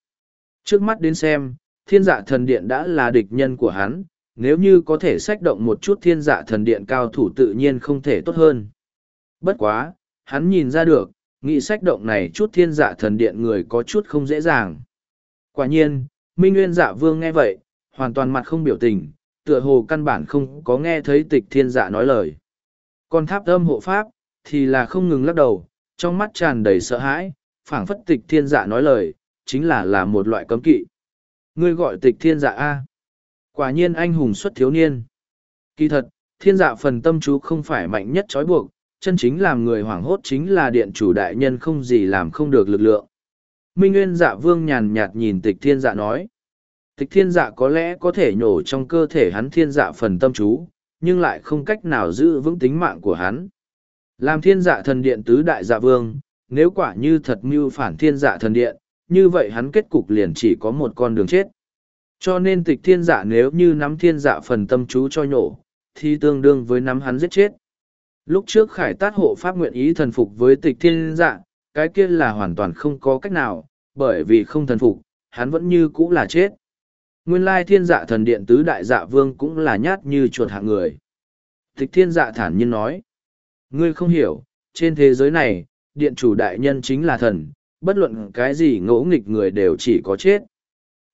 Trước mắt đến xem, thiên dạ thần điện đã là địch nhân của hắn, nếu như có thể sách động một chút thiên dạ thần điện cao thủ tự nhiên không thể tốt hơn. Bất quá, hắn nhìn ra được, nghị sách động này chút thiên dạ thần điện người có chút không dễ dàng. Quả nhiên, Minh Nguyên dạ vương nghe vậy, hoàn toàn mặt không biểu tình, tựa hồ căn bản không có nghe thấy tịch thiên dạ nói lời. Còn tháp âm hộ pháp, thì là không ngừng lắc đầu, trong mắt tràn đầy sợ hãi, phảng phất tịch thiên dạ nói lời, chính là là một loại cấm kỵ. Ngươi gọi tịch thiên dạ A. Quả nhiên anh hùng xuất thiếu niên. Kỳ thật, thiên dạ phần tâm chú không phải mạnh nhất trói buộc, chân chính làm người hoảng hốt chính là điện chủ đại nhân không gì làm không được lực lượng. Minh Nguyên dạ vương nhàn nhạt nhìn tịch thiên dạ nói. Tịch thiên dạ có lẽ có thể nhổ trong cơ thể hắn thiên dạ phần tâm chú, nhưng lại không cách nào giữ vững tính mạng của hắn. Làm thiên dạ thần điện tứ đại dạ vương, nếu quả như thật mưu phản thiên dạ thần điện, như vậy hắn kết cục liền chỉ có một con đường chết. Cho nên tịch thiên dạ nếu như nắm thiên dạ phần tâm chú cho nhổ, thì tương đương với nắm hắn giết chết. Lúc trước khải tát hộ pháp nguyện ý thần phục với tịch thiên dạ, cái kia là hoàn toàn không có cách nào, bởi vì không thần phục, hắn vẫn như cũ là chết. Nguyên lai thiên dạ thần điện tứ đại dạ vương cũng là nhát như chuột hạng người. Tịch thiên dạ thản nhiên nói, ngươi không hiểu, trên thế giới này, điện chủ đại nhân chính là thần, bất luận cái gì ngỗ nghịch người đều chỉ có chết.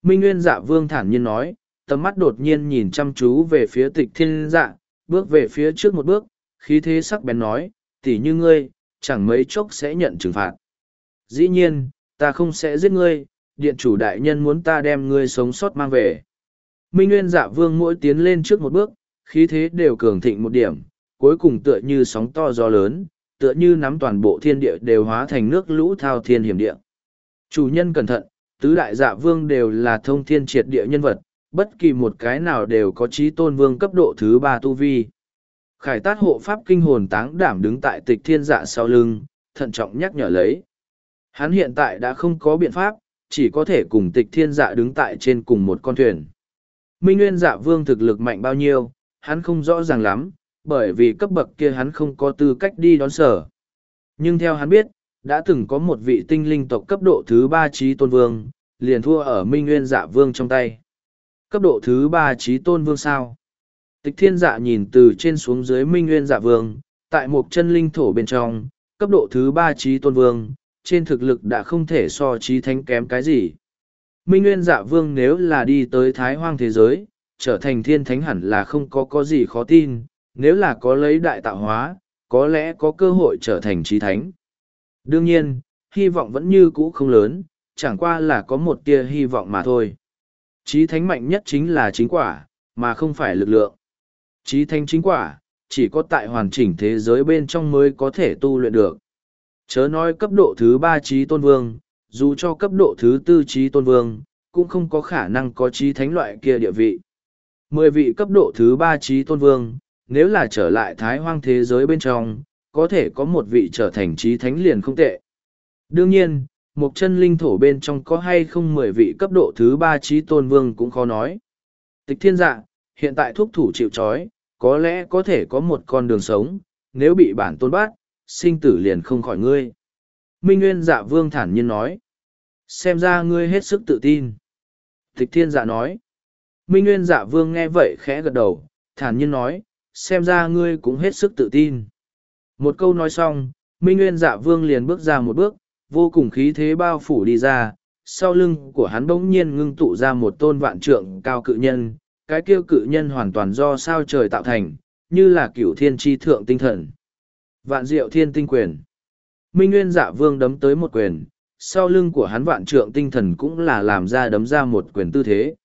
Minh Nguyên dạ vương thản nhiên nói, tầm mắt đột nhiên nhìn chăm chú về phía tịch thiên dạ, bước về phía trước một bước, khí thế sắc bén nói, tỉ như ngươi, chẳng mấy chốc sẽ nhận trừng phạt. Dĩ nhiên, ta không sẽ giết ngươi, điện chủ đại nhân muốn ta đem ngươi sống sót mang về. Minh Nguyên dạ vương mỗi tiến lên trước một bước, khí thế đều cường thịnh một điểm, cuối cùng tựa như sóng to gió lớn, tựa như nắm toàn bộ thiên địa đều hóa thành nước lũ thao thiên hiểm địa. Chủ nhân cẩn thận, tứ đại dạ vương đều là thông thiên triệt địa nhân vật, bất kỳ một cái nào đều có trí tôn vương cấp độ thứ ba tu vi. Khải tát hộ pháp kinh hồn táng đảm đứng tại tịch thiên dạ sau lưng, thận trọng nhắc nhở lấy. Hắn hiện tại đã không có biện pháp, chỉ có thể cùng tịch thiên dạ đứng tại trên cùng một con thuyền. Minh Nguyên dạ vương thực lực mạnh bao nhiêu, hắn không rõ ràng lắm, bởi vì cấp bậc kia hắn không có tư cách đi đón sở. Nhưng theo hắn biết, đã từng có một vị tinh linh tộc cấp độ thứ ba trí tôn vương, liền thua ở Minh Nguyên dạ vương trong tay. Cấp độ thứ ba trí tôn vương sao? Tịch thiên dạ nhìn từ trên xuống dưới Minh Nguyên dạ vương, tại một chân linh thổ bên trong, cấp độ thứ ba trí tôn vương, trên thực lực đã không thể so trí thánh kém cái gì. Minh Nguyên dạ vương nếu là đi tới thái hoang thế giới, trở thành thiên thánh hẳn là không có có gì khó tin, nếu là có lấy đại tạo hóa, có lẽ có cơ hội trở thành trí thánh. Đương nhiên, hy vọng vẫn như cũ không lớn, chẳng qua là có một tia hy vọng mà thôi. Trí thánh mạnh nhất chính là chính quả, mà không phải lực lượng. Chí thánh chính quả, chỉ có tại hoàn chỉnh thế giới bên trong mới có thể tu luyện được. Chớ nói cấp độ thứ ba trí tôn vương, dù cho cấp độ thứ tư trí tôn vương, cũng không có khả năng có trí thánh loại kia địa vị. Mười vị cấp độ thứ ba trí tôn vương, nếu là trở lại thái hoang thế giới bên trong, có thể có một vị trở thành trí thánh liền không tệ. Đương nhiên, một chân linh thổ bên trong có hay không mười vị cấp độ thứ ba trí tôn vương cũng khó nói. Tịch thiên dạ, hiện tại thuốc thủ chịu trói, có lẽ có thể có một con đường sống, nếu bị bản tôn bát, sinh tử liền không khỏi ngươi. Minh Nguyên dạ vương thản nhiên nói. Xem ra ngươi hết sức tự tin. Tịch thiên dạ nói. Minh Nguyên dạ vương nghe vậy khẽ gật đầu, thản nhiên nói, xem ra ngươi cũng hết sức tự tin. Một câu nói xong, Minh Nguyên dạ vương liền bước ra một bước, vô cùng khí thế bao phủ đi ra, sau lưng của hắn bỗng nhiên ngưng tụ ra một tôn vạn trượng cao cự nhân, cái kia cự nhân hoàn toàn do sao trời tạo thành, như là cửu thiên tri thượng tinh thần. Vạn diệu thiên tinh quyền. Minh Nguyên dạ vương đấm tới một quyền, sau lưng của hắn vạn trượng tinh thần cũng là làm ra đấm ra một quyền tư thế.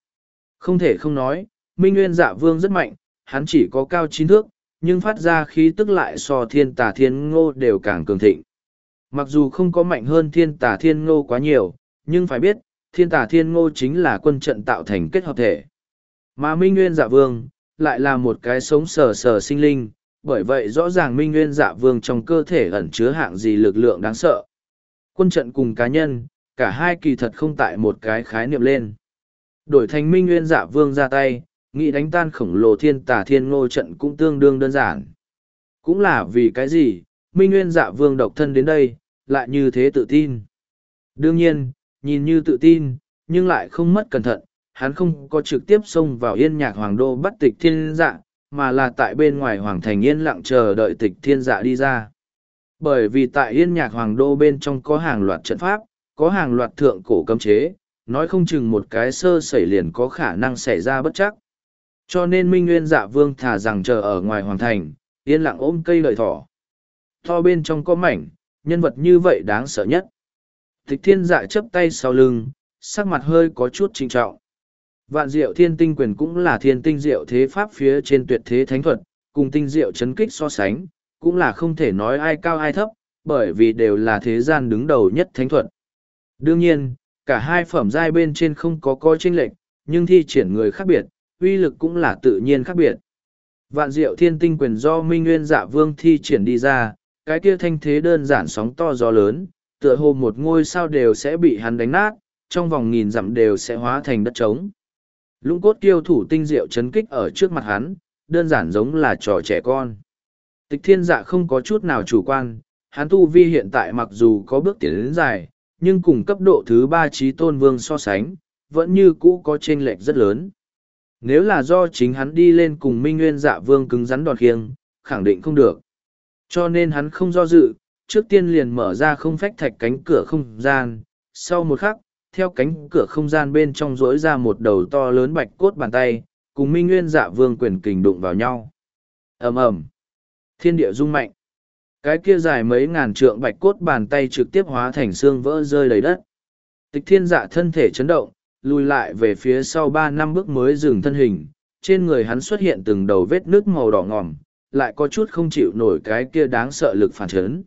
Không thể không nói, Minh Nguyên dạ vương rất mạnh, hắn chỉ có cao chín thước, nhưng phát ra khí tức lại so thiên tà thiên ngô đều càng cường thịnh. Mặc dù không có mạnh hơn thiên tà thiên ngô quá nhiều, nhưng phải biết, thiên tà thiên ngô chính là quân trận tạo thành kết hợp thể. Mà Minh Nguyên dạ vương, lại là một cái sống sờ sờ sinh linh, bởi vậy rõ ràng Minh Nguyên dạ vương trong cơ thể ẩn chứa hạng gì lực lượng đáng sợ. Quân trận cùng cá nhân, cả hai kỳ thật không tại một cái khái niệm lên. Đổi thành Minh Nguyên dạ vương ra tay, nghĩ đánh tan khổng lồ thiên tà thiên ngô trận cũng tương đương đơn giản. Cũng là vì cái gì, Minh Nguyên dạ vương độc thân đến đây, lại như thế tự tin. Đương nhiên, nhìn như tự tin, nhưng lại không mất cẩn thận, hắn không có trực tiếp xông vào yên nhạc hoàng đô bắt tịch thiên dạ, mà là tại bên ngoài hoàng thành yên lặng chờ đợi tịch thiên dạ đi ra. Bởi vì tại yên nhạc hoàng đô bên trong có hàng loạt trận pháp, có hàng loạt thượng cổ cấm chế, nói không chừng một cái sơ xảy liền có khả năng xảy ra bất chắc. Cho nên Minh Nguyên dạ vương thả rằng chờ ở ngoài hoàng thành, yên lặng ôm cây lợi thỏ. To bên trong có mảnh, nhân vật như vậy đáng sợ nhất. Tịch thiên dạ chấp tay sau lưng, sắc mặt hơi có chút trinh trọng. Vạn diệu thiên tinh quyền cũng là thiên tinh diệu thế pháp phía trên tuyệt thế thánh thuật, cùng tinh diệu chấn kích so sánh, cũng là không thể nói ai cao ai thấp, bởi vì đều là thế gian đứng đầu nhất thánh thuật. Đương nhiên, cả hai phẩm giai bên trên không có coi chênh lệch, nhưng thi triển người khác biệt, uy lực cũng là tự nhiên khác biệt. Vạn diệu thiên tinh quyền do Minh Nguyên Dạ Vương thi triển đi ra, cái kia thanh thế đơn giản sóng to gió lớn, tựa hồ một ngôi sao đều sẽ bị hắn đánh nát, trong vòng nghìn dặm đều sẽ hóa thành đất trống. Lũng cốt tiêu thủ tinh diệu chấn kích ở trước mặt hắn, đơn giản giống là trò trẻ con. Tịch thiên dạ không có chút nào chủ quan, hắn tu vi hiện tại mặc dù có bước tiến đến dài, nhưng cùng cấp độ thứ ba trí tôn vương so sánh, vẫn như cũ có chênh lệch rất lớn. Nếu là do chính hắn đi lên cùng Minh Nguyên dạ vương cứng rắn đòn khiêng, khẳng định không được. Cho nên hắn không do dự, trước tiên liền mở ra không phách thạch cánh cửa không gian, sau một khắc, theo cánh cửa không gian bên trong rỗi ra một đầu to lớn bạch cốt bàn tay, cùng Minh Nguyên dạ vương quyền kình đụng vào nhau. ầm ầm Thiên địa rung mạnh. Cái kia dài mấy ngàn trượng bạch cốt bàn tay trực tiếp hóa thành xương vỡ rơi đầy đất. Tịch thiên dạ thân thể chấn động, lùi lại về phía sau ba năm bước mới dừng thân hình. Trên người hắn xuất hiện từng đầu vết nước màu đỏ ngòm, lại có chút không chịu nổi cái kia đáng sợ lực phản chấn.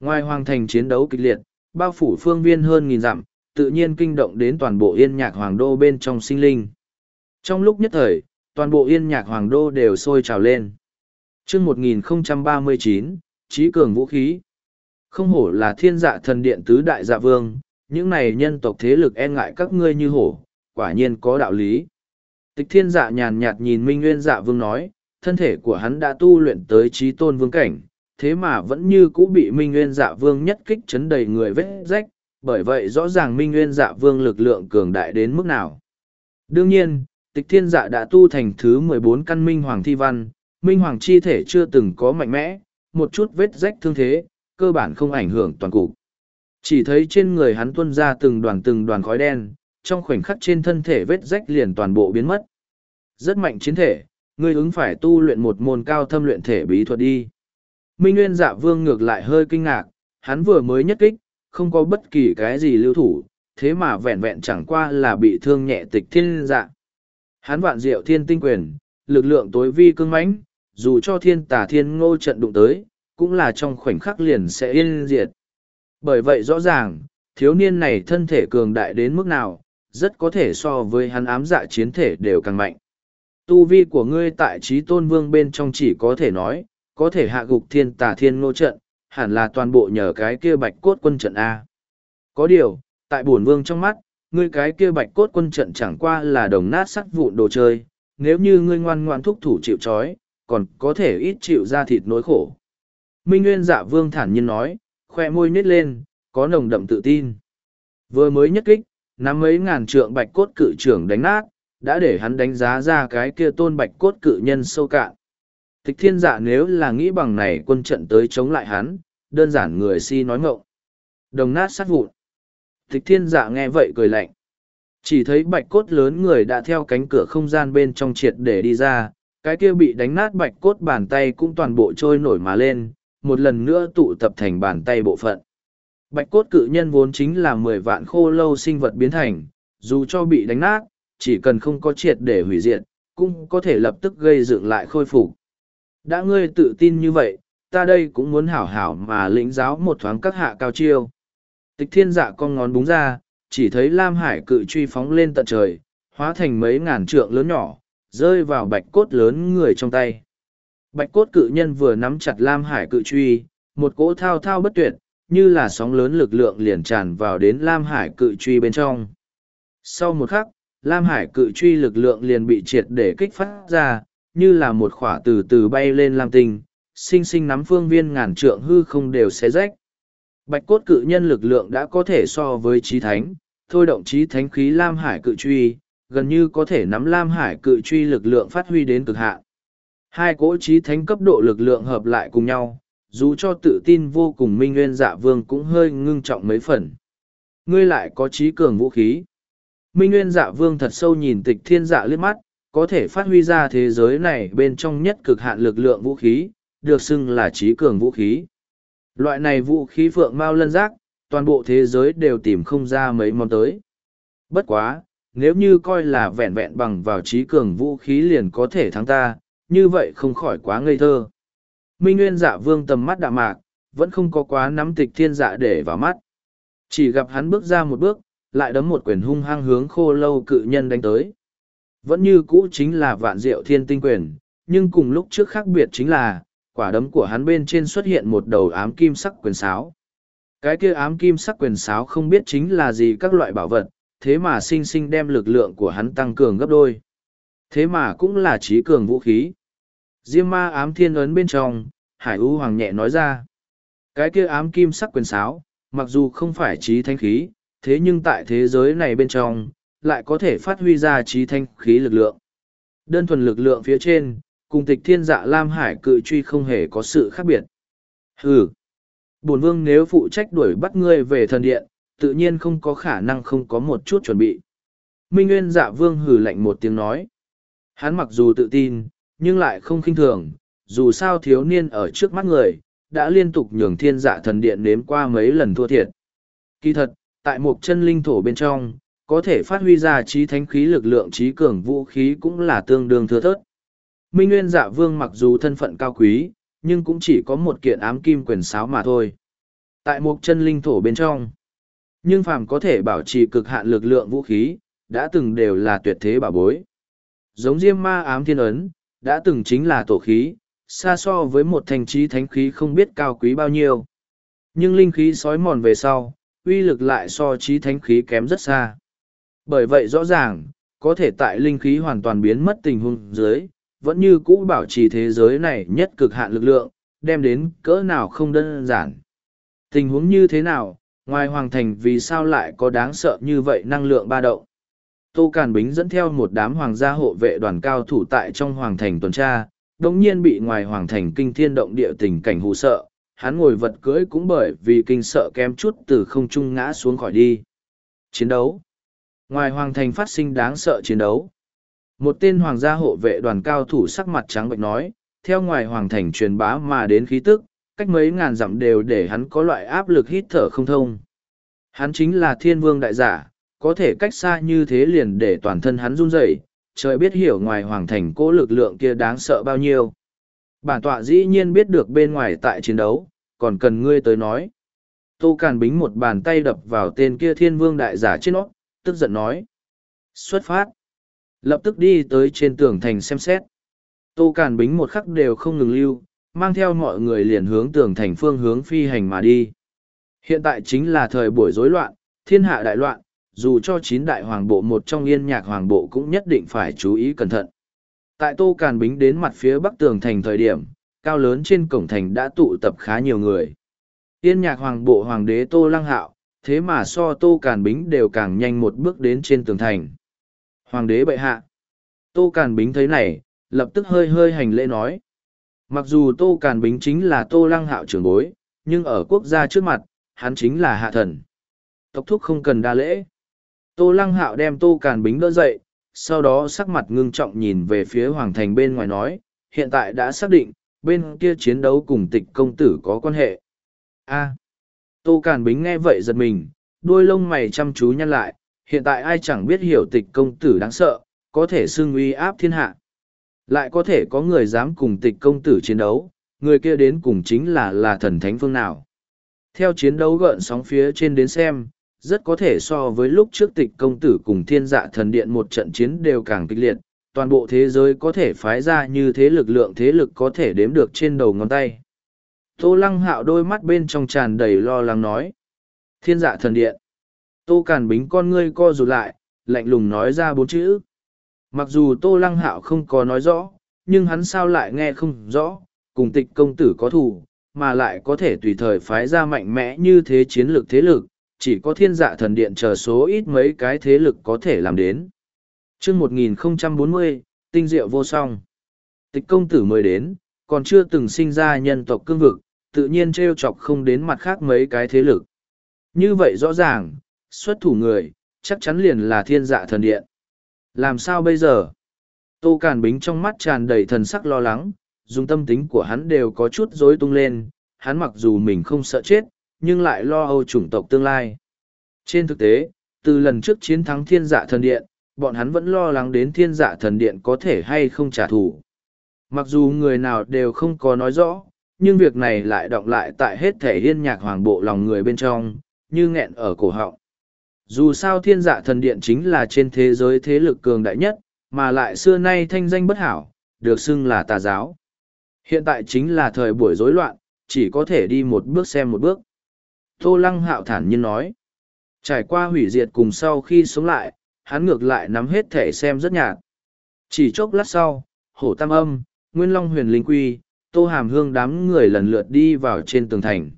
Ngoài hoàng thành chiến đấu kịch liệt, bao phủ phương viên hơn nghìn dặm, tự nhiên kinh động đến toàn bộ yên nhạc hoàng đô bên trong sinh linh. Trong lúc nhất thời, toàn bộ yên nhạc hoàng đô đều sôi trào lên. chương 1039, trí cường vũ khí. Không hổ là thiên dạ thần điện tứ đại dạ vương, những này nhân tộc thế lực e ngại các ngươi như hổ, quả nhiên có đạo lý. Tịch thiên dạ nhàn nhạt nhìn Minh Nguyên dạ vương nói, thân thể của hắn đã tu luyện tới trí tôn vương cảnh, thế mà vẫn như cũ bị Minh Nguyên dạ vương nhất kích chấn đầy người vết rách, bởi vậy rõ ràng Minh Nguyên dạ vương lực lượng cường đại đến mức nào. Đương nhiên, tịch thiên dạ đã tu thành thứ mười bốn căn Minh Hoàng Thi Văn, Minh Hoàng chi thể chưa từng có mạnh mẽ, một chút vết rách thương thế, cơ bản không ảnh hưởng toàn cục. Chỉ thấy trên người hắn tuôn ra từng đoàn từng đoàn khói đen, trong khoảnh khắc trên thân thể vết rách liền toàn bộ biến mất. Rất mạnh chiến thể, ngươi ứng phải tu luyện một môn cao thâm luyện thể bí thuật đi. Minh Nguyên dạ vương ngược lại hơi kinh ngạc, hắn vừa mới nhất kích, không có bất kỳ cái gì lưu thủ, thế mà vẹn vẹn chẳng qua là bị thương nhẹ tịch thiên dạ. Hắn vạn diệu thiên tinh quyền, lực lượng tối vi cương mãnh, dù cho thiên tà thiên ngô trận đụng tới, cũng là trong khoảnh khắc liền sẽ yên diệt. Bởi vậy rõ ràng, thiếu niên này thân thể cường đại đến mức nào, rất có thể so với hắn ám dạ chiến thể đều càng mạnh. Tu vi của ngươi tại trí tôn vương bên trong chỉ có thể nói, có thể hạ gục thiên tà thiên ngô trận, hẳn là toàn bộ nhờ cái kia bạch cốt quân trận A. Có điều, tại bổn vương trong mắt, ngươi cái kia bạch cốt quân trận chẳng qua là đồng nát sắt vụn đồ chơi, nếu như ngươi ngoan ngoan thúc thủ chịu trói, còn có thể ít chịu ra thịt nỗi khổ. Minh Nguyên dạ vương thản nhiên nói, khoe môi nít lên, có nồng đậm tự tin. Vừa mới nhất kích, nắm mấy ngàn trượng bạch cốt cự trưởng đánh nát, đã để hắn đánh giá ra cái kia tôn bạch cốt cự nhân sâu cạn. Tịch thiên dạ nếu là nghĩ bằng này quân trận tới chống lại hắn, đơn giản người si nói ngộng. Đồng nát sát vụn. Tịch thiên dạ nghe vậy cười lạnh. Chỉ thấy bạch cốt lớn người đã theo cánh cửa không gian bên trong triệt để đi ra, cái kia bị đánh nát bạch cốt bàn tay cũng toàn bộ trôi nổi mà lên, một lần nữa tụ tập thành bàn tay bộ phận. Bạch cốt cự nhân vốn chính là mười vạn khô lâu sinh vật biến thành, dù cho bị đánh nát, chỉ cần không có triệt để hủy diệt, cũng có thể lập tức gây dựng lại khôi phục. Đã ngươi tự tin như vậy, ta đây cũng muốn hảo hảo mà lĩnh giáo một thoáng các hạ cao chiêu. Tịch thiên dạ con ngón búng ra, chỉ thấy Lam Hải cự truy phóng lên tận trời, hóa thành mấy ngàn trượng lớn nhỏ, rơi vào bạch cốt lớn người trong tay. Bạch cốt cự nhân vừa nắm chặt Lam Hải cự truy, một cỗ thao thao bất tuyệt, như là sóng lớn lực lượng liền tràn vào đến Lam Hải cự truy bên trong. Sau một khắc, Lam Hải cự truy lực lượng liền bị triệt để kích phát ra, như là một khỏa từ từ bay lên Lam Tinh, sinh sinh nắm phương viên ngàn trượng hư không đều xé rách. Bạch cốt cự nhân lực lượng đã có thể so với trí thánh, thôi động trí thánh khí Lam Hải cự truy, gần như có thể nắm Lam Hải cự truy lực lượng phát huy đến cực hạn. Hai cỗ trí thánh cấp độ lực lượng hợp lại cùng nhau, dù cho tự tin vô cùng minh nguyên dạ vương cũng hơi ngưng trọng mấy phần. Ngươi lại có trí cường vũ khí. Minh nguyên dạ vương thật sâu nhìn tịch thiên dạ liếc mắt, có thể phát huy ra thế giới này bên trong nhất cực hạn lực lượng vũ khí, được xưng là trí cường vũ khí. Loại này vũ khí phượng mao lân giác, toàn bộ thế giới đều tìm không ra mấy món tới. Bất quá, nếu như coi là vẹn vẹn bằng vào trí cường vũ khí liền có thể thắng ta, như vậy không khỏi quá ngây thơ. Minh Nguyên dạ vương tầm mắt đạm mạc, vẫn không có quá nắm tịch thiên dạ để vào mắt. Chỉ gặp hắn bước ra một bước, lại đấm một quyền hung hăng hướng khô lâu cự nhân đánh tới. Vẫn như cũ chính là vạn diệu thiên tinh quyền, nhưng cùng lúc trước khác biệt chính là, quả đấm của hắn bên trên xuất hiện một đầu ám kim sắc quyền sáo. Cái kia ám kim sắc quyền sáo không biết chính là gì các loại bảo vật, thế mà sinh sinh đem lực lượng của hắn tăng cường gấp đôi. Thế mà cũng là trí cường vũ khí. Diêm ma ám thiên ấn bên trong, Hải U Hoàng nhẹ nói ra. Cái kia ám kim sắc quyền sáo, mặc dù không phải trí thanh khí, thế nhưng tại thế giới này bên trong, lại có thể phát huy ra trí thanh khí lực lượng. Đơn thuần lực lượng phía trên, cùng tịch thiên dạ Lam Hải cự truy không hề có sự khác biệt. Hừ! Bổn vương nếu phụ trách đuổi bắt ngươi về thần điện, tự nhiên không có khả năng không có một chút chuẩn bị. Minh Nguyên dạ vương hừ lạnh một tiếng nói. Hắn mặc dù tự tin, nhưng lại không khinh thường, dù sao thiếu niên ở trước mắt người, đã liên tục nhường thiên dạ thần điện nếm qua mấy lần thua thiệt. Kỳ thật, tại một chân linh thổ bên trong, có thể phát huy ra trí thánh khí lực lượng trí cường vũ khí cũng là tương đương thưa thớt. Minh Nguyên dạ vương mặc dù thân phận cao quý, nhưng cũng chỉ có một kiện ám kim quyền sáo mà thôi. Tại một chân linh thổ bên trong, nhưng phàm có thể bảo trì cực hạn lực lượng vũ khí, đã từng đều là tuyệt thế bảo bối. Giống diêm ma ám thiên ấn, đã từng chính là tổ khí, xa so với một thành trí thánh khí không biết cao quý bao nhiêu. Nhưng linh khí sói mòn về sau, uy lực lại so trí thánh khí kém rất xa. Bởi vậy rõ ràng, có thể tại linh khí hoàn toàn biến mất tình huống dưới, vẫn như cũ bảo trì thế giới này nhất cực hạn lực lượng, đem đến cỡ nào không đơn giản. Tình huống như thế nào, ngoài hoàng thành vì sao lại có đáng sợ như vậy năng lượng ba động? Tô Càn Bính dẫn theo một đám hoàng gia hộ vệ đoàn cao thủ tại trong hoàng thành tuần tra, đồng nhiên bị ngoài hoàng thành kinh thiên động địa tình cảnh hù sợ, hắn ngồi vật cưỡi cũng bởi vì kinh sợ kém chút từ không trung ngã xuống khỏi đi. Chiến đấu Ngoài hoàng thành phát sinh đáng sợ chiến đấu. Một tên hoàng gia hộ vệ đoàn cao thủ sắc mặt trắng bệnh nói, theo ngoài hoàng thành truyền bá mà đến khí tức, cách mấy ngàn dặm đều để hắn có loại áp lực hít thở không thông. Hắn chính là thiên vương đại giả, có thể cách xa như thế liền để toàn thân hắn run rẩy, trời biết hiểu ngoài hoàng thành cố lực lượng kia đáng sợ bao nhiêu. Bản tọa dĩ nhiên biết được bên ngoài tại chiến đấu, còn cần ngươi tới nói. Tô Càn Bính một bàn tay đập vào tên kia thiên vương đại giả trên nó, tức giận nói. Xuất phát. Lập tức đi tới trên tường thành xem xét. Tô Càn Bính một khắc đều không ngừng lưu, mang theo mọi người liền hướng tường thành phương hướng phi hành mà đi. Hiện tại chính là thời buổi rối loạn, thiên hạ đại loạn, dù cho chín đại hoàng bộ một trong yên nhạc hoàng bộ cũng nhất định phải chú ý cẩn thận. Tại Tô Càn Bính đến mặt phía bắc tường thành thời điểm, cao lớn trên cổng thành đã tụ tập khá nhiều người. Yên nhạc hoàng bộ hoàng đế Tô Lăng Hạo, thế mà so Tô Càn Bính đều càng nhanh một bước đến trên tường thành. Hoàng đế bệ hạ. Tô Càn Bính thấy này, lập tức hơi hơi hành lễ nói. Mặc dù Tô Càn Bính chính là Tô Lăng Hạo trưởng bối, nhưng ở quốc gia trước mặt, hắn chính là hạ thần. Tộc thúc không cần đa lễ. Tô Lăng Hạo đem Tô Càn Bính đỡ dậy, sau đó sắc mặt ngưng trọng nhìn về phía Hoàng Thành bên ngoài nói, hiện tại đã xác định, bên kia chiến đấu cùng tịch công tử có quan hệ. A. Tô Càn Bính nghe vậy giật mình, đôi lông mày chăm chú nhăn lại, hiện tại ai chẳng biết hiểu tịch công tử đáng sợ, có thể xưng uy áp thiên hạ. Lại có thể có người dám cùng tịch công tử chiến đấu, người kia đến cùng chính là là thần thánh phương nào. Theo chiến đấu gợn sóng phía trên đến xem, rất có thể so với lúc trước tịch công tử cùng thiên dạ thần điện một trận chiến đều càng kịch liệt, toàn bộ thế giới có thể phái ra như thế lực lượng thế lực có thể đếm được trên đầu ngón tay. Tô lăng hạo đôi mắt bên trong tràn đầy lo lắng nói. Thiên dạ thần điện. Tô càn bính con ngươi co rụt lại, lạnh lùng nói ra bốn chữ. Mặc dù tô lăng hạo không có nói rõ, nhưng hắn sao lại nghe không rõ, cùng tịch công tử có thù, mà lại có thể tùy thời phái ra mạnh mẽ như thế chiến lược thế lực, chỉ có thiên dạ thần điện chờ số ít mấy cái thế lực có thể làm đến. chương 1040, tinh diệu vô song. Tịch công tử mới đến, còn chưa từng sinh ra nhân tộc cương vực, tự nhiên trêu chọc không đến mặt khác mấy cái thế lực. Như vậy rõ ràng, xuất thủ người, chắc chắn liền là thiên dạ thần điện. Làm sao bây giờ? Tô Càn Bính trong mắt tràn đầy thần sắc lo lắng, dùng tâm tính của hắn đều có chút rối tung lên, hắn mặc dù mình không sợ chết, nhưng lại lo âu chủng tộc tương lai. Trên thực tế, từ lần trước chiến thắng thiên dạ thần điện, bọn hắn vẫn lo lắng đến thiên dạ thần điện có thể hay không trả thù. Mặc dù người nào đều không có nói rõ, nhưng việc này lại động lại tại hết thể yên nhạc hoàng bộ lòng người bên trong, như nghẹn ở cổ họng. Dù sao thiên dạ thần điện chính là trên thế giới thế lực cường đại nhất, mà lại xưa nay thanh danh bất hảo, được xưng là tà giáo. Hiện tại chính là thời buổi rối loạn, chỉ có thể đi một bước xem một bước. Tô Lăng Hạo thản nhiên nói. Trải qua hủy diệt cùng sau khi sống lại, hắn ngược lại nắm hết thể xem rất nhạt. Chỉ chốc lát sau, hổ tam âm, nguyên long huyền linh quy, tô hàm hương đám người lần lượt đi vào trên tường thành.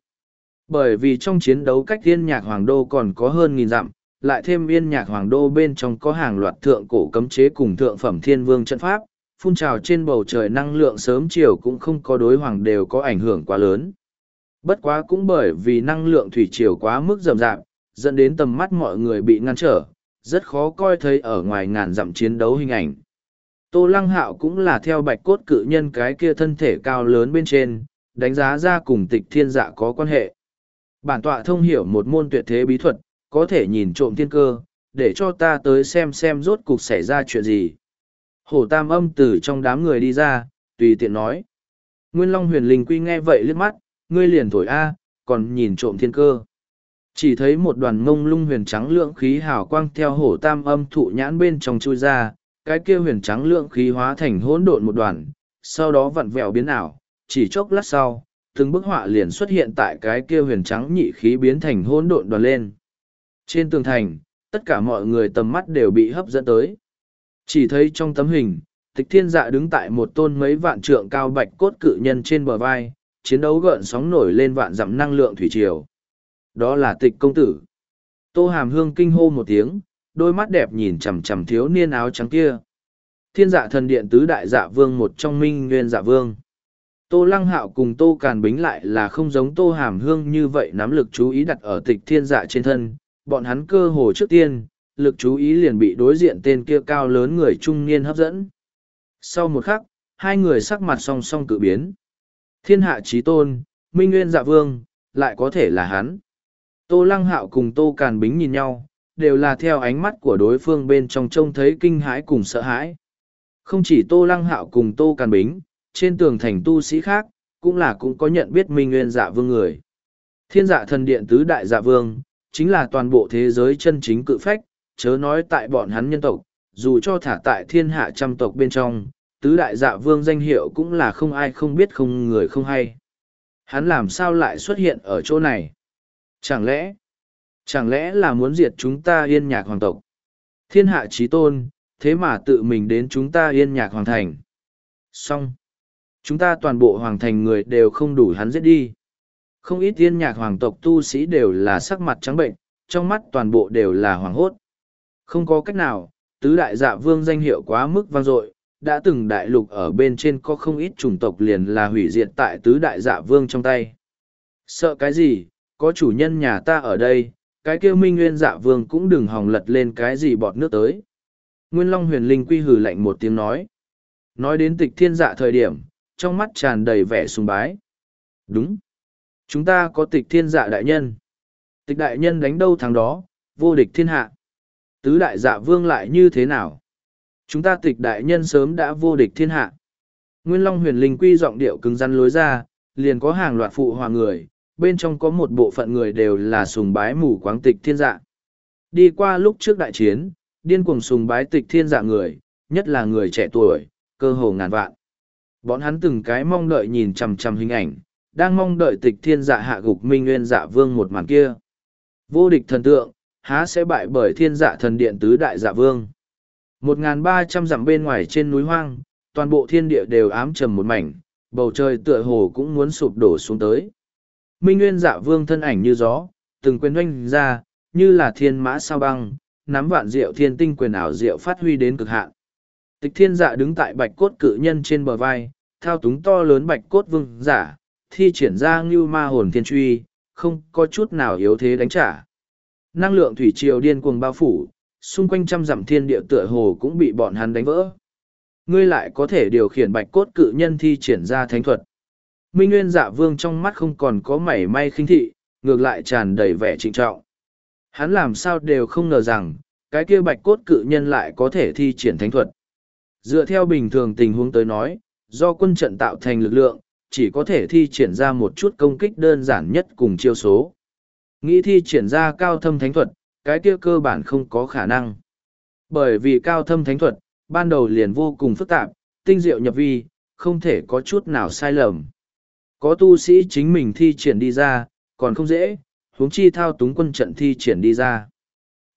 Bởi vì trong chiến đấu cách yên nhạc hoàng đô còn có hơn nghìn dặm, lại thêm yên nhạc hoàng đô bên trong có hàng loạt thượng cổ cấm chế cùng thượng phẩm thiên vương trận pháp, phun trào trên bầu trời năng lượng sớm chiều cũng không có đối hoàng đều có ảnh hưởng quá lớn. Bất quá cũng bởi vì năng lượng thủy triều quá mức rậm rạp, dẫn đến tầm mắt mọi người bị ngăn trở, rất khó coi thấy ở ngoài ngàn dặm chiến đấu hình ảnh. Tô Lăng Hạo cũng là theo bạch cốt cự nhân cái kia thân thể cao lớn bên trên, đánh giá ra cùng tịch thiên dạ có quan hệ. Bản tọa thông hiểu một môn tuyệt thế bí thuật, có thể nhìn trộm thiên cơ, để cho ta tới xem xem rốt cuộc xảy ra chuyện gì. Hổ tam âm từ trong đám người đi ra, tùy tiện nói. Nguyên Long huyền linh quy nghe vậy liếc mắt, ngươi liền thổi A, còn nhìn trộm thiên cơ. Chỉ thấy một đoàn mông lung huyền trắng lượng khí hào quang theo hổ tam âm thụ nhãn bên trong chui ra, cái kia huyền trắng lượng khí hóa thành hỗn độn một đoàn, sau đó vặn vẹo biến ảo, chỉ chốc lát sau, từng bức họa liền xuất hiện tại cái kia huyền trắng nhị khí biến thành hỗn độn đoàn lên. Trên tường thành, tất cả mọi người tầm mắt đều bị hấp dẫn tới. Chỉ thấy trong tấm hình, tịch thiên dạ đứng tại một tôn mấy vạn trượng cao bạch cốt cự nhân trên bờ vai, chiến đấu gợn sóng nổi lên vạn dặm năng lượng thủy triều. Đó là tịch công tử. Tô hàm hương kinh hô một tiếng, đôi mắt đẹp nhìn chằm chằm thiếu niên áo trắng kia. Thiên dạ thần điện tứ đại dạ vương một trong minh nguyên dạ vương. Tô lăng hạo cùng tô càn bính lại là không giống tô hàm hương như vậy nắm lực chú ý đặt ở tịch thiên dạ trên thân, bọn hắn cơ hồ trước tiên, lực chú ý liền bị đối diện tên kia cao lớn người trung niên hấp dẫn. Sau một khắc, hai người sắc mặt song song cự biến. Thiên hạ trí tôn, minh nguyên dạ vương, lại có thể là hắn. Tô lăng hạo cùng tô càn bính nhìn nhau, đều là theo ánh mắt của đối phương bên trong trông thấy kinh hãi cùng sợ hãi. Không chỉ tô lăng hạo cùng tô càn bính, trên tường thành tu sĩ khác, cũng là cũng có nhận biết minh nguyên dạ vương người. Thiên dạ thần điện tứ đại dạ vương, chính là toàn bộ thế giới chân chính cự phách, chớ nói tại bọn hắn nhân tộc, dù cho thả tại thiên hạ trăm tộc bên trong, tứ đại dạ vương danh hiệu cũng là không ai không biết không người không hay. Hắn làm sao lại xuất hiện ở chỗ này? Chẳng lẽ, chẳng lẽ là muốn diệt chúng ta yên nhạc hoàng tộc? Thiên hạ trí tôn, thế mà tự mình đến chúng ta yên nhạc hoàng thành. Xong. Chúng ta toàn bộ hoàng thành người đều không đủ hắn giết đi. Không ít yên nhạc hoàng tộc tu sĩ đều là sắc mặt trắng bệnh, trong mắt toàn bộ đều là hoàng hốt. Không có cách nào, tứ đại dạ vương danh hiệu quá mức vang dội, đã từng đại lục ở bên trên có không ít chủng tộc liền là hủy diệt tại tứ đại dạ vương trong tay. Sợ cái gì, có chủ nhân nhà ta ở đây, cái kêu minh nguyên dạ vương cũng đừng hòng lật lên cái gì bọt nước tới. Nguyên Long huyền linh quy hử lạnh một tiếng nói. Nói đến tịch thiên dạ thời điểm, trong mắt tràn đầy vẻ sùng bái. Đúng. Chúng ta có tịch thiên dạ đại nhân. Tịch đại nhân đánh đâu thằng đó, vô địch thiên hạ. Tứ đại dạ vương lại như thế nào? Chúng ta tịch đại nhân sớm đã vô địch thiên hạ. Nguyên Long huyền linh quy giọng điệu cứng rắn lối ra, liền có hàng loạt phụ hòa người, bên trong có một bộ phận người đều là sùng bái mù quáng tịch thiên dạ. Đi qua lúc trước đại chiến, điên cuồng sùng bái tịch thiên dạ người, nhất là người trẻ tuổi, cơ hồ ngàn vạn. Bọn hắn từng cái mong đợi nhìn chằm chằm hình ảnh, đang mong đợi tịch thiên dạ hạ gục minh nguyên dạ vương một màn kia. Vô địch thần tượng, há sẽ bại bởi thiên dạ thần điện tứ đại dạ vương. Một ba trăm dặm bên ngoài trên núi hoang, toàn bộ thiên địa đều ám trầm một mảnh, bầu trời tựa hồ cũng muốn sụp đổ xuống tới. Minh Nguyên dạ vương thân ảnh như gió, từng quyền oanh ra, như là thiên mã sao băng, nắm vạn diệu thiên tinh quyền ảo diệu phát huy đến cực hạn. Tịch thiên dạ đứng tại bạch cốt cự nhân trên bờ vai, thao túng to lớn bạch cốt vương giả, thi triển ra ngưu ma hồn thiên truy, không có chút nào yếu thế đánh trả. Năng lượng thủy triều điên cuồng bao phủ, xung quanh trăm dặm thiên địa tựa hồ cũng bị bọn hắn đánh vỡ. Ngươi lại có thể điều khiển bạch cốt cự nhân thi triển ra thánh thuật. Minh Nguyên dạ vương trong mắt không còn có mảy may khinh thị, ngược lại tràn đầy vẻ trịnh trọng. Hắn làm sao đều không ngờ rằng, cái kia bạch cốt cự nhân lại có thể thi triển thánh thuật. Dựa theo bình thường tình huống tới nói, do quân trận tạo thành lực lượng, chỉ có thể thi triển ra một chút công kích đơn giản nhất cùng chiêu số. Nghĩ thi triển ra cao thâm thánh thuật, cái kia cơ bản không có khả năng. Bởi vì cao thâm thánh thuật, ban đầu liền vô cùng phức tạp, tinh diệu nhập vi, không thể có chút nào sai lầm. Có tu sĩ chính mình thi triển đi ra, còn không dễ, huống chi thao túng quân trận thi triển đi ra.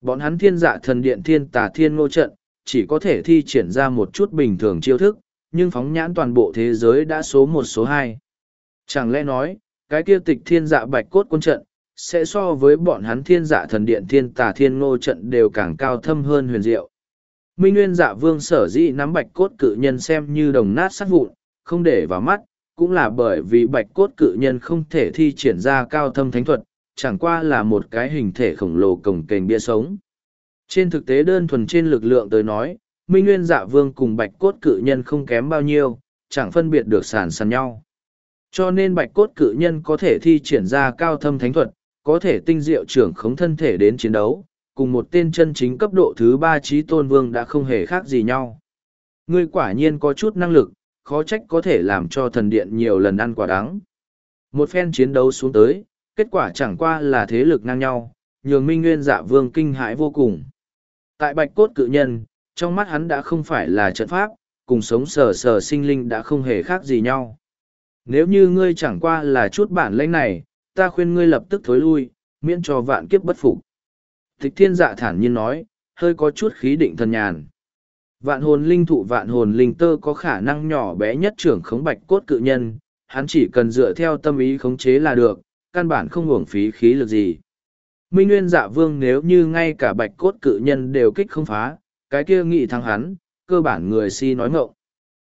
Bọn hắn thiên dạ thần điện thiên tà thiên ngô trận, chỉ có thể thi triển ra một chút bình thường chiêu thức, nhưng phóng nhãn toàn bộ thế giới đã số một số hai. Chẳng lẽ nói, cái kia tịch thiên dạ bạch cốt quân trận, sẽ so với bọn hắn thiên dạ thần điện thiên tà thiên ngô trận đều càng cao thâm hơn huyền diệu. Minh Nguyên dạ vương sở dĩ nắm bạch cốt cự nhân xem như đồng nát sát vụn, không để vào mắt, cũng là bởi vì bạch cốt cự nhân không thể thi triển ra cao thâm thánh thuật, chẳng qua là một cái hình thể khổng lồ cổng kềnh bia sống. Trên thực tế đơn thuần trên lực lượng tới nói, Minh Nguyên dạ vương cùng bạch cốt cự nhân không kém bao nhiêu, chẳng phân biệt được sàn sàn nhau. Cho nên bạch cốt cự nhân có thể thi triển ra cao thâm thánh thuật, có thể tinh diệu trưởng khống thân thể đến chiến đấu, cùng một tên chân chính cấp độ thứ ba trí tôn vương đã không hề khác gì nhau. Ngươi quả nhiên có chút năng lực, khó trách có thể làm cho thần điện nhiều lần ăn quả đắng. Một phen chiến đấu xuống tới, kết quả chẳng qua là thế lực ngang nhau, nhường minh nguyên dạ vương kinh hãi vô cùng. Tại bạch cốt cự nhân, trong mắt hắn đã không phải là trận pháp, cùng sống sờ sờ sinh linh đã không hề khác gì nhau. Nếu như ngươi chẳng qua là chút bản lãnh này, ta khuyên ngươi lập tức thối lui, miễn cho vạn kiếp bất phục. Tịch thiên dạ thản nhiên nói, hơi có chút khí định thần nhàn. Vạn hồn linh thụ vạn hồn linh tơ có khả năng nhỏ bé nhất trưởng khống bạch cốt cự nhân, hắn chỉ cần dựa theo tâm ý khống chế là được, căn bản không hưởng phí khí lực gì. Minh Nguyên dạ vương nếu như ngay cả bạch cốt cự nhân đều kích không phá, cái kia nghị thắng hắn, cơ bản người si nói ngộng.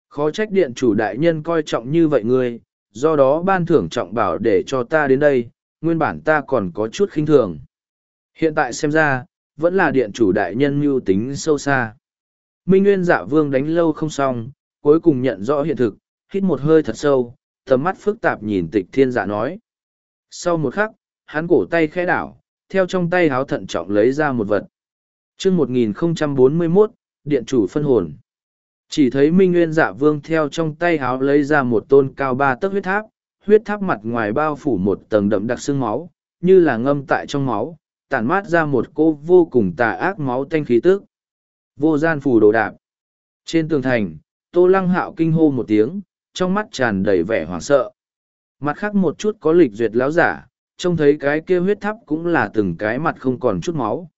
Khó trách điện chủ đại nhân coi trọng như vậy ngươi, do đó ban thưởng trọng bảo để cho ta đến đây, nguyên bản ta còn có chút khinh thường. Hiện tại xem ra, vẫn là điện chủ đại nhân mưu tính sâu xa. Minh Nguyên dạ vương đánh lâu không xong, cuối cùng nhận rõ hiện thực, hít một hơi thật sâu, tầm mắt phức tạp nhìn tịch thiên dạ nói. Sau một khắc, hắn cổ tay khẽ đảo, theo trong tay háo thận trọng lấy ra một vật. chương 1041, điện chủ phân hồn. Chỉ thấy Minh Nguyên dạ vương theo trong tay háo lấy ra một tôn cao ba tấc huyết tháp, huyết tháp mặt ngoài bao phủ một tầng đậm đặc xương máu, như là ngâm tại trong máu, tản mát ra một cô vô cùng tà ác máu tanh khí tức. Vô gian phù đồ đạp. Trên tường thành, Tô Lăng Hạo kinh hô một tiếng, trong mắt tràn đầy vẻ hoảng sợ. Mặt khác một chút có lịch duyệt láo giả, trông thấy cái kia huyết tháp cũng là từng cái mặt không còn chút máu.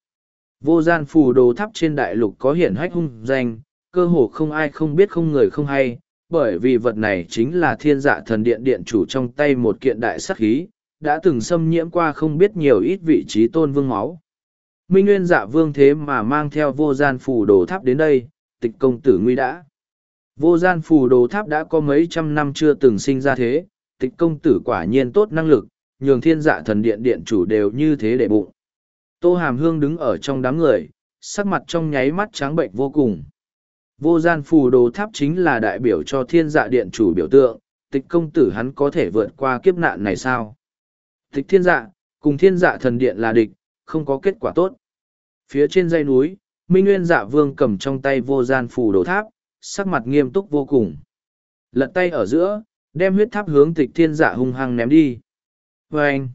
Vô gian phù đồ tháp trên đại lục có hiển hách hung danh, cơ hồ không ai không biết không người không hay, bởi vì vật này chính là thiên dạ thần điện điện chủ trong tay một kiện đại sắc khí, đã từng xâm nhiễm qua không biết nhiều ít vị trí tôn vương máu. Minh Nguyên dạ vương thế mà mang theo vô gian phù đồ tháp đến đây, tịch công tử nguy đã. Vô gian phù đồ tháp đã có mấy trăm năm chưa từng sinh ra thế, tịch công tử quả nhiên tốt năng lực, nhường thiên dạ thần điện điện chủ đều như thế để bụng. Tô Hàm Hương đứng ở trong đám người, sắc mặt trong nháy mắt trắng bệnh vô cùng. Vô gian phù đồ tháp chính là đại biểu cho thiên dạ điện chủ biểu tượng, tịch công tử hắn có thể vượt qua kiếp nạn này sao? Tịch thiên dạ, cùng thiên dạ thần điện là địch, không có kết quả tốt. Phía trên dây núi, Minh Nguyên dạ vương cầm trong tay vô gian phù đồ tháp, sắc mặt nghiêm túc vô cùng. Lật tay ở giữa, đem huyết tháp hướng tịch thiên dạ hung hăng ném đi. Vâng!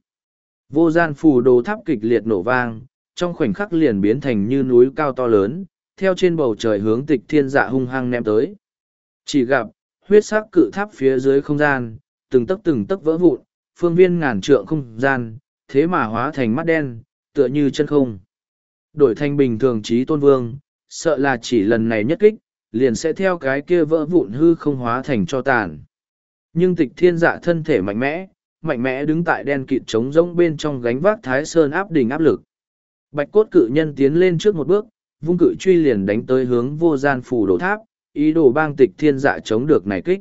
vô gian phù đồ tháp kịch liệt nổ vang, trong khoảnh khắc liền biến thành như núi cao to lớn, theo trên bầu trời hướng tịch thiên dạ hung hăng ném tới. Chỉ gặp, huyết sắc cự tháp phía dưới không gian, từng tấc từng tấc vỡ vụn, phương viên ngàn trượng không gian, thế mà hóa thành mắt đen, tựa như chân không. Đổi thành bình thường trí tôn vương, sợ là chỉ lần này nhất kích, liền sẽ theo cái kia vỡ vụn hư không hóa thành cho tàn. Nhưng tịch thiên dạ thân thể mạnh mẽ, mạnh mẽ đứng tại đen kịt trống rỗng bên trong gánh vác thái sơn áp đỉnh áp lực. Bạch cốt cự nhân tiến lên trước một bước, vung cự truy liền đánh tới hướng vô gian phù đồ tháp, ý đồ bang tịch thiên dạ chống được này kích.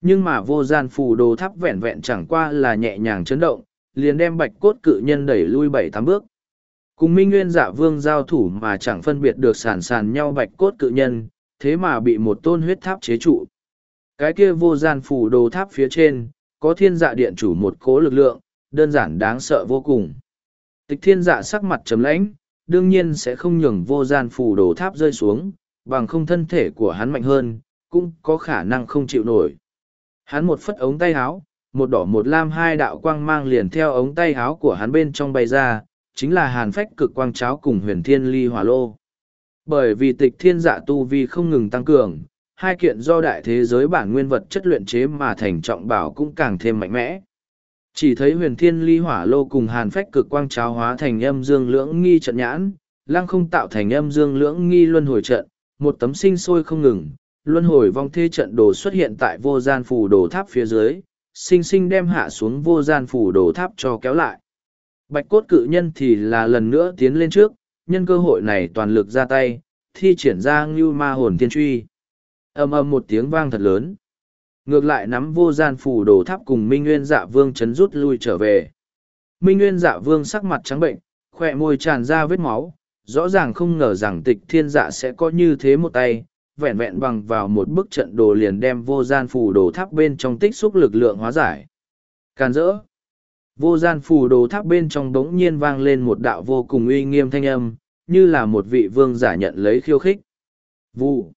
Nhưng mà vô gian phù đồ tháp vẹn vẹn chẳng qua là nhẹ nhàng chấn động, liền đem bạch cốt cự nhân đẩy lui bảy tám bước. Cùng minh nguyên dạ vương giao thủ mà chẳng phân biệt được sàn sàn nhau bạch cốt cự nhân, thế mà bị một tôn huyết tháp chế trụ. Cái kia vô gian phù đồ tháp phía trên, có thiên dạ điện chủ một cố lực lượng, đơn giản đáng sợ vô cùng. Tịch thiên dạ sắc mặt trầm lãnh, đương nhiên sẽ không nhường vô gian phù đồ tháp rơi xuống, bằng không thân thể của hắn mạnh hơn, cũng có khả năng không chịu nổi. Hắn một phất ống tay áo, một đỏ một lam hai đạo quang mang liền theo ống tay áo của hắn bên trong bay ra, chính là hàn phách cực quang cháo cùng huyền thiên ly hỏa lô. Bởi vì tịch thiên dạ tu vi không ngừng tăng cường, hai kiện do đại thế giới bản nguyên vật chất luyện chế mà thành trọng bảo cũng càng thêm mạnh mẽ. Chỉ thấy huyền thiên ly hỏa lô cùng hàn phách cực quang cháo hóa thành âm dương lưỡng nghi trận nhãn, lăng không tạo thành âm dương lưỡng nghi luân hồi trận, một tấm sinh sôi không ngừng, luân hồi vong thê trận đồ xuất hiện tại vô gian phủ đồ tháp phía dưới, sinh sinh đem hạ xuống vô gian phủ đồ tháp cho kéo lại. Bạch cốt cự nhân thì là lần nữa tiến lên trước, nhân cơ hội này toàn lực ra tay, thi triển ra ngưu ma hồn thiên truy. ầm ầm một tiếng vang thật lớn. Ngược lại nắm vô gian phủ đồ tháp cùng Minh Nguyên dạ vương chấn rút lui trở về. Minh Nguyên dạ vương sắc mặt trắng bệnh, khỏe môi tràn ra vết máu, rõ ràng không ngờ rằng tịch thiên dạ sẽ có như thế một tay, vẹn vẹn bằng vào một bức trận đồ liền đem vô gian phù đồ tháp bên trong tích xúc lực lượng hóa giải. Càn rỡ. Vô gian phù đồ tháp bên trong đống nhiên vang lên một đạo vô cùng uy nghiêm thanh âm, như là một vị vương giả nhận lấy khiêu khích. Vụ.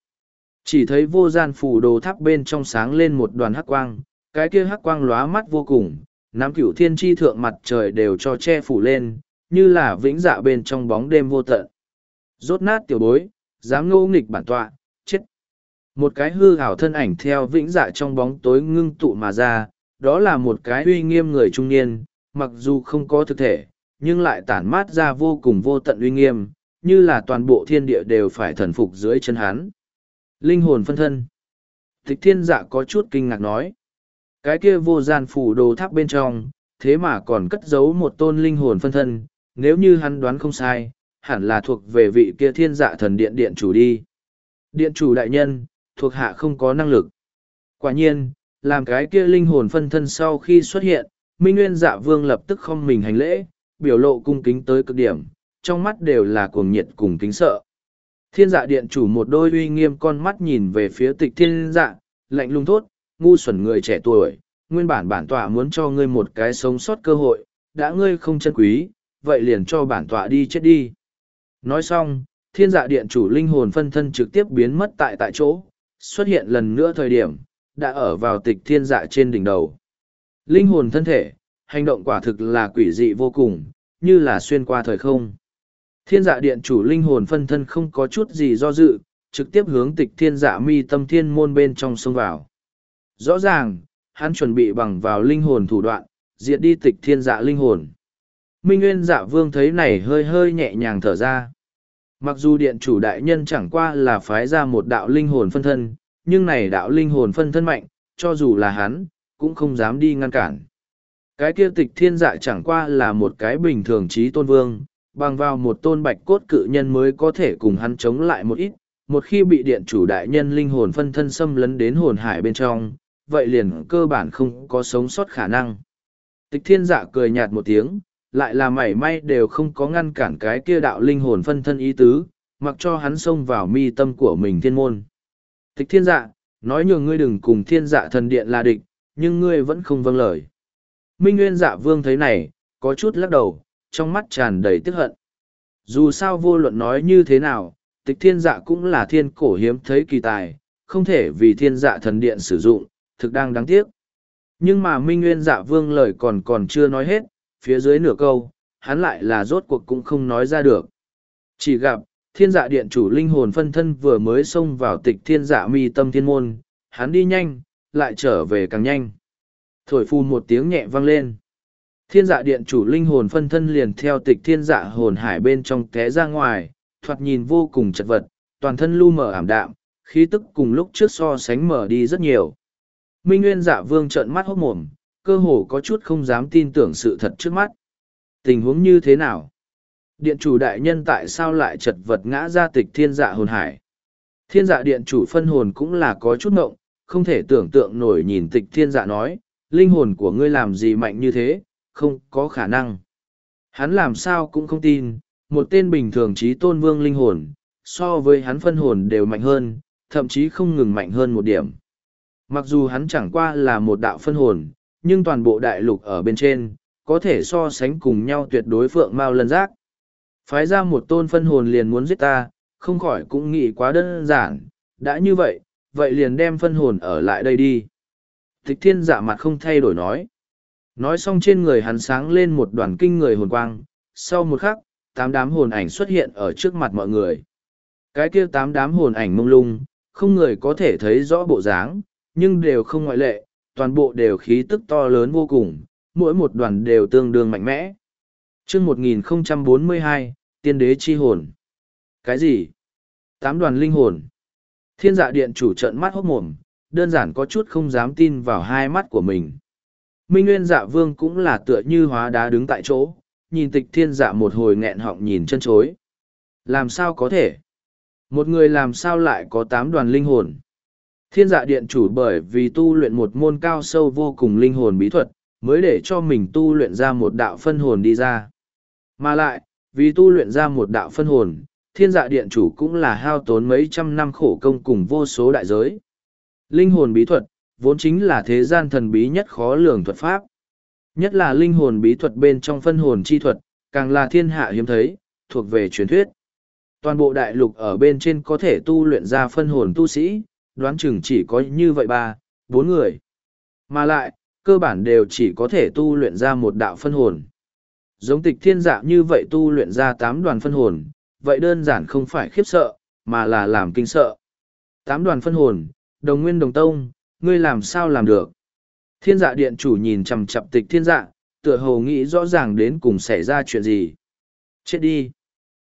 Chỉ thấy vô gian phù đồ tháp bên trong sáng lên một đoàn hắc quang, cái kia hắc quang lóa mắt vô cùng, nắm cửu thiên tri thượng mặt trời đều cho che phủ lên, như là vĩnh dạ bên trong bóng đêm vô tận. Rốt nát tiểu bối, dám ngô nghịch bản tọa. Một cái hư ảo thân ảnh theo vĩnh dạ trong bóng tối ngưng tụ mà ra, đó là một cái uy nghiêm người trung niên, mặc dù không có thực thể, nhưng lại tản mát ra vô cùng vô tận uy nghiêm, như là toàn bộ thiên địa đều phải thần phục dưới chân hắn. Linh hồn phân thân. Tịch thiên dạ có chút kinh ngạc nói. Cái kia vô gian phủ đồ tháp bên trong, thế mà còn cất giấu một tôn linh hồn phân thân, nếu như hắn đoán không sai, hẳn là thuộc về vị kia thiên dạ thần điện điện chủ đi. Điện chủ đại nhân, thuộc hạ không có năng lực. Quả nhiên, làm cái kia linh hồn phân thân sau khi xuất hiện, Minh Nguyên dạ vương lập tức không mình hành lễ, biểu lộ cung kính tới cực điểm, trong mắt đều là cuồng nhiệt cùng kính sợ. Thiên dạ điện chủ một đôi uy nghiêm con mắt nhìn về phía tịch thiên dạ, lạnh lùng thốt, ngu xuẩn người trẻ tuổi, nguyên bản bản tọa muốn cho ngươi một cái sống sót cơ hội, đã ngươi không chân quý, vậy liền cho bản tọa đi chết đi. Nói xong, thiên dạ điện chủ linh hồn phân thân trực tiếp biến mất tại tại chỗ, xuất hiện lần nữa thời điểm, đã ở vào tịch thiên dạ trên đỉnh đầu. Linh hồn thân thể, hành động quả thực là quỷ dị vô cùng, như là xuyên qua thời không. Thiên dạ điện chủ linh hồn phân thân không có chút gì do dự, trực tiếp hướng tịch thiên dạ mi tâm thiên môn bên trong sông vào. Rõ ràng, hắn chuẩn bị bằng vào linh hồn thủ đoạn, diệt đi tịch thiên dạ linh hồn. Minh Nguyên dạ vương thấy này hơi hơi nhẹ nhàng thở ra. Mặc dù điện chủ đại nhân chẳng qua là phái ra một đạo linh hồn phân thân, nhưng này đạo linh hồn phân thân mạnh, cho dù là hắn, cũng không dám đi ngăn cản. Cái kia tịch thiên dạ chẳng qua là một cái bình thường trí tôn vương, bằng vào một tôn bạch cốt cự nhân mới có thể cùng hắn chống lại một ít. Một khi bị điện chủ đại nhân linh hồn phân thân xâm lấn đến hồn hải bên trong, vậy liền cơ bản không có sống sót khả năng. Tịch thiên dạ cười nhạt một tiếng, lại là mảy may đều không có ngăn cản cái kia đạo linh hồn phân thân ý tứ, mặc cho hắn xông vào mi tâm của mình thiên môn. Tịch thiên dạ, nói nhường ngươi đừng cùng thiên dạ thần điện là địch, nhưng ngươi vẫn không vâng lời. Minh Nguyên dạ vương thấy này, có chút lắc đầu, trong mắt tràn đầy tiếc hận. Dù sao vô luận nói như thế nào, tịch thiên dạ cũng là thiên cổ hiếm thấy kỳ tài, không thể vì thiên dạ thần điện sử dụng, thực đang đáng tiếc. Nhưng mà Minh Nguyên dạ vương lời còn còn chưa nói hết, phía dưới nửa câu, hắn lại là rốt cuộc cũng không nói ra được. Chỉ gặp, thiên dạ điện chủ linh hồn phân thân vừa mới xông vào tịch thiên dạ mi tâm thiên môn, hắn đi nhanh, lại trở về càng nhanh. Thổi phun một tiếng nhẹ vang lên. Thiên dạ điện chủ linh hồn phân thân liền theo tịch thiên dạ hồn hải bên trong té ra ngoài, thoạt nhìn vô cùng chật vật, toàn thân lu mờ ảm đạm, khí tức cùng lúc trước so sánh mở đi rất nhiều. Minh Nguyên dạ vương trợn mắt hốt mồm, cơ hồ có chút không dám tin tưởng sự thật trước mắt. Tình huống như thế nào? Điện chủ đại nhân tại sao lại chật vật ngã ra tịch thiên dạ hồn hải? Thiên dạ điện chủ phân hồn cũng là có chút ngộng, không thể tưởng tượng nổi nhìn tịch thiên dạ nói, linh hồn của ngươi làm gì mạnh như thế, không có khả năng. Hắn làm sao cũng không tin, một tên bình thường trí tôn vương linh hồn, so với hắn phân hồn đều mạnh hơn, thậm chí không ngừng mạnh hơn một điểm. Mặc dù hắn chẳng qua là một đạo phân hồn, nhưng toàn bộ đại lục ở bên trên, có thể so sánh cùng nhau tuyệt đối phượng mao lân giác. Phái ra một tôn phân hồn liền muốn giết ta, không khỏi cũng nghĩ quá đơn giản, đã như vậy, vậy liền đem phân hồn ở lại đây đi. Tịch thiên giả mặt không thay đổi nói. Nói xong trên người hắn sáng lên một đoàn kinh người hồn quang, sau một khắc, tám đám hồn ảnh xuất hiện ở trước mặt mọi người. Cái kia tám đám hồn ảnh mông lung, không người có thể thấy rõ bộ dáng, nhưng đều không ngoại lệ, toàn bộ đều khí tức to lớn vô cùng, mỗi một đoàn đều tương đương mạnh mẽ. chương 1042, Tiên đế chi hồn. Cái gì? Tám đoàn linh hồn. Thiên dạ điện chủ trận mắt hốc mồm, đơn giản có chút không dám tin vào hai mắt của mình. Minh Nguyên dạ vương cũng là tựa như hóa đá đứng tại chỗ, nhìn tịch thiên dạ một hồi nghẹn họng nhìn chân chối. Làm sao có thể? Một người làm sao lại có tám đoàn linh hồn? Thiên dạ điện chủ bởi vì tu luyện một môn cao sâu vô cùng linh hồn bí thuật, mới để cho mình tu luyện ra một đạo phân hồn đi ra. Mà lại, vì tu luyện ra một đạo phân hồn, thiên dạ điện chủ cũng là hao tốn mấy trăm năm khổ công cùng vô số đại giới. Linh hồn bí thuật, vốn chính là thế gian thần bí nhất khó lường thuật pháp. Nhất là linh hồn bí thuật bên trong phân hồn chi thuật, càng là thiên hạ hiếm thấy, thuộc về truyền thuyết. Toàn bộ đại lục ở bên trên có thể tu luyện ra phân hồn tu sĩ, đoán chừng chỉ có như vậy ba, bốn người. Mà lại, cơ bản đều chỉ có thể tu luyện ra một đạo phân hồn. Giống tịch thiên dạ như vậy tu luyện ra tám đoàn phân hồn, vậy đơn giản không phải khiếp sợ, mà là làm kinh sợ. Tám đoàn phân hồn, đồng nguyên đồng tông, ngươi làm sao làm được? Thiên dạ điện chủ nhìn chằm chặp tịch thiên dạ, tựa hồ nghĩ rõ ràng đến cùng xảy ra chuyện gì. Chết đi!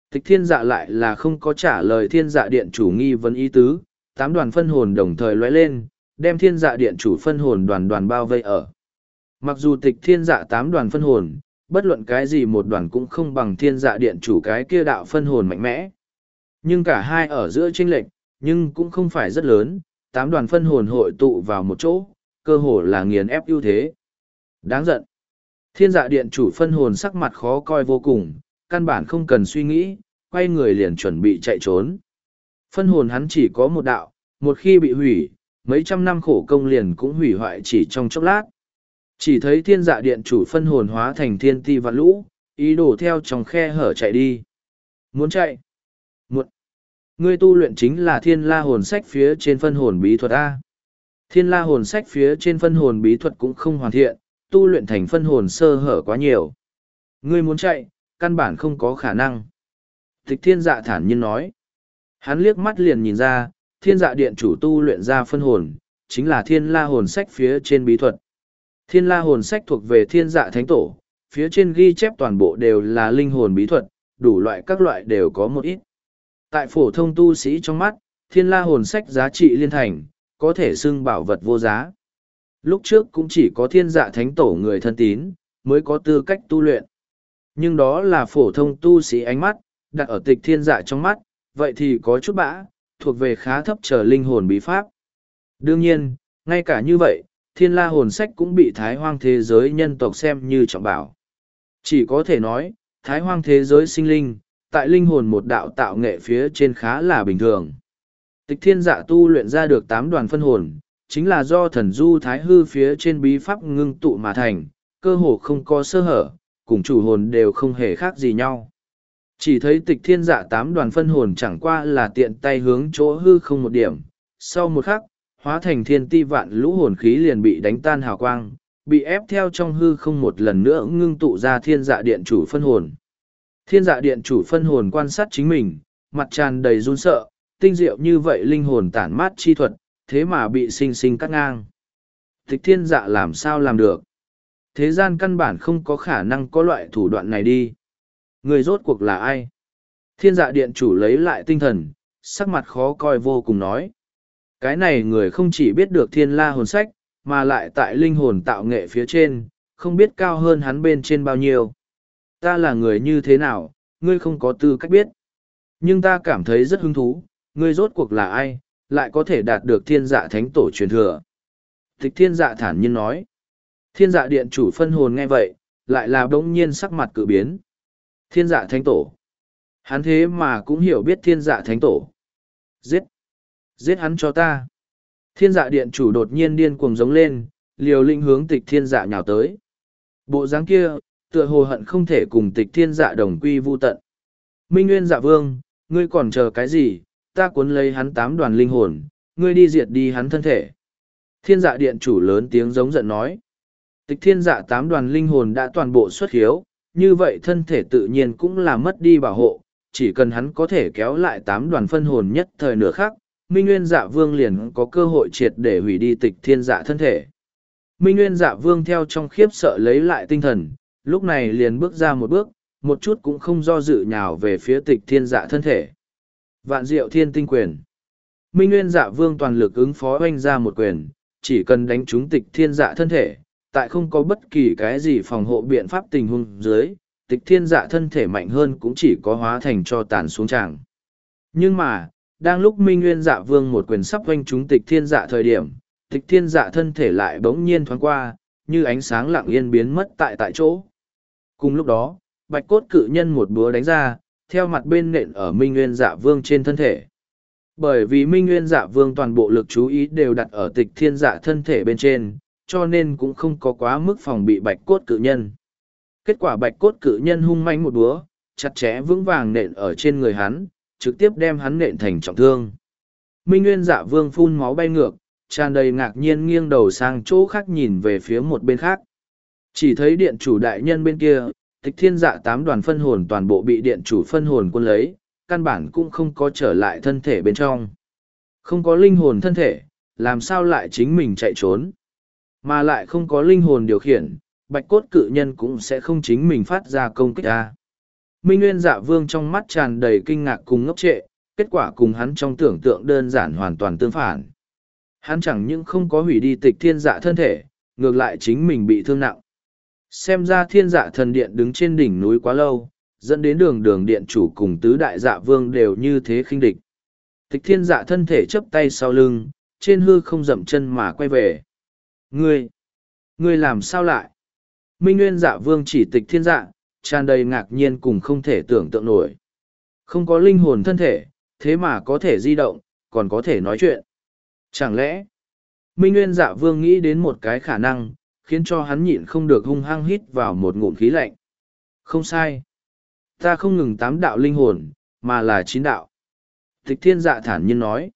Tịch thiên dạ lại là không có trả lời thiên dạ điện chủ nghi vấn ý tứ, tám đoàn phân hồn đồng thời lóe lên, đem thiên dạ điện chủ phân hồn đoàn đoàn bao vây ở. Mặc dù tịch thiên dạ tám đoàn phân hồn, bất luận cái gì một đoàn cũng không bằng thiên dạ điện chủ cái kia đạo phân hồn mạnh mẽ. Nhưng cả hai ở giữa tranh lệch, nhưng cũng không phải rất lớn, tám đoàn phân hồn hội tụ vào một chỗ, cơ hồ là nghiền ép ưu thế. Đáng giận. Thiên dạ điện chủ phân hồn sắc mặt khó coi vô cùng, căn bản không cần suy nghĩ, quay người liền chuẩn bị chạy trốn. Phân hồn hắn chỉ có một đạo, một khi bị hủy, mấy trăm năm khổ công liền cũng hủy hoại chỉ trong chốc lát. Chỉ thấy thiên dạ điện chủ phân hồn hóa thành thiên ti vạn lũ, ý đồ theo trong khe hở chạy đi. Muốn chạy? Một. Ngươi tu luyện chính là thiên la hồn sách phía trên phân hồn bí thuật A. Thiên la hồn sách phía trên phân hồn bí thuật cũng không hoàn thiện, tu luyện thành phân hồn sơ hở quá nhiều. Ngươi muốn chạy, căn bản không có khả năng. Tịch thiên dạ thản nhiên nói. Hắn liếc mắt liền nhìn ra, thiên dạ điện chủ tu luyện ra phân hồn, chính là thiên la hồn sách phía trên bí thuật. Thiên la hồn sách thuộc về thiên dạ thánh tổ, phía trên ghi chép toàn bộ đều là linh hồn bí thuật, đủ loại các loại đều có một ít. Tại phổ thông tu sĩ trong mắt, thiên la hồn sách giá trị liên thành, có thể xưng bảo vật vô giá. Lúc trước cũng chỉ có thiên dạ thánh tổ người thân tín, mới có tư cách tu luyện. Nhưng đó là phổ thông tu sĩ ánh mắt, đặt ở tịch thiên dạ trong mắt, vậy thì có chút bã, thuộc về khá thấp trở linh hồn bí pháp. Đương nhiên, ngay cả như vậy, thiên la hồn sách cũng bị thái hoang thế giới nhân tộc xem như trọng bảo. Chỉ có thể nói, thái hoang thế giới sinh linh, tại linh hồn một đạo tạo nghệ phía trên khá là bình thường. Tịch thiên dạ tu luyện ra được tám đoàn phân hồn, chính là do thần du thái hư phía trên bí pháp ngưng tụ mà thành, cơ hồ không có sơ hở, cùng chủ hồn đều không hề khác gì nhau. Chỉ thấy tịch thiên dạ tám đoàn phân hồn chẳng qua là tiện tay hướng chỗ hư không một điểm, sau một khắc, hóa thành thiên ti vạn lũ hồn khí liền bị đánh tan hào quang, bị ép theo trong hư không một lần nữa ngưng tụ ra thiên dạ điện chủ phân hồn. Thiên dạ điện chủ phân hồn quan sát chính mình, mặt tràn đầy run sợ, tinh diệu như vậy linh hồn tản mát chi thuật, thế mà bị sinh sinh cắt ngang. Tịch thiên dạ làm sao làm được? Thế gian căn bản không có khả năng có loại thủ đoạn này đi. Người rốt cuộc là ai? Thiên dạ điện chủ lấy lại tinh thần, sắc mặt khó coi vô cùng nói. Cái này người không chỉ biết được thiên la hồn sách, mà lại tại linh hồn tạo nghệ phía trên, không biết cao hơn hắn bên trên bao nhiêu. Ta là người như thế nào, ngươi không có tư cách biết. Nhưng ta cảm thấy rất hứng thú, ngươi rốt cuộc là ai, lại có thể đạt được thiên dạ thánh tổ truyền thừa. Tịch thiên dạ thản nhiên nói. Thiên dạ điện chủ phân hồn nghe vậy, lại là đống nhiên sắc mặt cự biến. Thiên dạ thánh tổ. Hắn thế mà cũng hiểu biết thiên dạ thánh tổ. Giết. Giết hắn cho ta. Thiên dạ điện chủ đột nhiên điên cuồng giống lên, liều linh hướng tịch thiên dạ nhào tới. Bộ dáng kia, tựa hồ hận không thể cùng tịch thiên dạ đồng quy vu tận. Minh Nguyên dạ vương, ngươi còn chờ cái gì, ta cuốn lấy hắn tám đoàn linh hồn, ngươi đi diệt đi hắn thân thể. Thiên dạ điện chủ lớn tiếng giống giận nói. Tịch thiên dạ tám đoàn linh hồn đã toàn bộ xuất hiếu, như vậy thân thể tự nhiên cũng là mất đi bảo hộ, chỉ cần hắn có thể kéo lại tám đoàn phân hồn nhất thời nửa khác, Minh Nguyên dạ vương liền có cơ hội triệt để hủy đi tịch thiên dạ thân thể. Minh Nguyên dạ vương theo trong khiếp sợ lấy lại tinh thần, lúc này liền bước ra một bước, một chút cũng không do dự nhào về phía tịch thiên dạ thân thể. Vạn diệu thiên tinh quyền. Minh Nguyên dạ vương toàn lực ứng phó oanh ra một quyền, chỉ cần đánh trúng tịch thiên dạ thân thể, tại không có bất kỳ cái gì phòng hộ biện pháp tình huống dưới, tịch thiên dạ thân thể mạnh hơn cũng chỉ có hóa thành cho tàn xuống tràng. Nhưng mà, đang lúc Minh Nguyên dạ vương một quyền sắp quanh trúng tịch thiên dạ thời điểm, tịch thiên dạ thân thể lại bỗng nhiên thoáng qua, như ánh sáng lặng yên biến mất tại tại chỗ. Cùng lúc đó, bạch cốt cự nhân một búa đánh ra, theo mặt bên nện ở Minh Nguyên dạ vương trên thân thể. Bởi vì Minh Nguyên dạ vương toàn bộ lực chú ý đều đặt ở tịch thiên dạ thân thể bên trên, cho nên cũng không có quá mức phòng bị bạch cốt cự nhân. Kết quả bạch cốt cự nhân hung manh một búa, chặt chẽ vững vàng nện ở trên người hắn, trực tiếp đem hắn nện thành trọng thương. Minh Nguyên dạ vương phun máu bay ngược, tràn đầy ngạc nhiên nghiêng đầu sang chỗ khác nhìn về phía một bên khác. Chỉ thấy điện chủ đại nhân bên kia, tịch thiên dạ tám đoàn phân hồn toàn bộ bị điện chủ phân hồn quân lấy, căn bản cũng không có trở lại thân thể bên trong. Không có linh hồn thân thể, làm sao lại chính mình chạy trốn. Mà lại không có linh hồn điều khiển, bạch cốt cự nhân cũng sẽ không chính mình phát ra công kích ra. Minh Nguyên dạ vương trong mắt tràn đầy kinh ngạc cùng ngốc trệ, kết quả cùng hắn trong tưởng tượng đơn giản hoàn toàn tương phản. Hắn chẳng những không có hủy đi tịch thiên dạ thân thể, ngược lại chính mình bị thương nặng. Xem ra thiên dạ thần điện đứng trên đỉnh núi quá lâu, dẫn đến đường đường điện chủ cùng tứ đại dạ vương đều như thế khinh địch. Tịch thiên dạ thân thể chấp tay sau lưng, trên hư không dậm chân mà quay về. Ngươi! Ngươi làm sao lại? Minh Nguyên dạ vương chỉ tịch thiên dạ, tràn đầy ngạc nhiên cùng không thể tưởng tượng nổi. Không có linh hồn thân thể, thế mà có thể di động, còn có thể nói chuyện. Chẳng lẽ, Minh Nguyên dạ vương nghĩ đến một cái khả năng, khiến cho hắn nhịn không được hung hăng hít vào một ngụm khí lạnh. Không sai. Ta không ngừng tám đạo linh hồn, mà là chín đạo. Tịch thiên dạ thản nhiên nói.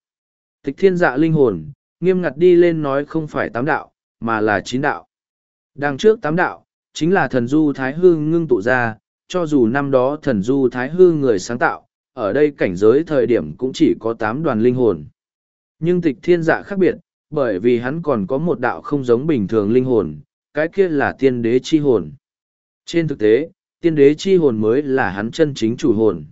Tịch thiên dạ linh hồn, nghiêm ngặt đi lên nói không phải tám đạo, mà là chín đạo. Đằng trước tám đạo, chính là thần du thái hư ngưng tụ ra, cho dù năm đó thần du thái hư người sáng tạo, ở đây cảnh giới thời điểm cũng chỉ có tám đoàn linh hồn. Nhưng tịch thiên dạ khác biệt, bởi vì hắn còn có một đạo không giống bình thường linh hồn, cái kia là tiên đế chi hồn. Trên thực tế, tiên đế chi hồn mới là hắn chân chính chủ hồn.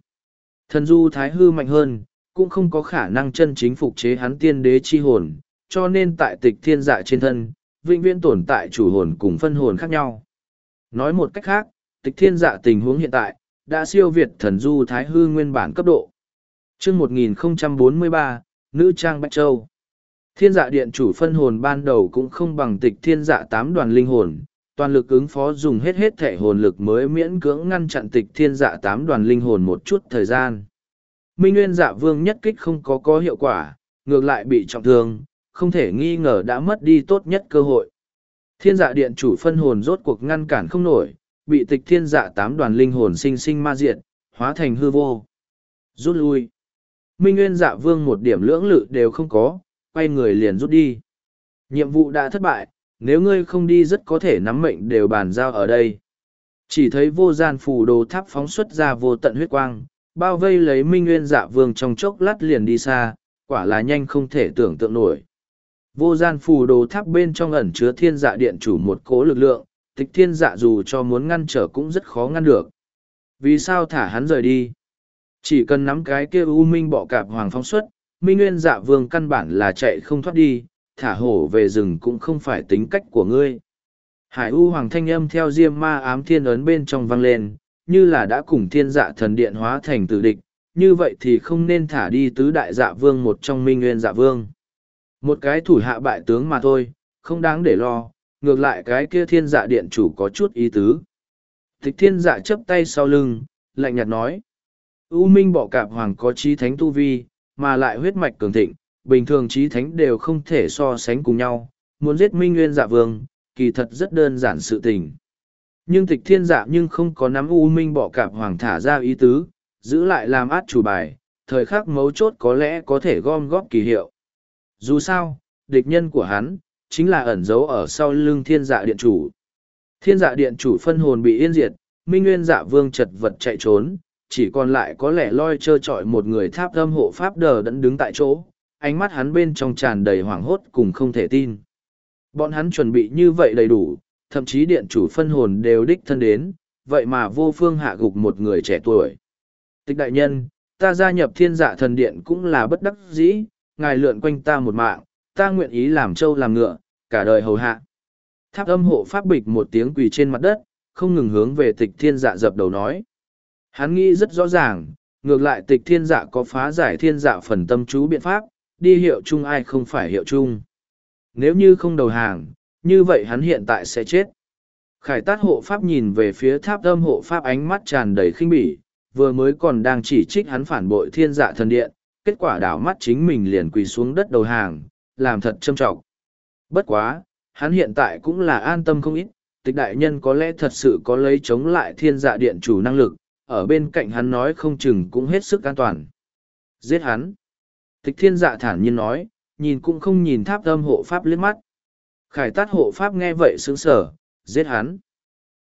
Thần du thái hư mạnh hơn, cũng không có khả năng chân chính phục chế hắn tiên đế chi hồn, cho nên tại tịch thiên dạ trên thân, vĩnh viễn tồn tại chủ hồn cùng phân hồn khác nhau. Nói một cách khác, tịch thiên dạ tình huống hiện tại, đã siêu việt thần du thái hư nguyên bản cấp độ. chương 1043, Nữ Trang Bách Châu Thiên dạ điện chủ phân hồn ban đầu cũng không bằng tịch thiên dạ tám đoàn linh hồn, toàn lực ứng phó dùng hết hết thể hồn lực mới miễn cưỡng ngăn chặn tịch thiên dạ tám đoàn linh hồn một chút thời gian. Minh Nguyên dạ vương nhất kích không có có hiệu quả, ngược lại bị trọng thương, không thể nghi ngờ đã mất đi tốt nhất cơ hội. Thiên dạ điện chủ phân hồn rốt cuộc ngăn cản không nổi, bị tịch thiên dạ tám đoàn linh hồn sinh sinh ma diện, hóa thành hư vô. Rút lui. Minh Nguyên dạ vương một điểm lưỡng lự đều không có, quay người liền rút đi. Nhiệm vụ đã thất bại, nếu ngươi không đi rất có thể nắm mệnh đều bàn giao ở đây. Chỉ thấy vô gian phù đồ tháp phóng xuất ra vô tận huyết quang, bao vây lấy Minh Nguyên dạ vương trong chốc lát liền đi xa, quả là nhanh không thể tưởng tượng nổi. Vô gian phù đồ tháp bên trong ẩn chứa thiên dạ điện chủ một cố lực lượng, tịch thiên dạ dù cho muốn ngăn trở cũng rất khó ngăn được. Vì sao thả hắn rời đi? Chỉ cần nắm cái kia u minh bọ cạp hoàng phong xuất, minh nguyên dạ vương căn bản là chạy không thoát đi, thả hổ về rừng cũng không phải tính cách của ngươi. Hải u hoàng thanh âm theo diêm ma ám thiên ấn bên trong vang lên, như là đã cùng thiên dạ thần điện hóa thành tử địch, như vậy thì không nên thả đi tứ đại dạ vương một trong minh nguyên dạ vương. Một cái thủ hạ bại tướng mà thôi, không đáng để lo, ngược lại cái kia thiên dạ điện chủ có chút ý tứ. Tịch thiên dạ chấp tay sau lưng, lạnh nhạt nói. U minh bỏ cạp hoàng có trí thánh tu vi, mà lại huyết mạch cường thịnh, bình thường trí thánh đều không thể so sánh cùng nhau. Muốn giết minh nguyên dạ vương, kỳ thật rất đơn giản sự tình. Nhưng tịch thiên dạ nhưng không có nắm u minh bỏ cạp hoàng thả ra ý tứ, giữ lại làm át chủ bài, thời khắc mấu chốt có lẽ có thể gom góp kỳ hiệu. Dù sao, địch nhân của hắn, chính là ẩn giấu ở sau lưng thiên dạ điện chủ. Thiên dạ điện chủ phân hồn bị yên diệt, minh nguyên dạ vương chật vật chạy trốn, chỉ còn lại có lẽ loi trơ trọi một người tháp âm hộ pháp đờ đẫn đứng tại chỗ, ánh mắt hắn bên trong tràn đầy hoảng hốt cùng không thể tin. Bọn hắn chuẩn bị như vậy đầy đủ, thậm chí điện chủ phân hồn đều đích thân đến, vậy mà vô phương hạ gục một người trẻ tuổi. Tịch đại nhân, ta gia nhập thiên dạ thần điện cũng là bất đắc dĩ, ngài lượn quanh ta một mạng, ta nguyện ý làm trâu làm ngựa, cả đời hầu hạ. Tháp âm hộ pháp bịch một tiếng quỳ trên mặt đất, không ngừng hướng về tịch thiên dạ dập đầu nói. Hắn nghĩ rất rõ ràng, ngược lại tịch thiên dạ có phá giải thiên dạ phần tâm chú biện pháp, đi hiệu chung ai không phải hiệu chung. Nếu như không đầu hàng, như vậy hắn hiện tại sẽ chết. Khải tát hộ pháp nhìn về phía tháp âm hộ pháp ánh mắt tràn đầy khinh bỉ, vừa mới còn đang chỉ trích hắn phản bội thiên dạ thần điện, kết quả đảo mắt chính mình liền quỳ xuống đất đầu hàng, làm thật châm trọng. Bất quá, hắn hiện tại cũng là an tâm không ít, tịch đại nhân có lẽ thật sự có lấy chống lại thiên dạ điện chủ năng lực, ở bên cạnh hắn nói không chừng cũng hết sức an toàn. Giết hắn. Tịch thiên dạ thản nhiên nói, nhìn cũng không nhìn tháp âm hộ pháp liếc mắt. Khải tát hộ pháp nghe vậy sướng sở, giết hắn.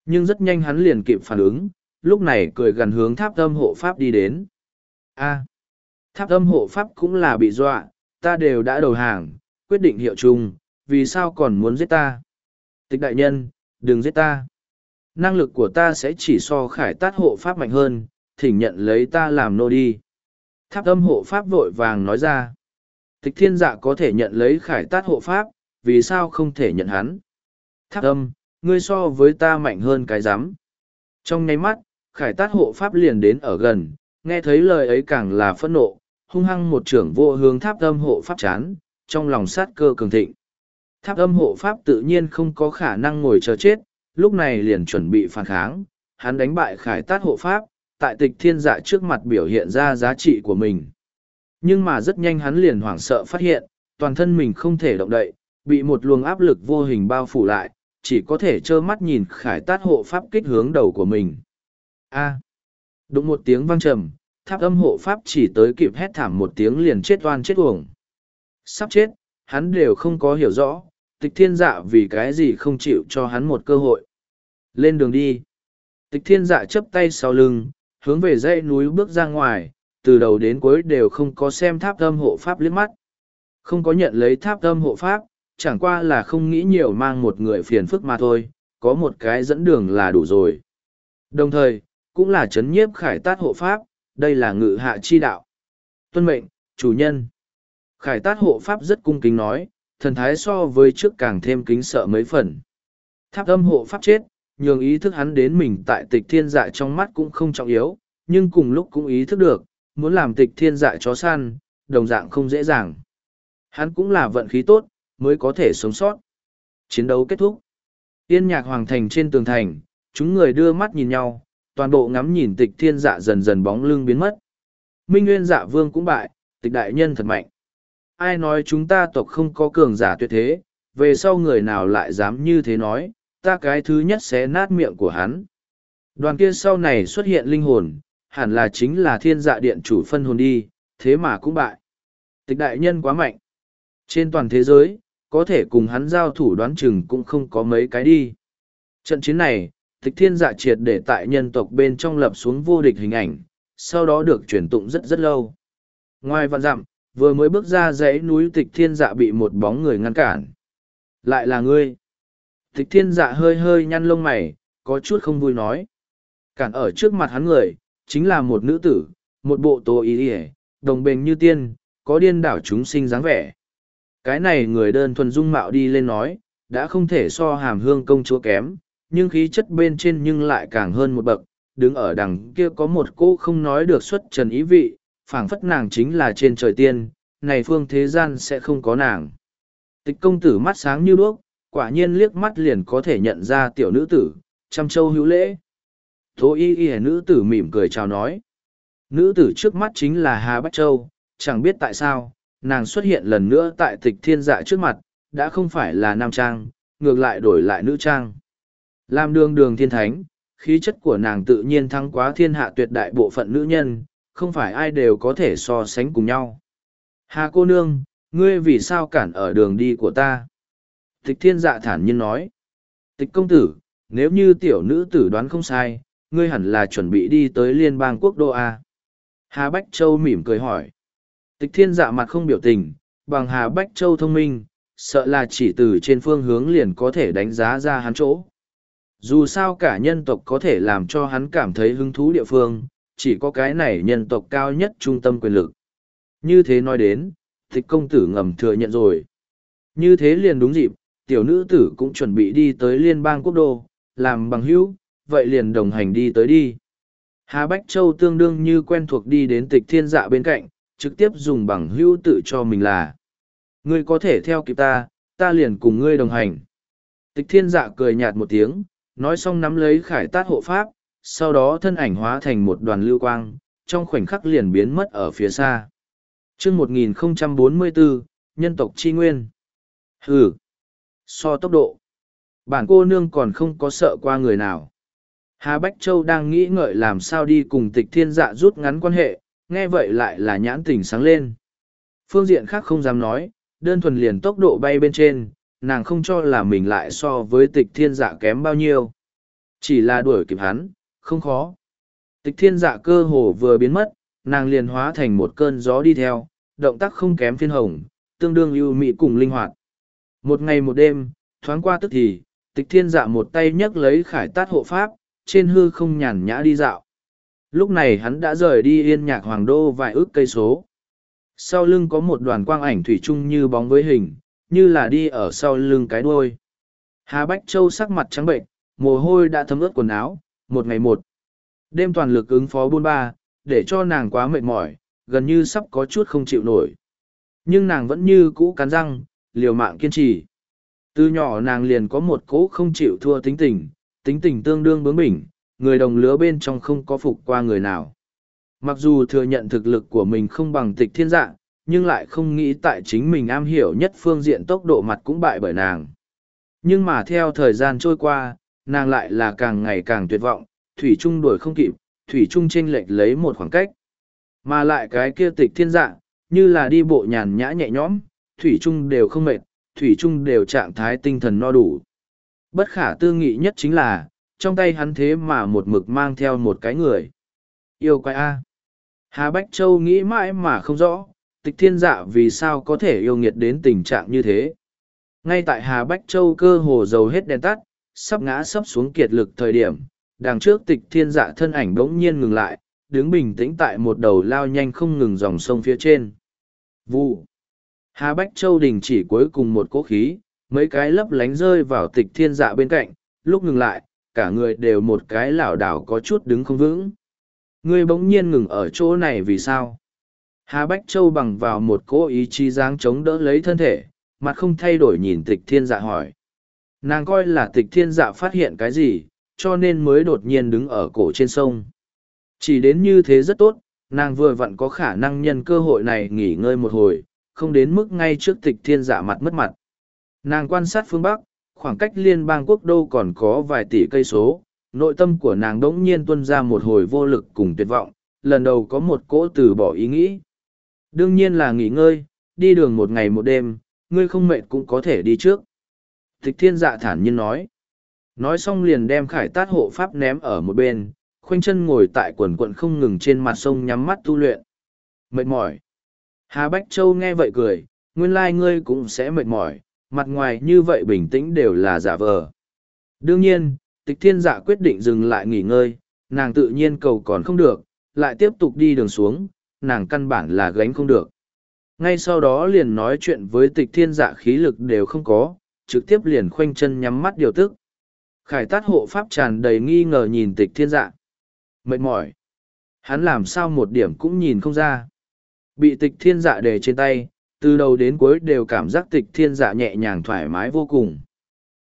Nhưng rất nhanh hắn liền kịp phản ứng, lúc này cười gần hướng tháp âm hộ pháp đi đến. A, tháp âm hộ pháp cũng là bị dọa, ta đều đã đầu hàng, quyết định hiệu chung, vì sao còn muốn giết ta? Tịch đại nhân, đừng giết ta. Năng lực của ta sẽ chỉ so khải tát hộ pháp mạnh hơn, thỉnh nhận lấy ta làm nô đi. Tháp âm hộ pháp vội vàng nói ra. Tịch thiên dạ có thể nhận lấy khải tát hộ pháp, vì sao không thể nhận hắn? Tháp âm, ngươi so với ta mạnh hơn cái giám. Trong nháy mắt, khải tát hộ pháp liền đến ở gần, nghe thấy lời ấy càng là phẫn nộ, hung hăng một trưởng vô hướng tháp âm hộ pháp chán, trong lòng sát cơ cường thịnh. Tháp âm hộ pháp tự nhiên không có khả năng ngồi chờ chết, lúc này liền chuẩn bị phản kháng, hắn đánh bại khải tát hộ pháp, tại tịch thiên dạ trước mặt biểu hiện ra giá trị của mình. Nhưng mà rất nhanh hắn liền hoảng sợ phát hiện, toàn thân mình không thể động đậy, bị một luồng áp lực vô hình bao phủ lại, chỉ có thể trơ mắt nhìn khải tát hộ pháp kích hướng đầu của mình. A. Đụng một tiếng vang trầm, tháp âm hộ pháp chỉ tới kịp hét thảm một tiếng liền chết oan chết uổng. Sắp chết, hắn đều không có hiểu rõ, tịch thiên dạ vì cái gì không chịu cho hắn một cơ hội. Lên đường đi. Tịch thiên dạ chấp tay sau lưng, hướng về dãy núi bước ra ngoài, từ đầu đến cuối đều không có xem tháp âm hộ pháp liếc mắt. Không có nhận lấy tháp âm hộ pháp, chẳng qua là không nghĩ nhiều mang một người phiền phức mà thôi, có một cái dẫn đường là đủ rồi. Đồng thời, cũng là chấn nhiếp khải tát hộ pháp, đây là ngự hạ chi đạo. Tuân mệnh, chủ nhân. Khải tát hộ pháp rất cung kính nói, thần thái so với trước càng thêm kính sợ mấy phần. Tháp âm hộ pháp chết, nhường ý thức hắn đến mình tại tịch thiên dạ trong mắt cũng không trọng yếu, nhưng cùng lúc cũng ý thức được, muốn làm tịch thiên dạ chó săn, đồng dạng không dễ dàng. Hắn cũng là vận khí tốt, mới có thể sống sót. Chiến đấu kết thúc. Yên nhạc hoàng thành trên tường thành, chúng người đưa mắt nhìn nhau, toàn bộ ngắm nhìn tịch thiên dạ dần dần bóng lưng biến mất. Minh Nguyên dạ vương cũng bại, tịch đại nhân thật mạnh. Ai nói chúng ta tộc không có cường giả tuyệt thế, về sau người nào lại dám như thế nói, ta cái thứ nhất sẽ nát miệng của hắn. Đoàn kia sau này xuất hiện linh hồn, hẳn là chính là thiên dạ điện chủ phân hồn đi, thế mà cũng bại. Tịch đại nhân quá mạnh. Trên toàn thế giới, có thể cùng hắn giao thủ đoán chừng cũng không có mấy cái đi. Trận chiến này, tịch thiên dạ triệt để tại nhân tộc bên trong lập xuống vô địch hình ảnh, sau đó được truyền tụng rất rất lâu. Ngoài vạn dặm, vừa mới bước ra dãy núi tịch thiên dạ bị một bóng người ngăn cản. Lại là ngươi. Tịch thiên dạ hơi hơi nhăn lông mày, có chút không vui nói. Cản ở trước mặt hắn người, chính là một nữ tử, một bộ tố ý ỉa, đồng bền như tiên, có điên đảo chúng sinh dáng vẻ. Cái này người đơn thuần dung mạo đi lên nói, đã không thể so hàm hương công chúa kém, nhưng khí chất bên trên nhưng lại càng hơn một bậc, đứng ở đằng kia có một cô không nói được xuất trần ý vị, phảng phất nàng chính là trên trời tiên, này phương thế gian sẽ không có nàng. Tịch công tử mắt sáng như đuốc, quả nhiên liếc mắt liền có thể nhận ra tiểu nữ tử, trăm châu hữu lễ. Tố y y nữ tử mỉm cười chào nói. Nữ tử trước mắt chính là Hà Bách Châu, chẳng biết tại sao, nàng xuất hiện lần nữa tại tịch thiên dạ trước mặt, đã không phải là nam trang, ngược lại đổi lại nữ trang. Làm đường đường thiên thánh, khí chất của nàng tự nhiên thắng quá thiên hạ tuyệt đại bộ phận nữ nhân, không phải ai đều có thể so sánh cùng nhau. Hà cô nương, ngươi vì sao cản ở đường đi của ta? Tịch thiên dạ thản nhiên nói. Tịch công tử, nếu như tiểu nữ tử đoán không sai, ngươi hẳn là chuẩn bị đi tới liên bang quốc đô A. Hà Bách Châu mỉm cười hỏi. Tịch thiên dạ mặt không biểu tình, bằng Hà Bách Châu thông minh, sợ là chỉ từ trên phương hướng liền có thể đánh giá ra hắn chỗ. Dù sao cả nhân tộc có thể làm cho hắn cảm thấy hứng thú địa phương, chỉ có cái này nhân tộc cao nhất trung tâm quyền lực. Như thế nói đến, tịch công tử ngầm thừa nhận rồi. Như thế liền đúng dịp, tiểu nữ tử cũng chuẩn bị đi tới liên bang quốc đô, làm bằng hữu, vậy liền đồng hành đi tới đi. Hà Bách Châu tương đương như quen thuộc đi đến tịch thiên dạ bên cạnh, trực tiếp dùng bằng hữu tự cho mình là. Ngươi có thể theo kịp ta, ta liền cùng ngươi đồng hành. Tịch thiên dạ cười nhạt một tiếng, nói xong nắm lấy khải tát hộ pháp, sau đó thân ảnh hóa thành một đoàn lưu quang, trong khoảnh khắc liền biến mất ở phía xa. chương 1044, nhân tộc chi nguyên. Hừ. So tốc độ. Bản cô nương còn không có sợ qua người nào. Hà Bách Châu đang nghĩ ngợi làm sao đi cùng tịch thiên dạ rút ngắn quan hệ, nghe vậy lại là nhãn tình sáng lên. Phương diện khác không dám nói, đơn thuần liền tốc độ bay bên trên, nàng không cho là mình lại so với tịch thiên dạ kém bao nhiêu. Chỉ là đuổi kịp hắn, không khó. Tịch thiên dạ cơ hồ vừa biến mất, nàng liền hóa thành một cơn gió đi theo, động tác không kém phiên hồng, tương đương ưu mị cùng linh hoạt. Một ngày một đêm, thoáng qua tức thì, tịch thiên dạ một tay nhấc lấy khải tát hộ pháp, trên hư không nhàn nhã đi dạo. Lúc này hắn đã rời đi yên nhạc hoàng đô vài ước cây số. Sau lưng có một đoàn quang ảnh thủy chung như bóng với hình, như là đi ở sau lưng cái đuôi. Hà Bách Châu sắc mặt trắng bệnh, mồ hôi đã thấm ướt quần áo, một ngày một. Đêm toàn lực ứng phó buôn ba, để cho nàng quá mệt mỏi, gần như sắp có chút không chịu nổi. Nhưng nàng vẫn như cũ cắn răng, liều mạng kiên trì. Từ nhỏ nàng liền có một cỗ không chịu thua tính tình, tính tình tương đương bướng bỉnh, người đồng lứa bên trong không có phục qua người nào. Mặc dù thừa nhận thực lực của mình không bằng tịch thiên dạng, nhưng lại không nghĩ tại chính mình am hiểu nhất phương diện tốc độ mặt cũng bại bởi nàng. Nhưng mà theo thời gian trôi qua, nàng lại là càng ngày càng tuyệt vọng, Thủy Trung đuổi không kịp, Thủy Trung chênh lệch lấy một khoảng cách. Mà lại cái kia tịch thiên dạng, như là đi bộ nhàn nhã nhẹ nhõm, Thủy Trung đều không mệt, Thủy Trung đều trạng thái tinh thần no đủ. Bất khả tư nghị nhất chính là, trong tay hắn thế mà một mực mang theo một cái người. Yêu quái A. Hà Bách Châu nghĩ mãi mà không rõ, tịch thiên dạ vì sao có thể yêu nghiệt đến tình trạng như thế. Ngay tại Hà Bách Châu cơ hồ dầu hết đèn tắt, sắp ngã sắp xuống kiệt lực thời điểm, đằng trước tịch thiên dạ thân ảnh bỗng nhiên ngừng lại, đứng bình tĩnh tại một đầu lao nhanh không ngừng dòng sông phía trên. Vụ. Hà Bách Châu đình chỉ cuối cùng một cỗ khí, mấy cái lấp lánh rơi vào tịch thiên dạ bên cạnh, lúc ngừng lại, cả người đều một cái lảo đảo có chút đứng không vững. Ngươi bỗng nhiên ngừng ở chỗ này vì sao? Hà Bách Châu bằng vào một cố ý chí dáng chống đỡ lấy thân thể, mặt không thay đổi nhìn tịch thiên dạ hỏi. Nàng coi là tịch thiên dạ phát hiện cái gì, cho nên mới đột nhiên đứng ở cổ trên sông. Chỉ đến như thế rất tốt, nàng vừa vặn có khả năng nhân cơ hội này nghỉ ngơi một hồi, không đến mức ngay trước tịch thiên dạ mặt mất mặt. Nàng quan sát phương Bắc, khoảng cách liên bang quốc đô còn có vài tỷ cây số, nội tâm của nàng đỗng nhiên tuân ra một hồi vô lực cùng tuyệt vọng, lần đầu có một cỗ từ bỏ ý nghĩ. Đương nhiên là nghỉ ngơi, đi đường một ngày một đêm, ngươi không mệt cũng có thể đi trước. Tịch thiên dạ thản nhiên nói. Nói xong liền đem khải tát hộ pháp ném ở một bên, khoanh chân ngồi tại quần quận không ngừng trên mặt sông nhắm mắt tu luyện. Mệt mỏi. Hà Bách Châu nghe vậy cười, nguyên lai ngươi cũng sẽ mệt mỏi, mặt ngoài như vậy bình tĩnh đều là giả vờ. Đương nhiên, tịch thiên dạ quyết định dừng lại nghỉ ngơi, nàng tự nhiên cầu còn không được, lại tiếp tục đi đường xuống, nàng căn bản là gánh không được. Ngay sau đó liền nói chuyện với tịch thiên dạ khí lực đều không có, trực tiếp liền khoanh chân nhắm mắt điều tức. Khải tát hộ pháp tràn đầy nghi ngờ nhìn tịch thiên dạ. Mệt mỏi. Hắn làm sao một điểm cũng nhìn không ra. Bị tịch thiên dạ đề trên tay, từ đầu đến cuối đều cảm giác tịch thiên dạ nhẹ nhàng thoải mái vô cùng.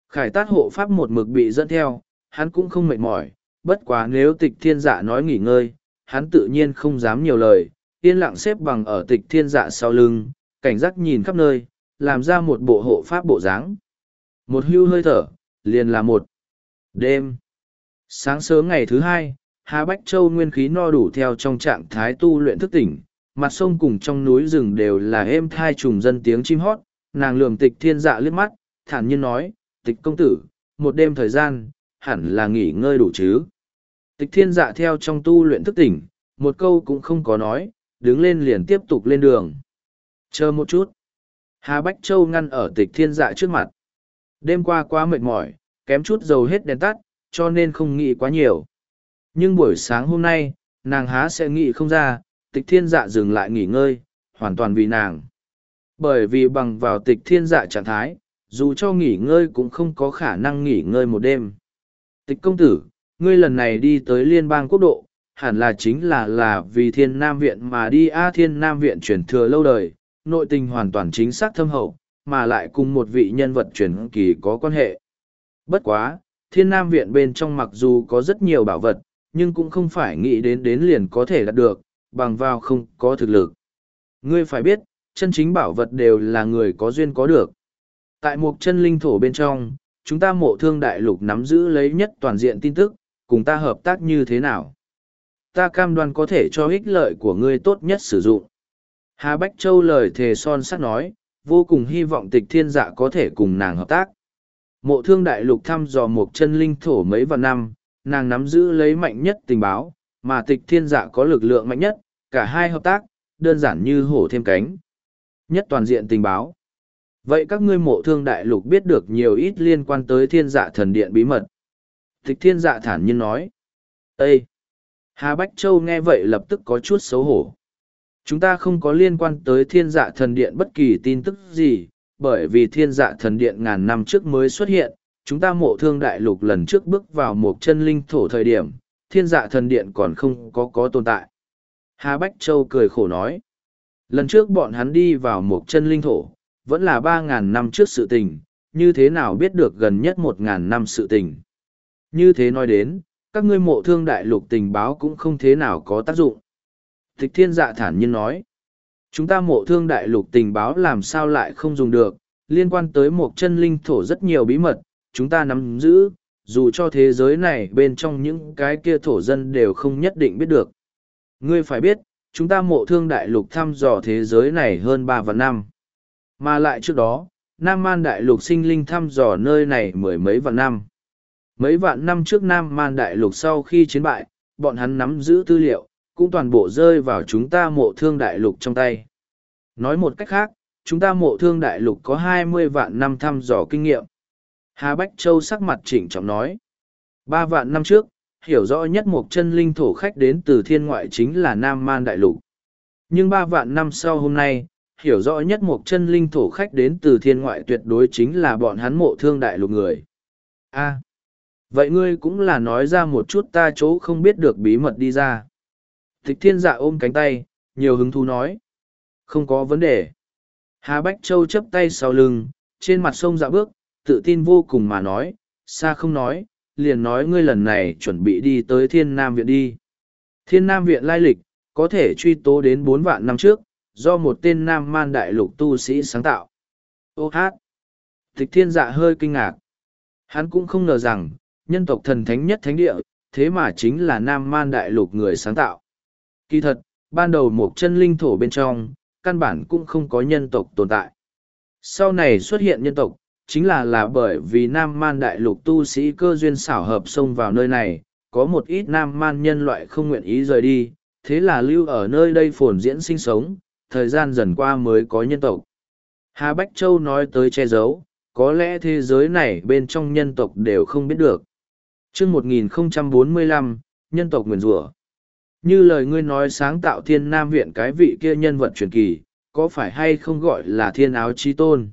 Khải tát hộ pháp một mực bị dẫn theo, hắn cũng không mệt mỏi, bất quá nếu tịch thiên dạ nói nghỉ ngơi, hắn tự nhiên không dám nhiều lời, yên lặng xếp bằng ở tịch thiên dạ sau lưng, cảnh giác nhìn khắp nơi, làm ra một bộ hộ pháp bộ dáng. Một hưu hơi thở, liền là một đêm. Sáng sớm ngày thứ hai, Hà Bách Châu nguyên khí no đủ theo trong trạng thái tu luyện thức tỉnh, mặt sông cùng trong núi rừng đều là êm thai trùng dân tiếng chim hót, nàng lường tịch thiên dạ liếc mắt, thản nhiên nói, tịch công tử, một đêm thời gian, hẳn là nghỉ ngơi đủ chứ. Tịch thiên dạ theo trong tu luyện thức tỉnh, một câu cũng không có nói, đứng lên liền tiếp tục lên đường. Chờ một chút. Hà Bách Châu ngăn ở tịch thiên dạ trước mặt. Đêm qua quá mệt mỏi, kém chút dầu hết đèn tắt, cho nên không nghĩ quá nhiều. Nhưng buổi sáng hôm nay, nàng há sẽ nghĩ không ra, tịch thiên dạ dừng lại nghỉ ngơi, hoàn toàn vì nàng. Bởi vì bằng vào tịch thiên dạ trạng thái, dù cho nghỉ ngơi cũng không có khả năng nghỉ ngơi một đêm. Tịch công tử, ngươi lần này đi tới liên bang quốc độ, hẳn là chính là là vì thiên nam viện mà đi a thiên nam viện truyền thừa lâu đời, nội tình hoàn toàn chính xác thâm hậu, mà lại cùng một vị nhân vật truyền kỳ có quan hệ. Bất quá, thiên nam viện bên trong mặc dù có rất nhiều bảo vật, nhưng cũng không phải nghĩ đến đến liền có thể đạt được, bằng vào không có thực lực. Ngươi phải biết, chân chính bảo vật đều là người có duyên có được. Tại một chân linh thổ bên trong, chúng ta mộ thương đại lục nắm giữ lấy nhất toàn diện tin tức, cùng ta hợp tác như thế nào. Ta cam đoan có thể cho ích lợi của ngươi tốt nhất sử dụng. Hà Bách Châu lời thề son sắt nói, vô cùng hy vọng tịch thiên dạ có thể cùng nàng hợp tác. Mộ thương đại lục thăm dò một chân linh thổ mấy vạn năm, nàng nắm giữ lấy mạnh nhất tình báo, mà tịch thiên dạ có lực lượng mạnh nhất, cả hai hợp tác, đơn giản như hổ thêm cánh. Nhất toàn diện tình báo. Vậy các ngươi mộ thương đại lục biết được nhiều ít liên quan tới thiên dạ thần điện bí mật. Tịch thiên dạ thản nhiên nói. Ê! Hà Bách Châu nghe vậy lập tức có chút xấu hổ. Chúng ta không có liên quan tới thiên dạ thần điện bất kỳ tin tức gì, bởi vì thiên dạ thần điện ngàn năm trước mới xuất hiện, chúng ta mộ thương đại lục lần trước bước vào một chân linh thổ thời điểm, thiên dạ thần điện còn không có có tồn tại. Hà Bách Châu cười khổ nói. Lần trước bọn hắn đi vào một chân linh thổ, vẫn là ba ngàn năm trước sự tình, như thế nào biết được gần nhất một ngàn năm sự tình. Như thế nói đến, các ngươi mộ thương đại lục tình báo cũng không thế nào có tác dụng. Tịch thiên dạ thản nhiên nói. Chúng ta mộ thương đại lục tình báo làm sao lại không dùng được, liên quan tới một chân linh thổ rất nhiều bí mật, chúng ta nắm giữ, dù cho thế giới này bên trong những cái kia thổ dân đều không nhất định biết được. Ngươi phải biết, chúng ta mộ thương đại lục thăm dò thế giới này hơn ba vạn năm. Mà lại trước đó, Nam Man đại lục sinh linh thăm dò nơi này mười mấy vạn năm. Mấy vạn năm trước Nam Man đại lục sau khi chiến bại, bọn hắn nắm giữ tư liệu, cũng toàn bộ rơi vào chúng ta mộ thương đại lục trong tay. Nói một cách khác, chúng ta mộ thương đại lục có hai mươi vạn năm thăm dò kinh nghiệm. Hà Bách Châu sắc mặt chỉnh trọng nói. Ba vạn năm trước, hiểu rõ nhất một chân linh thổ khách đến từ thiên ngoại chính là Nam Man Đại Lục. Nhưng ba vạn năm sau hôm nay, hiểu rõ nhất một chân linh thổ khách đến từ thiên ngoại tuyệt đối chính là bọn hắn mộ thương đại lục người. a vậy ngươi cũng là nói ra một chút ta chỗ không biết được bí mật đi ra. Tịch thiên dạ ôm cánh tay, nhiều hứng thú nói. Không có vấn đề. Hà Bách Châu chấp tay sau lưng, trên mặt sông dạ bước, tự tin vô cùng mà nói, xa không nói, liền nói ngươi lần này chuẩn bị đi tới thiên nam viện đi. Thiên nam viện lai lịch, có thể truy tố đến bốn vạn năm trước, do một tên nam man đại lục tu sĩ sáng tạo. Ô hát! Tịch thiên dạ hơi kinh ngạc. Hắn cũng không ngờ rằng, nhân tộc thần thánh nhất thánh địa, thế mà chính là nam man đại lục người sáng tạo. Kỳ thật, ban đầu một chân linh thổ bên trong, căn bản cũng không có nhân tộc tồn tại. Sau này xuất hiện nhân tộc, chính là là bởi vì nam man đại lục tu sĩ cơ duyên xảo hợp xông vào nơi này, có một ít nam man nhân loại không nguyện ý rời đi, thế là lưu ở nơi đây phồn diễn sinh sống, thời gian dần qua mới có nhân tộc. Hà Bách Châu nói tới che giấu, có lẽ thế giới này bên trong nhân tộc đều không biết được chương 1045, nhân tộc nguyền rủa Như lời ngươi nói sáng tạo thiên nam viện cái vị kia nhân vật truyền kỳ, có phải hay không gọi là thiên áo chi tôn?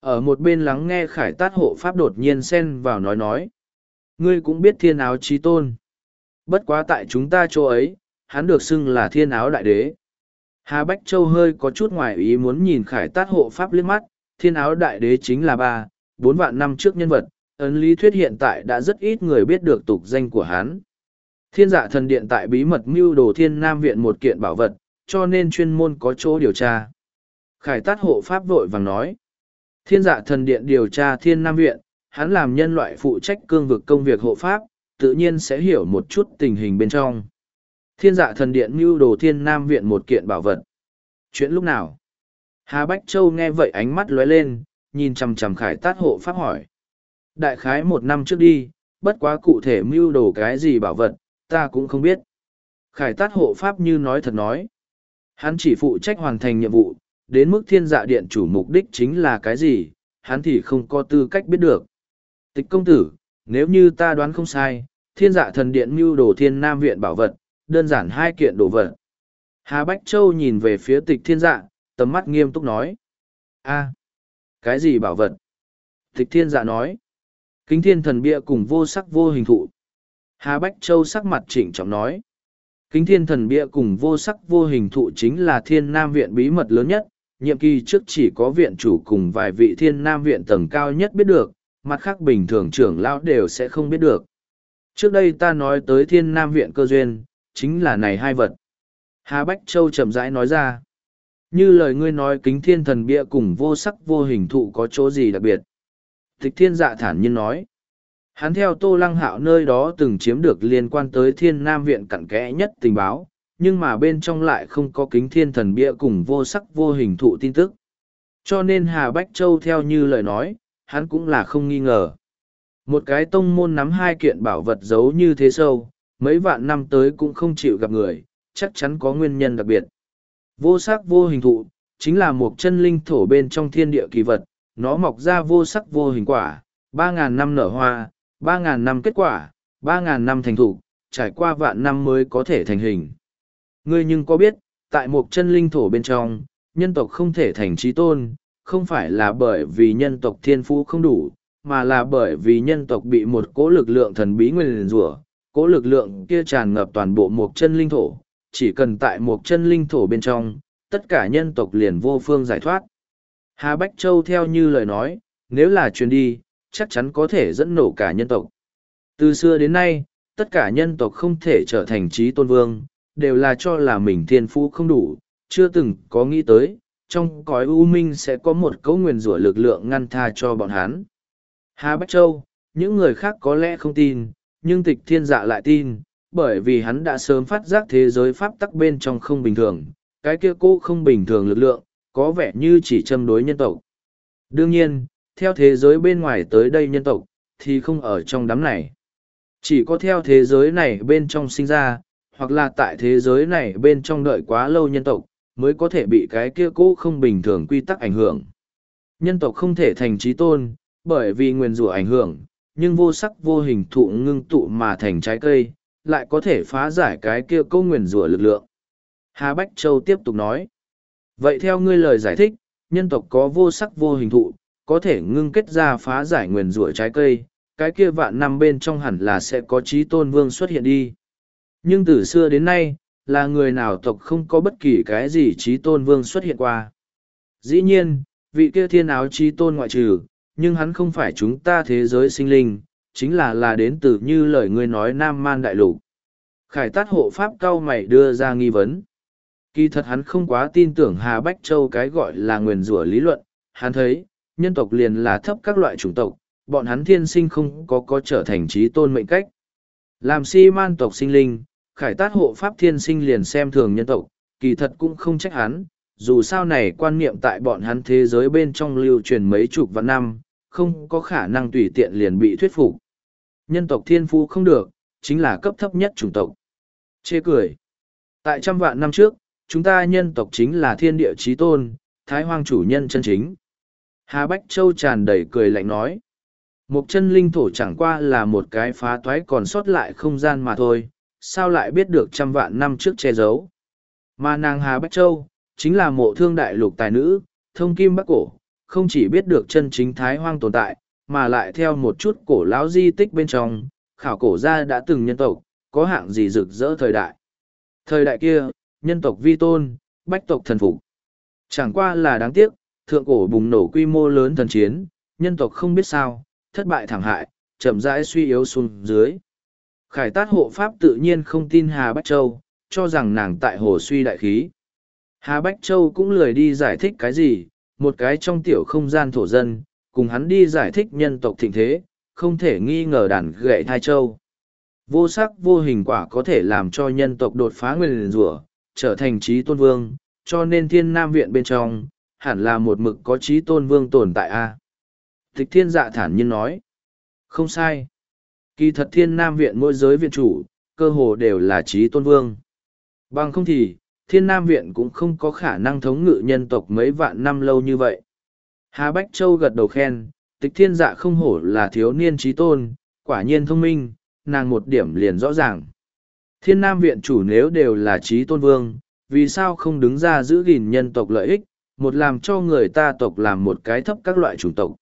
Ở một bên lắng nghe khải tát hộ pháp đột nhiên xen vào nói nói. Ngươi cũng biết thiên áo chi tôn. Bất quá tại chúng ta chỗ ấy, hắn được xưng là thiên áo đại đế. Hà Bách Châu hơi có chút ngoài ý muốn nhìn khải tát hộ pháp liếc mắt, thiên áo đại đế chính là ba, bốn vạn năm trước nhân vật, ấn lý thuyết hiện tại đã rất ít người biết được tục danh của hắn. Thiên dạ thần điện tại bí mật mưu đồ thiên nam viện một kiện bảo vật, cho nên chuyên môn có chỗ điều tra. Khải tát hộ pháp vội vàng nói. Thiên dạ thần điện điều tra thiên nam viện, hắn làm nhân loại phụ trách cương vực công việc hộ pháp, tự nhiên sẽ hiểu một chút tình hình bên trong. Thiên dạ thần điện mưu đồ thiên nam viện một kiện bảo vật. Chuyện lúc nào? Hà Bách Châu nghe vậy ánh mắt lóe lên, nhìn chằm chằm khải tát hộ pháp hỏi. Đại khái một năm trước đi, bất quá cụ thể mưu đồ cái gì bảo vật, ta cũng không biết. Khải tát hộ pháp như nói thật nói. Hắn chỉ phụ trách hoàn thành nhiệm vụ, đến mức thiên dạ điện chủ mục đích chính là cái gì, hắn thì không có tư cách biết được. Tịch công tử, nếu như ta đoán không sai, thiên dạ thần điện mưu đồ thiên nam viện bảo vật, đơn giản hai kiện đồ vật. Hà Bách Châu nhìn về phía tịch thiên dạ, tầm mắt nghiêm túc nói. a cái gì bảo vật? Tịch thiên dạ nói. Kính thiên thần bia cùng vô sắc vô hình thụ. Hà Bách Châu sắc mặt chỉnh trọng nói. Kính thiên thần bia cùng vô sắc vô hình thụ chính là thiên nam viện bí mật lớn nhất, nhiệm kỳ trước chỉ có viện chủ cùng vài vị thiên nam viện tầng cao nhất biết được, mặt khác bình thường trưởng lão đều sẽ không biết được. Trước đây ta nói tới thiên nam viện cơ duyên, chính là này hai vật. Hà Bách Châu chậm rãi nói ra. Như lời ngươi nói kính thiên thần bia cùng vô sắc vô hình thụ có chỗ gì đặc biệt. Tịch thiên dạ thản nhiên nói. Hắn theo Tô Lăng Hạo nơi đó từng chiếm được liên quan tới thiên nam viện cặn kẽ nhất tình báo, nhưng mà bên trong lại không có kính thiên thần bia cùng vô sắc vô hình thụ tin tức. Cho nên Hà Bách Châu theo như lời nói, hắn cũng là không nghi ngờ. Một cái tông môn nắm hai kiện bảo vật giấu như thế sâu, mấy vạn năm tới cũng không chịu gặp người, chắc chắn có nguyên nhân đặc biệt. Vô sắc vô hình thụ, chính là một chân linh thổ bên trong thiên địa kỳ vật, nó mọc ra vô sắc vô hình quả, ba ngàn năm nở hoa, ba ngàn năm kết quả, ba ngàn năm thành thụ, trải qua vạn năm mới có thể thành hình. Ngươi nhưng có biết, tại một chân linh thổ bên trong, nhân tộc không thể thành trí tôn, không phải là bởi vì nhân tộc thiên phú không đủ, mà là bởi vì nhân tộc bị một cỗ lực lượng thần bí nguyên rủa, cỗ lực lượng kia tràn ngập toàn bộ một chân linh thổ, chỉ cần tại một chân linh thổ bên trong, tất cả nhân tộc liền vô phương giải thoát. Hà Bách Châu theo như lời nói, nếu là truyền đi, chắc chắn có thể dẫn nổ cả nhân tộc. Từ xưa đến nay, tất cả nhân tộc không thể trở thành trí tôn vương, đều là cho là mình thiên phú không đủ, chưa từng có nghĩ tới, trong cõi u minh sẽ có một cấu nguyền rủa lực lượng ngăn tha cho bọn hắn. Hà Bách Châu, những người khác có lẽ không tin, nhưng tịch thiên dạ lại tin, bởi vì hắn đã sớm phát giác thế giới pháp tắc bên trong không bình thường, cái kia cô không bình thường lực lượng, có vẻ như chỉ châm đối nhân tộc. Đương nhiên, theo thế giới bên ngoài tới đây nhân tộc, thì không ở trong đám này. Chỉ có theo thế giới này bên trong sinh ra, hoặc là tại thế giới này bên trong đợi quá lâu nhân tộc, mới có thể bị cái kia cũ không bình thường quy tắc ảnh hưởng. Nhân tộc không thể thành trí tôn, bởi vì nguyên rủa ảnh hưởng, nhưng vô sắc vô hình thụ ngưng tụ mà thành trái cây, lại có thể phá giải cái kia câu nguyền rủa lực lượng. Hà Bách Châu tiếp tục nói. Vậy theo ngươi lời giải thích, nhân tộc có vô sắc vô hình thụ, có thể ngưng kết ra phá giải nguyền rủa trái cây, cái kia vạn năm bên trong hẳn là sẽ có trí tôn vương xuất hiện đi. Nhưng từ xưa đến nay, là người nào tộc không có bất kỳ cái gì trí tôn vương xuất hiện qua. Dĩ nhiên, vị kia thiên áo trí tôn ngoại trừ, nhưng hắn không phải chúng ta thế giới sinh linh, chính là là đến từ như lời ngươi nói Nam Man Đại Lục. Khải tát hộ pháp cao mày đưa ra nghi vấn. Kỳ thật hắn không quá tin tưởng Hà Bách Châu cái gọi là nguyền rủa lý luận, hắn thấy, nhân tộc liền là thấp các loại chủng tộc, bọn hắn thiên sinh không có có trở thành trí tôn mệnh cách. Làm si man tộc sinh linh, khải tát hộ pháp thiên sinh liền xem thường nhân tộc, kỳ thật cũng không trách hắn, dù sao này quan niệm tại bọn hắn thế giới bên trong lưu truyền mấy chục vạn năm, không có khả năng tùy tiện liền bị thuyết phục. Nhân tộc thiên phu không được, chính là cấp thấp nhất chủng tộc. Chê cười. Tại trăm vạn năm trước, chúng ta nhân tộc chính là thiên địa trí tôn, thái hoang chủ nhân chân chính. Hà Bách Châu tràn đầy cười lạnh nói. Một chân linh thổ chẳng qua là một cái phá toái còn sót lại không gian mà thôi, sao lại biết được trăm vạn năm trước che giấu. Mà nàng Hà Bách Châu, chính là mộ thương đại lục tài nữ, thông kim bắc cổ, không chỉ biết được chân chính thái hoang tồn tại, mà lại theo một chút cổ lão di tích bên trong, khảo cổ ra đã từng nhân tộc, có hạng gì rực rỡ thời đại. Thời đại kia, nhân tộc vi tôn, bách tộc thần phục. Chẳng qua là đáng tiếc, thượng cổ bùng nổ quy mô lớn thần chiến, nhân tộc không biết sao, thất bại thảm hại, chậm rãi suy yếu xuống dưới. Khải tát hộ pháp tự nhiên không tin Hà Bách Châu, cho rằng nàng tại hồ suy đại khí. Hà Bách Châu cũng lười đi giải thích cái gì, một cái trong tiểu không gian thổ dân, cùng hắn đi giải thích nhân tộc thịnh thế, không thể nghi ngờ đàn gậy thai châu. Vô sắc vô hình quả có thể làm cho nhân tộc đột phá nguyên rủa trở thành trí tôn vương, cho nên thiên nam viện bên trong, hẳn là một mực có trí tôn vương tồn tại a Tịch thiên dạ thản nhiên nói. Không sai. Kỳ thật thiên nam viện mỗi giới viện chủ, cơ hồ đều là trí tôn vương. Bằng không thì, thiên nam viện cũng không có khả năng thống ngự nhân tộc mấy vạn năm lâu như vậy. Hà Bách Châu gật đầu khen, tịch thiên dạ không hổ là thiếu niên trí tôn, quả nhiên thông minh, nàng một điểm liền rõ ràng. Thiên Nam Viện chủ nếu đều là trí tôn vương, vì sao không đứng ra giữ gìn nhân tộc lợi ích, một làm cho người ta tộc làm một cái thấp các loại chủng tộc.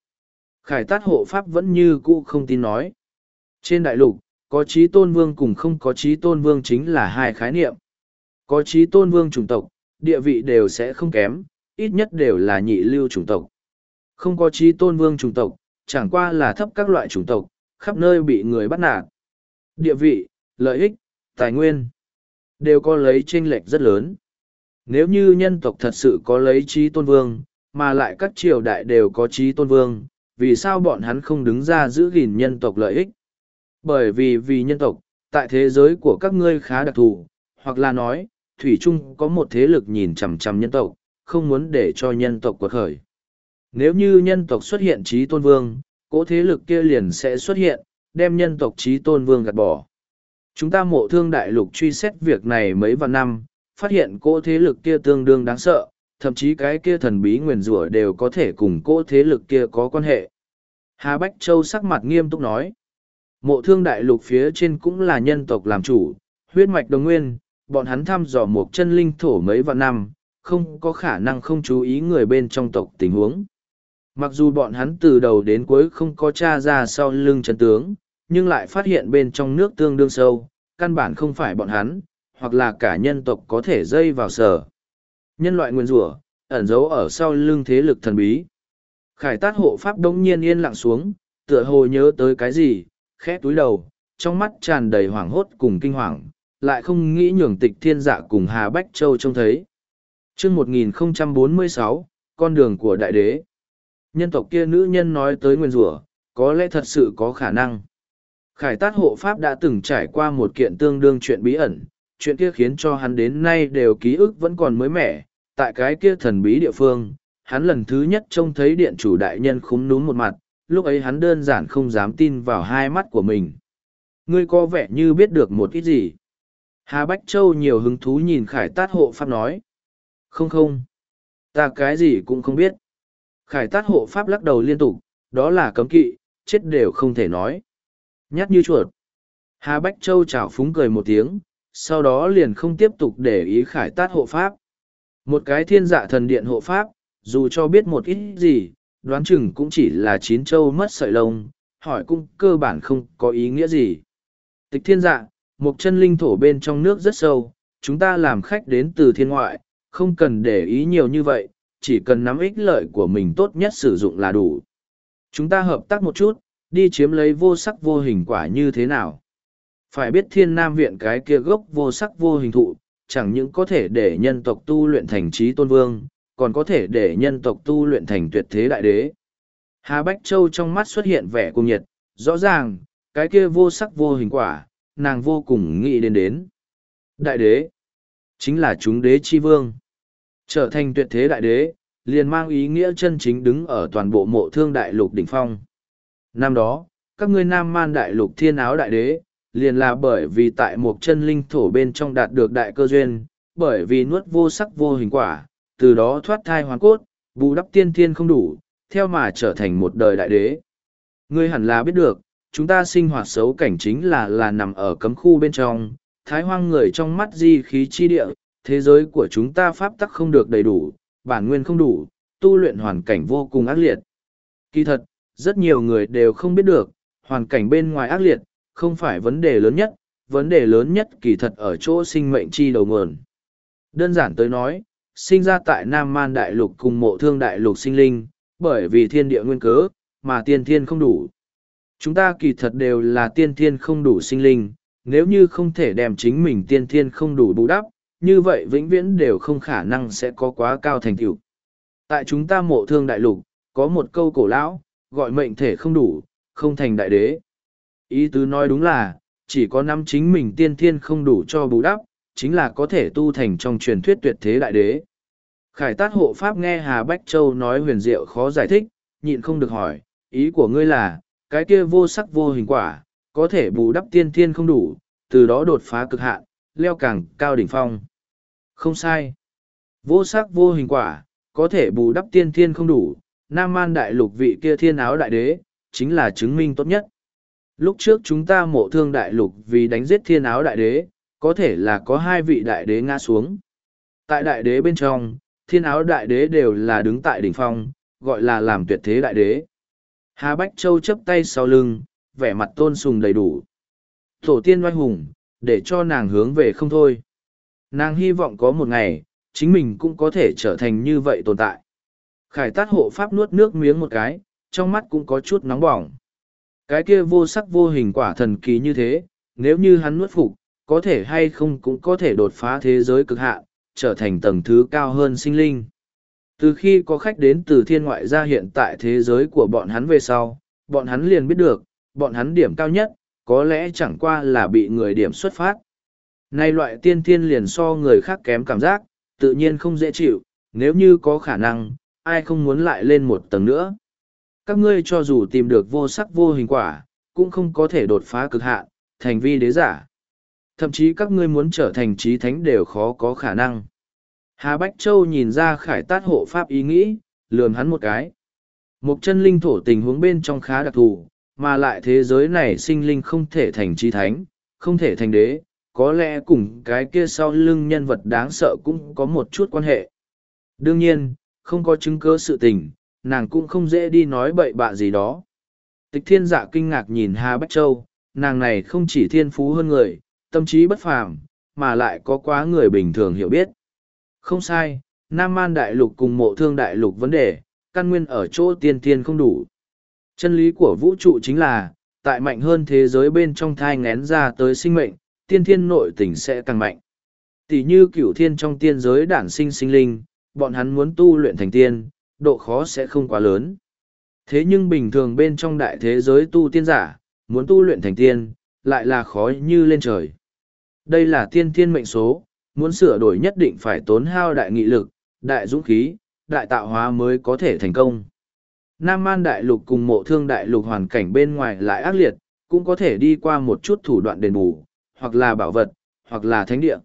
Khải tát hộ pháp vẫn như cũ không tin nói. Trên đại lục, có trí tôn vương cùng không có trí tôn vương chính là hai khái niệm. Có trí tôn vương chủng tộc, địa vị đều sẽ không kém, ít nhất đều là nhị lưu chủng tộc. Không có trí tôn vương chủng tộc, chẳng qua là thấp các loại chủng tộc, khắp nơi bị người bắt nạt. Địa vị, lợi ích, tài nguyên, đều có lấy chênh lệch rất lớn. Nếu như nhân tộc thật sự có lấy trí tôn vương, mà lại các triều đại đều có trí tôn vương, vì sao bọn hắn không đứng ra giữ gìn nhân tộc lợi ích? Bởi vì vì nhân tộc, tại thế giới của các ngươi khá đặc thù, hoặc là nói, Thủy Trung có một thế lực nhìn chằm chằm nhân tộc, không muốn để cho nhân tộc quật khởi. Nếu như nhân tộc xuất hiện trí tôn vương, cỗ thế lực kia liền sẽ xuất hiện, đem nhân tộc trí tôn vương gạt bỏ. Chúng ta mộ thương đại lục truy xét việc này mấy vạn năm, phát hiện cỗ thế lực kia tương đương đáng sợ, thậm chí cái kia thần bí nguyền rủa đều có thể cùng cỗ thế lực kia có quan hệ. Hà Bách Châu sắc mặt nghiêm túc nói, mộ thương đại lục phía trên cũng là nhân tộc làm chủ, huyết mạch đồng nguyên, bọn hắn thăm dò một chân linh thổ mấy vạn năm, không có khả năng không chú ý người bên trong tộc tình huống. Mặc dù bọn hắn từ đầu đến cuối không có tra ra sau lưng chân tướng, nhưng lại phát hiện bên trong nước tương đương sâu, căn bản không phải bọn hắn, hoặc là cả nhân tộc có thể dây vào sở. Nhân loại nguyên rủa ẩn giấu ở sau lưng thế lực thần bí. Khải tát hộ pháp đông nhiên yên lặng xuống, tựa hồ nhớ tới cái gì, khẽ túi đầu, trong mắt tràn đầy hoảng hốt cùng kinh hoàng, lại không nghĩ nhường tịch thiên dạ cùng Hà Bách Châu trông thấy. chương 1046, con đường của đại đế. Nhân tộc kia nữ nhân nói tới nguyên rủa có lẽ thật sự có khả năng. Khải tát hộ pháp đã từng trải qua một kiện tương đương chuyện bí ẩn, chuyện kia khiến cho hắn đến nay đều ký ức vẫn còn mới mẻ, tại cái kia thần bí địa phương, hắn lần thứ nhất trông thấy điện chủ đại nhân khúm núm một mặt, lúc ấy hắn đơn giản không dám tin vào hai mắt của mình. Ngươi có vẻ như biết được một ít gì. Hà Bách Châu nhiều hứng thú nhìn khải tát hộ pháp nói. Không không. Ta cái gì cũng không biết. Khải tát hộ pháp lắc đầu liên tục, đó là cấm kỵ, chết đều không thể nói. Nhát như chuột. Hà Bách Châu chảo phúng cười một tiếng, sau đó liền không tiếp tục để ý khải tát hộ pháp. Một cái thiên dạ thần điện hộ pháp, dù cho biết một ít gì, đoán chừng cũng chỉ là chín châu mất sợi lông, hỏi cũng cơ bản không có ý nghĩa gì. Tịch thiên dạ, một chân linh thổ bên trong nước rất sâu, chúng ta làm khách đến từ thiên ngoại, không cần để ý nhiều như vậy, chỉ cần nắm ích lợi của mình tốt nhất sử dụng là đủ. Chúng ta hợp tác một chút, đi chiếm lấy vô sắc vô hình quả như thế nào. Phải biết thiên nam viện cái kia gốc vô sắc vô hình thụ, chẳng những có thể để nhân tộc tu luyện thành trí tôn vương, còn có thể để nhân tộc tu luyện thành tuyệt thế đại đế. Hà Bách Châu trong mắt xuất hiện vẻ cung nhiệt, rõ ràng, cái kia vô sắc vô hình quả, nàng vô cùng nghĩ đến đến. Đại đế, chính là chúng đế chi vương. Trở thành tuyệt thế đại đế, liền mang ý nghĩa chân chính đứng ở toàn bộ mộ thương đại lục đỉnh phong. Năm đó, các ngươi nam man đại lục thiên áo đại đế, liền là bởi vì tại một chân linh thổ bên trong đạt được đại cơ duyên, bởi vì nuốt vô sắc vô hình quả, từ đó thoát thai hoàn cốt, bù đắp tiên thiên không đủ, theo mà trở thành một đời đại đế. Ngươi hẳn là biết được, chúng ta sinh hoạt xấu cảnh chính là là nằm ở cấm khu bên trong, thái hoang người trong mắt di khí chi địa, thế giới của chúng ta pháp tắc không được đầy đủ, bản nguyên không đủ, tu luyện hoàn cảnh vô cùng ác liệt. Kỳ thật, rất nhiều người đều không biết được, hoàn cảnh bên ngoài ác liệt, không phải vấn đề lớn nhất, vấn đề lớn nhất kỳ thật ở chỗ sinh mệnh chi đầu nguồn. Đơn giản tới nói, sinh ra tại Nam Man Đại Lục cùng mộ thương Đại Lục sinh linh, bởi vì thiên địa nguyên cớ, mà tiên thiên không đủ. Chúng ta kỳ thật đều là tiên thiên không đủ sinh linh, nếu như không thể đem chính mình tiên thiên không đủ bù đắp, như vậy vĩnh viễn đều không khả năng sẽ có quá cao thành tựu. Tại chúng ta mộ thương đại lục, có một câu cổ lão, gọi mệnh thể không đủ, không thành đại đế. Ý tứ nói đúng là, chỉ có năm chính mình tiên thiên không đủ cho bù đắp, chính là có thể tu thành trong truyền thuyết tuyệt thế đại đế. Khải tát hộ pháp nghe Hà Bách Châu nói huyền diệu khó giải thích, nhịn không được hỏi, ý của ngươi là, cái kia vô sắc vô hình quả, có thể bù đắp tiên thiên không đủ, từ đó đột phá cực hạn, leo càng cao đỉnh phong. Không sai. Vô sắc vô hình quả, có thể bù đắp tiên thiên không đủ, Nam Man đại lục vị kia thiên áo đại đế, chính là chứng minh tốt nhất. Lúc trước chúng ta mộ thương đại lục vì đánh giết thiên áo đại đế, Có thể là có hai vị đại đế ngã xuống. Tại đại đế bên trong, thiên áo đại đế đều là đứng tại đỉnh phong, gọi là làm tuyệt thế đại đế. Hà Bách Châu chấp tay sau lưng, vẻ mặt tôn sùng đầy đủ. Tổ tiên oai hùng, để cho nàng hướng về không thôi. Nàng hy vọng có một ngày, chính mình cũng có thể trở thành như vậy tồn tại. Khải tát hộ pháp nuốt nước miếng một cái, trong mắt cũng có chút nóng bỏng. Cái kia vô sắc vô hình quả thần kỳ như thế, nếu như hắn nuốt phục, có thể hay không cũng có thể đột phá thế giới cực hạn, trở thành tầng thứ cao hơn sinh linh. Từ khi có khách đến từ thiên ngoại ra hiện tại thế giới của bọn hắn về sau, bọn hắn liền biết được, bọn hắn điểm cao nhất, có lẽ chẳng qua là bị người điểm xuất phát. Nay loại tiên thiên liền so người khác kém cảm giác, tự nhiên không dễ chịu, nếu như có khả năng, ai không muốn lại lên một tầng nữa. Các ngươi cho dù tìm được vô sắc vô hình quả, cũng không có thể đột phá cực hạn, thành vi đế giả. Thậm chí các ngươi muốn trở thành trí thánh đều khó có khả năng. Hà Bách Châu nhìn ra khải tát hộ pháp ý nghĩ, lườm hắn một cái. Một chân linh thổ tình huống bên trong khá đặc thù, mà lại thế giới này sinh linh không thể thành trí thánh, không thể thành đế, có lẽ cùng cái kia sau lưng nhân vật đáng sợ cũng có một chút quan hệ. Đương nhiên, không có chứng cứ sự tình, nàng cũng không dễ đi nói bậy bạ gì đó. Tịch thiên dạ kinh ngạc nhìn Hà Bách Châu, nàng này không chỉ thiên phú hơn người, tâm trí bất phàm, mà lại có quá người bình thường hiểu biết. Không sai, Nam Man Đại Lục cùng mộ thương Đại Lục vấn đề, căn nguyên ở chỗ tiên tiên không đủ. Chân lý của vũ trụ chính là, tại mạnh hơn thế giới bên trong thai ngén ra tới sinh mệnh, tiên thiên nội tình sẽ càng mạnh. Tỷ như cửu thiên trong tiên giới đản sinh sinh linh, bọn hắn muốn tu luyện thành tiên, độ khó sẽ không quá lớn. Thế nhưng bình thường bên trong đại thế giới tu tiên giả, muốn tu luyện thành tiên, lại là khó như lên trời. Đây là tiên thiên mệnh số, muốn sửa đổi nhất định phải tốn hao đại nghị lực, đại dũng khí, đại tạo hóa mới có thể thành công. Nam Man Đại Lục cùng mộ thương Đại Lục hoàn cảnh bên ngoài lại ác liệt, cũng có thể đi qua một chút thủ đoạn đền bù, hoặc là bảo vật, hoặc là thánh địa.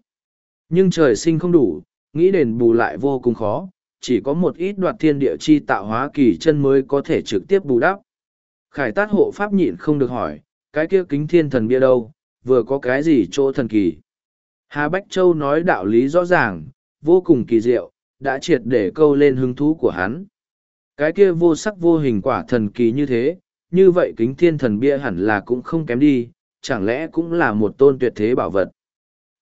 Nhưng trời sinh không đủ, nghĩ đền bù lại vô cùng khó, chỉ có một ít đoạt thiên địa chi tạo hóa kỳ chân mới có thể trực tiếp bù đắp. Khải tát hộ pháp nhịn không được hỏi, cái kia kính thiên thần bia đâu, vừa có cái gì chỗ thần kỳ. Hà Bách Châu nói đạo lý rõ ràng, vô cùng kỳ diệu, đã triệt để câu lên hứng thú của hắn. Cái kia vô sắc vô hình quả thần kỳ như thế, như vậy kính thiên thần bia hẳn là cũng không kém đi, chẳng lẽ cũng là một tôn tuyệt thế bảo vật.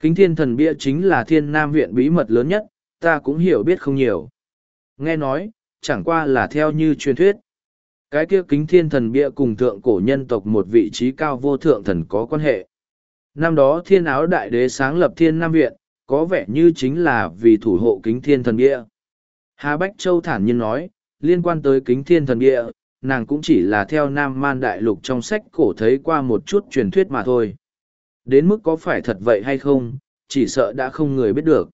Kính thiên thần bia chính là thiên nam viện bí mật lớn nhất, ta cũng hiểu biết không nhiều. Nghe nói, chẳng qua là theo như truyền thuyết. Cái kia kính thiên thần bia cùng thượng cổ nhân tộc một vị trí cao vô thượng thần có quan hệ. Năm đó thiên áo đại đế sáng lập thiên nam viện, có vẻ như chính là vì thủ hộ kính thiên thần bia. Hà Bách Châu thản nhiên nói, liên quan tới kính thiên thần bia, nàng cũng chỉ là theo nam man đại lục trong sách cổ thấy qua một chút truyền thuyết mà thôi. Đến mức có phải thật vậy hay không, chỉ sợ đã không người biết được.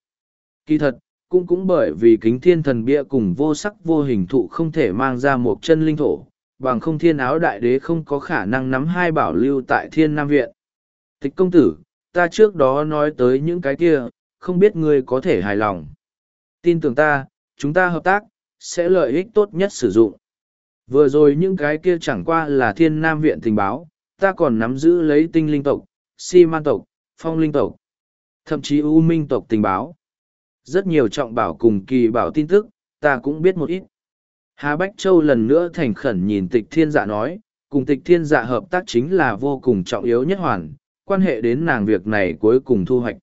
Kỳ thật, cũng cũng bởi vì kính thiên thần bia cùng vô sắc vô hình thụ không thể mang ra một chân linh thổ, bằng không thiên áo đại đế không có khả năng nắm hai bảo lưu tại thiên nam viện. Tịch công tử, ta trước đó nói tới những cái kia, không biết ngươi có thể hài lòng. Tin tưởng ta, chúng ta hợp tác, sẽ lợi ích tốt nhất sử dụng. Vừa rồi những cái kia chẳng qua là thiên nam viện tình báo, ta còn nắm giữ lấy tinh linh tộc, si man tộc, phong linh tộc, thậm chí u minh tộc tình báo. Rất nhiều trọng bảo cùng kỳ bảo tin tức, ta cũng biết một ít. Hà Bách Châu lần nữa thành khẩn nhìn tịch thiên dạ nói, cùng tịch thiên dạ hợp tác chính là vô cùng trọng yếu nhất hoàn, quan hệ đến nàng việc này cuối cùng thu hoạch.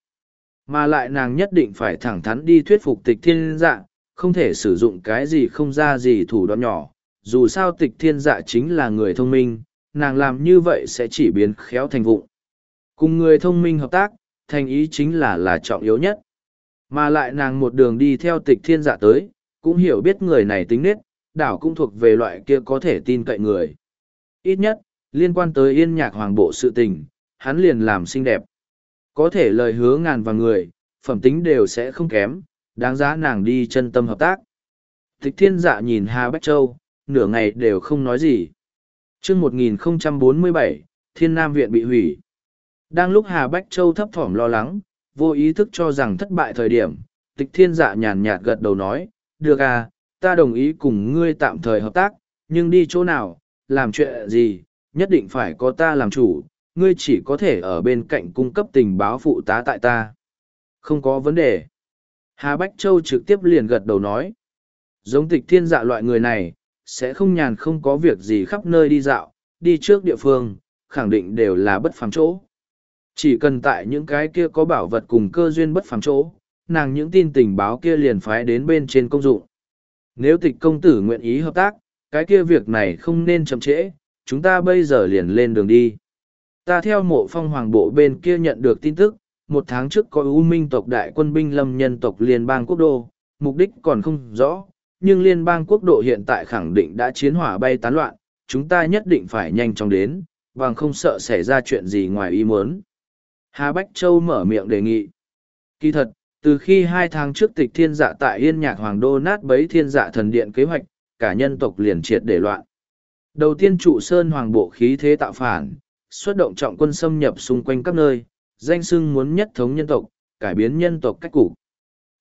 Mà lại nàng nhất định phải thẳng thắn đi thuyết phục tịch thiên dạ, không thể sử dụng cái gì không ra gì thủ đoạn nhỏ. Dù sao tịch thiên dạ chính là người thông minh, nàng làm như vậy sẽ chỉ biến khéo thành vụng. Cùng người thông minh hợp tác, thành ý chính là là trọng yếu nhất. Mà lại nàng một đường đi theo tịch thiên dạ tới, cũng hiểu biết người này tính nết, đảo cũng thuộc về loại kia có thể tin cậy người. Ít nhất, liên quan tới yên nhạc hoàng bộ sự tình, hắn liền làm xinh đẹp. Có thể lời hứa ngàn và người, phẩm tính đều sẽ không kém, đáng giá nàng đi chân tâm hợp tác. Tịch thiên dạ nhìn Hà Bách Châu, nửa ngày đều không nói gì. chương 1047, Thiên Nam Viện bị hủy. Đang lúc Hà Bách Châu thấp thỏm lo lắng, vô ý thức cho rằng thất bại thời điểm, tịch thiên dạ nhàn nhạt gật đầu nói, được à, ta đồng ý cùng ngươi tạm thời hợp tác, nhưng đi chỗ nào, làm chuyện gì, nhất định phải có ta làm chủ, ngươi chỉ có thể ở bên cạnh cung cấp tình báo phụ tá tại ta. Không có vấn đề. Hà Bách Châu trực tiếp liền gật đầu nói. Giống tịch thiên dạ loại người này, sẽ không nhàn không có việc gì khắp nơi đi dạo, đi trước địa phương, khẳng định đều là bất phàm chỗ. Chỉ cần tại những cái kia có bảo vật cùng cơ duyên bất phàm chỗ, nàng những tin tình báo kia liền phái đến bên trên công dụng. Nếu tịch công tử nguyện ý hợp tác, cái kia việc này không nên chậm trễ, chúng ta bây giờ liền lên đường đi. Ta theo mộ phong hoàng bộ bên kia nhận được tin tức, một tháng trước có u minh tộc đại quân binh lâm nhân tộc liên bang quốc đô, mục đích còn không rõ, nhưng liên bang quốc độ hiện tại khẳng định đã chiến hỏa bay tán loạn, chúng ta nhất định phải nhanh chóng đến, bằng không sợ xảy ra chuyện gì ngoài ý muốn. Hà Bách Châu mở miệng đề nghị. Kỳ thật, từ khi hai tháng trước tịch thiên dạ tại yên nhạc hoàng đô nát bấy thiên dạ thần điện kế hoạch, cả nhân tộc liền triệt để loạn. Đầu tiên trụ sơn hoàng bộ khí thế tạo phản, xuất động trọng quân xâm nhập xung quanh các nơi, danh sưng muốn nhất thống nhân tộc, cải biến nhân tộc cách cục.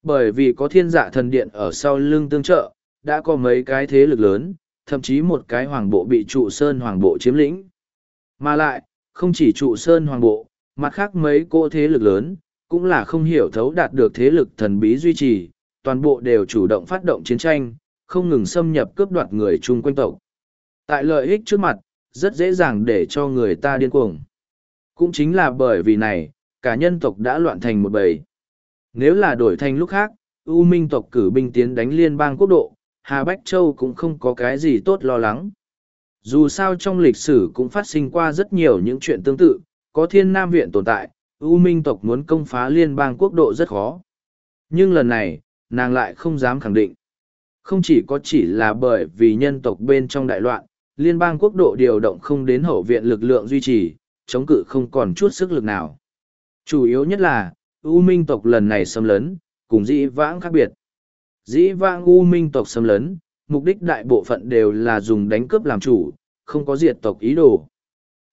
Bởi vì có thiên dạ thần điện ở sau lưng tương trợ, đã có mấy cái thế lực lớn, thậm chí một cái hoàng bộ bị trụ sơn hoàng bộ chiếm lĩnh. Mà lại, không chỉ trụ sơn hoàng bộ, mặt khác mấy cô thế lực lớn, cũng là không hiểu thấu đạt được thế lực thần bí duy trì, toàn bộ đều chủ động phát động chiến tranh, không ngừng xâm nhập cướp đoạt người chung quanh tộc. Tại lợi ích trước mặt, rất dễ dàng để cho người ta điên cuồng. Cũng chính là bởi vì này, cả nhân tộc đã loạn thành một bầy. Nếu là đổi thành lúc khác, U Minh tộc cử binh tiến đánh liên bang quốc độ, Hà Bách Châu cũng không có cái gì tốt lo lắng. Dù sao trong lịch sử cũng phát sinh qua rất nhiều những chuyện tương tự, có thiên nam viện tồn tại, U Minh tộc muốn công phá liên bang quốc độ rất khó. Nhưng lần này, nàng lại không dám khẳng định. Không chỉ có chỉ là bởi vì nhân tộc bên trong đại loạn, liên bang quốc độ điều động không đến hậu viện lực lượng duy trì, chống cự không còn chút sức lực nào. Chủ yếu nhất là, U Minh tộc lần này xâm lấn, cùng dĩ vãng khác biệt. Dĩ vãng U Minh tộc xâm lấn, mục đích đại bộ phận đều là dùng đánh cướp làm chủ, không có diệt tộc ý đồ.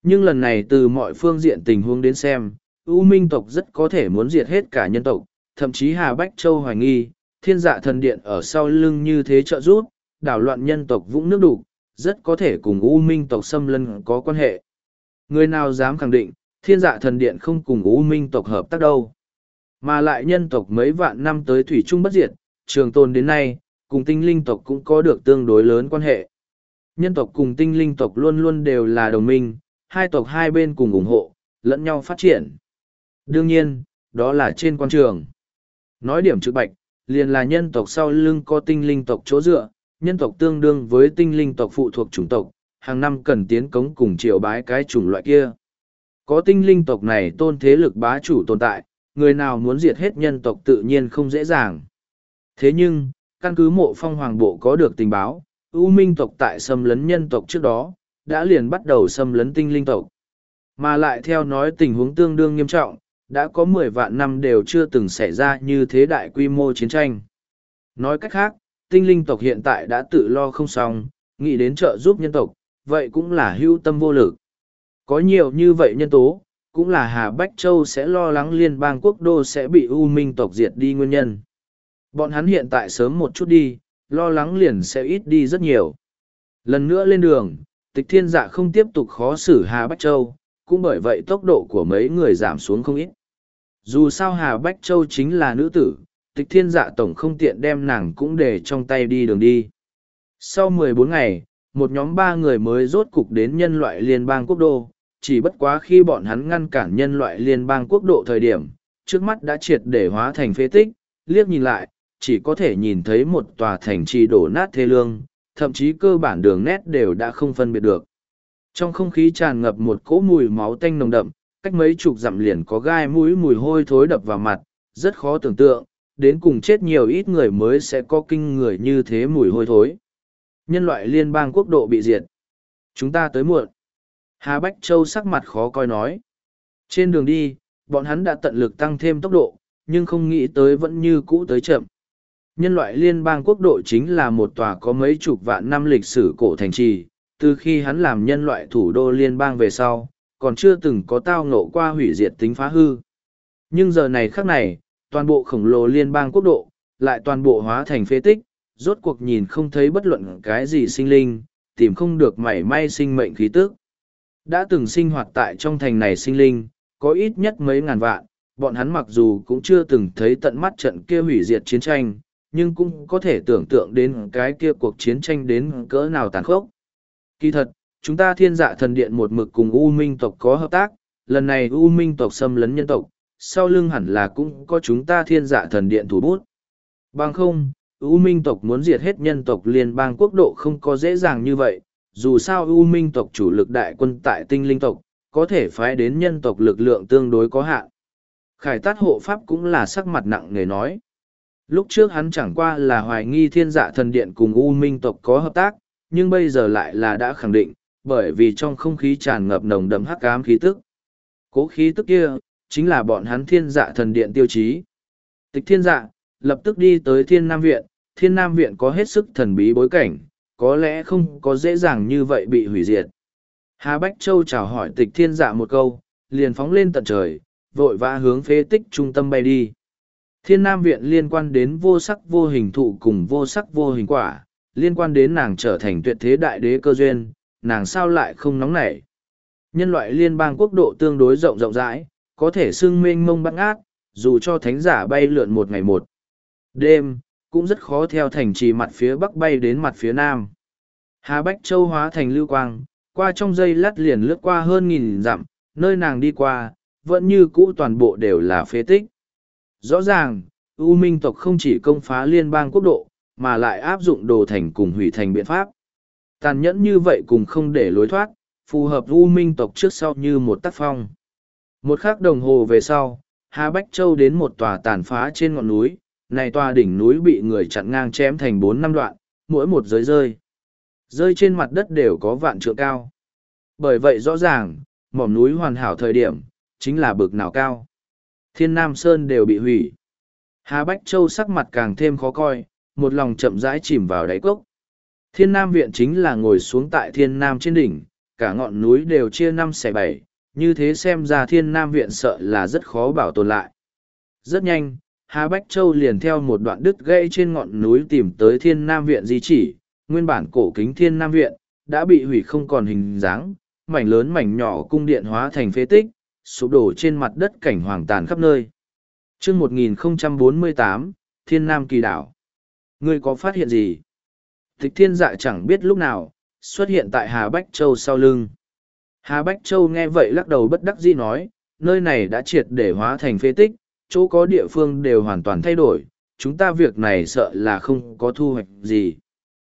Nhưng lần này từ mọi phương diện tình huống đến xem, U Minh tộc rất có thể muốn diệt hết cả nhân tộc, thậm chí Hà Bách Châu hoài nghi, thiên dạ thần điện ở sau lưng như thế trợ giúp, đảo loạn nhân tộc vũng nước đủ, rất có thể cùng U Minh tộc xâm lân có quan hệ. Người nào dám khẳng định, thiên dạ thần điện không cùng U Minh tộc hợp tác đâu. Mà lại nhân tộc mấy vạn năm tới Thủy Trung bất diệt, trường tồn đến nay, cùng tinh linh tộc cũng có được tương đối lớn quan hệ. Nhân tộc cùng tinh linh tộc luôn luôn đều là đồng minh, hai tộc hai bên cùng ủng hộ, lẫn nhau phát triển. Đương nhiên, đó là trên quan trường. Nói điểm trực bạch, liền là nhân tộc sau lưng có tinh linh tộc chỗ dựa, nhân tộc tương đương với tinh linh tộc phụ thuộc chủng tộc, hàng năm cần tiến cống cùng triều bái cái chủng loại kia. Có tinh linh tộc này tôn thế lực bá chủ tồn tại, người nào muốn diệt hết nhân tộc tự nhiên không dễ dàng. Thế nhưng, căn cứ mộ phong hoàng bộ có được tình báo, U Minh tộc tại xâm lấn nhân tộc trước đó, đã liền bắt đầu xâm lấn tinh linh tộc. Mà lại theo nói tình huống tương đương nghiêm trọng, đã có mười vạn năm đều chưa từng xảy ra như thế đại quy mô chiến tranh. Nói cách khác, tinh linh tộc hiện tại đã tự lo không xong, nghĩ đến trợ giúp nhân tộc, vậy cũng là hưu tâm vô lực. Có nhiều như vậy nhân tố, cũng là Hà Bách Châu sẽ lo lắng liên bang quốc đô sẽ bị U Minh tộc diệt đi nguyên nhân. Bọn hắn hiện tại sớm một chút đi, lo lắng liền sẽ ít đi rất nhiều. Lần nữa lên đường, tịch thiên dạ không tiếp tục khó xử Hà Bách Châu, cũng bởi vậy tốc độ của mấy người giảm xuống không ít. Dù sao Hà Bách Châu chính là nữ tử, tịch thiên dạ tổng không tiện đem nàng cũng để trong tay đi đường đi. Sau 14 ngày, một nhóm ba người mới rốt cục đến nhân loại liên bang quốc đô, chỉ bất quá khi bọn hắn ngăn cản nhân loại liên bang quốc độ thời điểm, trước mắt đã triệt để hóa thành phế tích, liếc nhìn lại, chỉ có thể nhìn thấy một tòa thành trì đổ nát thê lương, thậm chí cơ bản đường nét đều đã không phân biệt được. Trong không khí tràn ngập một cỗ mùi máu tanh nồng đậm, cách mấy chục dặm liền có gai mũi mùi hôi thối đập vào mặt, rất khó tưởng tượng, đến cùng chết nhiều ít người mới sẽ có kinh người như thế mùi hôi thối. Nhân loại liên bang quốc độ bị diệt. Chúng ta tới muộn. Hà Bách Châu sắc mặt khó coi nói. Trên đường đi, bọn hắn đã tận lực tăng thêm tốc độ, nhưng không nghĩ tới vẫn như cũ tới chậm. Nhân loại liên bang quốc độ chính là một tòa có mấy chục vạn năm lịch sử cổ thành trì, từ khi hắn làm nhân loại thủ đô liên bang về sau, còn chưa từng có tao ngộ qua hủy diệt tính phá hư. Nhưng giờ này khắc này, toàn bộ khổng lồ liên bang quốc độ, lại toàn bộ hóa thành phế tích, rốt cuộc nhìn không thấy bất luận cái gì sinh linh, tìm không được mảy may sinh mệnh khí tức. Đã từng sinh hoạt tại trong thành này sinh linh, có ít nhất mấy ngàn vạn, bọn hắn mặc dù cũng chưa từng thấy tận mắt trận kia hủy diệt chiến tranh, nhưng cũng có thể tưởng tượng đến cái kia cuộc chiến tranh đến cỡ nào tàn khốc. Kỳ thật, chúng ta thiên dạ thần điện một mực cùng U Minh tộc có hợp tác, lần này U Minh tộc xâm lấn nhân tộc, sau lưng hẳn là cũng có chúng ta thiên dạ thần điện thủ bút. Bằng không, U Minh tộc muốn diệt hết nhân tộc liên bang quốc độ không có dễ dàng như vậy, dù sao U Minh tộc chủ lực đại quân tại tinh linh tộc, có thể phái đến nhân tộc lực lượng tương đối có hạn. Khải tát hộ pháp cũng là sắc mặt nặng nề nói. Lúc trước hắn chẳng qua là hoài nghi thiên dạ thần điện cùng U Minh tộc có hợp tác, nhưng bây giờ lại là đã khẳng định, bởi vì trong không khí tràn ngập nồng đậm hắc ám khí tức. Cố khí tức kia, chính là bọn hắn thiên dạ thần điện tiêu chí. Tịch thiên dạ, lập tức đi tới thiên nam viện, thiên nam viện có hết sức thần bí bối cảnh, có lẽ không có dễ dàng như vậy bị hủy diệt. Hà Bách Châu chào hỏi tịch thiên dạ một câu, liền phóng lên tận trời, vội vã hướng phế tích trung tâm bay đi. Thiên Nam Viện liên quan đến vô sắc vô hình thụ cùng vô sắc vô hình quả, liên quan đến nàng trở thành tuyệt thế đại đế cơ duyên, nàng sao lại không nóng nảy. Nhân loại liên bang quốc độ tương đối rộng rộng rãi, có thể xưng mênh mông băng ác, dù cho thánh giả bay lượn một ngày một đêm, cũng rất khó theo thành trì mặt phía bắc bay đến mặt phía nam. Hà Bách Châu hóa thành lưu quang, qua trong dây lát liền lướt qua hơn nghìn dặm, nơi nàng đi qua, vẫn như cũ toàn bộ đều là phế tích. Rõ ràng, U Minh tộc không chỉ công phá liên bang quốc độ, mà lại áp dụng đồ thành cùng hủy thành biện pháp. Tàn nhẫn như vậy cùng không để lối thoát, phù hợp U Minh tộc trước sau như một tác phong. Một khắc đồng hồ về sau, Hà Bách Châu đến một tòa tàn phá trên ngọn núi, này tòa đỉnh núi bị người chặn ngang chém thành bốn năm đoạn, mỗi một giới rơi. Rơi trên mặt đất đều có vạn trượng cao. Bởi vậy rõ ràng, mỏm núi hoàn hảo thời điểm, chính là bực nào cao. Thiên Nam Sơn đều bị hủy. Hà Bách Châu sắc mặt càng thêm khó coi, một lòng chậm rãi chìm vào đáy cốc. Thiên Nam Viện chính là ngồi xuống tại Thiên Nam trên đỉnh, cả ngọn núi đều chia năm xẻ bảy, như thế xem ra Thiên Nam Viện sợ là rất khó bảo tồn lại. Rất nhanh, Hà Bách Châu liền theo một đoạn đứt gãy trên ngọn núi tìm tới Thiên Nam Viện di chỉ, nguyên bản cổ kính Thiên Nam Viện, đã bị hủy không còn hình dáng, mảnh lớn mảnh nhỏ cung điện hóa thành phế tích, sụp đổ trên mặt đất cảnh hoàng tàn khắp nơi. chương 1048, Thiên Nam Kỳ Đảo. Ngươi có phát hiện gì? Tịch thiên dạ chẳng biết lúc nào, xuất hiện tại Hà Bách Châu sau lưng. Hà Bách Châu nghe vậy lắc đầu bất đắc dĩ nói, nơi này đã triệt để hóa thành phế tích, chỗ có địa phương đều hoàn toàn thay đổi, chúng ta việc này sợ là không có thu hoạch gì.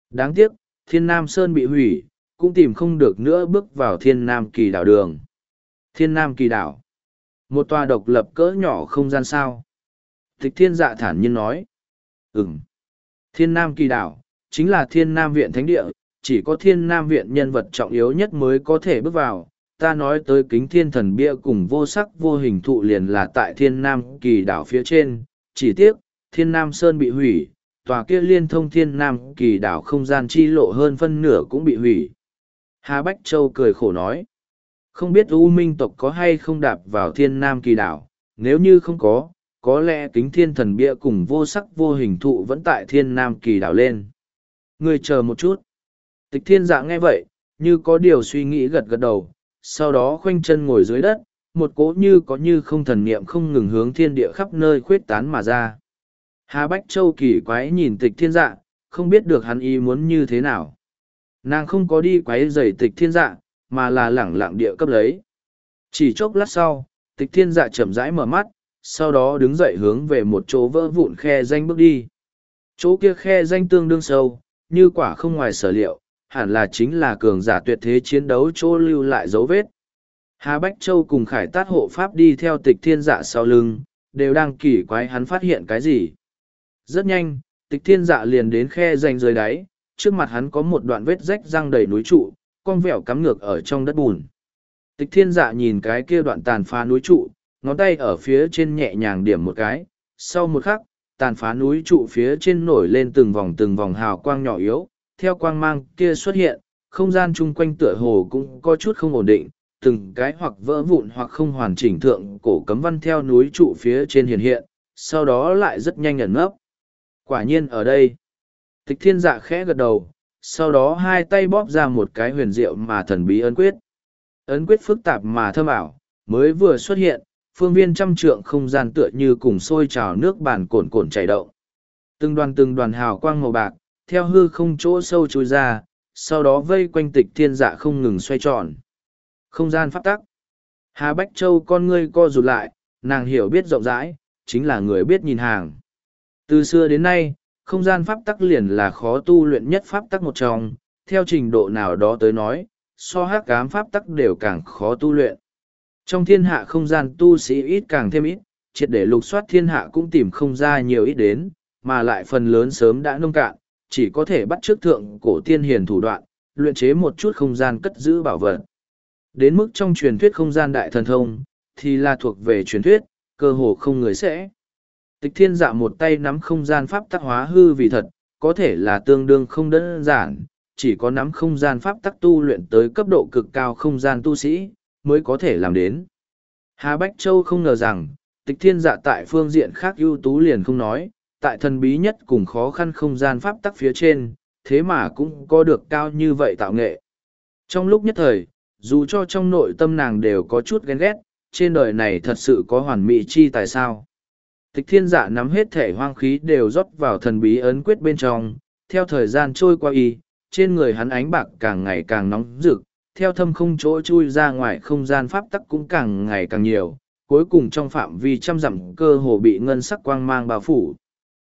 Đáng tiếc, Thiên Nam Sơn bị hủy, cũng tìm không được nữa bước vào Thiên Nam Kỳ đảo đường. Thiên Nam Kỳ đảo. Một tòa độc lập cỡ nhỏ không gian sao. Tịch thiên dạ thản nhiên nói. Ừm. Thiên Nam Kỳ đảo, chính là Thiên Nam Viện Thánh Địa, chỉ có Thiên Nam Viện nhân vật trọng yếu nhất mới có thể bước vào. Ta nói tới kính thiên thần bia cùng vô sắc vô hình thụ liền là tại Thiên Nam Kỳ đảo phía trên, chỉ tiếc, Thiên Nam Sơn bị hủy, tòa kia liên thông Thiên Nam Kỳ đảo không gian chi lộ hơn phân nửa cũng bị hủy. Hà Bách Châu cười khổ nói. Không biết U Minh tộc có hay không đạp vào thiên nam kỳ đảo, nếu như không có, có lẽ kính thiên thần bia cùng vô sắc vô hình thụ vẫn tại thiên nam kỳ đảo lên. Người chờ một chút. Tịch thiên dạ nghe vậy, như có điều suy nghĩ gật gật đầu, sau đó khoanh chân ngồi dưới đất, một cỗ như có như không thần niệm không ngừng hướng thiên địa khắp nơi khuyết tán mà ra. Hà Bách Châu kỳ quái nhìn tịch thiên dạ, không biết được hắn ý muốn như thế nào. Nàng không có đi quái giày tịch thiên dạ, mà là lẳng lặng địa cấp lấy. Chỉ chốc lát sau, tịch thiên dạ chậm rãi mở mắt, sau đó đứng dậy hướng về một chỗ vỡ vụn khe danh bước đi. Chỗ kia khe danh tương đương sâu, như quả không ngoài sở liệu, hẳn là chính là cường giả tuyệt thế chiến đấu chỗ lưu lại dấu vết. Hà Bách Châu cùng khải tát hộ pháp đi theo tịch thiên dạ sau lưng, đều đang kỳ quái hắn phát hiện cái gì. Rất nhanh, tịch thiên dạ liền đến khe danh dưới đáy, trước mặt hắn có một đoạn vết rách răng đầy núi trụ, con vẹo cắm ngược ở trong đất bùn. Tịch thiên dạ nhìn cái kia đoạn tàn phá núi trụ, ngón tay ở phía trên nhẹ nhàng điểm một cái, sau một khắc, tàn phá núi trụ phía trên nổi lên từng vòng từng vòng hào quang nhỏ yếu, theo quang mang kia xuất hiện, không gian chung quanh tựa hồ cũng có chút không ổn định, từng cái hoặc vỡ vụn hoặc không hoàn chỉnh thượng cổ cấm văn theo núi trụ phía trên hiện hiện, sau đó lại rất nhanh ẩn nấp. Quả nhiên ở đây, tịch thiên dạ khẽ gật đầu, sau đó hai tay bóp ra một cái huyền diệu mà thần bí ấn quyết. ấn quyết phức tạp mà thâm ảo, mới vừa xuất hiện, phương viên trăm trượng không gian tựa như cùng sôi trào nước bàn cồn cồn chảy động. Từng đoàn từng đoàn hào quang màu bạc, theo hư không chỗ sâu trôi ra, sau đó vây quanh tịch thiên dạ không ngừng xoay tròn. Không gian phát tắc. Hà Bách Châu con ngươi co rụt lại, nàng hiểu biết rộng rãi, chính là người biết nhìn hàng. Từ xưa đến nay, không gian pháp tắc liền là khó tu luyện nhất pháp tắc một trong, theo trình độ nào đó tới nói, so hát cám pháp tắc đều càng khó tu luyện. Trong thiên hạ không gian tu sĩ ít càng thêm ít, triệt để lục soát thiên hạ cũng tìm không ra nhiều ít đến, mà lại phần lớn sớm đã nông cạn, chỉ có thể bắt trước thượng cổ tiên hiền thủ đoạn, luyện chế một chút không gian cất giữ bảo vật. Đến mức trong truyền thuyết không gian đại thần thông, thì là thuộc về truyền thuyết, cơ hồ không người sẽ. Tịch thiên dạ một tay nắm không gian pháp tắc hóa hư vì thật, có thể là tương đương không đơn giản, chỉ có nắm không gian pháp tắc tu luyện tới cấp độ cực cao không gian tu sĩ, mới có thể làm đến. Hà Bách Châu không ngờ rằng, tịch thiên dạ tại phương diện khác ưu tú liền không nói, tại thần bí nhất cùng khó khăn không gian pháp tắc phía trên, thế mà cũng có được cao như vậy tạo nghệ. Trong lúc nhất thời, dù cho trong nội tâm nàng đều có chút ghen ghét, trên đời này thật sự có hoàn mỹ chi tại sao. Tịch thiên dạ nắm hết thể hoang khí đều rót vào thần bí ấn quyết bên trong, theo thời gian trôi qua y, trên người hắn ánh bạc càng ngày càng nóng rực, theo thâm không chỗ chui ra ngoài không gian pháp tắc cũng càng ngày càng nhiều, cuối cùng trong phạm vi trăm dặm cơ hồ bị ngân sắc quang mang bao phủ.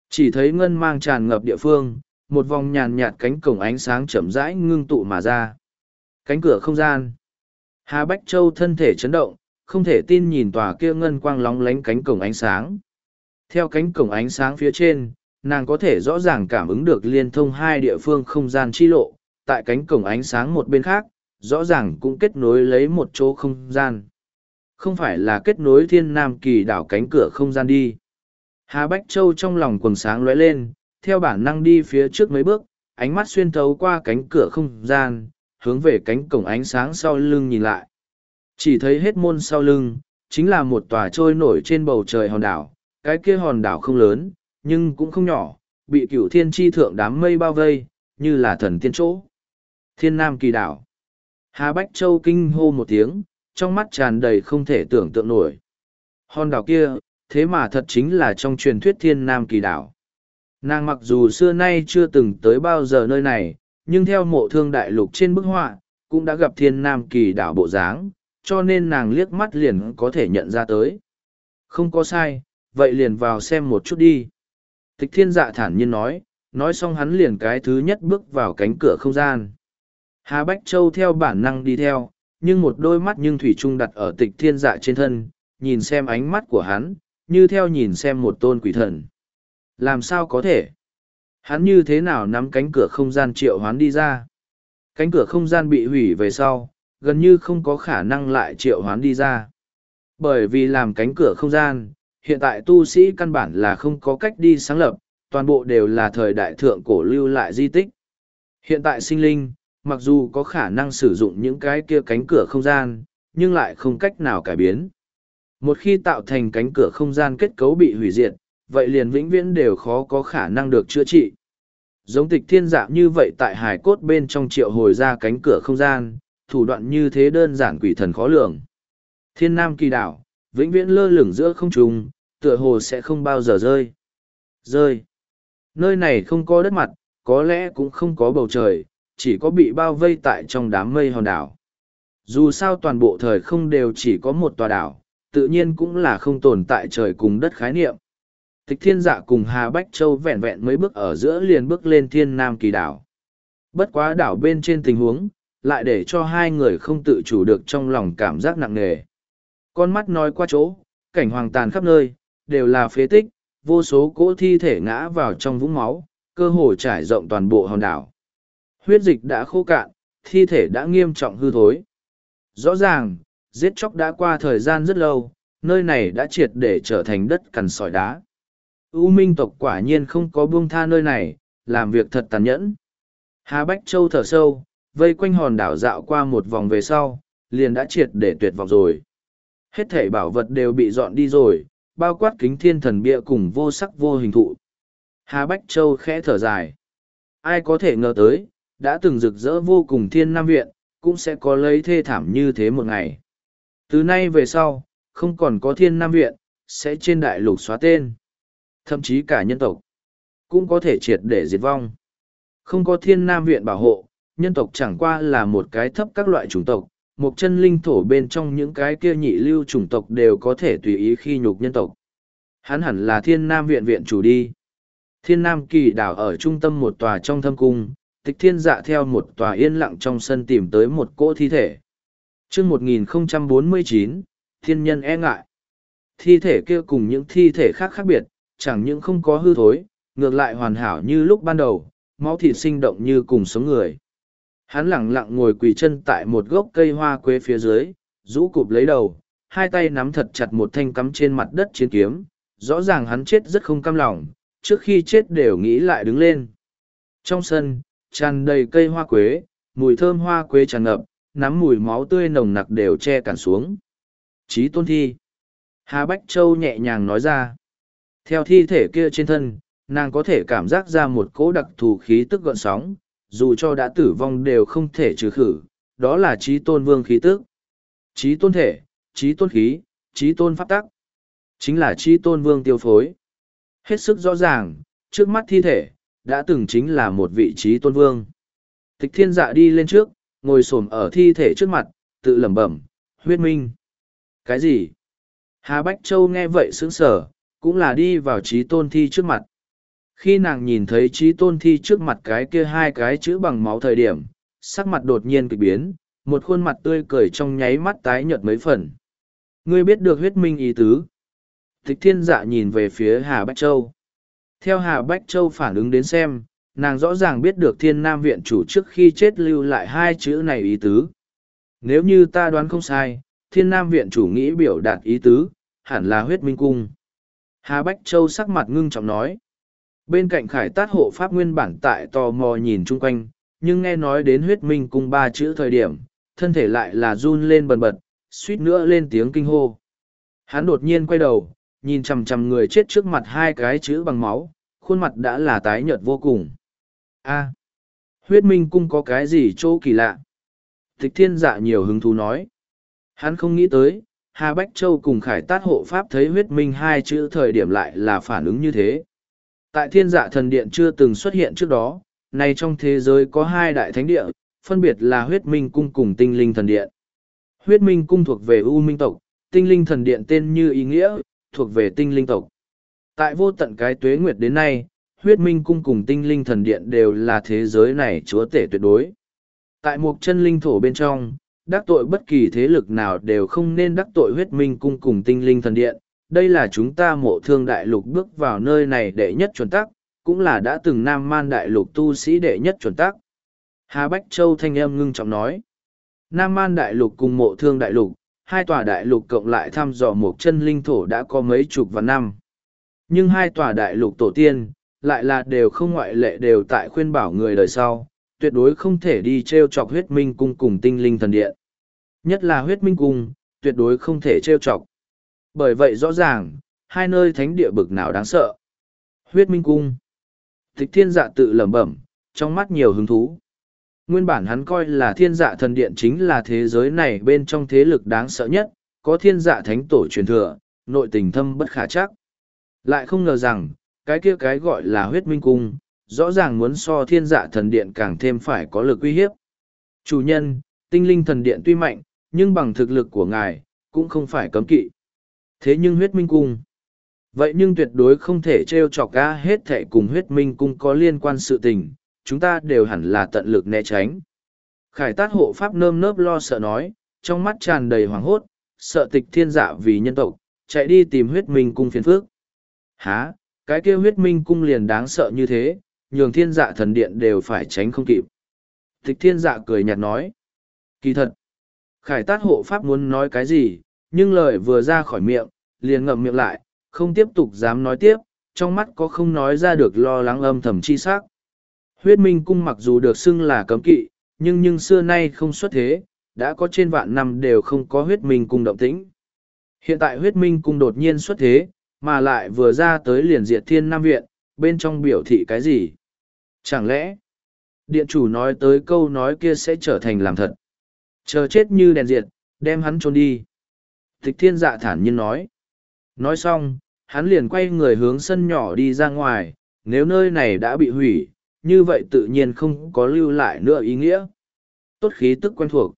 Chỉ thấy ngân mang tràn ngập địa phương, một vòng nhàn nhạt cánh cổng ánh sáng chậm rãi ngưng tụ mà ra. Cánh cửa không gian. Hà Bách Châu thân thể chấn động, không thể tin nhìn tòa kia ngân quang lóng lánh cánh cổng ánh sáng. Theo cánh cổng ánh sáng phía trên, nàng có thể rõ ràng cảm ứng được liên thông hai địa phương không gian chi lộ, tại cánh cổng ánh sáng một bên khác, rõ ràng cũng kết nối lấy một chỗ không gian. Không phải là kết nối thiên nam kỳ đảo cánh cửa không gian đi. Hà Bách Châu trong lòng quần sáng lóe lên, theo bản năng đi phía trước mấy bước, ánh mắt xuyên thấu qua cánh cửa không gian, hướng về cánh cổng ánh sáng sau lưng nhìn lại. Chỉ thấy hết môn sau lưng, chính là một tòa trôi nổi trên bầu trời hòn đảo, cái kia hòn đảo không lớn, nhưng cũng không nhỏ, bị cửu thiên tri thượng đám mây bao vây, như là thần tiên chỗ. Thiên Nam kỳ đảo. Hà Bách Châu kinh hô một tiếng, trong mắt tràn đầy không thể tưởng tượng nổi. Hòn đảo kia, thế mà thật chính là trong truyền thuyết thiên nam kỳ đảo. Nàng mặc dù xưa nay chưa từng tới bao giờ nơi này, nhưng theo mộ thương đại lục trên bức họa, cũng đã gặp thiên nam kỳ đảo bộ dáng, cho nên nàng liếc mắt liền có thể nhận ra tới. Không có sai, vậy liền vào xem một chút đi. Tịch thiên dạ thản nhiên nói, nói xong hắn liền cái thứ nhất bước vào cánh cửa không gian. Hà Bách Châu theo bản năng đi theo, nhưng một đôi mắt nhưng Thủy Trung đặt ở tịch thiên dạ trên thân, nhìn xem ánh mắt của hắn, như theo nhìn xem một tôn quỷ thần. Làm sao có thể? Hắn như thế nào nắm cánh cửa không gian triệu hoán đi ra? Cánh cửa không gian bị hủy về sau, gần như không có khả năng lại triệu hoán đi ra. Bởi vì làm cánh cửa không gian, hiện tại tu sĩ căn bản là không có cách đi sáng lập, toàn bộ đều là thời đại thượng cổ lưu lại di tích. Hiện tại sinh linh, mặc dù có khả năng sử dụng những cái kia cánh cửa không gian, nhưng lại không cách nào cải biến. Một khi tạo thành cánh cửa không gian kết cấu bị hủy diệt, vậy liền vĩnh viễn đều khó có khả năng được chữa trị. Giống tịch thiên dạ như vậy tại hải cốt bên trong triệu hồi ra cánh cửa không gian, thủ đoạn như thế đơn giản quỷ thần khó lường. Thiên nam kỳ đảo, vĩnh viễn lơ lửng giữa không trung, tựa hồ sẽ không bao giờ rơi. Rơi. Nơi này không có đất mặt, có lẽ cũng không có bầu trời, chỉ có bị bao vây tại trong đám mây hòn đảo. Dù sao toàn bộ thời không đều chỉ có một tòa đảo, tự nhiên cũng là không tồn tại trời cùng đất khái niệm. Tịch thiên dạ cùng Hà Bách Châu vẹn vẹn mấy bước ở giữa liền bước lên thiên nam kỳ đảo. Bất quá đảo bên trên tình huống, lại để cho hai người không tự chủ được trong lòng cảm giác nặng nề. Con mắt nói qua chỗ, cảnh hoàng tàn khắp nơi, đều là phế tích, vô số cỗ thi thể ngã vào trong vũng máu, cơ hồ trải rộng toàn bộ hòn đảo. Huyết dịch đã khô cạn, thi thể đã nghiêm trọng hư thối. Rõ ràng, giết chóc đã qua thời gian rất lâu, nơi này đã triệt để trở thành đất cằn sỏi đá. U minh tộc quả nhiên không có buông tha nơi này, làm việc thật tàn nhẫn. Hà Bách Châu thở sâu, vây quanh hòn đảo dạo qua một vòng về sau, liền đã triệt để tuyệt vọng rồi. Hết thể bảo vật đều bị dọn đi rồi, bao quát kính thiên thần bia cùng vô sắc vô hình thụ. Hà Bách Châu khẽ thở dài. Ai có thể ngờ tới, đã từng rực rỡ vô cùng thiên nam viện, cũng sẽ có lấy thê thảm như thế một ngày. Từ nay về sau, không còn có thiên nam viện, sẽ trên đại lục xóa tên. Thậm chí cả nhân tộc, cũng có thể triệt để diệt vong. Không có thiên nam viện bảo hộ, nhân tộc chẳng qua là một cái thấp các loại chủng tộc, một chân linh thổ bên trong những cái kia nhị lưu chủng tộc đều có thể tùy ý khi nhục nhân tộc. Hắn hẳn là thiên nam viện viện chủ đi. Thiên nam kỳ đảo ở trung tâm một tòa trong thâm cung, tịch thiên dạ theo một tòa yên lặng trong sân tìm tới một cỗ thi thể. chương 1049, thiên nhân e ngại. Thi thể kia cùng những thi thể khác khác biệt, chẳng những không có hư thối, ngược lại hoàn hảo như lúc ban đầu, máu thịt sinh động như cùng sống người. Hắn lẳng lặng ngồi quỳ chân tại một gốc cây hoa quế phía dưới, rũ cụp lấy đầu, hai tay nắm thật chặt một thanh cắm trên mặt đất chiến kiếm, rõ ràng hắn chết rất không cam lòng, trước khi chết đều nghĩ lại đứng lên. Trong sân, tràn đầy cây hoa quế, mùi thơm hoa quế tràn ngập, nắm mùi máu tươi nồng nặc đều che cản xuống. Chí tôn thi. Hà Bách Châu nhẹ nhàng nói ra. Theo thi thể kia trên thân, nàng có thể cảm giác ra một cỗ đặc thù khí tức gợn sóng, dù cho đã tử vong đều không thể trừ khử, đó là trí tôn vương khí tức. Trí tôn thể, trí tôn khí, trí tôn pháp tắc. Chính là trí tôn vương tiêu phối. Hết sức rõ ràng, trước mắt thi thể, đã từng chính là một vị trí tôn vương. Tịch thiên dạ đi lên trước, ngồi xổm ở thi thể trước mặt, tự lẩm bẩm, huyết minh. Cái gì? Hà Bách Châu nghe vậy sững sờ, cũng là đi vào trí tôn thi trước mặt. Khi nàng nhìn thấy trí tôn thi trước mặt cái kia hai cái chữ bằng máu thời điểm, sắc mặt đột nhiên kịch biến, một khuôn mặt tươi cười trong nháy mắt tái nhợt mấy phần. Ngươi biết được huyết minh ý tứ. Tịch thiên dạ nhìn về phía Hà Bách Châu. Theo Hà Bách Châu phản ứng đến xem, nàng rõ ràng biết được thiên nam viện chủ trước khi chết lưu lại hai chữ này ý tứ. Nếu như ta đoán không sai, thiên nam viện chủ nghĩ biểu đạt ý tứ, hẳn là huyết minh cung. Hà Bách Châu sắc mặt ngưng trọng nói. Bên cạnh khải tát hộ pháp nguyên bản tại tò mò nhìn chung quanh, nhưng nghe nói đến huyết minh cung ba chữ thời điểm, thân thể lại là run lên bần bật, suýt nữa lên tiếng kinh hô. Hắn đột nhiên quay đầu, nhìn chằm chằm người chết trước mặt hai cái chữ bằng máu, khuôn mặt đã là tái nhợt vô cùng. A, huyết minh cung có cái gì chỗ kỳ lạ? Tịch thiên dạ nhiều hứng thú nói. Hắn không nghĩ tới, Hà Bách Châu cùng khải tát hộ pháp thấy huyết minh hai chữ thời điểm lại là phản ứng như thế. Tại thiên dạ thần điện chưa từng xuất hiện trước đó, này trong thế giới có hai đại thánh địa, phân biệt là huyết minh cung cùng tinh linh thần điện. Huyết minh cung thuộc về U minh tộc, tinh linh thần điện tên như ý nghĩa, thuộc về tinh linh tộc. Tại vô tận cái tuế nguyệt đến nay, huyết minh cung cùng tinh linh thần điện đều là thế giới này chúa tể tuyệt đối. Tại một chân linh thổ bên trong, đắc tội bất kỳ thế lực nào đều không nên đắc tội huyết minh cung cùng tinh linh thần điện. Đây là chúng ta mộ thương đại lục bước vào nơi này đệ nhất chuẩn tắc, cũng là đã từng nam man đại lục tu sĩ đệ nhất chuẩn tắc. Hà Bách Châu thanh âm ngưng trọng nói. Nam man đại lục cùng mộ thương đại lục, hai tòa đại lục cộng lại thăm dò một chân linh thổ đã có mấy chục vạn năm. Nhưng hai tòa đại lục tổ tiên, lại là đều không ngoại lệ đều tại khuyên bảo người đời sau, tuyệt đối không thể đi t r e o chọc huyết minh cung cùng tinh linh thần điện. Nhất là huyết minh cung, tuyệt đối không thể t r e o chọc. Bởi vậy rõ ràng, hai nơi thánh địa bực nào đáng sợ. Huyết minh cung. Tịch thiên dạ tự lẩm bẩm, trong mắt nhiều hứng thú. Nguyên bản hắn coi là thiên dạ thần điện chính là thế giới này bên trong thế lực đáng sợ nhất, có thiên dạ thánh tổ truyền thừa, nội tình thâm bất khả chắc. Lại không ngờ rằng, cái kia cái gọi là huyết minh cung, rõ ràng muốn so thiên dạ thần điện càng thêm phải có lực uy hiếp. Chủ nhân, tinh linh thần điện tuy mạnh, nhưng bằng thực lực của ngài, cũng không phải cấm kỵ. Thế nhưng huyết minh cung, vậy nhưng tuyệt đối không thể trêu chọc ca hết thệ cùng huyết minh cung có liên quan sự tình, chúng ta đều hẳn là tận lực né tránh. Khải tát hộ pháp nơm nớp lo sợ nói, trong mắt tràn đầy hoàng hốt, sợ tịch thiên dạ vì nhân tộc, chạy đi tìm huyết minh cung phiền phước. Há, cái kia huyết minh cung liền đáng sợ như thế, nhường thiên dạ thần điện đều phải tránh không kịp. Tịch thiên dạ cười nhạt nói. Kỳ thật, khải tát hộ pháp muốn nói cái gì, nhưng lời vừa ra khỏi miệng, liền ngậm miệng lại, không tiếp tục dám nói tiếp, trong mắt có không nói ra được lo lắng âm thầm chi sắc. Huyết minh cung mặc dù được xưng là cấm kỵ, nhưng nhưng xưa nay không xuất thế, đã có trên vạn năm đều không có huyết minh cung động tĩnh. Hiện tại huyết minh cung đột nhiên xuất thế, mà lại vừa ra tới liền diệt thiên nam viện, bên trong biểu thị cái gì? Chẳng lẽ, điện chủ nói tới câu nói kia sẽ trở thành làm thật? Chờ chết như đèn diệt, đem hắn trốn đi. Tịch thiên dạ thản nhiên nói. Nói xong, hắn liền quay người hướng sân nhỏ đi ra ngoài, nếu nơi này đã bị hủy, như vậy tự nhiên không có lưu lại nữa ý nghĩa. Tốt khí tức quen thuộc.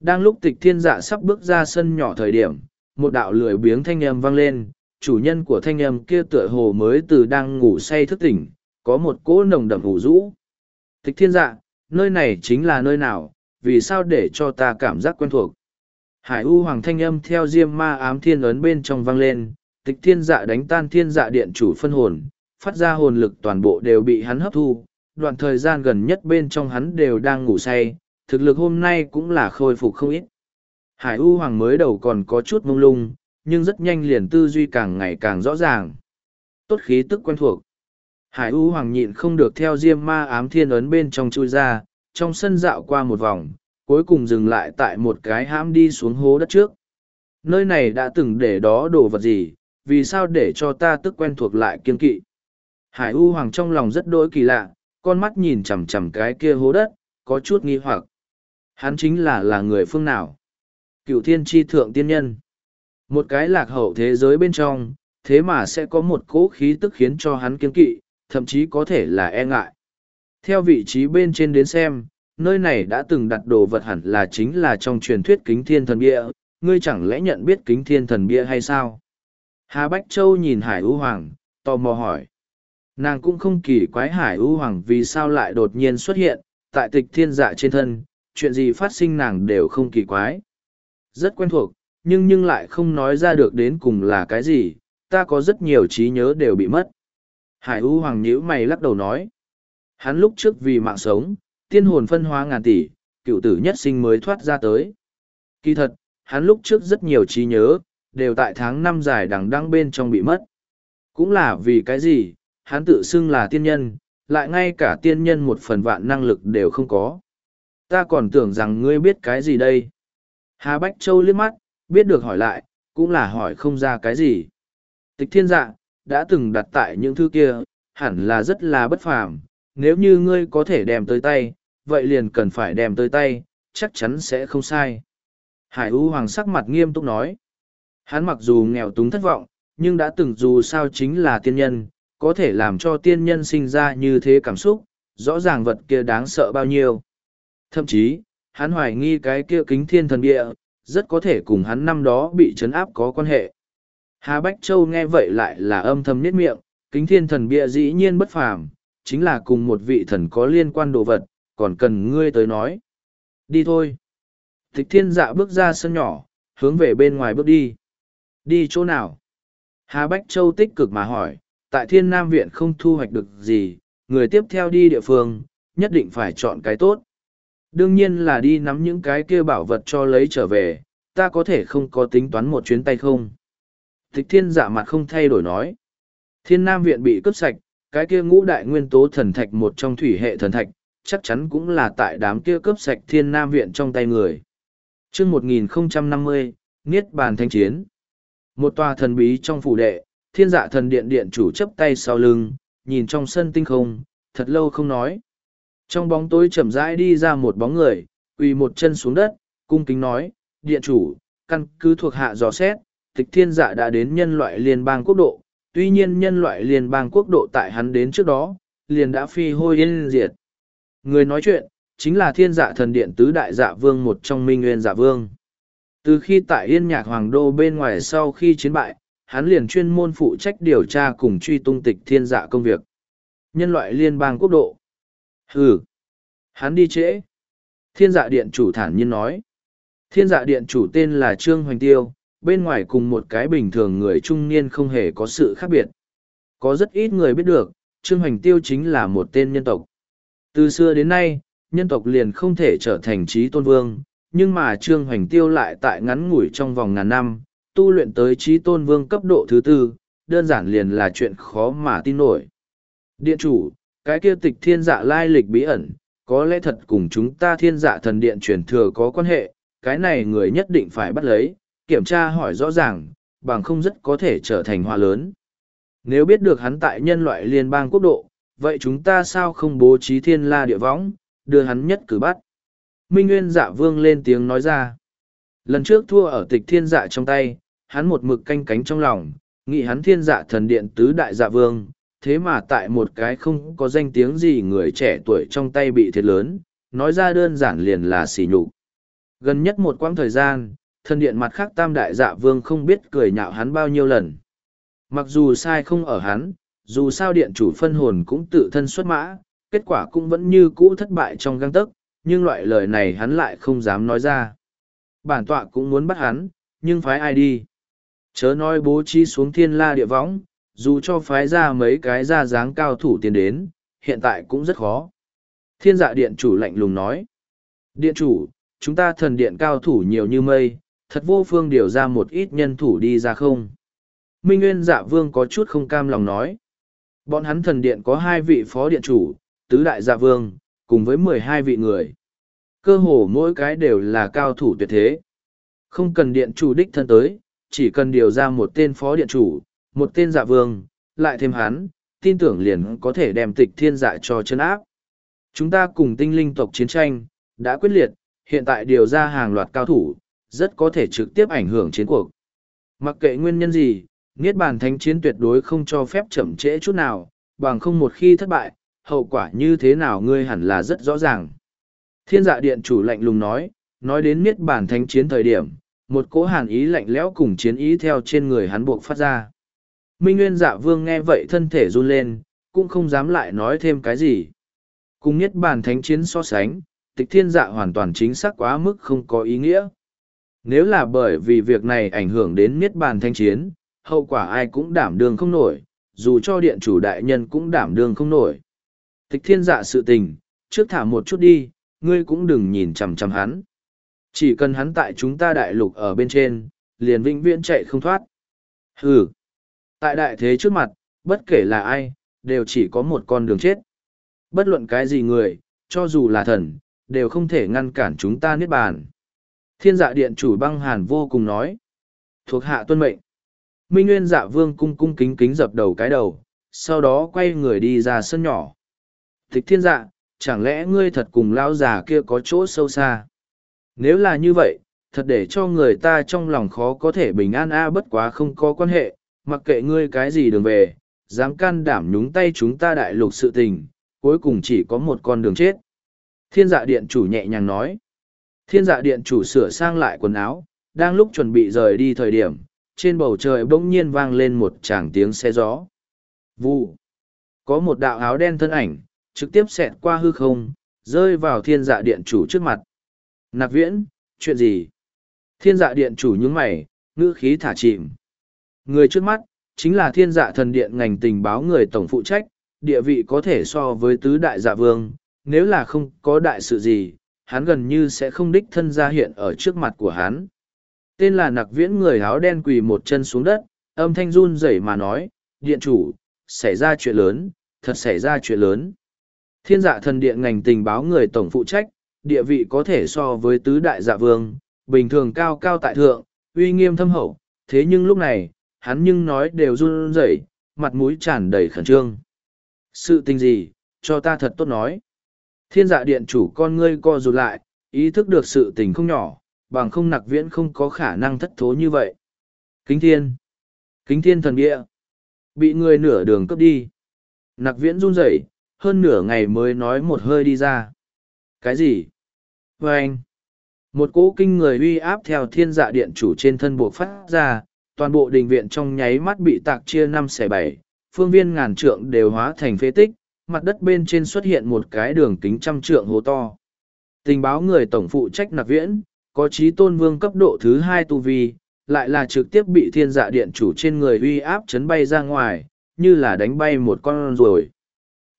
Đang lúc tịch thiên dạ sắp bước ra sân nhỏ thời điểm, một đạo lười biếng thanh âm vang lên, chủ nhân của thanh âm kia tựa hồ mới từ đang ngủ say thức tỉnh, có một cỗ nồng đậm ngủ rũ. Tịch thiên dạ, nơi này chính là nơi nào, vì sao để cho ta cảm giác quen thuộc. Hải U Hoàng thanh âm theo diêm ma ám thiên ấn bên trong vang lên, tịch thiên dạ đánh tan thiên dạ điện chủ phân hồn, phát ra hồn lực toàn bộ đều bị hắn hấp thu, đoạn thời gian gần nhất bên trong hắn đều đang ngủ say, thực lực hôm nay cũng là khôi phục không ít. Hải U Hoàng mới đầu còn có chút mông lung, nhưng rất nhanh liền tư duy càng ngày càng rõ ràng. Tốt khí tức quen thuộc. Hải U Hoàng nhịn không được theo diêm ma ám thiên ấn bên trong chui ra, trong sân dạo qua một vòng, cuối cùng dừng lại tại một cái hãm đi xuống hố đất trước. Nơi này đã từng để đó đồ vật gì, vì sao để cho ta tức quen thuộc lại kiên kỵ. Hải U Hoàng trong lòng rất đỗi kỳ lạ, con mắt nhìn chằm chằm cái kia hố đất, có chút nghi hoặc. Hắn chính là là người phương nào? Cựu thiên tri thượng tiên nhân. Một cái lạc hậu thế giới bên trong, thế mà sẽ có một cỗ khí tức khiến cho hắn kiên kỵ, thậm chí có thể là e ngại. Theo vị trí bên trên đến xem, nơi này đã từng đặt đồ vật hẳn là chính là trong truyền thuyết kính thiên thần bia, ngươi chẳng lẽ nhận biết kính thiên thần bia hay sao? Hà Bách Châu nhìn Hải ưu Hoàng, tò mò hỏi. Nàng cũng không kỳ quái Hải ưu Hoàng vì sao lại đột nhiên xuất hiện, tại tịch thiên dạ trên thân, chuyện gì phát sinh nàng đều không kỳ quái. Rất quen thuộc, nhưng nhưng lại không nói ra được đến cùng là cái gì, ta có rất nhiều trí nhớ đều bị mất. Hải ưu Hoàng nhíu mày lắc đầu nói. Hắn lúc trước vì mạng sống, tiên hồn phân hóa ngàn tỷ, cựu tử nhất sinh mới thoát ra tới. Kỳ thật, hắn lúc trước rất nhiều trí nhớ, đều tại tháng năm dài đằng đăng bên trong bị mất. Cũng là vì cái gì, hắn tự xưng là tiên nhân, lại ngay cả tiên nhân một phần vạn năng lực đều không có. Ta còn tưởng rằng ngươi biết cái gì đây. Hà Bách Châu liếc mắt, biết được hỏi lại, cũng là hỏi không ra cái gì. Tịch thiên dạ, đã từng đặt tại những thứ kia, hẳn là rất là bất phàm, nếu như ngươi có thể đem tới tay, vậy liền cần phải đem tới tay, chắc chắn sẽ không sai. Hải U Hoàng sắc mặt nghiêm túc nói. Hắn mặc dù nghèo túng thất vọng, nhưng đã từng dù sao chính là tiên nhân, có thể làm cho tiên nhân sinh ra như thế cảm xúc, rõ ràng vật kia đáng sợ bao nhiêu. Thậm chí, hắn hoài nghi cái kia kính thiên thần địa, rất có thể cùng hắn năm đó bị chấn áp có quan hệ. Hà Bách Châu nghe vậy lại là âm thầm niết miệng, kính thiên thần bia dĩ nhiên bất phàm, chính là cùng một vị thần có liên quan đồ vật, còn cần ngươi tới nói. Đi thôi. Tịch thiên dạ bước ra sân nhỏ, hướng về bên ngoài bước đi. Đi chỗ nào? Hà Bách Châu tích cực mà hỏi, tại thiên nam viện không thu hoạch được gì, người tiếp theo đi địa phương, nhất định phải chọn cái tốt. Đương nhiên là đi nắm những cái kia bảo vật cho lấy trở về, ta có thể không có tính toán một chuyến tay không. Tịch thiên dạ mặt không thay đổi nói. Thiên nam viện bị cướp sạch, cái kia ngũ đại nguyên tố thần thạch một trong thủy hệ thần thạch, chắc chắn cũng là tại đám kia cướp sạch thiên nam viện trong tay người. chương 1050, Niết Bàn Thanh Chiến. Một tòa thần bí trong phủ đệ, thiên dạ thần điện điện chủ chấp tay sau lưng, nhìn trong sân tinh không, thật lâu không nói. Trong bóng tối chậm rãi đi ra một bóng người, quỳ một chân xuống đất, cung kính nói, điện chủ, căn cứ thuộc hạ dò xét, tịch thiên dạ đã đến nhân loại liên bang quốc độ, tuy nhiên nhân loại liên bang quốc độ tại hắn đến trước đó, liền đã phi hôi yên diệt. Người nói chuyện, chính là thiên dạ thần điện tứ đại dạ vương một trong minh nguyên dạ vương. Từ khi tại Yên Nhạc Hoàng Đô bên ngoài sau khi chiến bại, hắn liền chuyên môn phụ trách điều tra cùng truy tung tịch thiên dạ công việc. Nhân loại liên bang quốc độ. Hừ. Hắn đi trễ. Thiên dạ điện chủ thản nhiên nói. Thiên dạ điện chủ tên là Trương Hoành Tiêu, bên ngoài cùng một cái bình thường người trung niên không hề có sự khác biệt. Có rất ít người biết được, Trương Hoành Tiêu chính là một tên nhân tộc. Từ xưa đến nay, nhân tộc liền không thể trở thành trí tôn vương, nhưng mà Trương Hoành Tiêu lại tại ngắn ngủi trong vòng ngàn năm, tu luyện tới trí tôn vương cấp độ thứ tư, đơn giản liền là chuyện khó mà tin nổi. Điện chủ, cái kia tịch thiên dạ lai lịch bí ẩn, có lẽ thật cùng chúng ta thiên dạ thần điện truyền thừa có quan hệ, cái này người nhất định phải bắt lấy, kiểm tra hỏi rõ ràng, bằng không rất có thể trở thành hòa lớn. Nếu biết được hắn tại nhân loại liên bang quốc độ, vậy chúng ta sao không bố trí thiên la địa võng, đưa hắn nhất cử bắt. Minh Nguyên dạ vương lên tiếng nói ra. Lần trước thua ở tịch thiên dạ trong tay, hắn một mực canh cánh trong lòng, nghĩ hắn thiên dạ thần điện tứ đại dạ vương, thế mà tại một cái không có danh tiếng gì người trẻ tuổi trong tay bị thiệt lớn, nói ra đơn giản liền là xỉ nhục. Gần nhất một quãng thời gian, thần điện mặt khác tam đại dạ vương không biết cười nhạo hắn bao nhiêu lần. Mặc dù sai không ở hắn, dù sao điện chủ phân hồn cũng tự thân xuất mã, kết quả cũng vẫn như cũ thất bại trong găng tấc, nhưng loại lời này hắn lại không dám nói ra. Bản tọa cũng muốn bắt hắn, nhưng phái ai đi? Chớ nói bố trí xuống thiên la địa võng, dù cho phái ra mấy cái ra dáng cao thủ tiến đến, hiện tại cũng rất khó. Thiên dạ điện chủ lạnh lùng nói. Điện chủ, chúng ta thần điện cao thủ nhiều như mây, thật vô phương điều ra một ít nhân thủ đi ra không? Minh Nguyên dạ vương có chút không cam lòng nói. Bọn hắn thần điện có hai vị phó điện chủ, tứ đại dạ vương, cùng với mười hai vị người. Cơ hồ mỗi cái đều là cao thủ tuyệt thế. Không cần điện chủ đích thân tới, chỉ cần điều ra một tên phó điện chủ, một tên dạ vương, lại thêm hắn, tin tưởng liền có thể đem tịch thiên dạ cho chân áp. Chúng ta cùng tinh linh tộc chiến tranh, đã quyết liệt, hiện tại điều ra hàng loạt cao thủ, rất có thể trực tiếp ảnh hưởng chiến cuộc. Mặc kệ nguyên nhân gì, Niết bàn thánh chiến tuyệt đối không cho phép chậm trễ chút nào, bằng không một khi thất bại, hậu quả như thế nào ngươi hẳn là rất rõ ràng. Thiên dạ điện chủ lạnh lùng nói, nói đến Niết bàn thánh chiến thời điểm, một cỗ hàn ý lạnh lẽo cùng chiến ý theo trên người hắn buộc phát ra. Minh Nguyên dạ vương nghe vậy thân thể run lên, cũng không dám lại nói thêm cái gì. Cùng Niết bàn thánh chiến so sánh, tịch thiên dạ hoàn toàn chính xác quá mức không có ý nghĩa. Nếu là bởi vì việc này ảnh hưởng đến Niết bàn thanh chiến, hậu quả ai cũng đảm đương không nổi, dù cho điện chủ đại nhân cũng đảm đương không nổi. Tịch thiên dạ sự tình, trước thả một chút đi, ngươi cũng đừng nhìn chằm chằm hắn. Chỉ cần hắn tại chúng ta đại lục ở bên trên, liền vĩnh viễn chạy không thoát. Hừ. Tại đại thế trước mặt, bất kể là ai, đều chỉ có một con đường chết. Bất luận cái gì người, cho dù là thần, đều không thể ngăn cản chúng ta niết bàn. Thiên dạ điện chủ băng hàn vô cùng nói. Thuộc hạ tuân mệnh. Minh Nguyên dạ vương cung cung kính kính dập đầu cái đầu, sau đó quay người đi ra sân nhỏ. Thích thiên dạ, chẳng lẽ ngươi thật cùng lão già kia có chỗ sâu xa? Nếu là như vậy, thật để cho người ta trong lòng khó có thể bình an a bất quá không có quan hệ, mặc kệ ngươi cái gì đường về, dám can đảm nhúng tay chúng ta đại lục sự tình, cuối cùng chỉ có một con đường chết. Thiên dạ điện chủ nhẹ nhàng nói. Thiên dạ điện chủ sửa sang lại quần áo, đang lúc chuẩn bị rời đi thời điểm, trên bầu trời bỗng nhiên vang lên một tràng tiếng xe gió. Vụ. Có một đạo áo đen thân ảnh, trực tiếp xẹt qua hư không, rơi vào thiên dạ điện chủ trước mặt. Nạp viễn, chuyện gì? Thiên dạ điện chủ nhướng mày, ngữ khí thả chìm. Người trước mắt, chính là thiên dạ thần điện ngành tình báo người tổng phụ trách, địa vị có thể so với tứ đại dạ vương, nếu là không có đại sự gì, hắn gần như sẽ không đích thân ra hiện ở trước mặt của hắn. Tên là nặc viễn người áo đen quỳ một chân xuống đất, âm thanh run rẩy mà nói, điện chủ, xảy ra chuyện lớn, thật xảy ra chuyện lớn. Thiên dạ thần điện ngành tình báo người tổng phụ trách, địa vị có thể so với tứ đại dạ vương, bình thường cao cao tại thượng, uy nghiêm thâm hậu, thế nhưng lúc này, hắn nhưng nói đều run rẩy, mặt mũi tràn đầy khẩn trương. Sự tình gì, cho ta thật tốt nói. Thiên dạ điện chủ con ngươi co rụt lại, ý thức được sự tình không nhỏ, bằng không nặc viễn không có khả năng thất thố như vậy. Kính thiên. Kính thiên thần bia. Bị người nửa đường cướp đi. Nặc viễn run rẩy, hơn nửa ngày mới nói một hơi đi ra. Cái gì? Và anh. Một cỗ kinh người uy áp theo thiên dạ điện chủ trên thân buộc phát ra, toàn bộ đình viện trong nháy mắt bị tạc chia năm xẻ bảy, phương viên ngàn trượng đều hóa thành phế tích, mặt đất bên trên xuất hiện một cái đường kính trăm trượng hố to. Tình báo người tổng phụ trách nạc viễn, có trí tôn vương cấp độ thứ hai tu vi, lại là trực tiếp bị thiên dạ điện chủ trên người uy áp chấn bay ra ngoài, như là đánh bay một con rồi.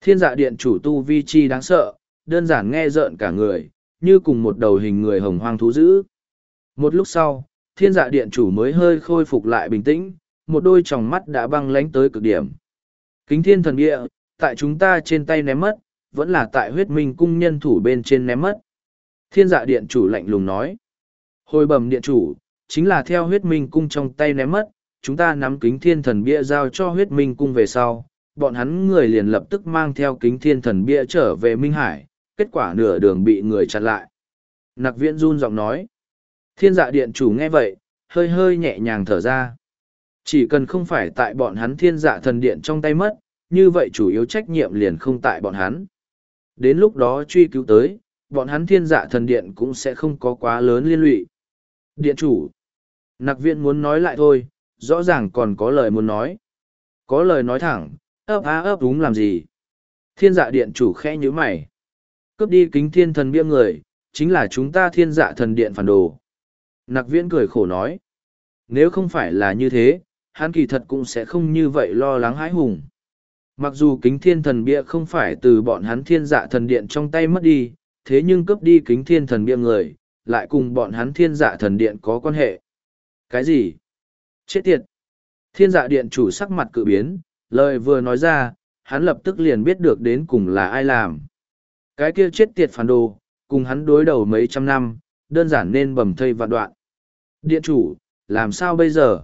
Thiên dạ điện chủ tu vi chi đáng sợ, đơn giản nghe rợn cả người, như cùng một đầu hình người hồng hoang thú dữ. Một lúc sau, thiên dạ điện chủ mới hơi khôi phục lại bình tĩnh, một đôi tròng mắt đã băng lánh tới cực điểm. Kính thiên thần địa, tại chúng ta trên tay ném mất, vẫn là tại huyết minh cung nhân thủ bên trên ném mất. Thiên dạ điện chủ lạnh lùng nói. Hồi bẩm điện chủ, chính là theo huyết minh cung trong tay ném mất, chúng ta nắm kính thiên thần bia giao cho huyết minh cung về sau, bọn hắn người liền lập tức mang theo kính thiên thần bia trở về Minh Hải, kết quả nửa đường bị người chặn lại. Nặc viễn run giọng nói. Thiên dạ điện chủ nghe vậy, hơi hơi nhẹ nhàng thở ra. Chỉ cần không phải tại bọn hắn thiên dạ thần điện trong tay mất, như vậy chủ yếu trách nhiệm liền không tại bọn hắn. Đến lúc đó truy cứu tới, bọn hắn thiên dạ thần điện cũng sẽ không có quá lớn liên lụy. Điện chủ. Nặc viện muốn nói lại thôi, rõ ràng còn có lời muốn nói. Có lời nói thẳng, ấp á ấp đúng làm gì. Thiên dạ điện chủ khẽ như mày. Cướp đi kính thiên thần bia người, chính là chúng ta thiên dạ thần điện phản đồ. Nặc viễn cười khổ nói. Nếu không phải là như thế, hắn kỳ thật cũng sẽ không như vậy lo lắng hãi hùng. Mặc dù kính thiên thần bia không phải từ bọn hắn thiên dạ thần điện trong tay mất đi, thế nhưng cướp đi kính thiên thần bia người, lại cùng bọn hắn thiên dạ thần điện có quan hệ. Cái gì? Chết tiệt! Thiên dạ điện chủ sắc mặt cự biến, lời vừa nói ra, hắn lập tức liền biết được đến cùng là ai làm. Cái kia chết tiệt phản đồ, cùng hắn đối đầu mấy trăm năm, đơn giản nên bầm thây vạn đoạn. Điện chủ, làm sao bây giờ?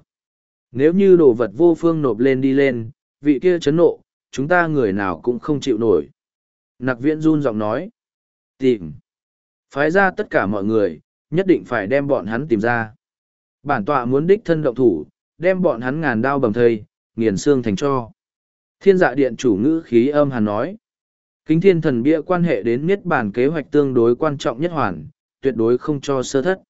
Nếu như đồ vật vô phương nộp lên đi lên, vị kia chấn nộ, chúng ta người nào cũng không chịu nổi. Nặc viễn run giọng nói. Tìm. Phái ra tất cả mọi người, nhất định phải đem bọn hắn tìm ra. Bản tọa muốn đích thân động thủ, đem bọn hắn ngàn đao bầm thây, nghiền xương thành cho. Thiên dạ điện chủ ngữ khí âm hàn nói. Kính thiên thần bia quan hệ đến miết bản kế hoạch tương đối quan trọng nhất hoàn, tuyệt đối không cho sơ thất.